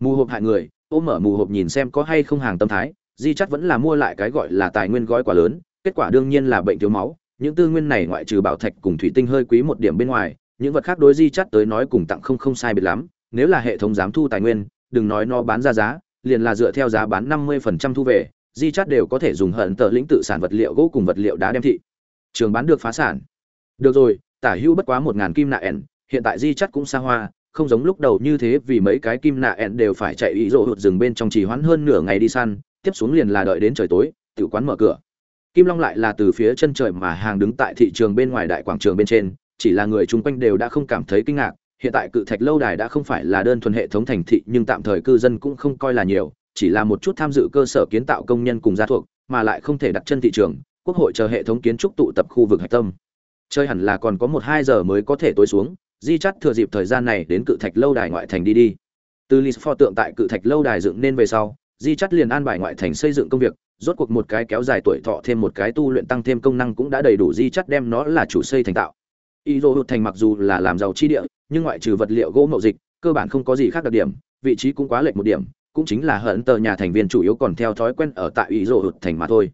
Mù hộp hại người ôm mở mù hộp nhìn xem có hay không hàng tâm thái, di chắc vẫn là mua lại cái gọi là tài nguyên gói quá lớn, kết quả đương nhiên là bệnh thiếu máu. Những tư nguyên này ngoại trừ bảo thạch cùng thủy tinh hơi quý một điểm bên ngoài, những vật khác đối di chắc tới nói cùng tặng không không sai biệt lắm. Nếu là hệ thống dám thu tài nguyên, đừng nói nó bán ra giá, liền là dựa theo giá bán năm mươi phần trăm thu về, di chắc đều có thể dùng hận tờ lĩnh tự sản vật liệu gỗ cùng vật liệu đá đem thị. Trường bán được phá sản. Được rồi, tả hữu bất quá một ngàn kim nạ ẻn, hiện tại di chắc cũng xa hoa không giống lúc đầu như thế vì mấy cái kim nạ ẹn đều phải chạy ý rộ hụt rừng bên trong trì hoãn hơn nửa ngày đi săn tiếp xuống liền là đợi đến trời tối tự quán mở cửa Kim Long lại là từ phía chân trời mà hàng đứng tại thị trường bên ngoài đại quảng trường bên trên, chỉ là người chung quanh đều đã không cảm thấy kinh ngạc, hiện tại cự thạch lâu đài đã không phải là đơn thuần hệ thống thành thị nhưng tạm thời cư dân cũng không coi là nhiều, chỉ là một chút tham dự cơ sở kiến tạo công nhân cùng gia thuộc, mà lại không thể đặt chân thị trường, quốc hội chờ hệ thống kiến trúc tụ tập khu vực hạch tâm. Chơi hẳn là còn có một hai giờ mới có thể tối xuống, Di Chắt thừa dịp thời gian này đến cự thạch lâu đài ngoại thành đi đi. Từ Lisfor tượng tại cự thạch lâu đài dựng nên về sau, Di Chắt liền an bài ngoại thành xây dựng công việc, rốt cuộc một cái kéo dài tuổi thọ thêm một cái tu luyện tăng thêm công năng cũng đã đầy đủ di chắt đem nó là chủ xây thành tạo y dô hụt thành mặc dù là làm giàu chi địa nhưng ngoại trừ vật liệu gỗ mậu dịch cơ bản không có gì khác đặc điểm vị trí cũng quá lệch một điểm cũng chính là hận tờ nhà thành viên chủ yếu còn theo thói quen ở tại y dô hụt thành mà thôi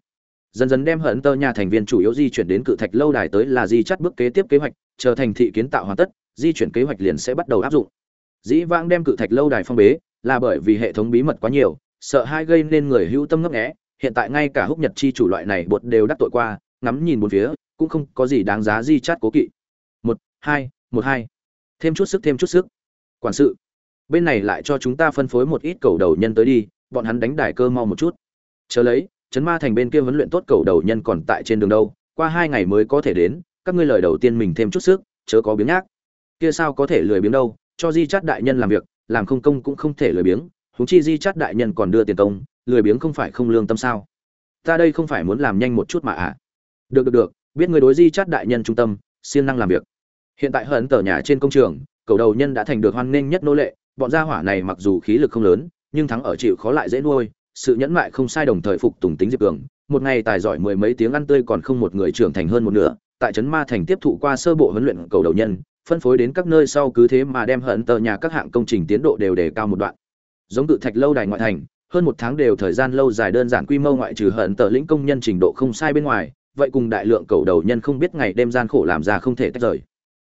dần dần đem hận tờ nhà thành viên chủ yếu di chuyển đến cự thạch lâu đài tới là di chắt bước kế tiếp kế hoạch chờ thành thị kiến tạo hoàn tất di chuyển kế hoạch liền sẽ bắt đầu áp dụng. Dĩ vãng đem cự thạch lâu đài phong bế là bởi vì hệ thống bí mật quá nhiều, sợ hai gây nên người hữu tâm ngấp nghé. Hiện tại ngay cả húc nhật chi chủ loại này bột đều đắc tội qua, ngắm nhìn một phía, cũng không có gì đáng giá di chát cố kỵ. Một, hai một, hai. Thêm chút sức, thêm chút sức. Quản sự, bên này lại cho chúng ta phân phối một ít cầu đầu nhân tới đi, bọn hắn đánh đài cơ mau một chút. Chờ lấy chấn ma thành bên kia huấn luyện tốt cầu đầu nhân còn tại trên đường đâu, qua hai ngày mới có thể đến, các ngươi lời đầu tiên mình thêm chút sức, chớ có biếng nhác kia sao có thể lười biếng đâu, cho di chát đại nhân làm việc, làm không công cũng không thể lười biếng, huống chi di chát đại nhân còn đưa tiền công, lười biếng không phải không lương tâm sao? Ta đây không phải muốn làm nhanh một chút mà à? Được được được, biết người đối di chát đại nhân trung tâm, siêng năng làm việc. Hiện tại hận tờ nhà trên công trường, cầu đầu nhân đã thành được hoan nghênh nhất nô lệ, bọn gia hỏa này mặc dù khí lực không lớn, nhưng thắng ở chịu khó lại dễ nuôi, sự nhẫn mại không sai đồng thời phục tùng tính diệp cường, một ngày tài giỏi mười mấy tiếng ăn tươi còn không một người trưởng thành hơn một nửa, tại trấn ma thành tiếp thụ qua sơ bộ huấn luyện cầu đầu nhân phân phối đến các nơi sau cứ thế mà đem hận tờ nhà các hạng công trình tiến độ đều đề cao một đoạn. Giống cự thạch lâu đài ngoại thành, hơn một tháng đều thời gian lâu dài đơn giản quy mô ngoại trừ hận tờ lĩnh công nhân trình độ không sai bên ngoài, vậy cùng đại lượng cầu đầu nhân không biết ngày đêm gian khổ làm ra không thể tách rời.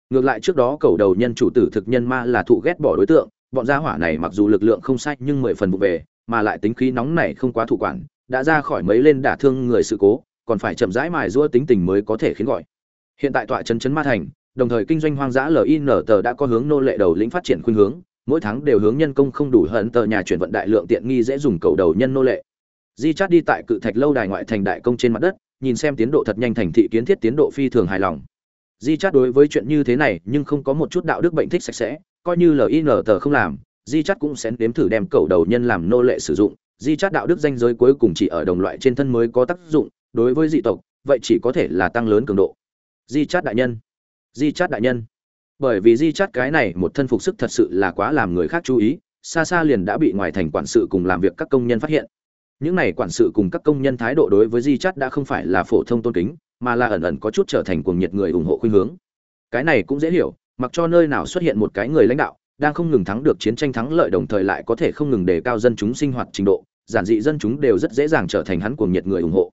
Ngược lại trước đó cầu đầu nhân chủ tử thực nhân ma là thụ ghét bỏ đối tượng, bọn gia hỏa này mặc dù lực lượng không sai nhưng mười phần vụ về, mà lại tính khí nóng này không quá thủ quản, đã ra khỏi mấy lên đả thương người sự cố, còn phải chậm rãi mài rua tính tình mới có thể khiến gọi. Hiện tại tọa chân chấn ma thành đồng thời kinh doanh hoang dã lin tờ đã có hướng nô lệ đầu lĩnh phát triển khuynh hướng, mỗi tháng đều hướng nhân công không đủ hận tờ nhà chuyển vận đại lượng tiện nghi dễ dùng cầu đầu nhân nô lệ. Di chát đi tại cự thạch lâu đài ngoại thành đại công trên mặt đất, nhìn xem tiến độ thật nhanh thành thị kiến thiết tiến độ phi thường hài lòng. Di chát đối với chuyện như thế này nhưng không có một chút đạo đức bệnh thích sạch sẽ, coi như lin tờ không làm, di Chát cũng sẽ nếm thử đem cầu đầu nhân làm nô lệ sử dụng. Di Chát đạo đức danh giới cuối cùng chỉ ở đồng loại trên thân mới có tác dụng, đối với dị tộc, vậy chỉ có thể là tăng lớn cường độ. Di Chát đại nhân di Chát đại nhân. Bởi vì di Chát cái này một thân phục sức thật sự là quá làm người khác chú ý, xa xa liền đã bị ngoài thành quản sự cùng làm việc các công nhân phát hiện. Những này quản sự cùng các công nhân thái độ đối với di Chát đã không phải là phổ thông tôn kính, mà là ẩn ẩn có chút trở thành cuồng nhiệt người ủng hộ khuynh hướng. Cái này cũng dễ hiểu, mặc cho nơi nào xuất hiện một cái người lãnh đạo, đang không ngừng thắng được chiến tranh thắng lợi đồng thời lại có thể không ngừng đề cao dân chúng sinh hoạt trình độ, giản dị dân chúng đều rất dễ dàng trở thành hắn cuồng nhiệt người ủng hộ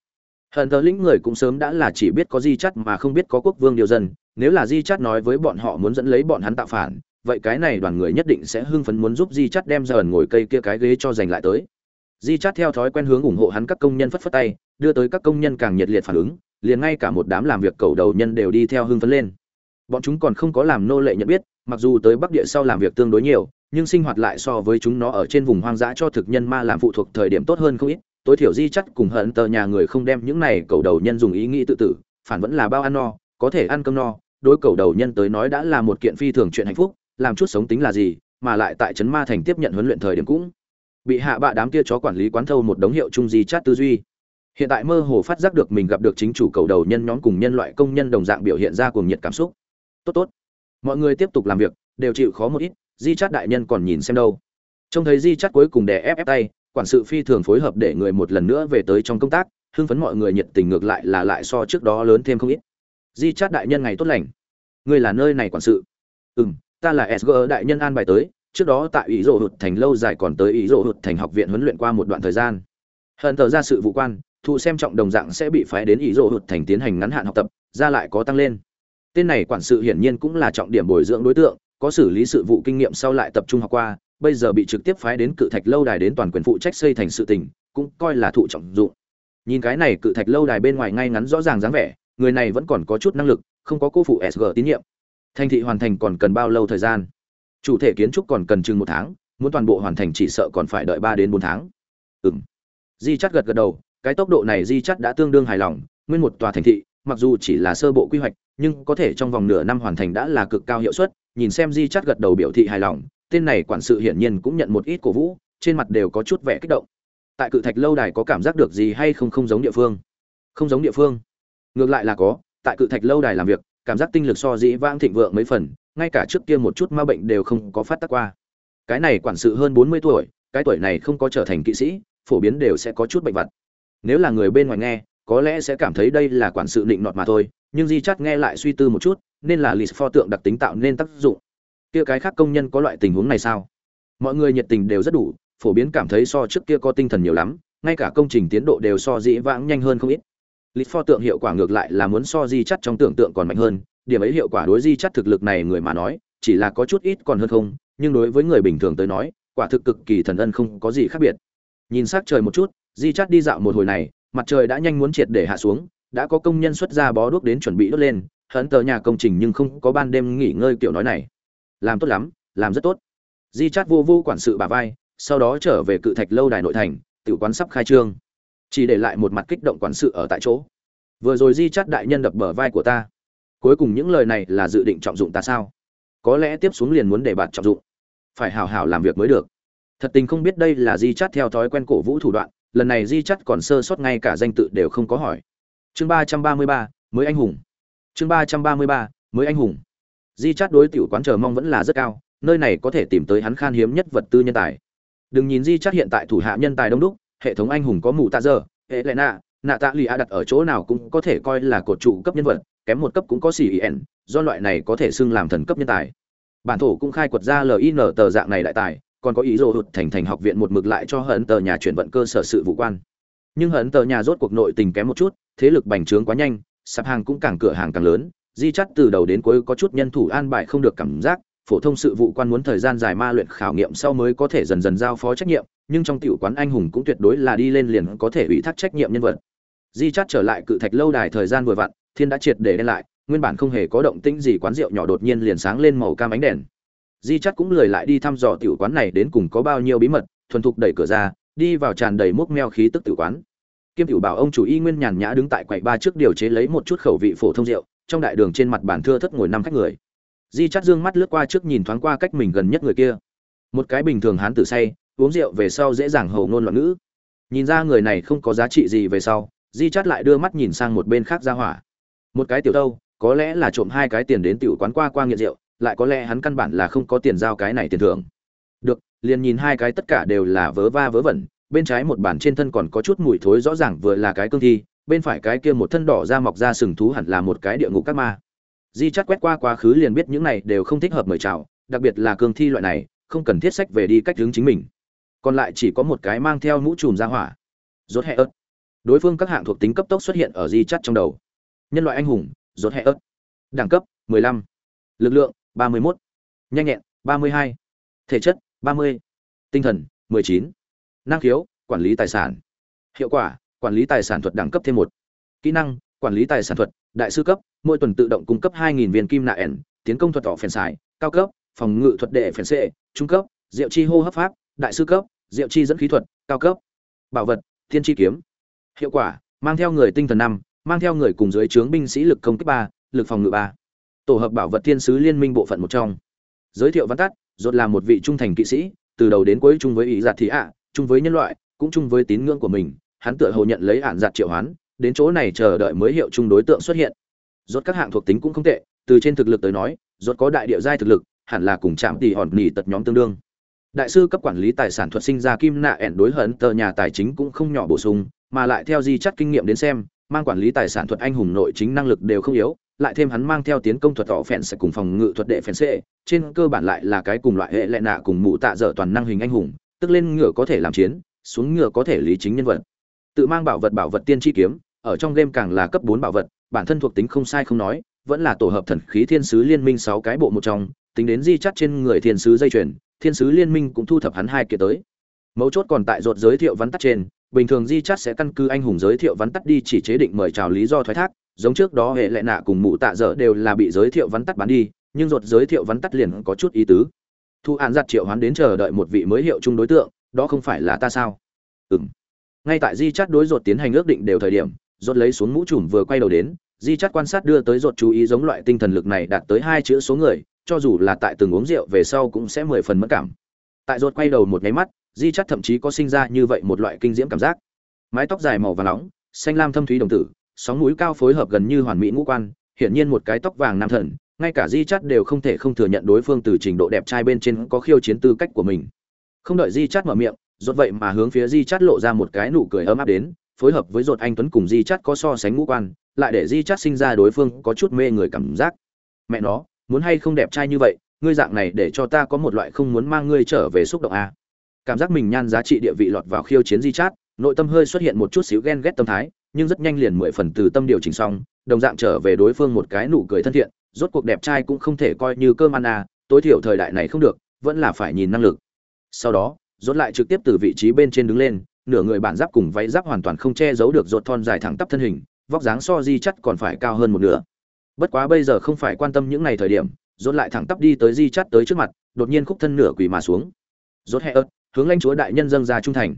hận tờ lĩnh người cũng sớm đã là chỉ biết có di chắt mà không biết có quốc vương điều dân, nếu là di chắt nói với bọn họ muốn dẫn lấy bọn hắn tạo phản, vậy cái này đoàn người nhất định sẽ hưng phấn muốn giúp di chắt đem dần ngồi cây kia cái ghế cho giành lại tới. Di chắt theo thói quen hướng ủng hộ hắn các công nhân phất phất tay, đưa tới các công nhân càng nhiệt liệt phản ứng, liền ngay cả một đám làm việc cầu đầu nhân đều đi theo hưng phấn lên. Bọn chúng còn không có làm nô lệ nhận biết, mặc dù tới bắc địa sau làm việc tương đối nhiều, nhưng sinh hoạt lại so với chúng nó ở trên vùng hoang dã cho thực nhân ma làm phụ thuộc thời điểm tốt hơn không ít tối thiểu di chắt cùng hận tờ nhà người không đem những này cầu đầu nhân dùng ý nghĩ tự tử, phản vẫn là bao ăn no, có thể ăn cơm no đôi cầu đầu nhân tới nói đã là một kiện phi thường chuyện hạnh phúc, làm chút sống tính là gì, mà lại tại trấn ma thành tiếp nhận huấn luyện thời điểm cũng bị hạ bạ đám kia chó quản lý quán thâu một đống hiệu chung di chát tư duy. Hiện tại mơ hồ phát giác được mình gặp được chính chủ cầu đầu nhân nhóm cùng nhân loại công nhân đồng dạng biểu hiện ra cuồng nhiệt cảm xúc. Tốt tốt. Mọi người tiếp tục làm việc, đều chịu khó một ít, di chát đại nhân còn nhìn xem đâu. Trông thấy di chát cuối cùng đè ép ép tay quản sự phi thường phối hợp để người một lần nữa về tới trong công tác, hưng phấn mọi người nhiệt tình ngược lại là lại so trước đó lớn thêm không ít. Di chát đại nhân ngày tốt lành. Ngươi là nơi này quản sự. Ừ m ta là sg đại nhân an bài tới, trước đó tại ý rộ hụt thành lâu dài còn tới ý rộ hụt thành học viện huấn luyện qua một đoạn thời gian. Hận thờ ra sự vụ quan, thụ xem trọng đồng dạng sẽ bị phái đến ý rộ hụt thành tiến hành ngắn hạn học tập, ra lại có tăng lên. Tên này quản sự hiển nhiên cũng là trọng điểm bồi dưỡng đối tượng, có xử lý sự vụ kinh nghiệm sau lại tập trung học qua bây giờ bị trực tiếp phái đến cự thạch lâu đài đến toàn quyền phụ trách xây thành sự tình, cũng coi là thụ trọng dụng. Nhìn cái này cự thạch lâu đài bên ngoài ngay ngắn rõ ràng dáng vẻ, người này vẫn còn có chút năng lực, không có cô phụ sg tín nhiệm. Thành thị hoàn thành còn cần bao lâu thời gian? Chủ thể kiến trúc còn cần chừng một tháng, muốn toàn bộ hoàn thành chỉ sợ còn phải đợi ba đến bốn tháng. Ừm. di chát gật gật đầu, cái tốc độ này di chát đã tương đương hài lòng, nguyên một tòa thành thị, mặc dù chỉ là sơ bộ quy hoạch, nhưng có thể trong vòng nửa năm hoàn thành đã là cực cao hiệu suất, nhìn xem di chát gật đầu biểu thị hài lòng tên này quản sự hiển nhiên cũng nhận một ít cổ vũ, trên mặt đều có chút vẻ kích động. Tại cự thạch lâu đài có cảm giác được gì hay không không giống địa phương? Không giống địa phương. Ngược lại là có, tại cự thạch lâu đài làm việc, cảm giác tinh lực so dĩ vãng thịnh vượng mấy phần, ngay cả trước kia một chút ma bệnh đều không có phát tác qua. Cái này quản sự hơn bốn mươi tuổi, cái tuổi này không có trở thành kỵ sĩ, phổ biến đều sẽ có chút bệnh vặt. Nếu là người bên ngoài nghe, có lẽ sẽ cảm thấy đây là quản sự định nọt mà thôi, nhưng di chắt nghe lại suy tư một chút, nên là lì pho tượng đặc tính tạo nên tác dụng kia cái khác công nhân có loại tình huống này sao? Mọi người nhiệt tình đều rất đủ, phổ biến cảm thấy so trước kia có tinh thần nhiều lắm, ngay cả công trình tiến độ đều so dĩ vãng nhanh hơn không ít. Lịch pho tượng hiệu quả ngược lại là muốn so di chắt trong tưởng tượng còn mạnh hơn, điểm ấy hiệu quả đối di chắt thực lực này người mà nói, chỉ là có chút ít còn hơn không, nhưng đối với người bình thường tới nói, quả thực cực kỳ thần ân không có gì khác biệt. Nhìn s trời một chút, di chắt đi dạo một hồi này, mặt trời đã nhanh muốn triệt để hạ xuống, đã có công nhân xuất ra bó đuốc đến chuẩn bị đốt lên hận tờ nhà công trình nhưng không có ban đêm nghỉ ngơi kiểu nói này làm tốt lắm, làm rất tốt. Di chát vô vô quản sự bà vai, sau đó trở về cự thạch lâu đài nội thành, tự quán sắp khai trương. Chỉ để lại một mặt kích động quản sự ở tại chỗ. Vừa rồi di chát đại nhân đập bờ vai của ta. Cuối cùng những lời này là dự định trọng dụng ta sao? Có lẽ tiếp xuống liền muốn để bạt trọng dụng. Phải hào hào làm việc mới được. Thật tình không biết đây là di chát theo thói quen cổ vũ thủ đoạn, lần này di chát còn sơ sót ngay cả danh tự đều không có hỏi. Chương ba trăm ba mươi ba, mới anh hùng. Chương ba trăm ba mươi ba, mới anh hùng di chát đối tiểu quán chờ mong vẫn là rất cao, nơi này có thể tìm tới hắn khan hiếm nhất vật tư nhân tài. Đừng nhìn di chát hiện tại thủ hạ nhân tài đông đúc, hệ thống anh hùng có mù tạ dơ hệ lệ nạ nạ tạ lì a đặt ở chỗ nào cũng có thể coi là cột trụ cấp nhân vật, kém một cấp cũng có xì ỉn do loại này có thể xưng làm thần cấp nhân tài. Bản thổ cũng khai quật ra lin tờ dạng này đại tài, còn có ý đồ hụt thành thành học viện một mực lại cho hận tờ nhà chuyển vận cơ sở sự vụ quan. Nhưng hận tờ nhà rốt cuộc nội tình kém một chút, thế lực bành trướng quá nhanh, sạp hàng cũng càng cửa hàng càng lớn di chắt từ đầu đến cuối có chút nhân thủ an bài không được cảm giác, phổ thông sự vụ quan muốn thời gian dài ma luyện khảo nghiệm sau mới có thể dần dần giao phó trách nhiệm, nhưng trong tiểu quán anh hùng cũng tuyệt đối là đi lên liền có thể ủy thác trách nhiệm nhân vật. Di chắt trở lại cự thạch lâu đài thời gian vừa vặn, thiên đã triệt để đen lại, nguyên bản không hề có động tĩnh gì quán rượu nhỏ đột nhiên liền sáng lên màu cam ánh đèn. Di chắt cũng lười lại đi thăm dò tiểu quán này đến cùng có bao nhiêu bí mật, thuần thục đẩy cửa ra, đi vào tràn đầy mốc meo khí tức tiểu quán. Kiêm tiểu bảo ông chủ y nguyên nhàn nhã đứng tại quầy ba trước điều chế lấy một chút khẩu vị phổ thông rượu trong đại đường trên mặt bàn thưa thất ngồi năm khách người. Di chắt dương mắt lướt qua trước nhìn thoáng qua cách mình gần nhất người kia. Một cái bình thường hán tử say, uống rượu về sau dễ dàng hầu ngôn loạn ngữ. Nhìn ra người này không có giá trị gì về sau, di chắt lại đưa mắt nhìn sang một bên khác ra hỏa. Một cái tiểu đâu có lẽ là trộm hai cái tiền đến tiểu quán qua qua nghiện rượu, lại có lẽ hắn căn bản là không có tiền giao cái này tiền thưởng. Được, liền nhìn hai cái tất cả đều là vớ va vớ vẩn, bên trái một bản trên thân còn có chút mùi thối rõ ràng vừa là cái cương thi bên phải cái kia một thân đỏ da mọc ra sừng thú hẳn là một cái địa ngục các ma di chắt quét qua quá khứ liền biết những này đều không thích hợp mời chào, đặc biệt là cương thi loại này, không cần thiết sách về đi cách hướng chính mình còn lại chỉ có một cái mang theo mũ trùm ra hỏa rốt hệ ớt đối phương các hạng thuộc tính cấp tốc xuất hiện ở di chắt trong đầu nhân loại anh hùng, rốt hệ ớt đẳng cấp 15. lực lượng 31. nhanh nhẹn 32. thể chất 30. tinh thần 19. năng khiếu, quản lý tài sản hiệu quả quản lý tài sản thuật đẳng cấp thêm một. Kỹ năng, quản lý tài sản thuật, đại sư cấp, mỗi tuần tự động cung cấp 2.000 viên kim nạ ẻn, tiến công thuật tỏ phèn xài, cao cấp, phòng ngự thuật đệ phèn xệ trung cấp, diệu chi hô hấp pháp, đại sư cấp, diệu chi dẫn khí thuật, cao cấp. Bảo vật, thiên chi kiếm. Hiệu quả, mang theo người tinh thần năm, mang theo người cùng dưới trướng binh sĩ lực công kích ba, lực phòng ngự ba. Tổ hợp bảo vật thiên sứ liên minh bộ phận một trong. Giới thiệu văn tắt, rốt là một vị trung thành kỵ sĩ, từ đầu đến cuối chung với ý giạt thị ạ, chung với nhân loại, cũng chung với tín ngưỡng của mình hắn tựa hồ nhận lấy ạn giặt triệu hoán, đến chỗ này chờ đợi mới hiệu chung đối tượng xuất hiện. Rốt các hạng thuộc tính cũng không tệ, từ trên thực lực tới nói, rốt có đại địa giai thực lực, hẳn là cùng chạm tỷ hòn nỉ tật nhóm tương đương. Đại sư cấp quản lý tài sản thuật sinh ra kim nạ ẻn đối hận tờ nhà tài chính cũng không nhỏ bổ sung, mà lại theo di chắt kinh nghiệm đến xem, mang quản lý tài sản thuật anh hùng nội chính năng lực đều không yếu, lại thêm hắn mang theo tiến công thuật tỏ phèn sẽ cùng phòng ngự thuật đệ phèn sẽ, trên cơ bản lại là cái cùng loại hệ lệ nạ cùng mụ tạ dở toàn năng hình anh hùng, tức lên ngựa có thể làm chiến, xuống ngựa có thể lý chính nhân vật tự mang bảo vật bảo vật tiên tri kiếm, ở trong game càng là cấp bốn bảo vật, bản thân thuộc tính không sai không nói, vẫn là tổ hợp thần khí thiên sứ liên minh sáu cái bộ một trong, tính đến di chắt trên người thiên sứ dây chuyền, thiên sứ liên minh cũng thu thập hắn hai kia tới. Mấu chốt còn tại ruột giới thiệu vắn tắt trên, bình thường di chắt sẽ căn cứ anh hùng giới thiệu vắn tắt đi chỉ chế định mời chào lý do thoái thác, giống trước đó hệ lệ nạ cùng mụ tạ dở đều là bị giới thiệu vắn tắt bán đi, nhưng ruột giới thiệu vắn tắt liền có chút ý tứ. Thu án giặt triệu hoán đến chờ đợi một vị mới hiệu chung đối tượng, đó không phải là ta sao? Ừng ngay tại di chắt đối ruột tiến hành ước định đều thời điểm, ruột lấy xuống mũ trùm vừa quay đầu đến, di chắt quan sát đưa tới ruột chú ý giống loại tinh thần lực này đạt tới hai chữ số người, cho dù là tại từng uống rượu về sau cũng sẽ mười phần mất cảm. Tại ruột quay đầu một nháy mắt, di chắt thậm chí có sinh ra như vậy một loại kinh diễm cảm giác. Mái tóc dài màu vàng nóng, xanh lam thâm thúy đồng tử, sóng mũi cao phối hợp gần như hoàn mỹ ngũ quan, hiển nhiên một cái tóc vàng nam thần, ngay cả di chắt đều không thể không thừa nhận đối phương từ trình độ đẹp trai bên trên có khiêu chiến tư cách của mình. Không đợi di chắt mở miệng rốt vậy mà hướng phía di chát lộ ra một cái nụ cười ấm áp đến, phối hợp với rột anh tuấn cùng di chát có so sánh ngũ quan, lại để di chát sinh ra đối phương có chút mê người cảm giác. Mẹ nó, muốn hay không đẹp trai như vậy, ngươi dạng này để cho ta có một loại không muốn mang ngươi trở về xúc động a. Cảm giác mình nhan giá trị địa vị lọt vào khiêu chiến di chát, nội tâm hơi xuất hiện một chút xíu ghen ghét tâm thái, nhưng rất nhanh liền mười phần từ tâm điều chỉnh xong, đồng dạng trở về đối phương một cái nụ cười thân thiện, rốt cuộc đẹp trai cũng không thể coi như cơm ăn à tối thiểu thời đại này không được, vẫn là phải nhìn năng lực. Sau đó rốt lại trực tiếp từ vị trí bên trên đứng lên, nửa người bản giáp cùng váy giáp hoàn toàn không che giấu được rốt thon dài thẳng tắp thân hình, vóc dáng so di chắt còn phải cao hơn một nửa. Bất quá bây giờ không phải quan tâm những này thời điểm, rốt lại thẳng tắp đi tới di chắt tới trước mặt, đột nhiên khúc thân nửa quỳ mà xuống. Rốt hẹ ớt, hướng lãnh chúa đại nhân dâng ra trung thành.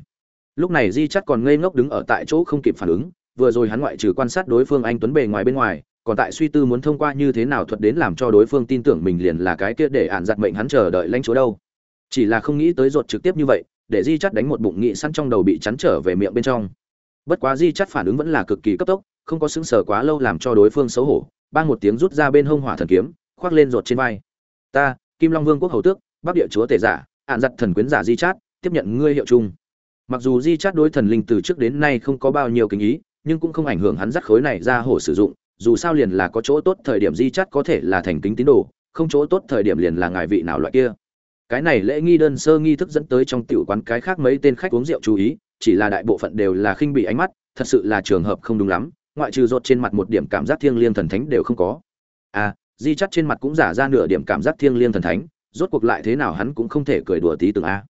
Lúc này di chắt còn ngây ngốc đứng ở tại chỗ không kịp phản ứng, vừa rồi hắn ngoại trừ quan sát đối phương anh tuấn bề ngoài bên ngoài, còn tại suy tư muốn thông qua như thế nào thuật đến làm cho đối phương tin tưởng mình liền là cái kia để ản giặt mệnh hắn chờ đợi lãnh chúa đâu chỉ là không nghĩ tới ruột trực tiếp như vậy, để di chắt đánh một bụng nghị săn trong đầu bị chắn trở về miệng bên trong. Bất quá di chắt phản ứng vẫn là cực kỳ cấp tốc, không có xứng sở quá lâu làm cho đối phương xấu hổ ban một tiếng rút ra bên hông hỏa thần kiếm, khoác lên ruột trên vai. Ta, kim long vương quốc hầu tước, bắc địa chúa tể giả, ạn giặt thần quyến giả di chát, tiếp nhận ngươi hiệu chung mặc dù di chát đối thần linh từ trước đến nay không có bao nhiêu kinh ý, nhưng cũng không ảnh hưởng hắn dắt khối này ra hổ sử dụng, dù sao liền là có chỗ tốt thời điểm di chát có thể là thành kính tín đồ, không chỗ tốt thời điểm liền là ngài vị nào loại kia cái này lễ nghi đơn sơ nghi thức dẫn tới trong tiểu quán cái khác mấy tên khách uống rượu chú ý, chỉ là đại bộ phận đều là khinh bị ánh mắt, thật sự là trường hợp không đúng lắm, ngoại trừ rột trên mặt một điểm cảm giác thiêng liêng thần thánh đều không có. À di chắt trên mặt cũng giả ra nửa điểm cảm giác thiêng liêng thần thánh, rốt cuộc lại thế nào hắn cũng không thể cười đùa tí từng a.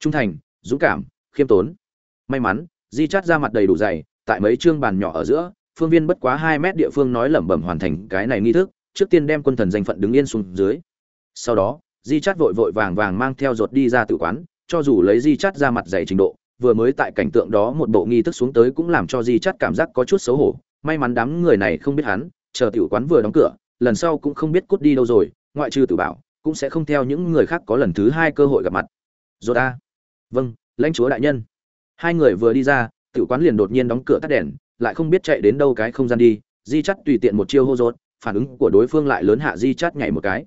Trung thành, dũng cảm, khiêm tốn. May mắn, di chắt ra mặt đầy đủ dày, tại mấy chương bàn nhỏ ở giữa, phương viên bất quá hai mét địa phương nói lẩm bẩm hoàn thành cái này nghi thức, trước tiên đem quân thần danh phận đứng yên xuống dưới. Sau đó di chát vội vội vàng vàng mang theo ruột đi ra tự quán, cho dù lấy di chát ra mặt dày trình độ, vừa mới tại cảnh tượng đó một bộ nghi thức xuống tới cũng làm cho di chát cảm giác có chút xấu hổ. May mắn đám người này không biết hắn, chờ tiểu quán vừa đóng cửa, lần sau cũng không biết cút đi đâu rồi, ngoại trừ tự bảo, cũng sẽ không theo những người khác có lần thứ hai cơ hội gặp mặt. Rồi ta vâng lãnh chúa đại nhân. Hai người vừa đi ra tự quán liền đột nhiên đóng cửa tắt đèn, lại không biết chạy đến đâu cái không gian đi. Di chắt tùy tiện một chiêu hô rốt phản ứng của đối phương lại lớn hạ di chắt nhảy một cái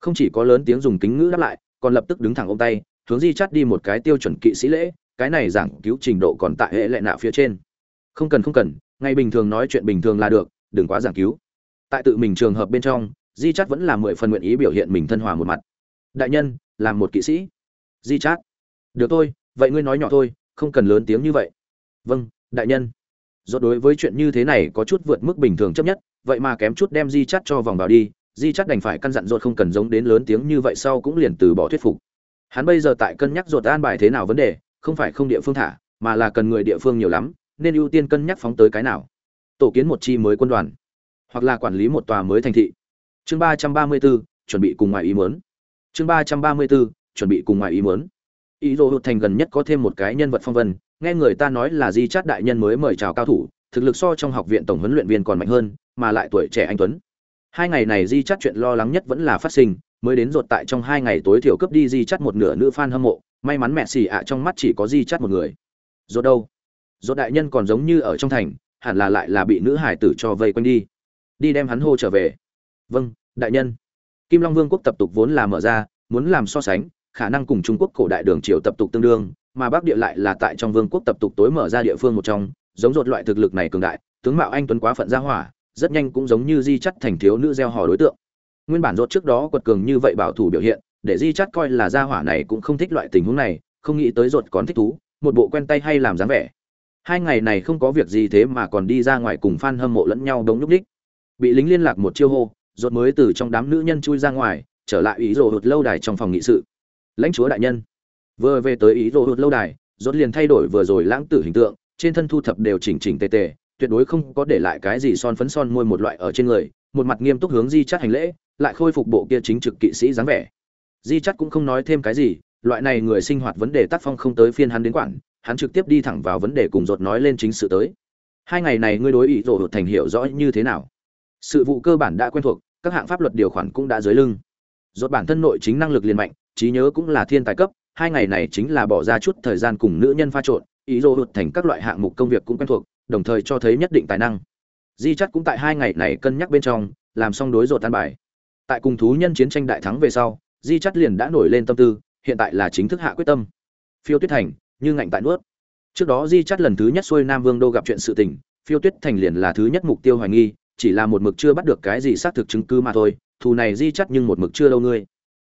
không chỉ có lớn tiếng dùng kính ngữ đáp lại, còn lập tức đứng thẳng ông tay, hướng di chắt đi một cái tiêu chuẩn kỵ sĩ lễ, cái này giảng cứu trình độ còn tại hệ lệ nạ phía trên. Không cần không cần, ngày bình thường nói chuyện bình thường là được, đừng quá giảng cứu. Tại tự mình trường hợp bên trong, di chắt vẫn là mười phần nguyện ý biểu hiện mình thân hòa một mặt. Đại nhân làm một kỵ sĩ. Di chát. Được thôi, vậy ngươi nói nhỏ thôi, không cần lớn tiếng như vậy. Vâng đại nhân. Do đối với chuyện như thế này có chút vượt mức bình thường chấp nhất, vậy mà kém chút đem di chắt cho vòng vào đi di chắt đành phải căn dặn ruột không cần giống đến lớn tiếng như vậy sau cũng liền từ bỏ thuyết phục. Hắn bây giờ tại cân nhắc ruột an bài thế nào vấn đề, không phải không địa phương thả, mà là cần người địa phương nhiều lắm, nên ưu tiên cân nhắc phóng tới cái nào. Tổ kiến một chi mới quân đoàn, hoặc là quản lý một tòa mới thành thị. Chương ba trăm ba mươi bốn chuẩn bị cùng ngoài ý muốn. Chương ba trăm ba mươi bốn chuẩn bị cùng ngoài ý muốn. Ý đồ hụt thành gần nhất có thêm một cái nhân vật phong vân, nghe người ta nói là di chát đại nhân mới mời chào cao thủ, thực lực so trong học viện tổng huấn luyện viên còn mạnh hơn, mà lại tuổi trẻ anh tuấn hai ngày này di chắt chuyện lo lắng nhất vẫn là phát sinh, mới đến ruột tại trong hai ngày tối thiểu cướp đi di chắt một nửa nữ fan hâm mộ, may mắn mẹ xì ạ à trong mắt chỉ có di chắt một người. Rốt đâu? Rốt đại nhân còn giống như ở trong thành, hẳn là lại là bị nữ hải tử cho vây quanh đi. Đi đem hắn hô trở về. Vâng đại nhân. Kim long vương quốc tập tục vốn là mở ra, muốn làm so sánh, khả năng cùng trung quốc cổ đại đường triều tập tục tương đương, mà bắc địa lại là tại trong vương quốc tập tục tối mở ra địa phương một trong, giống ruột loại thực lực này cường đại, tướng mạo anh tuấn quá phận ra hỏa rất nhanh cũng giống như di chắt thành thiếu nữ gieo hò đối tượng. Nguyên bản rốt trước đó quật cường như vậy bảo thủ biểu hiện, để di chắt coi là gia hỏa này cũng không thích loại tình huống này, không nghĩ tới rột còn thích thú, một bộ quen tay hay làm dáng vẻ. Hai ngày này không có việc gì thế mà còn đi ra ngoài cùng fan hâm mộ lẫn nhau đống nhúc ních. bị lính liên lạc một chiêu hô rột mới từ trong đám nữ nhân chui ra ngoài, trở lại ý rồ hụt lâu đài trong phòng nghị sự. Lãnh chúa đại nhân. Vừa về tới ý rồ hụt lâu đài rột liền thay đổi vừa rồi lãng tử hình tượng, trên thân thu thập đều chỉnh chỉnh tề tề tuyệt đối không có để lại cái gì son phấn son môi một loại ở trên người, một mặt nghiêm túc hướng di chắt hành lễ, lại khôi phục bộ kia chính trực kỵ sĩ dáng vẻ. Di chắt cũng không nói thêm cái gì, loại này người sinh hoạt vấn đề tác phong không tới phiên hắn đến quản, hắn trực tiếp đi thẳng vào vấn đề cùng rột nói lên chính sự tới. Hai ngày này ngươi đối ý rồ thành hiểu rõ như thế nào? Sự vụ cơ bản đã quen thuộc, các hạng pháp luật điều khoản cũng đã dưới lưng. Rột bản thân nội chính năng lực liền mạnh, trí nhớ cũng là thiên tài cấp, hai ngày này chính là bỏ ra chút thời gian cùng nữ nhân pha trộn, ý rồ thành các loại hạng mục công việc cũng quen thuộc đồng thời cho thấy nhất định tài năng. Di chắt cũng tại hai ngày này cân nhắc bên trong, làm xong đối rột tan bài. Tại cùng thú nhân chiến tranh đại thắng về sau, di chắt liền đã nổi lên tâm tư, hiện tại là chính thức hạ quyết tâm. Phiêu tuyết thành, như ngạnh tại nuốt. Trước đó di chắt lần thứ nhất xuôi nam vương đô gặp chuyện sự tình, phiêu tuyết thành liền là thứ nhất mục tiêu hoài nghi, chỉ là một mực chưa bắt được cái gì xác thực chứng cứ mà thôi, thù này di chắt nhưng một mực chưa lâu ngươi.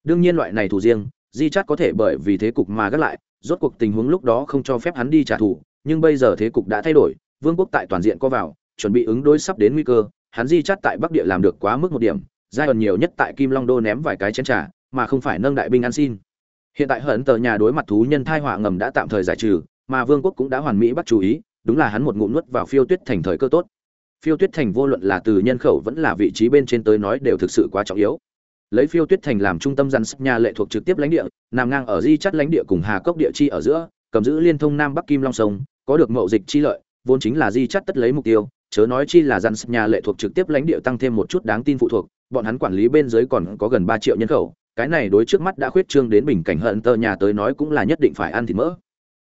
Đương nhiên loại này thù riêng, di chắt có thể bởi vì thế cục mà gác lại, rốt cuộc tình huống lúc đó không cho phép hắn đi trả thù, nhưng bây giờ thế cục đã thay đổi vương quốc tại toàn diện có vào, chuẩn bị ứng đối sắp đến nguy cơ, hắn di chắt tại bắc địa làm được quá mức một điểm, giai đoạn nhiều nhất tại kim long đô ném vài cái chén trà, mà không phải nâng đại binh ăn xin. Hiện tại hận tờ nhà đối mặt thú nhân thai họa ngầm đã tạm thời giải trừ, mà vương quốc cũng đã hoàn mỹ bắt chú ý, đúng là hắn một ngụm nuốt vào phiêu tuyết thành thời cơ tốt. Phiêu tuyết thành vô luận là từ nhân khẩu vẫn là vị trí bên trên tới nói đều thực sự quá trọng yếu. Lấy phiêu tuyết thành làm trung tâm dân nhà lệ thuộc trực tiếp lãnh địa, nằm ngang ở di chắt lãnh địa cùng hà cốc địa chi ở giữa, cầm giữ liên thông nam bắc kim long sông, có được mậu dịch chi lợi vốn chính là di chắt tất lấy mục tiêu, chớ nói chi là dân nhà lệ thuộc trực tiếp lãnh địa tăng thêm một chút đáng tin phụ thuộc, bọn hắn quản lý bên dưới còn có gần ba triệu nhân khẩu, cái này đối trước mắt đã khuyết trương đến bình cảnh hận tờ nhà tới nói cũng là nhất định phải ăn thịt mỡ.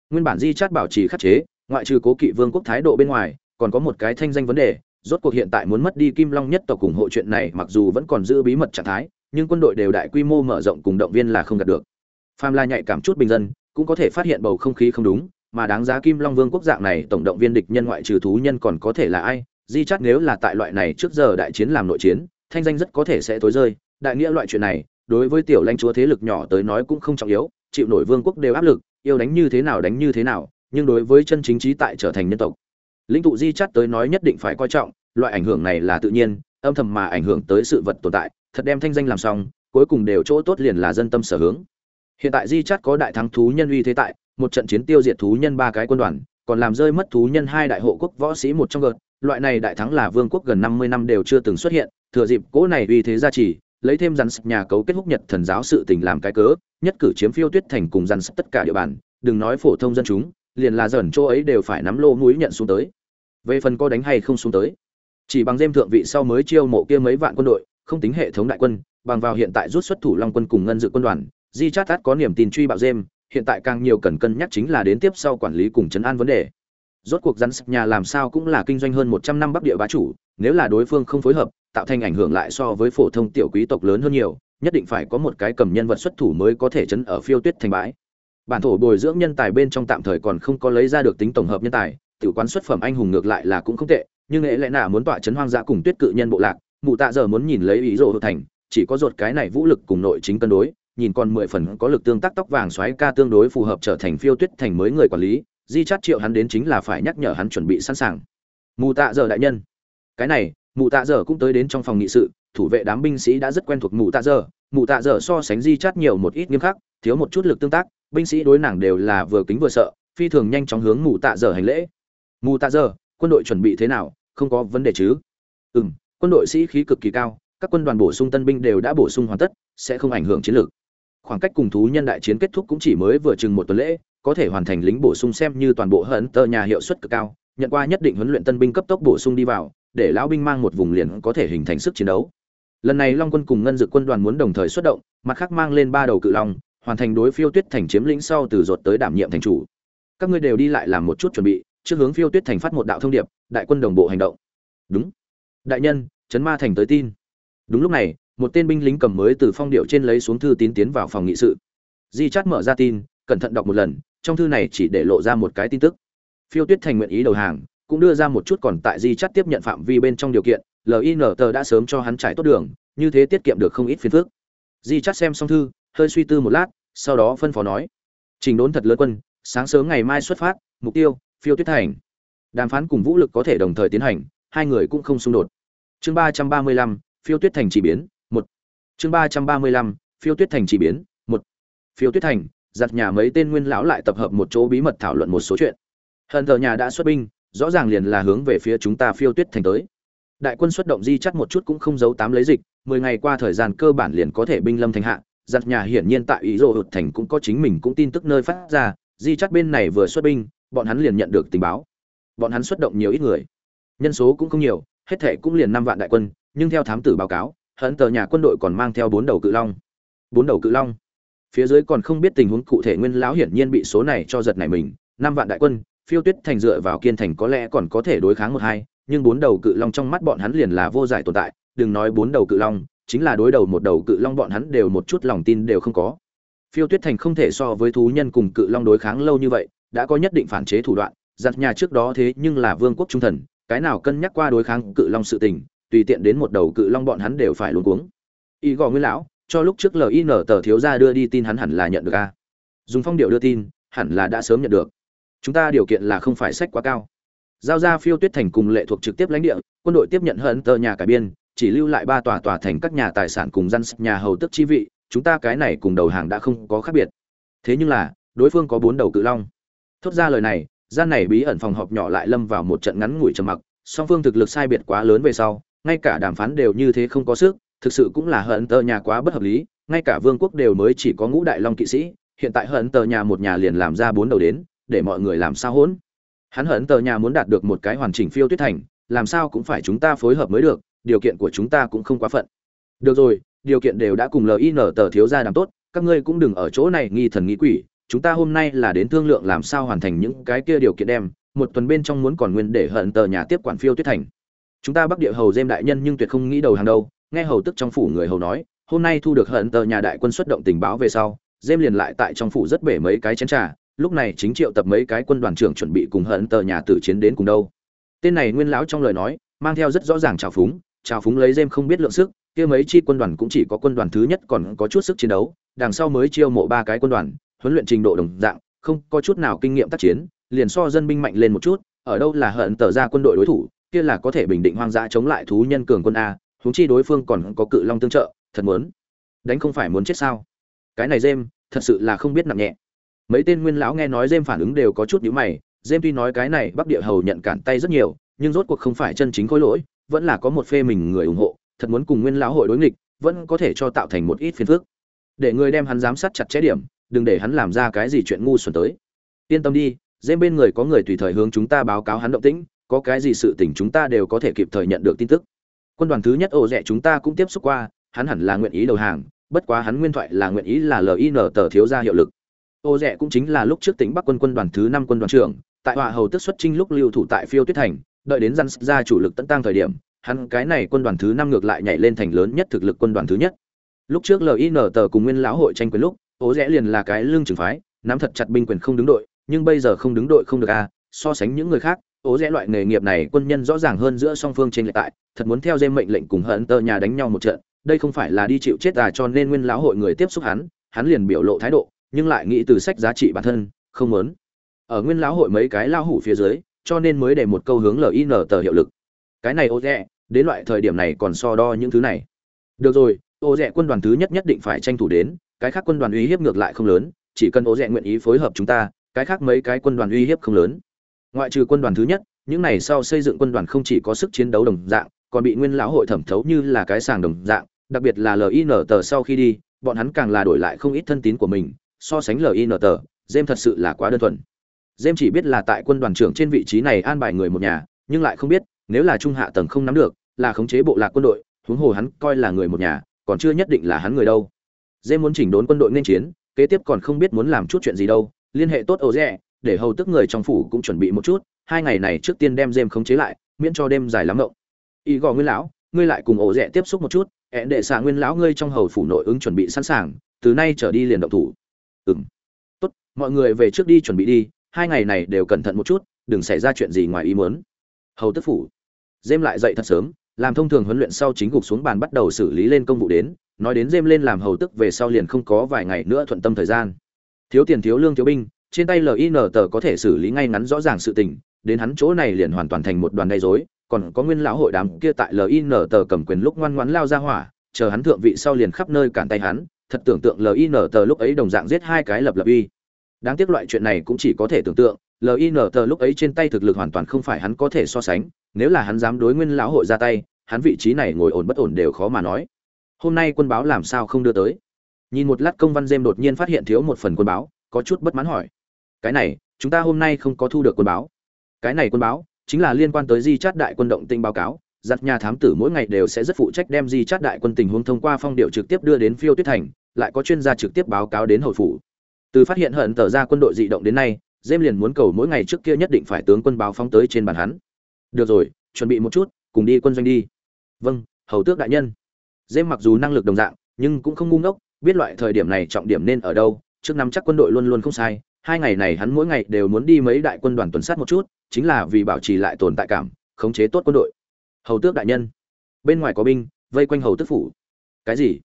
Nguyên bản di chát bảo trì khắc chế, ngoại trừ cố kỵ vương quốc thái độ bên ngoài, còn có một cái thanh danh vấn đề, rốt cuộc hiện tại muốn mất đi kim long nhất tộc ủng hộ chuyện này mặc dù vẫn còn giữ bí mật trạng thái, nhưng quân đội đều đại quy mô mở rộng cùng động viên là không đạt được. Pham la nhạy cảm chút bình dân, cũng có thể phát hiện bầu không khí không đúng mà đáng giá kim long vương quốc dạng này, tổng động viên địch nhân ngoại trừ thú nhân còn có thể là ai? Di chắc nếu là tại loại này trước giờ đại chiến làm nội chiến, thanh danh rất có thể sẽ tối rơi. Đại nghĩa loại chuyện này, đối với tiểu lãnh chúa thế lực nhỏ tới nói cũng không trọng yếu, chịu nổi vương quốc đều áp lực, yêu đánh như thế nào đánh như thế nào, nhưng đối với chân chính trí tại trở thành nhân tộc, lĩnh tụ di chắt tới nói nhất định phải coi trọng, loại ảnh hưởng này là tự nhiên, âm thầm mà ảnh hưởng tới sự vật tồn tại, thật đem thanh danh làm xong, cuối cùng đều chỗ tốt liền là dân tâm sở hướng. Hiện tại di chắt có đại thắng thú nhân uy thế tại một trận chiến tiêu diệt thú nhân ba cái quân đoàn, còn làm rơi mất thú nhân hai đại hộ quốc võ sĩ một trong gợt. Loại này đại thắng là vương quốc gần năm mươi năm đều chưa từng xuất hiện, thừa dịp cỗ này uy thế gia trì, lấy thêm rắn nhà cấu kết húc nhật thần giáo sự tình làm cái cớ, nhất cử chiếm phiêu tuyết thành cùng rắn tất cả địa bàn, đừng nói phổ thông dân chúng, liền là dởn chỗ ấy đều phải nắm lô mũi nhận xuống tới. Về phần có đánh hay không xuống tới, chỉ bằng dêm thượng vị sau mới chiêu mộ kia mấy vạn quân đội, không tính hệ thống đại quân, bằng vào hiện tại rút xuất thủ long quân cùng ngân dự quân đoàn, di chát tát có niềm tin truy bạo dêm hiện tại càng nhiều cần cân nhắc chính là đến tiếp sau quản lý cùng chấn an vấn đề. Rốt cuộc rắn sập nhà làm sao cũng là kinh doanh hơn một trăm năm bắc địa bá chủ, nếu là đối phương không phối hợp, tạo thành ảnh hưởng lại so với phổ thông tiểu quý tộc lớn hơn nhiều, nhất định phải có một cái cầm nhân vật xuất thủ mới có thể chấn ở phiêu tuyết thành bãi. Bản thổ bồi dưỡng nhân tài bên trong tạm thời còn không có lấy ra được tính tổng hợp nhân tài, tiểu quán xuất phẩm anh hùng ngược lại là cũng không tệ, nhưng nghệ lẽ nạ muốn tọa chấn hoang dã cùng tuyết cự nhân bộ lạc, mụ tạ giờ muốn nhìn lấy ý rộ thành, chỉ có ruột cái này vũ lực cùng nội chính cân đối nhìn còn mười phần có lực tương tác tóc vàng xoáy ca tương đối phù hợp trở thành phiêu tuyết thành mới người quản lý, di chát triệu hắn đến chính là phải nhắc nhở hắn chuẩn bị sẵn sàng. Mù tạ giờ đại nhân. Cái này, mù tạ giờ cũng tới đến trong phòng nghị sự, thủ vệ đám binh sĩ đã rất quen thuộc mù tạ giờ mù tạ giờ so sánh di chát nhiều một ít nghiêm khắc, thiếu một chút lực tương tác, binh sĩ đối nàng đều là vừa kính vừa sợ, phi thường nhanh chóng hướng mù tạ giờ hành lễ. Mù tạ giờ quân đội chuẩn bị thế nào? Không có vấn đề chứ? Ừ m quân đội sĩ khí cực kỳ cao, các quân đoàn bổ sung tân binh đều đã bổ sung hoàn tất, sẽ không ảnh hưởng chiến lược khoảng cách cùng thú nhân đại chiến kết thúc cũng chỉ mới vừa chừng một tuần lễ, có thể hoàn thành lính bổ sung xem như toàn bộ hận tơ nhà hiệu suất cực cao, nhận qua nhất định huấn luyện tân binh cấp tốc bổ sung đi vào, để lão binh mang một vùng liền có thể hình thành sức chiến đấu. Lần này long quân cùng ngân dự quân đoàn muốn đồng thời xuất động, mặt khác mang lên ba đầu cự long, hoàn thành đối phiêu tuyết thành chiếm lĩnh sau từ ruột tới đảm nhiệm thành chủ. Các ngươi đều đi lại làm một chút chuẩn bị, trước hướng phiêu tuyết thành phát một đạo thông điệp, đại quân đồng bộ hành động. Đúng. Đại nhân trấn ma thành tới tin. Đúng lúc này một tên binh lính cầm mới từ phong điệu trên lấy xuống thư tín tiến vào phòng nghị sự. Di chát mở ra tin, cẩn thận đọc một lần, trong thư này chỉ để lộ ra một cái tin tức. Phiêu tuyết thành nguyện ý đầu hàng, cũng đưa ra một chút còn tại di chát tiếp nhận phạm vi bên trong điều kiện lin tờ đã sớm cho hắn trải tốt đường, như thế tiết kiệm được không ít phiền phức. Di chát xem xong thư, hơi suy tư một lát, sau đó phân phó nói, trình đốn thật lớn quân, sáng sớm ngày mai xuất phát, mục tiêu, phiêu tuyết thành. Đàm phán cùng vũ lực có thể đồng thời tiến hành, hai người cũng không xung đột. Chương ba trăm ba mươi lăm, phiêu tuyết thành chỉ biến chương ba trăm ba mươi lăm, phiêu tuyết thành chỉ biến, một. Phiêu tuyết thành, giặt nhà mấy tên nguyên lão lại tập hợp một chỗ bí mật thảo luận một số chuyện. Hận thờ nhà đã xuất binh, rõ ràng liền là hướng về phía chúng ta phiêu tuyết thành tới. Đại quân xuất động di chắc một chút cũng không giấu tám lấy dịch, mười ngày qua thời gian cơ bản liền có thể binh lâm thành hạ, giặt nhà hiển nhiên tại ý rộ hụt thành cũng có chính mình cũng tin tức nơi phát ra, di chắc bên này vừa xuất binh, bọn hắn liền nhận được tình báo. Bọn hắn xuất động nhiều ít người, nhân số cũng không nhiều, hết thể cũng liền năm vạn đại quân, nhưng theo thám tử báo cáo hận tờ nhà quân đội còn mang theo bốn đầu cự long. Bốn đầu cự long. Phía dưới còn không biết tình huống cụ thể nguyên lão hiển nhiên bị số này cho giật này mình. Năm vạn đại quân, phiêu tuyết thành dựa vào kiên thành có lẽ còn có thể đối kháng một hai, nhưng bốn đầu cự long trong mắt bọn hắn liền là vô giải tồn tại. Đừng nói bốn đầu cự long, chính là đối đầu một đầu cự long bọn hắn đều một chút lòng tin đều không có. Phiêu tuyết thành không thể so với thú nhân cùng cự long đối kháng lâu như vậy, đã có nhất định phản chế thủ đoạn. Giặt nhà trước đó thế nhưng là vương quốc trung thần, cái nào cân nhắc qua đối kháng cự long sự tình tùy tiện đến một đầu cự long bọn hắn đều phải luống cuống. Y gò nguyên lão, cho lúc trước lin tờ thiếu ra đưa đi tin hắn hẳn là nhận được a. Dùng phong điệu đưa tin, hẳn là đã sớm nhận được. Chúng ta điều kiện là không phải sách quá cao. Giao ra phiêu tuyết thành cùng lệ thuộc trực tiếp lãnh địa, quân đội tiếp nhận hận tờ nhà cải biên, chỉ lưu lại ba tòa tòa thành các nhà tài sản cùng dân nhà hầu tức chi vị, chúng ta cái này cùng đầu hàng đã không có khác biệt. Thế nhưng là, đối phương có bốn đầu cự long. Thốt ra lời này, gian này bí ẩn phòng họp nhỏ lại lâm vào một trận ngắn ngủi trầm mặc, song phương thực lực sai biệt quá lớn về sau ngay cả đàm phán đều như thế không có sức, thực sự cũng là hận tờ nhà quá bất hợp lý, ngay cả vương quốc đều mới chỉ có ngũ đại long kỵ sĩ, hiện tại hận tờ nhà một nhà liền làm ra bốn đầu đến, để mọi người làm sao hỗn? Hắn hận tờ nhà muốn đạt được một cái hoàn chỉnh phiêu tuyết thành, làm sao cũng phải chúng ta phối hợp mới được, điều kiện của chúng ta cũng không quá phận. Được rồi, điều kiện đều đã cùng lin tờ thiếu ra đàm tốt, các ngươi cũng đừng ở chỗ này nghi thần nghi quỷ, chúng ta hôm nay là đến thương lượng làm sao hoàn thành những cái kia điều kiện đem, một tuần bên trong muốn còn nguyên để hận tờ nhà tiếp quản phiêu tuyết thành chúng ta bắc địa hầu dêm đại nhân nhưng tuyệt không nghĩ đầu hàng đâu, nghe hầu tức trong phủ người hầu nói, hôm nay thu được hận tờ nhà đại quân xuất động tình báo về sau dêm liền lại tại trong phủ rất bể mấy cái chén trà, lúc này chính triệu tập mấy cái quân đoàn trưởng chuẩn bị cùng hận tờ nhà tử chiến đến cùng đâu. Tên này nguyên lão trong lời nói, mang theo rất rõ ràng trào phúng trào phúng lấy dêm không biết lượng sức, kia mấy chi quân đoàn cũng chỉ có quân đoàn thứ nhất còn có chút sức chiến đấu, đằng sau mới chiêu mộ ba cái quân đoàn, huấn luyện trình độ đồng dạng, không có chút nào kinh nghiệm tác chiến, liền so dân binh mạnh lên một chút, ở đâu là hận tờ ra quân đội đối thủ kia là có thể bình định hoang dã chống lại thú nhân cường quân a, huống chi đối phương còn có cự long tương trợ, thật muốn. Đánh không phải muốn chết sao? Cái này dêm thật sự là không biết nặng nhẹ. Mấy tên nguyên lão nghe nói dêm phản ứng đều có chút nhíu mày dêm tuy nói cái này bắc địa hầu nhận cản tay rất nhiều, nhưng rốt cuộc không phải chân chính khối lỗi, vẫn là có một phê mình người ủng hộ, thật muốn cùng nguyên lão hội đối nghịch, vẫn có thể cho tạo thành một ít phiền phức. Để người đem hắn giám sát chặt chẽ điểm, đừng để hắn làm ra cái gì chuyện ngu xuẩn tới. Yên tâm đi dêm bên người có người tùy thời hướng chúng ta báo cáo hắn động tĩnh có cái gì sự tình chúng ta đều có thể kịp thời nhận được tin tức. Quân đoàn thứ nhất ổ rẻ chúng ta cũng tiếp xúc qua, hắn hẳn là nguyện ý đầu hàng, bất quá hắn nguyên thoại là nguyện ý là lin tờ thiếu ra hiệu lực. Ô rẻ cũng chính là lúc trước tính bắc quân quân đoàn thứ năm quân đoàn trưởng, tại họa hầu tức xuất trinh lúc lưu thủ tại phiêu tuyết thành, đợi đến dân ra chủ lực tận tăng thời điểm, hắn cái này quân đoàn thứ năm ngược lại nhảy lên thành lớn nhất thực lực quân đoàn thứ nhất. Lúc trước lin tờ cùng nguyên lão hội tranh quyền lúc ố rẽ liền là cái lương trường phái, nắm thật chặt binh quyền không đứng đội, nhưng bây giờ không đứng đội không được a so sánh những người khác ố rẽ loại nghề nghiệp này quân nhân rõ ràng hơn giữa song phương trên lệ tại, thật muốn theo dê mệnh lệnh cùng hận tờ nhà đánh nhau một trận, đây không phải là đi chịu chết à cho nên nguyên lão hội người tiếp xúc hắn hắn liền biểu lộ thái độ, nhưng lại nghĩ từ sách giá trị bản thân, không muốn. Ở nguyên lão hội mấy cái lao hủ phía dưới, cho nên mới để một câu hướng lin tờ hiệu lực. Cái này ô rẽ, đến loại thời điểm này còn so đo những thứ này. Được rồi ô rẽ quân đoàn thứ nhất nhất định phải tranh thủ đến, cái khác quân đoàn uy hiếp ngược lại không lớn, chỉ cần ô rẽ nguyện ý phối hợp chúng ta, cái khác mấy cái quân đoàn uy hiếp không lớn ngoại trừ quân đoàn thứ nhất, những này sau xây dựng quân đoàn không chỉ có sức chiến đấu đồng dạng, còn bị nguyên lão hội thẩm thấu như là cái sàng đồng dạng, đặc biệt là lin tờ sau khi đi, bọn hắn càng là đổi lại không ít thân tín của mình, so sánh lin tờ jem thật sự là quá đơn thuần. Jem chỉ biết là tại quân đoàn trưởng trên vị trí này an bài người một nhà, nhưng lại không biết, nếu là trung hạ tầng không nắm được, là khống chế bộ lạc quân đội, huống hồ hắn coi là người một nhà, còn chưa nhất định là hắn người đâu. Jem muốn chỉnh đốn quân đội nên chiến, kế tiếp còn không biết muốn làm chút chuyện gì đâu, liên hệ tốt ổ rẽ để hầu tức người trong phủ cũng chuẩn bị một chút, hai ngày này trước tiên đem dêm khống chế lại, miễn cho đêm dài lắm ngộng. Ý gò nguyên lão, ngươi lại cùng ổ rẽ tiếp xúc một chút hẹn đệ xạ nguyên lão ngươi trong hầu phủ nội ứng chuẩn bị sẵn sàng, từ nay trở đi liền động thủ. Ừ m tốt, mọi người về trước đi chuẩn bị đi, hai ngày này đều cẩn thận một chút, đừng xảy ra chuyện gì ngoài ý muốn. Hầu tức phủ. Dêm lại dậy thật sớm, làm thông thường huấn luyện sau chính gục xuống bàn bắt đầu xử lý lên công vụ đến, nói đến dêm lên làm hầu tức về sau liền không có vài ngày nữa thuận tâm thời gian. Thiếu tiền thiếu lương thiếu binh trên tay lin tờ có thể xử lý ngay ngắn rõ ràng sự tình, đến hắn chỗ này liền hoàn toàn thành một đoàn gây dối còn có nguyên lão hội đám kia tại lin tờ cầm quyền lúc ngoan ngoãn lao ra hỏa, chờ hắn thượng vị sau liền khắp nơi cản tay hắn, thật tưởng tượng lin tờ lúc ấy đồng dạng giết hai cái lập lập uy. Đáng tiếc loại chuyện này cũng chỉ có thể tưởng tượng lin tờ lúc ấy trên tay thực lực hoàn toàn không phải hắn có thể so sánh, nếu là hắn dám đối nguyên lão hội ra tay, hắn vị trí này ngồi ổn bất ổn đều khó mà nói. Hôm nay quân báo làm sao không đưa tới? Nhìn một lát công văn dêm đột nhiên phát hiện thiếu một phần quân báo, có chút bất mãn hỏi cái này, chúng ta hôm nay không có thu được quân báo. Cái này quân báo, chính là liên quan tới di chát đại quân động tinh báo cáo. Giặt nhà thám tử mỗi ngày đều sẽ rất phụ trách đem di chát đại quân tình huống thông qua phong điệu trực tiếp đưa đến phiêu tuyết thành, lại có chuyên gia trực tiếp báo cáo đến hội phủ. Từ phát hiện hận tờ ra quân đội di động đến nay, dêm liền muốn cầu mỗi ngày trước kia nhất định phải tướng quân báo phóng tới trên bàn hắn. Được rồi, chuẩn bị một chút, cùng đi quân doanh đi. Vâng hầu tước đại nhân. Dêm mặc dù năng lực đồng dạng, nhưng cũng không ngu ngốc, biết loại thời điểm này trọng điểm nên ở đâu, trước năm chắc quân đội luôn luôn không sai hai ngày này hắn mỗi ngày đều muốn đi mấy đại quân đoàn tuần sát một chút, chính là vì bảo trì lại tồn tại cảm, khống chế tốt quân đội. Hầu tước đại nhân. Bên ngoài có binh, vây quanh hầu tước phủ. Cái gì?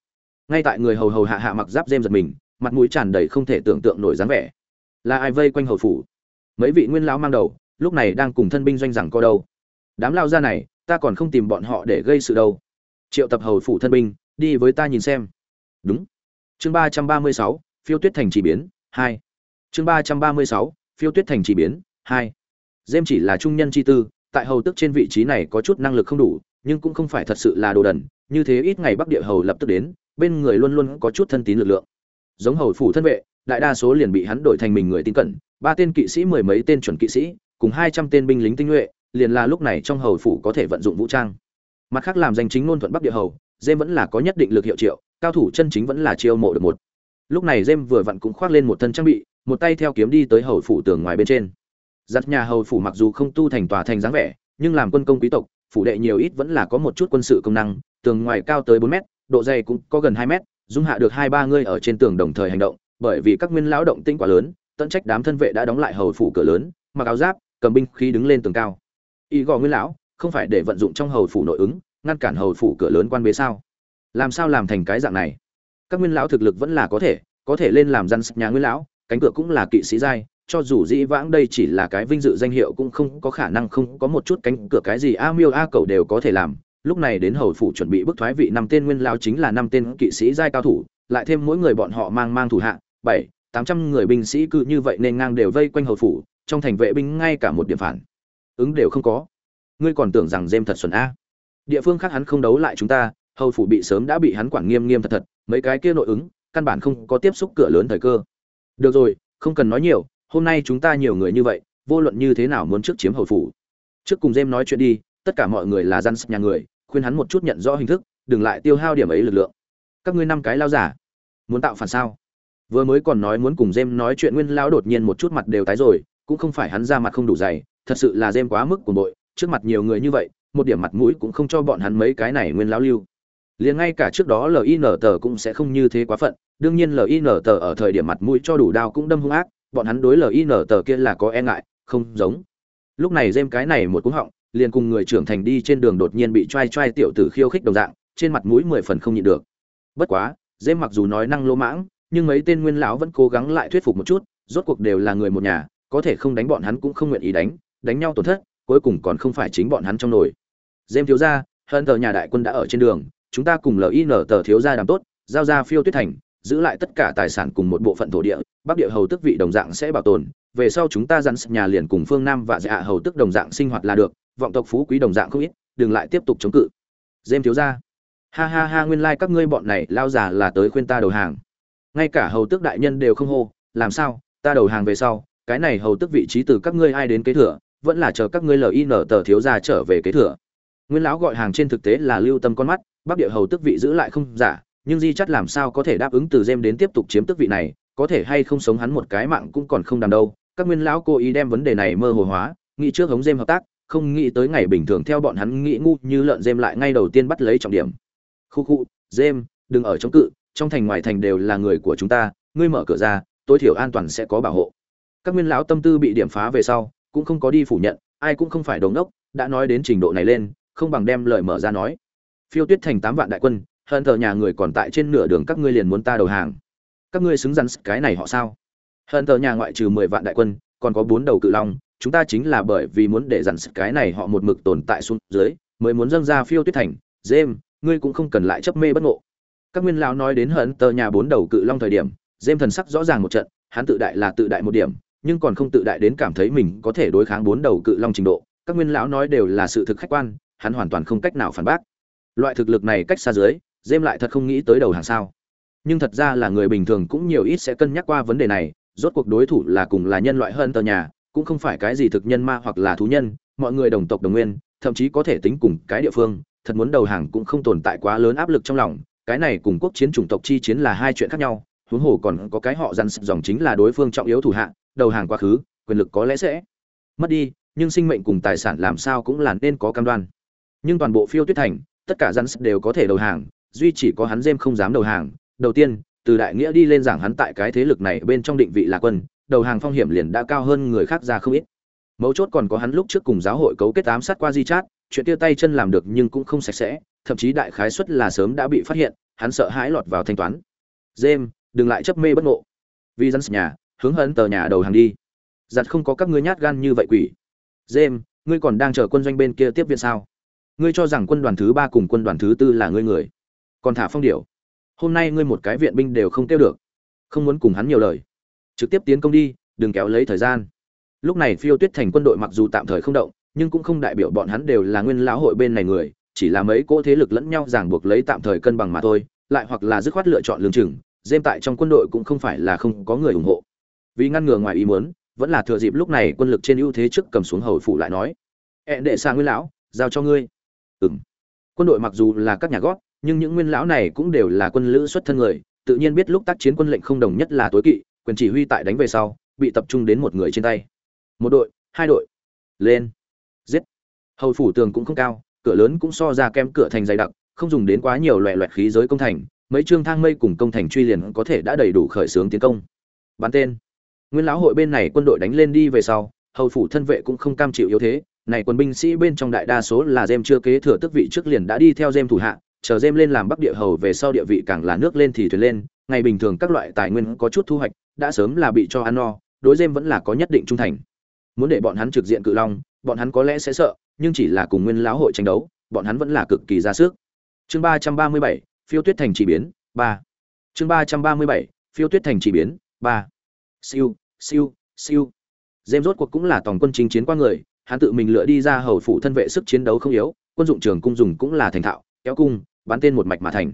Ngay tại người hầu hầu hạ hạ mặc giáp dêm giật mình, mặt mũi tràn đầy không thể tưởng tượng nổi dáng vẻ. Là ai vây quanh hầu phủ? Mấy vị nguyên lão mang đầu, lúc này đang cùng thân binh doanh rằng co đâu. Đám lao ra này, ta còn không tìm bọn họ để gây sự đâu. Triệu tập hầu phủ thân binh, đi với ta nhìn xem. Đúng. Chương ba trăm ba mươi sáu, phiêu tuyết thành chỉ biến, hai chương ba trăm ba mươi sáu, phiêu tuyết thành chỉ biến, hai. Dêm chỉ là trung nhân chi tư, tại hầu tức trên vị trí này có chút năng lực không đủ, nhưng cũng không phải thật sự là đồ đần, như thế ít ngày bắc địa hầu lập tức đến, bên người luôn luôn có chút thân tín lực lượng. Giống hầu phủ thân vệ, đại đa số liền bị hắn đổi thành mình người tin cẩn, ba tên kỵ sĩ mười mấy tên chuẩn kỵ sĩ, cùng hai trăm tên binh lính tinh nhuệ, liền là lúc này trong hầu phủ có thể vận dụng vũ trang. Mặt khác làm danh chính ngôn thuận bắc địa hầu dêm vẫn là có nhất định lực hiệu triệu, cao thủ chân chính vẫn là chiêu mộ được một. Lúc này dêm vừa vặn cũng khoác lên một thân trang bị một tay theo kiếm đi tới hầu phủ tường ngoài bên trên. Giặt nhà hầu phủ mặc dù không tu thành tòa thành dáng vẻ, nhưng làm quân công quý tộc, phủ đệ nhiều ít vẫn là có một chút quân sự công năng, tường ngoài cao tới bốn mét, độ dày cũng có gần hai mét, dung hạ được hai ba người ở trên tường đồng thời hành động, bởi vì các nguyên lão động tinh quá lớn, tận trách đám thân vệ đã đóng lại hầu phủ cửa lớn, mặc áo giáp, cầm binh khí đứng lên tường cao. Y gò nguyên lão, không phải để vận dụng trong hầu phủ nội ứng, ngăn cản hầu phủ cửa lớn quan bế sao? Làm sao làm thành cái dạng này? Các nguyên lão thực lực vẫn là có thể có thể lên làm dân nhà nguyên lão cánh cửa cũng là kỵ sĩ giai, cho dù dĩ vãng đây chỉ là cái vinh dự danh hiệu cũng không có khả năng không có một chút cánh cửa cái gì a miêu a cầu đều có thể làm. Lúc này đến hầu phủ chuẩn bị bức thoái vị năm tên nguyên lao chính là năm tên kỵ sĩ giai cao thủ, lại thêm mỗi người bọn họ mang mang thủ hạ, bảy, tám trăm người binh sĩ cứ như vậy nên ngang đều vây quanh hầu phủ, trong thành vệ binh ngay cả một điểm phản, ứng đều không có. Ngươi còn tưởng rằng dêm thật xuẩn a. Địa phương khác hắn không đấu lại chúng ta, hầu phủ bị sớm đã bị hắn quản nghiêm nghiêm thật thật, mấy cái kia nội ứng, căn bản không có tiếp xúc cửa lớn thời cơ được rồi, không cần nói nhiều, hôm nay chúng ta nhiều người như vậy, vô luận như thế nào muốn trước chiếm hầu phủ. Trước cùng jem nói chuyện đi, tất cả mọi người là gian nhà người, khuyên hắn một chút nhận rõ hình thức, đừng lại tiêu hao điểm ấy lực lượng. Các ngươi năm cái lao giả, muốn tạo phản sao? Vừa mới còn nói muốn cùng jem nói chuyện, nguyên lão đột nhiên một chút mặt đều tái rồi, cũng không phải hắn ra mặt không đủ dày, thật sự là jem quá mức của bội, trước mặt nhiều người như vậy, một điểm mặt mũi cũng không cho bọn hắn mấy cái này nguyên lão lưu. Liền ngay cả trước đó lin tờ cũng sẽ không như thế quá phận đương nhiên lin tờ ở thời điểm mặt mũi cho đủ đao cũng đâm hung ác, bọn hắn đối lin tờ kia là có e ngại, không giống. Lúc này dêm cái này một cú họng, liền cùng người trưởng thành đi trên đường đột nhiên bị trai trai tiểu tử khiêu khích đồng dạng, trên mặt mũi mười phần không nhịn được. Bất quá dêm mặc dù nói năng lô mãng, nhưng mấy tên nguyên lão vẫn cố gắng lại thuyết phục một chút, rốt cuộc đều là người một nhà, có thể không đánh bọn hắn cũng không nguyện ý đánh đánh nhau tổn thất, cuối cùng còn không phải chính bọn hắn trong nồi. Dêm thiếu ra Hận tờ nhà đại quân đã ở trên đường, chúng ta cùng lin tờ thiếu ra đàm tốt, giao ra phiêu tuyết thành giữ lại tất cả tài sản cùng một bộ phận thổ địa, bắc địa hầu tức vị đồng dạng sẽ bảo tồn, về sau chúng ta dặn nhà liền cùng phương nam và dạ hầu tức đồng dạng sinh hoạt là được, vọng tộc phú quý đồng dạng không ít, đừng lại tiếp tục chống cự. Dêm thiếu ra ha ha ha, nguyên lai các ngươi bọn này lao già là tới khuyên ta đầu hàng. Ngay cả hầu tước đại nhân đều không hô, làm sao, ta đầu hàng về sau, cái này hầu tước vị trí từ các ngươi ai đến kế thừa, vẫn là chờ các ngươi lin tờ thiếu ra trở về kế thừa. Nguyên lão gọi hàng trên thực tế là lưu tâm con mắt, bắc địa hầu tước vị giữ lại không giả nhưng di chắt làm sao có thể đáp ứng từ dêm đến tiếp tục chiếm tước vị này, có thể hay không sống hắn một cái mạng cũng còn không đàm đâu. Các nguyên lão cố ý đem vấn đề này mơ hồ hóa, nghĩ trước hống dêm hợp tác, không nghĩ tới ngày bình thường theo bọn hắn nghĩ ngu như lợn dêm lại ngay đầu tiên bắt lấy trọng điểm. Khu khu dêm đừng ở chống cự, trong thành ngoài thành đều là người của chúng ta, ngươi mở cửa ra, tối thiểu an toàn sẽ có bảo hộ. Các nguyên lão tâm tư bị điểm phá về sau, cũng không có đi phủ nhận, ai cũng không phải đống đốc, đã nói đến trình độ này lên, không bằng đem lời mở ra nói. Phiêu tuyết thành tám vạn đại quân hận thờ nhà người còn tại trên nửa đường các ngươi liền muốn ta đầu hàng. Các ngươi xứng rắn cái này họ sao? Hận thờ nhà ngoại trừ mười vạn đại quân, còn có bốn đầu cự long, chúng ta chính là bởi vì muốn để dằn cái này họ một mực tồn tại xuống dưới, mới muốn dâng ra phiêu tuyết thành. Dêm ngươi cũng không cần lại chấp mê bất ngộ. Các nguyên lão nói đến hận tờ nhà bốn đầu cự long thời điểm dêm thần sắc rõ ràng một trận, hắn tự đại là tự đại một điểm, nhưng còn không tự đại đến cảm thấy mình có thể đối kháng bốn đầu cự long trình độ. Các nguyên lão nói đều là sự thực khách quan, hắn hoàn toàn không cách nào phản bác. Loại thực lực này cách xa dưới dêm lại thật không nghĩ tới đầu hàng sao. Nhưng thật ra là người bình thường cũng nhiều ít sẽ cân nhắc qua vấn đề này, rốt cuộc đối thủ là cùng là nhân loại hơn tờ nhà, cũng không phải cái gì thực nhân ma hoặc là thú nhân, mọi người đồng tộc đồng nguyên, thậm chí có thể tính cùng cái địa phương, thật muốn đầu hàng cũng không tồn tại quá lớn áp lực trong lòng, cái này cùng quốc chiến chủng tộc chi chiến là hai chuyện khác nhau, huống hồ còn có cái họ dằn dòng chính là đối phương trọng yếu thủ hạ, đầu hàng quá khứ, quyền lực có lẽ sẽ mất đi, nhưng sinh mệnh cùng tài sản làm sao cũng là nên có cam đoan. Nhưng toàn bộ phiêu tuyết thành, tất cả rắn đều có thể đầu hàng duy chỉ có hắn dêm không dám đầu hàng. Đầu tiên từ đại nghĩa đi lên giảng hắn tại cái thế lực này bên trong định vị là quân đầu hàng phong hiểm liền đã cao hơn người khác ra không ít. Mấu chốt còn có hắn lúc trước cùng giáo hội cấu kết ám sát qua di chát chuyện tia tay chân làm được nhưng cũng không sạch sẽ thậm chí đại khái suất là sớm đã bị phát hiện hắn sợ hãi lọt vào thanh toán. James, đừng lại chấp mê bất ngộ. Vì dân nhà hướng hấn tờ nhà đầu hàng đi. Giặt không có các ngươi nhát gan như vậy quỷ. James, ngươi còn đang chờ quân doanh bên kia tiếp viện sao? Ngươi cho rằng quân đoàn thứ ba cùng quân đoàn thứ tư là ngươi người còn thả phong điệu hôm nay ngươi một cái viện binh đều không tiêu được. Không muốn cùng hắn nhiều lời. Trực tiếp tiến công đi, đừng kéo lấy thời gian. Lúc này phiêu tuyết thành quân đội mặc dù tạm thời không động, nhưng cũng không đại biểu bọn hắn đều là nguyên lão hội bên này người, chỉ là mấy cỗ thế lực lẫn nhau ràng buộc lấy tạm thời cân bằng mà thôi, lại hoặc là dứt khoát lựa chọn lương chừng dêm tại trong quân đội cũng không phải là không có người ủng hộ. Vì ngăn ngừa ngoài ý muốn, vẫn là thừa dịp lúc này quân lực trên ưu thế trước cầm xuống hầu phủ lại nói hẹn đệ xa nguyên lão, giao cho ngươi. Ừ m quân đội mặc dù là các nhà gót nhưng những nguyên lão này cũng đều là quân lữ xuất thân người, tự nhiên biết lúc tác chiến quân lệnh không đồng nhất là tối kỵ, quyền chỉ huy tại đánh về sau, bị tập trung đến một người trên tay. Một đội, hai đội. Lên. Giết. Hầu phủ tường cũng không cao, cửa lớn cũng so ra kem cửa thành dày đặc, không dùng đến quá nhiều loại loẹt khí giới công thành, mấy trương thang mây cùng công thành truy liền có thể đã đầy đủ khởi xướng tiến công. Bắn tên. Nguyên lão hội bên này quân đội đánh lên đi về sau, hầu phủ thân vệ cũng không cam chịu yếu thế, này quân binh sĩ bên trong đại đa số là dêm chưa kế thừa tước vị trước liền đã đi theo dêm thủ hạ chờ dêm lên làm bắc địa hầu về sau địa vị càng là nước lên thì thuyền lên, ngày bình thường các loại tài nguyên có chút thu hoạch, đã sớm là bị cho ăn no, đối dêm vẫn là có nhất định trung thành. Muốn để bọn hắn trực diện cự long, bọn hắn có lẽ sẽ sợ, nhưng chỉ là cùng nguyên lão hội tranh đấu, bọn hắn vẫn là cực kỳ ra sức. Chương ba trăm ba mươi bảy, phiêu tuyết thành chỉ biến, ba. Chương ba trăm ba mươi bảy, phiêu tuyết thành chỉ biến, ba. Siêu siêu siêu. Dêm rốt cuộc cũng là tòng quân chính chiến qua người, hắn tự mình lựa đi ra hầu phủ thân vệ sức chiến đấu không yếu, quân dụng trường cung dùng cũng là thành thạo kéo cung, bắn tên một mạch mà thành.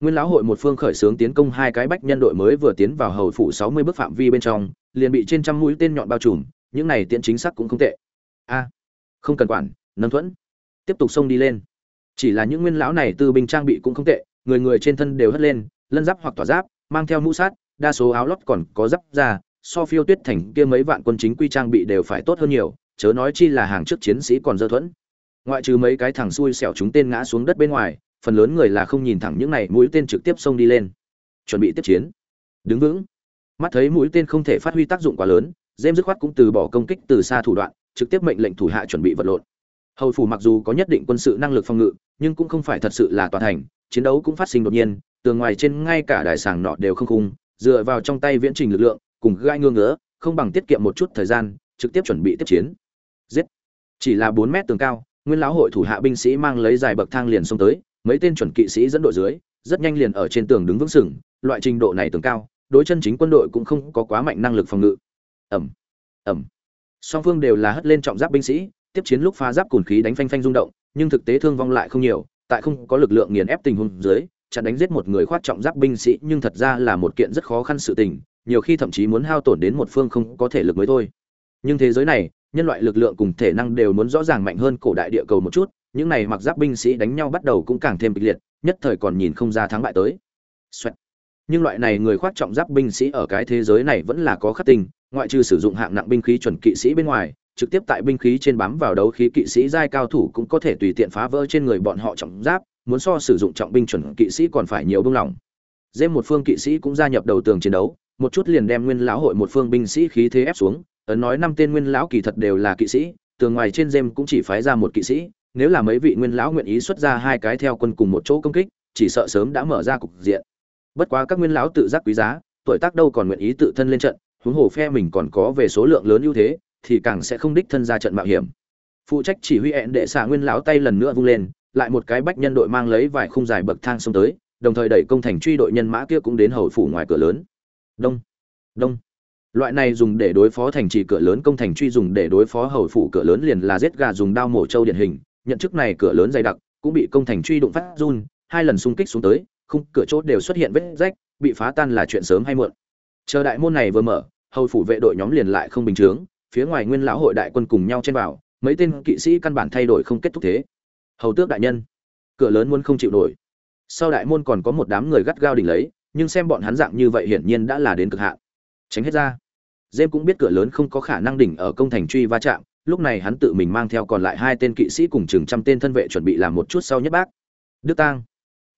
Nguyên lão hội một phương khởi xướng tiến công hai cái bách nhân đội mới vừa tiến vào hầu phủ sáu mươi bước phạm vi bên trong, liền bị trên trăm mũi tên nhọn bao trùm, những này tiện chính xác cũng không tệ. A, không cần quản, nâng thuẫn. Tiếp tục xông đi lên. Chỉ là những nguyên lão này tư binh trang bị cũng không tệ, người người trên thân đều hất lên, lân giáp hoặc tỏa giáp, mang theo mũ sát, đa số áo lót còn có giáp da, so phiêu tuyết thành kia mấy vạn quân chính quy trang bị đều phải tốt hơn nhiều, chớ nói chi là hàng trước chiến sĩ còn dơ thuẫn ngoại trừ mấy cái thằng xui xẻo chúng tên ngã xuống đất bên ngoài, phần lớn người là không nhìn thẳng những này mũi tên trực tiếp xông đi lên. Chuẩn bị tiếp chiến. Đứng vững. Mắt thấy mũi tên không thể phát huy tác dụng quá lớn dêm dứt khoát cũng từ bỏ công kích từ xa thủ đoạn, trực tiếp mệnh lệnh thủ hạ chuẩn bị vật lộn. Hầu phủ mặc dù có nhất định quân sự năng lực phòng ngự, nhưng cũng không phải thật sự là toàn thành, chiến đấu cũng phát sinh đột nhiên, tường ngoài trên ngay cả đài sàng nọ đều không khung, dựa vào trong tay viễn trình lực lượng, cùng gai ngương ngứa không bằng tiết kiệm một chút thời gian, trực tiếp chuẩn bị tiếp chiến. Giết. Chỉ là bốn mét tường cao nguyên lão hội thủ hạ binh sĩ mang lấy dài bậc thang liền xông tới, mấy tên chuẩn kỵ sĩ dẫn đội dưới, rất nhanh liền ở trên tường đứng vững sừng, loại trình độ này tường cao, đối chân chính quân đội cũng không có quá mạnh năng lực phòng ngự. Ẩm ẩm song phương đều là hất lên trọng giáp binh sĩ, tiếp chiến lúc phá giáp cùn khí đánh phanh phanh rung động, nhưng thực tế thương vong lại không nhiều, tại không có lực lượng nghiền ép tình huống dưới, chặn đánh giết một người khoát trọng giáp binh sĩ, nhưng thật ra là một kiện rất khó khăn sự tình, nhiều khi thậm chí muốn hao tổn đến một phương không có thể lực mới thôi. Nhưng thế giới này nhân loại lực lượng cùng thể năng đều muốn rõ ràng mạnh hơn cổ đại địa cầu một chút, những này mặc giáp binh sĩ đánh nhau bắt đầu cũng càng thêm kịch liệt, nhất thời còn nhìn không ra thắng bại tới Xoẹt. nhưng loại này người khoác trọng giáp binh sĩ ở cái thế giới này vẫn là có khắc tình ngoại trừ sử dụng hạng nặng binh khí chuẩn kỵ sĩ bên ngoài, trực tiếp tại binh khí trên bám vào đấu khí kỵ sĩ giai cao thủ cũng có thể tùy tiện phá vỡ trên người bọn họ trọng giáp, muốn so sử dụng trọng binh chuẩn kỵ sĩ còn phải nhiều bưng lỏng dêm một phương kỵ sĩ cũng gia nhập đầu tường chiến đấu, một chút liền đem nguyên lão hội một phương binh sĩ khí thế ép xuống ấn nói năm tên nguyên lão kỳ thật đều là kỵ sĩ, tường ngoài trên dêm cũng chỉ phái ra một kỵ sĩ, nếu là mấy vị nguyên lão nguyện ý xuất ra hai cái theo quân cùng một chỗ công kích, chỉ sợ sớm đã mở ra cục diện. Bất quá các nguyên lão tự giác quý giá, tuổi tác đâu còn nguyện ý tự thân lên trận, huống hồ phe mình còn có về số lượng lớn ưu thế, thì càng sẽ không đích thân ra trận mạo hiểm. Phụ trách chỉ huy hẹn đệ xạ nguyên lão tay lần nữa vung lên, lại một cái bách nhân đội mang lấy vài khung dài bậc thang xông tới, đồng thời đẩy công thành truy đội nhân mã kia cũng đến hầu phủ ngoài cửa lớn. Đông đông loại này dùng để đối phó thành trì cửa lớn công thành truy dùng để đối phó hầu phủ cửa lớn liền là giết gà dùng đao mổ trâu điển hình, nhận chức này cửa lớn dày đặc, cũng bị công thành truy đụng phát run, hai lần xung kích xuống tới, khung cửa chốt đều xuất hiện vết rách, bị phá tan là chuyện sớm hay muộn. Chờ đại môn này vừa mở, hầu phủ vệ đội nhóm liền lại không bình chướng, phía ngoài nguyên lão hội đại quân cùng nhau trên vào, mấy tên kỵ sĩ căn bản thay đổi không kết thúc thế. Hầu tước đại nhân, cửa lớn muốn không chịu nổi. Sau đại môn còn có một đám người gắt gao đỉnh lấy, nhưng xem bọn hắn dạng như vậy hiển nhiên đã là đến cực hạn. Tránh hết ra. Dêm cũng biết cửa lớn không có khả năng đỉnh ở công thành truy va chạm, lúc này hắn tự mình mang theo còn lại hai tên kỵ sĩ cùng chừng trăm tên thân vệ chuẩn bị làm một chút sau nhất bác. Đức Tang.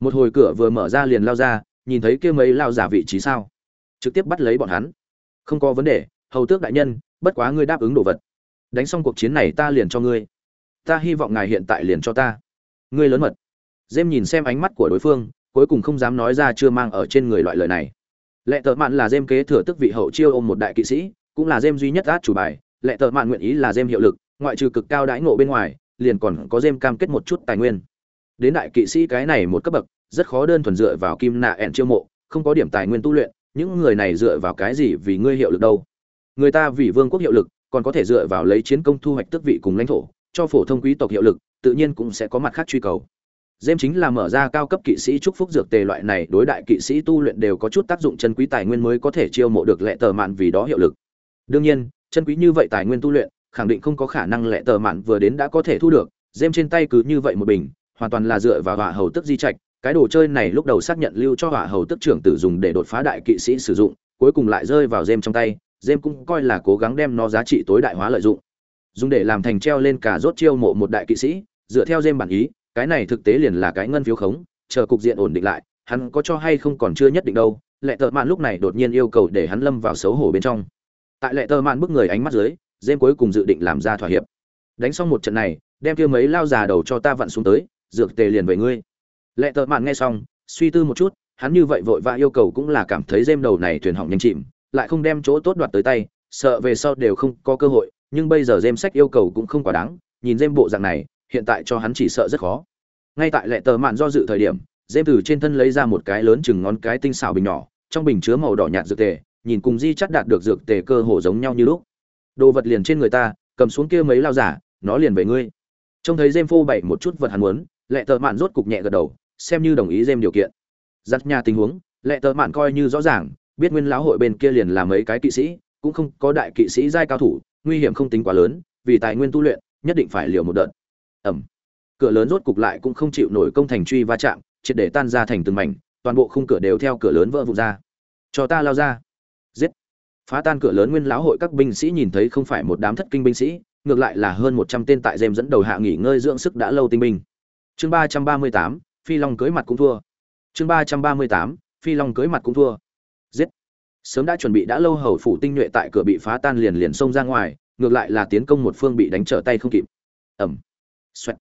Một hồi cửa vừa mở ra liền lao ra, nhìn thấy kia mấy lao giả vị trí sao, trực tiếp bắt lấy bọn hắn. Không có vấn đề, hầu tước đại nhân, bất quá ngươi đáp ứng đồ vật. Đánh xong cuộc chiến này ta liền cho ngươi. Ta hy vọng ngài hiện tại liền cho ta. Ngươi lớn mật. Dêm nhìn xem ánh mắt của đối phương, cuối cùng không dám nói ra chưa mang ở trên người loại lời này lệ tợ mạn là dêm kế thừa tức vị hậu chiêu ôm một đại kỵ sĩ, cũng là dêm duy nhất át chủ bài. Lệ tợ mạn nguyện ý là dêm hiệu lực, ngoại trừ cực cao đãi ngộ bên ngoài, liền còn có dêm cam kết một chút tài nguyên. Đến đại kỵ sĩ cái này một cấp bậc, rất khó đơn thuần dựa vào kim nạ ẹn chiêu mộ, không có điểm tài nguyên tu luyện, những người này dựa vào cái gì vì ngươi hiệu lực đâu? Người ta vì vương quốc hiệu lực, còn có thể dựa vào lấy chiến công thu hoạch tước vị cùng lãnh thổ, cho phổ thông quý tộc hiệu lực, tự nhiên cũng sẽ có mặt khác truy cầu. Dêm chính là mở ra cao cấp kỵ sĩ chúc phúc dược tề loại này đối đại kỵ sĩ tu luyện đều có chút tác dụng chân quý tài nguyên mới có thể chiêu mộ được lệ tờ mạn vì đó hiệu lực. Đương nhiên, chân quý như vậy tài nguyên tu luyện, khẳng định không có khả năng lệ tờ mạn vừa đến đã có thể thu được, Dêm trên tay cứ như vậy một bình, hoàn toàn là dựa vào hỏa hầu tức di trạch, cái đồ chơi này lúc đầu xác nhận lưu cho hỏa hầu tức trưởng tử dùng để đột phá đại kỵ sĩ sử dụng, cuối cùng lại rơi vào Dêm trong tay, Dêm cũng coi là cố gắng đem nó giá trị tối đại hóa lợi dụng. Dùng để làm thành treo lên cả rốt chiêu mộ một đại kỵ sĩ, dựa theo Dêm bản ý, cái này thực tế liền là cái ngân phiếu khống, chờ cục diện ổn định lại, hắn có cho hay không còn chưa nhất định đâu, lệ tợ mạn lúc này đột nhiên yêu cầu để hắn lâm vào xấu hổ bên trong. Tại lệ tợ mạn bức người ánh mắt dưới dêm cuối cùng dự định làm ra thỏa hiệp. Đánh xong một trận này, đem kia mấy lao già đầu cho ta vặn xuống tới, dược tề liền về ngươi. Lệ tợ mạn nghe xong, suy tư một chút, hắn như vậy vội vã yêu cầu cũng là cảm thấy dêm đầu này thuyền hỏng nhanh chìm, lại không đem chỗ tốt đoạt tới tay, sợ về sau đều không có cơ hội, nhưng bây giờ dêm sách yêu cầu cũng không quá đáng, nhìn dêm bộ dạng này hiện tại cho hắn chỉ sợ rất khó. Ngay tại lệ tờ mạn do dự thời điểm dêm từ trên thân lấy ra một cái lớn chừng ngón cái tinh xảo bình nhỏ, trong bình chứa màu đỏ nhạt dược tề, nhìn cùng di chắc đạt được dược tề cơ hồ giống nhau như lúc. Đồ vật liền trên người ta, cầm xuống kia mấy lao giả, nó liền về ngươi. Trông thấy dêm phô bày một chút vật hắn muốn, lệ tờ mạn rốt cục nhẹ gật đầu, xem như đồng ý dêm điều kiện. Giặt nhà tình huống, lệ tờ mạn coi như rõ ràng, biết nguyên lão hội bên kia liền là mấy cái kỵ sĩ, cũng không có đại kỵ sĩ giai cao thủ, nguy hiểm không tính quá lớn, vì tài nguyên tu luyện, nhất định phải liều một đợt ẩm. Cửa lớn rốt cục lại cũng không chịu nổi công thành truy va chạm, triệt để tan ra thành từng mảnh, toàn bộ khung cửa đều theo cửa lớn vỡ vụn ra. Cho ta lao ra. Giết. Phá tan cửa lớn nguyên lão hội các binh sĩ nhìn thấy không phải một đám thất kinh binh sĩ, ngược lại là hơn một trăm tên tại dêm dẫn đầu hạ nghỉ ngơi dưỡng sức đã lâu tinh binh. Chương ba trăm ba mươi tám, phi long cưới mặt cũng thua. Chương ba trăm ba mươi tám, phi long cưới mặt cũng thua. Giết. Sớm đã chuẩn bị đã lâu hầu phủ tinh nhuệ tại cửa bị phá tan liền liền xông ra ngoài, ngược lại là tiến công một phương bị đánh trở tay không kịp. Ẩm xoẹt.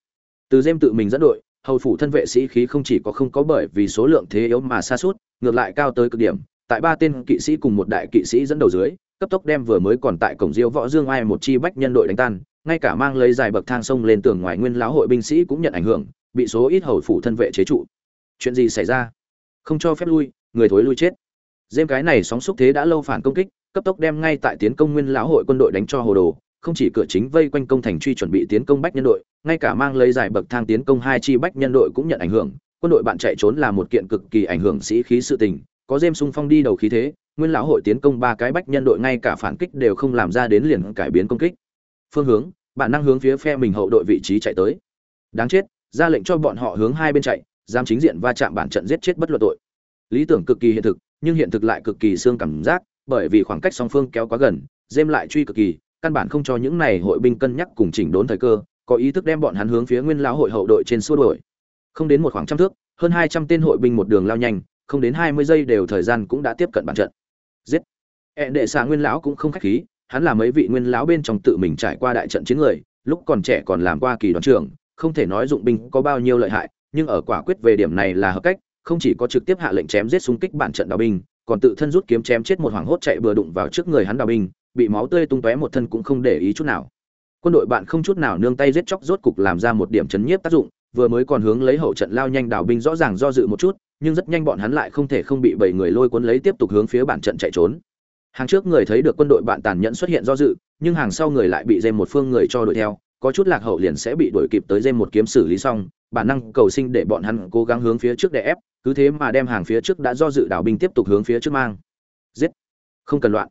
Từ Diêm tự mình dẫn đội hầu phủ thân vệ sĩ khí không chỉ có không có bởi vì số lượng thế yếu mà xa sút, ngược lại cao tới cực điểm. Tại ba tên kỵ sĩ cùng một đại kỵ sĩ dẫn đầu dưới cấp tốc đem vừa mới còn tại cổng diêu võ dương ai một chi bách nhân đội đánh tan. Ngay cả mang lấy dài bậc thang sông lên tường ngoài nguyên lão hội binh sĩ cũng nhận ảnh hưởng bị số ít hầu phủ thân vệ chế trụ. Chuyện gì xảy ra? Không cho phép lui người thối lui chết. Dêm cái này sóng xúc thế đã lâu phản công kích cấp tốc đem ngay tại tiến công nguyên lão hội quân đội đánh cho hồ đồ không chỉ cửa chính vây quanh công thành truy chuẩn bị tiến công bách nhân đội, ngay cả mang lấy giải bậc thang tiến công hai chi bách nhân đội cũng nhận ảnh hưởng. Quân đội bạn chạy trốn là một kiện cực kỳ ảnh hưởng sĩ khí sự tình, có dêm sung phong đi đầu khí thế, nguyên lão hội tiến công ba cái bách nhân đội ngay cả phản kích đều không làm ra đến liền cải biến công kích. Phương hướng, bạn năng hướng phía phe mình hậu đội vị trí chạy tới. Đáng chết, ra lệnh cho bọn họ hướng hai bên chạy dám chính diện va chạm bản trận giết chết bất luận tội. Lý tưởng cực kỳ hiện thực, nhưng hiện thực lại cực kỳ xương cảm giác, bởi vì khoảng cách song phương kéo quá gần dêm lại truy cực kỳ căn bản không cho những này hội binh cân nhắc cùng chỉnh đốn thời cơ, có ý thức đem bọn hắn hướng phía nguyên lão hội hậu đội trên xua đuổi. Không đến một khoảng trăm thước, hơn hai trăm tên hội binh một đường lao nhanh, không đến hai mươi giây đều thời gian cũng đã tiếp cận bản trận. Giết! Hệ đệ xạ nguyên lão cũng không khách khí, hắn là mấy vị nguyên lão bên trong tự mình trải qua đại trận chiến người, lúc còn trẻ còn làm qua kỳ đoàn trưởng, không thể nói dụng binh có bao nhiêu lợi hại, nhưng ở quả quyết về điểm này là hợp cách, không chỉ có trực tiếp hạ lệnh chém giết xung kích bản trận đào binh, còn tự thân rút kiếm chém chết một hoàng hốt chạy vừa đụng vào trước người hắn đào binh bị máu tươi tung tóe một thân cũng không để ý chút nào. Quân đội bạn không chút nào nương tay giết chóc rốt cục làm ra một điểm chấn nhiếp tác dụng, vừa mới còn hướng lấy hậu trận lao nhanh đảo binh rõ ràng do dự một chút, nhưng rất nhanh bọn hắn lại không thể không bị bảy người lôi cuốn lấy tiếp tục hướng phía bản trận chạy trốn. Hàng trước người thấy được quân đội bạn tàn nhẫn xuất hiện do dự, nhưng hàng sau người lại bị dêm một phương người cho đuổi theo, có chút lạc hậu liền sẽ bị đuổi kịp tới dêm một kiếm xử lý xong, bản năng cầu sinh để bọn hắn cố gắng hướng phía trước để ép, cứ thế mà đem hàng phía trước đã do dự đảo binh tiếp tục hướng phía trước mang. Giết! Không cần loạn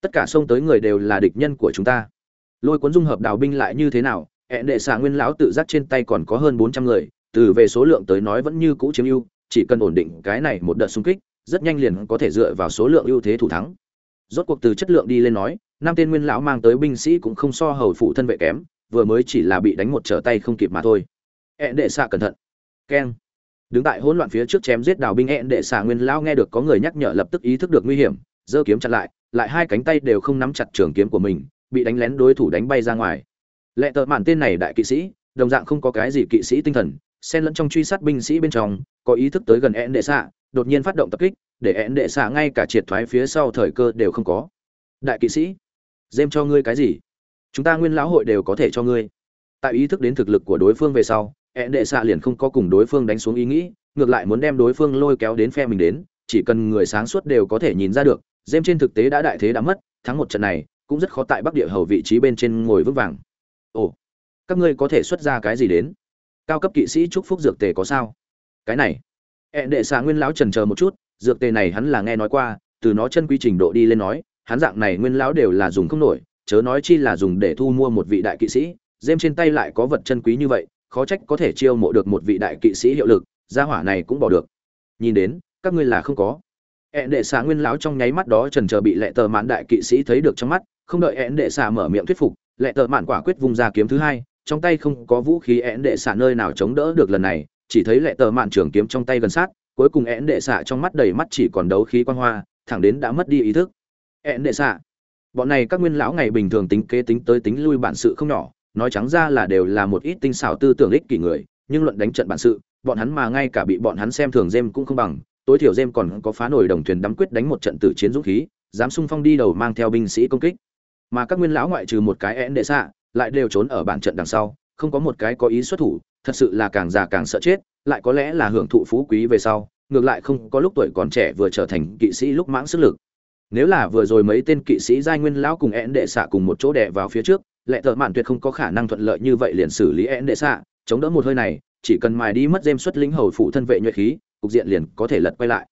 tất cả xông tới người đều là địch nhân của chúng ta. Lôi cuốn dung hợp đào binh lại như thế nào? Hẹn đệ xạ nguyên lão tự giác trên tay còn có hơn bốn trăm người, từ về số lượng tới nói vẫn như cũ chiếm ưu, chỉ cần ổn định cái này một đợt xung kích, rất nhanh liền có thể dựa vào số lượng ưu thế thủ thắng. Rốt cuộc từ chất lượng đi lên nói, năm tên nguyên lão mang tới binh sĩ cũng không so hầu phụ thân vệ kém, vừa mới chỉ là bị đánh một trở tay không kịp mà thôi. Hẹn đệ xạ cẩn thận. Keng. Đứng tại hỗn loạn phía trước chém giết đào binh hẹn đệ xạ nguyên lão nghe được có người nhắc nhở lập tức ý thức được nguy hiểm, giơ kiếm chặn lại lại hai cánh tay đều không nắm chặt trường kiếm của mình, bị đánh lén đối thủ đánh bay ra ngoài. Lệ tợ mạn tên này đại kỵ sĩ, đồng dạng không có cái gì kỵ sĩ tinh thần, xen lẫn trong truy sát binh sĩ bên trong, có ý thức tới gần én đệ xạ, đột nhiên phát động tập kích, để én đệ xạ ngay cả triệt thoái phía sau thời cơ đều không có. Đại kỵ sĩ dêm cho ngươi cái gì? Chúng ta nguyên lão hội đều có thể cho ngươi. Tại ý thức đến thực lực của đối phương về sau én đệ xạ liền không có cùng đối phương đánh xuống ý nghĩ, ngược lại muốn đem đối phương lôi kéo đến phe mình đến, chỉ cần người sáng suốt đều có thể nhìn ra được dêm trên thực tế đã đại thế đã mất, thắng một trận này, cũng rất khó tại bắc địa hầu vị trí bên trên ngồi vững vàng. Ồ, các ngươi có thể xuất ra cái gì đến? Cao cấp kỵ sĩ chúc phúc dược tề có sao? Cái này hẹn đệ xạ nguyên lão trần chờ một chút, dược tề này hắn là nghe nói qua, từ nó chân quy trình độ đi lên nói, hắn dạng này nguyên lão đều là dùng không nổi, chớ nói chi là dùng để thu mua một vị đại kỵ sĩ dêm trên tay lại có vật chân quý như vậy, khó trách có thể chiêu mộ được một vị đại kỵ sĩ hiệu lực, gia hỏa này cũng bỏ được. Nhìn đến, các ngươi là không có ẹn đệ xạ nguyên lão trong nháy mắt đó trần chờ bị lệ tờ mạn đại kỵ sĩ thấy được trong mắt, không đợi ẹn đệ xạ mở miệng thuyết phục, lệ tờ mạn quả quyết vùng ra kiếm thứ hai, trong tay không có vũ khí ẹn đệ xạ nơi nào chống đỡ được lần này, chỉ thấy lệ tờ mạn trường kiếm trong tay gần sát, cuối cùng ẹn đệ xạ trong mắt đầy mắt chỉ còn đấu khí quan hoa, thẳng đến đã mất đi ý thức. Ẹn đệ xạ, bọn này các nguyên lão ngày bình thường tính kế tính tới tính lui bản sự không nhỏ, nói trắng ra là đều là một ít tinh xảo tư tưởng ích kỷ người, nhưng luận đánh trận bản sự, bọn hắn mà ngay cả bị bọn hắn xem thường dêm cũng không bằng tối thiểu dêm còn có phá nổi đồng thuyền đắm quyết đánh một trận tử chiến dũng khí, dám sung phong đi đầu mang theo binh sĩ công kích. Mà các nguyên lão ngoại trừ một cái én đệ xạ, lại đều trốn ở bản trận đằng sau, không có một cái có ý xuất thủ, thật sự là càng già càng sợ chết, lại có lẽ là hưởng thụ phú quý về sau, ngược lại không có lúc tuổi còn trẻ vừa trở thành kỵ sĩ lúc mãng sức lực. Nếu là vừa rồi mấy tên kỵ sĩ giai nguyên lão cùng én đệ xạ cùng một chỗ đè vào phía trước lệ thợ mạn tuyệt không có khả năng thuận lợi như vậy liền xử lý én đệ xạ, chống đỡ một hơi này, chỉ cần mài đi mất dêm xuất lính hầu phụ thân vệ nhuệ khí cục diện liền có thể lật quay lại.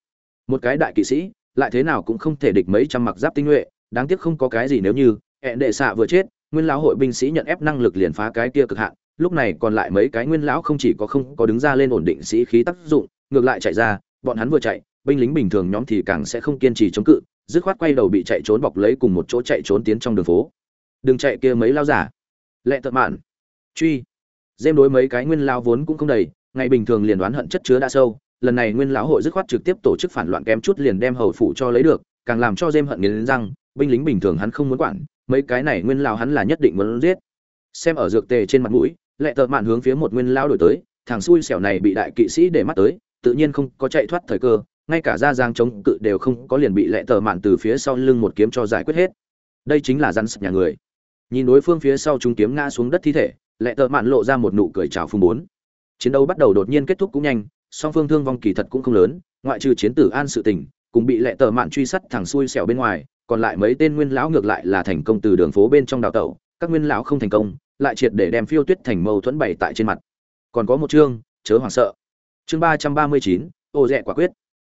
Một cái đại kỵ sĩ, lại thế nào cũng không thể địch mấy trăm mặc giáp tinh nhuệ, đáng tiếc không có cái gì nếu như hẹn đệ xạ vừa chết, nguyên lão hội binh sĩ nhận ép năng lực liền phá cái kia cực hạn, lúc này còn lại mấy cái nguyên lão không chỉ có không có đứng ra lên ổn định sĩ khí tác dụng, ngược lại chạy ra, bọn hắn vừa chạy, binh lính bình thường nhóm thì càng sẽ không kiên trì chống cự, dứt khoát quay đầu bị chạy trốn bọc lấy cùng một chỗ chạy trốn tiến trong đường phố. Đừng chạy kia mấy lao giả lệ tận mạn. Truy. Dêm đối mấy cái nguyên lao vốn cũng không đầy, ngày bình thường liền đoán hận chất chứa đã sâu lần này nguyên lão hội dứt khoát trực tiếp tổ chức phản loạn kém chút liền đem hầu phủ cho lấy được, càng làm cho dêm hận nghiến răng, binh lính bình thường hắn không muốn quản, mấy cái này nguyên lão hắn là nhất định muốn giết. Xem ở dược tề trên mặt mũi, lệ tợ mạn hướng phía một nguyên lão đổi tới, thằng xui xẻo này bị đại kỵ sĩ để mắt tới, tự nhiên không có chạy thoát thời cơ, ngay cả ra giang chống cự đều không có liền bị lệ tờ mạn từ phía sau lưng một kiếm cho giải quyết hết. Đây chính là rắn sập nhà người. Nhìn đối phương phía sau chúng kiếm ngã xuống đất thi thể, lệ tờ mạn lộ ra một nụ cười chào phung bốn. Chiến đấu bắt đầu đột nhiên kết thúc cũng nhanh song phương thương vong kỳ thật cũng không lớn, ngoại trừ chiến tử an sự tình, cùng bị lệ tờ mạn truy sát thẳng xuôi xẻo bên ngoài, còn lại mấy tên nguyên lão ngược lại là thành công từ đường phố bên trong đào tẩu, các nguyên lão không thành công, lại triệt để đem phiêu tuyết thành mâu thuẫn bày tại trên mặt. Còn có một chương, chớ hoảng sợ. Chương ba trăm ba mươi chín, ô rẽ quả quyết.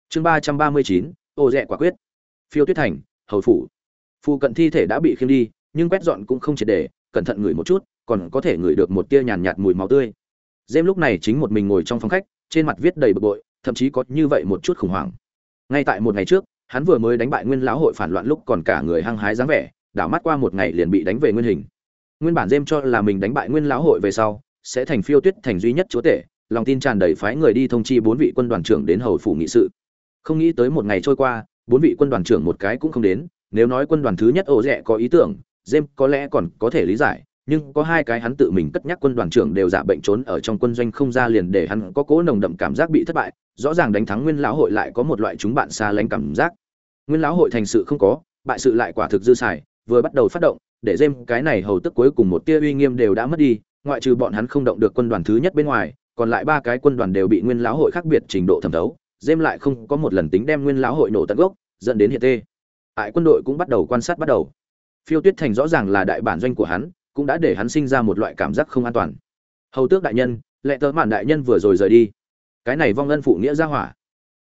Chương ba trăm ba mươi chín, ô rẽ quả quyết. Phiêu tuyết thành, hầu phủ. Phụ cận thi thể đã bị khiêng đi, nhưng quét dọn cũng không triệt để, cẩn thận ngửi một chút, còn có thể ngửi được một tia nhàn nhạt mùi máu tươi. Dêm lúc này chính một mình ngồi trong phòng khách trên mặt viết đầy bực bội, thậm chí có như vậy một chút khủng hoảng. Ngay tại một ngày trước, hắn vừa mới đánh bại nguyên lão hội phản loạn lúc còn cả người hăng hái dáng vẻ, đảo mắt qua một ngày liền bị đánh về nguyên hình. Nguyên bản dêm cho là mình đánh bại nguyên lão hội về sau, sẽ thành phiêu tuyết thành duy nhất chúa tể, lòng tin tràn đầy phái người đi thông chi bốn vị quân đoàn trưởng đến hầu phủ nghị sự. Không nghĩ tới một ngày trôi qua, bốn vị quân đoàn trưởng một cái cũng không đến, nếu nói quân đoàn thứ nhất ổ rẽ có ý tưởng dêm có lẽ còn có thể lý giải nhưng có hai cái hắn tự mình cất nhắc quân đoàn trưởng đều giả bệnh trốn ở trong quân doanh không ra liền để hắn có cố nồng đậm cảm giác bị thất bại, rõ ràng đánh thắng nguyên lão hội lại có một loại chúng bạn xa lánh cảm giác. Nguyên lão hội thành sự không có, bại sự lại quả thực dư xài, vừa bắt đầu phát động, để dêm cái này hầu tức cuối cùng một tia uy nghiêm đều đã mất đi, ngoại trừ bọn hắn không động được quân đoàn thứ nhất bên ngoài, còn lại ba cái quân đoàn đều bị nguyên lão hội khác biệt trình độ thẩm thấu dêm lại không có một lần tính đem nguyên lão hội nổ tận gốc, dẫn đến hiện tê. Ải quân đội cũng bắt đầu quan sát bắt đầu. Phiêu tuyết thành rõ ràng là đại bản doanh của hắn cũng đã để hắn sinh ra một loại cảm giác không an toàn. Hầu tước đại nhân, lệ tớ mạn đại nhân vừa rồi rời đi. Cái này vong ân phụ nghĩa ra hỏa.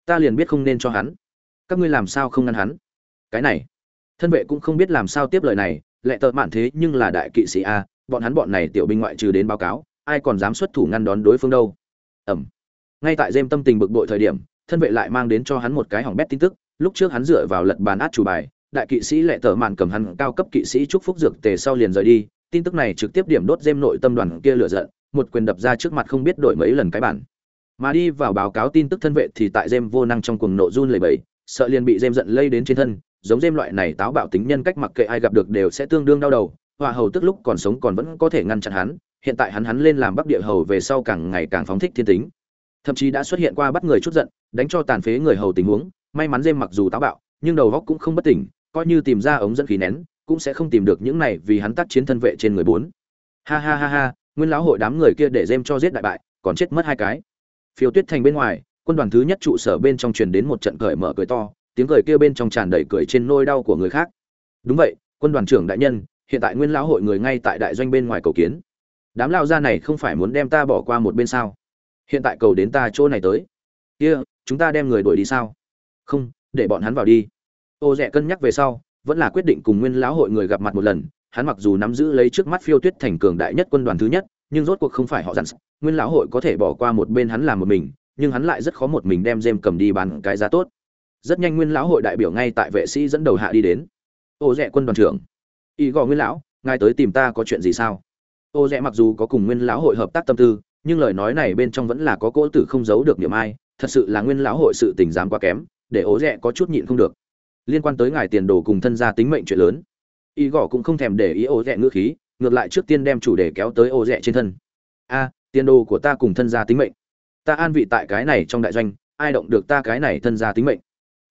Ta liền biết không nên cho hắn. Các ngươi làm sao không ngăn hắn? Cái này, thân vệ cũng không biết làm sao tiếp lời này, lệ tớ mạn thế nhưng là đại kỵ sĩ a, bọn hắn bọn này tiểu binh ngoại trừ đến báo cáo, ai còn dám xuất thủ ngăn đón đối phương đâu. Ẩm. Ngay tại dêm tâm tình bực bội thời điểm, thân vệ lại mang đến cho hắn một cái hỏng bét tin tức, lúc trước hắn dựa vào lật bàn át chủ bài, đại kỵ sĩ lệ tờ mạn cầm hắn cao cấp kỵ sĩ chúc phúc dược tề sau liền rời đi tin tức này trực tiếp điểm đốt dêm nội tâm đoàn kia lửa giận, một quyền đập ra trước mặt không biết đổi mấy lần cái bản. Mà đi vào báo cáo tin tức thân vệ thì tại dêm vô năng trong cuồng nộ run lẩy bẩy, sợ liền bị dêm giận lây đến trên thân, giống dêm loại này táo bạo tính nhân cách mặc kệ ai gặp được đều sẽ tương đương đau đầu hòa hầu tức lúc còn sống còn vẫn có thể ngăn chặn hắn, hiện tại hắn hắn lên làm bắc địa hầu về sau càng ngày càng phóng thích thiên tính. Thậm chí đã xuất hiện qua bắt người chút giận, đánh cho tàn phế người hầu tình huống, may mắn dêm mặc dù táo bạo, nhưng đầu óc cũng không bất tỉnh, coi như tìm ra ống dẫn khí nén cũng sẽ không tìm được những này vì hắn tác chiến thân vệ trên người bốn. Ha ha ha ha nguyên lão hội đám người kia để dêm cho giết đại bại còn chết mất hai cái. Phiêu tuyết thành bên ngoài quân đoàn thứ nhất trụ sở bên trong truyền đến một trận cởi mở cười to tiếng cười kia bên trong tràn đầy cười trên nôi đau của người khác. Đúng vậy quân đoàn trưởng đại nhân hiện tại nguyên lão hội người ngay tại đại doanh bên ngoài cầu kiến. Đám lao gia này không phải muốn đem ta bỏ qua một bên sao? Hiện tại cầu đến ta chỗ này tới. Kia、yeah, chúng ta đem người đuổi đi sao? Không để bọn hắn vào đi. Ô rẽ cân nhắc về sau vẫn là quyết định cùng nguyên lão hội người gặp mặt một lần, hắn mặc dù nắm giữ lấy trước mắt phiêu tuyết thành cường đại nhất quân đoàn thứ nhất, nhưng rốt cuộc không phải họ dặn nguyên lão hội có thể bỏ qua một bên hắn làm một mình, nhưng hắn lại rất khó một mình đem dêm cầm đi bán cái giá tốt. Rất nhanh nguyên lão hội đại biểu ngay tại vệ sĩ dẫn đầu hạ đi đến. Ô rẽ quân đoàn trưởng. Y gò nguyên lão, ngài tới tìm ta có chuyện gì sao? Ô rẽ mặc dù có cùng nguyên lão hội hợp tác tâm tư, nhưng lời nói này bên trong vẫn là có cỗ tử không giấu được niềm ai, thật sự là nguyên lão hội sự tình dám quá kém, để ô rẽ có chút nhịn không được liên quan tới ngài tiền đồ cùng thân gia tính mệnh chuyện lớn. Y gõ cũng không thèm để ý ô rẽ ngữ khí, ngược lại trước tiên đem chủ đề kéo tới ô rẽ trên thân. A, tiền đồ của ta cùng thân gia tính mệnh. Ta an vị tại cái này trong đại doanh, ai động được ta cái này thân gia tính mệnh?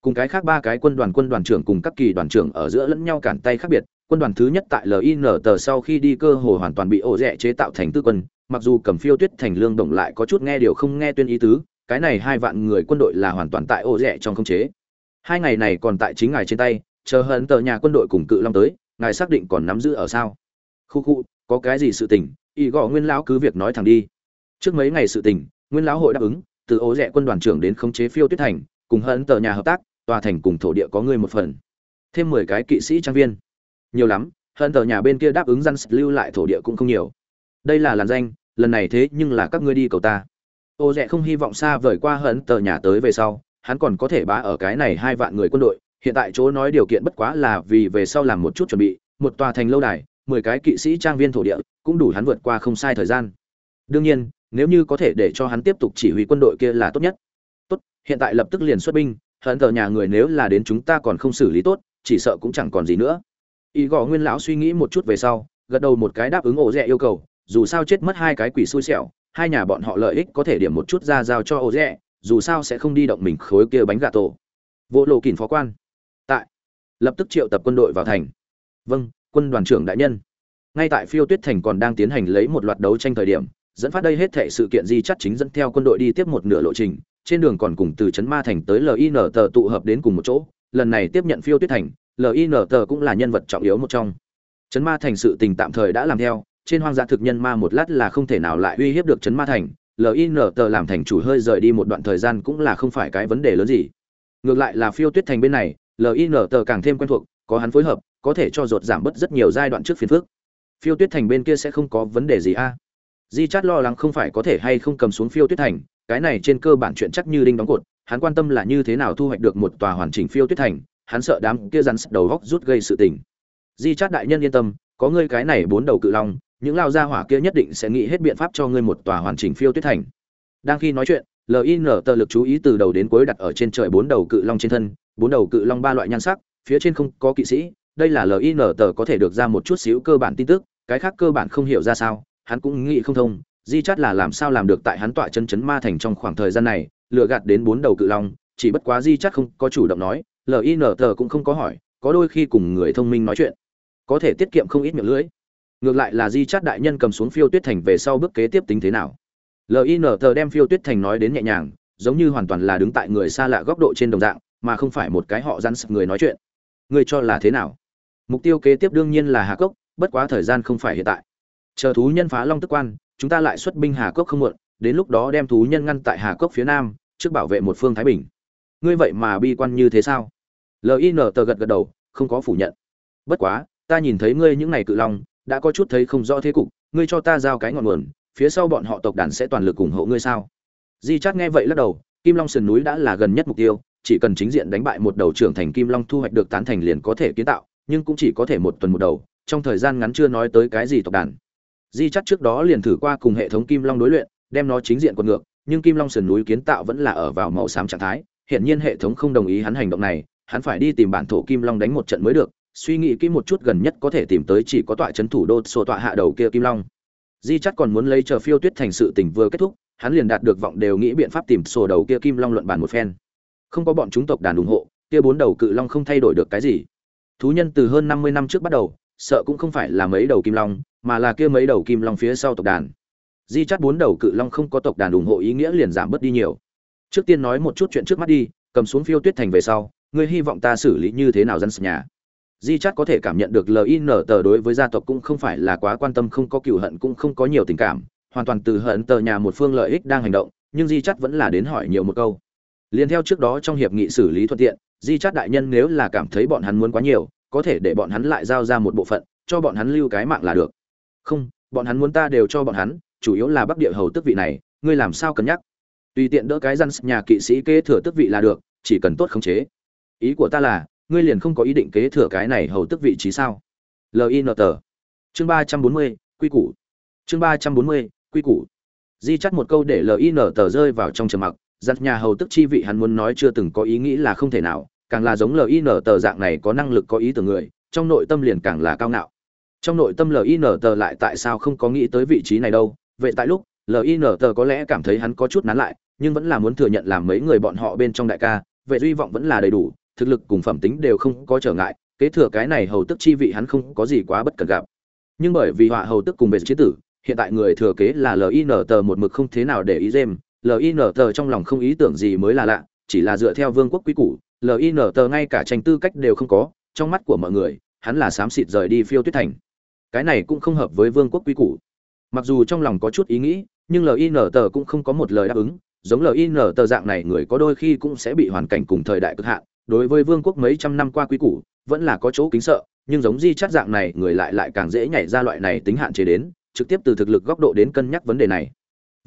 Cùng cái khác ba cái quân đoàn quân đoàn trưởng cùng các kỳ đoàn trưởng ở giữa lẫn nhau cản tay khác biệt, quân đoàn thứ nhất tại lin tờ sau khi đi cơ hồ hoàn toàn bị ổ rẽ chế tạo thành tư quân, mặc dù cầm phiêu tuyết thành lương động lại có chút nghe điều không nghe tuyên ý tứ, cái này hai vạn người quân đội là hoàn toàn tại ổ rẽ trong không chế hai ngày này còn tại chính ngài trên tay, chờ hận tờ nhà quân đội cùng cự long tới, ngài xác định còn nắm giữ ở sao? Khu khu, có cái gì sự tình, y gõ nguyên lão cứ việc nói thẳng đi. Trước mấy ngày sự tình, nguyên lão hội đáp ứng, từ ố rẽ quân đoàn trưởng đến khống chế phiêu tuyết thành, cùng hận tờ nhà hợp tác, tòa thành cùng thổ địa có người một phần. Thêm mười cái kỵ sĩ trang viên. Nhiều lắm, hận tờ nhà bên kia đáp ứng dân lưu lại thổ địa cũng không nhiều. Đây là làn danh, lần này thế nhưng là các ngươi đi cầu ta. Ô rẽ không hy vọng xa vời qua hận tờ nhà tới về sau hắn còn có thể bá ở cái này hai vạn người quân đội, hiện tại chỗ nói điều kiện bất quá là vì về sau làm một chút chuẩn bị, một tòa thành lâu đài, mười cái kỵ sĩ trang viên thổ địa, cũng đủ hắn vượt qua không sai thời gian. Đương nhiên, nếu như có thể để cho hắn tiếp tục chỉ huy quân đội kia là tốt nhất. Tốt, hiện tại lập tức liền xuất binh hận thờ nhà người nếu là đến chúng ta còn không xử lý tốt, chỉ sợ cũng chẳng còn gì nữa. Y gò nguyên lão suy nghĩ một chút về sau, gật đầu một cái đáp ứng ổ rẽ yêu cầu, dù sao chết mất hai cái quỷ xui xẻo, hai nhà bọn họ lợi ích có thể điểm một chút ra giao cho ổ rẽ dù sao sẽ không đi động mình khối kia bánh gà tổ. Vô lộ kìn phó quan. Tại. Lập tức triệu tập quân đội vào thành. Vâng quân đoàn trưởng đại nhân. Ngay tại phiêu tuyết thành còn đang tiến hành lấy một loạt đấu tranh thời điểm, dẫn phát đây hết thệ sự kiện di chắc chính dẫn theo quân đội đi tiếp một nửa lộ trình, trên đường còn cùng từ trấn ma thành tới lin tờ tụ hợp đến cùng một chỗ, lần này tiếp nhận phiêu tuyết thành lin tờ cũng là nhân vật trọng yếu một trong. Trấn ma thành sự tình tạm thời đã làm theo, trên hoang dã thực nhân ma một lát là không thể nào lại uy hiếp được trấn ma thành lin tờ làm thành chủ hơi rời đi một đoạn thời gian cũng là không phải cái vấn đề lớn gì. Ngược lại là phiêu tuyết thành bên này lin tờ càng thêm quen thuộc, có hắn phối hợp, có thể cho ruột giảm bớt rất nhiều giai đoạn trước phiền phức. Phiêu tuyết thành bên kia sẽ không có vấn đề gì a. Di chát lo lắng không phải có thể hay không cầm xuống phiêu tuyết thành, cái này trên cơ bản chuyện chắc như đinh đóng cột, hắn quan tâm là như thế nào thu hoạch được một tòa hoàn chỉnh phiêu tuyết thành, hắn sợ đám kia rắn đầu góc rút gây sự tình. Di chát đại nhân yên tâm, có ngươi cái này bốn đầu cự long những lao gia hỏa kia nhất định sẽ nghĩ hết biện pháp cho ngươi một tòa hoàn chỉnh phiêu tuyết thành. Đang khi nói chuyện lin tờ lực chú ý từ đầu đến cuối đặt ở trên trời bốn đầu cự long trên thân, bốn đầu cự long ba loại nhan sắc, phía trên không có kỵ sĩ, đây là lin tờ có thể được ra một chút xíu cơ bản tin tức, cái khác cơ bản không hiểu ra sao, hắn cũng nghĩ không thông, di chát là làm sao làm được tại hắn tọa chân chấn ma thành trong khoảng thời gian này lựa gạt đến bốn đầu cự long, chỉ bất quá di chát không có chủ động nói lin tờ cũng không có hỏi, có đôi khi cùng người thông minh nói chuyện, có thể tiết kiệm không ít miệng lưỡi ngược lại là di chát đại nhân cầm xuống phiêu tuyết thành về sau bước kế tiếp tính thế nào? Lin tờ đem phiêu tuyết thành nói đến nhẹ nhàng, giống như hoàn toàn là đứng tại người xa lạ góc độ trên đồng dạng, mà không phải một cái họ răn sập người nói chuyện. Người cho là thế nào? Mục tiêu kế tiếp đương nhiên là hà cốc, bất quá thời gian không phải hiện tại. Chờ thú nhân phá long tức quan, chúng ta lại xuất binh hà cốc không muộn, đến lúc đó đem thú nhân ngăn tại hà cốc phía nam, trước bảo vệ một phương thái bình. Ngươi vậy mà bi quan như thế sao? Lin tờ gật gật đầu, không có phủ nhận. Bất quá, ta nhìn thấy ngươi những ngày cự long đã có chút thấy không rõ thế cục, ngươi cho ta giao cái ngọn nguồn, phía sau bọn họ tộc đàn sẽ toàn lực ủng hộ ngươi sao? Di chát nghe vậy lắc đầu, kim long sườn núi đã là gần nhất mục tiêu, chỉ cần chính diện đánh bại một đầu trưởng thành kim long thu hoạch được tán thành liền có thể kiến tạo, nhưng cũng chỉ có thể một tuần một đầu, trong thời gian ngắn chưa nói tới cái gì tộc đàn. Di chắt trước đó liền thử qua cùng hệ thống kim long đối luyện, đem nó chính diện quật ngược, nhưng kim long sườn núi kiến tạo vẫn là ở vào màu xám trạng thái hiện nhiên hệ thống không đồng ý hắn hành động này, hắn phải đi tìm bản thổ kim long đánh một trận mới được suy nghĩ kỹ một chút gần nhất có thể tìm tới chỉ có tọa trấn thủ đô sổ tọa hạ đầu kia kim long. Di chắc còn muốn lấy chờ phiêu tuyết thành sự tình vừa kết thúc, hắn liền đạt được vọng đều nghĩ biện pháp tìm sổ đầu kia kim long luận bàn một phen. Không có bọn chúng tộc đàn ủng hộ, kia bốn đầu cự long không thay đổi được cái gì. Thú nhân từ hơn năm mươi năm trước bắt đầu, sợ cũng không phải là mấy đầu kim long, mà là kia mấy đầu kim long phía sau tộc đàn. Di chắt bốn đầu cự long không có tộc đàn ủng hộ ý nghĩa liền giảm bớt đi nhiều. Trước tiên nói một chút chuyện trước mắt đi, cầm xuống phiêu tuyết thành về sau, ngươi hy vọng ta xử lý như thế nào dân nhà? Di chắt có thể cảm nhận được lin tờ đối với gia tộc cũng không phải là quá quan tâm, không có cựu hận, cũng không có nhiều tình cảm, hoàn toàn từ hận tờ nhà một phương lợi ích đang hành động, nhưng di chắt vẫn là đến hỏi nhiều một câu. Liền theo trước đó trong hiệp nghị xử lý thuận tiện, di chắt đại nhân nếu là cảm thấy bọn hắn muốn quá nhiều, có thể để bọn hắn lại giao ra một bộ phận, cho bọn hắn lưu cái mạng là được. Không, bọn hắn muốn ta đều cho bọn hắn, chủ yếu là bắc địa hầu tước vị này, ngươi làm sao cân nhắc? Tùy tiện đỡ cái răn nhà kỵ sĩ kế thừa tước vị là được, chỉ cần tốt khống chế. Ý của ta là ngươi liền không có ý định kế thừa cái này hầu tức vị trí sao? Lin chương ba trăm bốn mươi, quy củ. Chương ba trăm bốn mươi, quy củ. Di chắt một câu để lin rơi vào trong trầm mặc. Giặt nhà hầu tức chi vị hắn muốn nói chưa từng có ý nghĩ là không thể nào, càng là giống lin dạng này có năng lực có ý tưởng người, trong nội tâm liền càng là cao ngạo. Trong nội tâm lin lại tại sao không có nghĩ tới vị trí này đâu? Vậy tại lúc lin có lẽ cảm thấy hắn có chút nán lại, nhưng vẫn là muốn thừa nhận làm mấy người bọn họ bên trong đại ca vệ duy vọng vẫn là đầy đủ thực lực cùng phẩm tính đều không có trở ngại, kế thừa cái này hầu tức chi vị hắn không có gì quá bất cần gặp. Nhưng bởi vì họa hầu tức cùng về chế tử, hiện tại người thừa kế là lin một mực không thế nào để ý dêm lin trong lòng không ý tưởng gì mới là lạ, chỉ là dựa theo vương quốc quý củ lin ngay cả tranh tư cách đều không có, trong mắt của mọi người, hắn là xám xịt rời đi phiêu tuyết thành. Cái này cũng không hợp với vương quốc quý củ. Mặc dù trong lòng có chút ý nghĩ, nhưng lin cũng không có một lời đáp ứng, giống lin tờ dạng này người có đôi khi cũng sẽ bị hoàn cảnh cùng thời đại cực hạn đối với vương quốc mấy trăm năm qua quý củ, vẫn là có chỗ kính sợ, nhưng giống di chắt dạng này, người lại lại càng dễ nhảy ra loại này tính hạn chế đến, trực tiếp từ thực lực góc độ đến cân nhắc vấn đề này.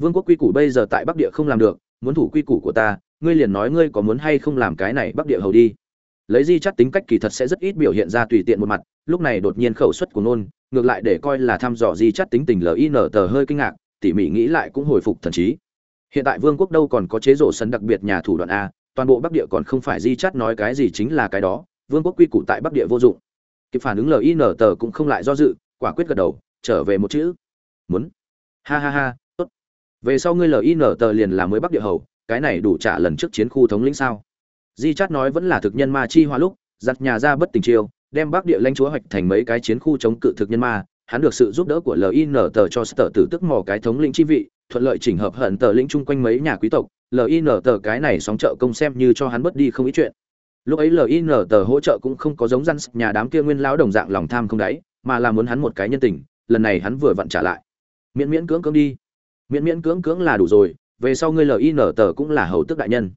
Vương quốc quy củ bây giờ tại bắc địa không làm được, muốn thủ quy củ của ta, ngươi liền nói ngươi có muốn hay không làm cái này bắc địa hầu đi. Lấy di chắt tính cách kỳ thật sẽ rất ít biểu hiện ra tùy tiện một mặt, lúc này đột nhiên khẩu suất của nôn ngược lại để coi là thăm dò di chắt tính tình lin tờ hơi kinh ngạc, tỉ mỉ nghĩ lại cũng hồi phục thần trí. Hiện tại vương quốc đâu còn có chế rổ sân đặc biệt nhà thủ đoạn a toàn bộ bắc địa còn không phải di chắt nói cái gì chính là cái đó, vương quốc quy củ tại bắc địa vô dụng. Kịp phản ứng lin tờ cũng không lại do dự, quả quyết gật đầu, trở về một chữ. Muốn. Ha ha ha, tốt. Về sau ngươi lin tờ liền là mới bắc địa hầu, cái này đủ trả lần trước chiến khu thống lĩnh sao? Di chát nói vẫn là thực nhân ma chi hoa lúc, giặt nhà ra bất tình chiêu, đem bắc địa lãnh chúa hoạch thành mấy cái chiến khu chống cự thực nhân ma, hắn được sự giúp đỡ của lin tờ cho sở tử tức mò cái thống lĩnh chi vị, thuận lợi chỉnh hợp hận tờ lĩnh chung quanh mấy nhà quý tộc lin tờ cái này sóng trợ công xem như cho hắn bớt đi không ít chuyện. Lúc ấy lin tờ hỗ trợ cũng không có giống răn nhà đám kia nguyên lão đồng dạng lòng tham không đáy, mà là muốn hắn một cái nhân tình, lần này hắn vừa vặn trả lại. Miễn miễn cưỡng cưỡng đi. Miễn miễn cưỡng cưỡng là đủ rồi, về sau ngươi lin tờ cũng là hầu tức đại nhân.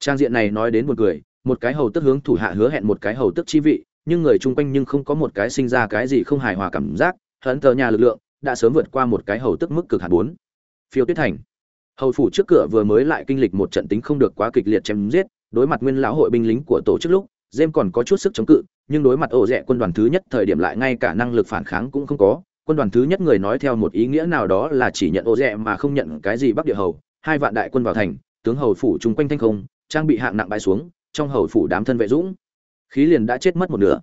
Trang diện này nói đến một người một cái hầu tức hướng thủ hạ hứa hẹn một cái hầu tức chi vị, nhưng người chung quanh nhưng không có một cái sinh ra cái gì không hài hòa cảm giác hận tờ nhà lực lượng đã sớm vượt qua một cái hầu tức mức cực hạt bốn. Phiêu tuyết thành hầu phủ trước cửa vừa mới lại kinh lịch một trận tính không được quá kịch liệt chém giết, đối mặt nguyên lão hội binh lính của tổ chức lúc dêm còn có chút sức chống cự, nhưng đối mặt ổ rẽ quân đoàn thứ nhất thời điểm lại ngay cả năng lực phản kháng cũng không có. Quân đoàn thứ nhất người nói theo một ý nghĩa nào đó là chỉ nhận ổ rẽ mà không nhận cái gì bắc địa hầu, hai vạn đại quân vào thành, tướng hầu phủ chung quanh thanh không, trang bị hạng nặng bay xuống, trong hầu phủ đám thân vệ dũng. Khí liền đã chết mất một nửa.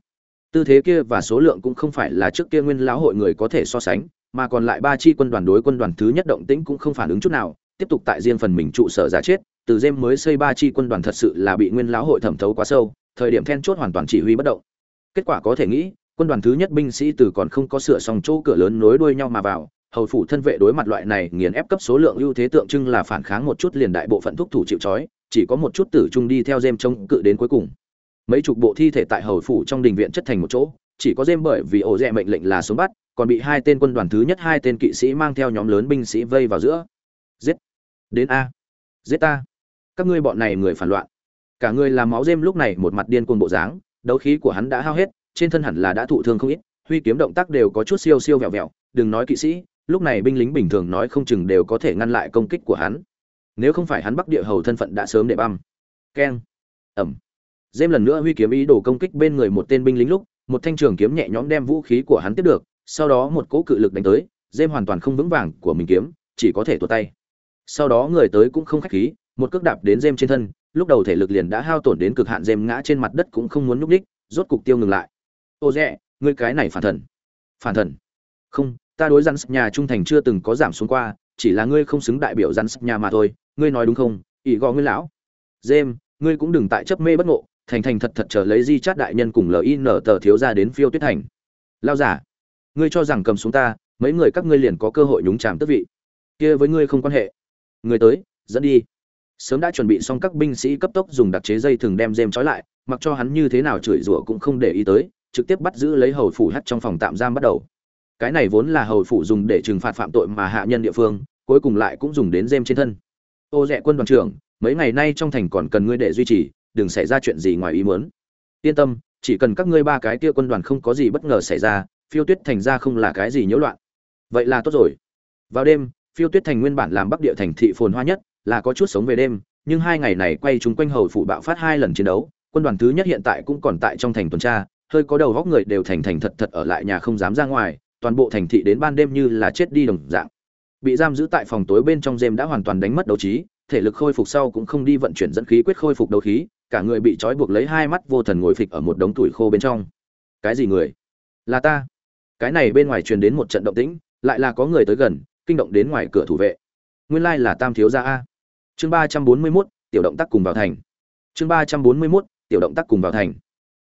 Tư thế kia và số lượng cũng không phải là trước kia nguyên lão hội người có thể so sánh, mà còn lại ba chi quân đoàn đối quân đoàn thứ nhất động tĩnh cũng không phản ứng chút nào tiếp tục tại riêng phần mình trụ sở giả chết, từ dêm mới xây ba chi quân đoàn thật sự là bị nguyên lão hội thẩm thấu quá sâu, thời điểm then chốt hoàn toàn chỉ huy bất động. Kết quả có thể nghĩ, quân đoàn thứ nhất binh sĩ từ còn không có sửa xong chỗ cửa lớn nối đuôi nhau mà vào, hầu phủ thân vệ đối mặt loại này nghiền ép cấp số lượng ưu thế tượng trưng là phản kháng một chút liền đại bộ phận thúc thủ chịu trói, chỉ có một chút tử trung đi theo dêm trông cự đến cuối cùng. Mấy chục bộ thi thể tại hầu phủ trong đình viện chất thành một chỗ, chỉ có dêm bởi vì ổ rẽ mệnh lệnh là xuống bắt, còn bị hai tên quân đoàn thứ nhất hai tên kỵ sĩ mang theo nhóm lớn binh sĩ vây vào giữa. Giết! Đến a, giết ta. Các ngươi bọn này người phản loạn. Cả người làm máu dêm lúc này một mặt điên cuồng bộ dáng, đấu khí của hắn đã hao hết, trên thân hẳn là đã thụ thương không ít, huy kiếm động tác đều có chút siêu siêu vẹo vẹo, đừng nói kỵ sĩ, lúc này binh lính bình thường nói không chừng đều có thể ngăn lại công kích của hắn. Nếu không phải hắn bắc địa hầu thân phận đã sớm để băm. Keng. Ẩm. Dêm lần nữa huy kiếm ý đồ công kích bên người một tên binh lính lúc, một thanh trường kiếm nhẹ nhõm đem vũ khí của hắn tiếp được, sau đó một cỗ cự lực đánh tới, dêm hoàn toàn không vững vàng của mình kiếm, chỉ có thể tuột tay sau đó người tới cũng không khách khí, một cước đạp đến dêm trên thân, lúc đầu thể lực liền đã hao tổn đến cực hạn dêm ngã trên mặt đất cũng không muốn nhúc ních rốt cục tiêu ngừng lại. Ô rẽ ngươi cái này phản thần. Phản thần? Không, ta đối rắn nhà trung thành chưa từng có giảm xuống qua, chỉ là ngươi không xứng đại biểu rắn nhà mà thôi, ngươi nói đúng không? Ỷ gò ngươi lão. Dêm ngươi cũng đừng tại chấp mê bất ngộ, thành thành thật thật chờ lấy di chát đại nhân cùng lin tờ thiếu ra đến phiêu tuyết thành. Lao giả ngươi cho rằng cầm xuống ta, mấy người các ngươi liền có cơ hội nhúng chàm tước vị. Kia với ngươi không quan hệ người tới, dẫn đi. Sớm đã chuẩn bị xong các binh sĩ cấp tốc dùng đặc chế dây thừng đem dêm trói lại, mặc cho hắn như thế nào chửi rủa cũng không để ý tới, trực tiếp bắt giữ lấy hầu phủ hắt trong phòng tạm giam bắt đầu. Cái này vốn là hầu phủ dùng để trừng phạt phạm tội mà hạ nhân địa phương, cuối cùng lại cũng dùng đến dêm trên thân. Ô rẽ quân đoàn trưởng, mấy ngày nay trong thành còn cần ngươi để duy trì, đừng xảy ra chuyện gì ngoài ý muốn. Yên tâm, chỉ cần các ngươi ba cái kia quân đoàn không có gì bất ngờ xảy ra, phiêu tuyết thành ra không là cái gì nhiễu loạn. Vậy là tốt rồi. Vào đêm phiêu tuyết thành nguyên bản làm bắc địa thành thị phồn hoa nhất, là có chút sống về đêm, nhưng hai ngày này quay chúng quanh hầu phủ bạo phát hai lần chiến đấu, quân đoàn thứ nhất hiện tại cũng còn tại trong thành tuần tra, hơi có đầu góc người đều thành thành thật thật ở lại nhà không dám ra ngoài, toàn bộ thành thị đến ban đêm như là chết đi đồng dạng. Bị giam giữ tại phòng tối bên trong dêm đã hoàn toàn đánh mất đấu trí, thể lực khôi phục sau cũng không đi vận chuyển dẫn khí quyết khôi phục đấu khí, cả người bị trói buộc lấy hai mắt vô thần ngồi phịch ở một đống tuổi khô bên trong. Cái gì người? Là ta. Cái này bên ngoài truyền đến một trận động tĩnh, lại là có người tới gần kinh động đến ngoài cửa thủ vệ. Nguyên lai là tam thiếu gia a. Chương ba trăm bốn mươi mốt, tiểu động tác cùng vào thành. Chương ba trăm bốn mươi mốt, tiểu động tác cùng vào thành.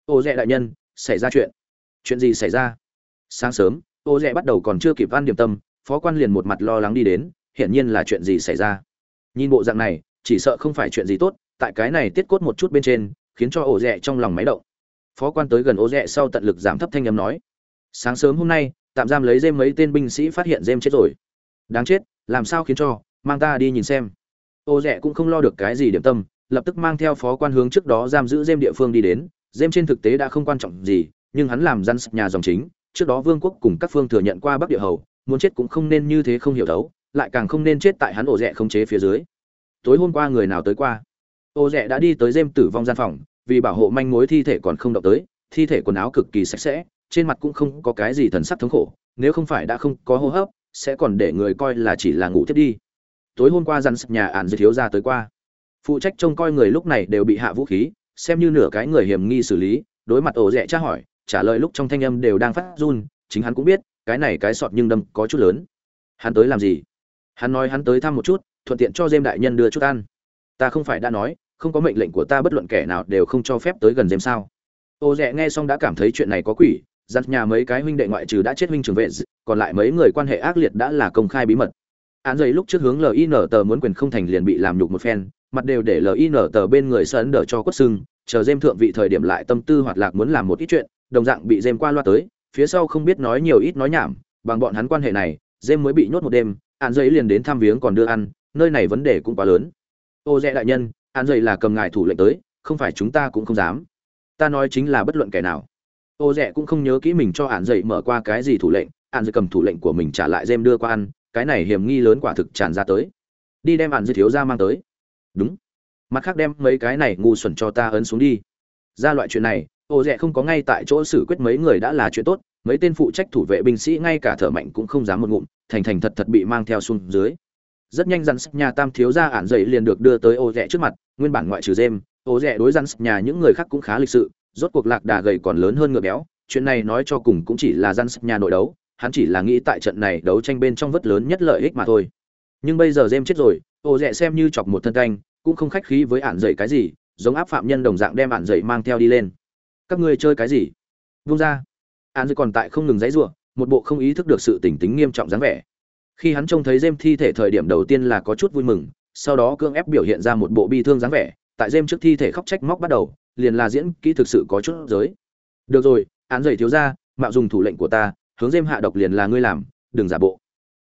Ô dẹ đại nhân, xảy ra chuyện. Chuyện gì xảy ra? Sáng sớm, ô dẹ bắt đầu còn chưa kịp ăn điểm tâm, phó quan liền một mặt lo lắng đi đến, hiển nhiên là chuyện gì xảy ra. Nhìn bộ dạng này, chỉ sợ không phải chuyện gì tốt, tại cái này tiết cốt một chút bên trên, khiến cho ổ rẽ trong lòng máy động. Phó quan tới gần ổ rẽ sau tận lực giảm thấp thanh âm nói. Sáng sớm hôm nay, tạm giam lấy dêm mấy tên binh sĩ phát hiện dêm chết rồi đáng chết, làm sao khiến cho? Mang ta đi nhìn xem. Ô rẽ cũng không lo được cái gì điểm tâm, lập tức mang theo phó quan hướng trước đó giam giữ dêm địa phương đi đến. Dêm trên thực tế đã không quan trọng gì, nhưng hắn làm dân nhà dòng chính. Trước đó vương quốc cùng các phương thừa nhận qua bắc địa hầu, muốn chết cũng không nên như thế không hiểu thấu, lại càng không nên chết tại hắn ổ rẽ không chế phía dưới. Tối hôm qua người nào tới qua? Ô rẽ đã đi tới dêm tử vong gian phòng, vì bảo hộ manh mối thi thể còn không động tới, thi thể quần áo cực kỳ sạch sẽ, trên mặt cũng không có cái gì thần sắc thống khổ, nếu không phải đã không có hô hấp sẽ còn để người coi là chỉ là ngủ thiết đi. Tối hôm qua dằn sập nhà ạn dư thiếu ra tới qua. Phụ trách trông coi người lúc này đều bị hạ vũ khí, xem như nửa cái người hiểm nghi xử lý, đối mặt ổ rẽ tra hỏi, trả lời lúc trong thanh âm đều đang phát run, chính hắn cũng biết, cái này cái sọt nhưng đâm có chút lớn. Hắn tới làm gì? Hắn nói hắn tới thăm một chút, thuận tiện cho dêm đại nhân đưa chút ăn. Ta không phải đã nói, không có mệnh lệnh của ta bất luận kẻ nào đều không cho phép tới gần dêm sao? Ô rẽ nghe xong đã cảm thấy chuyện này có quỷ giặt nhà mấy cái huynh đệ ngoại trừ đã chết huynh trường vệ còn lại mấy người quan hệ ác liệt đã là công khai bí mật. Án giấy lúc trước hướng lin tờ muốn quyền không thành liền bị làm nhục một phen, mặt đều để lin tờ bên người sơn đỡ cho quất sưng, chờ dêm thượng vị thời điểm lại tâm tư hoạt lạc muốn làm một ít chuyện, đồng dạng bị dêm qua loa tới, phía sau không biết nói nhiều ít nói nhảm, bằng bọn hắn quan hệ này dêm mới bị nhốt một đêm, án giấy liền đến thăm viếng còn đưa ăn, nơi này vấn đề cũng quá lớn. Ô dẹ đại nhân, án giấy là cầm ngài thủ lệnh tới, không phải chúng ta cũng không dám. Ta nói chính là bất luận kẻ nào. Ô dẹ cũng không nhớ kỹ mình cho án giấy mở qua cái gì thủ lệnh án dư cầm thủ lệnh của mình trả lại dêm đưa qua ăn, cái này hiểm nghi lớn quả thực tràn ra tới. Đi đem án dư thiếu ra mang tới. Đúng. Mặt khác đem mấy cái này ngu xuẩn cho ta ấn xuống đi. Ra loại chuyện này, ô rẽ không có ngay tại chỗ xử quyết mấy người đã là chuyện tốt, mấy tên phụ trách thủ vệ binh sĩ ngay cả thở mạnh cũng không dám một ngụm, thành thành thật thật bị mang theo xuống dưới. Rất nhanh rắn nhà tam thiếu gia ản dậy liền được đưa tới ô rẽ trước mặt, nguyên bản ngoại trừ dêm ô rẽ đối rắn nhà những người khác cũng khá lịch sự, rốt cuộc lạc đà gầy còn lớn hơn ngựa béo, chuyện này nói cho cùng cũng chỉ là rắn nhà nội đấu hắn chỉ là nghĩ tại trận này đấu tranh bên trong vất lớn nhất lợi ích mà thôi. Nhưng bây giờ dêm chết rồi, ô rẽ xem như chọc một thân canh, cũng không khách khí với ản dậy cái gì, giống áp phạm nhân đồng dạng đem ản dậy mang theo đi lên. Các ngươi chơi cái gì? Vung ra. Ản dậy còn tại không ngừng dãy giụa một bộ không ý thức được sự tỉnh tính nghiêm trọng dáng vẻ. Khi hắn trông thấy dêm thi thể thời điểm đầu tiên là có chút vui mừng, sau đó cưỡng ép biểu hiện ra một bộ bi thương dáng vẻ, tại dêm trước thi thể khóc trách móc bắt đầu, liền là diễn kỹ thực sự có chút giới được rồi án giày thiếu ra mạo dùng thủ lệnh của ta hướng dêm hạ độc liền là ngươi làm đừng giả bộ.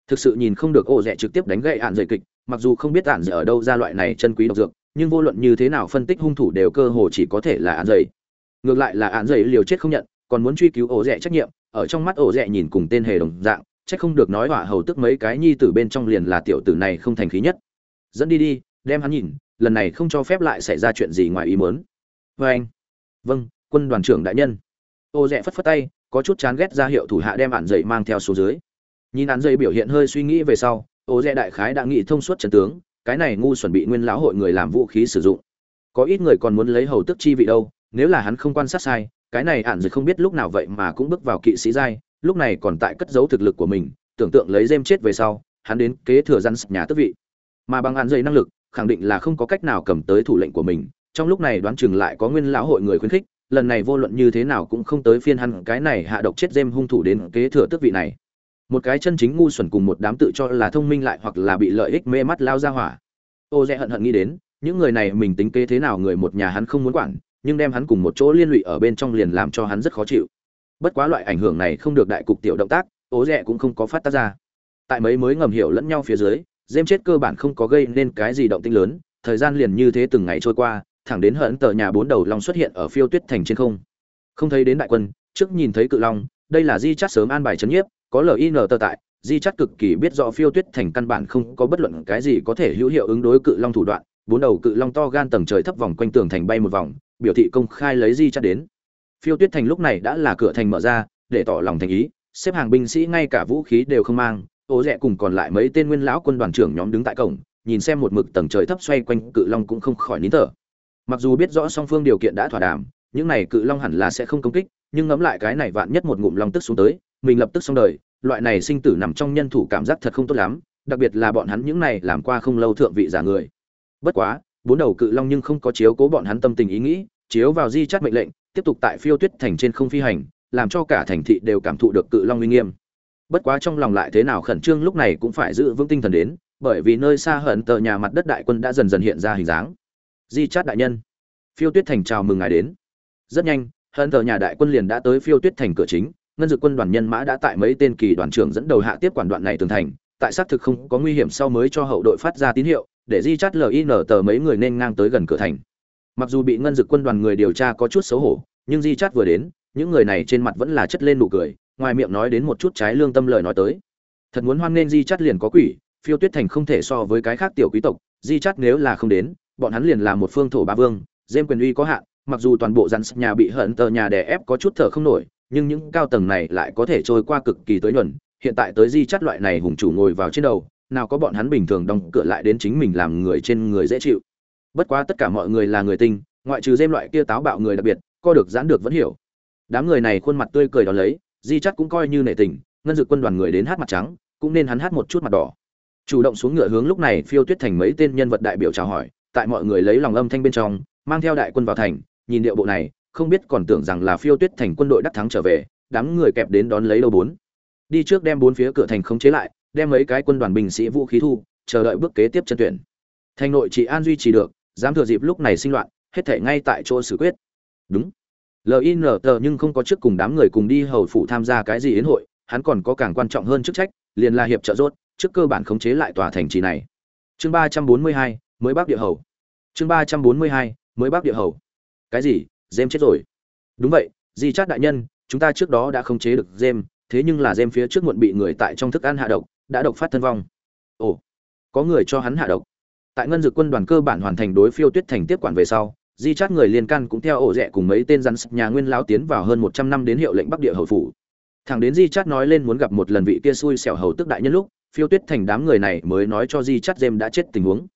Thực sự nhìn không được ô rẻ trực tiếp đánh gậy ạn dày kịch mặc dù không biết ạn dày ở đâu ra loại này chân quý độc dược nhưng vô luận như thế nào phân tích hung thủ đều cơ hồ chỉ có thể là ạn dày ngược lại là ạn dày liều chết không nhận còn muốn truy cứu ô rẻ trách nhiệm ở trong mắt ô rẻ nhìn cùng tên hề đồng dạng chắc không được nói hỏa hầu tức mấy cái nhi tử bên trong liền là tiểu tử này không thành khí nhất. Dẫn đi đi đem hắn nhìn lần này không cho phép lại xảy ra chuyện gì ngoài ý muốn. Vâng, anh vâng quân đoàn trưởng đại nhân. Ô rẽ phất phất tay có chút chán ghét ra hiệu thủ hạ đem ản dậy mang theo số dưới. Nhìn ản dậy biểu hiện hơi suy nghĩ về sau, ô dẹ đại khái đã nghĩ thông suốt trần tướng, cái này ngu chuẩn bị nguyên lão hội người làm vũ khí sử dụng. Có ít người còn muốn lấy hầu tức chi vị đâu, nếu là hắn không quan sát sai, cái này ản dậy không biết lúc nào vậy mà cũng bước vào kỵ sĩ giai, lúc này còn tại cất giấu thực lực của mình, tưởng tượng lấy dêm chết về sau, hắn đến kế thừa răn nhà tước vị. Mà bằng ản dây năng lực, khẳng định là không có cách nào cầm tới thủ lệnh của mình, trong lúc này đoán chừng lại có nguyên lão hội người khuyến khích lần này vô luận như thế nào cũng không tới phiên hắn, cái này hạ độc chết dêm hung thủ đến kế thừa tước vị này. Một cái chân chính ngu xuẩn cùng một đám tự cho là thông minh lại hoặc là bị lợi ích mê mắt lao ra hỏa. Ô dễ hận hận nghĩ đến, những người này mình tính kế thế nào người một nhà hắn không muốn quản, nhưng đem hắn cùng một chỗ liên lụy ở bên trong liền làm cho hắn rất khó chịu. Bất quá loại ảnh hưởng này không được đại cục tiểu động tác, ô dễ cũng không có phát tác ra. Tại mấy mới ngầm hiểu lẫn nhau phía dưới dêm chết cơ bản không có gây nên cái gì động tinh lớn, thời gian liền như thế từng ngày trôi qua thẳng đến hận tờ nhà bốn đầu long xuất hiện ở phiêu tuyết thành trên không. Không thấy đến đại quân, trước nhìn thấy cự long, đây là di chắt sớm an bài chấn nhiếp, có lin tờ tại, di chắt cực kỳ biết rõ phiêu tuyết thành căn bản không có bất luận cái gì có thể hữu hiệu ứng đối cự long thủ đoạn, bốn đầu cự long to gan tầng trời thấp vòng quanh tường thành bay một vòng, biểu thị công khai lấy di chắt đến. Phiêu tuyết thành lúc này đã là cửa thành mở ra, để tỏ lòng thành ý, xếp hàng binh sĩ ngay cả vũ khí đều không mang, ô rẽ cùng còn lại mấy tên nguyên lão quân đoàn trưởng nhóm đứng tại cổng, nhìn xem một mực tầng trời thấp xoay quanh cự long cũng không khỏi nín thở mặc dù biết rõ song phương điều kiện đã thỏa đàm, những này cự long hẳn là sẽ không công kích, nhưng ngẫm lại cái này vạn nhất một ngụm long tức xuống tới, mình lập tức xong đời, loại này sinh tử nằm trong nhân thủ cảm giác thật không tốt lắm, đặc biệt là bọn hắn những này làm qua không lâu thượng vị giả người. Bất quá, bốn đầu cự long nhưng không có chiếu cố bọn hắn tâm tình ý nghĩ, chiếu vào di chắt mệnh lệnh, tiếp tục tại phiêu tuyết thành trên không phi hành, làm cho cả thành thị đều cảm thụ được cự long uy nghiêm. Bất quá trong lòng lại thế nào khẩn trương lúc này cũng phải giữ vững tinh thần đến, bởi vì nơi xa hận tờ nhà mặt đất đại quân đã dần dần hiện ra hình dáng di chát đại nhân. Phiêu tuyết thành chào mừng ngài đến. Rất nhanh hận tờ nhà đại quân liền đã tới phiêu tuyết thành cửa chính, ngân dự quân đoàn nhân mã đã tại mấy tên kỳ đoàn trưởng dẫn đầu hạ tiếp quản đoạn này tường thành, tại xác thực không có nguy hiểm sau mới cho hậu đội phát ra tín hiệu, để di chát lin tờ mấy người nên ngang tới gần cửa thành. Mặc dù bị ngân dực quân đoàn người điều tra có chút xấu hổ, nhưng di chát vừa đến, những người này trên mặt vẫn là chất lên nụ cười, ngoài miệng nói đến một chút trái lương tâm lời nói tới. Thật muốn hoan nghênh di chát liền có quỷ, phiêu tuyết thành không thể so với cái khác tiểu quý tộc, di chát nếu là không đến bọn hắn liền là một phương thổ ba vương dêm quyền uy có hạn, mặc dù toàn bộ dàn nhà bị hận tờ nhà đè ép có chút thở không nổi, nhưng những cao tầng này lại có thể trôi qua cực kỳ tới nhuần. Hiện tại tới di chắt loại này hùng chủ ngồi vào trên đầu, nào có bọn hắn bình thường đóng cửa lại đến chính mình làm người trên người dễ chịu. Bất quá tất cả mọi người là người tinh, ngoại trừ dêm loại kia táo bạo người đặc biệt, co được giãn được vẫn hiểu. Đám người này khuôn mặt tươi cười đón lấy, di chắt cũng coi như nể tình, ngân dự quân đoàn người đến hát mặt trắng, cũng nên hắn hát một chút mặt đỏ. Chủ động xuống ngựa hướng lúc này phiêu tuyết thành mấy tên nhân vật đại biểu chào hỏi tại mọi người lấy lòng âm thanh bên trong, mang theo đại quân vào thành, nhìn điệu bộ này, không biết còn tưởng rằng là phiêu tuyết thành quân đội đắc thắng trở về, đám người kẹp đến đón lấy lâu bốn. Đi trước đem bốn phía cửa thành khống chế lại, đem mấy cái quân đoàn binh sĩ vũ khí thu, chờ đợi bước kế tiếp chân tuyển. Thành nội chỉ an duy trì được, dám thừa dịp lúc này sinh loạn, hết thể ngay tại chỗ xử quyết. Đúng. Lin tờ nhưng không có trước cùng đám người cùng đi hầu phủ tham gia cái gì yến hội, hắn còn có càng quan trọng hơn chức trách, liền là hiệp trợ rốt, trước cơ bản khống chế lại tòa thành trì này. Chương ba trăm bốn mươi hai mới bắc địa hầu. Chương ba trăm bốn mươi hai, mới bắc địa hầu. Cái gì? Dêm chết rồi. Đúng vậy, di chát đại nhân, chúng ta trước đó đã không chế được dêm thế nhưng là dêm phía trước muộn bị người tại trong thức ăn hạ độc, đã độc phát thân vong. Ồ, có người cho hắn hạ độc. Tại ngân dược quân đoàn cơ bản hoàn thành đối phiêu tuyết thành tiếp quản về sau, di chát người liên can cũng theo ổ rẽ cùng mấy tên rắn nhà nguyên lão tiến vào hơn một trăm năm đến hiệu lệnh bắc địa hầu phủ. Thẳng đến di chát nói lên muốn gặp một lần vị kia xui xẻo hầu tức đại nhân lúc, phiêu tuyết thành đám người này mới nói cho di chát dêm đã chết tình huống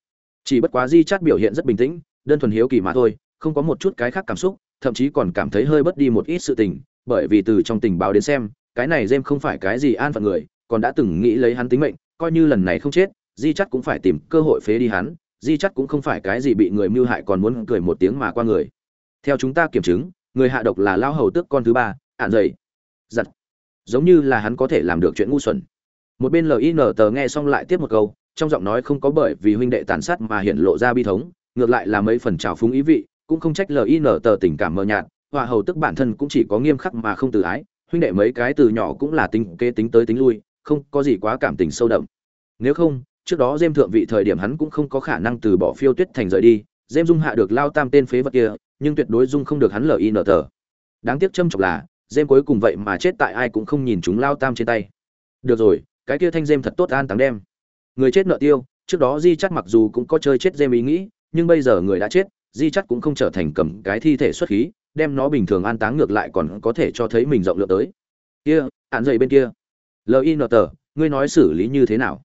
chỉ bất quá di chát biểu hiện rất bình tĩnh, đơn thuần hiếu kỳ mà thôi, không có một chút cái khác cảm xúc, thậm chí còn cảm thấy hơi bớt đi một ít sự tình, bởi vì từ trong tình báo đến xem, cái này jem không phải cái gì an phận người, còn đã từng nghĩ lấy hắn tính mệnh, coi như lần này không chết, di chắt cũng phải tìm cơ hội phế đi hắn, di chắt cũng không phải cái gì bị người mưu hại còn muốn cười một tiếng mà qua người. Theo chúng ta kiểm chứng, người hạ độc là lao hầu tước con thứ ba ạn dày giặt giống như là hắn có thể làm được chuyện ngu xuẩn. Một bên lin tờ nghe xong lại tiếp một câu trong giọng nói không có bởi vì huynh đệ tàn sát mà hiện lộ ra bi thống, ngược lại là mấy phần trào phúng ý vị, cũng không trách lin tờ tình cảm mờ nhạt, hòa hầu tức bản thân cũng chỉ có nghiêm khắc mà không từ ái, huynh đệ mấy cái từ nhỏ cũng là tính kế tính tới tính lui, không có gì quá cảm tình sâu đậm. Nếu không, trước đó dêm thượng vị thời điểm hắn cũng không có khả năng từ bỏ phiêu tuyết thành rời đi dêm dung hạ được lao tam tên phế vật kia, nhưng tuyệt đối dung không được hắn lin tờ. Đáng tiếc châm chọc là dêm cuối cùng vậy mà chết tại ai cũng không nhìn chúng lao tam trên tay. Được rồi, cái kia thanh dêm thật tốt an táng đem người chết nợ tiêu, trước đó di chắt mặc dù cũng có chơi chết dêm ý nghĩ, nhưng bây giờ người đã chết, di chắt cũng không trở thành cầm cái thi thể xuất khí, đem nó bình thường an táng ngược lại còn có thể cho thấy mình rộng lượng tới. Kia, hạn dậy bên kia. Lin tờ ngươi nói xử lý như thế nào?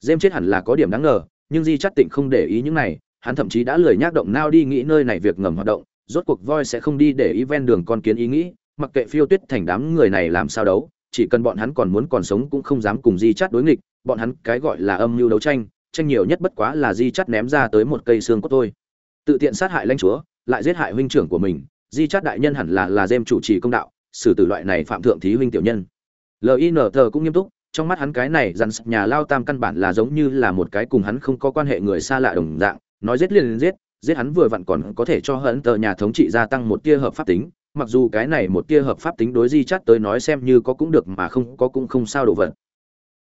Dêm chết hẳn là có điểm đáng ngờ, nhưng di chắt tịnh không để ý những này, hắn thậm chí đã lười nhác động nao đi nghĩ nơi này việc ngầm hoạt động, rốt cuộc voi sẽ không đi để ý ven đường con kiến ý nghĩ, mặc kệ phiêu tuyết thành đám người này làm sao đấu, chỉ cần bọn hắn còn muốn còn sống cũng không dám cùng di chắt đối nghịch bọn hắn cái gọi là âm mưu đấu tranh tranh nhiều nhất bất quá là di chắt ném ra tới một cây xương cốt thôi. Tự tiện sát hại lãnh chúa, lại giết hại huynh trưởng của mình, di chắt đại nhân hẳn là là dêm chủ trì công đạo, xử tử loại này phạm thượng thí huynh tiểu nhân. Lin thờ cũng nghiêm túc, trong mắt hắn cái này dằn nhà lao tam căn bản là giống như là một cái cùng hắn không có quan hệ người xa lạ đồng dạng, nói giết liền giết giết hắn vừa vặn còn có thể cho hận tờ nhà thống trị gia tăng một tia hợp pháp tính, mặc dù cái này một tia hợp pháp tính đối di chắt tới nói xem như có cũng được mà không có cũng không sao đổ vật.